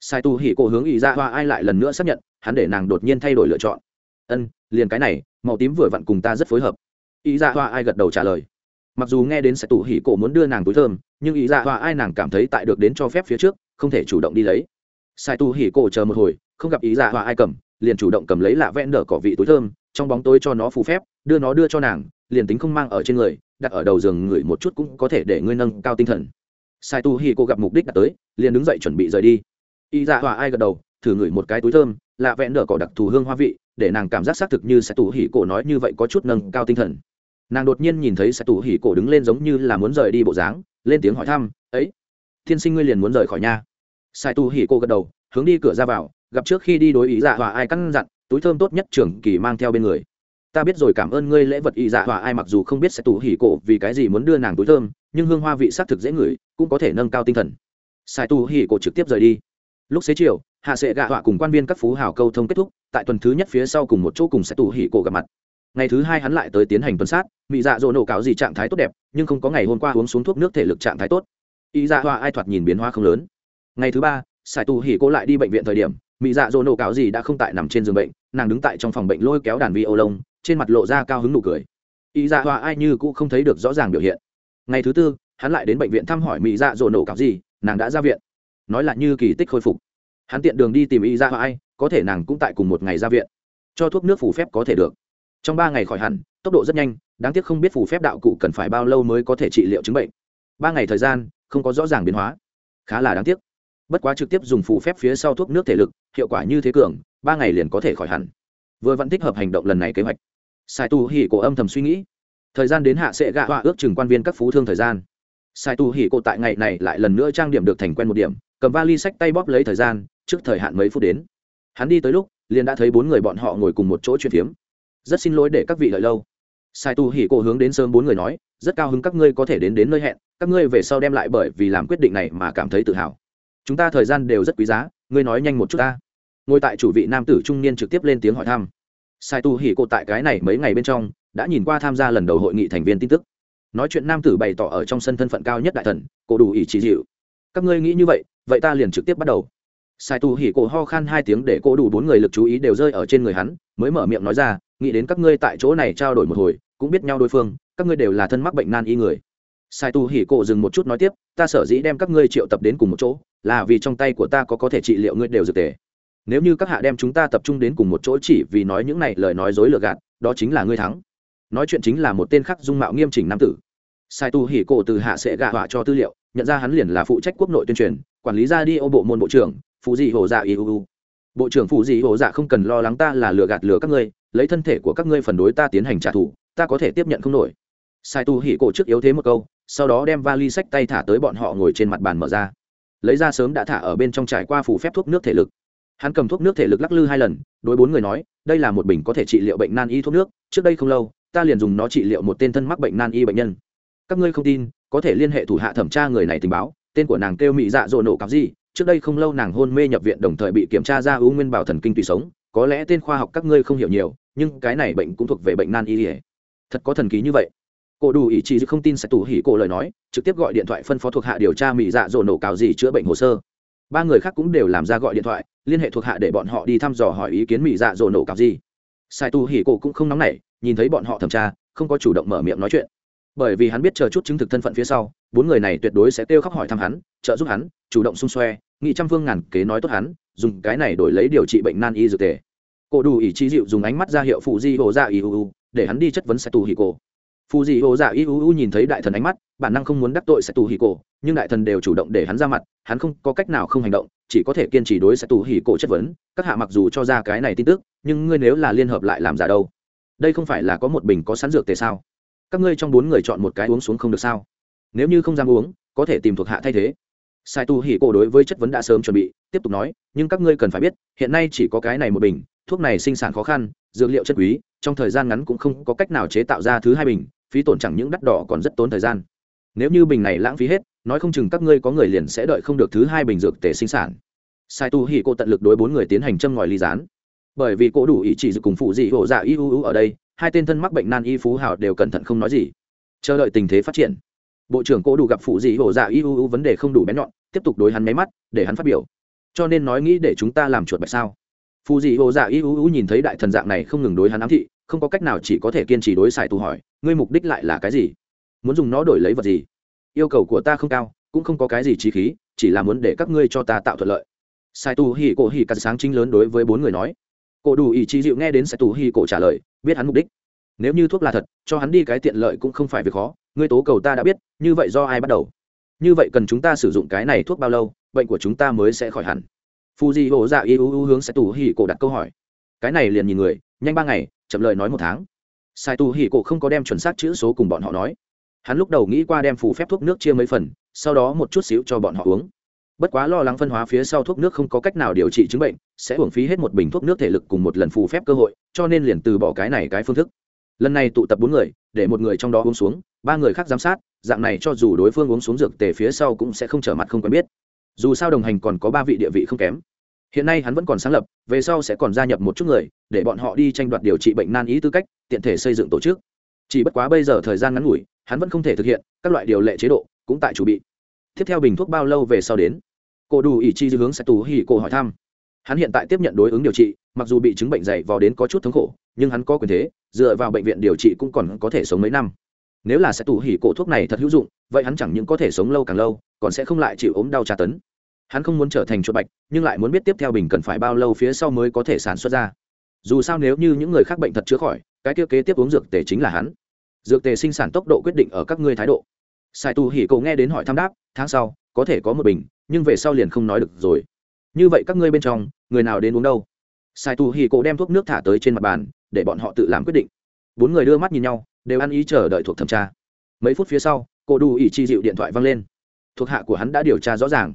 S1: Sai tu hỉ cổ hướng ý dạ hoa ai lại lần nữa xác nhận, hắn để nàng đột nhiên thay đổi lựa chọn. Ân, liền cái này, màu tím vừa vặn cùng ta rất phối hợp. Ý dạ hoa ai gật đầu trả lời mặc dù nghe đến sẽ tủ hỉ cổ muốn đưa nàng túi thơm, nhưng ý dạ hòa ai nàng cảm thấy tại được đến cho phép phía trước, không thể chủ động đi lấy. Sai tu hỉ cổ chờ một hồi, không gặp ý dạ hòa ai cầm, liền chủ động cầm lấy lạ vẽn đỡ cỏ vị túi thơm, trong bóng tối cho nó phù phép, đưa nó đưa cho nàng, liền tính không mang ở trên người, đặt ở đầu giường ngửi một chút cũng có thể để ngươi nâng cao tinh thần. Sai tu hi cô gặp mục đích đã tới, liền đứng dậy chuẩn bị rời đi. Y dạ hòa ai gật đầu, thử ngửi một cái túi thơm, lạ vẹn nở cỏ đặc thù hương hoa vị, để nàng cảm giác xác thực như sai tu hi Cổ nói như vậy có chút nâng cao tinh thần nàng đột nhiên nhìn thấy sai tù hỉ cổ đứng lên giống như là muốn rời đi bộ dáng, lên tiếng hỏi thăm, ấy thiên sinh ngươi liền muốn rời khỏi nhà? Sai tu hỉ cô gật đầu, hướng đi cửa ra vào, gặp trước khi đi đối ý dạ hòa ai căn dặn, túi thơm tốt nhất trưởng kỳ mang theo bên người. Ta biết rồi, cảm ơn ngươi lễ vật ý dạ hòa ai, mặc dù không biết sẽ tù hỉ cổ vì cái gì muốn đưa nàng túi thơm, nhưng hương hoa vị s ắ c thực dễ ngửi, cũng có thể nâng cao tinh thần. Sai tù hỉ cổ trực tiếp rời đi. Lúc xế chiều, hạ sệ gạ họa cùng quan viên các phú hào câu thông kết thúc, tại tuần thứ nhất phía sau cùng một chỗ cùng sẽ tù hỉ cổ gặp mặt ngày thứ hai hắn lại tới tiến hành tuần sát mỹ dạ dỗ nổ cáo gì trạng thái tốt đẹp, nhưng không có ngày hôm qua uống xuống thuốc nước thể lực trạng thái tốt. Y dạ hoa ai thoạt nhìn biến hoa không lớn. Ngày thứ ba sài tù hỉ cô lại đi bệnh viện thời điểm mỹ dạ dỗ nổ cáo gì đã không tại nằm trên giường bệnh, nàng đứng tại trong phòng bệnh lôi kéo đàn vi ô lông trên mặt lộ ra cao hứng nụ cười. Ý dạ hoa ai như cũng không thấy được rõ ràng biểu hiện. Ngày thứ tư, hắn lại đến bệnh viện thăm hỏi mỹ dạ dỗ nổ cáo gì, nàng đã ra viện. Nói là như kỳ tích khôi phục. Hắn tiện đường đi tìm ý dạ hoa ai, có thể nàng cũng tại cùng một ngày ra viện. Cho thuốc nước phủ phép có thể được trong ba ngày khỏi hẳn, tốc độ rất nhanh, đáng tiếc không biết phủ phép đạo cụ cần phải bao lâu mới có thể trị liệu chứng bệnh. Ba ngày thời gian, không có rõ ràng biến hóa. Khá là đáng tiếc. Bất quá trực tiếp dùng phù phép phía sau thuốc nước thể lực, hiệu quả như thế cường, ba ngày liền có thể khỏi hẳn. Vừa vẫn thích hợp hành động lần này kế hoạch. Sai tu hỉ cổ âm thầm suy nghĩ. Thời gian đến hạ sẽ gạ họa ước chừng quan viên các phú thương thời gian. Sai tu hỉ cổ tại ngày này lại lần nữa trang điểm được thành quen một điểm, cầm vali sách tay bóp lấy thời gian, trước thời hạn mấy phút đến. Hắn đi tới lúc, liền đã thấy bốn người bọn họ ngồi cùng một chỗ chuyện phiếm rất xin lỗi để các vị đợi lâu. Sai tu hỉ cổ hướng đến sớm bốn người nói, rất cao hứng các ngươi có thể đến đến nơi hẹn, các ngươi về sau đem lại bởi vì làm quyết định này mà cảm thấy tự hào. Chúng ta thời gian đều rất quý giá, ngươi nói nhanh một chút ta. Ngồi tại chủ vị nam tử trung niên trực tiếp lên tiếng hỏi thăm. Sai tu hỉ cô tại cái này mấy ngày bên trong, đã nhìn qua tham gia lần đầu hội nghị thành viên tin tức. Nói chuyện nam tử bày tỏ ở trong sân thân phận cao nhất đại thần, cổ đủ ý chỉ dịu các ngươi nghĩ như vậy vậy ta liền trực tiếp bắt đầu. Sai tu hỉ cổ ho khan hai tiếng để cổ đủ bốn người lực chú ý đều rơi ở trên người hắn, mới mở miệng nói ra nghĩ đến các ngươi tại chỗ này trao đổi một hồi, cũng biết nhau đối phương, các ngươi đều là thân mắc bệnh nan y người. Sai tu hỉ cổ dừng một chút nói tiếp, ta sở dĩ đem các ngươi triệu tập đến cùng một chỗ, là vì trong tay của ta có có thể trị liệu ngươi đều dược tề. Nếu như các hạ đem chúng ta tập trung đến cùng một chỗ chỉ vì nói những này lời nói dối lừa gạt, đó chính là ngươi thắng. Nói chuyện chính là một tên khắc dung mạo nghiêm chỉnh nam tử. Sai tu hỉ cổ từ hạ sẽ gạ họa cho tư liệu, nhận ra hắn liền là phụ trách quốc nội tuyên truyền, quản lý ra đi ô bộ môn bộ trưởng, phụ dị hồ dạ iuu bộ trưởng phụ dị hộ dạ không cần lo lắng ta là lừa gạt lừa các ngươi, lấy thân thể của các ngươi phần đối ta tiến hành trả thù, ta có thể tiếp nhận không nổi. Sai tu hỉ cổ trước yếu thế một câu, sau đó đem vali sách tay thả tới bọn họ ngồi trên mặt bàn mở ra. Lấy ra sớm đã thả ở bên trong trải qua phủ phép thuốc nước thể lực. Hắn cầm thuốc nước thể lực lắc lư hai lần, đối bốn người nói, đây là một bình có thể trị liệu bệnh nan y thuốc nước, trước đây không lâu, ta liền dùng nó trị liệu một tên thân mắc bệnh nan y bệnh nhân. Các ngươi không tin, có thể liên hệ thủ hạ thẩm tra người này tình báo, tên của nàng kêu mỹ dạ dỗ nổ cặp gì trước đây không lâu nàng hôn mê nhập viện đồng thời bị kiểm tra ra ưu nguyên bảo thần kinh tùy sống, có lẽ tên khoa học các ngươi không hiểu nhiều, nhưng cái này bệnh cũng thuộc về bệnh nan y thật có thần ký như vậy. Cổ đủ ý chí không tin sẽ tủ hỉ cổ lời nói, trực tiếp gọi điện thoại phân phó thuộc hạ điều tra mỹ dạ dỗ nổ cào gì chữa bệnh hồ sơ. Ba người khác cũng đều làm ra gọi điện thoại, liên hệ thuộc hạ để bọn họ đi thăm dò hỏi ý kiến mỹ dạ dỗ nổ cào gì. Sai tu hỉ cổ cũng không nóng nảy, nhìn thấy bọn họ thẩm tra, không có chủ động mở miệng nói chuyện. Bởi vì hắn biết chờ chút chứng thực thân phận phía sau, bốn người này tuyệt đối sẽ kêu khóc hỏi thăm hắn, trợ giúp hắn, chủ động xung xoe nghị trăm phương ngàn kế nói tốt hắn, dùng cái này đổi lấy điều trị bệnh nan y dược tề cổ đủ ý chí dịu dùng ánh mắt ra hiệu phụ di hồ dạ iuu để hắn đi chất vấn sai tu hỉ cổ. Phù Di hồ dạ iuu nhìn thấy đại thần ánh mắt, bản năng không muốn đắc tội sẽ tù hì cổ, nhưng đại thần đều chủ động để hắn ra mặt, hắn không có cách nào không hành động, chỉ có thể kiên trì đối sẽ tù hì cổ chất vấn, các hạ mặc dù cho ra cái này tin tức, nhưng ngươi nếu là liên hợp lại làm giả đâu? Đây không phải là có một bình có sẵn dược tề sao? Các ngươi trong bốn người chọn một cái uống xuống không được sao? Nếu như không dám uống, có thể tìm thuộc hạ thay thế sai tu hỉ cổ đối với chất vấn đã sớm chuẩn bị, tiếp tục nói, nhưng các ngươi cần phải biết, hiện nay chỉ có cái này một bình, thuốc này sinh sản khó khăn, dược liệu chất quý, trong thời gian ngắn cũng không có cách nào chế tạo ra thứ hai bình, phí tổn chẳng những đắt đỏ còn rất tốn thời gian. Nếu như bình này lãng phí hết, nói không chừng các ngươi có người liền sẽ đợi không được thứ hai bình dược tể sinh sản. Sai tu hỉ cô tận lực đối bốn người tiến hành châm ngòi ly gián. Bởi vì cô đủ ý chỉ dự cùng phụ dị hộ dạ y u ở đây, hai tên thân mắc bệnh nan y phú hào đều cẩn thận không nói gì. Chờ đợi tình thế phát triển bộ trưởng cố đủ gặp phụ dị hổ dạ iuu vấn đề không đủ bén nhọn, tiếp tục đối hắn máy mắt, để hắn phát biểu. Cho nên nói nghĩ để chúng ta làm chuột bạch sao? Phụ dị hổ dạ iuu nhìn thấy đại thần dạng này không ngừng đối hắn ám thị, không có cách nào chỉ có thể kiên trì đối xài tu hỏi, ngươi mục đích lại là cái gì? Muốn dùng nó đổi lấy vật gì? Yêu cầu của ta không cao, cũng không có cái gì trí khí, chỉ là muốn để các ngươi cho ta tạo thuận lợi. Sai tu hỉ cổ hỉ cắt sáng chính lớn đối với bốn người nói. Cổ đủ ý chí dịu nghe đến sai tu hỉ cổ trả lời, biết hắn mục đích. Nếu như thuốc là thật, cho hắn đi cái tiện lợi cũng không phải việc khó ngươi tố cầu ta đã biết, như vậy do ai bắt đầu? Như vậy cần chúng ta sử dụng cái này thuốc bao lâu, bệnh của chúng ta mới sẽ khỏi hẳn? Fuji di hộ dạ y u hướng sai tù hỉ cổ đặt câu hỏi. Cái này liền nhìn người, nhanh ba ngày, chậm lời nói một tháng. Sai tù hỉ cổ không có đem chuẩn xác chữ số cùng bọn họ nói. Hắn lúc đầu nghĩ qua đem phù phép thuốc nước chia mấy phần, sau đó một chút xíu cho bọn họ uống. Bất quá lo lắng phân hóa phía sau thuốc nước không có cách nào điều trị chứng bệnh, sẽ hưởng phí hết một bình thuốc nước thể lực cùng một lần phù phép cơ hội, cho nên liền từ bỏ cái này cái phương thức lần này tụ tập bốn người, để một người trong đó uống xuống, ba người khác giám sát, dạng này cho dù đối phương uống xuống dược tề phía sau cũng sẽ không trở mặt không quen biết. Dù sao đồng hành còn có ba vị địa vị không kém. Hiện nay hắn vẫn còn sáng lập, về sau sẽ còn gia nhập một chút người, để bọn họ đi tranh đoạt điều trị bệnh nan ý tư cách, tiện thể xây dựng tổ chức. Chỉ bất quá bây giờ thời gian ngắn ngủi, hắn vẫn không thể thực hiện các loại điều lệ chế độ, cũng tại chủ bị. Tiếp theo bình thuốc bao lâu về sau đến? Cô đủ ý chi hướng sẽ tù hỉ cô hỏi thăm. Hắn hiện tại tiếp nhận đối ứng điều trị, mặc dù bị chứng bệnh dày vò đến có chút thống khổ nhưng hắn có quyền thế, dựa vào bệnh viện điều trị cũng còn có thể sống mấy năm. Nếu là sẽ tù hỉ cổ thuốc này thật hữu dụng, vậy hắn chẳng những có thể sống lâu càng lâu, còn sẽ không lại chịu ốm đau tra tấn. Hắn không muốn trở thành chuột bạch, nhưng lại muốn biết tiếp theo bình cần phải bao lâu phía sau mới có thể sản xuất ra. Dù sao nếu như những người khác bệnh thật chữa khỏi, cái tiêu kế tiếp uống dược tề chính là hắn. Dược tề sinh sản tốc độ quyết định ở các ngươi thái độ. Sai tu hỉ cổ nghe đến hỏi thăm đáp, tháng sau, có thể có một bình, nhưng về sau liền không nói được rồi. Như vậy các ngươi bên trong, người nào đến uống đâu? Sai tu hỉ cổ đem thuốc nước thả tới trên mặt bàn để bọn họ tự làm quyết định. Bốn người đưa mắt nhìn nhau, đều ăn ý chờ đợi thuộc thẩm tra. Mấy phút phía sau, cô đủ ý chi dịu điện thoại văng lên. Thuộc hạ của hắn đã điều tra rõ ràng.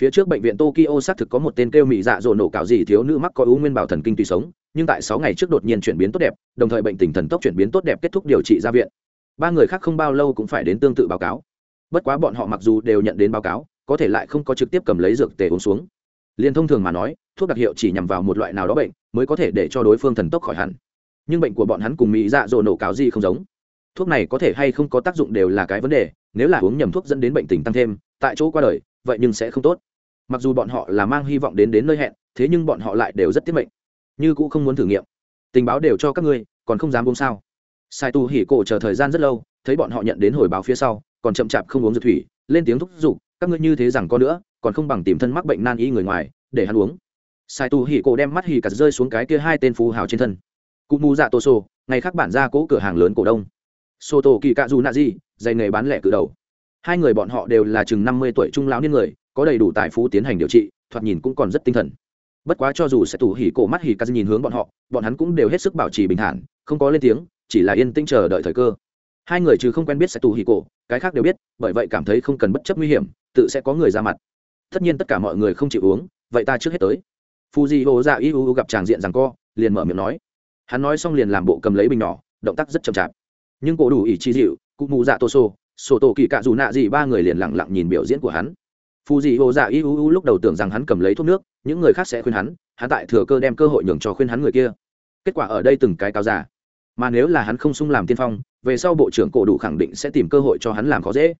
S1: Phía trước bệnh viện tokyo xác thực có một tên kêu mỹ dạ dỗ nổ cạo gì thiếu nữ mắc có ưu nguyên bảo thần kinh tùy sống, nhưng tại sáu ngày trước đột nhiên chuyển biến tốt đẹp, đồng thời bệnh tình thần tốc chuyển biến tốt đẹp kết thúc điều trị ra viện. Ba người khác không bao lâu cũng phải đến tương tự báo cáo. Bất quá bọn họ mặc dù đều nhận đến báo cáo, có thể lại không có trực tiếp cầm lấy dược tề uống xuống liền thông thường mà nói, thuốc đặc hiệu chỉ nhằm vào một loại nào đó bệnh mới có thể để cho đối phương thần tốc khỏi hẳn. Nhưng bệnh của bọn hắn cùng mỹ dạ dỗ nổ cáo gì không giống. Thuốc này có thể hay không có tác dụng đều là cái vấn đề, nếu là uống nhầm thuốc dẫn đến bệnh tình tăng thêm, tại chỗ qua đời, vậy nhưng sẽ không tốt. Mặc dù bọn họ là mang hy vọng đến đến nơi hẹn, thế nhưng bọn họ lại đều rất tiết mệnh. Như cũng không muốn thử nghiệm. Tình báo đều cho các ngươi, còn không dám uống sao? Sai tu hỉ cổ chờ thời gian rất lâu, thấy bọn họ nhận đến hồi báo phía sau, còn chậm chạp không uống dược thủy, lên tiếng thúc giục, các ngươi như thế rằng có nữa còn không bằng tìm thân mắc bệnh nan y người ngoài, để hắn uống. Sai tu hỉ cổ đem mắt hỉ cặt rơi xuống cái kia hai tên phú hào trên thân. Cụ mù dạ tô sô, ngày khác bản ra cố cửa hàng lớn cổ đông. Sô tô kỳ cạ dù nạ di dày nghề bán lẻ cự đầu. Hai người bọn họ đều là chừng năm mươi tuổi trung lão niên người, có đầy đủ tài phú tiến hành điều trị, thoạt nhìn cũng còn rất tinh thần. Bất quá cho dù sẽ tủ hỉ cổ mắt hỉ cắt nhìn hướng bọn họ, bọn hắn cũng đều hết sức bảo trì bình thản, không có lên tiếng, chỉ là yên tĩnh chờ đợi thời cơ. Hai người chứ không quen biết sẽ tù hỉ cổ, cái khác đều biết, bởi vậy cảm thấy không cần bất chấp nguy hiểm, tự sẽ có người ra mặt tất nhiên tất cả mọi người không chịu uống, vậy ta trước hết tới. Fuji hồ dạ iu gặp tràng diện rằng co, liền mở miệng nói. Hắn nói xong liền làm bộ cầm lấy bình nhỏ, động tác rất chậm chạp. Nhưng cổ đủ ý chi dịu, cụ mụ dạ tô sô, sổ tổ kỳ cạ dù nạ gì ba người liền lặng lặng nhìn biểu diễn của hắn. Phù dị hồ dạ iu lúc đầu tưởng rằng hắn cầm lấy thuốc nước, những người khác sẽ khuyên hắn hắn tại thừa cơ đem cơ hội nhường cho khuyên hắn người kia. Kết quả ở đây từng cái cao giả mà nếu là hắn không sung làm tiên phong, về sau bộ trưởng cổ đủ khẳng định sẽ tìm cơ hội cho hắn làm khó dễ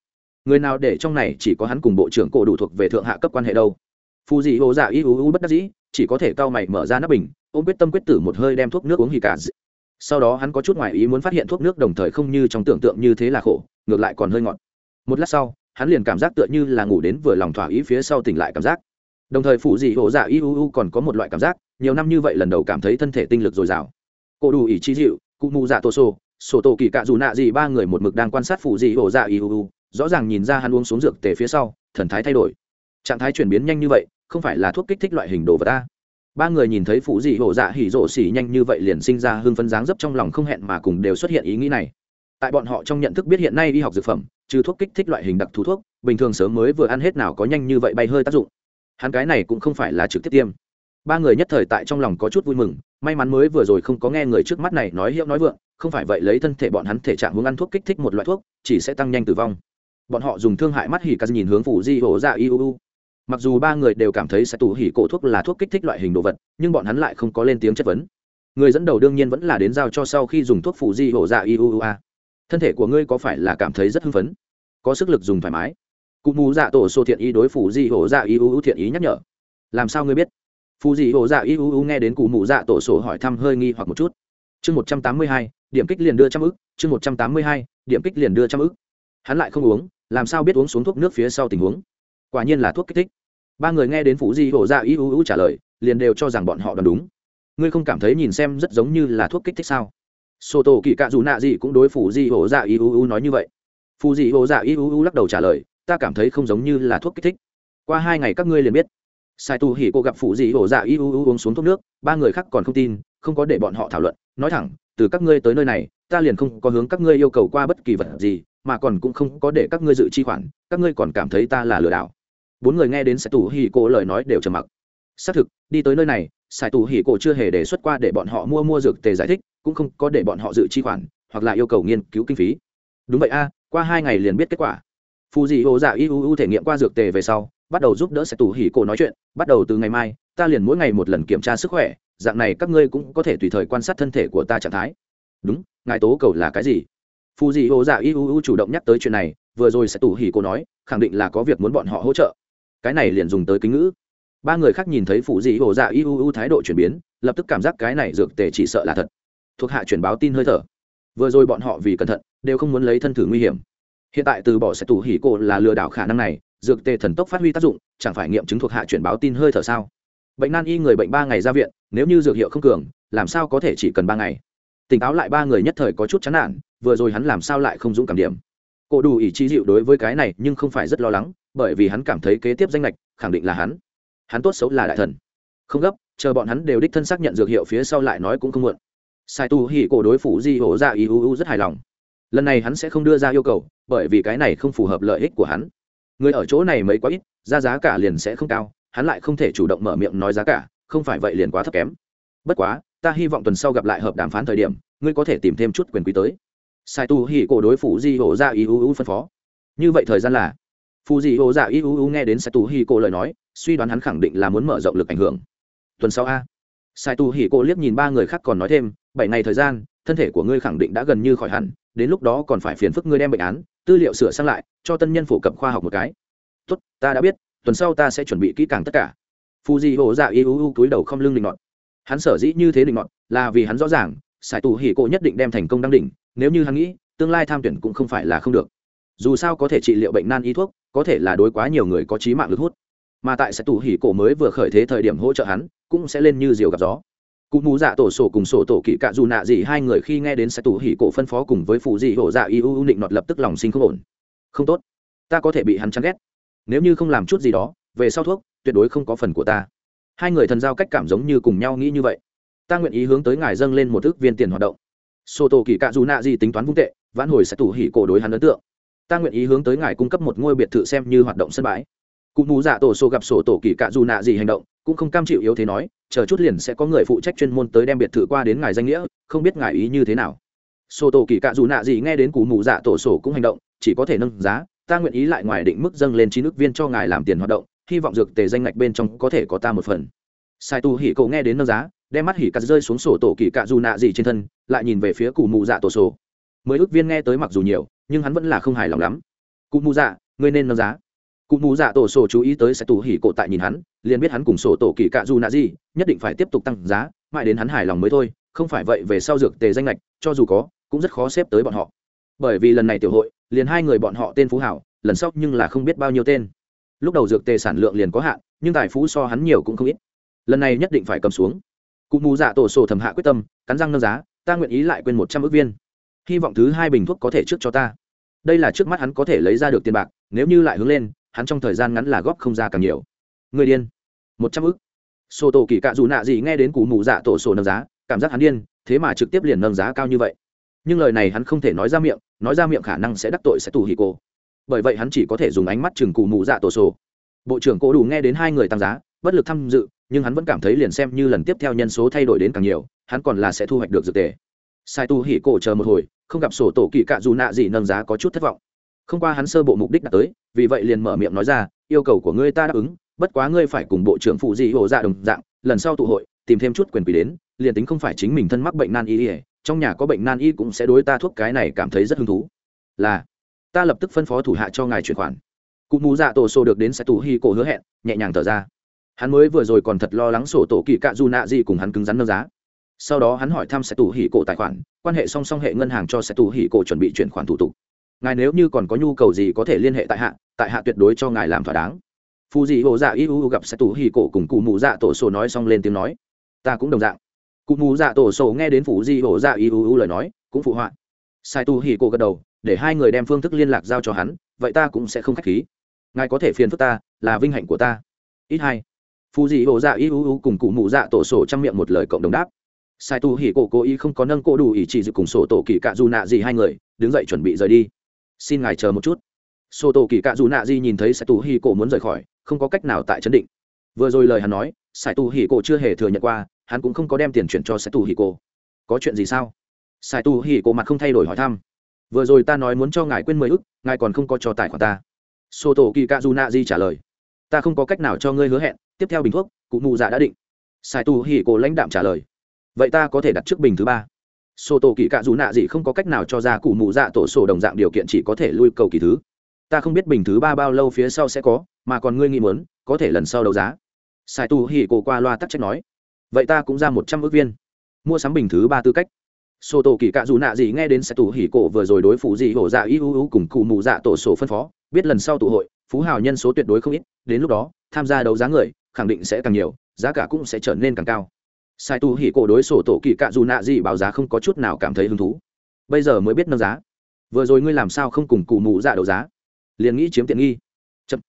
S1: người nào để trong này chỉ có hắn cùng bộ trưởng cổ đủ thuộc về thượng hạ cấp quan hệ đâu. Phù dị hồ dạ u bất đắc dĩ, chỉ có thể cao mày mở ra nắp bình, ôm quyết tâm quyết tử một hơi đem thuốc nước uống hì cả sau đó hắn có chút ngoài ý muốn phát hiện thuốc nước đồng thời không như trong tưởng tượng như thế là khổ, ngược lại còn hơi ngọt. Một lát sau, hắn liền cảm giác tựa như là ngủ đến vừa lòng thỏa ý phía sau tỉnh lại cảm giác. Đồng thời phụ dị hộ dạ u còn có một loại cảm giác, nhiều năm như vậy lần đầu cảm thấy thân thể tinh lực dồi dào. Cô đủ ý chi dịu, cụ mù dạ tô sô sổ tổ kỳ cạ dù nạ gì ba người một mực đang quan sát phụ dị hộ dạ u rõ ràng nhìn ra hắn uống xuống dược tề phía sau, thần thái thay đổi. Trạng thái chuyển biến nhanh như vậy, không phải là thuốc kích thích loại hình đồ vật ta. Ba người nhìn thấy phụ dị hổ dạ hỉ rộ xỉ nhanh như vậy liền sinh ra hương phấn dáng dấp trong lòng không hẹn mà cùng đều xuất hiện ý nghĩ này. Tại bọn họ trong nhận thức biết hiện nay y học dược phẩm, trừ thuốc kích thích loại hình đặc thù thuốc, bình thường sớm mới vừa ăn hết nào có nhanh như vậy bay hơi tác dụng. Hắn cái này cũng không phải là trực tiếp tiêm. Ba người nhất thời tại trong lòng có chút vui mừng, may mắn mới vừa rồi không có nghe người trước mắt này nói hiệu nói vượng, không phải vậy lấy thân thể bọn hắn thể trạng hướng ăn thuốc kích thích một loại thuốc, chỉ sẽ tăng nhanh tử vong bọn họ dùng thương hại mắt hỉ ca nhìn hướng phủ di hổ dạ iuu mặc dù ba người đều cảm thấy sẽ tù hỉ cổ thuốc là thuốc kích thích loại hình đồ vật, nhưng bọn hắn lại không có lên tiếng chất vấn. Người dẫn đầu đương nhiên vẫn là đến giao cho sau khi dùng thuốc phủ di hổ dạ iuu thân thể của ngươi có phải là cảm thấy rất hưng phấn? Có sức lực dùng thoải mái. Cụ mù dạ tổ sô thiện ý đối phủ di hổ dạ iuu thiện ý nhắc nhở. Làm sao ngươi biết? Phù dị hổ dạ iuu nghe đến cụ mù dạ tổ sổ hỏi thăm hơi nghi hoặc một chút. Chương một trăm tám mươi hai, điểm kích liền đưa trăm ức, chương một trăm tám mươi hai, điểm kích liền đưa trăm ức. Hắn lại không uống làm sao biết uống xuống thuốc nước phía sau tình huống? Quả nhiên là thuốc kích thích. Ba người nghe đến phủ di hổ dạ u trả lời, liền đều cho rằng bọn họ đoán đúng. Ngươi không cảm thấy nhìn xem rất giống như là thuốc kích thích sao? Sổ tổ kỳ cạ dù nạ gì cũng đối phủ di hổ dạ y u u nói như vậy. Phù di hổ dạ y u u lắc đầu trả lời, ta cảm thấy không giống như là thuốc kích thích. Qua hai ngày các ngươi liền biết. Sai tu hỉ cô gặp phụ di hổ dạ y u u uống xuống thuốc nước, ba người khác còn không tin, không có để bọn họ thảo luận, nói thẳng, từ các ngươi tới nơi này, ta liền không có hướng các ngươi yêu cầu qua bất kỳ vật gì mà còn cũng không có để các ngươi dự chi khoản, các ngươi còn cảm thấy ta là lừa đảo. Bốn người nghe đến sai tù hì cổ lời nói đều trầm mặc. Xác thực, đi tới nơi này sai tù hì cổ chưa hề đề xuất qua để bọn họ mua mua dược tề giải thích, cũng không có để bọn họ dự chi khoản, hoặc là yêu cầu nghiên cứu kinh phí. Đúng vậy a, qua hai ngày liền biết kết quả. Phù dị ô dạ iuu thể nghiệm qua dược tề về sau, bắt đầu giúp đỡ sẽ tù hỉ cổ nói chuyện, bắt đầu từ ngày mai, ta liền mỗi ngày một lần kiểm tra sức khỏe, dạng này các ngươi cũng có thể tùy thời quan sát thân thể của ta trạng thái. Đúng, ngài tố cầu là cái gì? Phù dị hồ dạ IUU chủ động nhắc tới chuyện này, vừa rồi sẽ tù hỉ cô nói, khẳng định là có việc muốn bọn họ hỗ trợ. Cái này liền dùng tới kính ngữ. Ba người khác nhìn thấy phù dị hồ dạ IUU thái độ chuyển biến, lập tức cảm giác cái này dược tề chỉ sợ là thật. Thuộc hạ chuyển báo tin hơi thở. Vừa rồi bọn họ vì cẩn thận, đều không muốn lấy thân thử nguy hiểm. Hiện tại từ bỏ sẽ tù hỉ cô là lừa đảo khả năng này, dược tề thần tốc phát huy tác dụng, chẳng phải nghiệm chứng thuộc hạ chuyển báo tin hơi thở sao? Bệnh nan y người bệnh ba ngày ra viện, nếu như dược hiệu không cường, làm sao có thể chỉ cần ba ngày? Tỉnh táo lại ba người nhất thời có chút chán nản vừa rồi hắn làm sao lại không dũng cảm điểm? Cổ đủ ý chi dịu đối với cái này nhưng không phải rất lo lắng, bởi vì hắn cảm thấy kế tiếp danh lệch, khẳng định là hắn. Hắn tốt xấu là đại thần. Không gấp, chờ bọn hắn đều đích thân xác nhận dược hiệu phía sau lại nói cũng không muộn. Sai tu hỉ cổ đối phủ di hổ ra ý u rất hài lòng. Lần này hắn sẽ không đưa ra yêu cầu, bởi vì cái này không phù hợp lợi ích của hắn. Người ở chỗ này mấy quá ít, ra giá cả liền sẽ không cao, hắn lại không thể chủ động mở miệng nói giá cả, không phải vậy liền quá thấp kém. Bất quá, ta hy vọng tuần sau gặp lại hợp đàm phán thời điểm, ngươi có thể tìm thêm chút quyền quý tới sai tu hỉ cổ đối phủ di hổ ra ý u u phân phó. Như vậy thời gian là, phù di hổ ra ý u u nghe đến sai tu hỉ cổ lời nói, suy đoán hắn khẳng định là muốn mở rộng lực ảnh hưởng. Tuần sau a, sai tu hỉ cổ liếc nhìn ba người khác còn nói thêm, bảy ngày thời gian, thân thể của ngươi khẳng định đã gần như khỏi hẳn, đến lúc đó còn phải phiền phức ngươi đem bệnh án, tư liệu sửa sang lại, cho tân nhân phổ cập khoa học một cái. Tốt, ta đã biết, tuần sau ta sẽ chuẩn bị kỹ càng tất cả. Phù di hộ dạ y u u túi đầu không lưng định ngọn hắn sở dĩ như thế định ngọn là vì hắn rõ ràng sải tù hỉ cổ nhất định đem thành công đăng đỉnh, nếu như hắn nghĩ, tương lai tham tuyển cũng không phải là không được. Dù sao có thể trị liệu bệnh nan y thuốc, có thể là đối quá nhiều người có trí mạng lực hút. Mà tại sải tù hỉ cổ mới vừa khởi thế thời điểm hỗ trợ hắn, cũng sẽ lên như diều gặp gió. Cụ mù dạ tổ sổ cùng sổ tổ kỵ cạ dù nạ gì hai người khi nghe đến sải tù hỉ cổ phân phó cùng với phụ dị hổ dạ y u u định nọt lập tức lòng sinh không ổn. Không tốt. Ta có thể bị hắn chán ghét. Nếu như không làm chút gì đó, về sau thuốc, tuyệt đối không có phần của ta. Hai người thần giao cách cảm giống như cùng nhau nghĩ như vậy ta nguyện ý hướng tới ngài dâng lên một ước viên tiền hoạt động. Sổ tổ kỵ cạ dù nạ gì tính toán vung tệ, vãn hồi sẽ tủ hỉ cổ đối hắn ấn tượng. Ta nguyện ý hướng tới ngài cung cấp một ngôi biệt thự xem như hoạt động sân bãi. Cụ mù dạ tổ sổ gặp sổ tổ kỵ cạ dù nạ gì hành động, cũng không cam chịu yếu thế nói, chờ chút liền sẽ có người phụ trách chuyên môn tới đem biệt thự qua đến ngài danh nghĩa, không biết ngài ý như thế nào. Sổ tổ kỳ cạ dù nạ gì nghe đến cụ mù dạ tổ sổ cũng hành động, chỉ có thể nâng giá, ta nguyện ý lại ngoài định mức dâng lên chín nước viên cho ngài làm tiền hoạt động, hy vọng dược tề danh ngạch bên trong có thể có ta một phần. Sai tu hỉ cậu nghe đến nâng giá đem mắt hỉ cắt rơi xuống sổ tổ kỳ cạ dù nạ gì trên thân, lại nhìn về phía cụ mù dạ tổ sổ. Mới ước viên nghe tới mặc dù nhiều, nhưng hắn vẫn là không hài lòng lắm. Cụ mù dạ ngươi nên nâng giá. Cụ mù dạ tổ sổ chú ý tới sẽ tù hỉ cổ tại nhìn hắn, liền biết hắn cùng sổ tổ kỳ cạ dù nạ gì, nhất định phải tiếp tục tăng giá, mãi đến hắn hài lòng mới thôi, không phải vậy về sau dược tề danh lệch cho dù có, cũng rất khó xếp tới bọn họ. Bởi vì lần này tiểu hội, liền hai người bọn họ tên phú hảo, lần sau nhưng là không biết bao nhiêu tên. Lúc đầu dược tề sản lượng liền có hạn, nhưng tài phú so hắn nhiều cũng không ít. Lần này nhất định phải cầm xuống cụ mù dạ tổ sổ thầm hạ quyết tâm, cắn răng nâng giá, ta nguyện ý lại quên một trăm ước viên. Hy vọng thứ hai bình thuốc có thể trước cho ta. Đây là trước mắt hắn có thể lấy ra được tiền bạc, nếu như lại hướng lên, hắn trong thời gian ngắn là góp không ra càng nhiều. Người điên. Một trăm ức sổ tổ kỳ cạ dù nạ gì nghe đến cụ mù dạ tổ sổ nâng giá, cảm giác hắn điên, thế mà trực tiếp liền nâng giá cao như vậy. Nhưng lời này hắn không thể nói ra miệng, nói ra miệng khả năng sẽ đắc tội sẽ tù hì cô bởi vậy hắn chỉ có thể dùng ánh mắt chừng cụ mù dạ tổ sổ. Bộ trưởng cô đủ nghe đến hai người tăng giá, bất lực tham dự nhưng hắn vẫn cảm thấy liền xem như lần tiếp theo nhân số thay đổi đến càng nhiều, hắn còn là sẽ thu hoạch được dược tề. Sai tu hỉ cổ chờ một hồi, không gặp sổ tổ kỳ cạ dù nạ gì nâng giá có chút thất vọng. Không qua hắn sơ bộ mục đích đã tới, vì vậy liền mở miệng nói ra, yêu cầu của ngươi ta đáp ứng, bất quá ngươi phải cùng bộ trưởng phụ dị hồ dạ đồng dạng, lần sau tụ hội, tìm thêm chút quyền quỷ đến, liền tính không phải chính mình thân mắc bệnh nan y ỉa trong nhà có bệnh nan y cũng sẽ đối ta thuốc cái này cảm thấy rất hứng thú. Là, ta lập tức phân phó thủ hạ cho ngài chuyển khoản. Cụ mù dạ tổ xô được đến sẽ tù hi cổ hứa hẹn, nhẹ nhàng thở ra hắn mới vừa rồi còn thật lo lắng sổ tổ kỳ cạ dù nạ gì cùng hắn cứng rắn nâng giá. Sau đó hắn hỏi thăm sẽ tù hỉ cổ tài khoản, quan hệ song song hệ ngân hàng cho sẽ tù hỉ cổ chuẩn bị chuyển khoản thủ tục. Ngài nếu như còn có nhu cầu gì có thể liên hệ tại hạ tại hạ tuyệt đối cho ngài làm thỏa đáng. Phù dị hộ dạ y u gặp sẽ tù hỉ cổ cùng cụ mụ dạ tổ sổ nói xong lên tiếng nói. Ta cũng đồng dạng. Cụ mù dạ tổ sổ nghe đến phủ di hộ dạ ý ưu lời nói, cũng phụ họa. Sai tù hỉ cổ gật đầu, để hai người đem phương thức liên lạc giao cho hắn, vậy ta cũng sẽ không khách khí. Ngài có thể phiền phức ta, là vinh hạnh của ta. Ít hai phù dị hổ dạ ý ưu cùng cụ mụ dạ tổ sổ trong miệng một lời cộng đồng đáp. Sai tu hỉ cổ cố ý không có nâng cổ đủ ý chỉ dự cùng sổ tổ kỳ cạ dù nạ gì hai người, đứng dậy chuẩn bị rời đi. Xin ngài chờ một chút. Sổ tổ kỳ cạ dù nạ gì nhìn thấy sai tu hỉ cổ muốn rời khỏi, không có cách nào tại chấn định. Vừa rồi lời hắn nói, sai tu hỉ cổ chưa hề thừa nhận qua, hắn cũng không có đem tiền chuyển cho sai tu hỉ cổ. Có chuyện gì sao? Sai tu hỉ cổ mặt không thay đổi hỏi thăm. Vừa rồi ta nói muốn cho ngài quên mười ức, ngài còn không có cho tài khoản ta. Sổ tổ kỳ cạ dù nạ gì trả lời. Ta không có cách nào cho ngươi hứa hẹn tiếp theo bình thuốc, cụ mù dạ đã định. Sai tu hỉ cổ lãnh đạm trả lời. Vậy ta có thể đặt trước bình thứ ba. Sổ tổ kỳ cạ dù nạ gì không có cách nào cho ra cụ mù dạ tổ sổ đồng dạng điều kiện chỉ có thể lui cầu kỳ thứ. Ta không biết bình thứ ba bao lâu phía sau sẽ có, mà còn ngươi nghĩ muốn, có thể lần sau đấu giá. Sai tu hỉ cổ qua loa tắc trách nói. Vậy ta cũng ra một trăm ước viên. Mua sắm bình thứ ba tư cách. Sổ tổ kỳ cạ dù nạ gì nghe đến sai tu hỉ cổ vừa rồi đối phủ dị hổ dạ y u u cùng cụ mù dạ tổ sổ phân phó, biết lần sau tụ hội, phú hào nhân số tuyệt đối không ít, đến lúc đó, tham gia đấu giá người khẳng định sẽ càng nhiều, giá cả cũng sẽ trở nên càng cao. Sai tu hỉ cổ đối sổ tổ kỳ cạ dù nạ gì báo giá không có chút nào cảm thấy hứng thú. Bây giờ mới biết nâng giá. Vừa rồi ngươi làm sao không cùng cụ mù dạ đấu giá? Liền nghĩ chiếm tiện nghi. Chậm.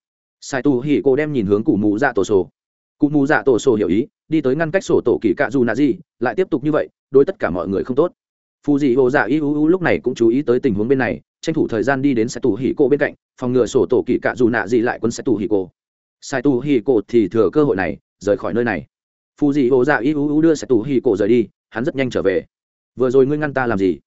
S1: Sai tu hỉ cổ đem nhìn hướng cụ mù dạ tổ sổ. Cụ mù dạ tổ sổ hiểu ý, đi tới ngăn cách sổ tổ kỳ cạ dù nạ gì, lại tiếp tục như vậy, đối tất cả mọi người không tốt. Phù dị hồ dạ y u lúc này cũng chú ý tới tình huống bên này, tranh thủ thời gian đi đến sai tu hỉ cổ bên cạnh, phòng ngừa sổ tổ kỳ cạ dù nạ gì lại quân sai tu hỉ cổ sai tu hỉ cổ thì thừa cơ hội này, rời khỏi nơi này. Phù dị hồ dạ y u u đưa sai tu hỉ cổ rời đi, hắn rất nhanh trở về. Vừa rồi ngươi ngăn ta làm gì?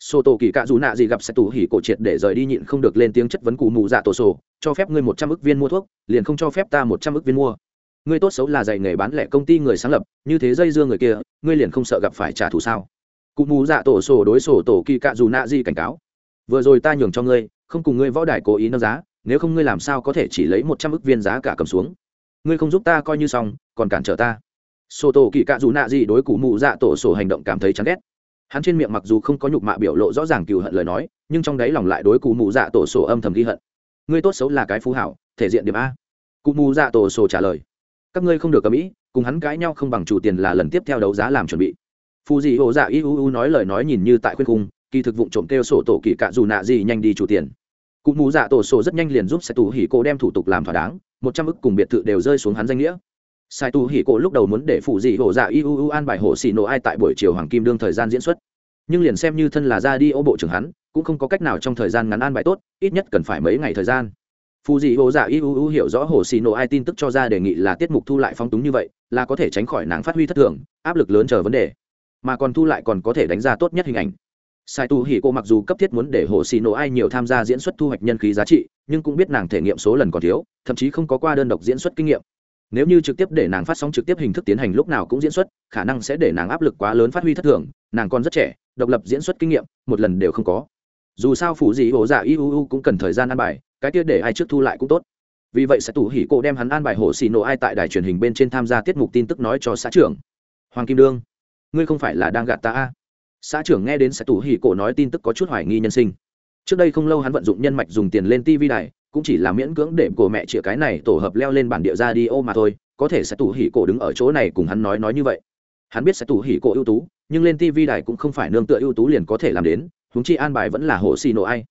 S1: Sổ tổ kỳ cạ dù nạ gì gặp sai tu hỉ cổ triệt để rời đi nhịn không được lên tiếng chất vấn cụ mù dạ tổ sổ, cho phép ngươi một trăm ước viên mua thuốc, liền không cho phép ta một trăm ước viên mua. Ngươi tốt xấu là dạy nghề bán lẻ công ty người sáng lập, như thế dây dưa người kia, ngươi liền không sợ gặp phải trả thù sao? Cụ mù dạ tổ sổ đối sổ tổ kỳ cạ dù nạ gì cảnh cáo. Vừa rồi ta nhường cho ngươi, không cùng ngươi võ đài cố ý nâng giá nếu không ngươi làm sao có thể chỉ lấy một trăm ức viên giá cả cầm xuống? Ngươi không giúp ta coi như xong, còn cản trở ta. Sổ tổ kỳ cạ dù nạ gì đối cụ mù dạ tổ sổ hành động cảm thấy chán ghét. Hắn trên miệng mặc dù không có nhục mạ biểu lộ rõ ràng cừu hận lời nói, nhưng trong đáy lòng lại đối cụ mù dạ tổ sổ âm thầm ghi hận. Ngươi tốt xấu là cái phú hảo, thể diện điểm a. Cụ mù dạ tổ sổ trả lời. Các ngươi không được cầm ý, cùng hắn cãi nhau không bằng chủ tiền là lần tiếp theo đấu giá làm chuẩn bị. Phù dị hộ dạ iuu nói lời nói nhìn như tại khuyên cung kỳ thực vụ trộm kêu sổ tổ kỳ cạ dù nạ gì nhanh đi chủ tiền cụ mù dạ tổ sổ rất nhanh liền giúp sai tù hỉ cổ đem thủ tục làm thỏa đáng, một trăm ức cùng biệt thự đều rơi xuống hắn danh nghĩa. Sai tù hỉ cổ lúc đầu muốn để phụ dị hổ dạ iuu an bài hổ xì nổ ai tại buổi chiều hoàng kim đương thời gian diễn xuất. Nhưng liền xem như thân là ra đi ô bộ trưởng hắn, cũng không có cách nào trong thời gian ngắn an bài tốt, ít nhất cần phải mấy ngày thời gian. Phù dị hồ dạ iuu hiểu rõ hồ xì nổ ai tin tức cho ra đề nghị là tiết mục thu lại phong túng như vậy, là có thể tránh khỏi nắng phát huy thất thường, áp lực lớn chờ vấn đề. Mà còn thu lại còn có thể đánh ra tốt nhất hình ảnh sai tu hỉ cô mặc dù cấp thiết muốn để hồ xì nổ ai nhiều tham gia diễn xuất thu hoạch nhân khí giá trị, nhưng cũng biết nàng thể nghiệm số lần còn thiếu, thậm chí không có qua đơn độc diễn xuất kinh nghiệm. Nếu như trực tiếp để nàng phát sóng trực tiếp hình thức tiến hành lúc nào cũng diễn xuất, khả năng sẽ để nàng áp lực quá lớn phát huy thất thường, nàng còn rất trẻ, độc lập diễn xuất kinh nghiệm, một lần đều không có. Dù sao phủ gì hồ dạ iuu cũng cần thời gian ăn bài, cái kia để ai trước thu lại cũng tốt. Vì vậy sẽ tủ hỉ cô đem hắn an bài hồ xì nổ ai tại đài truyền hình bên trên tham gia tiết mục tin tức nói cho xã trưởng. Hoàng kim đương, ngươi không phải là đang gạt ta a xã trưởng nghe đến sẽ tù hỉ cổ nói tin tức có chút hoài nghi nhân sinh. Trước đây không lâu hắn vận dụng nhân mạch dùng tiền lên tv đài, cũng chỉ là miễn cưỡng để cổ mẹ chĩa cái này tổ hợp leo lên bản địa ra đi ô mà thôi, có thể sẽ tù hỉ cổ đứng ở chỗ này cùng hắn nói nói như vậy. Hắn biết sẽ tù hỉ cổ ưu tú, nhưng lên tv đài cũng không phải nương tựa ưu tú liền có thể làm đến húng chi an bài vẫn là hồ xì nổ ai.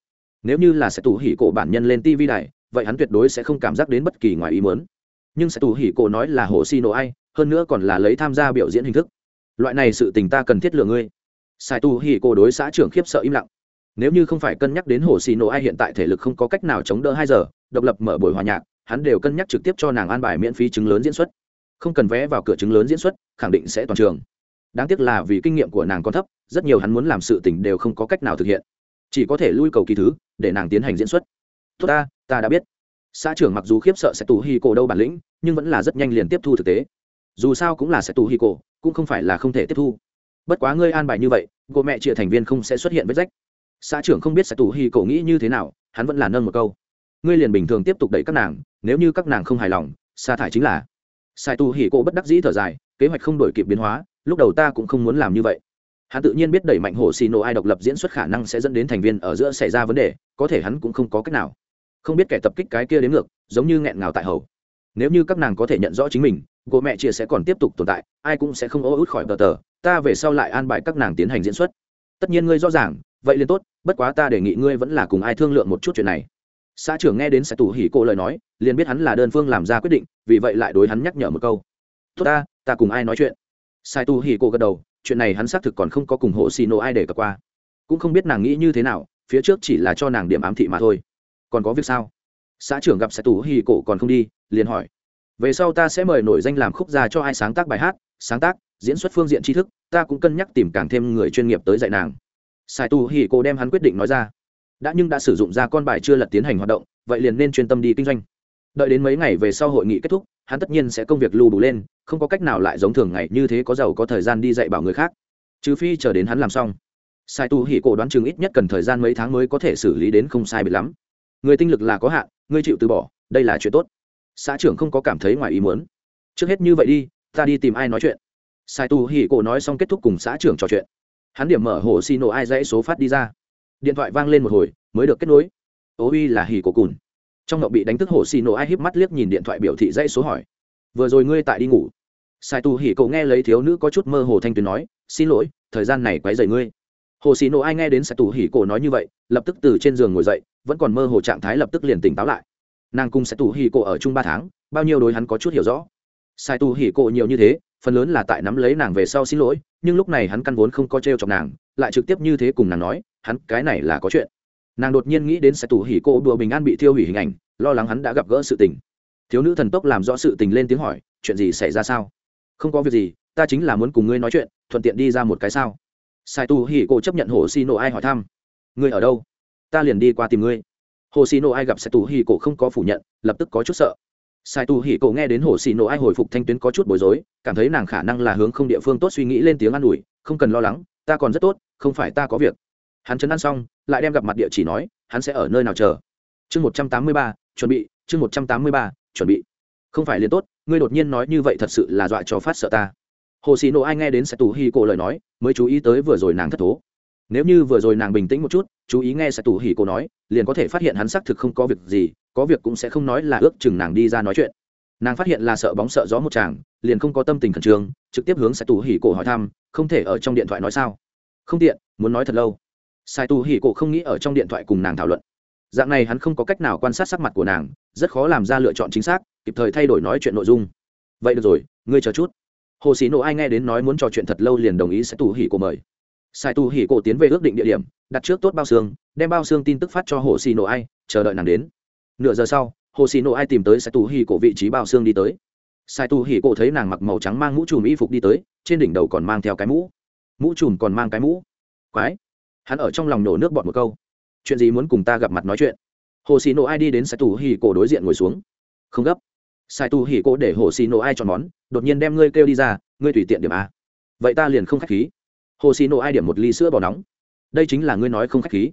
S1: Nếu như là sẽ tù hỉ cổ bản nhân lên tv đài, vậy hắn tuyệt đối sẽ không cảm giác đến bất kỳ ngoài ý muốn. Nhưng sẽ tù hỉ cổ nói là hồ xì nổ ai, hơn nữa còn là lấy tham gia biểu diễn hình thức. Loại này sự tình ta cần thiết lừa ngươi sai tu hỉ cô đối xã trưởng khiếp sợ im lặng. Nếu như không phải cân nhắc đến hồ xì nổ ai hiện tại thể lực không có cách nào chống đỡ hai giờ, độc lập mở buổi hòa nhạc, hắn đều cân nhắc trực tiếp cho nàng an bài miễn phí chứng lớn diễn xuất. Không cần vé vào cửa chứng lớn diễn xuất, khẳng định sẽ toàn trường. Đáng tiếc là vì kinh nghiệm của nàng còn thấp, rất nhiều hắn muốn làm sự tình đều không có cách nào thực hiện. Chỉ có thể lui cầu kỳ thứ, để nàng tiến hành diễn xuất. Tốt ta ta đã biết. Xã trưởng mặc dù khiếp sợ sẽ tù hi cổ đâu bản lĩnh, nhưng vẫn là rất nhanh liền tiếp thu thực tế. Dù sao cũng là sẽ tù hi cổ cũng không phải là không thể tiếp thu bất quá ngươi an bài như vậy cô mẹ chia thành viên không sẽ xuất hiện vết rách. Xã trưởng không biết sẽ tù hi cổ nghĩ như thế nào, hắn vẫn là nâng một câu. Ngươi liền bình thường tiếp tục đẩy các nàng, nếu như các nàng không hài lòng, sa thải chính là. Sai tù hỉ cổ bất đắc dĩ thở dài, kế hoạch không đổi kịp biến hóa, lúc đầu ta cũng không muốn làm như vậy. Hắn tự nhiên biết đẩy mạnh hồ xì nổ ai độc lập diễn xuất khả năng sẽ dẫn đến thành viên ở giữa xảy ra vấn đề, có thể hắn cũng không có cách nào. Không biết kẻ tập kích cái kia đến ngược, giống như nghẹn ngào tại hầu. Nếu như các nàng có thể nhận rõ chính mình cô mẹ chia sẽ còn tiếp tục tồn tại, ai cũng sẽ không ô út khỏi tờ tờ ta về sau lại an bài các nàng tiến hành diễn xuất. Tất nhiên ngươi rõ ràng, vậy liền tốt, bất quá ta đề nghị ngươi vẫn là cùng ai thương lượng một chút chuyện này. Xã trưởng nghe đến sẽ tù hỉ cô lời nói, liền biết hắn là đơn phương làm ra quyết định, vì vậy lại đối hắn nhắc nhở một câu. Tốt ta ta cùng ai nói chuyện? Sai tu hỉ cô gật đầu, chuyện này hắn xác thực còn không có cùng hộ xì nổ ai để cập qua. Cũng không biết nàng nghĩ như thế nào, phía trước chỉ là cho nàng điểm ám thị mà thôi. Còn có việc sao? Xã trưởng gặp sai tu hỉ cô còn không đi, liền hỏi. Về sau ta sẽ mời nổi danh làm khúc gia cho ai sáng tác bài hát, sáng tác diễn xuất phương diện tri thức, ta cũng cân nhắc tìm càng thêm người chuyên nghiệp tới dạy nàng. Sai tu hì cô đem hắn quyết định nói ra. Đã nhưng đã sử dụng ra con bài chưa lật tiến hành hoạt động, vậy liền nên chuyên tâm đi kinh doanh. Đợi đến mấy ngày về sau hội nghị kết thúc, hắn tất nhiên sẽ công việc lưu đủ lên, không có cách nào lại giống thường ngày như thế có giàu có thời gian đi dạy bảo người khác. Trừ phi chờ đến hắn làm xong. Sai tu hỉ cổ đoán chừng ít nhất cần thời gian mấy tháng mới có thể xử lý đến không sai bị lắm. Người tinh lực là có hạn, ngươi chịu từ bỏ, đây là chuyện tốt. Xã trưởng không có cảm thấy ngoài ý muốn. Trước hết như vậy đi, ta đi tìm ai nói chuyện sai tu hỉ cổ nói xong kết thúc cùng xã trưởng trò chuyện. Hắn điểm mở hồ xì nổ ai dãy số phát đi ra. Điện thoại vang lên một hồi, mới được kết nối. Ố uy là hỉ cổ cùn. Trong ngậu bị đánh thức hồ xì nổ ai híp mắt liếc nhìn điện thoại biểu thị dãy số hỏi. Vừa rồi ngươi tại đi ngủ. Sai tu hỉ cổ nghe lấy thiếu nữ có chút mơ hồ thanh tuyền nói, xin lỗi, thời gian này quấy rầy ngươi. Hồ xì nổ ai nghe đến sai tu hỉ cổ nói như vậy, lập tức từ trên giường ngồi dậy, vẫn còn mơ hồ trạng thái lập tức liền tỉnh táo lại. Nàng cùng sai tu hỉ cổ ở chung ba tháng, bao nhiêu đối hắn có chút hiểu rõ. Sai tu hỉ cổ nhiều như thế phần lớn là tại nắm lấy nàng về sau xin lỗi, nhưng lúc này hắn căn vốn không có t r e o chọc nàng, lại trực tiếp như thế cùng nàng nói, hắn, cái này là có chuyện. Nàng đột nhiên nghĩ đến sẽ tù hỉ cô đùa bình an bị thiêu hủy hình ảnh, lo lắng hắn đã gặp gỡ sự tình. Thiếu nữ thần tốc làm rõ sự tình lên tiếng hỏi, chuyện gì xảy ra sao? Không có việc gì, ta chính là muốn cùng ngươi nói chuyện, thuận tiện đi ra một cái sao. Sai tu hỉ cô chấp nhận hồ xì nổ ai hỏi thăm. Ngươi ở đâu? Ta liền đi qua tìm ngươi. Hồ xì nổ ai gặp sai tu hỉ cô không có phủ nhận, lập tức có chút sợ sai tu hỉ cổ nghe đến hồ xì nổ ai hồi phục thanh tuyến có chút bối rối, cảm thấy nàng khả năng là hướng không địa phương tốt suy nghĩ lên tiếng an ủi, không cần lo lắng, ta còn rất tốt, không phải ta có việc. Hắn chấn ăn xong, lại đem gặp mặt địa chỉ nói, hắn sẽ ở nơi nào chờ? Chương một trăm tám mươi ba, chuẩn bị, chương một trăm tám mươi ba, chuẩn bị. Không phải liền tốt, ngươi đột nhiên nói như vậy thật sự là dọa cho phát sợ ta. Hồ xì nổ ai nghe đến sai Tu hỉ cổ lời nói, mới chú ý tới vừa rồi nàng thất thố nếu như vừa rồi nàng bình tĩnh một chút, chú ý nghe sài tù hỉ cổ nói, liền có thể phát hiện hắn xác thực không có việc gì, có việc cũng sẽ không nói là ước chừng nàng đi ra nói chuyện. Nàng phát hiện là sợ bóng sợ gió một chàng, liền không có tâm tình khẩn trương, trực tiếp hướng sai tù hỉ cổ hỏi thăm, không thể ở trong điện thoại nói sao? Không tiện, muốn nói thật lâu. Sai tù hỉ cổ không nghĩ ở trong điện thoại cùng nàng thảo luận. Dạng này hắn không có cách nào quan sát sắc mặt của nàng, rất khó làm ra lựa chọn chính xác, kịp thời thay đổi nói chuyện nội dung. Vậy được rồi, ngươi chờ chút. Hồ sĩ nộ ai nghe đến nói muốn trò chuyện thật lâu liền đồng ý sẽ tù hỉ cổ mời sai Tu hỉ cổ tiến về ước định địa điểm, đặt trước tốt bao xương, đem bao xương tin tức phát cho hồ sĩ Nổ ai, chờ đợi nàng đến. Nửa giờ sau, hồ xì nổ ai tìm tới sai Tu Hỉ cổ vị trí bao xương đi tới. Sai Tu Hỉ cổ thấy nàng mặc màu trắng mang mũ trùm y phục đi tới, trên đỉnh đầu còn mang theo cái mũ. Mũ trùm còn mang cái mũ. Quái! Hắn ở trong lòng nổ nước bọt một câu. Chuyện gì muốn cùng ta gặp mặt nói chuyện? Hồ xì nổ ai đi đến sai Tu Hỉ cổ đối diện ngồi xuống. Không gấp. Sai Tu Hỉ cổ để hồ xì nổ ai chọn món, đột nhiên đem ngươi kêu đi ra, ngươi tùy tiện điểm a. Vậy ta liền không khách khí hồ xì nổ ai điểm một ly sữa bò nóng. Đây chính là ngươi nói không khách khí.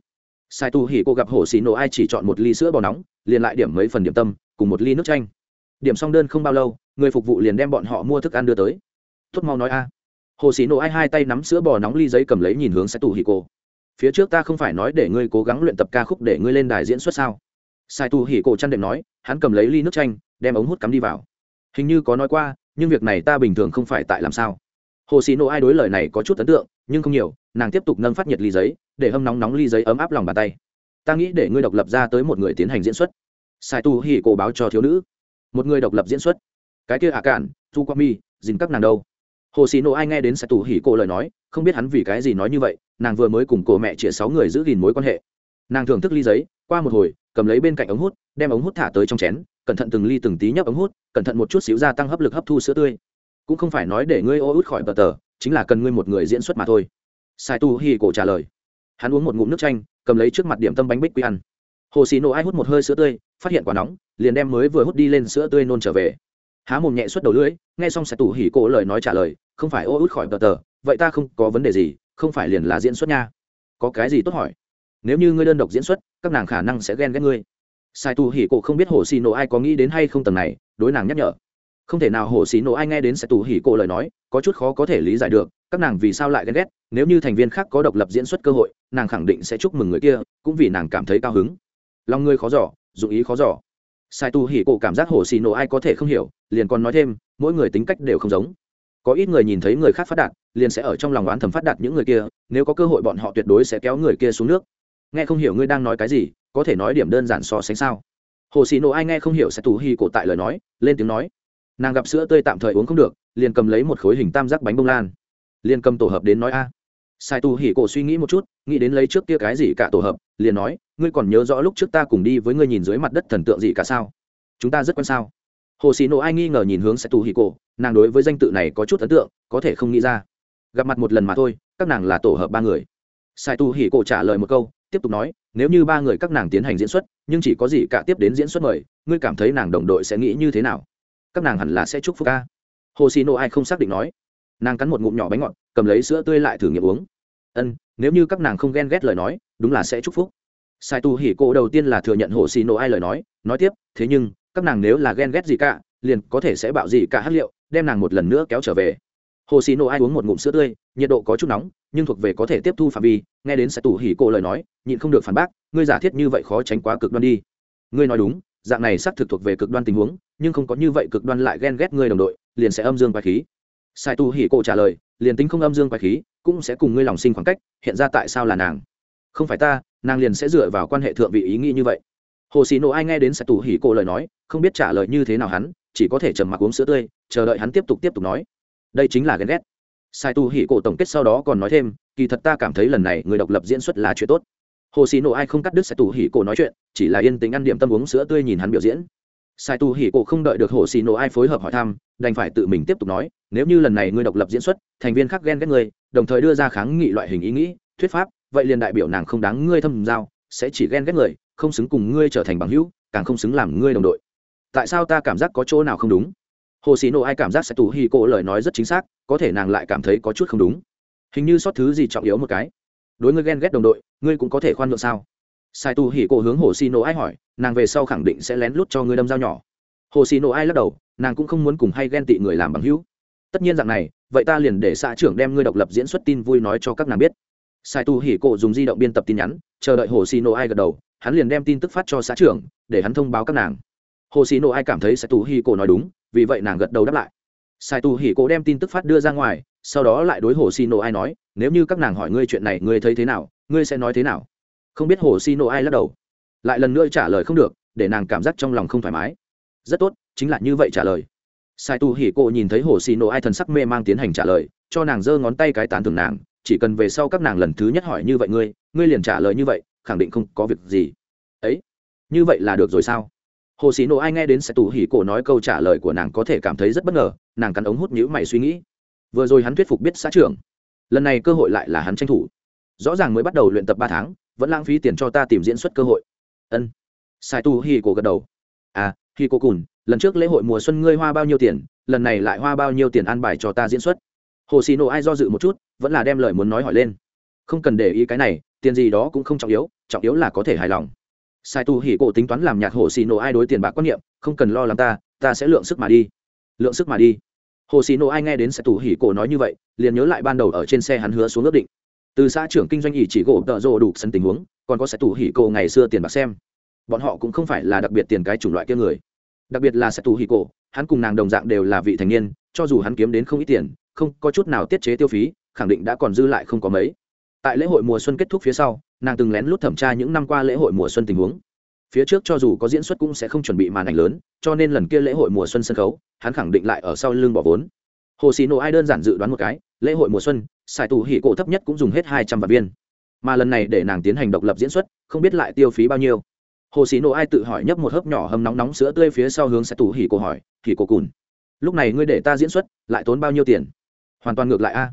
S1: Sai tu hỉ cô gặp hồ xì nổ ai chỉ chọn một ly sữa bò nóng, liền lại điểm mấy phần điểm tâm, cùng một ly nước chanh. Điểm xong đơn không bao lâu, người phục vụ liền đem bọn họ mua thức ăn đưa tới. Tốt mau nói a. Hồ xì nổ ai hai tay nắm sữa bò nóng ly giấy cầm lấy nhìn hướng sai tu hỉ cô. Phía trước ta không phải nói để ngươi cố gắng luyện tập ca khúc để ngươi lên đài diễn xuất sao? Sai tu hỉ cô chăn đệm nói, hắn cầm lấy ly nước chanh, đem ống hút cắm đi vào. Hình như có nói qua, nhưng việc này ta bình thường không phải tại làm sao hồ xì nô ai đối lời này có chút ấn tượng, nhưng không nhiều, nàng tiếp tục nâng phát nhiệt ly giấy, để hâm nóng nóng ly giấy ấm áp lòng bàn tay. Ta nghĩ để ngươi độc lập ra tới một người tiến hành diễn xuất. Sai tu hỉ cổ báo cho thiếu nữ. Một người độc lập diễn xuất. Cái kia à cạn, tu qua mi dìn các nàng đâu? Hồ xì nô ai nghe đến sai tu hỉ cổ lời nói, không biết hắn vì cái gì nói như vậy, nàng vừa mới cùng cổ mẹ chĩa sáu người giữ gìn mối quan hệ. Nàng thưởng thức ly giấy, qua một hồi, cầm lấy bên cạnh ống hút, đem ống hút thả tới trong chén, cẩn thận từng ly từng tí nhấp ống hút, cẩn thận một chút xíu gia tăng hấp lực hấp thu sữa tươi cũng không phải nói để ngươi ô út khỏi tờ tờ, chính là cần ngươi một người diễn xuất mà thôi. Sai tu hi cổ trả lời. Hắn uống một ngụm nước chanh, cầm lấy trước mặt điểm tâm bánh bích quy ăn. Hồ xì nổ ai hút một hơi sữa tươi, phát hiện quả nóng, liền đem mới vừa hút đi lên sữa tươi nôn trở về. Há mồm nhẹ suốt đầu lưỡi, nghe xong sai tu hỉ cổ lời nói trả lời, không phải ô út khỏi tờ tờ, vậy ta không có vấn đề gì, không phải liền là diễn xuất nha. Có cái gì tốt hỏi? Nếu như ngươi đơn độc diễn xuất, các nàng khả năng sẽ ghen ghét ngươi. Sai tu hỉ cổ không biết hồ xì nổ ai có nghĩ đến hay không tầng này, đối nàng nhắc nhở không thể nào hồ xí nổ ai nghe đến sẽ tù hỉ cổ lời nói, có chút khó có thể lý giải được, các nàng vì sao lại ghen ghét, nếu như thành viên khác có độc lập diễn xuất cơ hội, nàng khẳng định sẽ chúc mừng người kia, cũng vì nàng cảm thấy cao hứng. Lòng ngươi khó giỏ dụng ý khó giỏ sai tu hỉ cổ cảm giác hồ xì nổ ai có thể không hiểu, liền còn nói thêm, mỗi người tính cách đều không giống. Có ít người nhìn thấy người khác phát đạt, liền sẽ ở trong lòng oán thầm phát đạt những người kia, nếu có cơ hội bọn họ tuyệt đối sẽ kéo người kia xuống nước. Nghe không hiểu ngươi đang nói cái gì, có thể nói điểm đơn giản so sánh sao? Hồ xì nổ ai nghe không hiểu sẽ tu hỉ cổ tại lời nói, lên tiếng nói nàng gặp sữa tươi tạm thời uống không được, liền cầm lấy một khối hình tam giác bánh bông lan. Liền cầm tổ hợp đến nói a. Sai tu hỉ cổ suy nghĩ một chút, nghĩ đến lấy trước kia cái gì cả tổ hợp, liền nói, ngươi còn nhớ rõ lúc trước ta cùng đi với ngươi nhìn dưới mặt đất thần tượng gì cả sao? Chúng ta rất quan sao? Hồ xì Nộ ai nghi ngờ nhìn hướng sai tu hỉ cổ, nàng đối với danh tự này có chút ấn tượng, có thể không nghĩ ra. Gặp mặt một lần mà thôi, các nàng là tổ hợp ba người. Sai tu hỉ cổ trả lời một câu, tiếp tục nói, nếu như ba người các nàng tiến hành diễn xuất, nhưng chỉ có gì cả tiếp đến diễn xuất mời, ngươi cảm thấy nàng đồng đội sẽ nghĩ như thế nào? Các nàng hẳn là sẽ chúc phúc ca. Hồ xì nổ ai không xác định nói. Nàng cắn một ngụm nhỏ bánh ngọt, cầm lấy sữa tươi lại thử nghiệm uống. Ân, nếu như các nàng không ghen ghét lời nói, đúng là sẽ chúc phúc. Sai tu hỉ cô đầu tiên là thừa nhận hồ xì nổ ai lời nói nói tiếp, thế nhưng, các nàng nếu là ghen ghét gì cả, liền có thể sẽ bạo gì cả hát liệu, đem nàng một lần nữa kéo trở về. Hồ xì nổ ai uống một ngụm sữa tươi, nhiệt độ có chút nóng, nhưng thuộc về có thể tiếp thu phạm vi, nghe đến sai tu hỉ cô lời nói, nhịn không được phản bác, ngươi giả thiết như vậy khó tránh quá cực đoan đi. Ngươi nói đúng dạng này xác thực thuộc về cực đoan tình huống, nhưng không có như vậy cực đoan lại ghen ghét ngươi đồng đội, liền sẽ âm dương quái khí. Sai tu hỉ cổ trả lời, liền tính không âm dương quái khí, cũng sẽ cùng ngươi lòng sinh khoảng cách, hiện ra tại sao là nàng? Không phải ta, nàng liền sẽ dựa vào quan hệ thượng vị ý nghĩ như vậy. Hồ xì nổ ai nghe đến sai tu hỉ cổ lời nói, không biết trả lời như thế nào hắn, chỉ có thể trầm mặc uống sữa tươi, chờ đợi hắn tiếp tục tiếp tục nói. Đây chính là ghen ghét. Sai tu hỉ cổ tổng kết sau đó còn nói thêm, kỳ thật ta cảm thấy lần này người độc lập diễn xuất là chuyện tốt hồ xì nổ ai không cắt đứt sai tù hỉ cổ nói chuyện, chỉ là yên tĩnh ăn điểm tâm uống sữa tươi nhìn hắn biểu diễn. Sai tù hỉ cổ không đợi được hồ xì nổ ai phối hợp hỏi thăm, đành phải tự mình tiếp tục nói, nếu như lần này ngươi độc lập diễn xuất, thành viên khác ghen ghét ngươi, đồng thời đưa ra kháng nghị loại hình ý nghĩ, thuyết pháp, vậy liền đại biểu nàng không đáng ngươi thâm giao, sẽ chỉ ghen ghét người, không xứng cùng ngươi trở thành bằng hữu, càng không xứng làm ngươi đồng đội. Tại sao ta cảm giác có chỗ nào không đúng? Hồ xì nổ ai cảm giác sẽ tù hì cổ lời nói rất chính xác, có thể nàng lại cảm thấy có chút không đúng. Hình như sót thứ gì trọng yếu một cái đối ngươi ghen ghét đồng đội, ngươi cũng có thể khoan nhượng sao? Sai tu hỉ cổ hướng hồ xì nổ ai hỏi, nàng về sau khẳng định sẽ lén lút cho ngươi đâm dao nhỏ. Hồ xì nổ ai lắc đầu, nàng cũng không muốn cùng hay ghen tị người làm bằng hữu. Tất nhiên dạng này, vậy ta liền để xã trưởng đem ngươi độc lập diễn xuất tin vui nói cho các nàng biết. Sai tu hỉ cổ dùng di động biên tập tin nhắn, chờ đợi hồ xì nổ ai gật đầu, hắn liền đem tin tức phát cho xã trưởng, để hắn thông báo các nàng. Hồ xì nổ ai cảm thấy sai tu hỉ cổ nói đúng, vì vậy nàng gật đầu đáp lại sai tu hỉ cổ đem tin tức phát đưa ra ngoài, sau đó lại đối hồ xì nổ ai nói, nếu như các nàng hỏi ngươi chuyện này, ngươi thấy thế nào? Ngươi sẽ nói thế nào? Không biết hồ xì nổ ai lắc đầu, lại lần nữa trả lời không được, để nàng cảm giác trong lòng không thoải mái. Rất tốt, chính là như vậy trả lời. Sai tu hỉ cô nhìn thấy hồ xì nổ ai thần sắc mê mang tiến hành trả lời, cho nàng giơ ngón tay cái tán thưởng nàng, chỉ cần về sau các nàng lần thứ nhất hỏi như vậy ngươi ngươi liền trả lời như vậy, khẳng định không có việc gì. Ấy, như vậy là được rồi sao? Hồ xì nổ ai nghe đến sai tu hỉ Cổ nói câu trả lời của nàng có thể cảm thấy rất bất ngờ, nàng cắn ống hút nhữ mày suy nghĩ. Vừa rồi hắn thuyết phục biết xã trưởng, lần này cơ hội lại là hắn tranh thủ. Rõ ràng mới bắt đầu luyện tập ba tháng, vẫn lãng phí tiền cho ta tìm diễn xuất cơ hội. Ân. Sai tu hỉ Cổ gật đầu. À khi cô cùn, lần trước lễ hội mùa xuân ngươi hoa bao nhiêu tiền, lần này lại hoa bao nhiêu tiền an bài cho ta diễn xuất? Hồ xì nổ ai do dự một chút, vẫn là đem lời muốn nói hỏi lên. Không cần để ý cái này, tiền gì đó cũng không trọng yếu trọng yếu là có thể hài lòng sai tu hỉ cổ tính toán làm nhạc hồ xì nổ ai đối tiền bạc quan niệm, không cần lo làm ta ta sẽ lượng sức mà đi. Lượng sức mà đi. Hồ xì nổ ai nghe đến sai tu hỉ cổ nói như vậy, liền nhớ lại ban đầu ở trên xe hắn hứa xuống ước định. Từ xã trưởng kinh doanh ỉ chỉ gỗ tợ rộ đủ sân tình huống, còn có sai tu hỉ cổ ngày xưa tiền bạc xem. Bọn họ cũng không phải là đặc biệt tiền cái chủng loại kia người. Đặc biệt là Sai Tu Hỉ cổ, hắn cùng nàng đồng dạng đều là vị thành niên, cho dù hắn kiếm đến không ít tiền, không có chút nào tiết chế tiêu phí, khẳng định đã còn dư lại không có mấy tại lễ hội mùa xuân kết thúc phía sau, nàng từng lén lút thẩm tra những năm qua lễ hội mùa xuân tình huống. Phía trước cho dù có diễn xuất cũng sẽ không chuẩn bị màn ảnh lớn, cho nên lần kia lễ hội mùa xuân sân khấu, hắn khẳng định lại ở sau lưng bỏ vốn. Hồ xì nổ ai đơn giản dự đoán một cái, lễ hội mùa xuân, xài tù hỉ cổ thấp nhất cũng dùng hết hai trăm vạn viên. Mà lần này để nàng tiến hành độc lập diễn xuất, không biết lại tiêu phí bao nhiêu. Hồ xì nổ ai tự hỏi nhấp một hớp nhỏ hầm nóng nóng sữa tươi phía sau hướng xài tủ hỉ cổ hỏi, hỉ cổ cùn, lúc này ngươi để ta diễn xuất, lại tốn bao nhiêu tiền? Hoàn toàn ngược lại a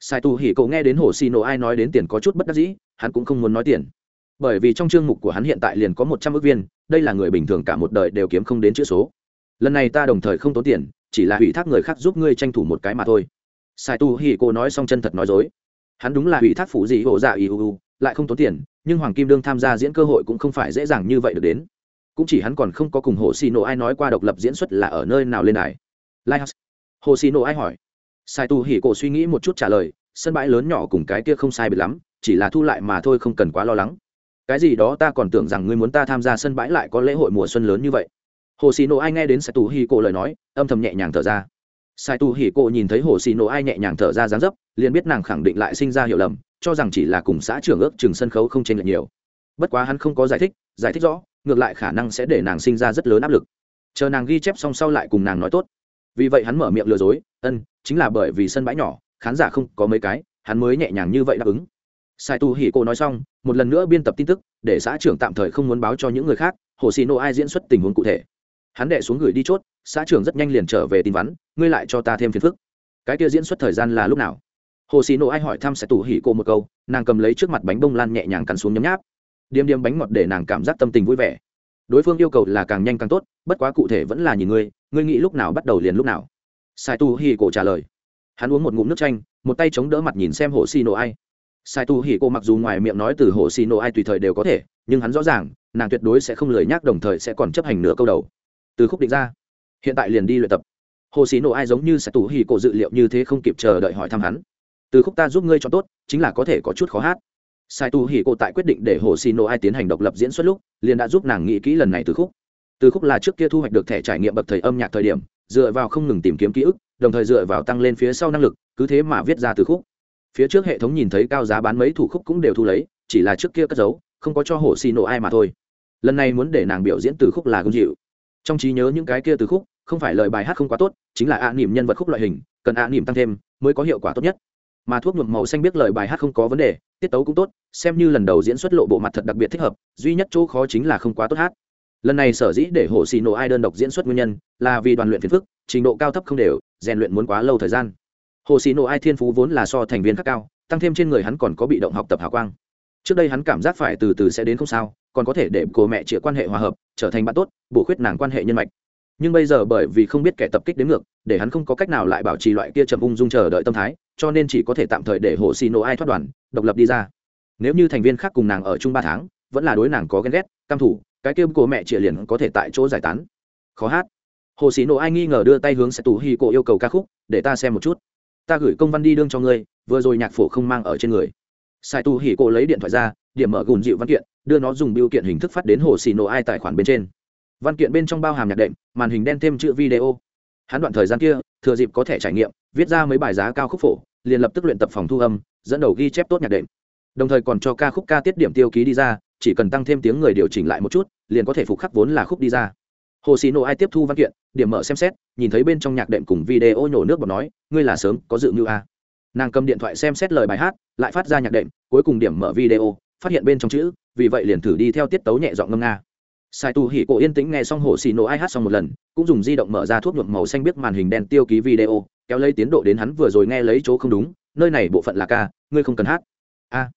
S1: sai tù hỉ cậu nghe đến hồ xì nổ ai nói đến tiền có chút bất đắc dĩ, hắn cũng không muốn nói tiền. Bởi vì trong chương mục của hắn hiện tại liền có một trăm ước viên, đây là người bình thường cả một đời đều kiếm không đến chữ số. Lần này ta đồng thời không tốn tiền, chỉ là ủy thác người khác giúp ngươi tranh thủ một cái mà thôi. Sai tu hỉ cô nói xong chân thật nói dối. Hắn đúng là ủy thác phủ gì hộ dạ iuu lại không tốn tiền, nhưng hoàng kim đương tham gia diễn cơ hội cũng không phải dễ dàng như vậy được đến. Cũng chỉ hắn còn không có cùng hồ xì nổ ai nói qua độc lập diễn xuất là ở nơi nào lên đài. Hồ xì nổ ai hỏi sai tu hỉ cổ suy nghĩ một chút trả lời, sân bãi lớn nhỏ cùng cái kia không sai biệt lắm, chỉ là thu lại mà thôi không cần quá lo lắng. Cái gì đó ta còn tưởng rằng ngươi muốn ta tham gia sân bãi lại có lễ hội mùa xuân lớn như vậy. Hồ xì nổ ai nghe đến sai tu hỉ cổ lời nói, âm thầm nhẹ nhàng thở ra. Sai tu hỉ cổ nhìn thấy hồ xì nổ ai nhẹ nhàng thở ra dáng dấp, liền biết nàng khẳng định lại sinh ra hiểu lầm, cho rằng chỉ là cùng xã trưởng ước chừng sân khấu không chênh lệch nhiều. Bất quá hắn không có giải thích giải thích rõ, ngược lại khả năng sẽ để nàng sinh ra rất lớn áp lực. Chờ nàng ghi chép xong sau lại cùng nàng nói tốt vì vậy hắn mở miệng lừa dối, ân, chính là bởi vì sân bãi nhỏ, khán giả không có mấy cái, hắn mới nhẹ nhàng như vậy đáp ứng. Sai tu hỉ cô nói xong, một lần nữa biên tập tin tức, để xã trưởng tạm thời không muốn báo cho những người khác, hồ xì nô ai diễn xuất tình huống cụ thể. Hắn đệ xuống gửi đi chốt, xã trưởng rất nhanh liền trở về tin vắn, ngươi lại cho ta thêm phiền phức. Cái kia diễn xuất thời gian là lúc nào? Hồ xì nô ai hỏi thăm sẽ tủ hỉ cô một câu, nàng cầm lấy trước mặt bánh bông lan nhẹ nhàng cắn xuống nhấm nháp. Điềm điềm bánh ngọt để nàng cảm giác tâm tình vui vẻ đối phương yêu cầu là càng nhanh càng tốt, bất quá cụ thể vẫn là nhìn ngươi ngươi nghĩ lúc nào bắt đầu liền lúc nào. Sai tu hỉ cổ trả lời. Hắn uống một ngụm nước chanh, một tay chống đỡ mặt nhìn xem hồ xì nổ ai sai tu hỉ cô mặc dù ngoài miệng nói từ hồ xì nổ ai tùy thời đều có thể, nhưng hắn rõ ràng, nàng tuyệt đối sẽ không lười nhác đồng thời sẽ còn chấp hành nửa câu đầu. Từ khúc định ra. Hiện tại liền đi luyện tập. Hồ xì nổ ai giống như Sai Tu hỉ cổ dự liệu như thế không kịp chờ đợi hỏi thăm hắn. Từ khúc ta giúp ngươi cho tốt, chính là có thể có chút khó hát sai tu hỉ cô tại quyết định để hồ xì Nô ai tiến hành độc lập diễn xuất lúc, liền đã giúp nàng nghĩ kỹ lần này từ khúc. Từ khúc là trước kia thu hoạch được thẻ trải nghiệm bậc thầy âm nhạc thời điểm, dựa vào không ngừng tìm kiếm ký ức, đồng thời dựa vào tăng lên phía sau năng lực, cứ thế mà viết ra từ khúc. Phía trước hệ thống nhìn thấy cao giá bán mấy thủ khúc cũng đều thu lấy, chỉ là trước kia cất giấu, không có cho hồ xì nổ ai mà thôi. Lần này muốn để nàng biểu diễn từ khúc là công dịu. Trong trí nhớ những cái kia từ khúc, không phải lời bài hát không quá tốt, chính là ạ à nhân vật khúc loại hình, cần ạ à tăng thêm, mới có hiệu quả tốt nhất mà thuốc nhuộm màu xanh biết lời bài hát không có vấn đề, tiết tấu cũng tốt, xem như lần đầu diễn xuất lộ bộ mặt thật đặc biệt thích hợp, duy nhất chỗ khó chính là không quá tốt hát. Lần này sở dĩ để hồ xì nổ ai đơn độc diễn xuất nguyên nhân là vì đoàn luyện phiền phức, trình độ cao thấp không đều, rèn luyện muốn quá lâu thời gian. Hồ xì nổ ai thiên phú vốn là so thành viên khác cao, tăng thêm trên người hắn còn có bị động học tập hào quang. Trước đây hắn cảm giác phải từ từ sẽ đến không sao, còn có thể để cô mẹ chĩa quan hệ hòa hợp, trở thành bạn tốt, bổ khuyết nàng quan hệ nhân mạch. Nhưng bây giờ bởi vì không biết kẻ tập kích đến ngược, để hắn không có cách nào lại bảo trì loại kia chậm ung dung chờ đợi tâm thái cho nên chỉ có thể tạm thời để hồ xì nổ ai thoát đoàn, độc lập đi ra. Nếu như thành viên khác cùng nàng ở chung ba tháng, vẫn là đối nàng có ghen ghét, căm thủ cái kêu của mẹ chịa liền có thể tại chỗ giải tán. Khó hát. Hồ xì nổ ai nghi ngờ đưa tay hướng sẽ tù hi cổ yêu cầu ca khúc, để ta xem một chút. Ta gửi công văn đi đương cho ngươi, vừa rồi nhạc phổ không mang ở trên người. Sai tu hỉ cổ lấy điện thoại ra, điểm mở gùn dịu văn kiện, đưa nó dùng biêu kiện hình thức phát đến hồ xì nổ ai tài khoản bên trên. Văn kiện bên trong bao hàm nhạc đệm, màn hình đen thêm chữ video. Hắn đoạn thời gian kia, thừa dịp có thể trải nghiệm, viết ra mấy bài giá cao khúc phổ liền lập tức luyện tập phòng thu âm, dẫn đầu ghi chép tốt nhạc đệm. Đồng thời còn cho ca khúc ca tiết điểm tiêu ký đi ra, chỉ cần tăng thêm tiếng người điều chỉnh lại một chút, liền có thể phục khắc vốn là khúc đi ra. Hồ xì nổ ai tiếp thu văn kiện, điểm mở xem xét, nhìn thấy bên trong nhạc đệm cùng video nhổ nước bọt nói, ngươi là sớm, có dự mưu a nàng cầm điện thoại xem xét lời bài hát, lại phát ra nhạc đệm, cuối cùng điểm mở video, phát hiện bên trong chữ, vì vậy liền thử đi theo tiết tấu nhẹ dọn ngâm nga. Sai tu hỉ cổ yên tĩnh nghe xong hồ xì nổ ai hát xong một lần, cũng dùng di động mở ra thuốc nhuộm màu xanh biết màn hình đen tiêu ký video kéo lấy tiến độ đến hắn vừa rồi nghe lấy chỗ không đúng, nơi này bộ phận là ca, ngươi không cần hát. A,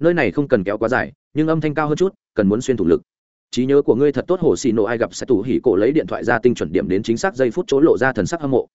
S1: nơi này không cần kéo quá dài, nhưng âm thanh cao hơn chút, cần muốn xuyên thủ lực. Trí nhớ của ngươi thật tốt, hồ xì nổ ai gặp sẽ tủ hỉ cổ lấy điện thoại ra tinh chuẩn điểm đến chính xác giây phút chỗ lộ ra thần sắc hâm mộ.